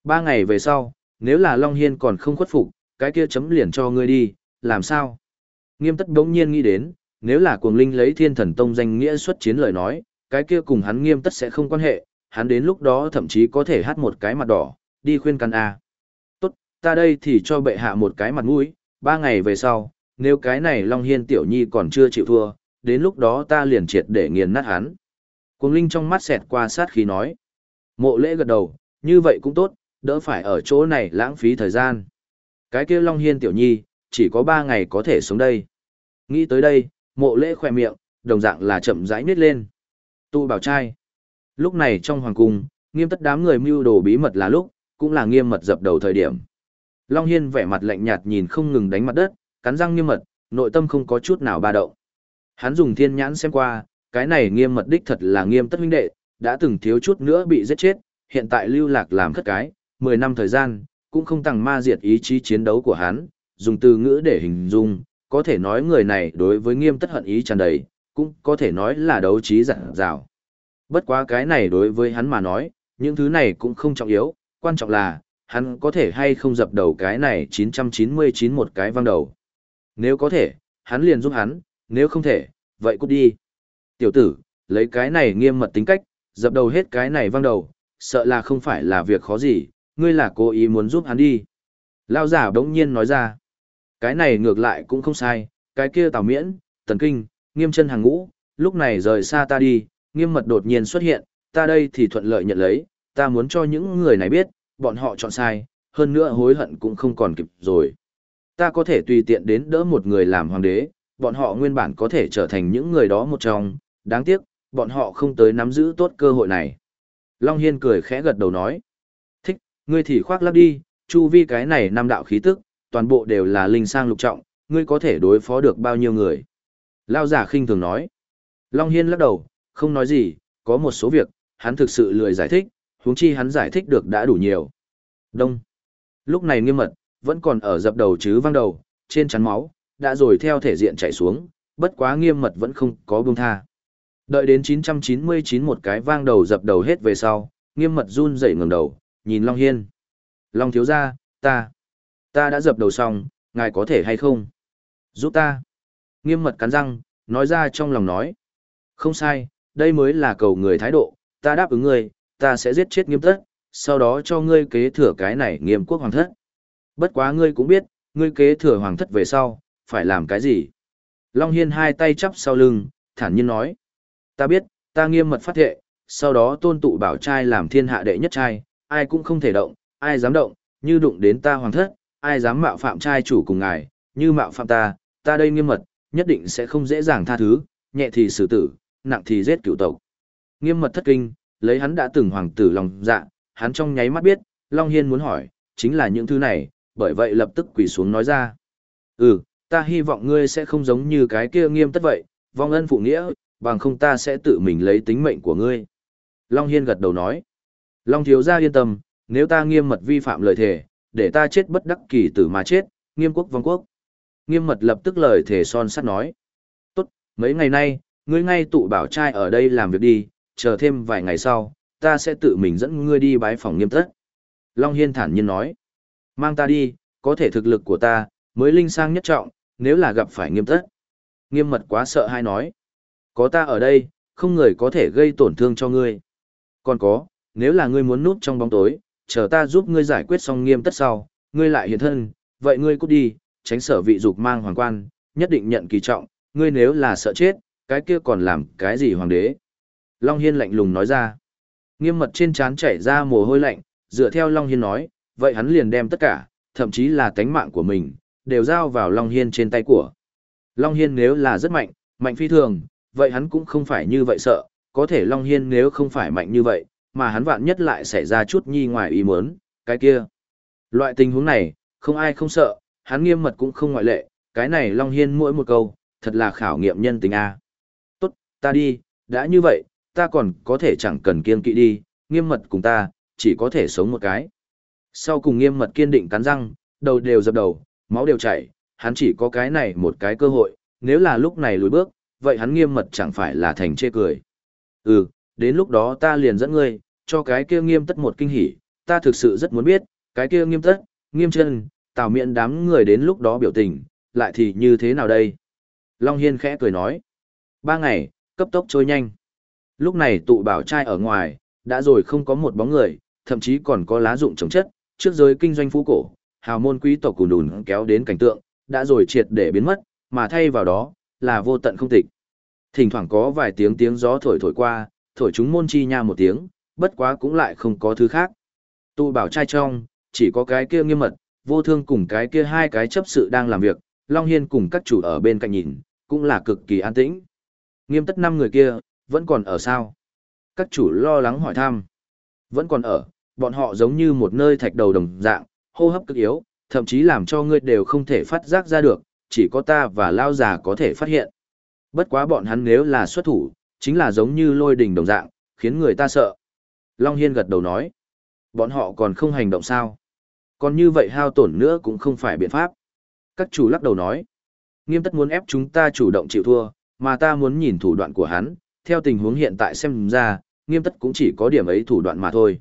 Ba ngày về sau, nếu là Long Hiên còn không khuất phục, cái kia chấm liền cho ngươi đi, làm sao? Nghiêm tất đống nhiên nghĩ đến, nếu là cuồng linh lấy thiên thần tông danh nghĩa xuất chiến lời nói, cái kia cùng hắn nghiêm tất sẽ không quan hệ, hắn đến lúc đó thậm chí có thể hát một cái mặt đỏ, đi khuyên căn A. Tốt, ta đây thì cho bệ hạ một cái mặt mũi, ba ngày về sau, nếu cái này Long Hiên tiểu nhi còn chưa chịu thua, đến lúc đó ta liền triệt để nghiền nát hắn. Cuồng linh trong mắt xẹt qua sát khí nói. Mộ lễ gật đầu, như vậy cũng tốt, đỡ phải ở chỗ này lãng phí thời gian. Cái kia Long Hiên tiểu nhi, chỉ có ba ngày có thể xuống đây. Nghĩ tới đây, mộ lễ khỏe miệng, đồng dạng là chậm rãi nít lên. Tu bảo trai. Lúc này trong hoàng cung, nghiêm tất đám người mưu đồ bí mật là lúc, cũng là nghiêm mật dập đầu thời điểm. Long Hiên vẻ mặt lạnh nhạt nhìn không ngừng đánh mặt đất, cắn răng nghiêm mật, nội tâm không có chút nào ba động. Hắn dùng thiên nhãn xem qua, cái này nghiêm mật đích thật là nghiêm tất huynh đệ, đã từng thiếu chút nữa bị giết chết, hiện tại lưu lạc làm khất cái, 10 năm thời gian, cũng không tăng ma diệt ý chí chiến đấu của hắn, dùng từ ngữ để hình dung, có thể nói người này đối với nghiêm tất hận ý tràn đầy, cũng có thể nói là đấu trí dặn dào. Bất quá cái này đối với hắn mà nói, những thứ này cũng không trọng yếu, quan trọng là, hắn có thể hay không dập đầu cái này 999 một cái văng đầu. Nếu có thể, hắn liền giúp hắn, nếu không thể, vậy cút đi. Tiểu tử, lấy cái này nghiêm mật tính cách, dập đầu hết cái này văng đầu, sợ là không phải là việc khó gì, ngươi là cố ý muốn giúp hắn đi. Lao giả đống nhiên nói ra. Cái này ngược lại cũng không sai, cái kia tào miễn, tần kinh, nghiêm chân hàng ngũ, lúc này rời xa ta đi, nghiêm mật đột nhiên xuất hiện, ta đây thì thuận lợi nhận lấy, ta muốn cho những người này biết, bọn họ chọn sai, hơn nữa hối hận cũng không còn kịp rồi. Ta có thể tùy tiện đến đỡ một người làm hoàng đế, bọn họ nguyên bản có thể trở thành những người đó một trong, đáng tiếc, bọn họ không tới nắm giữ tốt cơ hội này. Long Hiên cười khẽ gật đầu nói, ngươi thì khoác lắc đi, chu vi cái này năm đạo khí tức, toàn bộ đều là linh sang lục trọng, ngươi có thể đối phó được bao nhiêu người. Lao giả khinh thường nói. Long Hiên lắc đầu, không nói gì, có một số việc, hắn thực sự lười giải thích, huống chi hắn giải thích được đã đủ nhiều. Đông. Lúc này nghiêm mật, vẫn còn ở dập đầu chứ văng đầu, trên chắn máu, đã rồi theo thể diện chạy xuống, bất quá nghiêm mật vẫn không có buông tha. Đợi đến 999 một cái vang đầu dập đầu hết về sau, nghiêm mật run dậy ngẩng đầu, nhìn Long Hiên. Long thiếu gia, ta, ta đã dập đầu xong, ngài có thể hay không? Giúp ta. Nghiêm mật cắn răng, nói ra trong lòng nói. Không sai, đây mới là cầu người thái độ, ta đáp ứng ngươi, ta sẽ giết chết nghiêm tất, sau đó cho ngươi kế thừa cái này nghiêm quốc hoàng thất. Bất quá ngươi cũng biết, ngươi kế thừa hoàng thất về sau, phải làm cái gì? Long Hiên hai tay chắp sau lưng, thản nhiên nói. Ta biết, ta nghiêm mật phát thệ, sau đó tôn tụ bảo trai làm thiên hạ đệ nhất trai, ai cũng không thể động, ai dám động, như đụng đến ta hoàng thất, ai dám mạo phạm trai chủ cùng ngài, như mạo phạm ta, ta đây nghiêm mật, nhất định sẽ không dễ dàng tha thứ, nhẹ thì xử tử, nặng thì giết cựu tộc. Nghiêm mật thất kinh, lấy hắn đã từng hoàng tử lòng dạ, hắn trong nháy mắt biết, Long Hiên muốn hỏi, chính là những thứ này, bởi vậy lập tức quỳ xuống nói ra. Ừ, ta hy vọng ngươi sẽ không giống như cái kia nghiêm tất vậy, vong ân phụ nghĩa, bằng không ta sẽ tự mình lấy tính mệnh của ngươi. Long Hiên gật đầu nói. Long thiếu gia yên tâm, nếu ta nghiêm mật vi phạm lời thề, để ta chết bất đắc kỳ tử mà chết, nghiêm quốc vong quốc. Nghiêm mật lập tức lời thề son sắt nói. Tốt, mấy ngày nay, ngươi ngay tụ bảo trai ở đây làm việc đi, chờ thêm vài ngày sau, ta sẽ tự mình dẫn ngươi đi bái phòng nghiêm thất. Long Hiên thản nhiên nói. Mang ta đi, có thể thực lực của ta, mới linh sang nhất trọng, nếu là gặp phải nghiêm thất. Nghiêm mật quá sợ hay nói. Có ta ở đây, không người có thể gây tổn thương cho ngươi. Còn có, nếu là ngươi muốn núp trong bóng tối, chờ ta giúp ngươi giải quyết xong nghiêm tất sau, ngươi lại hiện thân, vậy ngươi cút đi, tránh sở vị dục mang hoàng quan, nhất định nhận kỳ trọng, ngươi nếu là sợ chết, cái kia còn làm cái gì hoàng đế. Long Hiên lạnh lùng nói ra. Nghiêm mật trên trán chảy ra mồ hôi lạnh, dựa theo Long Hiên nói, vậy hắn liền đem tất cả, thậm chí là tánh mạng của mình, đều giao vào Long Hiên trên tay của. Long Hiên nếu là rất mạnh, mạnh phi thường, vậy hắn cũng không phải như vậy sợ, có thể Long Hiên nếu không phải mạnh như vậy, mà hắn vạn nhất lại xảy ra chút nhi ngoài ý muốn, cái kia. Loại tình huống này, không ai không sợ, hắn nghiêm mật cũng không ngoại lệ, cái này Long Hiên mỗi một câu, thật là khảo nghiệm nhân tình A. Tốt, ta đi, đã như vậy, ta còn có thể chẳng cần kiên kỵ đi, nghiêm mật cùng ta, chỉ có thể sống một cái. Sau cùng nghiêm mật kiên định cắn răng, đầu đều dập đầu, máu đều chảy, hắn chỉ có cái này một cái cơ hội, nếu là lúc này lùi bước, vậy hắn nghiêm mật chẳng phải là thành chê cười. Ừ, đến lúc đó ta liền dẫn ngươi, cho cái kia nghiêm tất một kinh hỉ, ta thực sự rất muốn biết, cái kia nghiêm tất, nghiêm chân, tào miệng đám người đến lúc đó biểu tình, lại thì như thế nào đây? Long Hiên khẽ cười nói. Ba ngày, cấp tốc trôi nhanh. Lúc này tụ bảo trai ở ngoài, đã rồi không có một bóng người, thậm chí còn có lá dụng chống chất, trước giới kinh doanh phú cổ, hào môn quý tộc cùn đùn kéo đến cảnh tượng, đã rồi triệt để biến mất, mà thay vào đó, là vô tận không tịch. Thỉnh thoảng có vài tiếng tiếng gió thổi thổi qua, thổi chúng môn chi nha một tiếng, bất quá cũng lại không có thứ khác. Tụ bảo trai trong, chỉ có cái kia nghiêm mật, vô thương cùng cái kia hai cái chấp sự đang làm việc, Long Hiên cùng các chủ ở bên cạnh nhìn, cũng là cực kỳ an tĩnh. Nghiêm tất năm người kia, vẫn còn ở sao? Các chủ lo lắng hỏi thăm. Vẫn còn ở, bọn họ giống như một nơi thạch đầu đồng dạng, hô hấp cực yếu, thậm chí làm cho ngươi đều không thể phát giác ra được, chỉ có ta và lao già có thể phát hiện. Bất quá bọn hắn nếu là xuất thủ, chính là giống như lôi đình đồng dạng, khiến người ta sợ. Long Hiên gật đầu nói, bọn họ còn không hành động sao? Còn như vậy hao tổn nữa cũng không phải biện pháp. Các chủ lắc đầu nói, nghiêm tất muốn ép chúng ta chủ động chịu thua, mà ta muốn nhìn thủ đoạn của hắn, theo tình huống hiện tại xem ra, nghiêm tất cũng chỉ có điểm ấy thủ đoạn mà thôi.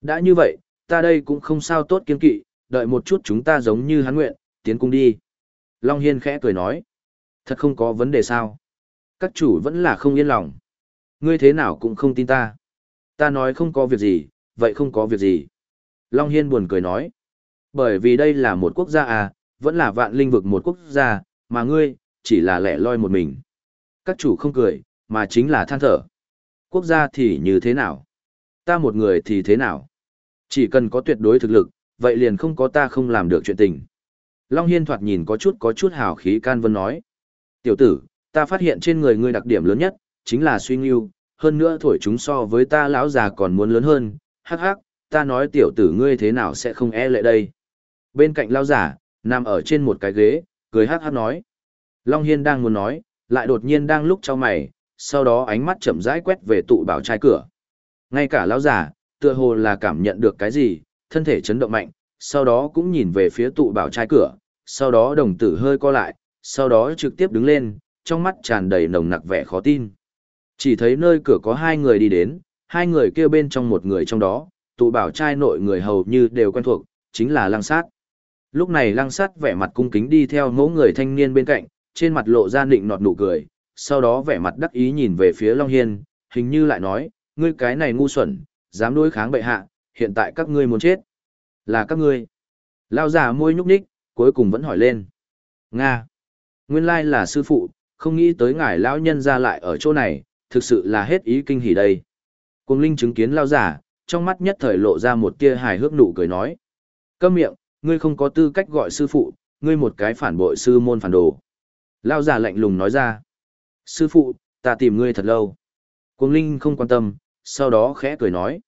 Đã như vậy, ta đây cũng không sao tốt kiên kỵ, đợi một chút chúng ta giống như hắn nguyện, tiến cung đi. Long Hiên khẽ cười nói, thật không có vấn đề sao. Các chủ vẫn là không yên lòng. Ngươi thế nào cũng không tin ta. Ta nói không có việc gì, vậy không có việc gì. Long Hiên buồn cười nói, bởi vì đây là một quốc gia à, vẫn là vạn linh vực một quốc gia, mà ngươi, chỉ là lẻ loi một mình. Các chủ không cười, mà chính là than thở. Quốc gia thì như thế nào? Ta một người thì thế nào? Chỉ cần có tuyệt đối thực lực, vậy liền không có ta không làm được chuyện tình. Long Hiên thoạt nhìn có chút có chút hào khí can vân nói. Tiểu tử, ta phát hiện trên người ngươi đặc điểm lớn nhất, chính là suy nghiêu, hơn nữa thổi chúng so với ta lão già còn muốn lớn hơn, hắc hắc, ta nói tiểu tử ngươi thế nào sẽ không e lệ đây. Bên cạnh lão giả, nằm ở trên một cái ghế, cười hắc hắc nói. Long Hiên đang muốn nói, lại đột nhiên đang lúc cho mày, sau đó ánh mắt chậm rãi quét về tụ bảo trai cửa. Ngay cả lão giả, tựa hồ là cảm nhận được cái gì, thân thể chấn động mạnh, sau đó cũng nhìn về phía tụ bảo trai cửa, sau đó đồng tử hơi co lại, sau đó trực tiếp đứng lên, trong mắt tràn đầy nồng nặc vẻ khó tin. Chỉ thấy nơi cửa có hai người đi đến, hai người kia bên trong một người trong đó, tụ bảo trai nội người hầu như đều quen thuộc, chính là lăng sát. Lúc này lăng sát vẻ mặt cung kính đi theo mẫu người thanh niên bên cạnh, trên mặt lộ ra định nọt nụ cười, sau đó vẻ mặt đắc ý nhìn về phía Long Hiên, hình như lại nói, ngươi cái này ngu xuẩn, dám đối kháng bệ hạ, hiện tại các ngươi muốn chết. Là các ngươi. Lao giả môi nhúc nhích, cuối cùng vẫn hỏi lên. Nga. Nguyên lai là sư phụ, không nghĩ tới ngài lão nhân ra lại ở chỗ này, thực sự là hết ý kinh hỉ đây. Cung Linh chứng kiến lao giả, trong mắt nhất thời lộ ra một tia hài hước nụ cười nói. Câm miệng, ngươi không có tư cách gọi sư phụ, ngươi một cái phản bội sư môn phản đồ. Lao giả lạnh lùng nói ra. Sư phụ, ta tìm ngươi thật lâu. Cung Linh không quan tâm, sau đó khẽ cười nói.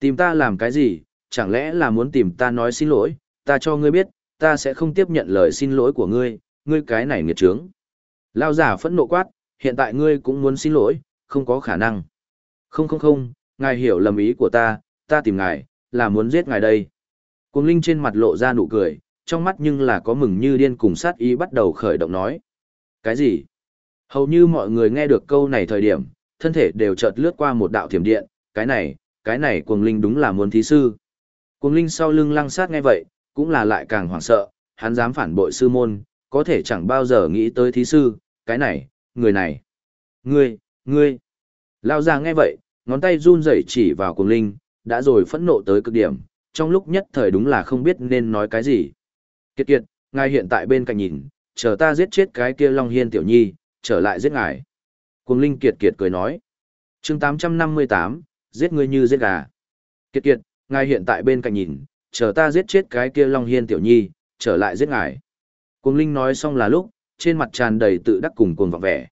Tìm ta làm cái gì, chẳng lẽ là muốn tìm ta nói xin lỗi, ta cho ngươi biết, ta sẽ không tiếp nhận lời xin lỗi của ngươi, ngươi cái này nghiệt trướng. Lao giả phẫn nộ quát, hiện tại ngươi cũng muốn xin lỗi, không có khả năng. Không không không, ngài hiểu lầm ý của ta, ta tìm ngài, là muốn giết ngài đây. Cuồng Linh trên mặt lộ ra nụ cười, trong mắt nhưng là có mừng như điên cùng sát ý bắt đầu khởi động nói. Cái gì? Hầu như mọi người nghe được câu này thời điểm, thân thể đều chợt lướt qua một đạo thiểm điện, cái này, cái này cuồng linh đúng là muốn thí sư. Cuồng linh sau lưng lăng sát nghe vậy, cũng là lại càng hoảng sợ, hắn dám phản bội sư môn, có thể chẳng bao giờ nghĩ tới thí sư, cái này, người này. Ngươi, ngươi. Lao ra nghe vậy, ngón tay run rẩy chỉ vào cuồng linh, đã rồi phẫn nộ tới cực điểm, trong lúc nhất thời đúng là không biết nên nói cái gì. Kiệt kiệt, ngài hiện tại bên cạnh nhìn, chờ ta giết chết cái kia Long Hiên tiểu nhi, trở lại giết ngài. Cuồng Linh Kiệt Kiệt cười nói. chương 858, giết ngươi như giết gà. Kiệt Kiệt, ngài hiện tại bên cạnh nhìn, chờ ta giết chết cái kia Long Hiên tiểu nhi, trở lại giết ngài. Cuồng Linh nói xong là lúc, trên mặt tràn đầy tự đắc cùng cuồng vọng vẻ.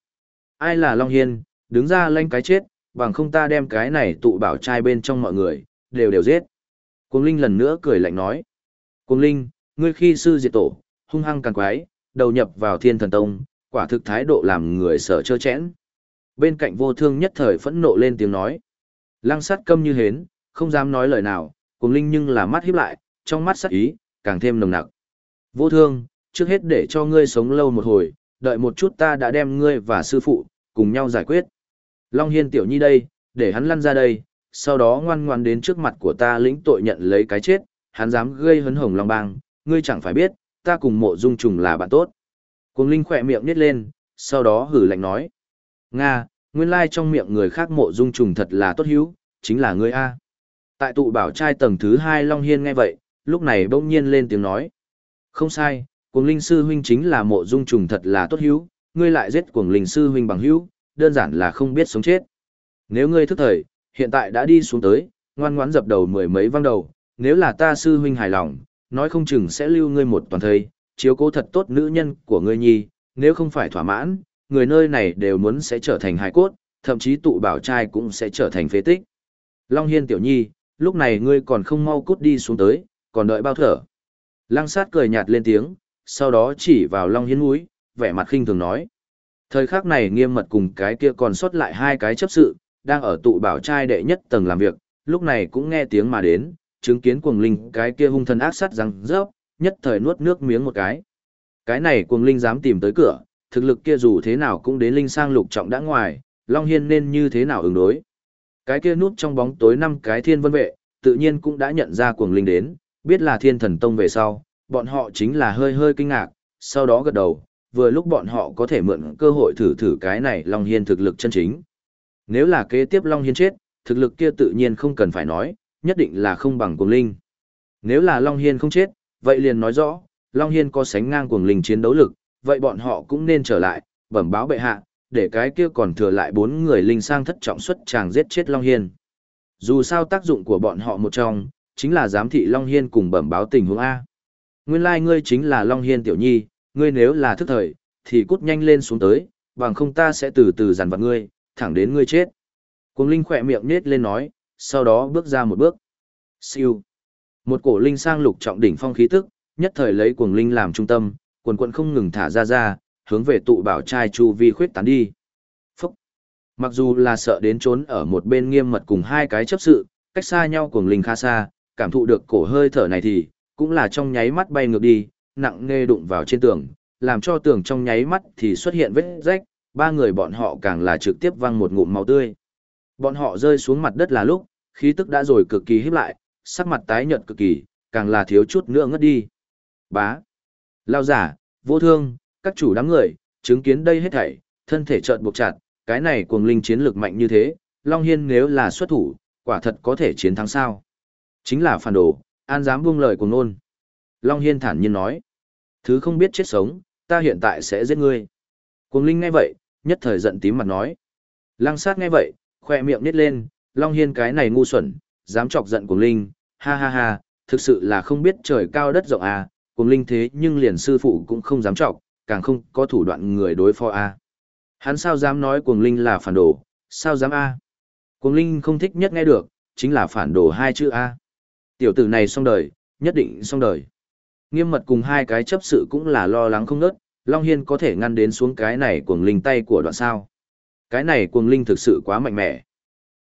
Ai là Long Hiên, đứng ra lanh cái chết, bằng không ta đem cái này tụ bảo trai bên trong mọi người, đều đều giết. Cuồng Linh lần nữa cười lạnh nói. Cuồng Linh, ngươi khi sư diệt tổ, hung hăng càng quái, đầu nhập vào thiên thần tông, quả thực thái độ làm người sợ chơ chẽn. Bên cạnh vô thương nhất thời phẫn nộ lên tiếng nói. Lăng sát câm như hến, không dám nói lời nào, Cuồng linh nhưng là mắt híp lại, trong mắt sát ý, càng thêm nồng nặc. Vô thương, trước hết để cho ngươi sống lâu một hồi, đợi một chút ta đã đem ngươi và sư phụ, cùng nhau giải quyết. Long Hiên tiểu nhi đây, để hắn lăn ra đây, sau đó ngoan ngoan đến trước mặt của ta lĩnh tội nhận lấy cái chết, hắn dám gây hấn hồng long bang, ngươi chẳng phải biết, ta cùng mộ dung trùng là bạn tốt. Cuồng Linh khỏe miệng nít lên, sau đó hử lạnh nói. Nga, nguyên lai trong miệng người khác mộ dung trùng thật là tốt hữu, chính là ngươi A. Tại tụ bảo trai tầng thứ hai Long Hiên nghe vậy, lúc này bỗng nhiên lên tiếng nói. Không sai, cuồng linh sư huynh chính là mộ dung trùng thật là tốt hữu, ngươi lại giết cuồng linh sư huynh bằng hữu, đơn giản là không biết sống chết. Nếu ngươi thức thời, hiện tại đã đi xuống tới, ngoan ngoãn dập đầu mười mấy văng đầu, nếu là ta sư huynh hài lòng, nói không chừng sẽ lưu ngươi một toàn thời, chiếu cố thật tốt nữ nhân của ngươi nhi, nếu không phải thỏa mãn, người nơi này đều muốn sẽ trở thành hài cốt, thậm chí tụ bảo trai cũng sẽ trở thành phế tích. Long Hiên tiểu nhi, lúc này ngươi còn không mau cút đi xuống tới, còn đợi bao thở. Lăng sát cười nhạt lên tiếng, sau đó chỉ vào Long Hiên mũi, vẻ mặt khinh thường nói. Thời khắc này nghiêm mật cùng cái kia còn sót lại hai cái chấp sự, đang ở tụ bảo trai đệ nhất tầng làm việc, lúc này cũng nghe tiếng mà đến, chứng kiến cuồng linh cái kia hung thần ác sát răng rớp, nhất thời nuốt nước miếng một cái. Cái này cuồng linh dám tìm tới cửa, thực lực kia dù thế nào cũng đến linh sang lục trọng đã ngoài, Long Hiên nên như thế nào ứng đối. Cái kia núp trong bóng tối năm cái thiên vân vệ, tự nhiên cũng đã nhận ra cuồng linh đến, biết là thiên thần tông về sau, bọn họ chính là hơi hơi kinh ngạc, sau đó gật đầu, vừa lúc bọn họ có thể mượn cơ hội thử thử cái này Long Hiên thực lực chân chính. Nếu là kế tiếp Long Hiên chết, thực lực kia tự nhiên không cần phải nói, nhất định là không bằng cuồng linh. Nếu là Long Hiên không chết, vậy liền nói rõ, Long Hiên có sánh ngang cuồng linh chiến đấu lực, vậy bọn họ cũng nên trở lại, bẩm báo bệ hạ, để cái kia còn thừa lại bốn người linh sang thất trọng xuất chàng giết chết Long Hiên. Dù sao tác dụng của bọn họ một trong, chính là giám thị Long Hiên cùng bẩm báo tình huống A. Nguyên lai like ngươi chính là Long Hiên tiểu nhi, ngươi nếu là thức thời, thì cút nhanh lên xuống tới, bằng không ta sẽ từ từ dằn vặt ngươi, thẳng đến ngươi chết. Cuồng linh khỏe miệng nết lên nói, sau đó bước ra một bước. Siêu. Một cổ linh sang lục trọng đỉnh phong khí tức, nhất thời lấy cuồng linh làm trung tâm, quần quần không ngừng thả ra ra, hướng về tụ bảo trai chu vi khuyết tán đi. Phúc! Mặc dù là sợ đến trốn ở một bên nghiêm mật cùng hai cái chấp sự, cách xa nhau cuồng linh khá xa, cảm thụ được cổ hơi thở này thì, cũng là trong nháy mắt bay ngược đi, nặng nề đụng vào trên tường, làm cho tường trong nháy mắt thì xuất hiện vết rách, ba người bọn họ càng là trực tiếp văng một ngụm máu tươi. Bọn họ rơi xuống mặt đất là lúc, khí tức đã rồi cực kỳ híp lại, sắc mặt tái nhợt cực kỳ, càng là thiếu chút nữa ngất đi. Bá. Lao giả, vô thương, các chủ đám người, chứng kiến đây hết thảy, thân thể chợt buộc chặt, cái này cuồng linh chiến lực mạnh như thế, Long Hiên nếu là xuất thủ, quả thật có thể chiến thắng sao. Chính là phản đồ, an dám buông lời cùng nôn. Long Hiên thản nhiên nói. Thứ không biết chết sống, ta hiện tại sẽ giết ngươi. Cuồng linh nghe vậy, nhất thời giận tím mặt nói. Lăng sát nghe vậy, khoe miệng nít lên, Long Hiên cái này ngu xuẩn, dám chọc giận cuồng linh, ha ha ha, thực sự là không biết trời cao đất rộng à, cuồng linh thế nhưng liền sư phụ cũng không dám chọc, càng không có thủ đoạn người đối phó a. Hắn sao dám nói cuồng linh là phản đồ, sao dám a? Cuồng linh không thích nhất nghe được, chính là phản đồ hai chữ a. Tiểu tử này xong đời, nhất định xong đời. Nghiêm mật cùng hai cái chấp sự cũng là lo lắng không nớt, Long Hiên có thể ngăn đến xuống cái này cuồng linh tay của đoạn sao. Cái này cuồng linh thực sự quá mạnh mẽ.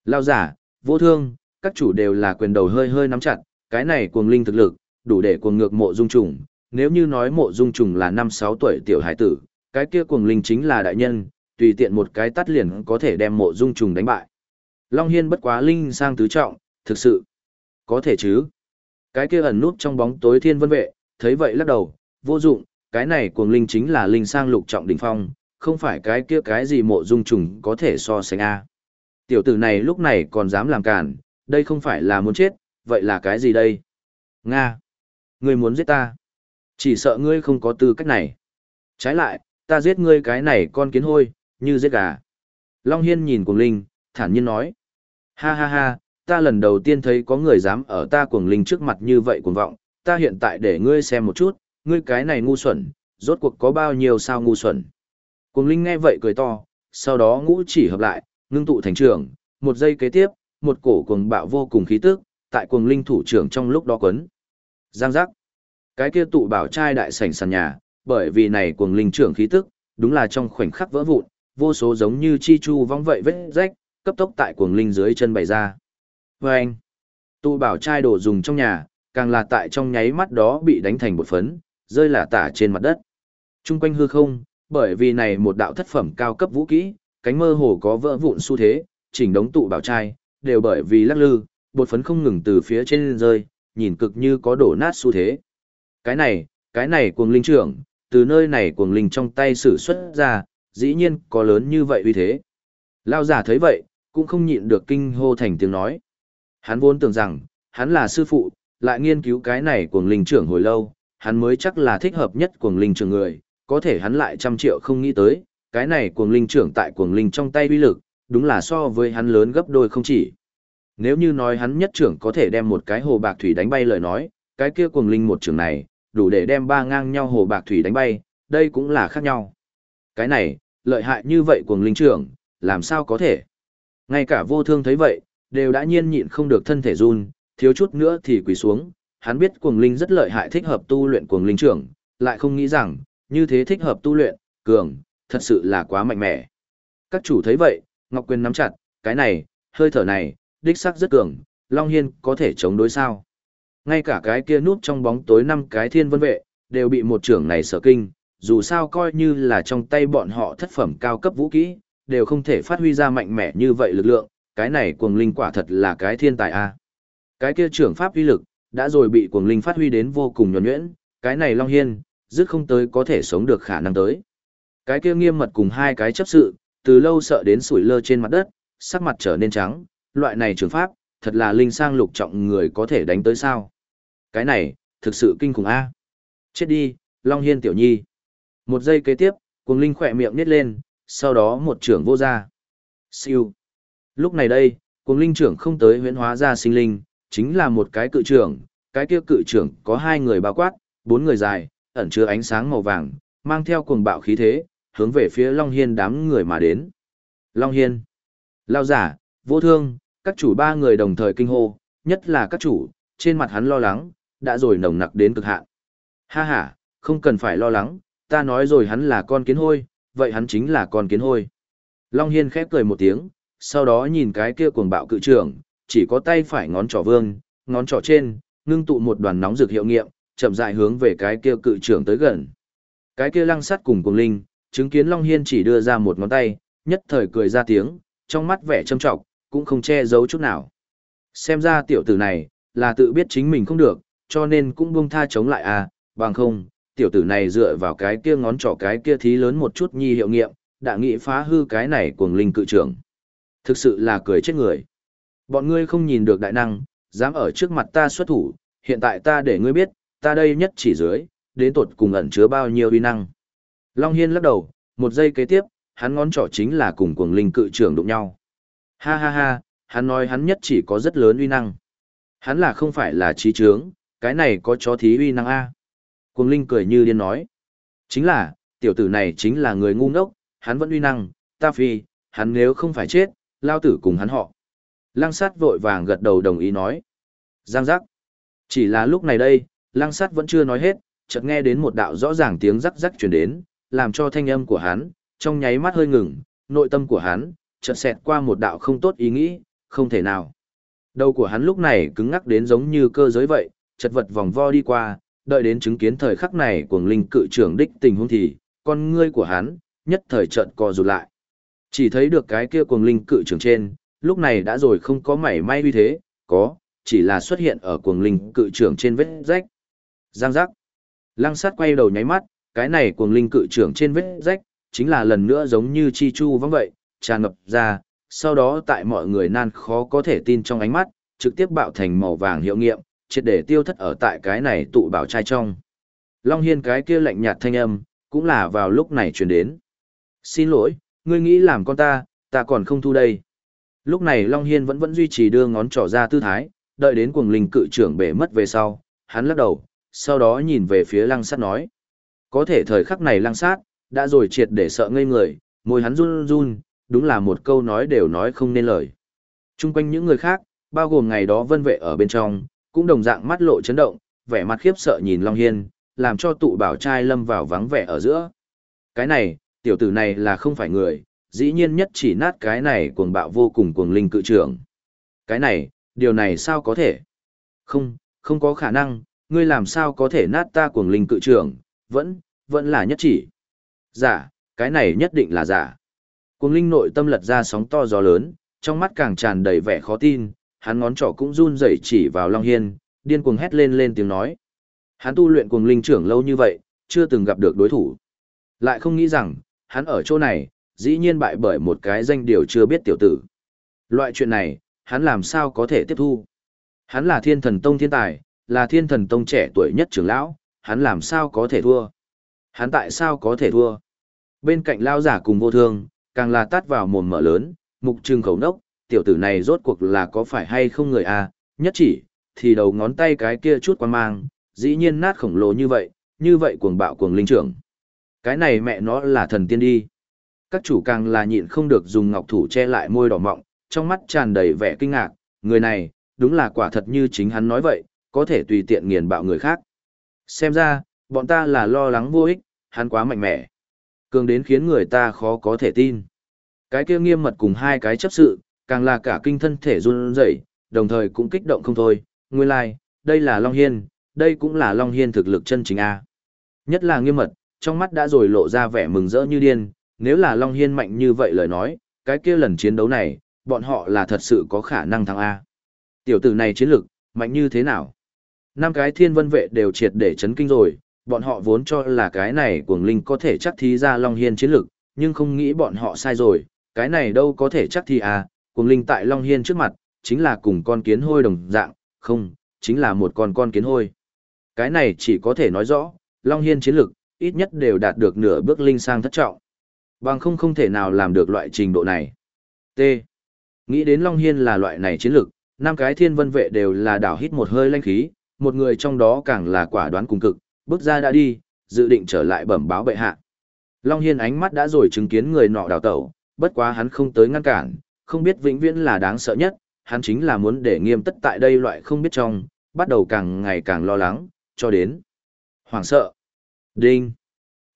Lao giả, vô thương, các chủ đều là quyền đầu hơi hơi nắm chặt, cái này cuồng linh thực lực, đủ để cuồng ngược mộ dung trùng, nếu như nói mộ dung trùng là năm sáu tuổi tiểu hải tử, cái kia cuồng linh chính là đại nhân, tùy tiện một cái tắt liền có thể đem mộ dung trùng đánh bại. Long Hiên bất quá linh sang tứ trọng, thực sự, có thể chứ. Cái kia ẩn núp trong bóng tối thiên vân vệ, thấy vậy lắc đầu, vô dụng, cái này cuồng linh chính là linh sang lục trọng đỉnh phong, không phải cái kia cái gì mộ dung trùng có thể so sánh a. Tiểu tử này lúc này còn dám làm cản, đây không phải là muốn chết, vậy là cái gì đây? Nga! Người muốn giết ta? Chỉ sợ ngươi không có tư cách này. Trái lại, ta giết ngươi cái này con kiến hôi, như giết gà. Long Hiên nhìn cuồng linh, thản nhiên nói. Ha ha ha, ta lần đầu tiên thấy có người dám ở ta cuồng linh trước mặt như vậy cuồng vọng, ta hiện tại để ngươi xem một chút, ngươi cái này ngu xuẩn, rốt cuộc có bao nhiêu sao ngu xuẩn. Cuồng linh nghe vậy cười to, sau đó ngũ chỉ hợp lại, ngưng tụ thành trường, một giây kế tiếp, một cổ cuồng bạo vô cùng khí tức, tại cuồng linh thủ trưởng trong lúc đó quấn. Giang giác. Cái kia tụ bảo trai đại sảnh sàn nhà, bởi vì này cuồng linh trưởng khí tức, đúng là trong khoảnh khắc vỡ vụn, vô số giống như chi chu vong vậy vết rách, cấp tốc tại cuồng linh dưới chân bày ra. Vâng! anh, tụ bảo trai đồ dùng trong nhà, càng là tại trong nháy mắt đó bị đánh thành bột phấn, rơi lả tả trên mặt đất. Trung quanh hư không, bởi vì này một đạo thất phẩm cao cấp vũ kỹ, cánh mơ hồ có vỡ vụn xu thế, chỉnh đống tụ bảo trai, đều bởi vì lắc lư, bột phấn không ngừng từ phía trên rơi, nhìn cực như có đổ nát xu thế. Cái này, cái này cuồng linh trưởng, từ nơi này cuồng linh trong tay sử xuất ra, dĩ nhiên có lớn như vậy uy thế. Lao giả thấy vậy, cũng không nhịn được kinh hô thành tiếng nói. Hắn vốn tưởng rằng, hắn là sư phụ, lại nghiên cứu cái này cuồng linh trưởng hồi lâu, hắn mới chắc là thích hợp nhất cuồng linh trưởng người, có thể hắn lại trăm triệu không nghĩ tới, cái này cuồng linh trưởng tại cuồng linh trong tay uy lực, đúng là so với hắn lớn gấp đôi không chỉ. Nếu như nói hắn nhất trưởng có thể đem một cái hồ bạc thủy đánh bay lời nói, cái kia cuồng linh một trưởng này, đủ để đem ba ngang nhau hồ bạc thủy đánh bay, đây cũng là khác nhau. Cái này, lợi hại như vậy cuồng linh trưởng, làm sao có thể? Ngay cả vô thương thấy vậy, đều đã nhiên nhịn không được thân thể run, thiếu chút nữa thì quỳ xuống, hắn biết cuồng linh rất lợi hại thích hợp tu luyện cuồng linh trưởng, lại không nghĩ rằng, như thế thích hợp tu luyện, cường, thật sự là quá mạnh mẽ. Các chủ thấy vậy, Ngọc Quyền nắm chặt, cái này, hơi thở này, đích sắc rất cường, Long Hiên có thể chống đối sao. Ngay cả cái kia núp trong bóng tối năm cái thiên vân vệ, đều bị một trưởng này sở kinh, dù sao coi như là trong tay bọn họ thất phẩm cao cấp vũ kỹ, đều không thể phát huy ra mạnh mẽ như vậy lực lượng, cái này cuồng linh quả thật là cái thiên tài a. Cái kia trưởng pháp uy lực, đã rồi bị cuồng linh phát huy đến vô cùng nhuẩn nhuyễn, cái này Long Hiên, dứt không tới có thể sống được khả năng tới. Cái kia nghiêm mật cùng hai cái chấp sự, từ lâu sợ đến sủi lơ trên mặt đất, sắc mặt trở nên trắng, loại này trường pháp, thật là linh sang lục trọng người có thể đánh tới sao. Cái này, thực sự kinh khủng a. Chết đi, Long Hiên tiểu nhi. Một giây kế tiếp, cuồng linh khỏe miệng nít lên, sau đó một trưởng vô ra. Siêu. Lúc này đây, cuồng linh trưởng không tới huyễn hóa ra sinh linh, chính là một cái cự trưởng, cái kia cự trưởng có hai người bao quát, bốn người dài, ẩn chứa ánh sáng màu vàng, mang theo cuồng bạo khí thế, hướng về phía Long Hiên đám người mà đến. Long Hiên. Lao giả, vô thương, các chủ ba người đồng thời kinh hô, nhất là các chủ, trên mặt hắn lo lắng, đã rồi nồng nặc đến cực hạn. Ha ha, không cần phải lo lắng, ta nói rồi hắn là con kiến hôi, vậy hắn chính là con kiến hôi. Long Hiên khép cười một tiếng, sau đó nhìn cái kia cuồng bạo cự trưởng, chỉ có tay phải ngón trỏ vương, ngón trỏ trên, ngưng tụ một đoàn nóng rực hiệu nghiệm, chậm rãi hướng về cái kia cự trưởng tới gần. Cái kia lăng sắt cùng cùng linh, chứng kiến Long Hiên chỉ đưa ra một ngón tay, nhất thời cười ra tiếng, trong mắt vẻ châm trọng, cũng không che giấu chút nào. Xem ra tiểu tử này, là tự biết chính mình không được, cho nên cũng buông tha chống lại à, bằng không, tiểu tử này dựa vào cái kia ngón trỏ cái kia thí lớn một chút nhi hiệu nghiệm, đã nghĩ phá hư cái này cuồng linh cự trưởng. Thực sự là cười chết người. Bọn ngươi không nhìn được đại năng, dám ở trước mặt ta xuất thủ, hiện tại ta để ngươi biết, ta đây nhất chỉ dưới, đến tột cùng ẩn chứa bao nhiêu uy năng. Long Hiên lắc đầu, một giây kế tiếp, hắn ngón trỏ chính là cùng cuồng linh cự trưởng đụng nhau. Ha ha ha, hắn nói hắn nhất chỉ có rất lớn uy năng. Hắn là không phải là trí trướng, cái này có chó thí uy năng A. Cuồng linh cười như điên nói. Chính là, tiểu tử này chính là người ngu ngốc, hắn vẫn uy năng, ta phi, hắn nếu không phải chết, lao tử cùng hắn họ. Lăng sát vội vàng gật đầu đồng ý nói. Giang giác. Chỉ là lúc này đây, lăng sát vẫn chưa nói hết, chợt nghe đến một đạo rõ ràng tiếng rắc rắc truyền đến, làm cho thanh âm của hắn, trong nháy mắt hơi ngừng, nội tâm của hắn, chợt xẹt qua một đạo không tốt ý nghĩ, không thể nào. Đầu của hắn lúc này cứng ngắc đến giống như cơ giới vậy, chật vật vòng vo đi qua, đợi đến chứng kiến thời khắc này của linh cự trưởng đích tình huống thì, con ngươi của hắn, nhất thời trận co rụt lại. Chỉ thấy được cái kia cuồng linh cự trưởng trên, lúc này đã rồi không có mảy may uy thế, có, chỉ là xuất hiện ở cuồng linh cự trưởng trên vết rách. Giang giác. Lăng sát quay đầu nháy mắt, cái này cuồng linh cự trưởng trên vết rách, chính là lần nữa giống như chi chu vắng vậy, tràn ngập ra, sau đó tại mọi người nan khó có thể tin trong ánh mắt, trực tiếp bạo thành màu vàng hiệu nghiệm, triệt để tiêu thất ở tại cái này tụ bảo trai trong. Long Hiên cái kia lạnh nhạt thanh âm, cũng là vào lúc này truyền đến. Xin lỗi, ngươi nghĩ làm con ta, ta còn không thu đây. Lúc này Long Hiên vẫn vẫn duy trì đưa ngón trỏ ra tư thái, đợi đến cuồng linh cự trưởng bể mất về sau, hắn lắc đầu, sau đó nhìn về phía lăng sát nói. Có thể thời khắc này lăng sát, đã rồi triệt để sợ ngây người, môi hắn run run, đúng là một câu nói đều nói không nên lời. Trung quanh những người khác, bao gồm ngày đó vân vệ ở bên trong, cũng đồng dạng mắt lộ chấn động, vẻ mặt khiếp sợ nhìn Long Hiên, làm cho tụ bảo trai lâm vào vắng vẻ ở giữa. Cái này, tiểu tử này là không phải người, dĩ nhiên nhất chỉ nát cái này cuồng bạo vô cùng cuồng linh cự trưởng. Cái này, điều này sao có thể? Không, không có khả năng, ngươi làm sao có thể nát ta cuồng linh cự trưởng, vẫn, vẫn là nhất chỉ. Giả, cái này nhất định là giả. Cuồng linh nội tâm lật ra sóng to gió lớn, trong mắt càng tràn đầy vẻ khó tin, hắn ngón trỏ cũng run rẩy chỉ vào Long Hiên, điên cuồng hét lên lên tiếng nói. Hắn tu luyện cuồng linh trưởng lâu như vậy, chưa từng gặp được đối thủ. Lại không nghĩ rằng, hắn ở chỗ này, dĩ nhiên bại bởi một cái danh điều chưa biết tiểu tử. Loại chuyện này, hắn làm sao có thể tiếp thu? Hắn là thiên thần tông thiên tài, là thiên thần tông trẻ tuổi nhất trưởng lão, hắn làm sao có thể thua? Hắn tại sao có thể thua? Bên cạnh lao giả cùng vô thương, càng là tát vào mồm mở lớn, mục trừng khẩu nốc, tiểu tử này rốt cuộc là có phải hay không người a à? nhất chỉ, thì đầu ngón tay cái kia chút quan mang, dĩ nhiên nát khổng lồ như vậy, như vậy cuồng bạo cuồng linh trưởng. Cái này mẹ nó là thần tiên đi. Các chủ càng là nhịn không được dùng ngọc thủ che lại môi đỏ mọng, trong mắt tràn đầy vẻ kinh ngạc, người này, đúng là quả thật như chính hắn nói vậy, có thể tùy tiện nghiền bạo người khác. Xem ra, bọn ta là lo lắng vô ích, hắn quá mạnh mẽ. Cường đến khiến người ta khó có thể tin. Cái kia nghiêm mật cùng hai cái chấp sự, càng là cả kinh thân thể run rẩy, đồng thời cũng kích động không thôi. Nguyên lai, like, đây là Long Hiên, đây cũng là Long Hiên thực lực chân chính A. Nhất là nghiêm mật, trong mắt đã rồi lộ ra vẻ mừng rỡ như điên, nếu là Long Hiên mạnh như vậy lời nói, cái kia lần chiến đấu này, bọn họ là thật sự có khả năng thắng A. Tiểu tử này chiến lực, mạnh như thế nào? Năm cái thiên vân vệ đều triệt để chấn kinh rồi, bọn họ vốn cho là cái này cuồng linh có thể chắc thí ra Long Hiên chiến lực, nhưng không nghĩ bọn họ sai rồi, cái này đâu có thể chắc thí à, cuồng linh tại Long Hiên trước mặt, chính là cùng con kiến hôi đồng dạng, không, chính là một con con kiến hôi. Cái này chỉ có thể nói rõ, Long Hiên chiến lực, ít nhất đều đạt được nửa bước linh sang thất trọng. Bằng không không thể nào làm được loại trình độ này. T. Nghĩ đến Long Hiên là loại này chiến lực, năm cái thiên vân vệ đều là đảo hít một hơi lanh khí, một người trong đó càng là quả đoán cùng cực, bước ra đã đi, dự định trở lại bẩm báo bệ hạ. Long Hiên ánh mắt đã rồi chứng kiến người nọ đào tẩu, bất quá hắn không tới ngăn cản, không biết vĩnh viễn là đáng sợ nhất, hắn chính là muốn để nghiêm tất tại đây loại không biết trong, bắt đầu càng ngày càng lo lắng, cho đến hoảng sợ. Đinh!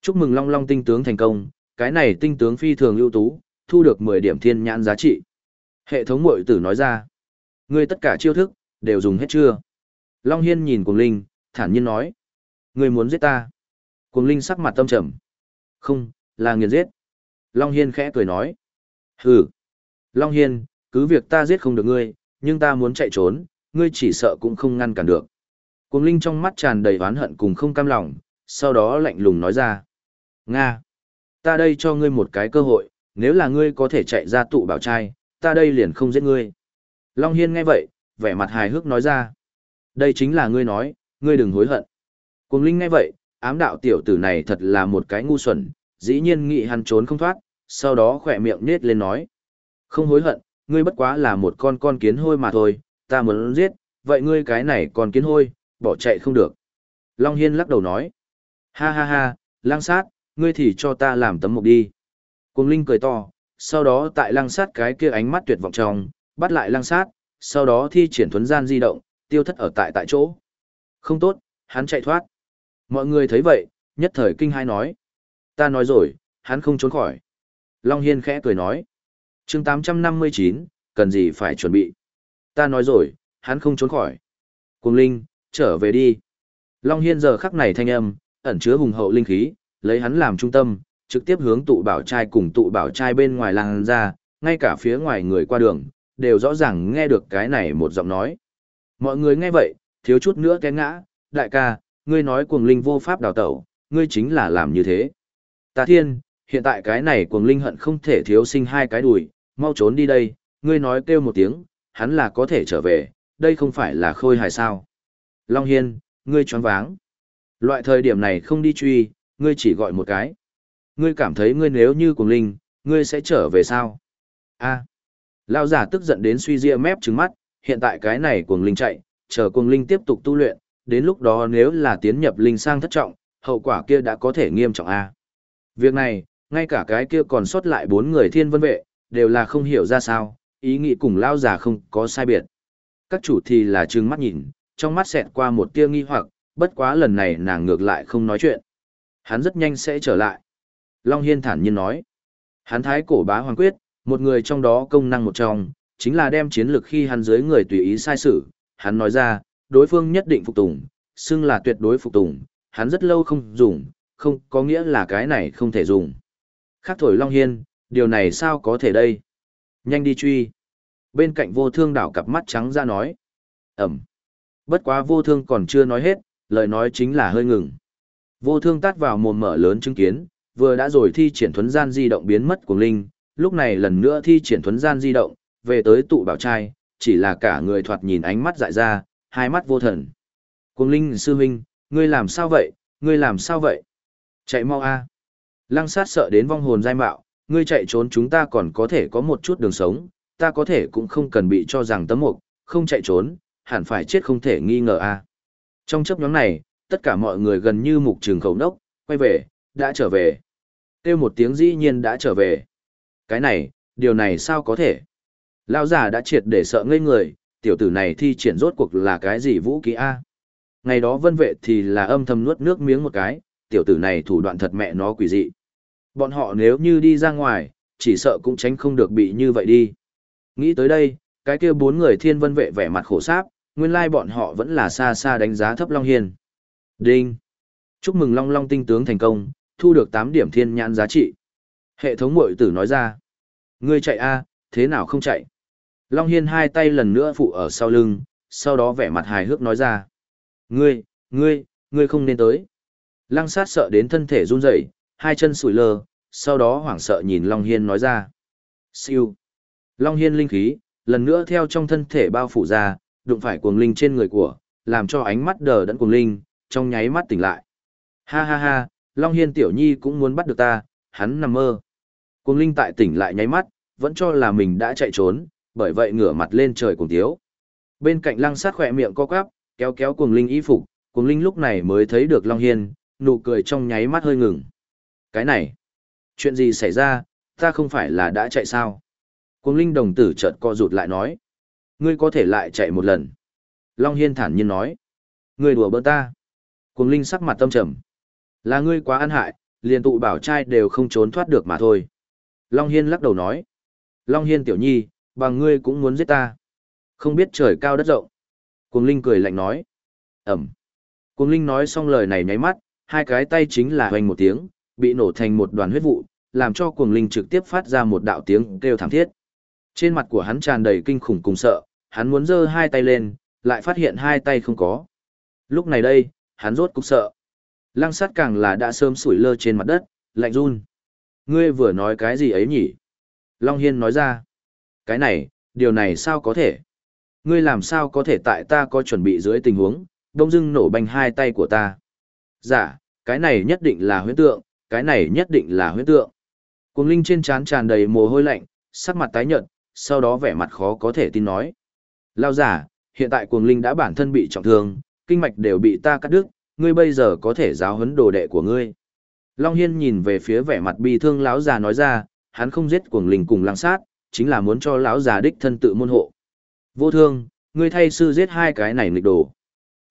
Chúc mừng Long Long tinh tướng thành công, cái này tinh tướng phi thường ưu tú, thu được 10 điểm thiên nhãn giá trị. Hệ thống mội tử nói ra. Ngươi tất cả chiêu thức, đều dùng hết chưa? Long Hiên nhìn Cuồng Linh, thản nhiên nói. Ngươi muốn giết ta? Cuồng Linh sắc mặt tâm trầm. Không, là nghiền giết. Long Hiên khẽ cười nói. Hừ. Long Hiên, cứ việc ta giết không được ngươi, nhưng ta muốn chạy trốn, ngươi chỉ sợ cũng không ngăn cản được. Cuồng Linh trong mắt tràn đầy oán hận cùng không cam lòng, sau đó lạnh lùng nói ra. Nga. Ta đây cho ngươi một cái cơ hội, nếu là ngươi có thể chạy ra tụ bảo trai, ta đây liền không giết ngươi. Long Hiên nghe vậy, vẻ mặt hài hước nói ra. Đây chính là ngươi nói, ngươi đừng hối hận. Cuồng Linh nghe vậy, ám đạo tiểu tử này thật là một cái ngu xuẩn, dĩ nhiên nghĩ hắn trốn không thoát, sau đó khỏe miệng nết lên nói. Không hối hận, ngươi bất quá là một con con kiến hôi mà thôi, ta muốn giết, vậy ngươi cái này còn kiến hôi, bỏ chạy không được. Long Hiên lắc đầu nói. Ha ha ha, lang sát, ngươi thì cho ta làm tấm mục đi. Cuồng Linh cười to, sau đó tại lăng sát cái kia ánh mắt tuyệt vọng trong, bắt lại lăng sát, sau đó thi triển thuấn gian di động, tiêu thất ở tại tại chỗ. Không tốt, hắn chạy thoát. Mọi người thấy vậy, nhất thời kinh hai nói. Ta nói rồi, hắn không trốn khỏi. Long Hiên khẽ cười nói. chương 859, cần gì phải chuẩn bị. Ta nói rồi, hắn không trốn khỏi. Cuồng Linh, trở về đi. Long Hiên giờ khắc này thanh âm, ẩn chứa hùng hậu linh khí, lấy hắn làm trung tâm, trực tiếp hướng tụ bảo trai cùng tụ bảo trai bên ngoài làng ra, ngay cả phía ngoài người qua đường, đều rõ ràng nghe được cái này một giọng nói. Mọi người nghe vậy, thiếu chút nữa té ngã, đại ca, ngươi nói cuồng linh vô pháp đào tẩu, ngươi chính là làm như thế. Ta thiên, hiện tại cái này cuồng linh hận không thể thiếu sinh hai cái đùi, mau trốn đi đây, ngươi nói kêu một tiếng, hắn là có thể trở về, đây không phải là khôi hài sao. Long Hiên, ngươi choáng váng. Loại thời điểm này không đi truy, ngươi chỉ gọi một cái. Ngươi cảm thấy ngươi nếu như cuồng linh, ngươi sẽ trở về sao? A. Lão giả tức giận đến suy ria mép trừng mắt, hiện tại cái này cuồng linh chạy, chờ cuồng linh tiếp tục tu luyện, đến lúc đó nếu là tiến nhập linh sang thất trọng, hậu quả kia đã có thể nghiêm trọng a. Việc này, ngay cả cái kia còn sót lại bốn người thiên vân vệ, đều là không hiểu ra sao, ý nghĩ cùng lão giả không có sai biệt. Các chủ thì là trừng mắt nhìn, trong mắt xẹt qua một tia nghi hoặc, bất quá lần này nàng ngược lại không nói chuyện. Hắn rất nhanh sẽ trở lại. Long Hiên thản nhiên nói. Hắn thái cổ bá hoàng quyết, một người trong đó công năng một trong, chính là đem chiến lược khi hắn dưới người tùy ý sai sự. Hắn nói ra, đối phương nhất định phục tùng, xưng là tuyệt đối phục tùng, hắn rất lâu không dùng, không có nghĩa là cái này không thể dùng. Khác thổi Long Hiên, điều này sao có thể đây? Nhanh đi truy. Bên cạnh vô thương đảo cặp mắt trắng ra nói. Ẩm. Bất quá vô thương còn chưa nói hết, lời nói chính là hơi ngừng. Vô thương tát vào mồm mở lớn chứng kiến, vừa đã rồi thi triển thuấn gian di động biến mất của linh, lúc này lần nữa thi triển thuấn gian di động, về tới tụ bảo trai, chỉ là cả người thoạt nhìn ánh mắt dại ra, hai mắt vô thần. Cuồng linh sư huynh, ngươi làm sao vậy, ngươi làm sao vậy? Chạy mau a! Lăng sát sợ đến vong hồn dai mạo, ngươi chạy trốn chúng ta còn có thể có một chút đường sống, ta có thể cũng không cần bị cho rằng tấm mục, không chạy trốn, hẳn phải chết không thể nghi ngờ a. Trong chấp nhóm này, tất cả mọi người gần như mục trường khẩu nốc, quay về, đã trở về. Kêu một tiếng dĩ nhiên đã trở về. Cái này, điều này sao có thể? Lao giả đã triệt để sợ ngây người, tiểu tử này thi triển rốt cuộc là cái gì vũ kỹ A. Ngày đó vân vệ thì là âm thầm nuốt nước miếng một cái, tiểu tử này thủ đoạn thật mẹ nó quỷ dị. Bọn họ nếu như đi ra ngoài, chỉ sợ cũng tránh không được bị như vậy đi. Nghĩ tới đây, cái kia bốn người thiên vân vệ vẻ mặt khổ sáp, nguyên lai bọn họ vẫn là xa xa đánh giá thấp Long Hiên. Đinh! Chúc mừng Long Long tinh tướng thành công, thu được tám điểm thiên nhãn giá trị. Hệ thống mội tử nói ra. Ngươi chạy a thế nào không chạy? Long Hiên hai tay lần nữa phụ ở sau lưng, sau đó vẻ mặt hài hước nói ra. Ngươi, ngươi, ngươi không nên tới. Lăng sát sợ đến thân thể run rẩy, hai chân sủi lơ, sau đó hoảng sợ nhìn Long Hiên nói ra. Siêu. Long Hiên linh khí, lần nữa theo trong thân thể bao phủ ra, đụng phải cuồng linh trên người của, làm cho ánh mắt đờ đẫn cuồng linh, trong nháy mắt tỉnh lại. Ha ha ha, Long Hiên tiểu nhi cũng muốn bắt được ta, hắn nằm mơ. Cuồng linh tại tỉnh lại nháy mắt, vẫn cho là mình đã chạy trốn, bởi vậy ngửa mặt lên trời cùng tiếu. Bên cạnh lăng sát khỏe miệng co quắp, kéo kéo cuồng linh y phục, cuồng linh lúc này mới thấy được Long Hiên, nụ cười trong nháy mắt hơi ngừng. Cái này, chuyện gì xảy ra, ta không phải là đã chạy sao? Cuồng linh đồng tử chợt co rụt lại nói. Ngươi có thể lại chạy một lần. Long Hiên thản nhiên nói. Ngươi đùa bỡn ta. Cuồng linh sắc mặt tâm trầm. Là ngươi quá ăn hại, liền tụ bảo trai đều không trốn thoát được mà thôi. Long Hiên lắc đầu nói. Long Hiên tiểu nhi, bằng ngươi cũng muốn giết ta. Không biết trời cao đất rộng. Cuồng Linh cười lạnh nói. Ẩm. Cuồng Linh nói xong lời này nháy mắt, hai cái tay chính là hoành một tiếng, bị nổ thành một đoàn huyết vụ, làm cho Cuồng Linh trực tiếp phát ra một đạo tiếng kêu thảm thiết. Trên mặt của hắn tràn đầy kinh khủng cùng sợ, hắn muốn giơ hai tay lên, lại phát hiện hai tay không có. Lúc này đây, hắn rốt cục sợ. Lăng sát càng là đã sớm sủi lơ trên mặt đất, lạnh run. Ngươi vừa nói cái gì ấy nhỉ? Long Hiên nói ra. Cái này, điều này sao có thể? Ngươi làm sao có thể tại ta có chuẩn bị dưới tình huống, đông dưng nổ banh hai tay của ta? Dạ, cái này nhất định là huyễn tượng, cái này nhất định là huyễn tượng. Cuồng linh trên trán tràn đầy mồ hôi lạnh, sắc mặt tái nhợt, sau đó vẻ mặt khó có thể tin nói. Lao giả, hiện tại cuồng linh đã bản thân bị trọng thương, kinh mạch đều bị ta cắt đứt, ngươi bây giờ có thể giáo huấn đồ đệ của ngươi. Long Hiên nhìn về phía vẻ mặt bi thương lão già nói ra, hắn không giết cuồng linh cùng lăng sát, chính là muốn cho lão già đích thân tự môn hộ. Vô thương, ngươi thay sư giết hai cái này nghịch đồ.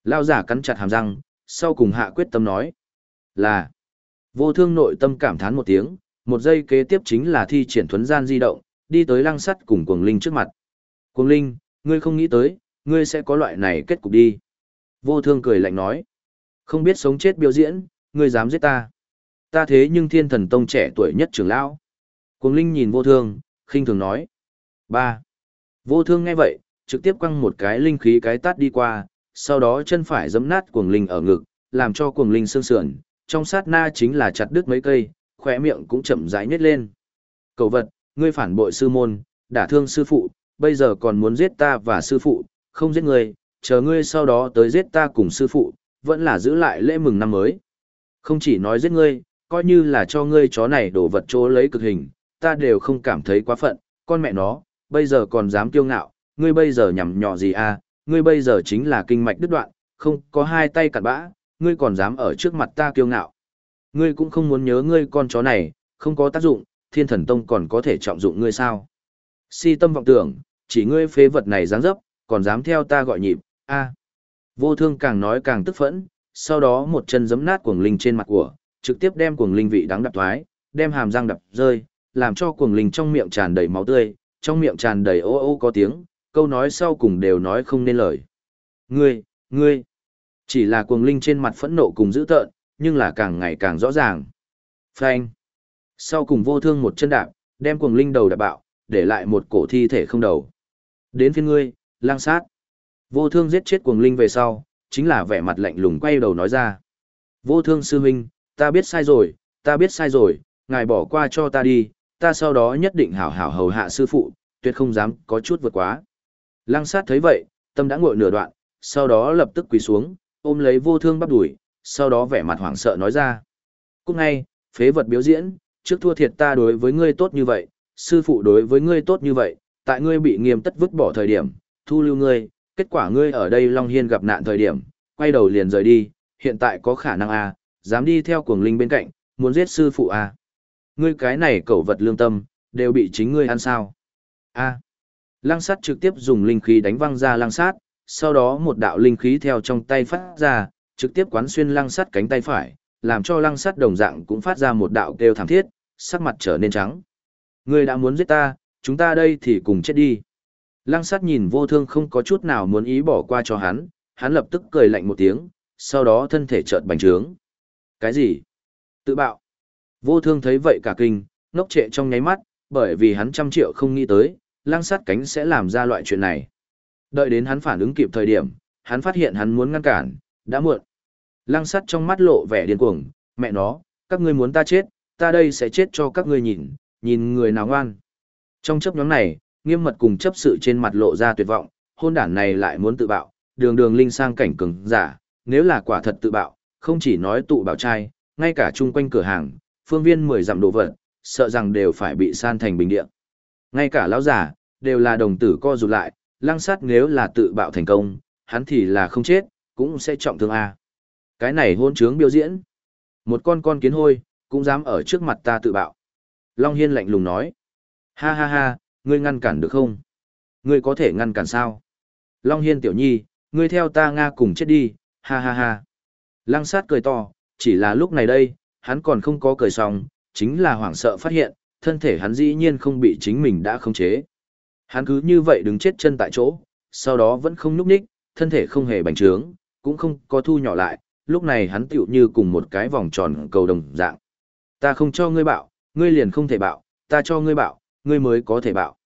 Lão già cắn chặt hàm răng, sau cùng hạ quyết tâm nói. Là, vô thương nội tâm cảm thán một tiếng, một giây kế tiếp chính là thi triển thuấn gian di động, đi tới lăng sắt cùng cuồng linh trước mặt. Cuồng linh, ngươi không nghĩ tới, ngươi sẽ có loại này kết cục đi. Vô thương cười lạnh nói. Không biết sống chết biểu diễn, ngươi dám giết ta. Ta thế nhưng thiên thần tông trẻ tuổi nhất trưởng lão. Cuồng linh nhìn vô thương, khinh thường nói. ba Vô thương nghe vậy, trực tiếp quăng một cái linh khí cái tát đi qua, sau đó chân phải giấm nát cuồng linh ở ngực, làm cho cuồng linh sương sườn, trong sát na chính là chặt đứt mấy cây, khỏe miệng cũng chậm rãi nhếch lên. Cầu vật, ngươi phản bội sư môn, đả thương sư phụ, bây giờ còn muốn giết ta và sư phụ, không giết ngươi, chờ ngươi sau đó tới giết ta cùng sư phụ, vẫn là giữ lại lễ mừng năm mới. Không chỉ nói giết ngươi, coi như là cho ngươi chó này đổ vật chỗ lấy cực hình, ta đều không cảm thấy quá phận, con mẹ nó, bây giờ còn dám kiêu ngạo, ngươi bây giờ nhằm nhỏ gì à, ngươi bây giờ chính là kinh mạch đứt đoạn, không có hai tay cặn bã, ngươi còn dám ở trước mặt ta kiêu ngạo. Ngươi cũng không muốn nhớ ngươi con chó này, không có tác dụng, thiên thần tông còn có thể trọng dụng ngươi sao. Si tâm vọng tưởng, chỉ ngươi phế vật này dáng dấp, còn dám theo ta gọi nhịp, a Vô thương càng nói càng tức phẫn, sau đó một chân giấm nát cuồng linh trên mặt của, trực tiếp đem cuồng linh vị đắng đập thoái, đem hàm răng đập rơi, làm cho cuồng linh trong miệng tràn đầy máu tươi, trong miệng tràn đầy ô ô có tiếng, câu nói sau cùng đều nói không nên lời. Ngươi, ngươi, chỉ là cuồng linh trên mặt phẫn nộ cùng dữ tợn, nhưng là càng ngày càng rõ ràng. Phanh. Sau cùng vô thương một chân đạp, đem cuồng linh đầu đạp bạo, để lại một cổ thi thể không đầu. Đến phiên ngươi, lang sát. Vô thương giết chết cuồng linh về sau, chính là vẻ mặt lạnh lùng quay đầu nói ra. Vô thương sư huynh, ta biết sai rồi, ta biết sai rồi, ngài bỏ qua cho ta đi, ta sau đó nhất định hảo hảo hầu hạ sư phụ, tuyệt không dám có chút vượt quá. Lăng sát thấy vậy, tâm đã ngội nửa đoạn, sau đó lập tức quỳ xuống, ôm lấy vô thương bắp đuổi, sau đó vẻ mặt hoảng sợ nói ra. Cũng ngay, phế vật biểu diễn, trước thua thiệt ta đối với ngươi tốt như vậy, sư phụ đối với ngươi tốt như vậy, tại ngươi bị nghiêm tất vứt bỏ thời điểm, thu lưu ngươi, kết quả ngươi ở đây Long Hiên gặp nạn thời điểm, quay đầu liền rời đi, hiện tại có khả năng à, dám đi theo cuồng linh bên cạnh, muốn giết sư phụ à. Ngươi cái này cẩu vật lương tâm, đều bị chính ngươi ăn sao. a à. Lăng sát trực tiếp dùng linh khí đánh văng ra lăng sát, sau đó một đạo linh khí theo trong tay phát ra, trực tiếp quán xuyên lăng sát cánh tay phải, làm cho lăng sát đồng dạng cũng phát ra một đạo kêu thảm thiết, sắc mặt trở nên trắng. Ngươi đã muốn giết ta, chúng ta đây thì cùng chết đi. Lăng sát nhìn vô thương không có chút nào muốn ý bỏ qua cho hắn, hắn lập tức cười lạnh một tiếng, sau đó thân thể chợt bành trướng. Cái gì? Tự bạo. Vô thương thấy vậy cả kinh, ngốc trệ trong nháy mắt, bởi vì hắn trăm triệu không nghĩ tới, lăng sát cánh sẽ làm ra loại chuyện này. Đợi đến hắn phản ứng kịp thời điểm, hắn phát hiện hắn muốn ngăn cản, đã muộn. Lăng sát trong mắt lộ vẻ điên cuồng, mẹ nó, các ngươi muốn ta chết, ta đây sẽ chết cho các ngươi nhìn, nhìn người nào ngoan. Trong chấp nhóm này, nghiêm mật cùng chấp sự trên mặt lộ ra tuyệt vọng, hôn đản này lại muốn tự bạo, đường đường linh sang cảnh cứng, giả, nếu là quả thật tự bạo, không chỉ nói tụ bảo trai, ngay cả chung quanh cửa hàng, phương viên mười dặm đồ vật, sợ rằng đều phải bị san thành bình địa. Ngay cả lão giả, đều là đồng tử co rụt lại, lăng sát nếu là tự bạo thành công, hắn thì là không chết, cũng sẽ trọng thương A. Cái này hôn trướng biểu diễn. Một con con kiến hôi, cũng dám ở trước mặt ta tự bạo. Long Hiên lạnh lùng nói. Ha ha ha, ngươi ngăn cản được không? Ngươi có thể ngăn cản sao? Long Hiên tiểu nhi, ngươi theo ta Nga cùng chết đi, ha ha ha. Lăng sát cười to, chỉ là lúc này đây, hắn còn không có cười xong, chính là hoảng sợ phát hiện, thân thể hắn dĩ nhiên không bị chính mình đã khống chế. Hắn cứ như vậy đứng chết chân tại chỗ, sau đó vẫn không nhúc nhích, thân thể không hề bành trướng, cũng không có thu nhỏ lại, lúc này hắn tựu như cùng một cái vòng tròn cầu đồng dạng. Ta không cho ngươi bạo, ngươi liền không thể bạo, ta cho ngươi bạo, ngươi mới có thể bạo.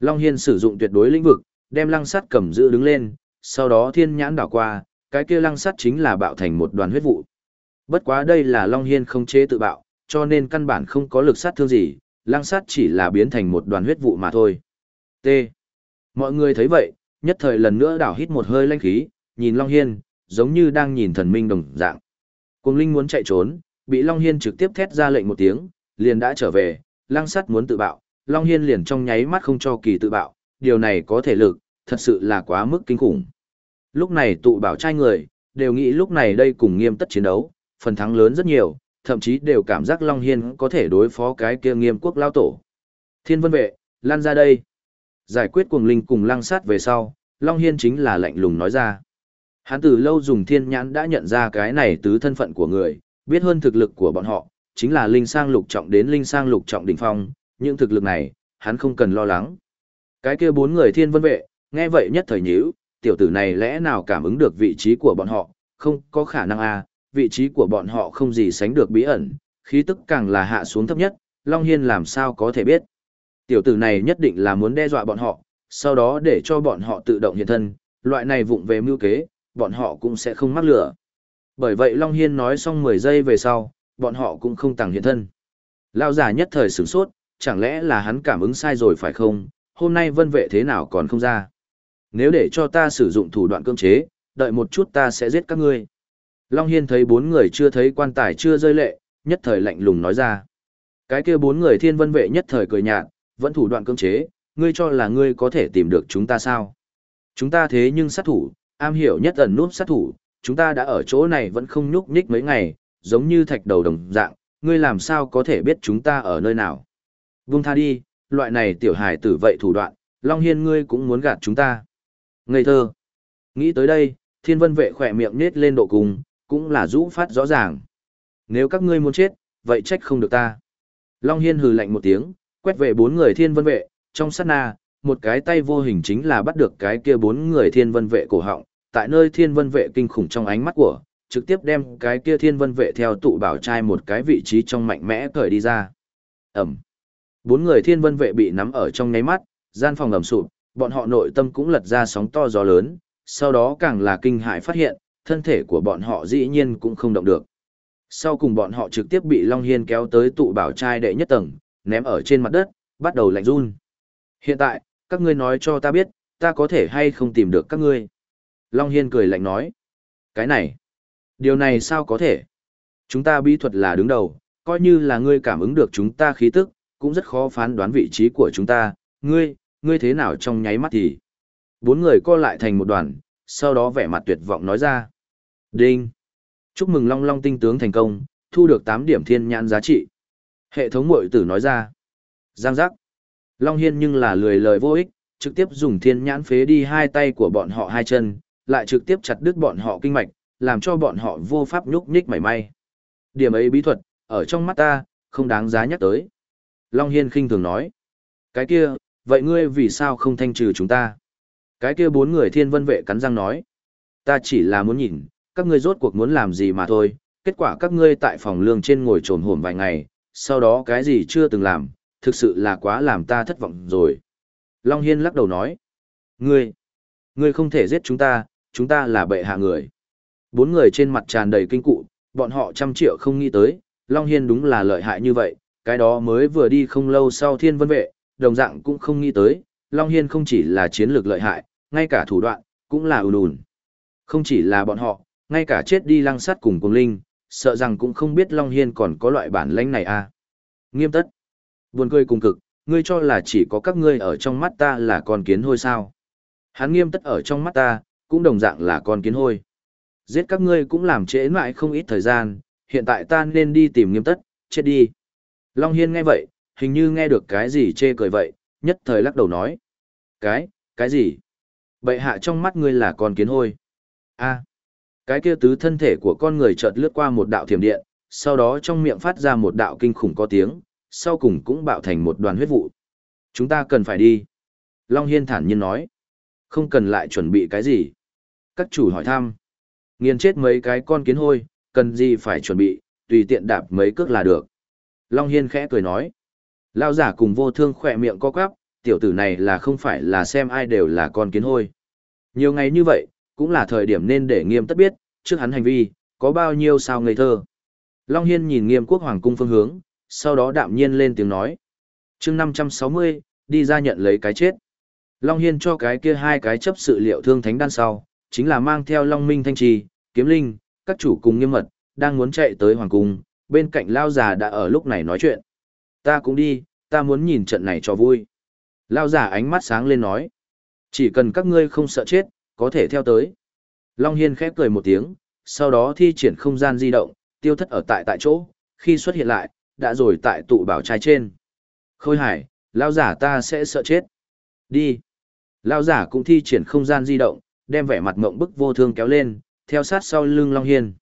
Long Hiên sử dụng tuyệt đối lĩnh vực, đem lăng sắt cầm giữ đứng lên, sau đó thiên nhãn đảo qua, cái kia lăng sắt chính là bạo thành một đoàn huyết vụ. Bất quá đây là Long Hiên không chế tự bạo, cho nên căn bản không có lực sát thương gì, lăng sắt chỉ là biến thành một đoàn huyết vụ mà thôi. T. Mọi người thấy vậy, nhất thời lần nữa đảo hít một hơi lanh khí, nhìn Long Hiên, giống như đang nhìn thần minh đồng dạng. Cùng Linh muốn chạy trốn, bị Long Hiên trực tiếp thét ra lệnh một tiếng, liền đã trở về, lăng sắt muốn tự bạo, Long Hiên liền trong nháy mắt không cho kỳ tự bạo, điều này có thể lực, thật sự là quá mức kinh khủng. Lúc này tụ bảo trai người, đều nghĩ lúc này đây cùng nghiêm tất chiến đấu, phần thắng lớn rất nhiều, thậm chí đều cảm giác Long Hiên có thể đối phó cái kia nghiêm quốc lao tổ. Thiên vân vệ, lan ra đây. Giải quyết cuồng linh cùng lăng sát về sau, Long Hiên chính là lạnh lùng nói ra. Hắn từ lâu dùng thiên nhãn đã nhận ra cái này tứ thân phận của người, biết hơn thực lực của bọn họ, chính là linh sang lục trọng đến linh sang lục trọng đỉnh phong, những thực lực này, hắn không cần lo lắng. Cái kia bốn người thiên vân vệ, nghe vậy nhất thời nhíu, tiểu tử này lẽ nào cảm ứng được vị trí của bọn họ, không có khả năng à, vị trí của bọn họ không gì sánh được bí ẩn, khí tức càng là hạ xuống thấp nhất, Long Hiên làm sao có thể biết. Tiểu tử này nhất định là muốn đe dọa bọn họ, sau đó để cho bọn họ tự động hiện thân, loại này vụng về mưu kế, bọn họ cũng sẽ không mắc lửa. Bởi vậy Long Hiên nói xong 10 giây về sau, bọn họ cũng không tàng hiện thân. Lao giả nhất thời sửng sốt, chẳng lẽ là hắn cảm ứng sai rồi phải không, hôm nay vân vệ thế nào còn không ra. Nếu để cho ta sử dụng thủ đoạn cưỡng chế, đợi một chút ta sẽ giết các ngươi. Long Hiên thấy bốn người chưa thấy quan tài chưa rơi lệ, nhất thời lạnh lùng nói ra. Cái kia bốn người thiên vân vệ nhất thời cười nhạt, vẫn thủ đoạn cưỡng chế, ngươi cho là ngươi có thể tìm được chúng ta sao? Chúng ta thế nhưng sát thủ, am hiểu nhất ẩn núp sát thủ, chúng ta đã ở chỗ này vẫn không nhúc nhích mấy ngày, giống như thạch đầu đồng dạng, ngươi làm sao có thể biết chúng ta ở nơi nào? Vung tha đi, loại này tiểu hài tử vậy thủ đoạn, Long Hiên ngươi cũng muốn gạt chúng ta. Ngây thơ. Nghĩ tới đây, thiên vân vệ khỏe miệng nết lên độ cùng, cũng là rũ phát rõ ràng. Nếu các ngươi muốn chết, vậy trách không được ta. Long Hiên hừ lạnh một tiếng, quét về bốn người thiên vân vệ, trong sát na, một cái tay vô hình chính là bắt được cái kia bốn người thiên vân vệ cổ họng, tại nơi thiên vân vệ kinh khủng trong ánh mắt của, trực tiếp đem cái kia thiên vân vệ theo tụ bảo trai một cái vị trí trong mạnh mẽ cởi đi ra. Ẩm. Bốn người thiên vân vệ bị nắm ở trong nháy mắt, gian phòng ẩm sụp, bọn họ nội tâm cũng lật ra sóng to gió lớn, sau đó càng là kinh hại phát hiện, thân thể của bọn họ dĩ nhiên cũng không động được. Sau cùng bọn họ trực tiếp bị Long Hiên kéo tới tụ bảo trai đệ nhất tầng, ném ở trên mặt đất, bắt đầu lạnh run. Hiện tại, các ngươi nói cho ta biết, ta có thể hay không tìm được các ngươi. Long Hiên cười lạnh nói. Cái này, điều này sao có thể? Chúng ta bí thuật là đứng đầu, coi như là ngươi cảm ứng được chúng ta khí tức, cũng rất khó phán đoán vị trí của chúng ta. Ngươi, ngươi thế nào trong nháy mắt thì? Bốn người co lại thành một đoàn, sau đó vẻ mặt tuyệt vọng nói ra. Đinh! Chúc mừng Long Long tinh tướng thành công, thu được 8 điểm thiên nhãn giá trị. Hệ thống mội tử nói ra. Giang giác. Long Hiên nhưng là lười lời vô ích, trực tiếp dùng thiên nhãn phế đi hai tay của bọn họ hai chân, lại trực tiếp chặt đứt bọn họ kinh mạch, làm cho bọn họ vô pháp nhúc nhích mảy may. Điểm ấy bí thuật, ở trong mắt ta, không đáng giá nhắc tới. Long Hiên khinh thường nói. Cái kia, vậy ngươi vì sao không thanh trừ chúng ta? Cái kia bốn người thiên vân vệ cắn răng nói. Ta chỉ là muốn nhìn, các ngươi rốt cuộc muốn làm gì mà thôi, kết quả các ngươi tại phòng lương trên ngồi trồn hổm vài ngày, sau đó cái gì chưa từng làm, thực sự là quá làm ta thất vọng rồi. Long Hiên lắc đầu nói. Ngươi, ngươi không thể giết chúng ta, chúng ta là bệ hạ người. Bốn người trên mặt tràn đầy kinh cụ, bọn họ trăm triệu không nghĩ tới, Long Hiên đúng là lợi hại như vậy, cái đó mới vừa đi không lâu sau thiên vân vệ, đồng dạng cũng không nghĩ tới, Long Hiên không chỉ là chiến lược lợi hại, ngay cả thủ đoạn, cũng là ùn ùn. Không chỉ là bọn họ, ngay cả chết đi lăng sát cùng cùng linh, sợ rằng cũng không biết Long Hiên còn có loại bản lãnh này à. Nghiêm tất. Buồn cười cùng cực, ngươi cho là chỉ có các ngươi ở trong mắt ta là con kiến hôi sao. Hắn nghiêm tất ở trong mắt ta, cũng đồng dạng là con kiến hôi. Giết các ngươi cũng làm trễ mãi không ít thời gian, hiện tại ta nên đi tìm nghiêm tất, chết đi. Long Hiên nghe vậy, hình như nghe được cái gì chê cười vậy, nhất thời lắc đầu nói. Cái, cái gì? Bậy hạ trong mắt ngươi là con kiến hôi. a cái kia tứ thân thể của con người chợt lướt qua một đạo thiểm điện, sau đó trong miệng phát ra một đạo kinh khủng có tiếng, sau cùng cũng bạo thành một đoàn huyết vụ. Chúng ta cần phải đi. Long Hiên thản nhiên nói. Không cần lại chuẩn bị cái gì. Các chủ hỏi thăm. Nghiền chết mấy cái con kiến hôi, cần gì phải chuẩn bị, tùy tiện đạp mấy cước là được. Long Hiên khẽ cười nói. Lao giả cùng vô thương khỏe miệng co quắp, tiểu tử này là không phải là xem ai đều là con kiến hôi. Nhiều ngày như vậy, cũng là thời điểm nên để nghiêm tất biết, trước hắn hành vi, có bao nhiêu sao ngây thơ. Long Hiên nhìn nghiêm quốc hoàng cung phương hướng, sau đó đạm nhiên lên tiếng nói. chương 560, đi ra nhận lấy cái chết. Long Hiên cho cái kia hai cái chấp sự liệu thương thánh đan sau, chính là mang theo Long Minh Thanh Trì, Kiếm Linh, các chủ cùng nghiêm mật, đang muốn chạy tới hoàng cung, bên cạnh Lao già đã ở lúc này nói chuyện. Ta cũng đi, ta muốn nhìn trận này cho vui. Lao già ánh mắt sáng lên nói. Chỉ cần các ngươi không sợ chết, có thể theo tới. Long Hiên khép cười một tiếng, sau đó thi triển không gian di động, tiêu thất ở tại tại chỗ, khi xuất hiện lại, đã rồi tại tụ bảo trai trên. Khôi hải, lao giả ta sẽ sợ chết. Đi. Lao giả cũng thi triển không gian di động, đem vẻ mặt mộng bức vô thương kéo lên, theo sát sau lưng Long Hiên.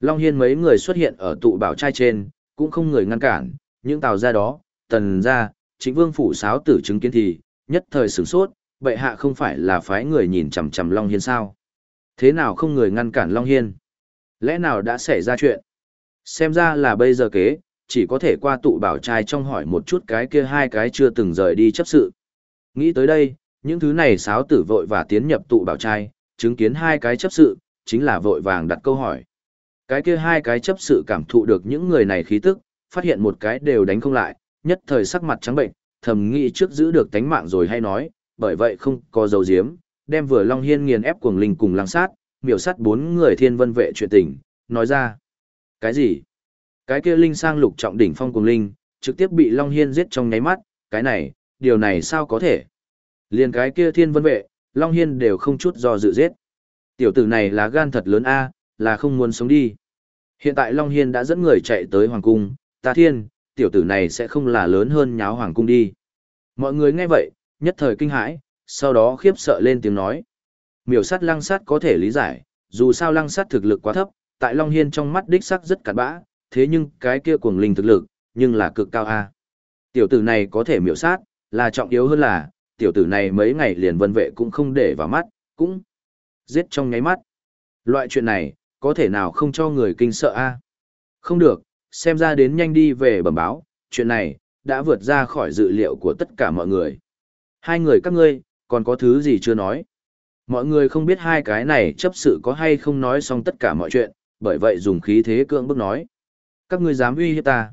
Long Hiên mấy người xuất hiện ở tụ bảo trai trên, cũng không người ngăn cản, những tàu ra đó, tần ra, chính vương phủ sáo tử chứng kiến thì, nhất thời sửng sốt, bệ hạ không phải là phái người nhìn chằm chằm Long Hiên sao? Thế nào không người ngăn cản Long Hiên? Lẽ nào đã xảy ra chuyện? Xem ra là bây giờ kế, chỉ có thể qua tụ bảo trai trong hỏi một chút cái kia hai cái chưa từng rời đi chấp sự. Nghĩ tới đây, những thứ này sáo tử vội và tiến nhập tụ bảo trai, chứng kiến hai cái chấp sự, chính là vội vàng đặt câu hỏi. Cái kia hai cái chấp sự cảm thụ được những người này khí tức, phát hiện một cái đều đánh không lại, nhất thời sắc mặt trắng bệnh, thầm nghĩ trước giữ được tánh mạng rồi hay nói, bởi vậy không có dấu diếm, đem vừa Long Hiên nghiền ép cuồng linh cùng lăng sát, miểu sát bốn người thiên vân vệ chuyện tình, nói ra. Cái gì? Cái kia linh sang lục trọng đỉnh phong cuồng linh, trực tiếp bị Long Hiên giết trong nháy mắt, cái này, điều này sao có thể? Liền cái kia thiên vân vệ, Long Hiên đều không chút do dự giết. Tiểu tử này là gan thật lớn a là không muốn sống đi. Hiện tại Long Hiên đã dẫn người chạy tới Hoàng Cung, ta thiên, tiểu tử này sẽ không là lớn hơn nháo Hoàng Cung đi. Mọi người nghe vậy, nhất thời kinh hãi, sau đó khiếp sợ lên tiếng nói. Miểu sát lăng sát có thể lý giải, dù sao lăng sát thực lực quá thấp, tại Long Hiên trong mắt đích sắc rất cặn bã, thế nhưng cái kia cuồng linh thực lực, nhưng là cực cao a. Tiểu tử này có thể miểu sát, là trọng yếu hơn là, tiểu tử này mấy ngày liền vân vệ cũng không để vào mắt, cũng giết trong nháy mắt. Loại chuyện này, có thể nào không cho người kinh sợ a? Không được, xem ra đến nhanh đi về bẩm báo, chuyện này, đã vượt ra khỏi dự liệu của tất cả mọi người. Hai người các ngươi, còn có thứ gì chưa nói? Mọi người không biết hai cái này chấp sự có hay không nói xong tất cả mọi chuyện, bởi vậy dùng khí thế cưỡng bức nói. Các ngươi dám uy hiếp ta.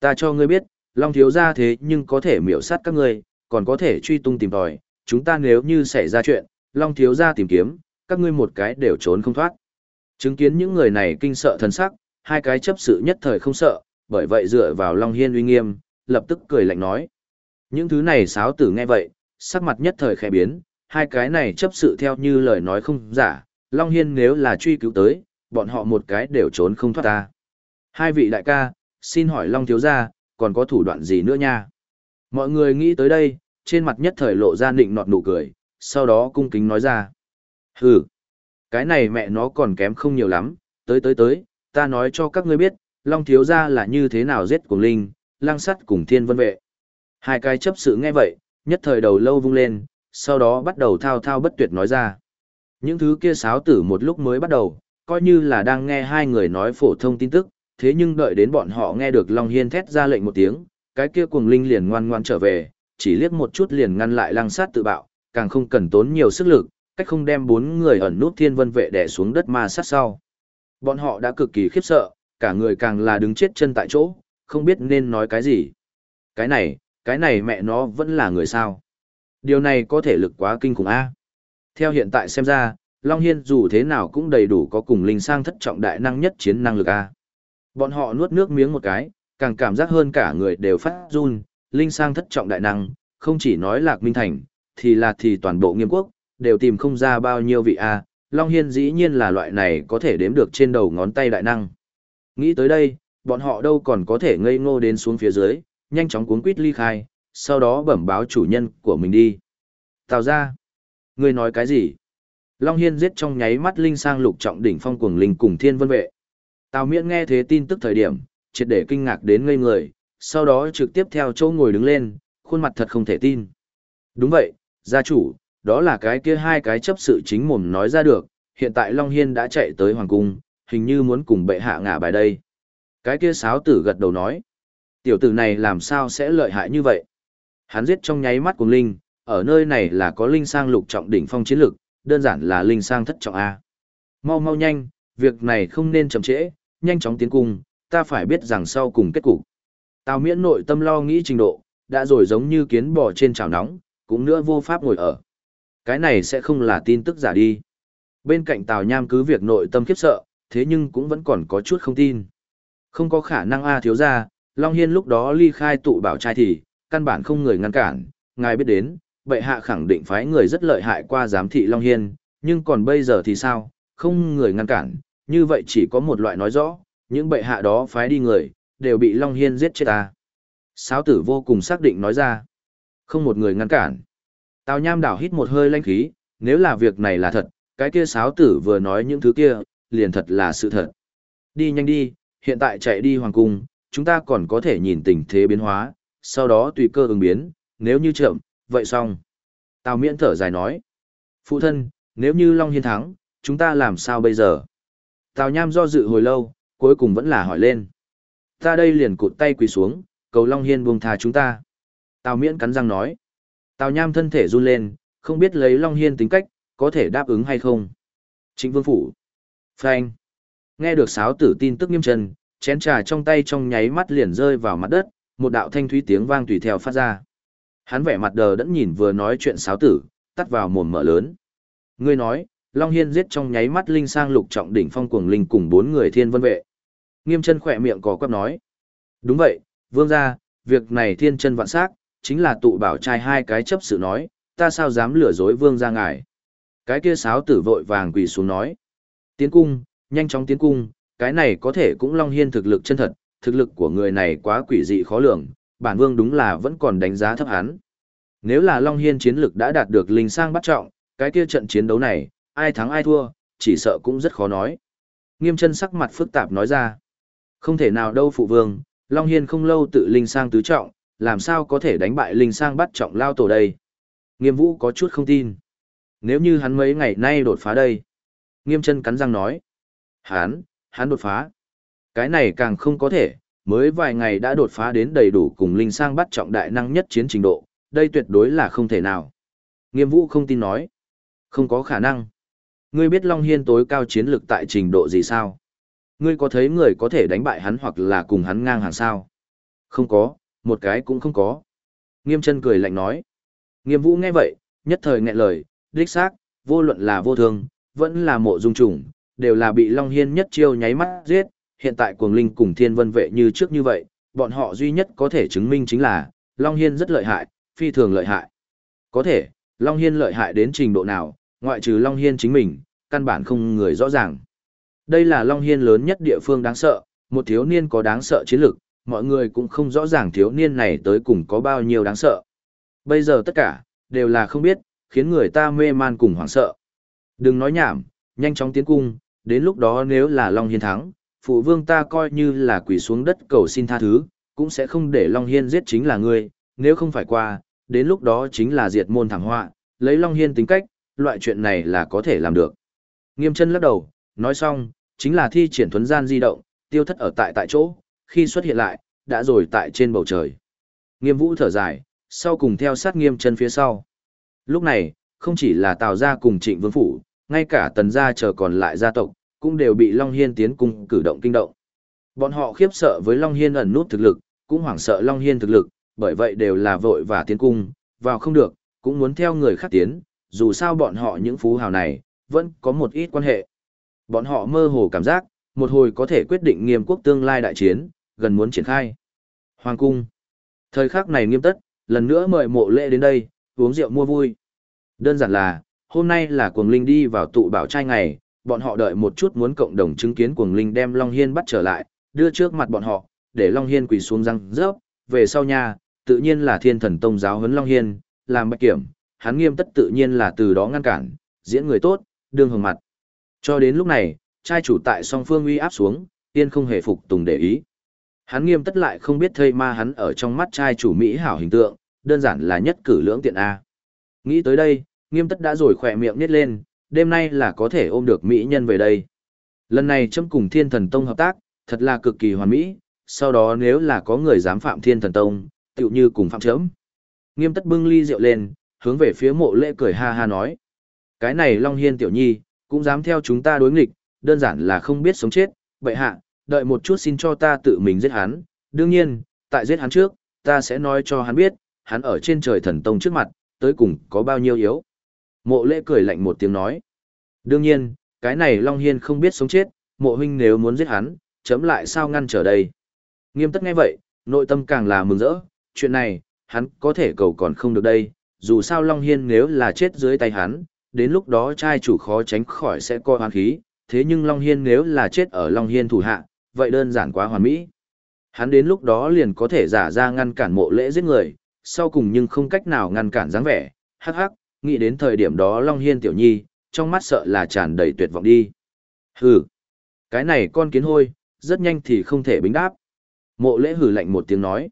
Ta cho ngươi biết, Long thiếu ra thế nhưng có thể miểu sát các ngươi, còn có thể truy tung tìm tòi. Chúng ta nếu như xảy ra chuyện, Long thiếu ra tìm kiếm, các ngươi một cái đều trốn không thoát. Chứng kiến những người này kinh sợ thần sắc, hai cái chấp sự nhất thời không sợ, bởi vậy dựa vào Long Hiên uy nghiêm, lập tức cười lạnh nói. Những thứ này sáo tử nghe vậy, sắc mặt nhất thời khẽ biến, hai cái này chấp sự theo như lời nói không giả, Long Hiên nếu là truy cứu tới, bọn họ một cái đều trốn không thoát ta. Hai vị đại ca, xin hỏi Long thiếu gia, còn có thủ đoạn gì nữa nha? Mọi người nghĩ tới đây, trên mặt nhất thời lộ ra nịnh nọt nụ cười, sau đó cung kính nói ra. Hừ, cái này mẹ nó còn kém không nhiều lắm, tới tới tới, ta nói cho các ngươi biết, Long thiếu gia là như thế nào giết cùng linh, lang sắt cùng thiên vân vệ. Hai cái chấp sự nghe vậy, nhất thời đầu lâu vung lên, sau đó bắt đầu thao thao bất tuyệt nói ra. Những thứ kia sáo tử một lúc mới bắt đầu, coi như là đang nghe hai người nói phổ thông tin tức, thế nhưng đợi đến bọn họ nghe được Long Hiên thét ra lệnh một tiếng, cái kia cuồng linh liền ngoan ngoan trở về, chỉ liếc một chút liền ngăn lại lăng sát tự bạo, càng không cần tốn nhiều sức lực, cách không đem bốn người ẩn nút thiên vân vệ đè xuống đất ma sát sau. Bọn họ đã cực kỳ khiếp sợ, cả người càng là đứng chết chân tại chỗ, không biết nên nói cái gì. Cái này, cái này mẹ nó vẫn là người sao. Điều này có thể lực quá kinh khủng a. Theo hiện tại xem ra, Long Hiên dù thế nào cũng đầy đủ có cùng linh sang thất trọng đại năng nhất chiến năng lực a. Bọn họ nuốt nước miếng một cái, càng cảm giác hơn cả người đều phát run, linh sang thất trọng đại năng, không chỉ nói lạc minh thành, thì là thì toàn bộ nghiêm quốc, đều tìm không ra bao nhiêu vị a. Long Hiên dĩ nhiên là loại này có thể đếm được trên đầu ngón tay đại năng. Nghĩ tới đây, bọn họ đâu còn có thể ngây ngô đến xuống phía dưới, nhanh chóng cuốn quýt ly khai, sau đó bẩm báo chủ nhân của mình đi. Tào ra. Ngươi nói cái gì? Long Hiên giết trong nháy mắt linh sang lục trọng đỉnh phong cuồng linh cùng thiên vân vệ. Tào miễn nghe thế tin tức thời điểm, triệt để kinh ngạc đến ngây người, sau đó trực tiếp theo châu ngồi đứng lên, khuôn mặt thật không thể tin. Đúng vậy, gia chủ, đó là cái kia hai cái chấp sự chính mồm nói ra được, hiện tại Long Hiên đã chạy tới Hoàng Cung, hình như muốn cùng bệ hạ ngả bài đây. Cái kia sáo tử gật đầu nói, tiểu tử này làm sao sẽ lợi hại như vậy? Hắn giết trong nháy mắt cùng Linh, ở nơi này là có Linh sang lục trọng đỉnh phong chiến lực, đơn giản là Linh sang thất trọng A. Mau mau nhanh, việc này không nên chậm trễ, nhanh chóng tiến cung, ta phải biết rằng sau cùng kết cục. Tào miễn nội tâm lo nghĩ trình độ, đã rồi giống như kiến bò trên chảo nóng, cũng nữa vô pháp ngồi ở. Cái này sẽ không là tin tức giả đi. Bên cạnh Tào Nham cứ việc nội tâm khiếp sợ, thế nhưng cũng vẫn còn có chút không tin. Không có khả năng A thiếu ra, Long Hiên lúc đó ly khai tụ bảo trai thì, căn bản không người ngăn cản, ngài biết đến, bệ hạ khẳng định phái người rất lợi hại qua giám thị Long Hiên, nhưng còn bây giờ thì sao, không người ngăn cản, như vậy chỉ có một loại nói rõ, những bệ hạ đó phái đi người, đều bị Long Hiên giết chết ta. Sáo tử vô cùng xác định nói ra, không một người ngăn cản. Tào Nham đảo hít một hơi lanh khí, nếu là việc này là thật, cái kia sáo tử vừa nói những thứ kia, liền thật là sự thật. Đi nhanh đi, hiện tại chạy đi hoàng cung, chúng ta còn có thể nhìn tình thế biến hóa, sau đó tùy cơ ứng biến, nếu như chậm, vậy xong. Tào miễn thở dài nói. Phụ thân, nếu như Long Hiên thắng, chúng ta làm sao bây giờ? Tào Nham do dự hồi lâu, cuối cùng vẫn là hỏi lên. Ta đây liền cụt tay quỳ xuống, cầu Long Hiên buông tha chúng ta. Tào miễn cắn răng nói. Tào Nham thân thể run lên, không biết lấy Long Hiên tính cách, có thể đáp ứng hay không. Trịnh Vương Phủ. Frank. Nghe được sáo tử tin tức nghiêm trần, chén trà trong tay trong nháy mắt liền rơi vào mặt đất, một đạo thanh thúy tiếng vang tùy theo phát ra. Hắn vẻ mặt đờ đẫn nhìn vừa nói chuyện sáo tử, tắt vào mồm mở lớn. Ngươi nói, Long Hiên giết trong nháy mắt linh sang lục trọng đỉnh phong cuồng linh cùng bốn người thiên vân vệ. Nghiêm chân khỏe miệng có quắp nói. Đúng vậy, vương gia, việc này thiên chân vạn sắc chính là tụ bảo trai hai cái chấp sự nói, ta sao dám lừa dối vương gia ngài. Cái kia sáo tử vội vàng quỳ xuống nói. Tiến cung, nhanh chóng tiến cung, cái này có thể cũng Long Hiên thực lực chân thật, thực lực của người này quá quỷ dị khó lường, bản vương đúng là vẫn còn đánh giá thấp hắn. Nếu là Long Hiên chiến lực đã đạt được linh sang bắt trọng, cái kia trận chiến đấu này, ai thắng ai thua, chỉ sợ cũng rất khó nói. Nghiêm chân sắc mặt phức tạp nói ra. Không thể nào đâu phụ vương, Long Hiên không lâu tự linh sang tứ trọng, làm sao có thể đánh bại linh sang bắt trọng lao tổ đây. Nghiêm vũ có chút không tin. Nếu như hắn mấy ngày nay đột phá đây. Nghiêm chân cắn răng nói. Hắn, hắn đột phá. Cái này càng không có thể, mới vài ngày đã đột phá đến đầy đủ cùng linh sang bắt trọng đại năng nhất chiến trình độ, đây tuyệt đối là không thể nào. Nghiêm vũ không tin nói. Không có khả năng. Ngươi biết Long Hiên tối cao chiến lực tại trình độ gì sao? Ngươi có thấy người có thể đánh bại hắn hoặc là cùng hắn ngang hàng sao? Không có, một cái cũng không có. Nghiêm chân cười lạnh nói. Nghiêm vũ nghe vậy, nhất thời nghẹn lời, đích xác, vô luận là vô thương, vẫn là mộ dung trùng, đều là bị Long Hiên nhất chiêu nháy mắt giết, hiện tại cuồng linh cùng thiên vân vệ như trước như vậy, bọn họ duy nhất có thể chứng minh chính là, Long Hiên rất lợi hại, phi thường lợi hại. Có thể, Long Hiên lợi hại đến trình độ nào, ngoại trừ Long Hiên chính mình, căn bản không người rõ ràng. Đây là Long Hiên lớn nhất địa phương đáng sợ, một thiếu niên có đáng sợ chiến lực, mọi người cũng không rõ ràng thiếu niên này tới cùng có bao nhiêu đáng sợ. Bây giờ tất cả, đều là không biết, khiến người ta mê man cùng hoảng sợ. Đừng nói nhảm, nhanh chóng tiến cung, đến lúc đó nếu là Long Hiên thắng, phụ vương ta coi như là quỷ xuống đất cầu xin tha thứ, cũng sẽ không để Long Hiên giết chính là ngươi, nếu không phải qua, đến lúc đó chính là diệt môn thẳng họa, lấy Long Hiên tính cách, loại chuyện này là có thể làm được. Nghiêm chân lắc đầu, nói xong, chính là thi triển thuấn gian di động, tiêu thất ở tại tại chỗ, khi xuất hiện lại, đã rồi tại trên bầu trời. Nghiêm vũ thở dài, sau cùng theo sát nghiêm chân phía sau. Lúc này, không chỉ là Tào gia cùng Trịnh Vương Phủ, ngay cả tần gia chờ còn lại gia tộc, cũng đều bị Long Hiên tiến cung cử động kinh động. Bọn họ khiếp sợ với Long Hiên ẩn nút thực lực, cũng hoảng sợ Long Hiên thực lực, bởi vậy đều là vội và tiến cung, vào không được, cũng muốn theo người khác tiến, dù sao bọn họ những phú hào này, vẫn có một ít quan hệ. Bọn họ mơ hồ cảm giác, một hồi có thể quyết định nghiêm quốc tương lai đại chiến, gần muốn triển khai. Hoàng cung. Thời khắc này nghiêm tất, lần nữa mời mộ lễ đến đây, uống rượu mua vui. Đơn giản là, hôm nay là cuồng linh đi vào tụ bảo trai ngày, bọn họ đợi một chút muốn cộng đồng chứng kiến cuồng linh đem Long Hiên bắt trở lại, đưa trước mặt bọn họ, để Long Hiên quỳ xuống răng rớp, về sau nhà tự nhiên là thiên thần tông giáo huấn Long Hiên, làm bạch kiểm, hắn nghiêm tất tự nhiên là từ đó ngăn cản, diễn người tốt, đương hưởng mặt. Cho đến lúc này, trai chủ tại song phương uy áp xuống, tiên không hề phục tùng để ý. Hắn nghiêm tất lại không biết thây ma hắn ở trong mắt trai chủ Mỹ hảo hình tượng, đơn giản là nhất cử lưỡng tiện A. Nghĩ tới đây, Nghiêm tất đã rồi khỏe miệng nít lên, đêm nay là có thể ôm được mỹ nhân về đây. Lần này chấm cùng thiên thần tông hợp tác, thật là cực kỳ hoàn mỹ, sau đó nếu là có người dám phạm thiên thần tông, tựu như cùng phạm chấm. Nghiêm tất bưng ly rượu lên, hướng về phía mộ lễ cười ha ha nói. Cái này Long Hiên tiểu nhi, cũng dám theo chúng ta đối nghịch, đơn giản là không biết sống chết, vậy hạ, đợi một chút xin cho ta tự mình giết hắn, đương nhiên, tại giết hắn trước, ta sẽ nói cho hắn biết, hắn ở trên trời thần tông trước mặt, tới cùng có bao nhiêu yếu. Mộ lễ cười lạnh một tiếng nói. Đương nhiên, cái này Long Hiên không biết sống chết, mộ huynh nếu muốn giết hắn, chấm lại sao ngăn trở đây. Nghiêm tất nghe vậy, nội tâm càng là mừng rỡ, chuyện này, hắn có thể cầu còn không được đây, dù sao Long Hiên nếu là chết dưới tay hắn, đến lúc đó trai chủ khó tránh khỏi sẽ coi hoang khí, thế nhưng Long Hiên nếu là chết ở Long Hiên thủ hạ, vậy đơn giản quá hoàn mỹ. Hắn đến lúc đó liền có thể giả ra ngăn cản mộ lễ giết người, sau cùng nhưng không cách nào ngăn cản dáng vẻ, hắc hắc, nghĩ đến thời điểm đó Long Hiên tiểu nhi, trong mắt sợ là tràn đầy tuyệt vọng đi. Hừ, cái này con kiến hôi, rất nhanh thì không thể bính đáp. Mộ lễ hử lạnh một tiếng nói.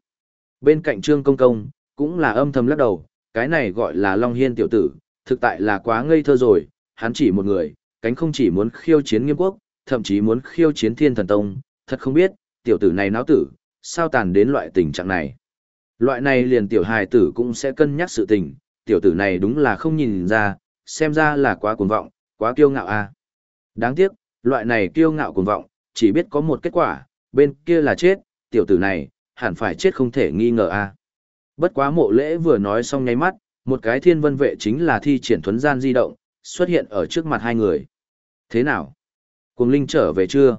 Bên cạnh Trương Công Công, cũng là âm thầm lắc đầu, cái này gọi là Long Hiên tiểu tử, thực tại là quá ngây thơ rồi, hắn chỉ một người, cánh không chỉ muốn khiêu chiến nghiêm quốc, thậm chí muốn khiêu chiến thiên thần tông, thật không biết, tiểu tử này náo tử, sao tàn đến loại tình trạng này. Loại này liền tiểu hài tử cũng sẽ cân nhắc sự tình, tiểu tử này đúng là không nhìn ra, xem ra là quá cuồng vọng, quá kiêu ngạo a. À. Đáng tiếc, loại này kiêu ngạo cuồng vọng, chỉ biết có một kết quả, bên kia là chết, tiểu tử này, hẳn phải chết không thể nghi ngờ a. À. Bất quá mộ lễ vừa nói xong nháy mắt, một cái thiên vân vệ chính là thi triển thuấn gian di động, xuất hiện ở trước mặt hai người. Thế nào? Cuồng linh trở về chưa?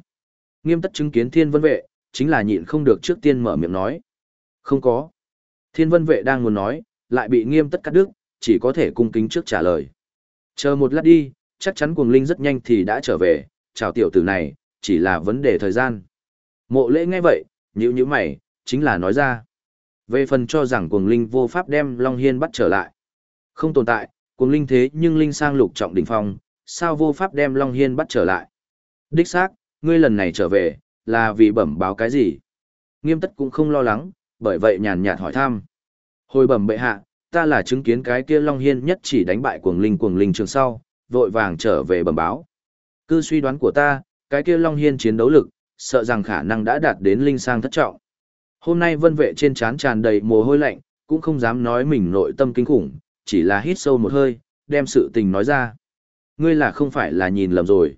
Nghiêm tất chứng kiến thiên vân vệ, chính là nhịn không được trước tiên mở miệng nói. Không có. Thiên vân vệ đang muốn nói, lại bị nghiêm tất cắt đứt, chỉ có thể cung kính trước trả lời. Chờ một lát đi, chắc chắn cuồng linh rất nhanh thì đã trở về, chào tiểu tử này, chỉ là vấn đề thời gian. Mộ lễ nghe vậy, nhữ như mày, chính là nói ra. Về phần cho rằng cuồng linh vô pháp đem Long Hiên bắt trở lại. Không tồn tại, cuồng linh thế nhưng linh sang lục trọng đỉnh phong, sao vô pháp đem Long Hiên bắt trở lại. Đích xác, ngươi lần này trở về, là vì bẩm báo cái gì? Nghiêm tất cũng không lo lắng, bởi vậy nhàn nhạt hỏi thăm. Hồi bẩm bệ hạ, ta là chứng kiến cái kia Long Hiên nhất chỉ đánh bại cuồng linh cuồng linh trường sau, vội vàng trở về bẩm báo. Cư suy đoán của ta, cái kia Long Hiên chiến đấu lực, sợ rằng khả năng đã đạt đến linh sang thất trọng. Hôm nay vân vệ trên trán tràn đầy mồ hôi lạnh, cũng không dám nói mình nội tâm kinh khủng, chỉ là hít sâu một hơi, đem sự tình nói ra. Ngươi là không phải là nhìn lầm rồi.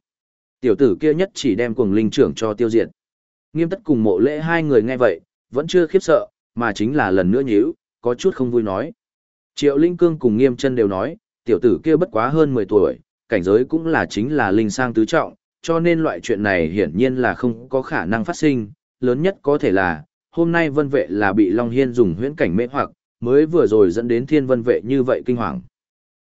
Tiểu tử kia nhất chỉ đem cuồng linh trưởng cho tiêu diệt. Nghiêm tất cùng mộ lễ hai người nghe vậy, vẫn chưa khiếp sợ, mà chính là lần nữa nhíu, có chút không vui nói. Triệu Linh Cương cùng nghiêm chân đều nói, tiểu tử kia bất quá hơn 10 tuổi, cảnh giới cũng là chính là linh sang tứ trọng, cho nên loại chuyện này hiển nhiên là không có khả năng phát sinh, lớn nhất có thể là, hôm nay vân vệ là bị Long Hiên dùng huyễn cảnh mê hoặc, mới vừa rồi dẫn đến thiên vân vệ như vậy kinh hoàng.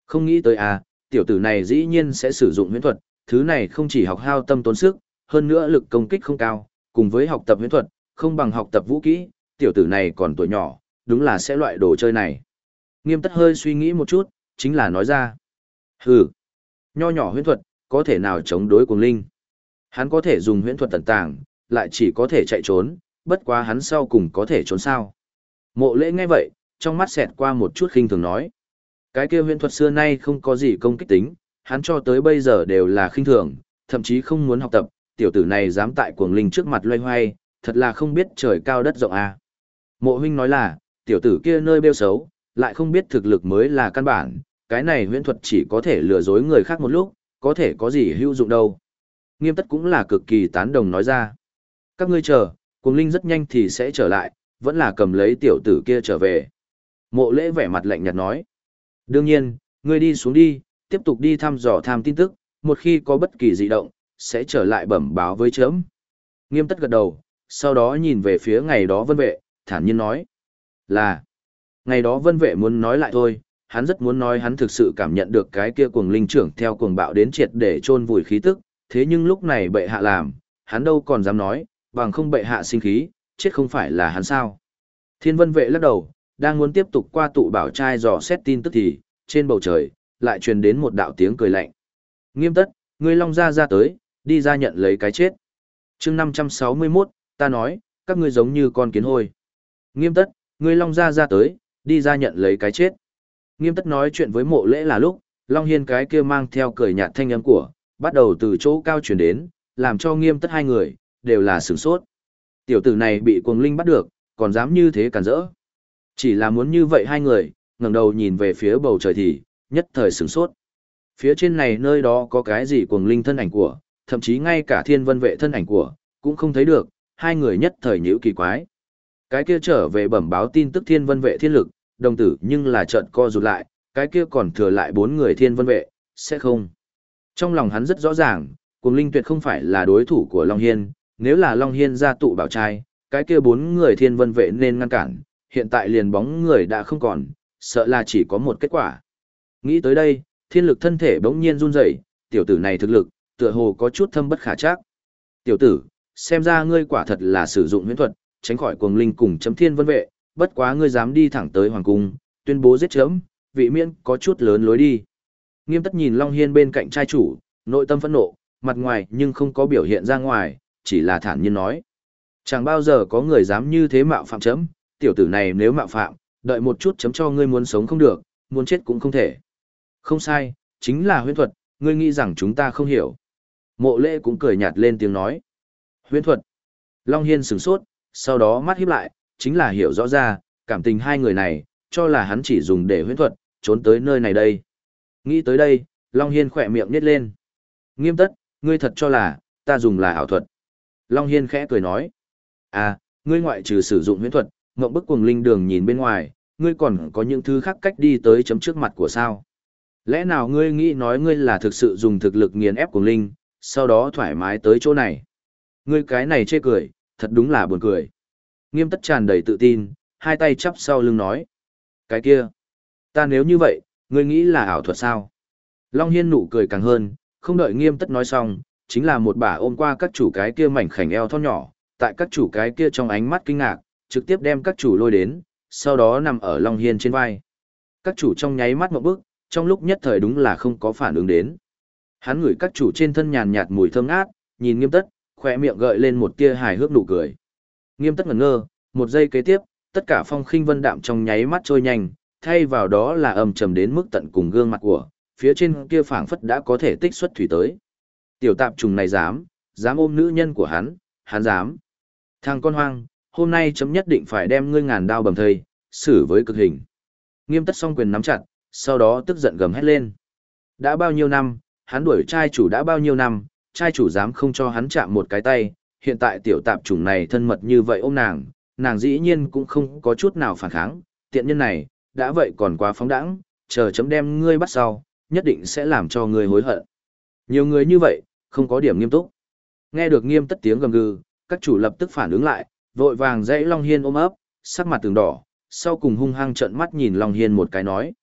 Không nghĩ tới à, tiểu tử này dĩ nhiên sẽ sử dụng huyễn thuật, thứ này không chỉ học hao tâm tốn sức, hơn nữa lực công kích không cao, cùng với học tập huyễn thuật, không bằng học tập vũ kỹ, tiểu tử này còn tuổi nhỏ, đúng là sẽ loại đồ chơi này. Nghiêm tất hơi suy nghĩ một chút, chính là nói ra. Hừ, nho nhỏ huyễn thuật, có thể nào chống đối cùng linh. Hắn có thể dùng huyễn thuật tận tàng, lại chỉ có thể chạy trốn, bất quá hắn sau cùng có thể trốn sao. Mộ lễ nghe vậy, trong mắt xẹt qua một chút khinh thường nói. Cái kia huyễn thuật xưa nay không có gì công kích tính, hắn cho tới bây giờ đều là khinh thường, thậm chí không muốn học tập, tiểu tử này dám tại cuồng linh trước mặt loay hoay, thật là không biết trời cao đất rộng à. Mộ huynh nói là, tiểu tử kia nơi bêu xấu, lại không biết thực lực mới là căn bản, cái này huyễn thuật chỉ có thể lừa dối người khác một lúc, có thể có gì hữu dụng đâu. Nghiêm tất cũng là cực kỳ tán đồng nói ra. Các ngươi chờ, cuồng linh rất nhanh thì sẽ trở lại, vẫn là cầm lấy tiểu tử kia trở về. Mộ lễ vẻ mặt lạnh nhạt nói. Đương nhiên, ngươi đi xuống đi, tiếp tục đi thăm dò tham tin tức, một khi có bất kỳ dị động, sẽ trở lại bẩm báo với chấm. Nghiêm tất gật đầu, sau đó nhìn về phía ngày đó vân vệ, thản nhiên nói. Là, ngày đó vân vệ muốn nói lại thôi, hắn rất muốn nói hắn thực sự cảm nhận được cái kia cuồng linh trưởng theo cuồng bạo đến triệt để chôn vùi khí tức, thế nhưng lúc này bệ hạ làm, hắn đâu còn dám nói, bằng không bệ hạ sinh khí, chết không phải là hắn sao. Thiên vân vệ lắc đầu, đang muốn tiếp tục qua tụ bảo trai dò xét tin tức thì, trên bầu trời, lại truyền đến một đạo tiếng cười lạnh. Nghiêm tất, ngươi long ra ra tới, đi ra nhận lấy cái chết. chương 561, ta nói, các ngươi giống như con kiến hôi. Nghiêm tất, ngươi long ra ra tới, đi ra nhận lấy cái chết. Nghiêm tất nói chuyện với mộ lễ là lúc, Long Hiên cái kia mang theo cười nhạt thanh âm của, bắt đầu từ chỗ cao chuyển đến, làm cho nghiêm tất hai người, đều là sửng sốt. Tiểu tử này bị cuồng linh bắt được, còn dám như thế cản rỡ. Chỉ là muốn như vậy hai người, ngẩng đầu nhìn về phía bầu trời thì, nhất thời sửng sốt. Phía trên này nơi đó có cái gì cuồng linh thân ảnh của, thậm chí ngay cả thiên vân vệ thân ảnh của, cũng không thấy được, hai người nhất thời nhữ kỳ quái. Cái kia trở về bẩm báo tin tức thiên vân vệ thiên lực, đồng tử nhưng là trận co rụt lại, cái kia còn thừa lại bốn người thiên vân vệ, sẽ không. Trong lòng hắn rất rõ ràng, cuồng linh tuyệt không phải là đối thủ của Long Hiên, nếu là Long Hiên ra tụ bảo trai, cái kia bốn người thiên vân vệ nên ngăn cản, hiện tại liền bóng người đã không còn, sợ là chỉ có một kết quả. Nghĩ tới đây, thiên lực thân thể bỗng nhiên run rẩy, tiểu tử này thực lực, tựa hồ có chút thâm bất khả trắc. Tiểu tử, xem ra ngươi quả thật là sử dụng huyễn thuật, tránh khỏi cuồng linh cùng chấm thiên vân vệ, bất quá ngươi dám đi thẳng tới hoàng cung, tuyên bố giết chấm, vị miễn có chút lớn lối đi. Nghiêm tất nhìn Long Hiên bên cạnh trai chủ, nội tâm phẫn nộ, mặt ngoài nhưng không có biểu hiện ra ngoài, chỉ là thản nhiên nói. Chẳng bao giờ có người dám như thế mạo phạm chấm, tiểu tử này nếu mạo phạm, đợi một chút chấm cho ngươi muốn sống không được, muốn chết cũng không thể. Không sai, chính là huyễn thuật, ngươi nghĩ rằng chúng ta không hiểu. Mộ lễ cũng cười nhạt lên tiếng nói. Huyễn thuật. Long Hiên sửng sốt, sau đó mắt híp lại, chính là hiểu rõ ra, cảm tình hai người này, cho là hắn chỉ dùng để huyễn thuật, trốn tới nơi này đây. Nghĩ tới đây, Long Hiên khỏe miệng nít lên. Nghiêm tất, ngươi thật cho là, ta dùng là ảo thuật. Long Hiên khẽ cười nói. À, ngươi ngoại trừ sử dụng huyễn thuật, ngộng bức cuồng linh đường nhìn bên ngoài, ngươi còn có những thứ khác cách đi tới chấm trước mặt của sao. Lẽ nào ngươi nghĩ nói ngươi là thực sự dùng thực lực nghiền ép của linh, sau đó thoải mái tới chỗ này. Ngươi cái này chê cười, thật đúng là buồn cười. Nghiêm tất tràn đầy tự tin, hai tay chắp sau lưng nói. Cái kia, ta nếu như vậy, ngươi nghĩ là ảo thuật sao? Long Hiên nụ cười càng hơn, không đợi nghiêm tất nói xong, chính là một bà ôm qua các chủ cái kia mảnh khảnh eo thon nhỏ, tại các chủ cái kia trong ánh mắt kinh ngạc, trực tiếp đem các chủ lôi đến, sau đó nằm ở Long Hiên trên vai. Các chủ trong nháy mắt một bước, trong lúc nhất thời đúng là không có phản ứng đến. Hắn ngửi các chủ trên thân nhàn nhạt mùi thơm ngát, nhìn nghiêm tất, khỏe miệng gợi lên một tia hài hước nụ cười. Nghiêm tất ngẩn ngơ, một giây kế tiếp, tất cả phong khinh vân đạm trong nháy mắt trôi nhanh, thay vào đó là âm trầm đến mức tận cùng gương mặt của, phía trên kia phảng phất đã có thể tích xuất thủy tới. Tiểu tạp trùng này dám, dám ôm nữ nhân của hắn, hắn dám. Thằng con hoang, hôm nay chấm nhất định phải đem ngươi ngàn đao bầm thây, xử với cực hình. Nghiêm tất song quyền nắm chặt, sau đó tức giận gầm hét lên. Đã bao nhiêu năm, hắn đuổi trai chủ đã bao nhiêu năm, trai chủ dám không cho hắn chạm một cái tay, hiện tại tiểu tạp chủng này thân mật như vậy ôm nàng, nàng dĩ nhiên cũng không có chút nào phản kháng, tiện nhân này, đã vậy còn quá phóng đãng chờ chấm đem ngươi bắt sau, nhất định sẽ làm cho ngươi hối hận. Nhiều người như vậy, không có điểm nghiêm túc. Nghe được nghiêm tất tiếng gầm gừ, các chủ lập tức phản ứng lại, vội vàng dãy Long Hiên ôm ấp, sắc mặt từng đỏ, sau cùng hung hăng trợn mắt nhìn Long Hiên một cái nói.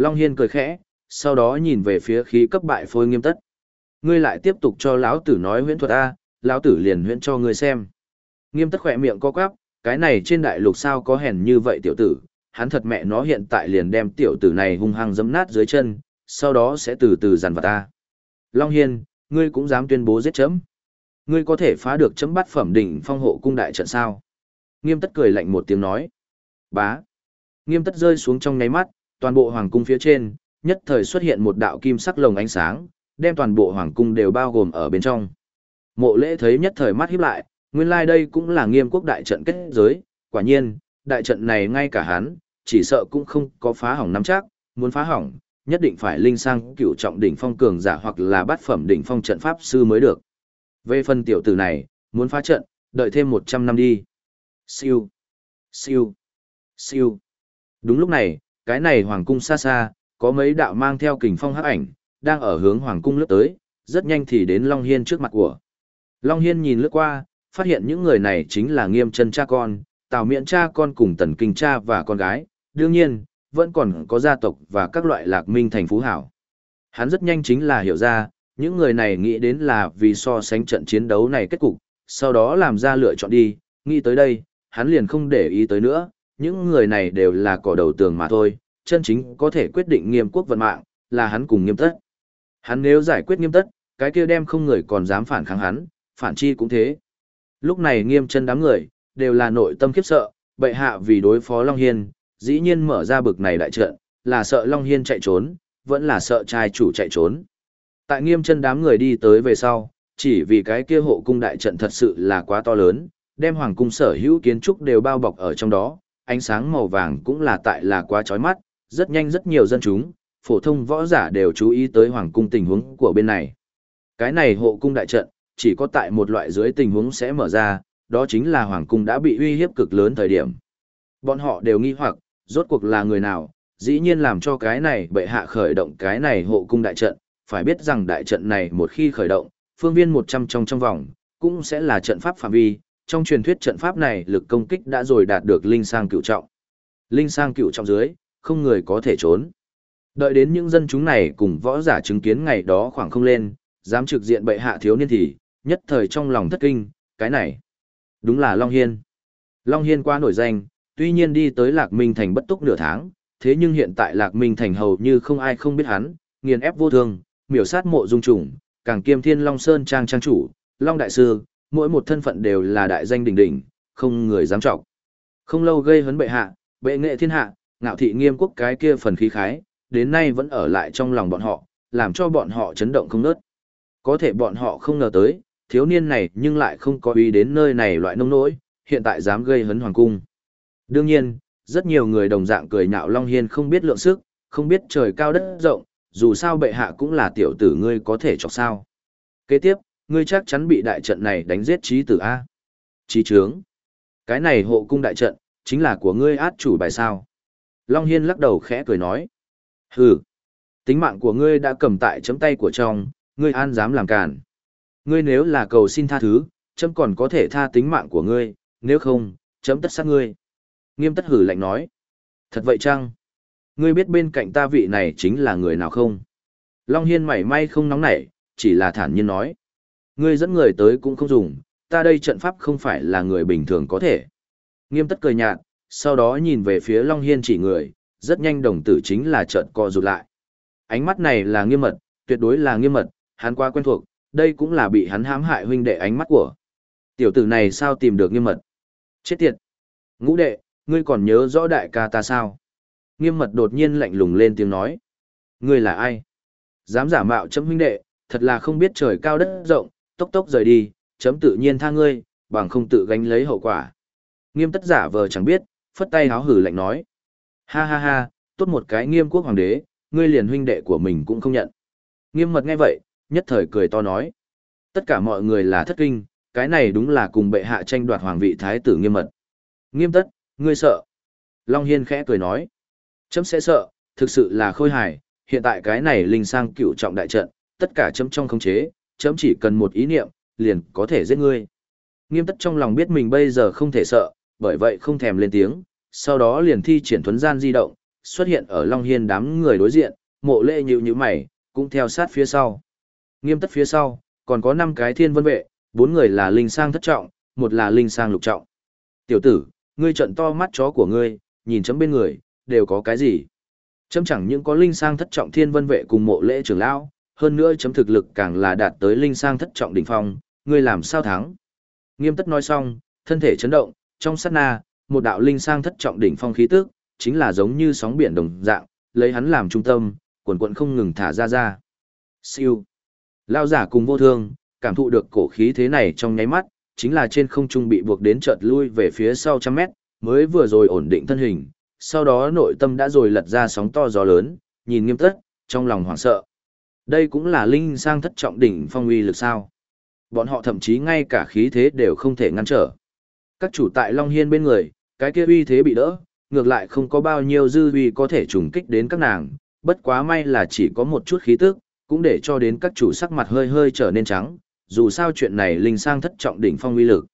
Long Hiên cười khẽ, sau đó nhìn về phía khí cấp bại phôi nghiêm tất. Ngươi lại tiếp tục cho lão tử nói huyễn thuật A, lão tử liền huyễn cho ngươi xem. Nghiêm tất khỏe miệng co quắp, cái này trên đại lục sao có hèn như vậy tiểu tử, hắn thật mẹ nó hiện tại liền đem tiểu tử này hung hăng giẫm nát dưới chân, sau đó sẽ từ từ dằn vặt ta. Long Hiên, ngươi cũng dám tuyên bố giết chấm. Ngươi có thể phá được chấm bắt phẩm đỉnh phong hộ cung đại trận sao? Nghiêm tất cười lạnh một tiếng nói. Bá. Nghiêm tất rơi xuống trong ngáy mắt, toàn bộ hoàng cung phía trên, nhất thời xuất hiện một đạo kim sắc lồng ánh sáng, đem toàn bộ hoàng cung đều bao gồm ở bên trong. Mộ lễ thấy nhất thời mắt híp lại, nguyên lai like đây cũng là nghiêm quốc đại trận kết giới, quả nhiên, đại trận này ngay cả hắn, chỉ sợ cũng không có phá hỏng nắm chắc, muốn phá hỏng, nhất định phải linh sang cựu trọng đỉnh phong cường giả hoặc là bát phẩm đỉnh phong trận pháp sư mới được. Về phần tiểu tử này, muốn phá trận, đợi thêm 100 năm đi. Siêu, siêu, siêu. Đúng lúc này, cái này hoàng cung xa xa, có mấy đạo mang theo kình phong hắc ảnh, đang ở hướng hoàng cung lướt tới, rất nhanh thì đến Long Hiên trước mặt của. Long Hiên nhìn lướt qua, phát hiện những người này chính là nghiêm chân cha con, tào miễn cha con cùng tần kinh cha và con gái, đương nhiên, vẫn còn có gia tộc và các loại lạc minh thành phú hảo. Hắn rất nhanh chính là hiểu ra, những người này nghĩ đến là vì so sánh trận chiến đấu này kết cục, sau đó làm ra lựa chọn đi, nghĩ tới đây, hắn liền không để ý tới nữa, những người này đều là cỏ đầu tường mà thôi, chân chính có thể quyết định nghiêm quốc vận mạng, là hắn cùng nghiêm tất. Hắn nếu giải quyết nghiêm tất, cái kia đem không người còn dám phản kháng hắn, phản chi cũng thế. Lúc này nghiêm chân đám người, đều là nội tâm khiếp sợ, bệ hạ vì đối phó Long Hiên, dĩ nhiên mở ra bực này đại trận, là sợ Long Hiên chạy trốn, vẫn là sợ trai chủ chạy trốn. Tại nghiêm chân đám người đi tới về sau, chỉ vì cái kia hộ cung đại trận thật sự là quá to lớn, đem hoàng cung sở hữu kiến trúc đều bao bọc ở trong đó, ánh sáng màu vàng cũng là tại là quá chói mắt, rất nhanh rất nhiều dân chúng, phổ thông võ giả đều chú ý tới hoàng cung tình huống của bên này. Cái này hộ cung đại trận, chỉ có tại một loại dưới tình huống sẽ mở ra, đó chính là hoàng cung đã bị uy hiếp cực lớn thời điểm. Bọn họ đều nghi hoặc, rốt cuộc là người nào, dĩ nhiên làm cho cái này bệ hạ khởi động cái này hộ cung đại trận, phải biết rằng đại trận này một khi khởi động, phương viên 100 trong trong vòng, cũng sẽ là trận pháp phạm vi, trong truyền thuyết trận pháp này lực công kích đã rồi đạt được linh sang cựu trọng. Linh sang cựu trọng dưới, không người có thể trốn. Đợi đến những dân chúng này cùng võ giả chứng kiến ngày đó khoảng không lên, dám trực diện bệ hạ thiếu niên thì, nhất thời trong lòng thất kinh, cái này, đúng là Long Hiên. Long Hiên qua nổi danh, tuy nhiên đi tới Lạc Minh Thành bất túc nửa tháng, thế nhưng hiện tại Lạc Minh Thành hầu như không ai không biết hắn, nghiền ép vô thương, miểu sát mộ dung trùng, càng kiêm thiên Long Sơn trang trang chủ, Long Đại Sư, mỗi một thân phận đều là đại danh đỉnh đỉnh, không người dám trọng. Không lâu gây hấn bệ hạ, bệ nghệ thiên hạ, ngạo thị nghiêm quốc cái kia phần khí khái, đến nay vẫn ở lại trong lòng bọn họ, làm cho bọn họ chấn động không nớt. Có thể bọn họ không ngờ tới, thiếu niên này nhưng lại không có ý đến nơi này loại nông nỗi, hiện tại dám gây hấn hoàng cung. Đương nhiên, rất nhiều người đồng dạng cười nhạo Long Hiên không biết lượng sức, không biết trời cao đất rộng, dù sao bệ hạ cũng là tiểu tử ngươi có thể chọc sao. Kế tiếp, ngươi chắc chắn bị đại trận này đánh giết trí tử A. Trí trướng. Cái này hộ cung đại trận, chính là của ngươi át chủ bài sao. Long Hiên lắc đầu khẽ cười nói. Hừ. Tính mạng của ngươi đã cầm tại chấm tay của trong, ngươi an dám làm cản. Ngươi nếu là cầu xin tha thứ, chấm còn có thể tha tính mạng của ngươi, nếu không, chấm tất sát ngươi. Nghiêm tất hử lạnh nói. Thật vậy chăng? Ngươi biết bên cạnh ta vị này chính là người nào không? Long Hiên mảy may không nóng nảy, chỉ là thản nhiên nói. Ngươi dẫn người tới cũng không dùng, ta đây trận pháp không phải là người bình thường có thể. Nghiêm tất cười nhạt, sau đó nhìn về phía Long Hiên chỉ người, rất nhanh đồng tử chính là trận co rụt lại. Ánh mắt này là nghiêm mật, tuyệt đối là nghiêm mật, hắn quá quen thuộc, đây cũng là bị hắn hãm hại huynh đệ ánh mắt của. Tiểu tử này sao tìm được nghiêm mật? Chết tiệt! Ngũ đệ, ngươi còn nhớ rõ đại ca ta sao? Nghiêm mật đột nhiên lạnh lùng lên tiếng nói. Ngươi là ai? Dám giả mạo chấm huynh đệ, thật là không biết trời cao đất rộng, tốc tốc rời đi, chấm tự nhiên tha ngươi, bằng không tự gánh lấy hậu quả. Nghiêm tất giả vờ chẳng biết, phất tay háo hử lạnh nói. Ha ha ha, tốt một cái nghiêm quốc hoàng đế, ngươi liền huynh đệ của mình cũng không nhận. Nghiêm mật nghe vậy, nhất thời cười to nói. Tất cả mọi người là thất kinh, cái này đúng là cùng bệ hạ tranh đoạt hoàng vị thái tử nghiêm mật. Nghiêm tất, ngươi sợ. Long Hiên khẽ cười nói. Chấm sẽ sợ, thực sự là khôi hài, hiện tại cái này linh sang cựu trọng đại trận, tất cả chấm trong khống chế, chấm chỉ cần một ý niệm, liền có thể giết ngươi. Nghiêm tất trong lòng biết mình bây giờ không thể sợ, bởi vậy không thèm lên tiếng, sau đó liền thi triển thuấn gian di động, xuất hiện ở Long Hiên đám người đối diện, mộ lệ nhịu như mày, cũng theo sát phía sau. Nghiêm tất phía sau, còn có 5 cái thiên vân vệ, bốn người là linh sang thất trọng, một là linh sang lục trọng. Tiểu tử, ngươi trận to mắt chó của ngươi, nhìn chấm bên người, đều có cái gì? Chấm chẳng những có linh sang thất trọng thiên vân vệ cùng mộ lễ trưởng lão, hơn nữa chấm thực lực càng là đạt tới linh sang thất trọng đỉnh phong, ngươi làm sao thắng? Nghiêm tất nói xong, thân thể chấn động, trong sát na, một đạo linh sang thất trọng đỉnh phong khí tức, chính là giống như sóng biển đồng dạng, lấy hắn làm trung tâm, quần quần không ngừng thả ra ra. Siêu. Lao giả cùng vô thương, cảm thụ được cổ khí thế này trong nháy mắt, chính là trên không trung bị buộc đến chợt lui về phía sau trăm mét, mới vừa rồi ổn định thân hình, sau đó nội tâm đã rồi lật ra sóng to gió lớn, nhìn nghiêm tất, trong lòng hoảng sợ. Đây cũng là linh sang thất trọng đỉnh phong uy lực sao. Bọn họ thậm chí ngay cả khí thế đều không thể ngăn trở. Các chủ tại Long Hiên bên người, cái kia uy thế bị đỡ, ngược lại không có bao nhiêu dư uy có thể trùng kích đến các nàng, bất quá may là chỉ có một chút khí tức, cũng để cho đến các chủ sắc mặt hơi hơi trở nên trắng, dù sao chuyện này linh sang thất trọng đỉnh phong uy lực.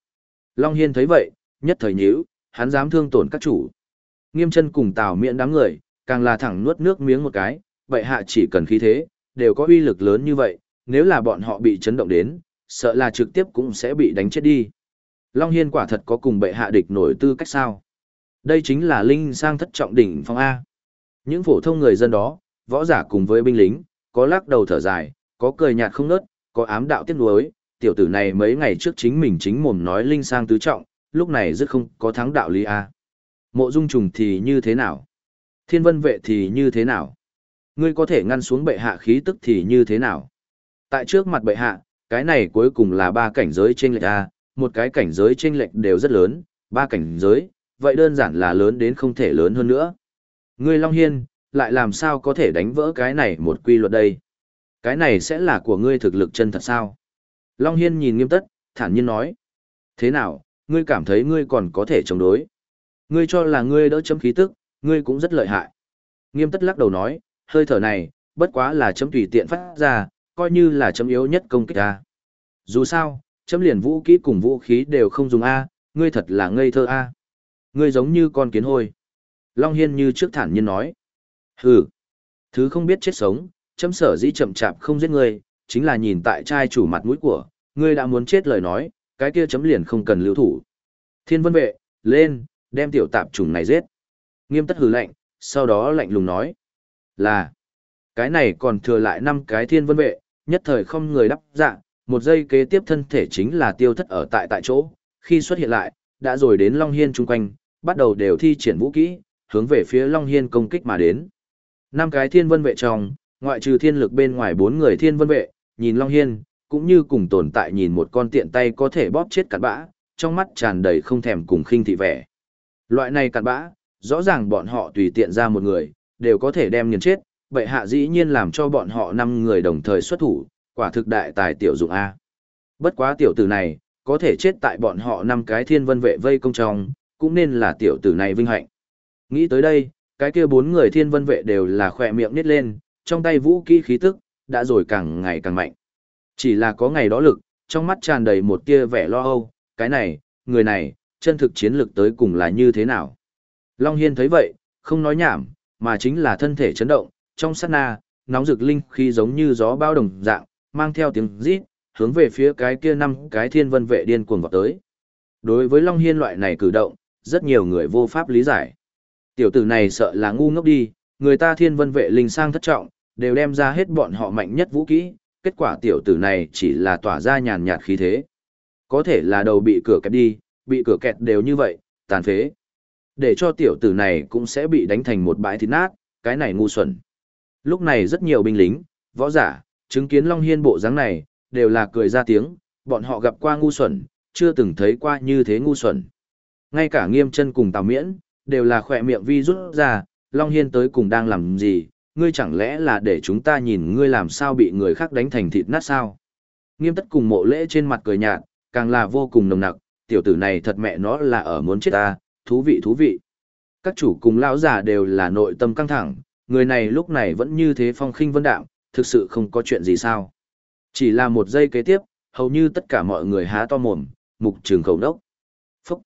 Long Hiên thấy vậy, nhất thời nhíu, hắn dám thương tổn các chủ. Nghiêm chân cùng Tào miệng đám người, càng là thẳng nuốt nước miếng một cái, vậy hạ chỉ cần khí thế, đều có uy lực lớn như vậy, nếu là bọn họ bị chấn động đến, sợ là trực tiếp cũng sẽ bị đánh chết đi. Long Hiên quả thật có cùng bệ hạ địch nổi tư cách sao. Đây chính là linh sang thất trọng đỉnh phong A. Những phổ thông người dân đó, võ giả cùng với binh lính, có lắc đầu thở dài, có cười nhạt không nớt, có ám đạo tiếc nuối, tiểu tử này mấy ngày trước chính mình chính mồm nói linh sang tứ trọng, lúc này rất không có thắng đạo lý A. Mộ dung trùng thì như thế nào? Thiên vân vệ thì như thế nào? Ngươi có thể ngăn xuống bệ hạ khí tức thì như thế nào? Tại trước mặt bệ hạ, cái này cuối cùng là ba cảnh giới trên lệch A, một cái cảnh giới trên lệch đều rất lớn, ba cảnh giới, vậy đơn giản là lớn đến không thể lớn hơn nữa. Ngươi Long Hiên, lại làm sao có thể đánh vỡ cái này một quy luật đây? Cái này sẽ là của ngươi thực lực chân thật sao? Long Hiên nhìn nghiêm tất, thản nhiên nói. Thế nào, ngươi cảm thấy ngươi còn có thể chống đối? Ngươi cho là ngươi đỡ chấm khí tức, ngươi cũng rất lợi hại. Nghiêm tất lắc đầu nói, hơi thở này, bất quá là chấm tùy tiện phát ra, coi như là chấm yếu nhất công kích ta. Dù sao, chấm liền vũ kỹ cùng vũ khí đều không dùng A, ngươi thật là ngây thơ A. Ngươi giống như con kiến hôi. Long Hiên như trước thản nhiên nói. Hừ, thứ không biết chết sống, chấm sở dĩ chậm chạp không giết ngươi, chính là nhìn tại trai chủ mặt mũi của, ngươi đã muốn chết lời nói, cái kia chấm liền không cần lưu thủ. Thiên vân vệ, lên, đem tiểu tạp trùng này giết. Nghiêm tất hừ lạnh, sau đó lạnh lùng nói. Là, cái này còn thừa lại năm cái thiên vân vệ, nhất thời không người đắp dạ, một giây kế tiếp thân thể chính là tiêu thất ở tại tại chỗ, khi xuất hiện lại, đã rồi đến Long Hiên chung quanh, bắt đầu đều thi triển vũ kỹ, hướng về phía Long Hiên công kích mà đến. Năm cái thiên vân vệ trong, ngoại trừ thiên lực bên ngoài bốn người thiên vân vệ, nhìn Long Hiên, cũng như cùng tồn tại nhìn một con tiện tay có thể bóp chết cặn bã, trong mắt tràn đầy không thèm cùng khinh thị vẻ. Loại này cặn bã, rõ ràng bọn họ tùy tiện ra một người, đều có thể đem nghiền chết, vậy hạ dĩ nhiên làm cho bọn họ năm người đồng thời xuất thủ, quả thực đại tài tiểu dụng A. Bất quá tiểu tử này, có thể chết tại bọn họ năm cái thiên vân vệ vây công trong, cũng nên là tiểu tử này vinh hạnh. Nghĩ tới đây, cái kia bốn người thiên vân vệ đều là khỏe miệng nít lên, trong tay vũ kỹ khí tức, đã rồi càng ngày càng mạnh. Chỉ là có ngày đó lực, trong mắt tràn đầy một tia vẻ lo âu, cái này, người này, chân thực chiến lực tới cùng là như thế nào. Long Hiên thấy vậy, không nói nhảm, mà chính là thân thể chấn động, trong sát na, nóng rực linh khi giống như gió bao đồng dạng, mang theo tiếng rít, hướng về phía cái kia năm cái thiên vân vệ điên cuồng vào tới. Đối với Long Hiên loại này cử động, rất nhiều người vô pháp lý giải. Tiểu tử này sợ là ngu ngốc đi, người ta thiên vân vệ linh sang thất trọng, đều đem ra hết bọn họ mạnh nhất vũ kỹ, kết quả tiểu tử này chỉ là tỏa ra nhàn nhạt khí thế. Có thể là đầu bị cửa kẹp đi, bị cửa kẹt đều như vậy, tàn phế. Để cho tiểu tử này cũng sẽ bị đánh thành một bãi thịt nát, cái này ngu xuẩn. Lúc này rất nhiều binh lính, võ giả, chứng kiến Long Hiên bộ dáng này, đều là cười ra tiếng, bọn họ gặp qua ngu xuẩn, chưa từng thấy qua như thế ngu xuẩn. Ngay cả nghiêm chân cùng Tào Miễn, đều là khỏe miệng vi rút ra, Long Hiên tới cùng đang làm gì, ngươi chẳng lẽ là để chúng ta nhìn ngươi làm sao bị người khác đánh thành thịt nát sao? Nghiêm tất cùng mộ lễ trên mặt cười nhạt, càng là vô cùng nồng nặc, tiểu tử này thật mẹ nó là ở muốn chết ta, thú vị thú vị. Các chủ cùng lão giả đều là nội tâm căng thẳng, người này lúc này vẫn như thế phong khinh vân đạm, thực sự không có chuyện gì sao. Chỉ là một giây kế tiếp, hầu như tất cả mọi người há to mồm, mục trường khẩu đốc. Phúc!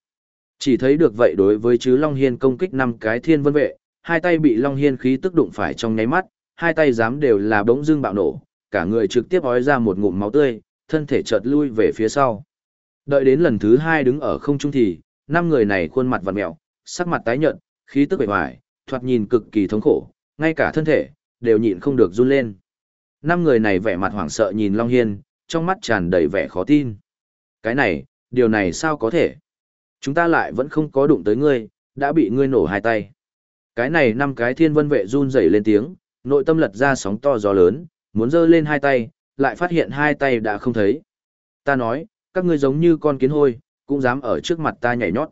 Chỉ thấy được vậy đối với chứ Long Hiên công kích năm cái thiên vân vệ, hai tay bị Long Hiên khí tức đụng phải trong nháy mắt, hai tay dám đều là bỗng dưng bạo nổ, cả người trực tiếp ói ra một ngụm máu tươi, thân thể chợt lui về phía sau. Đợi đến lần thứ hai đứng ở không trung thì, năm người này khuôn mặt vặn mẹo, sắc mặt tái nhợt, khí tức bề ngoài, thoạt nhìn cực kỳ thống khổ, ngay cả thân thể đều nhịn không được run lên. Năm người này vẻ mặt hoảng sợ nhìn Long Hiên, trong mắt tràn đầy vẻ khó tin. Cái này, điều này sao có thể? Chúng ta lại vẫn không có đụng tới ngươi, đã bị ngươi nổ hai tay. Cái này năm cái thiên vân vệ run rẩy lên tiếng, nội tâm lật ra sóng to gió lớn, muốn giơ lên hai tay, lại phát hiện hai tay đã không thấy. Ta nói, các ngươi giống như con kiến hôi, cũng dám ở trước mặt ta nhảy nhót.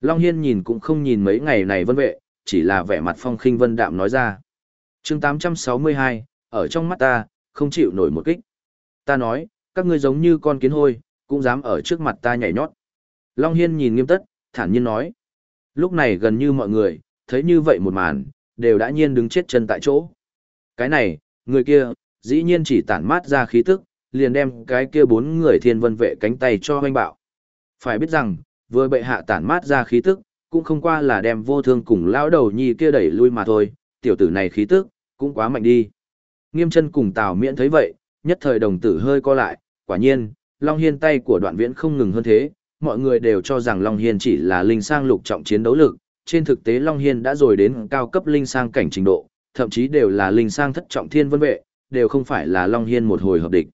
Long Hiên nhìn cũng không nhìn mấy ngày này vân vệ, chỉ là vẻ mặt phong khinh vân đạm nói ra. chương 862, ở trong mắt ta, không chịu nổi một kích. Ta nói, các ngươi giống như con kiến hôi, cũng dám ở trước mặt ta nhảy nhót. Long Hiên nhìn nghiêm tất, thản nhiên nói. Lúc này gần như mọi người, thấy như vậy một màn, đều đã nhiên đứng chết chân tại chỗ. Cái này, người kia, dĩ nhiên chỉ tản mát ra khí tức, liền đem cái kia bốn người thiên vân vệ cánh tay cho hoanh bạo. Phải biết rằng, vừa bệ hạ tản mát ra khí tức, cũng không qua là đem vô thương cùng lão đầu nhi kia đẩy lui mà thôi, tiểu tử này khí tức, cũng quá mạnh đi. Nghiêm chân cùng Tào Miễn thấy vậy, nhất thời đồng tử hơi co lại, quả nhiên, Long Hiên tay của đoạn viễn không ngừng hơn thế, mọi người đều cho rằng Long Hiên chỉ là linh sang lục trọng chiến đấu lực, trên thực tế Long Hiên đã rồi đến cao cấp linh sang cảnh trình độ, thậm chí đều là linh sang thất trọng thiên vân vệ, đều không phải là Long Hiên một hồi hợp địch.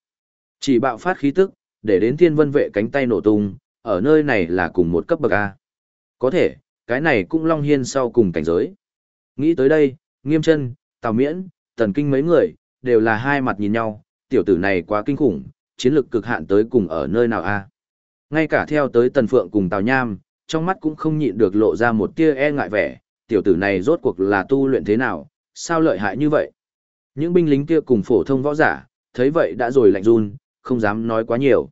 Chỉ bạo phát khí tức, để đến thiên vân vệ cánh tay nổ tung, ở nơi này là cùng một cấp bậc A. Có thể, cái này cũng Long Hiên sau cùng cảnh giới. Nghĩ tới đây, nghiêm chân, tào miễn, tần kinh mấy người, đều là hai mặt nhìn nhau, tiểu tử này quá kinh khủng, chiến lược cực hạn tới cùng ở nơi nào a? Ngay cả theo tới tần phượng cùng Tào Nham, trong mắt cũng không nhịn được lộ ra một tia e ngại vẻ, tiểu tử này rốt cuộc là tu luyện thế nào, sao lợi hại như vậy? Những binh lính kia cùng phổ thông võ giả, thấy vậy đã rồi lạnh run, không dám nói quá nhiều.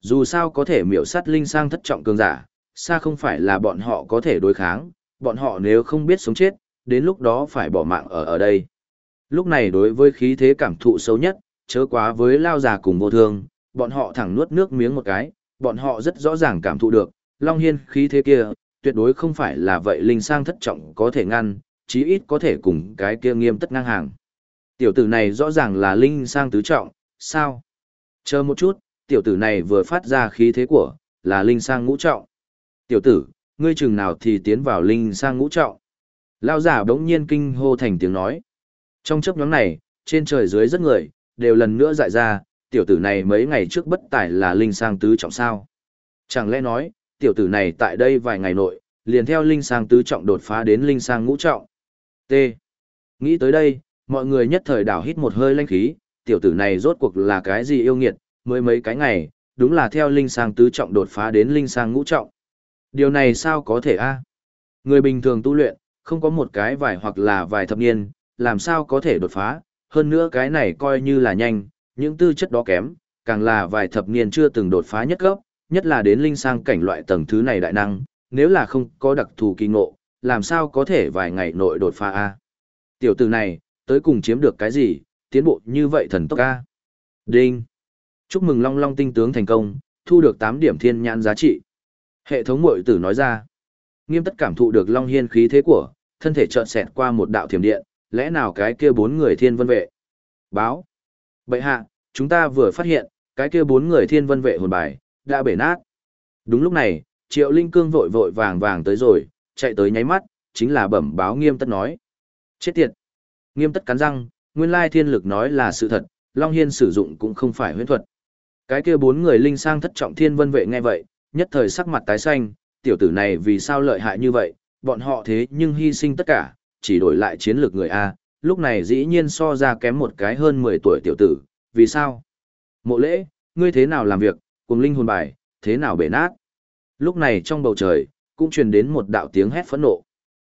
Dù sao có thể miểu sát linh sang thất trọng cường giả, xa không phải là bọn họ có thể đối kháng, bọn họ nếu không biết sống chết, đến lúc đó phải bỏ mạng ở ở đây. Lúc này đối với khí thế cảm thụ xấu nhất, chớ quá với lao già cùng vô thương, bọn họ thẳng nuốt nước miếng một cái, bọn họ rất rõ ràng cảm thụ được, Long Hiên khí thế kia, tuyệt đối không phải là vậy linh sang thất trọng có thể ngăn, chí ít có thể cùng cái kia nghiêm tất ngang hàng. Tiểu tử này rõ ràng là linh sang tứ trọng, sao? Chờ một chút, tiểu tử này vừa phát ra khí thế của, là linh sang ngũ trọng. Tiểu tử, ngươi chừng nào thì tiến vào linh sang ngũ trọng. Lao giả đống nhiên kinh hô thành tiếng nói. Trong chấp nhóm này, trên trời dưới rất người, đều lần nữa dại ra, tiểu tử này mấy ngày trước bất tải là linh sang tứ trọng sao. Chẳng lẽ nói, tiểu tử này tại đây vài ngày nội, liền theo linh sang tứ trọng đột phá đến linh sang ngũ trọng. T. Nghĩ tới đây, mọi người nhất thời đảo hít một hơi lanh khí, tiểu tử này rốt cuộc là cái gì yêu nghiệt, mới mấy cái ngày, đúng là theo linh sang tứ trọng đột phá đến linh sang ngũ trọng. Điều này sao có thể a? Người bình thường tu luyện, không có một cái vài hoặc là vài thập niên, làm sao có thể đột phá, hơn nữa cái này coi như là nhanh, những tư chất đó kém, càng là vài thập niên chưa từng đột phá nhất cấp, nhất là đến linh sang cảnh loại tầng thứ này đại năng, nếu là không có đặc thù kỳ ngộ, làm sao có thể vài ngày nội đột phá a? Tiểu tử này, tới cùng chiếm được cái gì, tiến bộ như vậy thần tốc a? Đinh. Chúc mừng Long Long tinh tướng thành công, thu được tám điểm thiên nhãn giá trị. Hệ thống mội tử nói ra. Nghiêm tất cảm thụ được Long Hiên khí thế của, thân thể trợn xẹt qua một đạo thiểm điện, lẽ nào cái kia bốn người thiên vân vệ? Báo. bệ hạ, chúng ta vừa phát hiện, cái kia bốn người thiên vân vệ hồn bài, đã bể nát. Đúng lúc này, Triệu Linh Cương vội vội vàng vàng tới rồi, chạy tới nháy mắt, chính là bẩm báo nghiêm tất nói. Chết tiệt. Nghiêm tất cắn răng, nguyên lai thiên lực nói là sự thật, Long Hiên sử dụng cũng không phải huyễn thuật. Cái kia bốn người linh sang thất trọng thiên vân vệ nghe vậy, nhất thời sắc mặt tái xanh, tiểu tử này vì sao lợi hại như vậy, bọn họ thế nhưng hy sinh tất cả, chỉ đổi lại chiến lược người A, lúc này dĩ nhiên so ra kém một cái hơn 10 tuổi tiểu tử, vì sao? Mộ lễ, ngươi thế nào làm việc, cùng linh hồn bài, thế nào bể nát? Lúc này trong bầu trời, cũng truyền đến một đạo tiếng hét phẫn nộ.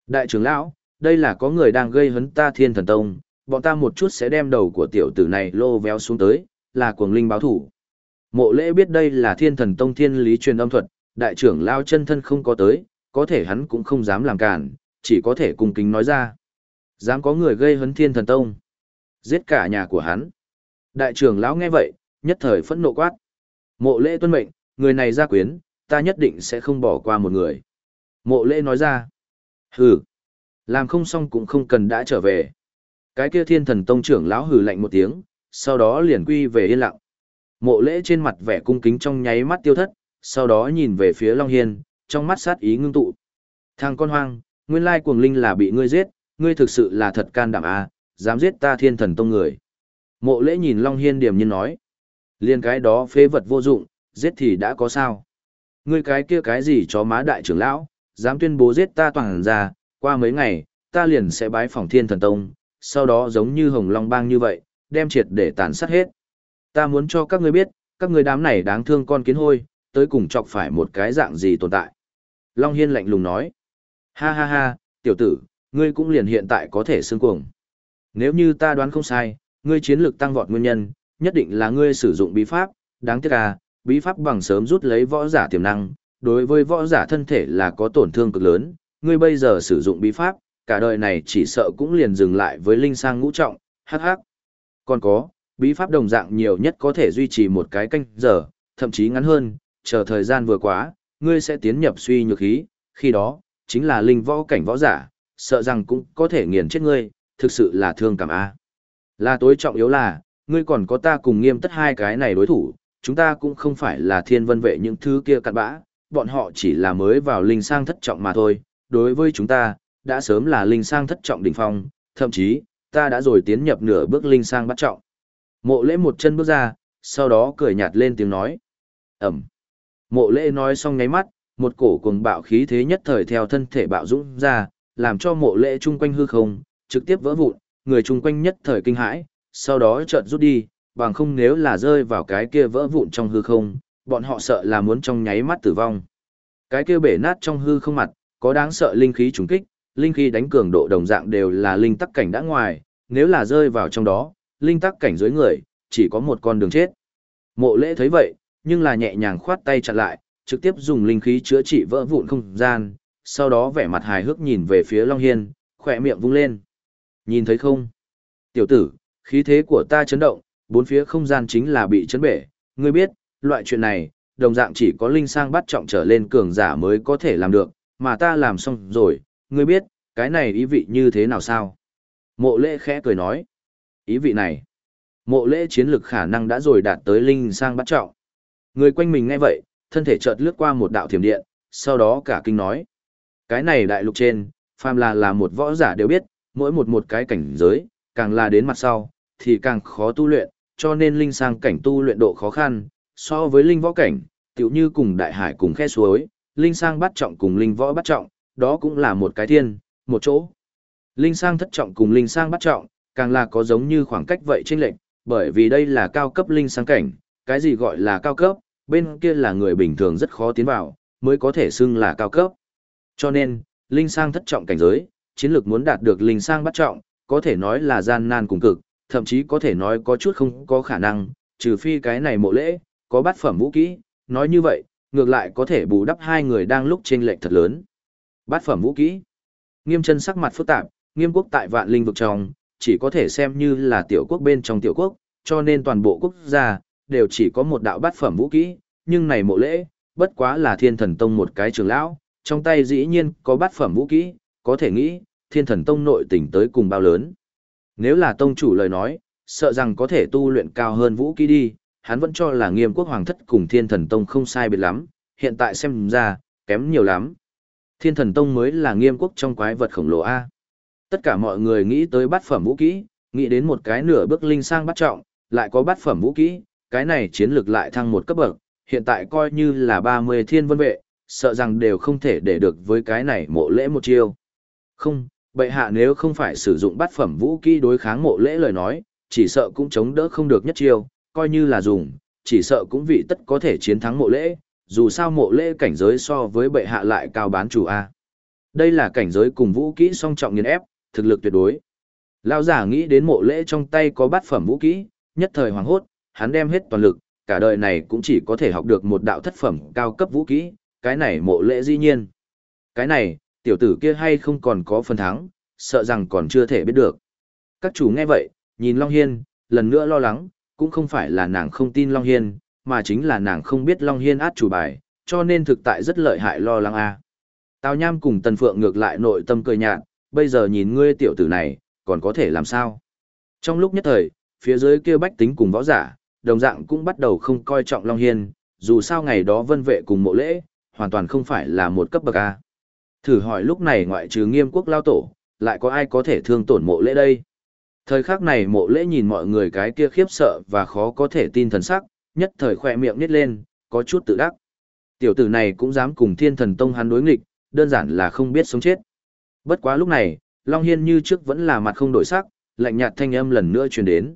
Đại trưởng lão, đây là có người đang gây hấn ta thiên thần tông, bọn ta một chút sẽ đem đầu của tiểu tử này lô véo xuống tới, là cuồng linh báo thủ. Mộ lễ biết đây là thiên thần tông thiên lý truyền âm thuật, đại trưởng lao chân thân không có tới, có thể hắn cũng không dám làm cản, chỉ có thể cung kính nói ra. Dám có người gây hấn thiên thần tông. Giết cả nhà của hắn. Đại trưởng lão nghe vậy, nhất thời phẫn nộ quát. Mộ lễ tuân mệnh, người này ra quyến, ta nhất định sẽ không bỏ qua một người. Mộ lễ nói ra. Hừ. Làm không xong cũng không cần đã trở về. Cái kia thiên thần tông trưởng lão hừ lạnh một tiếng, sau đó liền quy về yên lặng. Mộ lễ trên mặt vẻ cung kính trong nháy mắt tiêu thất, sau đó nhìn về phía Long Hiên, trong mắt sát ý ngưng tụ. Thằng con hoang, nguyên lai cuồng linh là bị ngươi giết, ngươi thực sự là thật can đảm à, dám giết ta thiên thần tông người. Mộ lễ nhìn Long Hiên điểm nhiên nói. Liên cái đó phế vật vô dụng, giết thì đã có sao. Ngươi cái kia cái gì chó má đại trưởng lão, dám tuyên bố giết ta toàn ra, qua mấy ngày, ta liền sẽ bái phòng thiên thần tông, sau đó giống như hồng long bang như vậy, đem triệt để tàn sát hết. Ta muốn cho các ngươi biết, các ngươi đám này đáng thương con kiến hôi, tới cùng chọc phải một cái dạng gì tồn tại. Long Hiên lạnh lùng nói. Ha ha ha, tiểu tử, ngươi cũng liền hiện tại có thể xương cuồng. Nếu như ta đoán không sai, ngươi chiến lược tăng vọt nguyên nhân, nhất định là ngươi sử dụng bí pháp, đáng tiếc à, bí pháp bằng sớm rút lấy võ giả tiềm năng, đối với võ giả thân thể là có tổn thương cực lớn, ngươi bây giờ sử dụng bí pháp, cả đời này chỉ sợ cũng liền dừng lại với linh sang ngũ trọng, hắc hắc. Còn có, bí pháp đồng dạng nhiều nhất có thể duy trì một cái canh giờ, thậm chí ngắn hơn, chờ thời gian vừa quá, ngươi sẽ tiến nhập suy nhược khí, khi đó, chính là linh võ cảnh võ giả, sợ rằng cũng có thể nghiền chết ngươi, thực sự là thương cảm a. Là tối trọng yếu là, ngươi còn có ta cùng nghiêm tất hai cái này đối thủ, chúng ta cũng không phải là thiên vân vệ những thứ kia cặn bã, bọn họ chỉ là mới vào linh sang thất trọng mà thôi, đối với chúng ta, đã sớm là linh sang thất trọng đỉnh phong, thậm chí, ta đã rồi tiến nhập nửa bước linh sang bắt trọng. Mộ lễ một chân bước ra, sau đó cười nhạt lên tiếng nói. Ẩm. Mộ lễ nói xong ngáy mắt, một cổ cùng bạo khí thế nhất thời theo thân thể bạo dũng ra, làm cho mộ lễ chung quanh hư không, trực tiếp vỡ vụn, người chung quanh nhất thời kinh hãi, sau đó chợt rút đi, bằng không nếu là rơi vào cái kia vỡ vụn trong hư không, bọn họ sợ là muốn trong nháy mắt tử vong. Cái kia bể nát trong hư không mặt, có đáng sợ linh khí trùng kích, linh khí đánh cường độ đồng dạng đều là linh tắc cảnh đã ngoài, nếu là rơi vào trong đó, linh tắc cảnh dưới người, chỉ có một con đường chết. Mộ lễ thấy vậy, nhưng là nhẹ nhàng khoát tay chặn lại, trực tiếp dùng linh khí chữa trị vỡ vụn không gian, sau đó vẻ mặt hài hước nhìn về phía Long Hiên, khỏe miệng vung lên. Nhìn thấy không? Tiểu tử, khí thế của ta chấn động, bốn phía không gian chính là bị chấn bể. Ngươi biết, loại chuyện này, đồng dạng chỉ có linh sang bắt trọng trở lên cường giả mới có thể làm được, mà ta làm xong rồi, ngươi biết, cái này ý vị như thế nào sao? Mộ lễ khẽ cười nói. Ý vị này, mộ lễ chiến lực khả năng đã rồi đạt tới linh sang bắt trọng. Người quanh mình nghe vậy, thân thể chợt lướt qua một đạo thiểm điện, sau đó cả kinh nói. Cái này đại lục trên, phàm là là một võ giả đều biết, mỗi một một cái cảnh giới, càng là đến mặt sau, thì càng khó tu luyện, cho nên linh sang cảnh tu luyện độ khó khăn, so với linh võ cảnh, tiểu như cùng đại hải cùng khe suối, linh sang bắt trọng cùng linh võ bắt trọng, đó cũng là một cái thiên, một chỗ. Linh sang thất trọng cùng linh sang bắt trọng, càng là có giống như khoảng cách vậy trên lệnh, bởi vì đây là cao cấp linh sang cảnh, cái gì gọi là cao cấp, bên kia là người bình thường rất khó tiến vào, mới có thể xưng là cao cấp. Cho nên, linh sang thất trọng cảnh giới, chiến lược muốn đạt được linh sang bắt trọng, có thể nói là gian nan cùng cực, thậm chí có thể nói có chút không có khả năng, trừ phi cái này mộ lễ, có bát phẩm vũ kỹ, nói như vậy, ngược lại có thể bù đắp hai người đang lúc trên lệnh thật lớn. Bát phẩm vũ kỹ. Nghiêm chân sắc mặt phức tạp, nghiêm quốc tại vạn linh vực trong, chỉ có thể xem như là tiểu quốc bên trong tiểu quốc, cho nên toàn bộ quốc gia, đều chỉ có một đạo bát phẩm vũ kỹ, nhưng này mộ lễ, bất quá là thiên thần tông một cái trường lão, trong tay dĩ nhiên có bát phẩm vũ kỹ, có thể nghĩ, thiên thần tông nội tình tới cùng bao lớn. Nếu là tông chủ lời nói, sợ rằng có thể tu luyện cao hơn vũ kỹ đi, hắn vẫn cho là nghiêm quốc hoàng thất cùng thiên thần tông không sai biệt lắm, hiện tại xem ra, kém nhiều lắm. Thiên thần tông mới là nghiêm quốc trong quái vật khổng lồ A. Tất cả mọi người nghĩ tới bát phẩm vũ kỹ, nghĩ đến một cái nửa bước linh sang bắt trọng, lại có bát phẩm vũ kỹ, cái này chiến lược lại thăng một cấp bậc, hiện tại coi như là 30 thiên vân vệ, sợ rằng đều không thể để được với cái này mộ lễ một chiêu. Không, bệ hạ nếu không phải sử dụng bát phẩm vũ kỹ đối kháng mộ lễ lời nói, chỉ sợ cũng chống đỡ không được nhất chiêu, coi như là dùng, chỉ sợ cũng vị tất có thể chiến thắng mộ lễ, dù sao mộ lễ cảnh giới so với bệ hạ lại cao bán chủ A. Đây là cảnh giới cùng vũ kỹ song trọng nghiền ép, thực lực tuyệt đối. Lão giả nghĩ đến mộ lễ trong tay có bát phẩm vũ kỹ, nhất thời hoàng hốt, hắn đem hết toàn lực, cả đời này cũng chỉ có thể học được một đạo thất phẩm cao cấp vũ kỹ, cái này mộ lễ dĩ nhiên. Cái này, tiểu tử kia hay không còn có phần thắng, sợ rằng còn chưa thể biết được. Các chủ nghe vậy, nhìn Long Hiên, lần nữa lo lắng, cũng không phải là nàng không tin Long Hiên, mà chính là nàng không biết Long Hiên át chủ bài, cho nên thực tại rất lợi hại lo lắng a. Tào Nham cùng Tần Phượng ngược lại nội tâm cười nhạt, bây giờ nhìn ngươi tiểu tử này, còn có thể làm sao? Trong lúc nhất thời, phía dưới kia bách tính cùng võ giả, đồng dạng cũng bắt đầu không coi trọng Long Hiên, dù sao ngày đó vân vệ cùng mộ lễ, hoàn toàn không phải là một cấp bậc A. Thử hỏi lúc này ngoại trừ nghiêm quốc lao tổ, lại có ai có thể thương tổn mộ lễ đây? Thời khắc này mộ lễ nhìn mọi người cái kia khiếp sợ và khó có thể tin thần sắc, nhất thời khỏe miệng nít lên, có chút tự đắc. Tiểu tử này cũng dám cùng thiên thần tông hắn đối nghịch, đơn giản là không biết sống chết. Bất quá lúc này, Long Hiên như trước vẫn là mặt không đổi sắc, lạnh nhạt thanh âm lần nữa truyền đến.